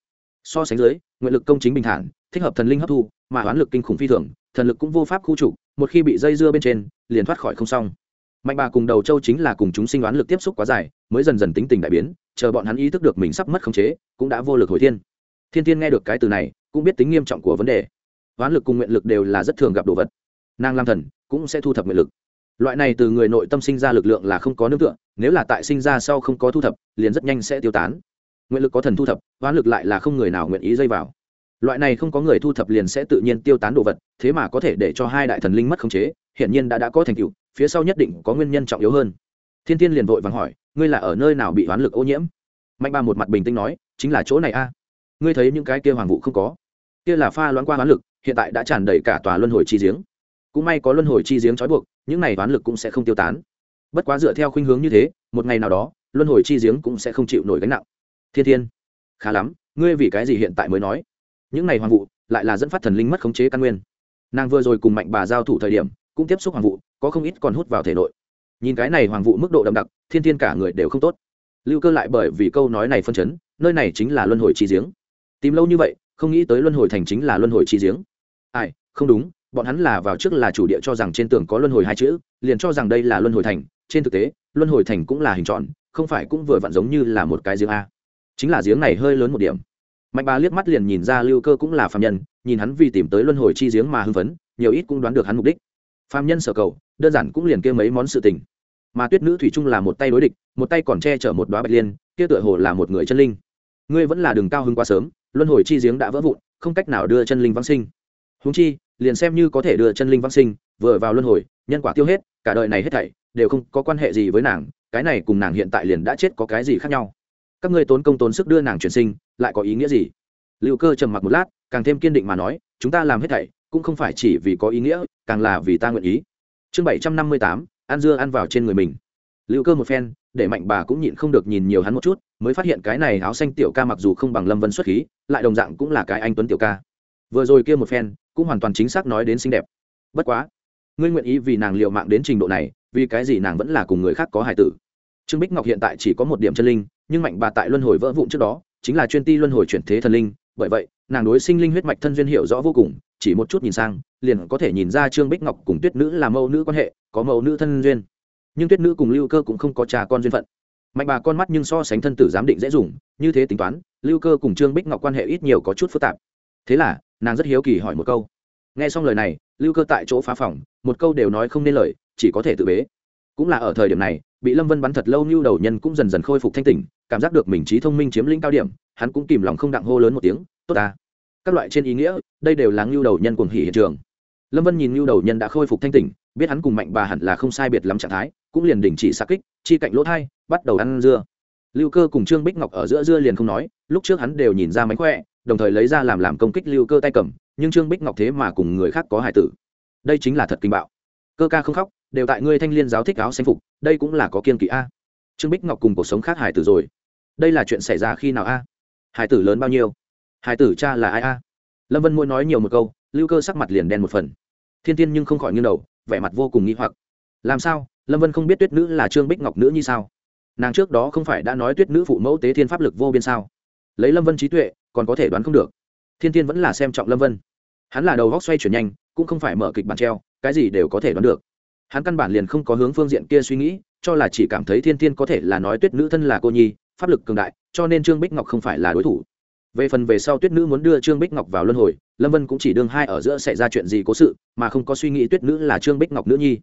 So sánh dưới, nguyện lực công chính bình thản, thích hợp thần linh hấp thu, mà đoán lực kinh khủng phi thường, thần lực cũng vô pháp khu trục, một khi bị dây dưa bên trên, liền thoát khỏi không xong mạnh bà cùng đầu châu chính là cùng chúng sinh đoán lực tiếp xúc quá dài, mới dần dần tính tình đại biến, chờ bọn hắn ý thức được mình sắp mất khống chế, cũng đã vô lực hồi thiên. Thiên thiên nghe được cái từ này, cũng biết tính nghiêm trọng của vấn đề. Đoán lực cùng nguyện lực đều là rất thường gặp đồ vật. Nàng lam thần cũng sẽ thu thập nguyện lực. Loại này từ người nội tâm sinh ra lực lượng là không có nương tựa, nếu là tại sinh ra sau không có thu thập, liền rất nhanh sẽ tiêu tán. Nguyện lực có thần thu thập oán lực lại là không người nào nguyện ý dây vào. Loại này không có người thu thập liền sẽ tự nhiên tiêu tán đồ vật, thế mà có thể để cho hai đại thần linh mất khống chế, hiển nhiên đã đã có thành tựu phía sau nhất định có nguyên nhân trọng yếu hơn. Thiên thiên liền vội vàng hỏi, ngươi là ở nơi nào bị oán lực ô nhiễm? Mạnh ba một mặt bình tĩnh nói, chính là chỗ này a. Ngươi thấy những cái kia hoàng vụ không có? Kia là pha loãng qua oán lực, hiện tại đã tràn đầy cả tòa luân hồi chi giếng. Cũng may có luân hồi chi giếng trói buộc, những này oán lực cũng sẽ không tiêu tán. Bất quá dựa theo khuynh hướng như thế, một ngày nào đó, luân hồi chi giếng cũng sẽ không chịu nổi gánh nặng. Thiên thiên, khá lắm, ngươi vì cái gì hiện tại mới nói? Những này hoàng vụ lại là dẫn phát thần linh mất khống chế căn nguyên. Nàng vừa rồi cùng mạnh bà giao thủ thời điểm cũng tiếp xúc hoàng vụ, có không ít còn hút vào thể nội. Nhìn cái này hoàng vụ mức độ đậm đặc, thiên thiên cả người đều không tốt. Lưu cơ lại bởi vì câu nói này phân chấn, nơi này chính là luân hồi chi giếng. Tìm lâu như vậy, không nghĩ tới luân hồi thành chính là luân hồi chi giếng. Ai, không đúng, bọn hắn là vào trước là chủ địa cho rằng trên tường có luân hồi hai chữ, liền cho rằng đây là luân hồi thành. Trên thực tế, luân hồi thành cũng là hình tròn, không phải cũng vừa vặn giống như là một cái giếng a. Chính là giếng này hơi lớn một điểm. Mạnh bà liếc mắt liền nhìn ra lưu cơ cũng là phạm nhân, nhìn hắn vì tìm tới luân hồi chi giếng mà hưng phấn, nhiều ít cũng đoán được hắn mục đích phạm nhân sở cầu, đơn giản cũng liền kêu mấy món sự tình. Mà tuyết nữ thủy trung là một tay đối địch, một tay còn che chở một đoá bạch liên, kia tựa hồ là một người chân linh. Ngươi vẫn là đường cao hứng quá sớm, luân hồi chi giếng đã vỡ vụn, không cách nào đưa chân linh vãng sinh. Húng chi, liền xem như có thể đưa chân linh vãng sinh, vừa vào luân hồi, nhân quả tiêu hết, cả đời này hết thảy đều không có quan hệ gì với nàng, cái này cùng nàng hiện tại liền đã chết có cái gì khác nhau? Các ngươi tốn công tốn sức đưa nàng chuyển sinh, lại có ý nghĩa gì? Liệu cơ trầm mặc một lát, càng thêm kiên định mà nói, chúng ta làm hết thảy cũng không phải chỉ vì có ý nghĩa, càng là vì ta nguyện ý. Chương bảy trăm năm mươi tám, ăn dưa ăn vào trên người mình. Lưu cơ một phen, để mạnh bà cũng nhịn không được nhìn nhiều hắn một chút, mới phát hiện cái này áo xanh tiểu ca mặc dù không bằng lâm vân xuất khí, lại đồng dạng cũng là cái anh tuấn tiểu ca. Vừa rồi kia một phen, cũng hoàn toàn chính xác nói đến xinh đẹp. Bất quá, ngươi nguyện ý vì nàng liệu mạng đến trình độ này, vì cái gì nàng vẫn là cùng người khác có hài tử? Trương bích ngọc hiện tại chỉ có một điểm chân linh, nhưng mạnh bà tại luân hồi vỡ vụn trước đó, chính là chuyên ti luân hồi chuyển thế thần linh, bởi vậy, nàng đối sinh linh huyết mạch thân duyên hiểu rõ vô cùng chỉ một chút nhìn sang, liền có thể nhìn ra trương bích ngọc cùng tuyết nữ là mẫu nữ quan hệ, có mẫu nữ thân duyên. Nhưng tuyết nữ cùng lưu cơ cũng không có cha con duyên phận. Mạnh bà con mắt nhưng so sánh thân tử giám định dễ dùng, như thế tính toán, lưu cơ cùng trương bích ngọc quan hệ ít nhiều có chút phức tạp. Thế là, nàng rất hiếu kỳ hỏi một câu. Nghe xong lời này, lưu cơ tại chỗ phá phòng, một câu đều nói không nên lời, chỉ có thể tự bế. Cũng là ở thời điểm này, bị lâm vân bắn thật lâu như đầu nhân cũng dần dần khôi phục thanh tỉnh, cảm giác được mình trí thông minh chiếm lĩnh cao điểm, hắn cũng kìm lòng không đặng hô lớn một tiếng, tốt ta các loại trên ý nghĩa, đây đều là ngưu đầu nhân cuồng hỉ hiện trường. Lâm vân nhìn ngưu đầu nhân đã khôi phục thanh tỉnh, biết hắn cùng mạnh bà hẳn là không sai biệt lắm trạng thái, cũng liền đình chỉ xa kích, chi cạnh lỗ thai, bắt đầu ăn dưa. Lưu cơ cùng trương bích ngọc ở giữa dưa liền không nói, lúc trước hắn đều nhìn ra mánh khỏe, đồng thời lấy ra làm làm công kích lưu cơ tay cầm, nhưng trương bích ngọc thế mà cùng người khác có hải tử. Đây chính là thật kinh bạo. Cơ ca không khóc, đều tại ngươi thanh liên giáo thích áo xanh phục, đây cũng là có kiên kỵ a. Trương bích ngọc cùng cuộc sống khác hải tử rồi. Đây là chuyện xảy ra khi nào a? Hải tử lớn bao nhiêu? Hải tử cha là ai a? Lâm vân mỗi nói nhiều một câu, lưu cơ sắc mặt liền đen một phần. Thiên tiên nhưng không khỏi nghiêng đầu, vẻ mặt vô cùng nghi hoặc. Làm sao? Lâm vân không biết tuyết nữ là trương bích ngọc nữ như sao? Nàng trước đó không phải đã nói tuyết nữ phụ mẫu tế thiên pháp lực vô biên sao? Lấy lâm vân trí tuệ, còn có thể đoán không được. Thiên tiên vẫn là xem trọng lâm vân. Hắn là đầu góc xoay chuyển nhanh, cũng không phải mở kịch bản treo, cái gì đều có thể đoán được. Hắn căn bản liền không có hướng phương diện kia suy nghĩ, cho là chỉ cảm thấy thiên tiên có thể là nói tuyết nữ thân là cô nhi, pháp lực cường đại, cho nên trương bích ngọc không phải là đối thủ về phần về sau tuyết nữ muốn đưa trương bích ngọc vào luân hồi, lâm vân cũng chỉ đương hai ở giữa xảy ra chuyện gì cố sự, mà không có suy nghĩ tuyết nữ là trương bích ngọc nữ nhi.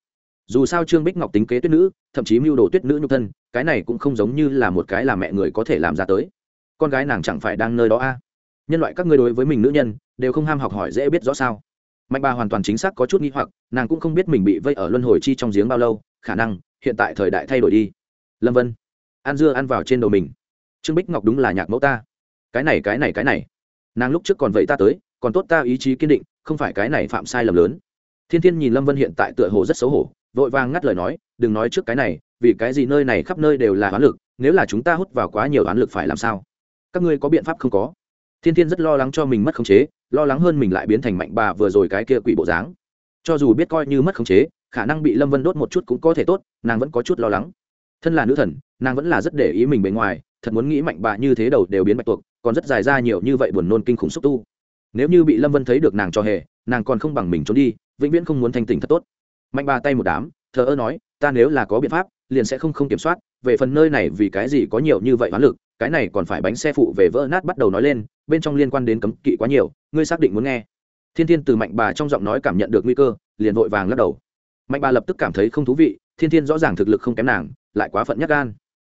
Dù sao trương bích ngọc tính kế tuyết nữ, thậm chí mưu đồ tuyết nữ nhục thân, cái này cũng không giống như là một cái là mẹ người có thể làm ra tới. Con gái nàng chẳng phải đang nơi đó a? Nhân loại các ngươi đối với mình nữ nhân, đều không ham học hỏi dễ biết rõ sao. Mạnh bà hoàn toàn chính xác có chút nghi hoặc, nàng cũng không biết mình bị vây ở luân hồi chi trong giếng bao lâu, khả năng, hiện tại thời đại thay đổi đi. Lâm vân, ăn dưa ăn vào trên đầu mình. Trương bích ngọc đúng là nhạc mẫu ta cái này cái này cái này. Nàng lúc trước còn vậy ta tới, còn tốt ta ý chí kiên định, không phải cái này phạm sai lầm lớn. Thiên thiên nhìn lâm vân hiện tại tựa hồ rất xấu hổ, vội vàng ngắt lời nói, đừng nói trước cái này, vì cái gì nơi này khắp nơi đều là oán lực, nếu là chúng ta hút vào quá nhiều oán lực phải làm sao? Các ngươi có biện pháp không có? Thiên thiên rất lo lắng cho mình mất khống chế, lo lắng hơn mình lại biến thành mạnh bà vừa rồi cái kia quỷ bộ dáng. Cho dù biết coi như mất khống chế, khả năng bị lâm vân đốt một chút cũng có thể tốt, nàng vẫn có chút lo lắng. Thân là nữ thần, nàng vẫn là rất để ý mình bề ngoài, thật muốn nghĩ mạnh bà như thế đầu đều biến bạch tuộc còn rất dài ra nhiều như vậy buồn nôn kinh khủng xúc tu. Nếu như bị lâm vân thấy được nàng cho hề, nàng còn không bằng mình trốn đi, vĩnh viễn không muốn thanh tỉnh thật tốt. Mạnh bà tay một đám, thờ ơ nói, ta nếu là có biện pháp, liền sẽ không không kiểm soát, về phần nơi này vì cái gì có nhiều như vậy hoán lực, cái này còn phải bánh xe phụ về vỡ nát bắt đầu nói lên, bên trong liên quan đến cấm kỵ quá nhiều, ngươi xác định muốn nghe. Thiên thiên từ mạnh bà trong giọng nói cảm nhận được nguy cơ, liền vội vàng lắc đầu. Mạnh bà lập tức cảm thấy không thú vị, thiên thiên rõ ràng thực lực không kém nàng, lại quá phận nhắc gan.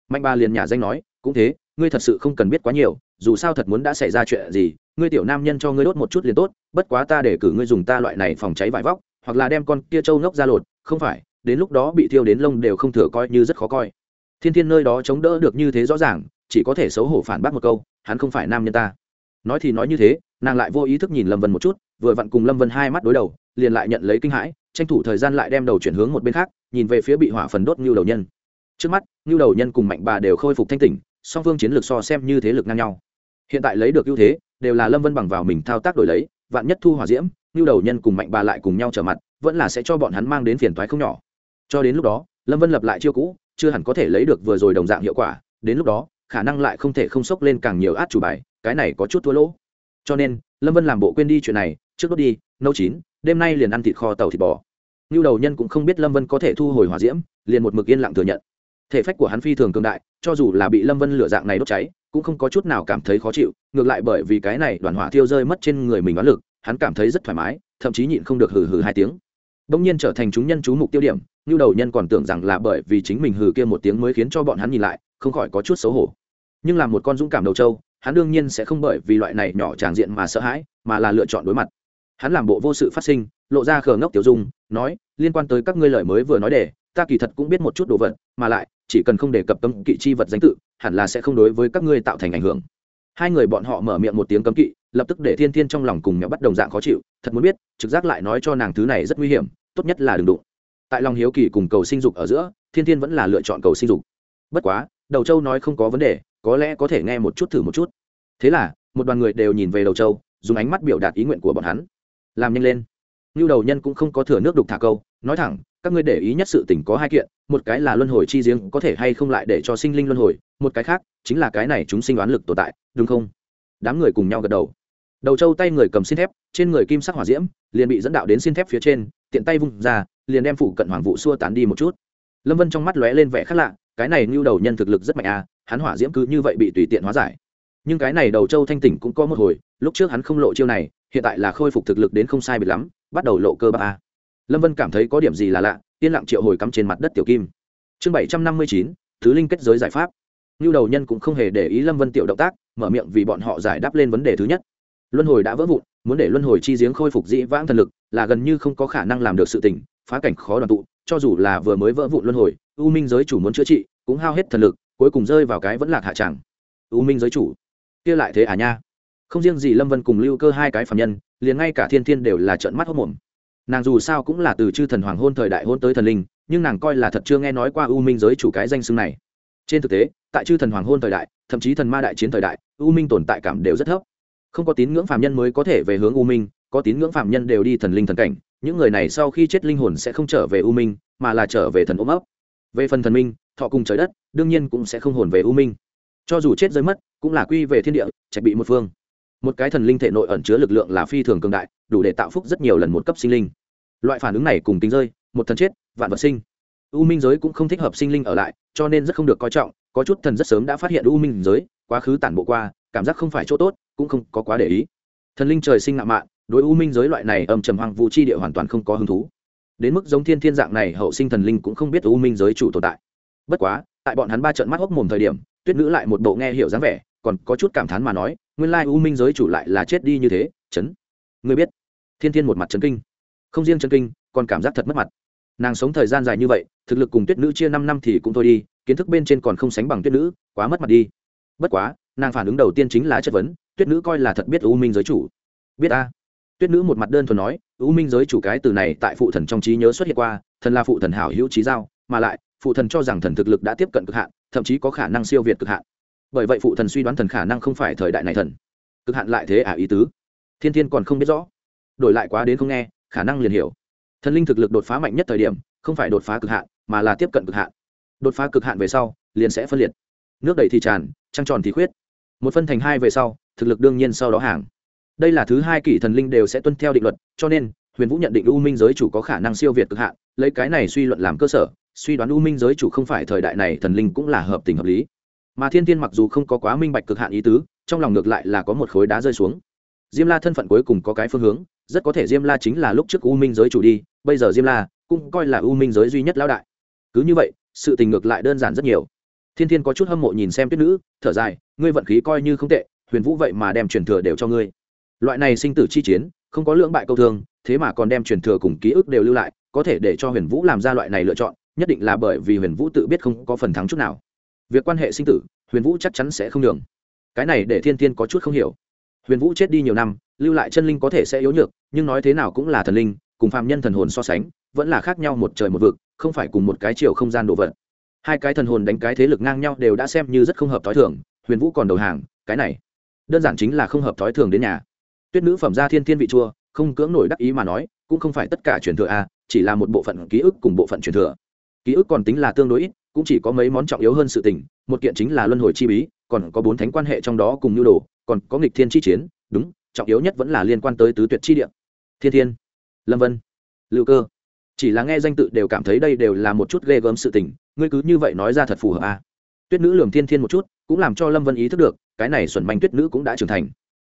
Mạnh bà liền nhả danh nói, cũng thế, ngươi thật sự không cần biết quá nhiều dù sao thật muốn đã xảy ra chuyện gì, ngươi tiểu nam nhân cho ngươi đốt một chút liền tốt, bất quá ta để cử ngươi dùng ta loại này phòng cháy vải vóc, hoặc là đem con kia trâu ngốc ra lột, không phải, đến lúc đó bị thiêu đến lông đều không thừa coi như rất khó coi. Thiên thiên nơi đó chống đỡ được như thế rõ ràng, chỉ có thể xấu hổ phản bác một câu, hắn không phải nam nhân ta. Nói thì nói như thế, nàng lại vô ý thức nhìn lâm vân một chút, vừa vặn cùng lâm vân hai mắt đối đầu, liền lại nhận lấy kinh hãi, tranh thủ thời gian lại đem đầu chuyển hướng một bên khác, nhìn về phía bị hỏa phần đốt như đầu nhân. Trước mắt như đầu nhân cùng mạnh bà đều khôi phục thanh tỉnh song phương chiến lược so xem như thế lực ngang nhau. Hiện tại lấy được ưu thế, đều là lâm vân bằng vào mình thao tác đổi lấy, vạn nhất thu hòa diễm như đầu nhân cùng mạnh bà lại cùng nhau trở mặt, vẫn là sẽ cho bọn hắn mang đến phiền toái không nhỏ. Cho đến lúc đó, lâm vân lập lại chiêu cũ, chưa hẳn có thể lấy được vừa rồi đồng dạng hiệu quả, đến lúc đó, khả năng lại không thể không sốc lên càng nhiều át chủ bài, cái này có chút thua lỗ. Cho nên, lâm vân làm bộ quên đi chuyện này, trước đốt đi, nấu chín, đêm nay liền ăn thịt kho tàu thịt bò. Như đầu nhân cũng không biết lâm vân có thể thu hồi hòa diễm, liền một mực yên lặng thừa nhận thể phách của hắn phi thường cường đại, cho dù là bị lâm vân lửa dạng này đốt cháy, cũng không có chút nào cảm thấy khó chịu, ngược lại bởi vì cái này đoàn hỏa thiêu rơi mất trên người mình oán lực, hắn cảm thấy rất thoải mái, thậm chí nhịn không được hừ hừ hai tiếng. Đông nhiên trở thành chúng nhân chú mục tiêu điểm như đầu nhân còn tưởng rằng là bởi vì chính mình hừ kia một tiếng mới khiến cho bọn hắn nhìn lại, không khỏi có chút xấu hổ. Nhưng là một con dũng cảm đầu trâu, hắn đương nhiên sẽ không bởi vì loại này nhỏ tràng diện mà sợ hãi, mà là lựa chọn đối mặt. Hắn làm bộ vô sự phát sinh, lộ ra khờ ngốc tiểu dung, nói, liên quan tới các ngươi lời mới vừa nói để, ta kỳ thật cũng biết một chút đồ vật, mà lại chỉ cần không đề cập cấm kỵ chi vật danh tự, hẳn là sẽ không đối với các ngươi tạo thành ảnh hưởng. Hai người bọn họ mở miệng một tiếng cấm kỵ, lập tức để thiên thiên trong lòng cùng mẹo bắt đồng dạng khó chịu, thật muốn biết, trực giác lại nói cho nàng thứ này rất nguy hiểm, tốt nhất là đừng đụng. Tại lòng hiếu kỳ cùng cầu sinh dục ở giữa, thiên thiên vẫn là lựa chọn cầu sinh dục. Bất quá, đầu châu nói không có vấn đề, có lẽ có thể nghe một chút thử một chút. Thế là, một đoàn người đều nhìn về đầu châu, dùng ánh mắt biểu đạt ý nguyện của bọn hắn. Làm nhanh lên. Như đầu nhân cũng không có thừa nước đục thả câu, nói thẳng các ngươi để ý nhất sự tình có hai kiện, một cái là luân hồi chi riêng có thể hay không lại để cho sinh linh luân hồi, một cái khác chính là cái này chúng sinh đoán lực tồn tại, đúng không? Đám người cùng nhau gật đầu. Đầu trâu tay người cầm xin thép, trên người kim sắc hỏa diễm, liền bị dẫn đạo đến xin thép phía trên, tiện tay vung ra, liền đem phủ cận hoàng vụ xua tán đi một chút. Lâm vân trong mắt lóe lên vẻ khác lạ, cái này ngưu đầu nhân thực lực rất mạnh à hắn hỏa diễm cứ như vậy bị tùy tiện hóa giải. Nhưng cái này đầu trâu thanh tỉnh cũng có một hồi, lúc trước hắn không lộ chiêu này, hiện tại là khôi phục thực lực đến không sai biệt lắm, bắt đầu lộ cơ ba a à lâm vân cảm thấy có điểm gì là lạ, yên lặng triệu hồi cắm trên mặt đất tiểu kim. Chương bảy trăm năm mươi chín, thứ linh kết giới giải pháp. Như đầu nhân cũng không hề để ý lâm vân tiểu động tác, mở miệng vì bọn họ giải đáp lên vấn đề thứ nhất. Luân hồi đã vỡ vụn, muốn để luân hồi chi giếng khôi phục dĩ vãng thần lực, là gần như không có khả năng làm được sự tỉnh phá cảnh khó đoàn tụ, cho dù là vừa mới vỡ vụn luân hồi, u minh giới chủ muốn chữa trị, cũng hao hết thần lực, cuối cùng rơi vào cái vẫn lạc hạ tràng. U minh giới chủ, kia lại thế à nha? Không riêng gì lâm vân cùng lưu cơ hai cái phạm nhân, liền ngay cả thiên thiên đều là trợn mắt hốc mồm nàng dù sao cũng là từ chư thần hoàng hôn thời đại hôn tới thần linh, nhưng nàng coi là thật chưa nghe nói qua u minh giới chủ cái danh xưng này. Trên thực tế, tại chư thần hoàng hôn thời đại, thậm chí thần ma đại chiến thời đại, u minh tồn tại cảm đều rất thấp. Không có tín ngưỡng phạm nhân mới có thể về hướng u minh, có tín ngưỡng phạm nhân đều đi thần linh thần cảnh, những người này sau khi chết linh hồn sẽ không trở về u minh, mà là trở về thần ôm ấp. Về phần thần minh, thọ cùng trời đất, đương nhiên cũng sẽ không hồn về u minh. Cho dù chết rơi mất, cũng là quy về thiên địa, trạch bị một phương một cái thần linh thể nội ẩn chứa lực lượng là phi thường cường đại, đủ để tạo phúc rất nhiều lần một cấp sinh linh. Loại phản ứng này cùng tính rơi, một thần chết, vạn vật sinh. U minh giới cũng không thích hợp sinh linh ở lại, cho nên rất không được coi trọng, có chút thần rất sớm đã phát hiện u minh giới, quá khứ tản bộ qua, cảm giác không phải chỗ tốt, cũng không có quá để ý. Thần linh trời sinh ngạo mạn, đối u minh giới loại này âm trầm hoang vũ chi địa hoàn toàn không có hứng thú. Đến mức giống thiên thiên dạng này, hậu sinh thần linh cũng không biết u minh giới chủ tồn tại. Bất quá, tại bọn hắn ba trận mắt hốc mồm thời điểm, tuyết nữ lại một bộ nghe hiểu dáng vẻ, còn có chút cảm thán mà nói nguyên lai u minh giới chủ lại là chết đi như thế, chấn. Ngươi biết, thiên thiên một mặt chấn kinh, không riêng chấn kinh, còn cảm giác thật mất mặt. Nàng sống thời gian dài như vậy, thực lực cùng tuyết nữ chia năm năm thì cũng thôi đi, kiến thức bên trên còn không sánh bằng tuyết nữ, quá mất mặt đi. Bất quá, nàng phản ứng đầu tiên chính là chất vấn, tuyết nữ coi là thật biết u minh giới chủ. Biết a. Tuyết nữ một mặt đơn thuần nói, u minh giới chủ cái từ này tại phụ thần trong trí nhớ xuất hiện qua, thần là phụ thần hảo hữu trí giao, mà lại, phụ thần cho rằng thần thực lực đã tiếp cận cực hạn, thậm chí có khả năng siêu việt cực hạn bởi vậy phụ thần suy đoán thần khả năng không phải thời đại này thần. Cực hạn lại thế à ý tứ? Thiên thiên còn không biết rõ. Đổi lại quá đến không nghe, khả năng liền hiểu. Thần linh thực lực đột phá mạnh nhất thời điểm, không phải đột phá cực hạn, mà là tiếp cận cực hạn. Đột phá cực hạn về sau, liền sẽ phân liệt. Nước đầy thì tràn, trăng tròn thì khuyết. Một phân thành hai về sau, thực lực đương nhiên sau đó hàng. Đây là thứ hai kỷ thần linh đều sẽ tuân theo định luật, cho nên, huyền vũ nhận định u minh giới chủ có khả năng siêu việt cực hạn, lấy cái này suy luận làm cơ sở, suy đoán u minh giới chủ không phải thời đại này thần linh cũng là hợp tình hợp lý mà thiên thiên mặc dù không có quá minh bạch cực hạn ý tứ, trong lòng ngược lại là có một khối đá rơi xuống. Diêm la thân phận cuối cùng có cái phương hướng, rất có thể diêm la chính là lúc trước u minh giới chủ đi, bây giờ diêm la cũng coi là u minh giới duy nhất lão đại. Cứ như vậy, sự tình ngược lại đơn giản rất nhiều. Thiên thiên có chút hâm mộ nhìn xem tuyết nữ, thở dài, ngươi vận khí coi như không tệ, huyền vũ vậy mà đem truyền thừa đều cho ngươi. Loại này sinh tử chi chiến, không có lưỡng bại câu thương, thế mà còn đem truyền thừa cùng ký ức đều lưu lại, có thể để cho huyền vũ làm ra loại này lựa chọn, nhất định là bởi vì huyền vũ tự biết không có phần thắng chút nào việc quan hệ sinh tử, huyền vũ chắc chắn sẽ không đường cái này để thiên thiên có chút không hiểu. Huyền vũ chết đi nhiều năm, lưu lại chân linh có thể sẽ yếu nhược, nhưng nói thế nào cũng là thần linh, cùng phạm nhân thần hồn so sánh, vẫn là khác nhau một trời một vực, không phải cùng một cái chiều không gian đồ vật. Hai cái thần hồn đánh cái thế lực ngang nhau đều đã xem như rất không hợp t h ó i thường, huyền vũ còn đầu hàng, cái này đơn giản chính là không hợp t h ó i thường đến nhà. Tuyết nữ phẩm gia thiên thiên vị chua, không cưỡng nổi đắc ý mà nói, cũng không phải tất cả truyền thừa a chỉ là một bộ phận ký ức cùng bộ phận truyền thừa. Ký ức còn tính là tương đối ít cũng chỉ có mấy món trọng yếu hơn sự tình, một kiện chính là luân hồi chi bí, còn có bốn thánh quan hệ trong đó cùng nhu đồ, còn có nghịch thiên chi chiến, đúng, trọng yếu nhất vẫn là liên quan tới tứ tuyệt chi địa. Thiên thiên, lâm vân, lưu cơ. Chỉ là nghe danh tự đều cảm thấy đây đều là một chút ghê gớm sự tình, ngươi cứ như vậy nói ra thật phù hợp à. tuyết nữ lường thiên thiên một chút, cũng làm cho lâm vân ý thức được, cái này xuẩn manh tuyết nữ cũng đã trưởng thành.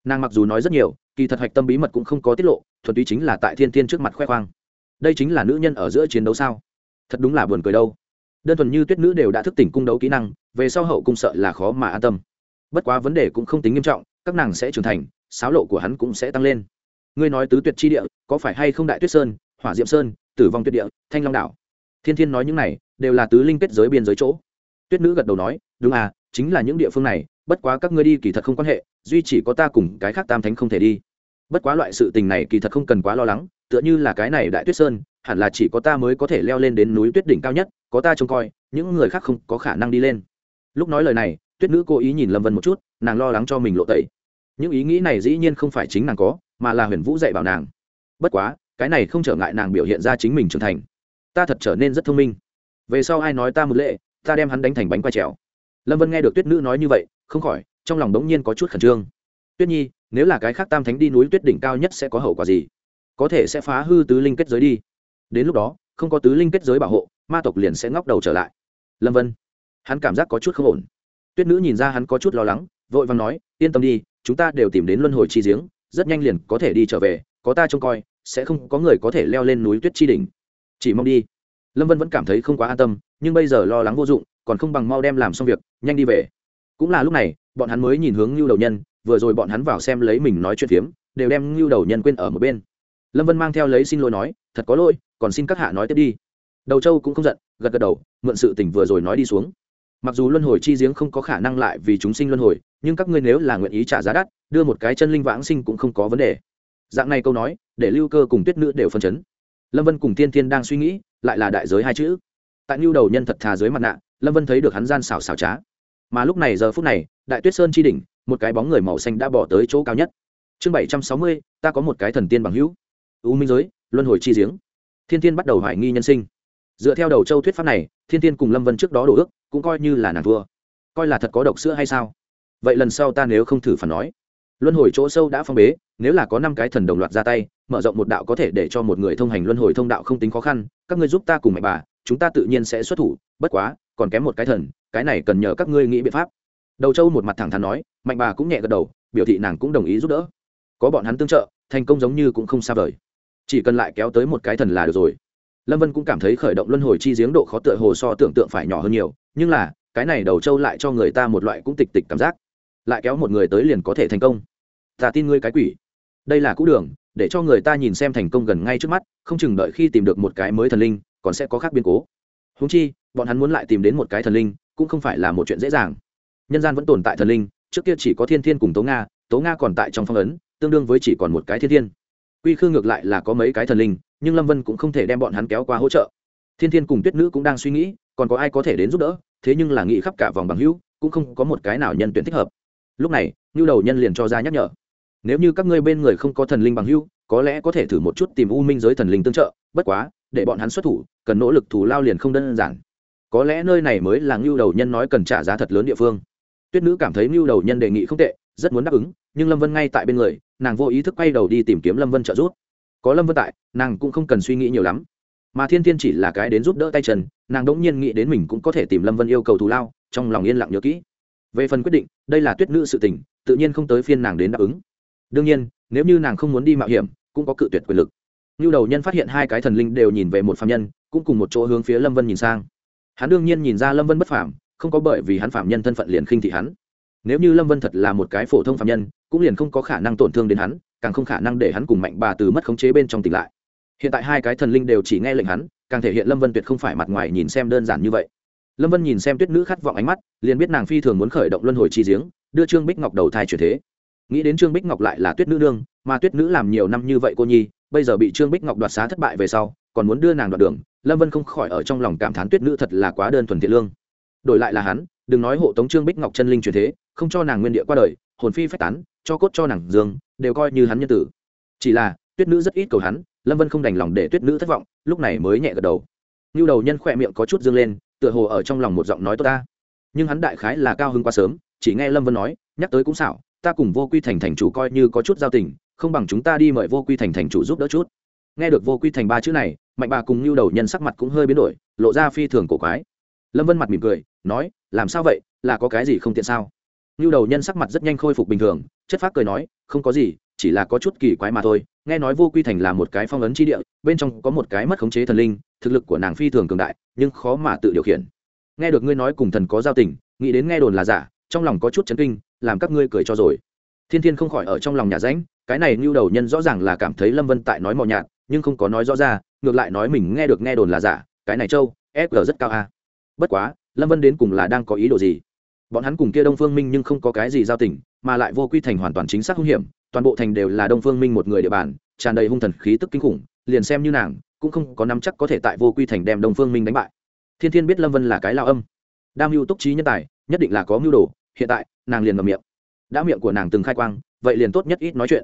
Nàng mặc dù nói rất nhiều, kỳ thật hạch tâm bí mật cũng không có tiết lộ, thuần túy chính là tại thiên thiên trước mặt khoe khoang. Đây chính là nữ nhân ở giữa chiến đấu sao? Thật đúng là buồn cười đâu đơn thuần như tuyết nữ đều đã thức tỉnh cung đấu kỹ năng, về sau hậu cung sợ là khó mà an tâm. Bất quá vấn đề cũng không tính nghiêm trọng, các nàng sẽ trưởng thành sáo lộ của hắn cũng sẽ tăng lên. Ngươi nói tứ tuyệt chi địa, có phải hay không đại tuyết sơn, hỏa diệm sơn, tử vong tuyệt địa, thanh long đảo? Thiên thiên nói những này, đều là tứ linh kết giới biên giới chỗ. Tuyết nữ gật đầu nói, đúng à chính là những địa phương này, bất quá các ngươi đi kỳ thật không quan hệ, duy chỉ có ta cùng cái khác tam thánh không thể đi. Bất quá loại sự tình này kỳ thật không cần quá lo lắng, tựa như là cái này đại tuyết sơn, hẳn là chỉ có ta mới có thể leo lên đến núi tuyết đỉnh cao nhất có ta trông coi, những người khác không có khả năng đi lên. Lúc nói lời này, tuyết nữ cố ý nhìn lâm vân một chút, nàng lo lắng cho mình lộ tẩy. Những ý nghĩ này dĩ nhiên không phải chính nàng có, mà là huyền vũ dạy bảo nàng. Bất quá, cái này không trở ngại nàng biểu hiện ra chính mình trưởng thành. Ta thật trở nên rất thông minh. Về sau ai nói ta một lệ, ta đem hắn đánh thành bánh quay trèo. Lâm vân nghe được tuyết nữ nói như vậy, không khỏi, trong lòng đống nhiên có chút khẩn trương. Tuyết nhi, nếu là cái khác tam thánh đi núi tuyết đỉnh cao nhất sẽ có hậu quả gì? Có thể sẽ phá hư tứ linh kết giới đi. Đến lúc đó, không có tứ linh kết giới bảo hộ ma tộc liền sẽ ngóc đầu trở lại. Lâm vân, hắn cảm giác có chút không ổn. Tuyết nữ nhìn ra hắn có chút lo lắng, vội vàng nói, yên tâm đi, chúng ta đều tìm đến luân hồi chi giếng, rất nhanh liền có thể đi trở về, có ta trông coi, sẽ không có người có thể leo lên núi tuyết chi đỉnh. Chỉ mong đi. Lâm vân vẫn cảm thấy không quá an tâm, nhưng bây giờ lo lắng vô dụng, còn không bằng mau đem làm xong việc, nhanh đi về. Cũng là lúc này, bọn hắn mới nhìn hướng ngưu đầu nhân, vừa rồi bọn hắn vào xem lấy mình nói chuyện phiếm, đều đem ngưu đầu nhân quên ở một bên. Lâm vân mang theo lấy xin lỗi nói, thật có lỗi, còn xin các hạ nói tiếp đi đầu châu cũng không giận, gật gật đầu, mượn sự tỉnh vừa rồi nói đi xuống. Mặc dù luân hồi chi giếng không có khả năng lại vì chúng sinh luân hồi, nhưng các ngươi nếu là nguyện ý trả giá đắt, đưa một cái chân linh vãng sinh cũng không có vấn đề. Dạng này câu nói, để lưu cơ cùng tuyết nữ đều phân chấn. Lâm vân cùng tiên thiên đang suy nghĩ, lại là đại giới hai chữ. Tại nhu đầu nhân thật thà dưới mặt nạ, lâm vân thấy được hắn gian xảo xảo trá. Mà lúc này giờ phút này, đại tuyết sơn chi đỉnh, một cái bóng người màu xanh đã bỏ tới chỗ cao nhất. Chương bảy trăm sáu mươi, ta có một cái thần tiên bằng hữu. U minh giới, luân hồi chi giếng. Thiên thiên bắt đầu hoài nghi nhân sinh dựa theo đầu châu thuyết pháp này, thiên tiên cùng lâm vân trước đó đổ ước, cũng coi như là nàng thua. Coi là thật có độc sữa hay sao? Vậy lần sau ta nếu không thử phản nói. Luân hồi chỗ sâu đã phong bế, nếu là có năm cái thần đồng loạt ra tay, mở rộng một đạo có thể để cho một người thông hành luân hồi thông đạo không tính khó khăn, các ngươi giúp ta cùng mẹ bà, chúng ta tự nhiên sẽ xuất thủ, bất quá, còn kém một cái thần, cái này cần nhờ các ngươi nghĩ biện pháp. Đầu châu một mặt thẳng thắn nói, mạnh bà cũng nhẹ gật đầu, biểu thị nàng cũng đồng ý giúp đỡ. Có bọn hắn tương trợ, thành công giống như cũng không xa vời. Chỉ cần lại kéo tới một cái thần là được rồi lâm vân cũng cảm thấy khởi động luân hồi chi giếng độ khó tựa hồ so tưởng tượng phải nhỏ hơn nhiều, nhưng là, cái này đầu châu lại cho người ta một loại cũng tịch tịch cảm giác. Lại kéo một người tới liền có thể thành công. Ta tin ngươi cái quỷ. Đây là cũ đường, để cho người ta nhìn xem thành công gần ngay trước mắt, không chừng đợi khi tìm được một cái mới thần linh, còn sẽ có khác biến cố. Húng chi, bọn hắn muốn lại tìm đến một cái thần linh, cũng không phải là một chuyện dễ dàng. Nhân gian vẫn tồn tại thần linh, trước kia chỉ có thiên thiên cùng tố nga tố nga còn tại trong phong ấn, tương đương với chỉ còn một cái thiên thiên quy khương ngược lại là có mấy cái thần linh, nhưng lâm vân cũng không thể đem bọn hắn kéo qua hỗ trợ. Thiên thiên cùng tuyết nữ cũng đang suy nghĩ, còn có ai có thể đến giúp đỡ, thế nhưng là nghĩ khắp cả vòng bằng hữu, cũng không có một cái nào nhân tuyển thích hợp. Lúc này nhu đầu nhân liền cho ra nhắc nhở. Nếu như các ngươi bên người không có thần linh bằng hữu, có lẽ có thể thử một chút tìm u minh giới thần linh tương trợ, bất quá, để bọn hắn xuất thủ, cần nỗ lực thủ lao liền không đơn giản. Có lẽ nơi này mới là ngưu đầu nhân nói cần trả giá thật lớn địa phương. Tuyết nữ cảm thấy ngưu đầu nhân đề nghị không tệ, rất muốn đáp ứng, nhưng lâm vân ngay tại bên người nàng vô ý thức quay đầu đi tìm kiếm lâm vân trợ giúp. Có lâm vân tại, nàng cũng không cần suy nghĩ nhiều lắm. Mà thiên thiên chỉ là cái đến giúp đỡ tay trần nàng đ ỗ n g nhiên nghĩ đến mình cũng có thể tìm lâm vân yêu cầu thù lao, trong lòng yên lặng nhớ kỹ. Về phần quyết định, đây là tuyết nữ sự tình, tự nhiên không tới phiên nàng đến đáp ứng. Đương nhiên, nếu như nàng không muốn đi mạo hiểm, cũng có cự tuyệt quyền lực. Như đầu nhân phát hiện hai cái thần linh đều nhìn về một phạm nhân, cũng cùng một chỗ hướng phía lâm vân nhìn sang. Hắn đương nhiên nhìn ra lâm vân bất phạm không có bởi vì hắn phạm nhân thân phận liền khinh thị hắn nếu như lâm vân thật là một cái phổ thông phạm nhân cũng liền không có khả năng tổn thương đến hắn càng không khả năng để hắn cùng mạnh bà từ mất khống chế bên trong tỉnh lại. Hiện tại hai cái thần linh đều chỉ nghe lệnh hắn càng thể hiện lâm vân tuyệt không phải mặt ngoài nhìn xem đơn giản như vậy. Lâm vân nhìn xem tuyết nữ khát vọng ánh mắt liền biết nàng phi thường muốn khởi động luân hồi chi giếng đưa trương bích ngọc đầu thai chuyển thế. Nghĩ đến trương bích ngọc lại là tuyết nữ đương, mà tuyết nữ làm nhiều năm như vậy cô nhi bây giờ bị trương bích ngọc đoạt xá thất bại về sau còn muốn đưa nàng đoạt đường lâm vân không khỏi ở trong lòng cảm thán tuyết nữ thật là quá đơn thuần thiện lương. Đổi lại là hắn đừng nói hộ tống trương bích ngọc chân linh chuyển thế không cho nàng nguyên địa qua đời, hồn phi phách tán, cho cốt cho nàng dương, đều coi như hắn nhân tử. Chỉ là, tuyết nữ rất ít cầu hắn, lâm vân không đành lòng để tuyết nữ thất vọng, lúc này mới nhẹ gật đầu. Như đầu nhân khỏe miệng có chút dương lên, tựa hồ ở trong lòng một giọng nói tốt ta. Nhưng hắn đại khái là cao hơn quá sớm, chỉ nghe lâm vân nói, nhắc tới cũng xảo, ta cùng vô quy thành thành chủ coi như có chút giao tình, không bằng chúng ta đi mời vô quy thành thành chủ giúp đỡ chút. Nghe được vô quy thành ba chữ này, mạnh bà cùng như đầu nhân sắc mặt cũng hơi biến đổi, lộ ra phi thường cổ quái. Lâm vân mặt mỉm cười, nói, làm sao vậy, là có cái gì không tiện sao? Nưu đầu nhân sắc mặt rất nhanh khôi phục bình thường, chất phác cười nói, không có gì, chỉ là có chút kỳ quái mà thôi. Nghe nói vô quy thành là một cái phong ấn chi địa, bên trong có một cái mất khống chế thần linh, thực lực của nàng phi thường cường đại, nhưng khó mà tự điều khiển. Nghe được ngươi nói cùng thần có giao tình, nghĩ đến nghe đồn là giả, trong lòng có chút chấn kinh, làm các ngươi cười cho rồi. Thiên thiên không khỏi ở trong lòng nhà ránh cái này Nưu đầu nhân rõ ràng là cảm thấy lâm vân tại nói mò nhạt, nhưng không có nói rõ ra, ngược lại nói mình nghe được nghe đồn là giả, cái này châu fg rất cao a. Bất quá, lâm vân đến cùng là đang có ý đồ gì? Bọn hắn cùng kia đông phương minh nhưng không có cái gì giao tình, mà lại vô quy thành hoàn toàn chính xác hung hiểm, toàn bộ thành đều là đông phương minh một người địa bàn, tràn đầy hung thần khí tức kinh khủng, liền xem như nàng, cũng không có nắm chắc có thể tại vô quy thành đem đông phương minh đánh bại. Thiên thiên biết lâm vân là cái lao âm. Đam mưu túc trí nhân tài, nhất định là có mưu đồ, hiện tại, nàng liền ngầm miệng. Đã miệng của nàng từng khai quang, vậy liền tốt nhất ít nói chuyện.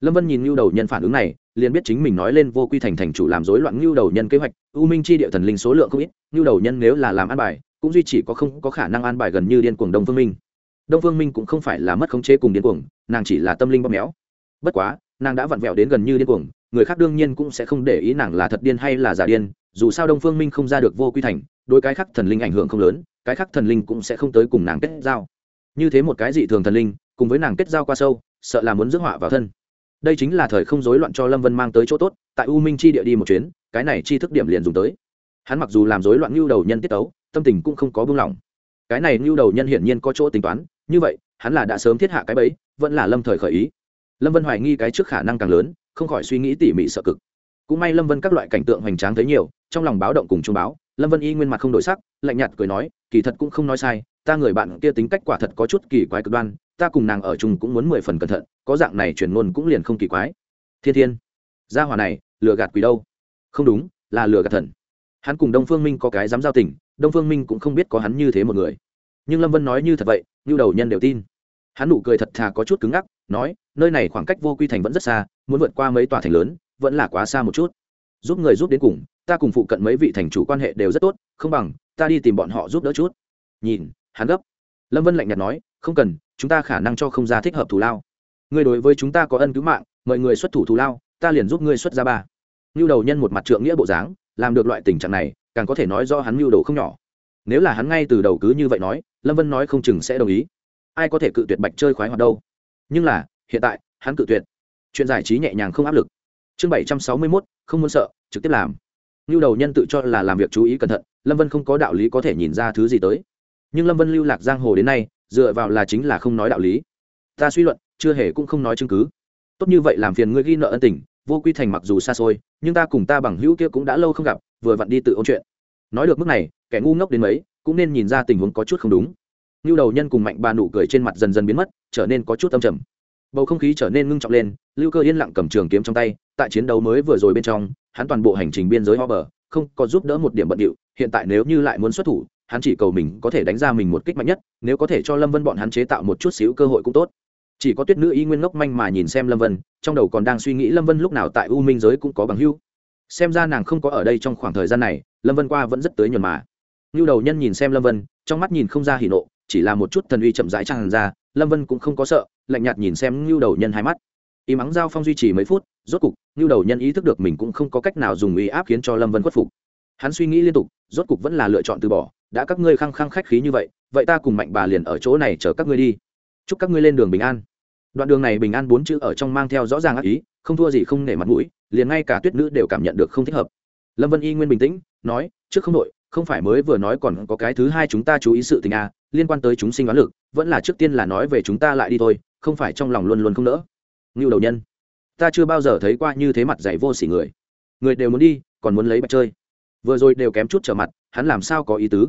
Lâm vân nhìn mưu đầu nhân phản ứng này, liền biết chính mình nói lên vô quy thành thành chủ làm rối loạn mưu đầu nhân kế hoạch, u minh chi địa thần linh số lượng không ít mưu đầu nhân nếu là làm ăn bài cũng duy chỉ có không có khả năng an bài gần như điên cuồng đông phương minh. Đông phương minh cũng không phải là mất khống chế cùng điên cuồng, nàng chỉ là tâm linh bóp méo. Bất quá, nàng đã vặn vẹo đến gần như điên cuồng, người khác đương nhiên cũng sẽ không để ý nàng là thật điên hay là giả điên, dù sao đông phương minh không ra được vô quy thành đôi cái khác thần linh ảnh hưởng không lớn, cái khác thần linh cũng sẽ không tới cùng nàng kết giao. Như thế một cái dị thường thần linh, cùng với nàng kết giao qua sâu, sợ là muốn rước họa vào thân. Đây chính là thời không rối loạn cho lâm vân mang tới chỗ tốt, tại u minh chi địa đi một chuyến, cái này chi thức điểm liền dùng tới. Hắn mặc dù làm rối loạn nhu đầu nhân tiết tấu tâm tình cũng không có buông lỏng. Cái này nhu đầu nhân hiển nhiên có chỗ tính toán, như vậy, hắn là đã sớm thiết hạ cái bẫy, vẫn là lâm thời khởi ý. Lâm vân hoài nghi cái trước khả năng càng lớn, không khỏi suy nghĩ tỉ mỉ sợ cực. Cũng may lâm vân các loại cảnh tượng hoành tráng thấy nhiều, trong lòng báo động cùng trung báo, lâm vân y nguyên mặt không đổi sắc, lạnh nhạt cười nói, kỳ thật cũng không nói sai, ta người bạn kia tính cách quả thật có chút kỳ quái cực đoan, ta cùng nàng ở chung cũng muốn mười phần cẩn thận, có dạng này truyền ngôn cũng liền không kỳ quái. Thiên thiên, gia hòa này, lừa gạt quỷ đâu? Không đúng, là lừa gạt thần hắn cùng đông phương minh có cái dám giao tình, đông phương minh cũng không biết có hắn như thế một người. Nhưng lâm vân nói như thật vậy như đầu nhân đều tin. Hắn nụ cười thật thà có chút cứng ngắc, nói, nơi này khoảng cách vô quy thành vẫn rất xa, muốn vượt qua mấy tòa thành lớn, vẫn là quá xa một chút. Giúp người giúp đến cùng, ta cùng phụ cận mấy vị thành chủ quan hệ đều rất tốt, không bằng, ta đi tìm bọn họ giúp đỡ chút. Nhìn, hắn gấp. Lâm vân lạnh nhạt nói, không cần, chúng ta khả năng cho không ra thích hợp thù lao. Ngươi đối với chúng ta có ân cứu mạng, mời người xuất thủ thù lao, ta liền giúp ngươi xuất ra ba. Như đầu nhân một mặt trượng nghĩa bộ dáng làm được loại tình trạng này, càng có thể nói do hắn mưu đồ không nhỏ. Nếu là hắn ngay từ đầu cứ như vậy nói, lâm vân nói không chừng sẽ đồng ý. Ai có thể cự tuyệt bạch chơi khoái hoạt đâu? Nhưng là, hiện tại, hắn cự tuyệt. Chuyện giải trí nhẹ nhàng không áp lực. Chương bảy trăm sáu mươi mốt, không muốn sợ, trực tiếp làm. Lưu đầu nhân tự cho là làm việc chú ý cẩn thận, lâm vân không có đạo lý có thể nhìn ra thứ gì tới. Nhưng lâm vân lưu lạc giang hồ đến nay, dựa vào là chính là không nói đạo lý. Ta suy luận, chưa hề cũng không nói chứng cứ. Tốt như vậy làm phiền ngươi ghi nợ ân tình vô quy thành mặc dù xa xôi, nhưng ta cùng ta bằng hữu kia cũng đã lâu không gặp, vừa vặn đi tự ôn chuyện. Nói được mức này, kẻ ngu ngốc đến mấy, cũng nên nhìn ra tình huống có chút không đúng. Như đầu nhân cùng mạnh bà nụ cười trên mặt dần dần biến mất, trở nên có chút âm trầm. Bầu không khí trở nên ngưng trọng lên, lưu cơ yên lặng cầm trường kiếm trong tay, tại chiến đấu mới vừa rồi bên trong, hắn toàn bộ hành trình biên giới ho bờ, không có giúp đỡ một điểm bận điệu, hiện tại nếu như lại muốn xuất thủ, hắn chỉ cầu mình có thể đánh ra mình một kích mạnh nhất, nếu có thể cho lâm vân bọn hắn chế tạo một chút xíu cơ hội cũng tốt chỉ có tuyết nữ y nguyên ngốc manh mà nhìn xem lâm vân trong đầu còn đang suy nghĩ lâm vân lúc nào tại u minh giới cũng có bằng hưu xem ra nàng không có ở đây trong khoảng thời gian này lâm vân qua vẫn rất tới nhuần mà như đầu nhân nhìn xem lâm vân trong mắt nhìn không ra hỉ nộ chỉ là một chút thần uy chậm rãi tràn ra lâm vân cũng không có sợ lạnh nhạt nhìn xem như đầu nhân hai mắt ý mắng giao phong duy trì mấy phút rốt cục như đầu nhân ý thức được mình cũng không có cách nào dùng uy áp khiến cho lâm vân khuất phục hắn suy nghĩ liên tục rốt cục vẫn là lựa chọn từ bỏ đã các ngươi khăng khăng khách khí như vậy vậy ta cùng mạnh bà liền ở chỗ này chở các ngươi đi chúc các ngươi lên đường bình an đoạn đường này bình an bốn chữ ở trong mang theo rõ ràng ác ý, không thua gì không nể mặt mũi, liền ngay cả tuyết nữ đều cảm nhận được không thích hợp. Lâm vân y nguyên bình tĩnh, nói, trước không đội, không phải mới vừa nói còn có cái thứ hai chúng ta chú ý sự tình a liên quan tới chúng sinh đoán lực, vẫn là trước tiên là nói về chúng ta lại đi thôi, không phải trong lòng luôn luôn không nỡ. Ngưu đầu nhân, ta chưa bao giờ thấy qua như thế mặt dạy vô s ỉ người. Người đều muốn đi, còn muốn lấy bạch chơi. Vừa rồi đều kém chút trở mặt, hắn làm sao có ý tứ?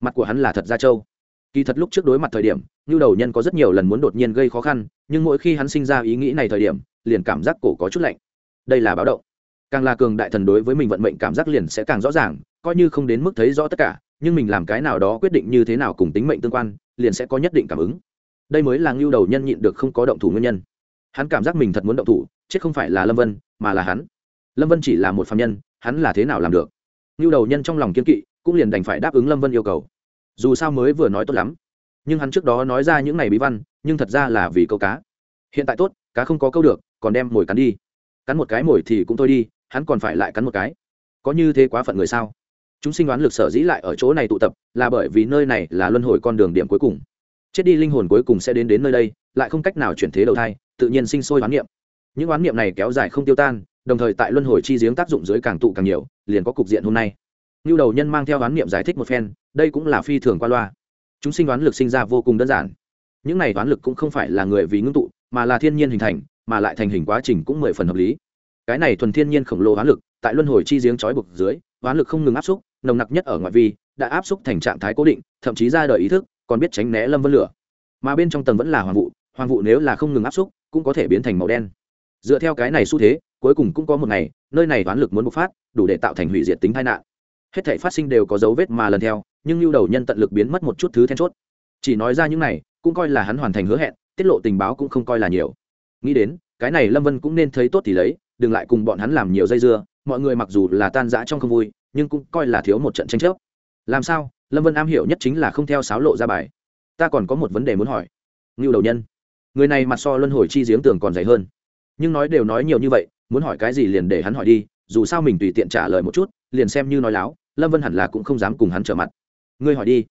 Mặt của hắn là thật ra trâu kỳ thật lúc trước đối mặt thời điểm nhu đầu nhân có rất nhiều lần muốn đột nhiên gây khó khăn, nhưng mỗi khi hắn sinh ra ý nghĩ này thời điểm, liền cảm giác cổ có chút lạnh. Đây là báo động. Càng là cường đại thần đối với mình vận mệnh cảm giác liền sẽ càng rõ ràng, coi như không đến mức thấy rõ tất cả, nhưng mình làm cái nào đó quyết định như thế nào cùng tính mệnh tương quan, liền sẽ có nhất định cảm ứng. Đây mới là ngưu đầu nhân nhịn được không có động thủ nguyên nhân. Hắn cảm giác mình thật muốn động thủ chết không phải là lâm vân, mà là hắn. Lâm vân chỉ là một phạm nhân, hắn là thế nào làm được? Ngưu đầu nhân trong lòng kiên kỵ, cũng liền đành phải đáp ứng lâm vân yêu cầu dù sao mới vừa nói tốt lắm. Nhưng hắn trước đó nói ra những ngày bí văn, nhưng thật ra là vì câu cá. Hiện tại tốt, cá không có câu được, còn đem mồi cắn đi. Cắn một cái mồi thì cũng thôi đi, hắn còn phải lại cắn một cái. Có như thế quá phận người sao? Chúng sinh đoán lực sở dĩ lại ở chỗ này tụ tập, là bởi vì nơi này là luân hồi con đường điểm cuối cùng. Chết đi linh hồn cuối cùng sẽ đến đến nơi đây, lại không cách nào chuyển thế đầu thai, tự nhiên sinh sôi oán niệm. Những oán niệm này kéo dài không tiêu tan, đồng thời tại luân hồi chi giếng tác dụng dưới càng tụ càng nhiều, liền có cục diện hôm nay. Nưu đầu nhân mang theo oán niệm giải thích một phen, đây cũng là phi thường qua loa. Chúng sinh đoán lực sinh ra vô cùng đơn giản. Những này đoán lực cũng không phải là người vì ngưng tụ, mà là thiên nhiên hình thành, mà lại thành hình quá trình cũng mười phần hợp lý. Cái này thuần thiên nhiên khổng lồ đoán lực, tại luân hồi chi giếng trói buộc dưới đoán lực không ngừng áp xúc, nồng nặc nhất ở ngoại vi, đã áp xúc thành trạng thái cố định, thậm chí ra đời ý thức, còn biết tránh né lâm vân lửa. Mà bên trong tầng vẫn là hoàng vụ hoàng vụ nếu là không ngừng áp xúc, cũng có thể biến thành màu đen. Dựa theo cái này xu thế, cuối cùng cũng có một ngày, nơi này đoán lực muốn bộc phát, đủ để tạo thành hủy diệt tính tai nạn hết thể phát sinh đều có dấu vết mà lần theo, nhưng lưu đầu nhân tận lực biến mất một chút thứ then chốt. Chỉ nói ra những này, cũng coi là hắn hoàn thành hứa hẹn, tiết lộ tình báo cũng không coi là nhiều. Nghĩ đến, cái này lâm vân cũng nên thấy tốt thì lấy, đừng lại cùng bọn hắn làm nhiều dây dưa, mọi người mặc dù là tan rã trong không vui, nhưng cũng coi là thiếu một trận tranh chấp. Làm sao? Lâm vân am hiểu nhất chính là không theo sáo lộ ra bài. Ta còn có một vấn đề muốn hỏi. Ngưu đầu nhân, người này mặt so luân hồi chi giếng tường còn dày hơn. Nhưng nói đều nói nhiều như vậy, muốn hỏi cái gì liền để hắn hỏi đi, dù sao mình tùy tiện trả lời một chút, liền xem như nói láo lâm vân hẳn là cũng không dám cùng hắn trở mặt. Ngươi hỏi đi.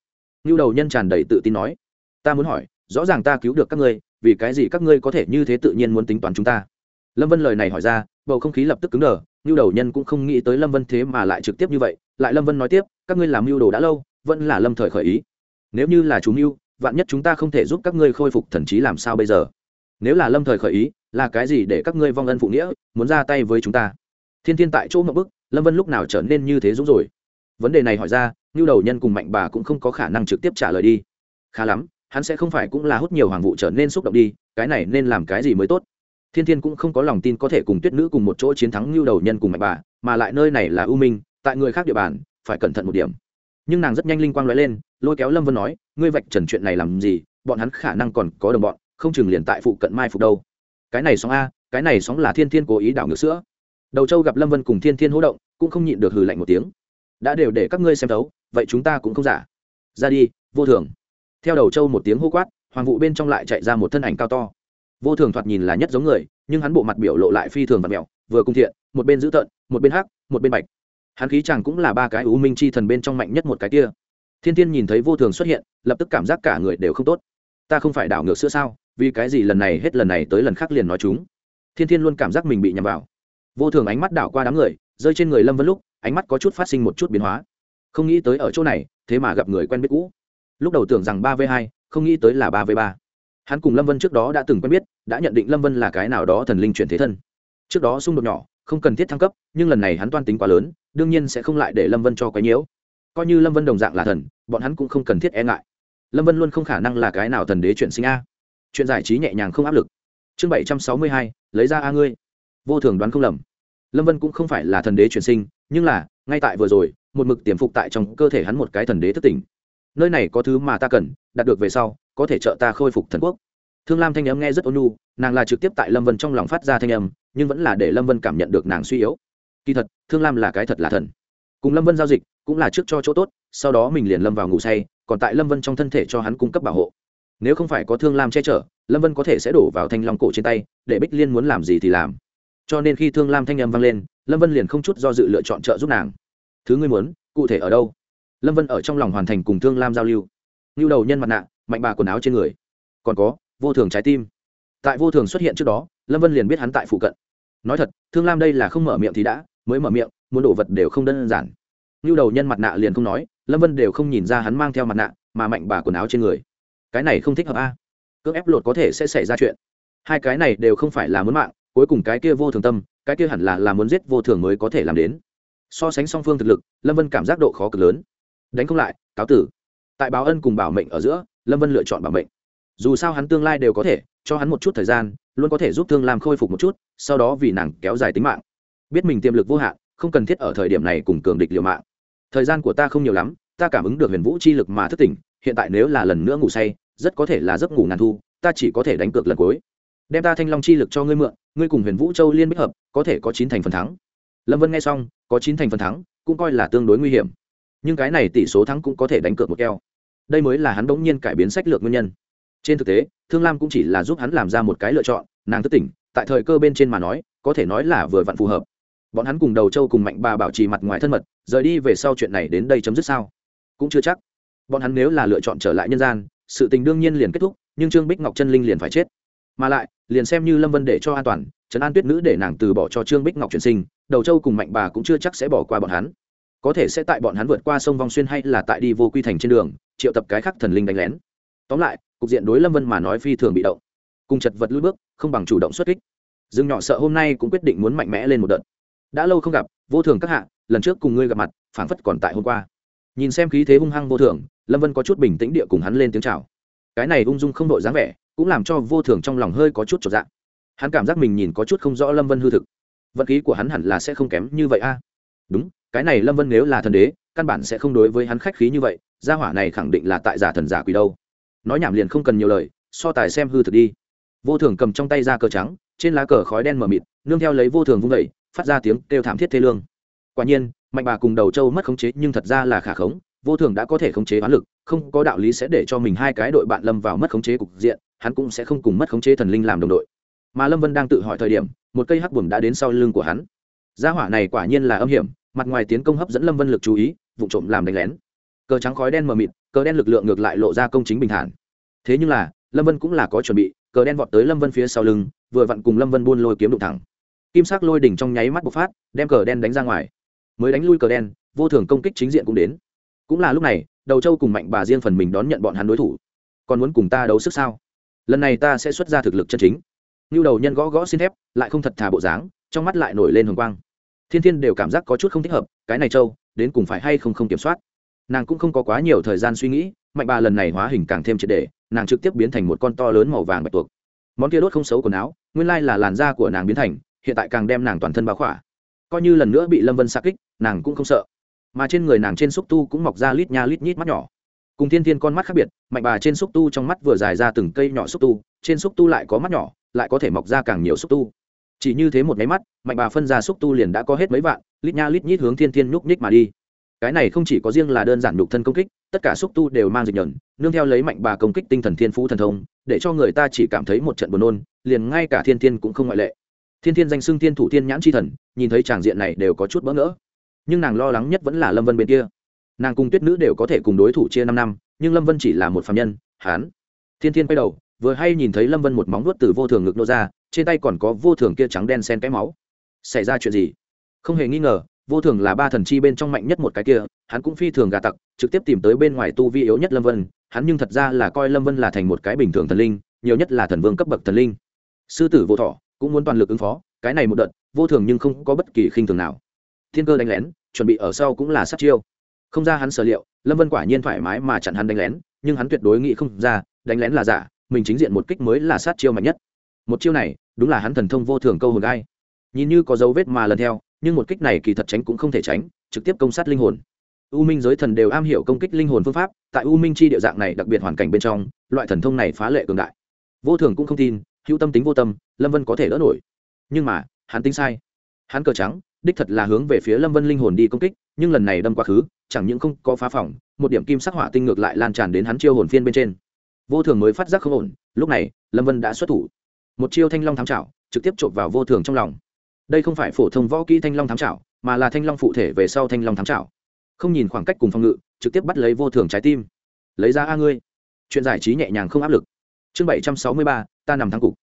Ngưu đầu nhân tràn đầy tự tin nói. Ta muốn hỏi, rõ ràng ta cứu được các ngươi, vì cái gì các ngươi có thể như thế tự nhiên muốn tính toán chúng ta? Lâm vân lời này hỏi ra, bầu không khí lập tức cứng đờ ngưu đầu nhân cũng không nghĩ tới lâm vân thế mà lại trực tiếp như vậy. Lại lâm vân nói tiếp, các ngươi làm mưu đồ đã lâu, vẫn là lâm thời khởi ý. Nếu như là chúng mưu, vạn nhất chúng ta không thể giúp các ngươi khôi phục thần trí làm sao bây giờ? Nếu là lâm thời khởi ý, là cái gì để các ngươi vong ân phụ nghĩa, muốn ra tay với chúng ta? Thiên thiên tại chỗ ngậm bức, lâm vân lúc nào trở nên như thế dũng rồi? Vấn đề này hỏi ra như đầu nhân cùng mạnh bà cũng không có khả năng trực tiếp trả lời đi. Khá lắm, hắn sẽ không phải cũng là hút nhiều hoàng vụ trở nên xúc động đi, cái này nên làm cái gì mới tốt? Thiên thiên cũng không có lòng tin có thể cùng tuyết nữ cùng một chỗ chiến thắng như đầu nhân cùng mạnh bà, mà lại nơi này là ưu minh, tại người khác địa bàn, phải cẩn thận một điểm. Nhưng nàng rất nhanh linh quang nói lên, lôi kéo lâm vân nói, ngươi vạch trần chuyện này làm gì? Bọn hắn khả năng còn có đồng bọn, không chừng liền tại phụ cận mai phục đâu. Cái này sóng a, cái này sóng là thiên thiên cố ý đảo ngược sữa. Đầu châu gặp lâm vân cùng thiên thiên hỗ động, cũng không nhịn được hừ lạnh một tiếng đã đều để các ngươi xem thấu, vậy chúng ta cũng không giả. Ra đi, vô thường. Theo đầu châu một tiếng hô quát, hoàng vụ bên trong lại chạy ra một thân ảnh cao to. Vô thường thoạt nhìn là nhất giống người, nhưng hắn bộ mặt biểu lộ lại phi thường và mẹo vừa cung thiện, một bên dữ tợn, một bên hắc, một bên bạch. Hắn khí chàng cũng là ba cái ưu minh chi thần bên trong mạnh nhất một cái kia. Thiên thiên nhìn thấy vô thường xuất hiện, lập tức cảm giác cả người đều không tốt. Ta không phải đảo ngược sữa sao, vì cái gì lần này hết lần này tới lần khác liền nói chúng. Thiên thiên luôn cảm giác mình bị nhầm vào. Vô thường ánh mắt đảo qua đám người, rơi trên người lâm vân lúc ánh mắt có chút phát sinh một chút biến hóa. Không nghĩ tới ở chỗ này, thế mà gặp người quen biết cũ. Lúc đầu tưởng rằng ba v hai, không nghĩ tới là ba v ba. Hắn cùng lâm vân trước đó đã từng quen biết, đã nhận định lâm vân là cái nào đó thần linh chuyển thế thân. Trước đó xung đột nhỏ, không cần thiết thăng cấp, nhưng lần này hắn toan tính quá lớn, đương nhiên sẽ không lại để lâm vân cho quấy nhiễu. Coi như lâm vân đồng dạng là thần, bọn hắn cũng không cần thiết e ngại. Lâm vân luôn không khả năng là cái nào thần đế chuyển sinh a. Chuyện giải trí nhẹ nhàng không áp lực. Chương bảy trăm sáu mươi hai, lấy ra a ngươi. Vô thường đoán không lầm lâm vân cũng không phải là thần đế truyền sinh, nhưng là, ngay tại vừa rồi, một mực tiềm phục tại trong cơ thể hắn một cái thần đế thất tỉnh. Nơi này có thứ mà ta cần, đạt được về sau, có thể trợ ta khôi phục thần quốc. Thương lam thanh âm nghe rất ôn nhu, nàng là trực tiếp tại lâm vân trong lòng phát ra thanh âm, nhưng vẫn là để lâm vân cảm nhận được nàng suy yếu. Kỳ thật, thương lam là cái thật là thần. Cùng lâm vân giao dịch, cũng là trước cho chỗ tốt, sau đó mình liền lâm vào ngủ say, còn tại lâm vân trong thân thể cho hắn cung cấp bảo hộ. Nếu không phải có thương lam che chở, lâm vân có thể sẽ đổ vào thanh long cổ trên tay, để bích liên muốn làm gì thì làm cho nên khi thương lam thanh âm vang lên, lâm vân liền không chút do dự lựa chọn trợ giúp nàng. Thứ ngươi muốn, cụ thể ở đâu? Lâm vân ở trong lòng hoàn thành cùng thương lam giao lưu. Lưu đầu nhân mặt nạ, mạnh bà quần áo trên người. Còn có, vô thường trái tim. Tại vô thường xuất hiện trước đó, lâm vân liền biết hắn tại phụ cận. Nói thật, thương lam đây là không mở miệng thì đã, mới mở miệng, muốn đổ vật đều không đơn giản. Lưu đầu nhân mặt nạ liền không nói, lâm vân đều không nhìn ra hắn mang theo mặt nạ, mà mạnh bà quần áo trên người. Cái này không thích hợp a. À? cưỡng ép lột có thể sẽ xảy ra chuyện. Hai cái này đều không phải là muốn mạng cuối cùng cái kia vô thường tâm, cái kia hẳn là là muốn giết vô thường mới có thể làm đến. So sánh song phương thực lực, lâm vân cảm giác độ khó cực lớn. Đánh không lại, cáo tử. Tại báo ân cùng bảo mệnh ở giữa, lâm vân lựa chọn bảo mệnh. Dù sao hắn tương lai đều có thể, cho hắn một chút thời gian, luôn có thể giúp thương làm khôi phục một chút, sau đó vì nàng kéo dài tính mạng. Biết mình tiềm lực vô hạn, không cần thiết ở thời điểm này cùng cường địch liều mạng. Thời gian của ta không nhiều lắm, ta cảm ứng được huyền vũ chi lực mà thất tỉnh, hiện tại nếu là lần nữa ngủ say, rất có thể là giấc ngủ ngàn thu, ta chỉ có thể đánh cược lần cuối đem ta thanh long chi lực cho ngươi mượn, ngươi cùng huyền vũ châu liên bích hợp, có thể có chín thành phần thắng. Lâm vân nghe xong, có chín thành phần thắng, cũng coi là tương đối nguy hiểm. Nhưng cái này tỷ số thắng cũng có thể đánh cược một keo. Đây mới là hắn bỗng nhiên cải biến sách lược nguyên nhân. Trên thực tế, thương lam cũng chỉ là giúp hắn làm ra một cái lựa chọn, nàng thất tỉnh, tại thời cơ bên trên mà nói, có thể nói là vừa vặn phù hợp. Bọn hắn cùng đầu châu cùng mạnh bà bảo trì mặt ngoài thân mật, rời đi về sau chuyện này đến đây chấm dứt sao? Cũng chưa chắc. Bọn hắn nếu là lựa chọn trở lại nhân gian, sự tình đương nhiên liền kết thúc, nhưng trương bích ngọc chân linh liền phải chết mà lại, liền xem như lâm vân để cho an toàn trấn an tuyết nữ để nàng từ bỏ cho trương bích ngọc chuyển sinh, đầu châu cùng mạnh bà cũng chưa chắc sẽ bỏ qua bọn hắn. Có thể sẽ tại bọn hắn vượt qua sông vong xuyên hay là tại đi vô quy thành trên đường, triệu tập cái khắc thần linh đánh lén. Tóm lại, cục diện đối lâm vân mà nói phi thường bị động. Cùng chật vật lưỡi bước, không bằng chủ động xuất kích. Dương nhỏ sợ hôm nay cũng quyết định muốn mạnh mẽ lên một đợt. Đã lâu không gặp, vô thường các hạ, lần trước cùng ngươi gặp mặt, phảng phất còn tại hôm qua. Nhìn xem khí thế hung hăng vô thường, lâm vân có chút bình tĩnh địa cùng hắn lên tiếng chào. Cái này ung dung không đội dáng vẻ cũng làm cho vô thường trong lòng hơi có chút trọn dạng hắn cảm giác mình nhìn có chút không rõ lâm vân hư thực. Vận khí của hắn hẳn là sẽ không kém như vậy a. Đúng, cái này lâm vân nếu là thần đế, căn bản sẽ không đối với hắn khách khí như vậy, gia hỏa này khẳng định là tại giả thần giả quỷ đâu. Nói nhảm liền không cần nhiều lời, so tài xem hư thực đi. Vô thường cầm trong tay ra cờ trắng, trên lá cờ khói đen mờ mịt, nương theo lấy vô thường vung vẩy phát ra tiếng kêu thảm thiết thê lương. Quả nhiên, mạnh bà cùng đầu châu mất khống chế nhưng thật ra là khả khống, vô thường đã có thể khống chế oán lực, không có đạo lý sẽ để cho mình hai cái đội bạn lâm vào mất khống chế cục diện hắn cũng sẽ không cùng mất khống chế thần linh làm đồng đội. Mà lâm vân đang tự hỏi thời điểm, một cây hắc buồm đã đến sau lưng của hắn. Gia hỏa này quả nhiên là âm hiểm, mặt ngoài tiến công hấp dẫn lâm vân lực chú ý, vụ trộm làm đánh lén. Cờ trắng khói đen mờ mịt, cờ đen lực lượng ngược lại lộ ra công chính bình thản. Thế nhưng là, lâm vân cũng là có chuẩn bị, cờ đen vọt tới lâm vân phía sau lưng, vừa vặn cùng lâm vân buôn lôi kiếm đụng thẳng. Kim sắc lôi đỉnh trong nháy mắt bộc phát, đem cờ đen đánh ra ngoài. Mới đánh lui cờ đen, vô thường công kích chính diện cũng đến. Cũng là lúc này, đầu châu cùng mạnh bà riêng phần mình đón nhận bọn hắn đối thủ. Còn muốn cùng ta đấu sức sao? Lần này ta sẽ xuất ra thực lực chân chính. Như đầu nhân gõ gõ xin thép, lại không thật thà bộ dáng, trong mắt lại nổi lên hồng quang. Thiên thiên đều cảm giác có chút không thích hợp, cái này châu, đến cùng phải hay không không kiểm soát. Nàng cũng không có quá nhiều thời gian suy nghĩ, mạnh bà lần này hóa hình càng thêm triệt đề nàng trực tiếp biến thành một con to lớn màu vàng bạch tuộc. Món kia đốt không xấu quần áo, nguyên lai là làn da của nàng biến thành, hiện tại càng đem nàng toàn thân bao khỏa. Coi như lần nữa bị lâm vân xa kích, nàng cũng không sợ. Mà trên người nàng trên xúc tu cũng mọc ra lít nha lít nhít mắt nhỏ cùng thiên thiên con mắt khác biệt, mạnh bà trên xúc tu trong mắt vừa dài ra từng cây nhỏ xúc tu, trên xúc tu lại có mắt nhỏ, lại có thể mọc ra càng nhiều xúc tu. Chỉ như thế một máy mắt, mạnh bà phân ra xúc tu liền đã có hết mấy vạn, lít nha lít nhít hướng thiên thiên nhúc nhích mà đi. Cái này không chỉ có riêng là đơn giản nhục thân công kích, tất cả xúc tu đều mang dịch nhẫn, nương theo lấy mạnh bà công kích tinh thần thiên phú thần thông, để cho người ta chỉ cảm thấy một trận buồn nôn, liền ngay cả thiên thiên cũng không ngoại lệ. Thiên thiên danh xưng thiên thủ thiên nhãn c h i thần, nhìn thấy tràng diện này đều có chút bỡ ngỡ. Nhưng nàng lo lắng nhất vẫn là lâm vân bên kia nàng cùng tuyết nữ đều có thể cùng đối thủ chia năm năm, nhưng lâm vân chỉ là một phạm nhân hán thiên thiên quay đầu, vừa hay nhìn thấy lâm vân một móng nuốt từ vô thường ngực nô ra, trên tay còn có vô thường kia trắng đen sen cái máu. Xảy ra chuyện gì? Không hề nghi ngờ, vô thường là ba thần chi bên trong mạnh nhất một cái kia, hắn cũng phi thường gà tặc, trực tiếp tìm tới bên ngoài tu vi yếu nhất lâm vân, hắn nhưng thật ra là coi lâm vân là thành một cái bình thường thần linh, nhiều nhất là thần vương cấp bậc thần linh. Sư tử vô thọ cũng muốn toàn lực ứng phó, cái này một đợt, vô thường nhưng không có bất kỳ khinh thường nào. Thiên cơ đánh lén, chuẩn bị ở sau cũng là sát chiêu không ra hắn sở liệu, lâm vân quả nhiên thoải mái mà chặn hắn đánh lén, nhưng hắn tuyệt đối nghĩ không ra, đánh lén là giả, mình chính diện một kích mới là sát chiêu mạnh nhất. Một chiêu này, đúng là hắn thần thông vô thường câu hồn gai. Nhìn như có dấu vết mà lần theo, nhưng một kích này kỳ thật tránh cũng không thể tránh, trực tiếp công sát linh hồn. U minh giới thần đều am hiểu công kích linh hồn phương pháp, tại u minh chi địa dạng này đặc biệt hoàn cảnh bên trong, loại thần thông này phá lệ cường đại. Vô thường cũng không tin, hữu tâm tính vô tâm, lâm vân có thể đỡ nổi. Nhưng mà, hắn tính sai. Hắn cờ trắng, đích thật là hướng về phía lâm vân linh hồn đi công kích, nhưng lần này đâm quá khứ chẳng những không có phá phòng, một điểm kim sắc hỏa tinh ngược lại lan tràn đến hắn chiêu hồn phiên bên trên. Vô thường mới phát giác không ổn, lúc này, lâm vân đã xuất thủ. Một chiêu thanh long thám trảo, trực tiếp chộp vào vô thường trong lòng. Đây không phải phổ thông võ kỹ thanh long thám trảo, mà là thanh long phụ thể về sau thanh long thám trảo. Không nhìn khoảng cách cùng phòng ngự, trực tiếp bắt lấy vô thường trái tim. Lấy ra a ngươi. Chuyện giải trí nhẹ nhàng không áp lực. Chương bảy trăm sáu mươi ba, ta nằm thắng cục.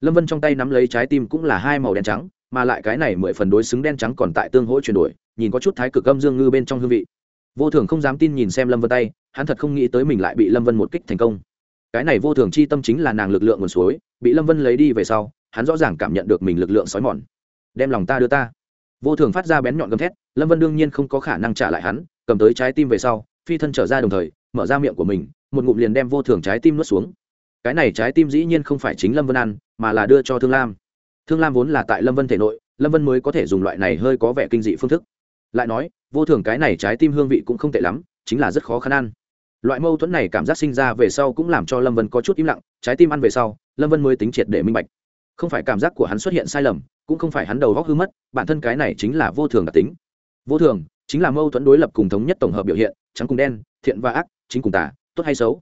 Lâm vân trong tay nắm lấy trái tim cũng là hai màu đen trắng, mà lại cái này mười phần đối xứng đen trắng còn tại tương hỗ chuyển đổi, nhìn có chút thái cực âm dương ngư bên trong hương vị vô thường không dám tin nhìn xem lâm vân tay, hắn thật không nghĩ tới mình lại bị lâm vân một kích thành công. Cái này vô thường chi tâm chính là nàng lực lượng nguồn suối, bị lâm vân lấy đi về sau, hắn rõ ràng cảm nhận được mình lực lượng sói mòn. Đem lòng ta đưa ta. Vô thường phát ra bén nhọn gầm thét, lâm vân đương nhiên không có khả năng trả lại hắn, cầm tới trái tim về sau, phi thân trở ra đồng thời, mở ra miệng của mình, một ngụm liền đem vô thường trái tim nuốt xuống. Cái này trái tim dĩ nhiên không phải chính lâm vân ăn, mà là đưa cho thương lam. Thương lam vốn là tại lâm vân thể nội, lâm vân mới có thể dùng loại này hơi có vẻ kinh dị phương thức. Lại nói vô thường cái này trái tim hương vị cũng không tệ lắm, chính là rất khó khăn ăn. Loại mâu thuẫn này cảm giác sinh ra về sau cũng làm cho lâm vân có chút im lặng, trái tim ăn về sau, lâm vân mới tính triệt để minh bạch. Không phải cảm giác của hắn xuất hiện sai lầm, cũng không phải hắn đầu góc hư mất, bản thân cái này chính là vô thường đặc tính. Vô thường chính là mâu thuẫn đối lập cùng thống nhất tổng hợp biểu hiện, trắng cùng đen, thiện và ác, chính cùng tả tốt hay xấu.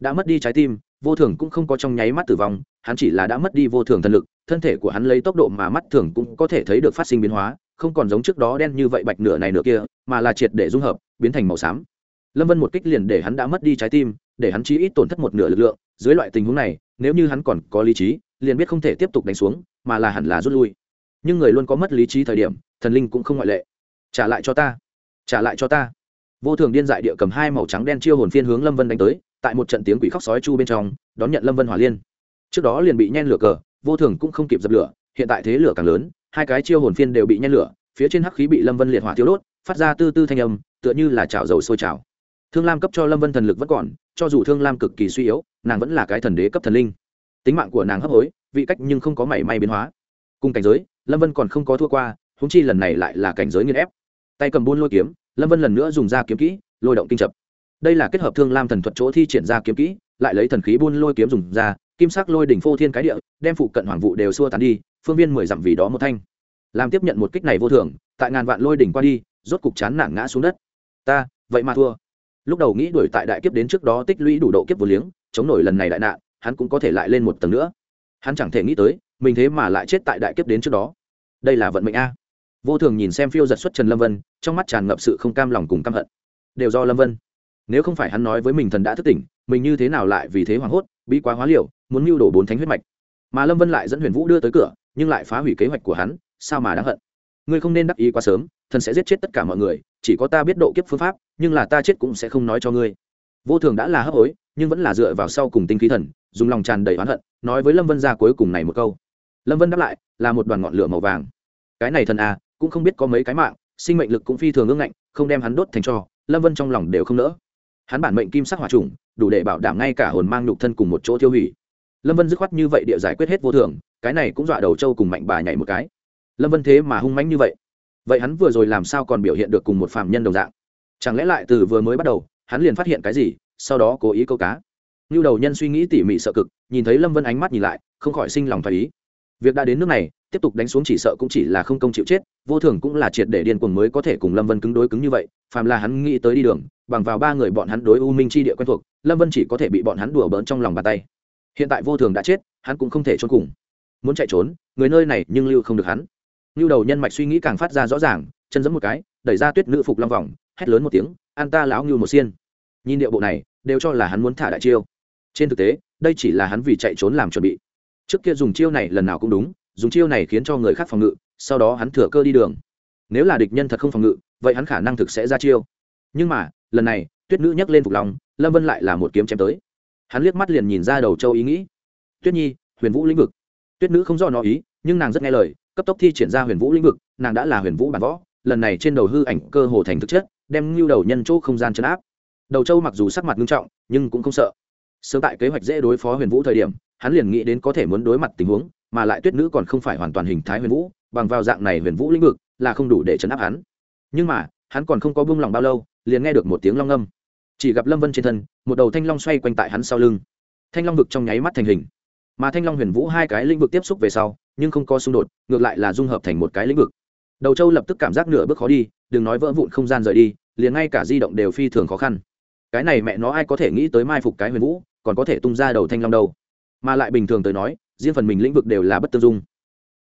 Đã mất đi trái tim, vô thường cũng không có trong nháy mắt tử vong, hắn chỉ là đã mất đi vô thường thần lực, thân thể của hắn lấy tốc độ mà mắt thường cũng có thể thấy được phát sinh biến hóa không còn giống trước đó đen như vậy bạch nửa này nửa kia, mà là triệt để dung hợp, biến thành màu xám. Lâm vân một kích liền để hắn đã mất đi trái tim, để hắn chí ít tổn thất một nửa lực lượng. Dưới loại tình huống này, nếu như hắn còn có lý trí, liền biết không thể tiếp tục đánh xuống, mà là hẳn là rút lui. Nhưng người luôn có mất lý trí thời điểm, thần linh cũng không ngoại lệ. Trả lại cho ta. Trả lại cho ta. Vô thường điên dại địa cầm hai màu trắng đen chiêu hồn phiên hướng lâm vân đánh tới, tại một trận tiếng quỷ khóc sói chu bên trong, đón nhận lâm vân hỏa liên. Trước đó liền bị nhen lửa cờ, vô thường cũng không kịp dập lửa, hiện tại thế lửa càng lớn hai cái chiêu hồn phiên đều bị nhen lửa, phía trên hắc khí bị lâm vân liệt hỏa thiếu đốt, phát ra tư tư thanh âm, tựa như là chảo dầu sôi chảo. Thương lam cấp cho lâm vân thần lực vẫn còn, cho dù thương lam cực kỳ suy yếu, nàng vẫn là cái thần đế cấp thần linh. Tính mạng của nàng hấp hối, vị cách nhưng không có mảy may biến hóa. Cùng cảnh giới, lâm vân còn không có thua qua húng chi lần này lại là cảnh giới nghiên ép. Tay cầm buôn lôi kiếm, lâm vân lần nữa dùng ra kiếm kỹ, lôi động kinh chập đây là kết hợp thương lam thần thuật chỗ thi triển ra kiếm kỹ, lại lấy thần khí buôn lôi kiếm dùng ra, kim sắc lôi đỉnh phô thiên cái địa, đem phụ cận hoàng vụ đều xua tán đi, phương viên mười dặm vì đó một thanh. Làm tiếp nhận một kích này vô thường, tại ngàn vạn lôi đỉnh qua đi, rốt cục chán nản ngã xuống đất. Ta, vậy mà thua. Lúc đầu nghĩ đuổi tại đại kiếp đến trước đó tích lũy đủ độ kiếp vô liếng, chống nổi lần này đại nạn, hắn cũng có thể lại lên một tầng nữa. Hắn chẳng thể nghĩ tới, mình thế mà lại chết tại đại kiếp đến trước đó. Đây là vận mệnh a. Vô thường nhìn xem phiêu giật xuất trần lâm vân, trong mắt tràn ngập sự không cam lòng cùng căm hận. Đều do lâm vân nếu không phải hắn nói với mình thần đã thức tỉnh, mình như thế nào lại vì thế hoảng hốt bị quá hóa liều, muốn mưu đổ bốn thánh huyết mạch. Mà lâm vân lại dẫn huyền vũ đưa tới cửa, nhưng lại phá hủy kế hoạch của hắn, sao mà đáng hận? Ngươi không nên đắc ý quá sớm, thần sẽ giết chết tất cả mọi người, chỉ có ta biết độ kiếp phương pháp, nhưng là ta chết cũng sẽ không nói cho ngươi. Vô thường đã là hấp hối, nhưng vẫn là dựa vào sau cùng tinh khí thần, dùng lòng tràn đầy oán hận, nói với lâm vân ra cuối cùng này một câu. Lâm vân đáp lại, là một đoàn ngọn lửa màu vàng. Cái này thần à cũng không biết có mấy cái mạng, sinh mệnh lực cũng phi thường ương ngạnh, không đem hắn đốt thành cho, lâm vân trong lòng đều không nỡ hắn bản mệnh kim sắc hỏa trùng, đủ để bảo đảm ngay cả hồn mang nhục thân cùng một chỗ tiêu hủy. Lâm vân dứt khoát như vậy địa giải quyết hết vô thường, cái này cũng dọa đầu châu cùng mạnh bà nhảy một cái. Lâm vân thế mà hung mãnh như vậy. Vậy hắn vừa rồi làm sao còn biểu hiện được cùng một phạm nhân đồng dạng? Chẳng lẽ lại từ vừa mới bắt đầu, hắn liền phát hiện cái gì, sau đó cố ý câu cá? Như đầu nhân suy nghĩ tỉ mỉ sợ cực, nhìn thấy lâm vân ánh mắt nhìn lại, không khỏi sinh lòng phải ý việc đã đến nước này, tiếp tục đánh xuống chỉ sợ cũng chỉ là không công chịu chết, vô thường cũng là triệt để điên cuồng mới có thể cùng lâm vân cứng đối cứng như vậy, phàm là hắn nghĩ tới đi đường, bằng vào ba người bọn hắn đối u minh chi địa quen thuộc, lâm vân chỉ có thể bị bọn hắn đùa bỡn trong lòng bàn tay. Hiện tại vô thường đã chết, hắn cũng không thể trốn cùng. Muốn chạy trốn, người nơi này nhưng lưu không được hắn. Lưu đầu nhân mạch suy nghĩ càng phát ra rõ ràng, chân giẫm một cái, đẩy ra tuyết nữ phục long vòng, hét lớn một tiếng, an ta lão ngưu một xiên. Nhìn điệu bộ này, đều cho là hắn muốn thả đại chiêu. Trên thực tế, đây chỉ là hắn vì chạy trốn làm chuẩn bị trước kia dùng chiêu này lần nào cũng đúng, dùng chiêu này khiến cho người khác phòng ngự, sau đó hắn thừa cơ đi đường. Nếu là địch nhân thật không phòng ngự, vậy hắn khả năng thực sẽ ra chiêu. Nhưng mà, lần này, tuyết nữ nhắc lên phục lòng lâm vân lại là một kiếm chém tới. Hắn liếc mắt liền nhìn ra đầu châu ý nghĩ. Tuyết nhi, huyền vũ lĩnh vực. Tuyết nữ không do nó ý, nhưng nàng rất nghe lời, cấp tốc thi triển ra huyền vũ lĩnh vực, nàng đã là huyền vũ bản võ, lần này trên đầu hư ảnh cơ hồ thành thực chất, đem ngưu đầu nhân chỗ không gian chấn áp. Đầu châu mặc dù sắc mặt nghiêm trọng, nhưng cũng không sợ. Sớm tại kế hoạch dễ đối phó huyền vũ thời điểm hắn liền nghĩ đến có thể muốn đối mặt tình huống, mà lại tuyết nữ còn không phải hoàn toàn hình thái huyền vũ, bằng vào dạng này huyền vũ lĩnh vực là không đủ để chấn áp hắn. Nhưng mà, hắn còn không có buông lòng bao lâu, liền nghe được một tiếng long âm. Chỉ gặp lâm vân trên thân, một đầu thanh long xoay quanh tại hắn sau lưng. Thanh long vực trong nháy mắt thành hình. Mà thanh long huyền vũ hai cái lĩnh vực tiếp xúc về sau, nhưng không có xung đột, ngược lại là dung hợp thành một cái lĩnh vực. Đầu châu lập tức cảm giác nửa bước khó đi, đừng nói vỡ vụn không gian rời đi, liền ngay cả di động đều phi thường khó khăn. Cái này mẹ nó ai có thể nghĩ tới mai phục cái huyền vũ, còn có thể tung ra đầu thanh long đâu mà lại bình thường tới nói, riêng phần mình lĩnh vực đều là bất tương dung.